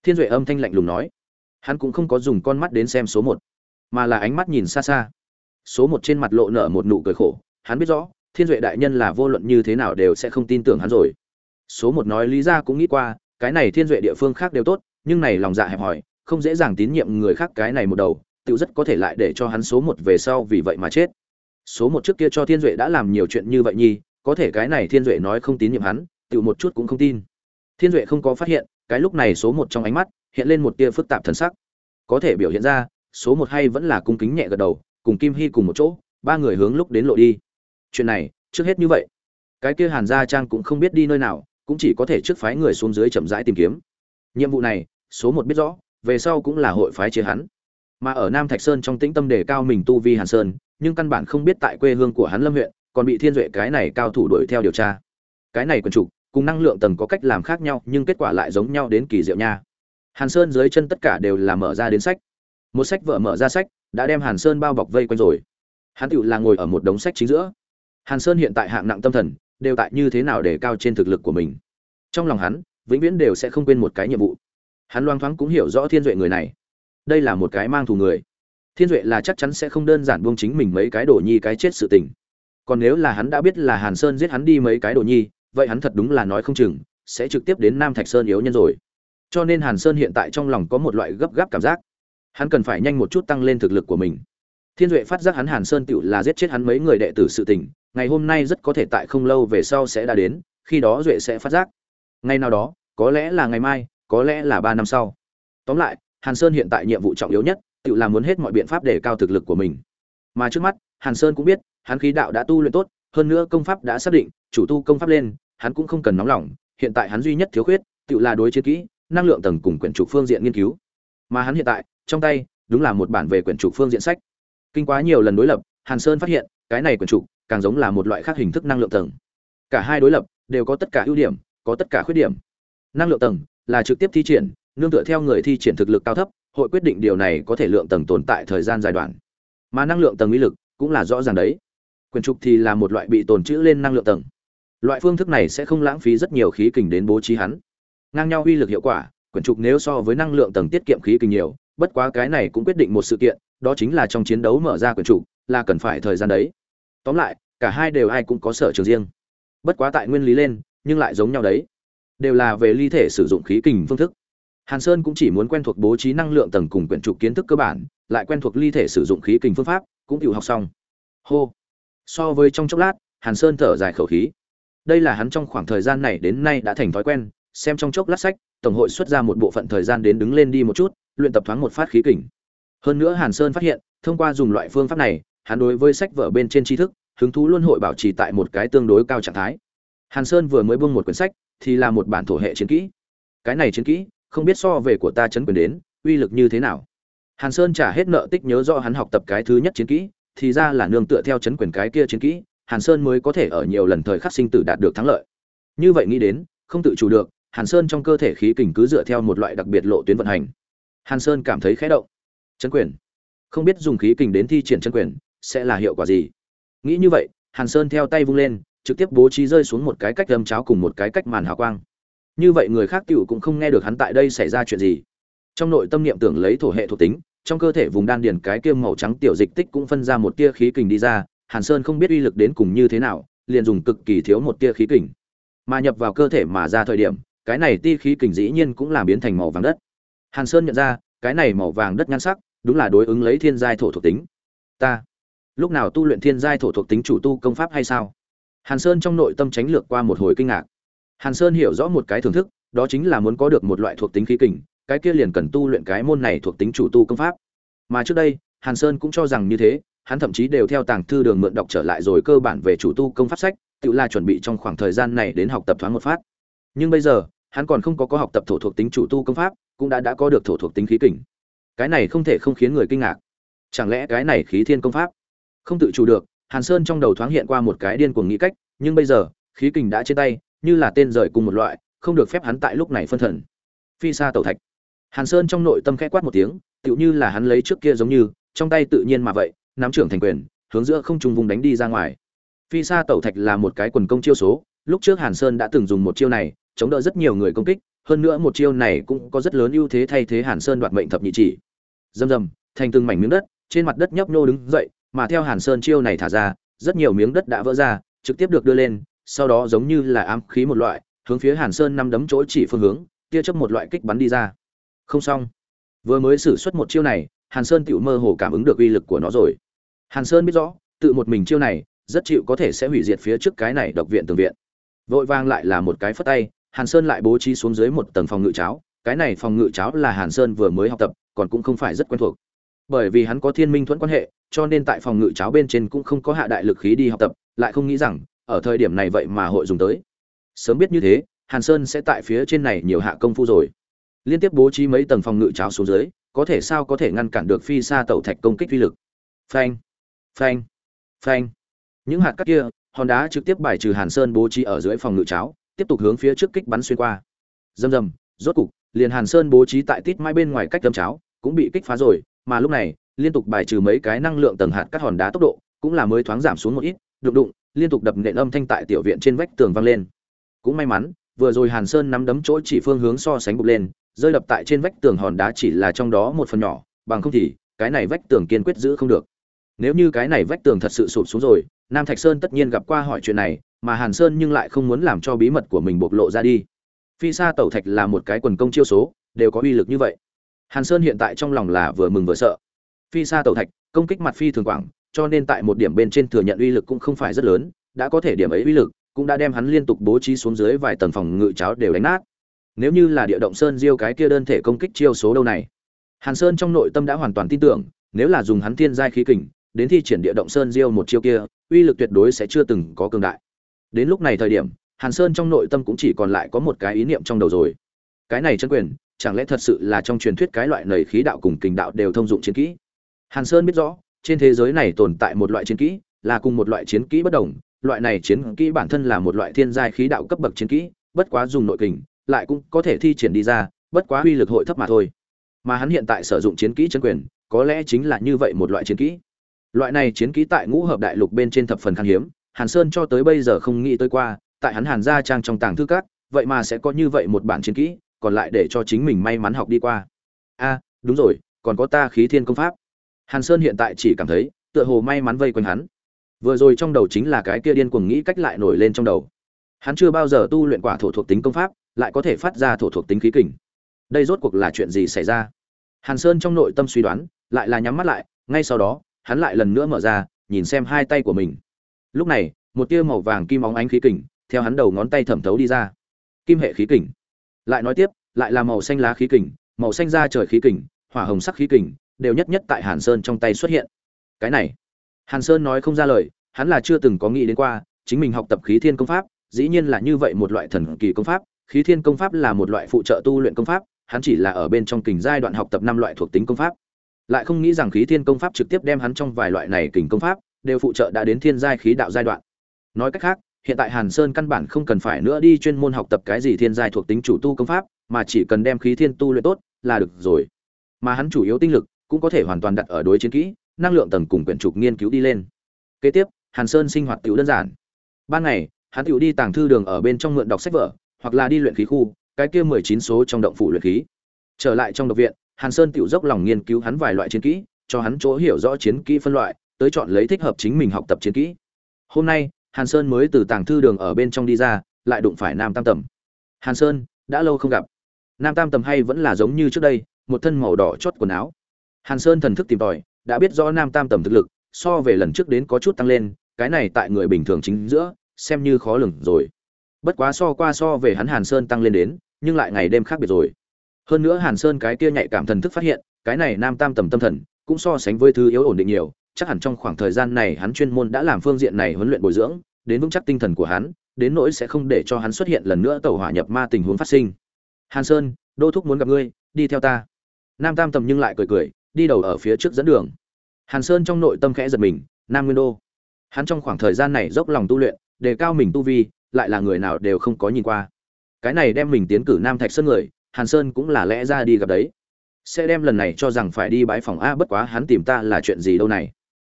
Thiên duệ âm thanh lạnh lùng nói. Hắn cũng không có dùng con mắt đến xem số một, mà là ánh mắt nhìn xa xa. Số một trên mặt lộ nở một nụ cười khổ, hắn biết rõ thiên duệ đại nhân là vô luận như thế nào đều sẽ không tin tưởng hắn rồi. Số một nói lý ra cũng nghĩ qua, cái này thiên duệ địa phương khác đều tốt, nhưng này lòng dạ hẹp hòi, không dễ dàng tín nhiệm người khác cái này một đầu tự rất có thể lại để cho hắn số một về sau vì vậy mà chết. Số một trước kia cho thiên duệ đã làm nhiều chuyện như vậy nhi có thể cái này thiên duệ nói không tín nhiệm hắn tự một chút cũng không tin. Thiên duệ không có phát hiện, cái lúc này số một trong ánh mắt hiện lên một tia phức tạp thần sắc. Có thể biểu hiện ra, số một hay vẫn là cung kính nhẹ gật đầu, cùng kim hy cùng một chỗ, ba người hướng lúc đến lộ đi chuyện này, trước hết như vậy. Cái kia hàn gia trang cũng không biết đi nơi nào, cũng chỉ có thể trước phái người xuống dưới chậm rãi tìm kiếm. Nhiệm vụ này, số một biết rõ, về sau cũng là hội phái chế hắn. Mà ở nam thạch sơn trong tĩnh tâm đề cao mình tu vi hàn sơn, nhưng căn bản không biết tại quê hương của hắn lâm huyện, còn bị thiên duệ cái này cao thủ đuổi theo điều tra. Cái này quần trục, cùng năng lượng tầng có cách làm khác nhau, nhưng kết quả lại giống nhau đến kỳ diệu nha. Hàn sơn dưới chân tất cả đều là mở ra đến sách. Một sách vợ mở ra sách, đã đem hàn sơn bao bọc vây quanh rồi. Hắn tựu là ngồi ở một đống sách chính giữa hàn sơn hiện tại hạng nặng tâm thần, đều tại như thế nào để cao trên thực lực của mình? Trong lòng hắn, vĩnh viễn đều sẽ không quên một cái nhiệm vụ. Hắn loang thoáng cũng hiểu rõ thiên duệ người này. Đây là một cái mang thù người. Thiên duệ là chắc chắn sẽ không đơn giản buông chính mình mấy cái đồ nhi cái chết sự tình. Còn nếu là hắn đã biết là hàn sơn giết hắn đi mấy cái đồ nhi, vậy hắn thật đúng là nói không chừng, sẽ trực tiếp đến nam thạch sơn yếu nhân rồi. Cho nên hàn sơn hiện tại trong lòng có một loại gấp gáp cảm giác. Hắn cần phải nhanh một chút tăng lên thực lực của mình. Thiên duệ phát giác hắn hàn sơn tựu là giết chết hắn mấy người đệ tử sự tình ngày hôm nay rất có thể tại không lâu về sau sẽ đã đến, khi đó duệ sẽ phát giác. Ngày nào đó, có lẽ là ngày mai, có lẽ là ba năm sau. Tóm lại, hàn sơn hiện tại nhiệm vụ trọng yếu nhất, tự làm muốn hết mọi biện pháp để cao thực lực của mình. Mà trước mắt, hàn sơn cũng biết, hắn khí đạo đã tu luyện tốt, hơn nữa công pháp đã xác định, chủ tu công pháp lên, hắn cũng không cần nóng lòng, hiện tại hắn duy nhất thiếu khuyết, tự là đối chiến kỹ, năng lượng tầng cùng quyển trục phương diện nghiên cứu. Mà hắn hiện tại, trong tay, đúng là một bản về quyển trục phương diện sách. Kinh quá nhiều lần đối lập, hàn sơn phát hiện, cái này quyển trục càng giống là một loại khác hình thức năng lượng tầng. Cả hai đối lập đều có tất cả ưu điểm, có tất cả khuyết điểm. Năng lượng tầng là trực tiếp thi triển, nương tựa theo người thi triển thực lực cao thấp, hội quyết định điều này có thể lượng tầng tồn tại thời gian dài đoạn. Mà năng lượng tầng uy lực cũng là rõ ràng đấy. Quyền trục thì là một loại bị tồn trữ lên năng lượng tầng. Loại phương thức này sẽ không lãng phí rất nhiều khí kình đến bố trí hắn. Ngang nhau uy lực hiệu quả quyển trục nếu so với năng lượng tầng tiết kiệm khí kình nhiều, bất quá cái này cũng quyết định một sự kiện, đó chính là trong chiến đấu mở ra quyển trục là cần phải thời gian đấy tóm lại, cả hai đều ai cũng có sở trường riêng. Bất quá tại nguyên lý lên, nhưng lại giống nhau đấy. Đều là về ly thể sử dụng khí kình phương thức. Hàn sơn cũng chỉ muốn quen thuộc bố trí năng lượng tầng cùng quyển trục kiến thức cơ bản, lại quen thuộc ly thể sử dụng khí kình phương pháp, cũng tự học xong. Hô. So với trong chốc lát, hàn sơn thở dài khẩu khí. Đây là hắn trong khoảng thời gian này đến nay đã thành thói quen, xem trong chốc lát sách, tổng hội xuất ra một bộ phận thời gian đến đứng lên đi một chút, luyện tập thoáng một phát khí kình. Hơn nữa hàn sơn phát hiện, thông qua dùng loại phương pháp này hắn đối với sách vở bên trên tri thức, hứng thú luôn hội bảo trì tại một cái tương đối cao trạng thái. Hàn sơn vừa mới bưng một quyển sách, thì là một bản thổ hệ chiến kỹ. Cái này chiến kỹ, không biết so về của ta chấn quyền đến, uy lực như thế nào. Hàn sơn trả hết nợ tích nhớ do hắn học tập cái thứ nhất chiến kỹ, thì ra là nương tựa theo chấn quyền cái kia chiến kỹ, hàn sơn mới có thể ở nhiều lần thời khắc sinh tử đạt được thắng lợi. Như vậy nghĩ đến, không tự chủ được, hàn sơn trong cơ thể khí kình cứ dựa theo một loại đặc biệt lộ tuyến vận hành. Hàn sơn cảm thấy khẽ động. Chấn quyền. Không biết dùng khí kình đến thi triển chân quyền sẽ là hiệu quả gì? Nghĩ như vậy, hàn sơn theo tay vung lên, trực tiếp bố trí rơi xuống một cái cách âm cháo cùng một cái cách màn hào quang. Như vậy người khác tựu cũng không nghe được hắn tại đây xảy ra chuyện gì. Trong nội tâm niệm tưởng lấy thổ hệ thuộc tính, trong cơ thể vùng đan điền cái kia màu trắng tiểu dịch tích cũng phân ra một tia khí kình đi ra, hàn sơn không biết uy lực đến cùng như thế nào, liền dùng cực kỳ thiếu một tia khí kình. Mà nhập vào cơ thể mà ra thời điểm, cái này ti khí kình dĩ nhiên cũng làm biến thành màu vàng đất. Hàn sơn nhận ra, cái này màu vàng đất nhan sắc, đúng là đối ứng lấy thiên giai thổ thuộc tính. Ta lúc nào tu luyện thiên giai thổ thuộc tính chủ tu công pháp hay sao? Hàn sơn trong nội tâm tránh lược qua một hồi kinh ngạc. Hàn sơn hiểu rõ một cái thưởng thức, đó chính là muốn có được một loại thuộc tính khí kình, cái kia liền cần tu luyện cái môn này thuộc tính chủ tu công pháp. Mà trước đây, hàn sơn cũng cho rằng như thế, hắn thậm chí đều theo tàng thư đường mượn đọc trở lại rồi cơ bản về chủ tu công pháp sách, tự là chuẩn bị trong khoảng thời gian này đến học tập thoáng một phát. Nhưng bây giờ, hắn còn không có có học tập thổ thuộc tính chủ tu công pháp, cũng đã đã có được thổ thuộc tính khí kình. Cái này không thể không khiến người kinh ngạc. Chẳng lẽ cái này khí thiên công pháp? Không tự chủ được, hàn sơn trong đầu thoáng hiện qua một cái điên cuồng nghĩ cách, nhưng bây giờ, khí kình đã trên tay, như là tên rời cùng một loại, không được phép hắn tại lúc này phân thần. Phi xa tẩu thạch. Hàn sơn trong nội tâm khẽ quát một tiếng, tựu như là hắn lấy trước kia giống như, trong tay tự nhiên mà vậy, nắm trưởng thành quyền, hướng giữa không trung vùng đánh đi ra ngoài. Phi xa tẩu thạch là một cái quần công chiêu số, lúc trước hàn sơn đã từng dùng một chiêu này, chống đỡ rất nhiều người công kích, hơn nữa một chiêu này cũng có rất lớn ưu thế thay thế hàn sơn đoạt mệnh thập nhị chỉ. Rầm rầm, thành từng mảnh miếng đất, trên mặt đất nhấp nhô đứng dậy mà theo hàn sơn chiêu này thả ra, rất nhiều miếng đất đã vỡ ra, trực tiếp được đưa lên, sau đó giống như là ám khí một loại, hướng phía hàn sơn năm đấm chỗ chỉ phương hướng, tia chớp một loại kích bắn đi ra. Không xong. Vừa mới sử xuất một chiêu này, hàn sơn tiểu mơ hồ cảm ứng được uy lực của nó rồi. Hàn sơn biết rõ, tự một mình chiêu này, rất chịu có thể sẽ hủy diệt phía trước cái này độc viện tường viện. Vội vang lại là một cái phất tay, hàn sơn lại bố trí xuống dưới một tầng phòng ngự cháo. Cái này phòng ngự cháo là hàn sơn vừa mới học tập, còn cũng không phải rất quen thuộc bởi vì hắn có thiên minh thuẫn quan hệ cho nên tại phòng ngự cháo bên trên cũng không có hạ đại lực khí đi học tập lại không nghĩ rằng ở thời điểm này vậy mà hội dùng tới. Sớm biết như thế hàn sơn sẽ tại phía trên này nhiều hạ công phu rồi. Liên tiếp bố trí mấy tầng phòng ngự cháo xuống dưới có thể sao có thể ngăn cản được phi xa tẩu thạch công kích uy lực. Phanh phanh phanh. Những hạt cát kia hòn đá trực tiếp bài trừ hàn sơn bố trí ở dưới phòng ngự cháo tiếp tục hướng phía trước kích bắn xuyên qua. Rầm rầm, rốt cục liền hàn sơn bố trí tại tít mai bên ngoài cách đâm cháo cũng bị kích phá rồi mà lúc này, liên tục bài trừ mấy cái năng lượng tầng hạt các hòn đá tốc độ, cũng là mới thoáng giảm xuống một ít, đụng đụng, liên tục đập nện âm thanh tại tiểu viện trên vách tường vang lên. Cũng may mắn, vừa rồi hàn sơn nắm đấm chỗ chỉ phương hướng so sánh bục lên, rơi đập tại trên vách tường hòn đá chỉ là trong đó một phần nhỏ, bằng không thì, cái này vách tường kiên quyết giữ không được. Nếu như cái này vách tường thật sự sụp xuống rồi, nam thạch sơn tất nhiên gặp qua hỏi chuyện này, mà hàn sơn nhưng lại không muốn làm cho bí mật của mình bộc lộ ra đi. Phi sa tẩu thạch là một cái quần công chiêu số, đều có uy lực như vậy hàn sơn hiện tại trong lòng là vừa mừng vừa sợ. Phi sa tẩu thạch, công kích mặt phi thường quảng, cho nên tại một điểm bên trên thừa nhận uy lực cũng không phải rất lớn, đã có thể điểm ấy uy lực, cũng đã đem hắn liên tục bố trí xuống dưới vài tầng phòng ngự cháo đều đánh nát. Nếu như là địa động sơn diêu cái kia đơn thể công kích chiêu số đâu này? Hàn sơn trong nội tâm đã hoàn toàn tin tưởng, nếu là dùng hắn thiên giai khí kình, đến thi triển địa động sơn diêu một chiêu kia, uy lực tuyệt đối sẽ chưa từng có cường đại. Đến lúc này thời điểm, hàn sơn trong nội tâm cũng chỉ còn lại có một cái ý niệm trong đầu rồi. Cái này chân quyền chẳng lẽ thật sự là trong truyền thuyết cái loại nầy khí đạo cùng kình đạo đều thông dụng chiến kỹ? Hàn sơn biết rõ, trên thế giới này tồn tại một loại chiến kỹ, là cùng một loại chiến kỹ bất đồng. Loại này chiến kỹ bản thân là một loại thiên giai khí đạo cấp bậc chiến kỹ, bất quá dùng nội kình, lại cũng có thể thi triển đi ra, bất quá uy lực hội thấp mà thôi. Mà hắn hiện tại sử dụng chiến kỹ chân quyền, có lẽ chính là như vậy một loại chiến kỹ. Loại này chiến kỹ tại ngũ hợp đại lục bên trên thập phần khan hiếm, hàn sơn cho tới bây giờ không nghĩ tới qua, tại hắn hàn gia trang trong tàng thư cát vậy mà sẽ có như vậy một bản chiến kỹ còn lại để cho chính mình may mắn học đi qua. A, đúng rồi, còn có ta khí thiên công pháp. Hàn sơn hiện tại chỉ cảm thấy, tựa hồ may mắn vây quanh hắn. Vừa rồi trong đầu chính là cái kia điên cuồng nghĩ cách lại nổi lên trong đầu. Hắn chưa bao giờ tu luyện quả thổ thuộc tính công pháp, lại có thể phát ra thổ thuộc tính khí kình. Đây rốt cuộc là chuyện gì xảy ra? Hàn sơn trong nội tâm suy đoán, lại là nhắm mắt lại, ngay sau đó, hắn lại lần nữa mở ra, nhìn xem hai tay của mình. Lúc này, một tia màu vàng kim óng ánh khí kình, theo hắn đầu ngón tay thẩm thấu đi ra. Kim hệ khí kình lại nói tiếp, lại là màu xanh lá khí kình, màu xanh da trời khí kình, hỏa hồng sắc khí kình, đều nhất nhất tại hàn sơn trong tay xuất hiện. Cái này, hàn sơn nói không ra lời, hắn là chưa từng có nghĩ đến qua, chính mình học tập khí thiên công pháp, dĩ nhiên là như vậy một loại thần kỳ công pháp, khí thiên công pháp là một loại phụ trợ tu luyện công pháp, hắn chỉ là ở bên trong kình giai đoạn học tập năm loại thuộc tính công pháp. Lại không nghĩ rằng khí thiên công pháp trực tiếp đem hắn trong vài loại này kình công pháp, đều phụ trợ đã đến thiên giai khí đạo giai đoạn. Nói cách khác hiện tại hàn sơn căn bản không cần phải nữa đi chuyên môn học tập cái gì thiên giai thuộc tính chủ tu công pháp, mà chỉ cần đem khí thiên tu luyện tốt là được rồi. Mà hắn chủ yếu tinh lực cũng có thể hoàn toàn đặt ở đối chiến kỹ, năng lượng tầng cùng quyển trục nghiên cứu đi lên. Kế tiếp, hàn sơn sinh hoạt tiểu đơn giản. Ban ngày, hắn tiểu đi tàng thư đường ở bên trong mượn đọc sách vở, hoặc là đi luyện khí khu, cái kia mười chín số trong động phủ luyện khí. Trở lại trong độc viện, hàn sơn tiểu dốc lòng nghiên cứu hắn vài loại chiến kỹ, cho hắn chỗ hiểu rõ chiến kỹ phân loại, tới chọn lấy thích hợp chính mình học tập chiến kỹ. Hôm nay hàn sơn mới từ tàng thư đường ở bên trong đi ra, lại đụng phải nam tam tầm. Hàn sơn, đã lâu không gặp. Nam tam tầm hay vẫn là giống như trước đây, một thân màu đỏ chót quần áo. Hàn sơn thần thức tìm tòi, đã biết rõ nam tam tầm thực lực, so về lần trước đến có chút tăng lên, cái này tại người bình thường chính giữa, xem như khó lường rồi. Bất quá so qua so về hắn hàn sơn tăng lên đến, nhưng lại ngày đêm khác biệt rồi. Hơn nữa hàn sơn cái kia nhạy cảm thần thức phát hiện, cái này nam tam tầm tâm thần, cũng so sánh với thứ yếu ổn định nhiều chắc hẳn trong khoảng thời gian này hắn chuyên môn đã làm phương diện này huấn luyện bồi dưỡng, đến vững chắc tinh thần của hắn, đến nỗi sẽ không để cho hắn xuất hiện lần nữa tàu hỏa nhập ma tình huống phát sinh. Hàn sơn, đô thúc muốn gặp ngươi, đi theo ta. Nam tam tầm nhưng lại cười cười, đi đầu ở phía trước dẫn đường. Hàn sơn trong nội tâm khẽ giật mình, nam nguyên đô. Hắn trong khoảng thời gian này dốc lòng tu luyện, đề cao mình tu vi, lại là người nào đều không có nhìn qua. Cái này đem mình tiến cử nam thạch sơn người, hàn sơn cũng là lẽ ra đi gặp đấy. Sẽ đem lần này cho rằng phải đi bãi phòng. A, bất quá hắn tìm ta là chuyện gì đâu này?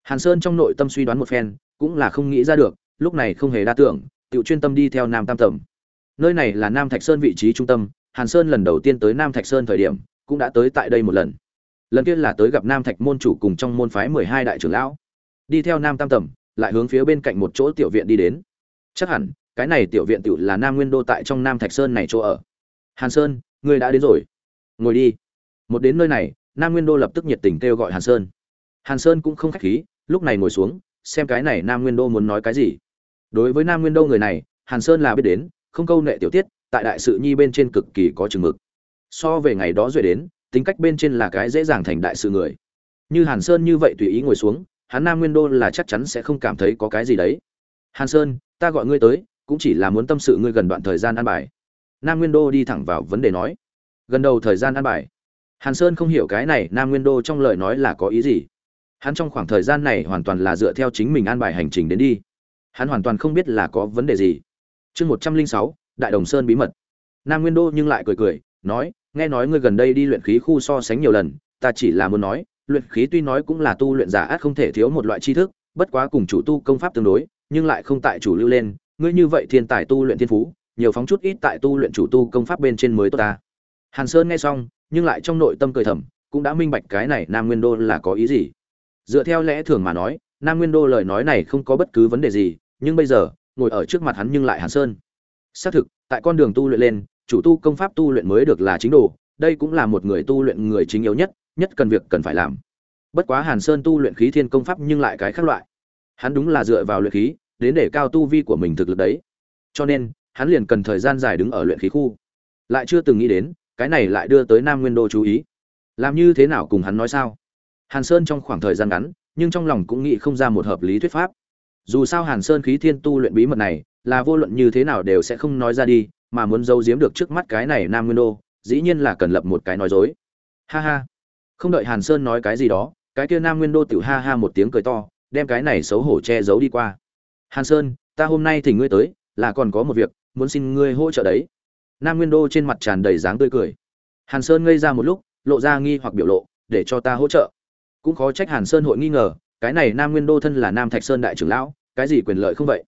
Hàn sơn trong nội tâm suy đoán một phen, cũng là không nghĩ ra được, lúc này không hề đa tưởng tự chuyên tâm đi theo nam tam tầm nơi này là nam thạch sơn vị trí trung tâm, hàn sơn lần đầu tiên tới nam thạch sơn thời điểm, cũng đã tới tại đây một lần. Lần kia là tới gặp nam thạch môn chủ cùng trong môn phái mười hai đại trưởng lão. Đi theo nam tam tầm lại hướng phía bên cạnh một chỗ tiểu viện đi đến. Chắc hẳn, cái này tiểu viện tiểu là nam nguyên đô tại trong nam thạch sơn này chỗ ở. Hàn sơn ngươi đã đến rồi. Ngồi đi. Một đến nơi này, nam nguyên đô lập tức nhiệt tình kêu gọi hàn sơn. Hàn sơn cũng không khách khí lúc này ngồi xuống, xem cái này nam nguyên đô muốn nói cái gì. Đối với nam nguyên đô người này, hàn sơn là biết đến, không câu nệ tiểu tiết, tại đại sự nhi bên trên cực kỳ có chừng mực. So về ngày đó rồi đến, tính cách bên trên là cái dễ dàng thành đại sự người. Như hàn sơn như vậy tùy ý ngồi xuống, hắn nam nguyên đô là chắc chắn sẽ không cảm thấy có cái gì đấy. Hàn sơn, ta gọi ngươi tới, cũng chỉ là muốn tâm sự ngươi gần đoạn thời gian ăn bài. Nam nguyên đô đi thẳng vào vấn đề nói. Gần đầu thời gian ăn bài. Hàn sơn không hiểu cái này nam nguyên đô trong lời nói là có ý gì hắn trong khoảng thời gian này hoàn toàn là dựa theo chính mình an bài hành trình đến đi. Hắn hoàn toàn không biết là có vấn đề gì. Chương một trăm linh sáu, đại đồng sơn bí mật. Nam nguyên đô nhưng lại cười cười, nói, nghe nói ngươi gần đây đi luyện khí khu so sánh nhiều lần, ta chỉ là muốn nói, luyện khí tuy nói cũng là tu luyện giả ác không thể thiếu một loại tri thức, bất quá cùng chủ tu công pháp tương đối, nhưng lại không tại chủ lưu lên. Ngươi như vậy thiên tài tu luyện thiên phú, nhiều phóng chút ít tại tu luyện chủ tu công pháp bên trên mới tốt ta. Hàn sơn nghe xong, nhưng lại trong nội tâm cười thầm, cũng đã minh bạch cái này nam nguyên đô là có ý gì dựa theo lẽ thường mà nói, nam nguyên đô lời nói này không có bất cứ vấn đề gì, nhưng bây giờ, ngồi ở trước mặt hắn nhưng lại hàn sơn. Xác thực, tại con đường tu luyện lên, chủ tu công pháp tu luyện mới được là chính đồ, đây cũng là một người tu luyện người chính yếu nhất nhất cần việc cần phải làm. Bất quá hàn sơn tu luyện khí thiên công pháp nhưng lại cái khác loại. Hắn đúng là dựa vào luyện khí, đến để cao tu vi của mình thực lực đấy. Cho nên, hắn liền cần thời gian dài đứng ở luyện khí khu. Lại chưa từng nghĩ đến, cái này lại đưa tới nam nguyên đô chú ý. Làm như thế nào cùng hắn nói sao? Hàn sơn trong khoảng thời gian ngắn, nhưng trong lòng cũng nghĩ không ra một hợp lý thuyết pháp. Dù sao hàn sơn khí thiên tu luyện bí mật này, là vô luận như thế nào đều sẽ không nói ra đi, mà muốn giấu giếm được trước mắt cái này nam nguyên đô, dĩ nhiên là cần lập một cái nói dối. Ha ha. Không đợi hàn sơn nói cái gì đó, cái kia nam nguyên đô tiểu ha ha một tiếng cười to, đem cái này xấu hổ che giấu đi qua. Hàn sơn, ta hôm nay thỉnh ngươi tới, là còn có một việc, muốn xin ngươi hỗ trợ đấy. Nam nguyên đô trên mặt tràn đầy dáng tươi cười. Hàn sơn ngây ra một lúc, lộ ra nghi hoặc biểu lộ, để cho ta hỗ trợ cũng khó trách hàn sơn hội nghi ngờ, cái này nam nguyên đô thân là nam thạch sơn đại trưởng lão, cái gì quyền lợi không vậy?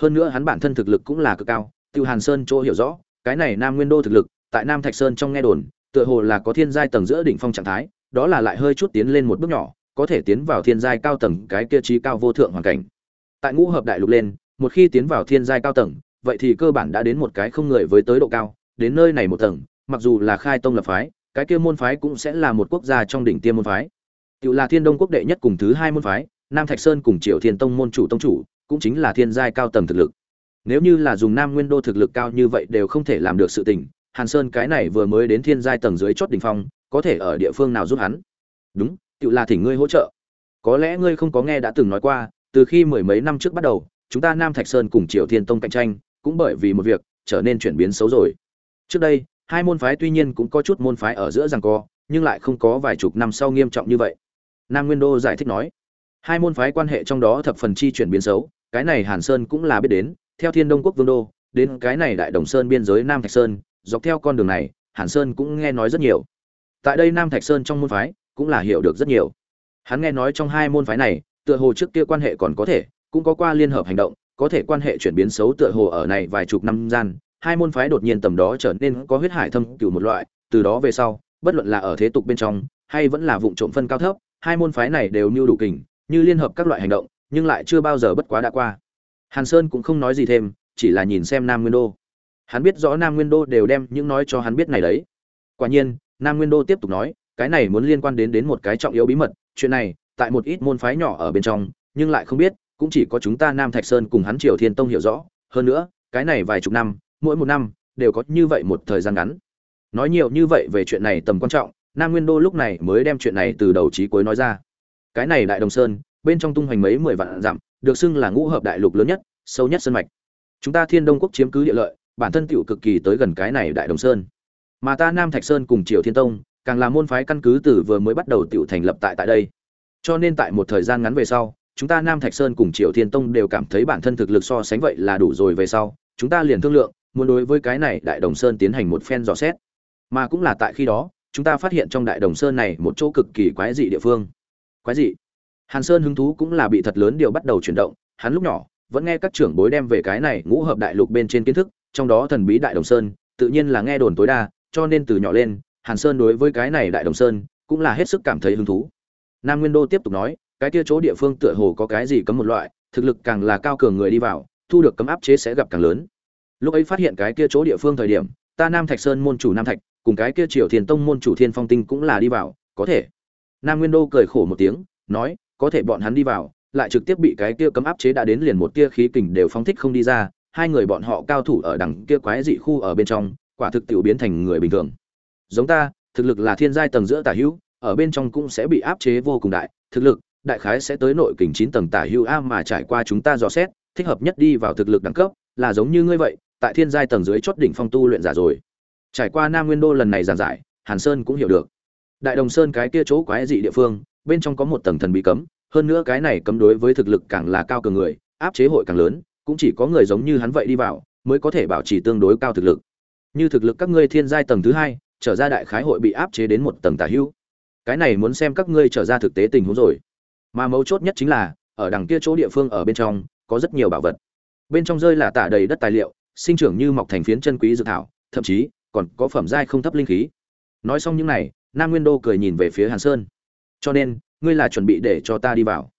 Hơn nữa hắn bản thân thực lực cũng là cực cao, tiêu hàn sơn chỗ hiểu rõ, cái này nam nguyên đô thực lực, tại nam thạch sơn trong nghe đồn, tựa hồ là có thiên giai tầng giữa đỉnh phong trạng thái, đó là lại hơi chút tiến lên một bước nhỏ, có thể tiến vào thiên giai cao tầng cái kia trí cao vô thượng hoàn cảnh. Tại ngũ hợp đại lục lên, một khi tiến vào thiên giai cao tầng, vậy thì cơ bản đã đến một cái không người với tới độ cao, đến nơi này một tầng, mặc dù là khai tông lập phái, cái kia môn phái cũng sẽ là một quốc gia trong đỉnh tiêm môn phái tự là thiên đông quốc đệ nhất cùng thứ hai môn phái, nam thạch sơn cùng triều thiên tông môn chủ tông chủ, cũng chính là thiên giai cao tầng thực lực. Nếu như là dùng nam nguyên đô thực lực cao như vậy đều không thể làm được sự tình, hàn sơn cái này vừa mới đến thiên giai tầng dưới chót đỉnh phong, có thể ở địa phương nào giúp hắn? Đúng tự là thỉnh ngươi hỗ trợ. Có lẽ ngươi không có nghe đã từng nói qua, từ khi mười mấy năm trước bắt đầu, chúng ta nam thạch sơn cùng triều thiên tông cạnh tranh, cũng bởi vì một việc, trở nên chuyển biến xấu rồi. Trước đây, hai môn phái tuy nhiên cũng có chút môn phái ở giữa rằng co, nhưng lại không có vài chục năm sau nghiêm trọng như vậy nam nguyên đô giải thích nói. Hai môn phái quan hệ trong đó thập phần chi chuyển biến xấu, cái này hàn sơn cũng là biết đến, theo thiên đông quốc vương đô, đến cái này đại đồng sơn biên giới nam thạch sơn, dọc theo con đường này, hàn sơn cũng nghe nói rất nhiều. Tại đây nam thạch sơn trong môn phái cũng là hiểu được rất nhiều. Hắn nghe nói trong hai môn phái này, tựa hồ trước kia quan hệ còn có thể, cũng có qua liên hợp hành động, có thể quan hệ chuyển biến xấu tựa hồ ở này vài chục năm gian, hai môn phái đột nhiên tầm đó trở nên có huyết hải thâm cửu một loại, từ đó về sau, bất luận là ở thế tục bên trong, hay vẫn là vụ trộm phân cao thấp hai môn phái này đều như đủ kình, như liên hợp các loại hành động, nhưng lại chưa bao giờ bất quá đã qua. Hàn sơn cũng không nói gì thêm, chỉ là nhìn xem nam nguyên đô. Hắn biết rõ nam nguyên đô đều đem những nói cho hắn biết này đấy. Quả nhiên, nam nguyên đô tiếp tục nói, cái này muốn liên quan đến đến một cái trọng yếu bí mật, chuyện này, tại một ít môn phái nhỏ ở bên trong, nhưng lại không biết, cũng chỉ có chúng ta nam thạch sơn cùng hắn triều thiên tông hiểu rõ. Hơn nữa, cái này vài chục năm, mỗi một năm, đều có như vậy một thời gian ngắn. Nói nhiều như vậy về chuyện này tầm quan trọng nam nguyên đô lúc này mới đem chuyện này từ đầu chí cuối nói ra. Cái này đại đồng sơn, bên trong tung hoành mấy mười vạn dặm, được xưng là ngũ hợp đại lục lớn nhất, sâu nhất sơn mạch. Chúng ta thiên đông quốc chiếm cứ địa lợi, bản thân tựu cực kỳ tới gần cái này đại đồng sơn. Mà ta nam thạch sơn cùng triều thiên tông, càng là môn phái căn cứ từ vừa mới bắt đầu tựu thành lập tại tại đây. Cho nên tại một thời gian ngắn về sau, chúng ta nam thạch sơn cùng triều thiên tông đều cảm thấy bản thân thực lực so sánh vậy là đủ rồi về sau, chúng ta liền thương lượng, muốn đối với cái này đại đồng sơn tiến hành một phen dò xét. Mà cũng là tại khi đó chúng ta phát hiện trong đại đồng sơn này một chỗ cực kỳ quái dị địa phương. Quái dị? Hàn sơn hứng thú cũng là bị thật lớn điều bắt đầu chuyển động, hắn lúc nhỏ, vẫn nghe các trưởng bối đem về cái này ngũ hợp đại lục bên trên kiến thức, trong đó thần bí đại đồng sơn, tự nhiên là nghe đồn tối đa, cho nên từ nhỏ lên, hàn sơn đối với cái này đại đồng sơn cũng là hết sức cảm thấy hứng thú. Nam nguyên đô tiếp tục nói, cái kia chỗ địa phương tựa hồ có cái gì cấm một loại, thực lực càng là cao cường người đi vào, thu được cấm áp chế sẽ gặp càng lớn. Lúc ấy phát hiện cái kia chỗ địa phương thời điểm, ta nam thạch sơn môn chủ nam thạch cùng cái kia triều thiền tông môn chủ thiên phong tinh cũng là đi vào, có thể. Nam nguyên đô cười khổ một tiếng, nói, có thể bọn hắn đi vào, lại trực tiếp bị cái kia cấm áp chế đã đến liền một tia khí kình đều phóng thích không đi ra, hai người bọn họ cao thủ ở đằng kia quái dị khu ở bên trong, quả thực tiểu biến thành người bình thường. Giống ta, thực lực là thiên giai tầng giữa tả hữu, ở bên trong cũng sẽ bị áp chế vô cùng đại, thực lực, đại khái sẽ tới nội kình chín tầng tả hữu a mà trải qua chúng ta dò xét, thích hợp nhất đi vào thực lực đẳng cấp, là giống như ngươi vậy, tại thiên giai tầng dưới chót đỉnh phong tu luyện giả rồi trải qua nam nguyên đô lần này giảng giải, hàn sơn cũng hiểu được. Đại đồng sơn cái kia chỗ quái dị địa phương, bên trong có một tầng thần bị cấm, hơn nữa cái này cấm đối với thực lực càng là cao cường người, áp chế hội càng lớn, cũng chỉ có người giống như hắn vậy đi vào, mới có thể bảo trì tương đối cao thực lực. Như thực lực các ngươi thiên giai tầng thứ hai, trở ra đại khái hội bị áp chế đến một tầng tả hữu. Cái này muốn xem các ngươi trở ra thực tế tình huống rồi. Mà mấu chốt nhất chính là, ở đằng kia chỗ địa phương ở bên trong, có rất nhiều bảo vật. Bên trong rơi là tả đầy đất tài liệu, sinh trưởng như mọc thành phiến chân quý dược thảo, thậm chí còn có phẩm giai không thấp linh khí. Nói xong những này, nam nguyên đô cười nhìn về phía hàn sơn. Cho nên, ngươi là chuẩn bị để cho ta đi vào.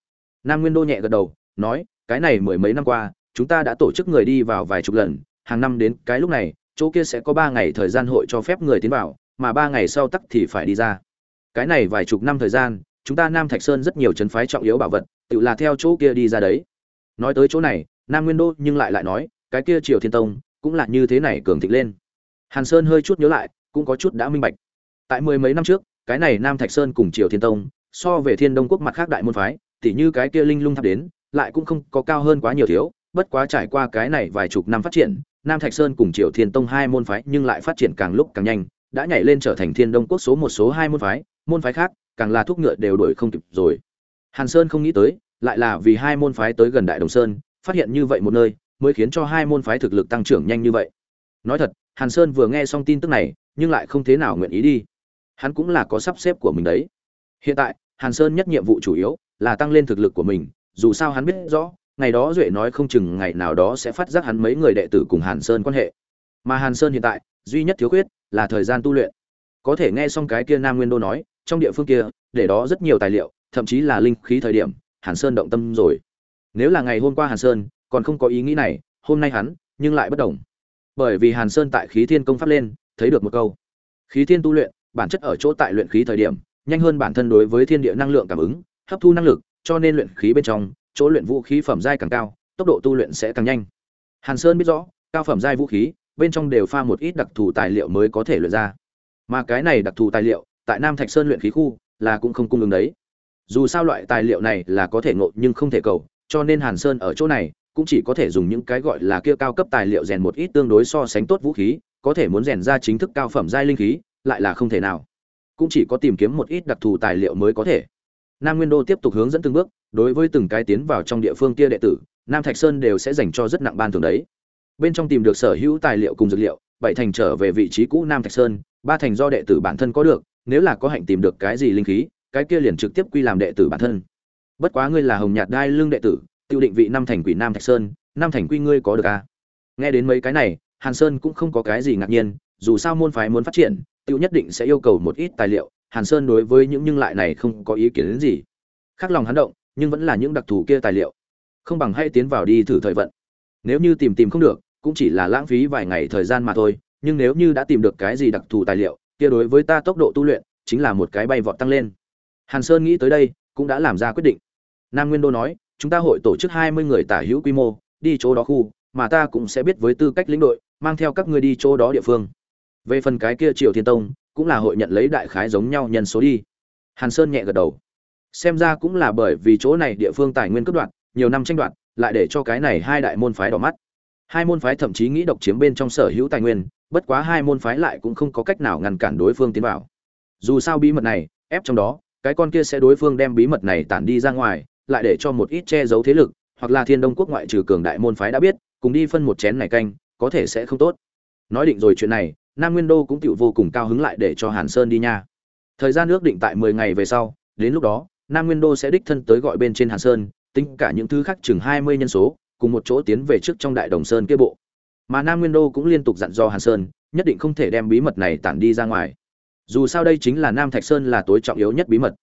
Nam nguyên đô nhẹ gật đầu, nói, cái này mười mấy năm qua, chúng ta đã tổ chức người đi vào vài chục lần, hàng năm đến cái lúc này, chỗ kia sẽ có ba ngày thời gian hội cho phép người tiến vào, mà ba ngày sau tắc thì phải đi ra. Cái này vài chục năm thời gian, chúng ta nam thạch sơn rất nhiều chấn phái trọng yếu bảo vật, tự là theo chỗ kia đi ra đấy. Nói tới chỗ này, nam nguyên đô nhưng lại lại nói, cái kia triều thiên tông cũng là như thế này cường thịnh lên hàn sơn hơi chút nhớ lại, cũng có chút đã minh bạch. Tại mười mấy năm trước, cái này nam thạch sơn cùng triều thiên tông, so về thiên đông quốc mặt khác đại môn phái, tỉ như cái kia linh lung tháp đến, lại cũng không có cao hơn quá nhiều thiếu, bất quá trải qua cái này vài chục năm phát triển, nam thạch sơn cùng triều thiên tông hai môn phái nhưng lại phát triển càng lúc càng nhanh, đã nhảy lên trở thành thiên đông quốc số một, số hai môn phái môn phái khác, càng là thuốc ngựa đều đổi không kịp rồi. Hàn sơn không nghĩ tới, lại là vì hai môn phái tới gần đại đồng sơn, phát hiện như vậy một nơi, mới khiến cho hai môn phái thực lực tăng trưởng nhanh như vậy nói thật, hàn sơn vừa nghe xong tin tức này, nhưng lại không thế nào nguyện ý đi. Hắn cũng là có sắp xếp của mình đấy. Hiện tại, hàn sơn nhất nhiệm vụ chủ yếu là tăng lên thực lực của mình, dù sao hắn biết rõ, ngày đó duệ nói không chừng ngày nào đó sẽ phát giác hắn mấy người đệ tử cùng hàn sơn quan hệ. Mà hàn sơn hiện tại, duy nhất thiếu khuyết là thời gian tu luyện. Có thể nghe xong cái kia nam nguyên đô nói, trong địa phương kia, để đó rất nhiều tài liệu, thậm chí là linh khí thời điểm, hàn sơn động tâm rồi. Nếu là ngày hôm qua hàn sơn, còn không có ý nghĩ này, hôm nay hắn, nhưng lại bất đồng bởi vì hàn sơn tại khí thiên công pháp lên, thấy được một câu. Khí thiên tu luyện, bản chất ở chỗ tại luyện khí thời điểm, nhanh hơn bản thân đối với thiên địa năng lượng cảm ứng, hấp thu năng lực, cho nên luyện khí bên trong, chỗ luyện vũ khí phẩm giai càng cao, tốc độ tu luyện sẽ càng nhanh. Hàn sơn biết rõ, cao phẩm giai vũ khí, bên trong đều pha một ít đặc thù tài liệu mới có thể luyện ra. Mà cái này đặc thù tài liệu, tại nam thạch sơn luyện khí khu, là cũng không cung ứng đấy. Dù sao loại tài liệu này là có thể ngộ nhưng không thể cầu, cho nên hàn sơn ở chỗ này cũng chỉ có thể dùng những cái gọi là kia cao cấp tài liệu rèn một ít tương đối so sánh tốt vũ khí, có thể muốn rèn ra chính thức cao phẩm giai linh khí, lại là không thể nào. Cũng chỉ có tìm kiếm một ít đặc thù tài liệu mới có thể. Nam nguyên đô tiếp tục hướng dẫn từng bước, đối với từng cái tiến vào trong địa phương kia đệ tử, nam thạch sơn đều sẽ dành cho rất nặng ban thường đấy. Bên trong tìm được sở hữu tài liệu cùng dược liệu, bảy thành trở về vị trí cũ nam thạch sơn, ba thành do đệ tử bản thân có được, nếu là có hạnh tìm được cái gì linh khí, cái kia liền trực tiếp quy làm đệ tử bản thân. Bất quá ngươi là hồng nhạt đai lương đệ tử tiêu định vị năm thành quỷ nam thạch sơn năm thành quy ngươi có được à? nghe đến mấy cái này, hàn sơn cũng không có cái gì ngạc nhiên, dù sao môn phái muốn phát triển, tiêu nhất định sẽ yêu cầu một ít tài liệu, hàn sơn đối với những nhưng lại này không có ý kiến đến gì. Khác lòng hắn động, nhưng vẫn là những đặc thù kia tài liệu. Không bằng hay tiến vào đi thử thời vận. Nếu như tìm tìm không được, cũng chỉ là lãng phí vài ngày thời gian mà thôi, nhưng nếu như đã tìm được cái gì đặc thù tài liệu, kia đối với ta tốc độ tu luyện, chính là một cái bay vọt tăng lên. Hàn sơn nghĩ tới đây, cũng đã làm ra quyết định. Nam nguyên đô nói chúng ta hội tổ chức hai mươi người tả hữu quy mô, đi chỗ đó khu, mà ta cũng sẽ biết với tư cách lĩnh đội, mang theo các ngươi đi chỗ đó địa phương. Về phần cái kia triều thiên tông, cũng là hội nhận lấy đại khái giống nhau nhân số đi. Hàn sơn nhẹ gật đầu. Xem ra cũng là bởi vì chỗ này địa phương tài nguyên cấp đoạn nhiều năm tranh đoạt, lại để cho cái này hai đại môn phái đỏ mắt. Hai môn phái thậm chí nghĩ độc chiếm bên trong sở hữu tài nguyên, bất quá hai môn phái lại cũng không có cách nào ngăn cản đối phương tiến vào. Dù sao bí mật này, ép trong đó, cái con kia sẽ đối phương đem bí mật này tản đi ra ngoài lại để cho một ít che giấu thế lực, hoặc là thiên đông quốc ngoại trừ cường đại môn phái đã biết, cùng đi phân một chén này canh, có thể sẽ không tốt. Nói định rồi chuyện này, nam nguyên đô cũng tự vô cùng cao hứng lại để cho hàn sơn đi nha. Thời gian ước định tại mười ngày về sau, đến lúc đó, nam nguyên đô sẽ đích thân tới gọi bên trên hàn sơn, tính cả những thứ khác chừng hai mươi nhân số, cùng một chỗ tiến về trước trong đại đồng sơn kia bộ. Mà nam nguyên đô cũng liên tục dặn dò hàn sơn, nhất định không thể đem bí mật này tản đi ra ngoài. Dù sao đây chính là nam thạch sơn là tối trọng yếu nhất bí mật.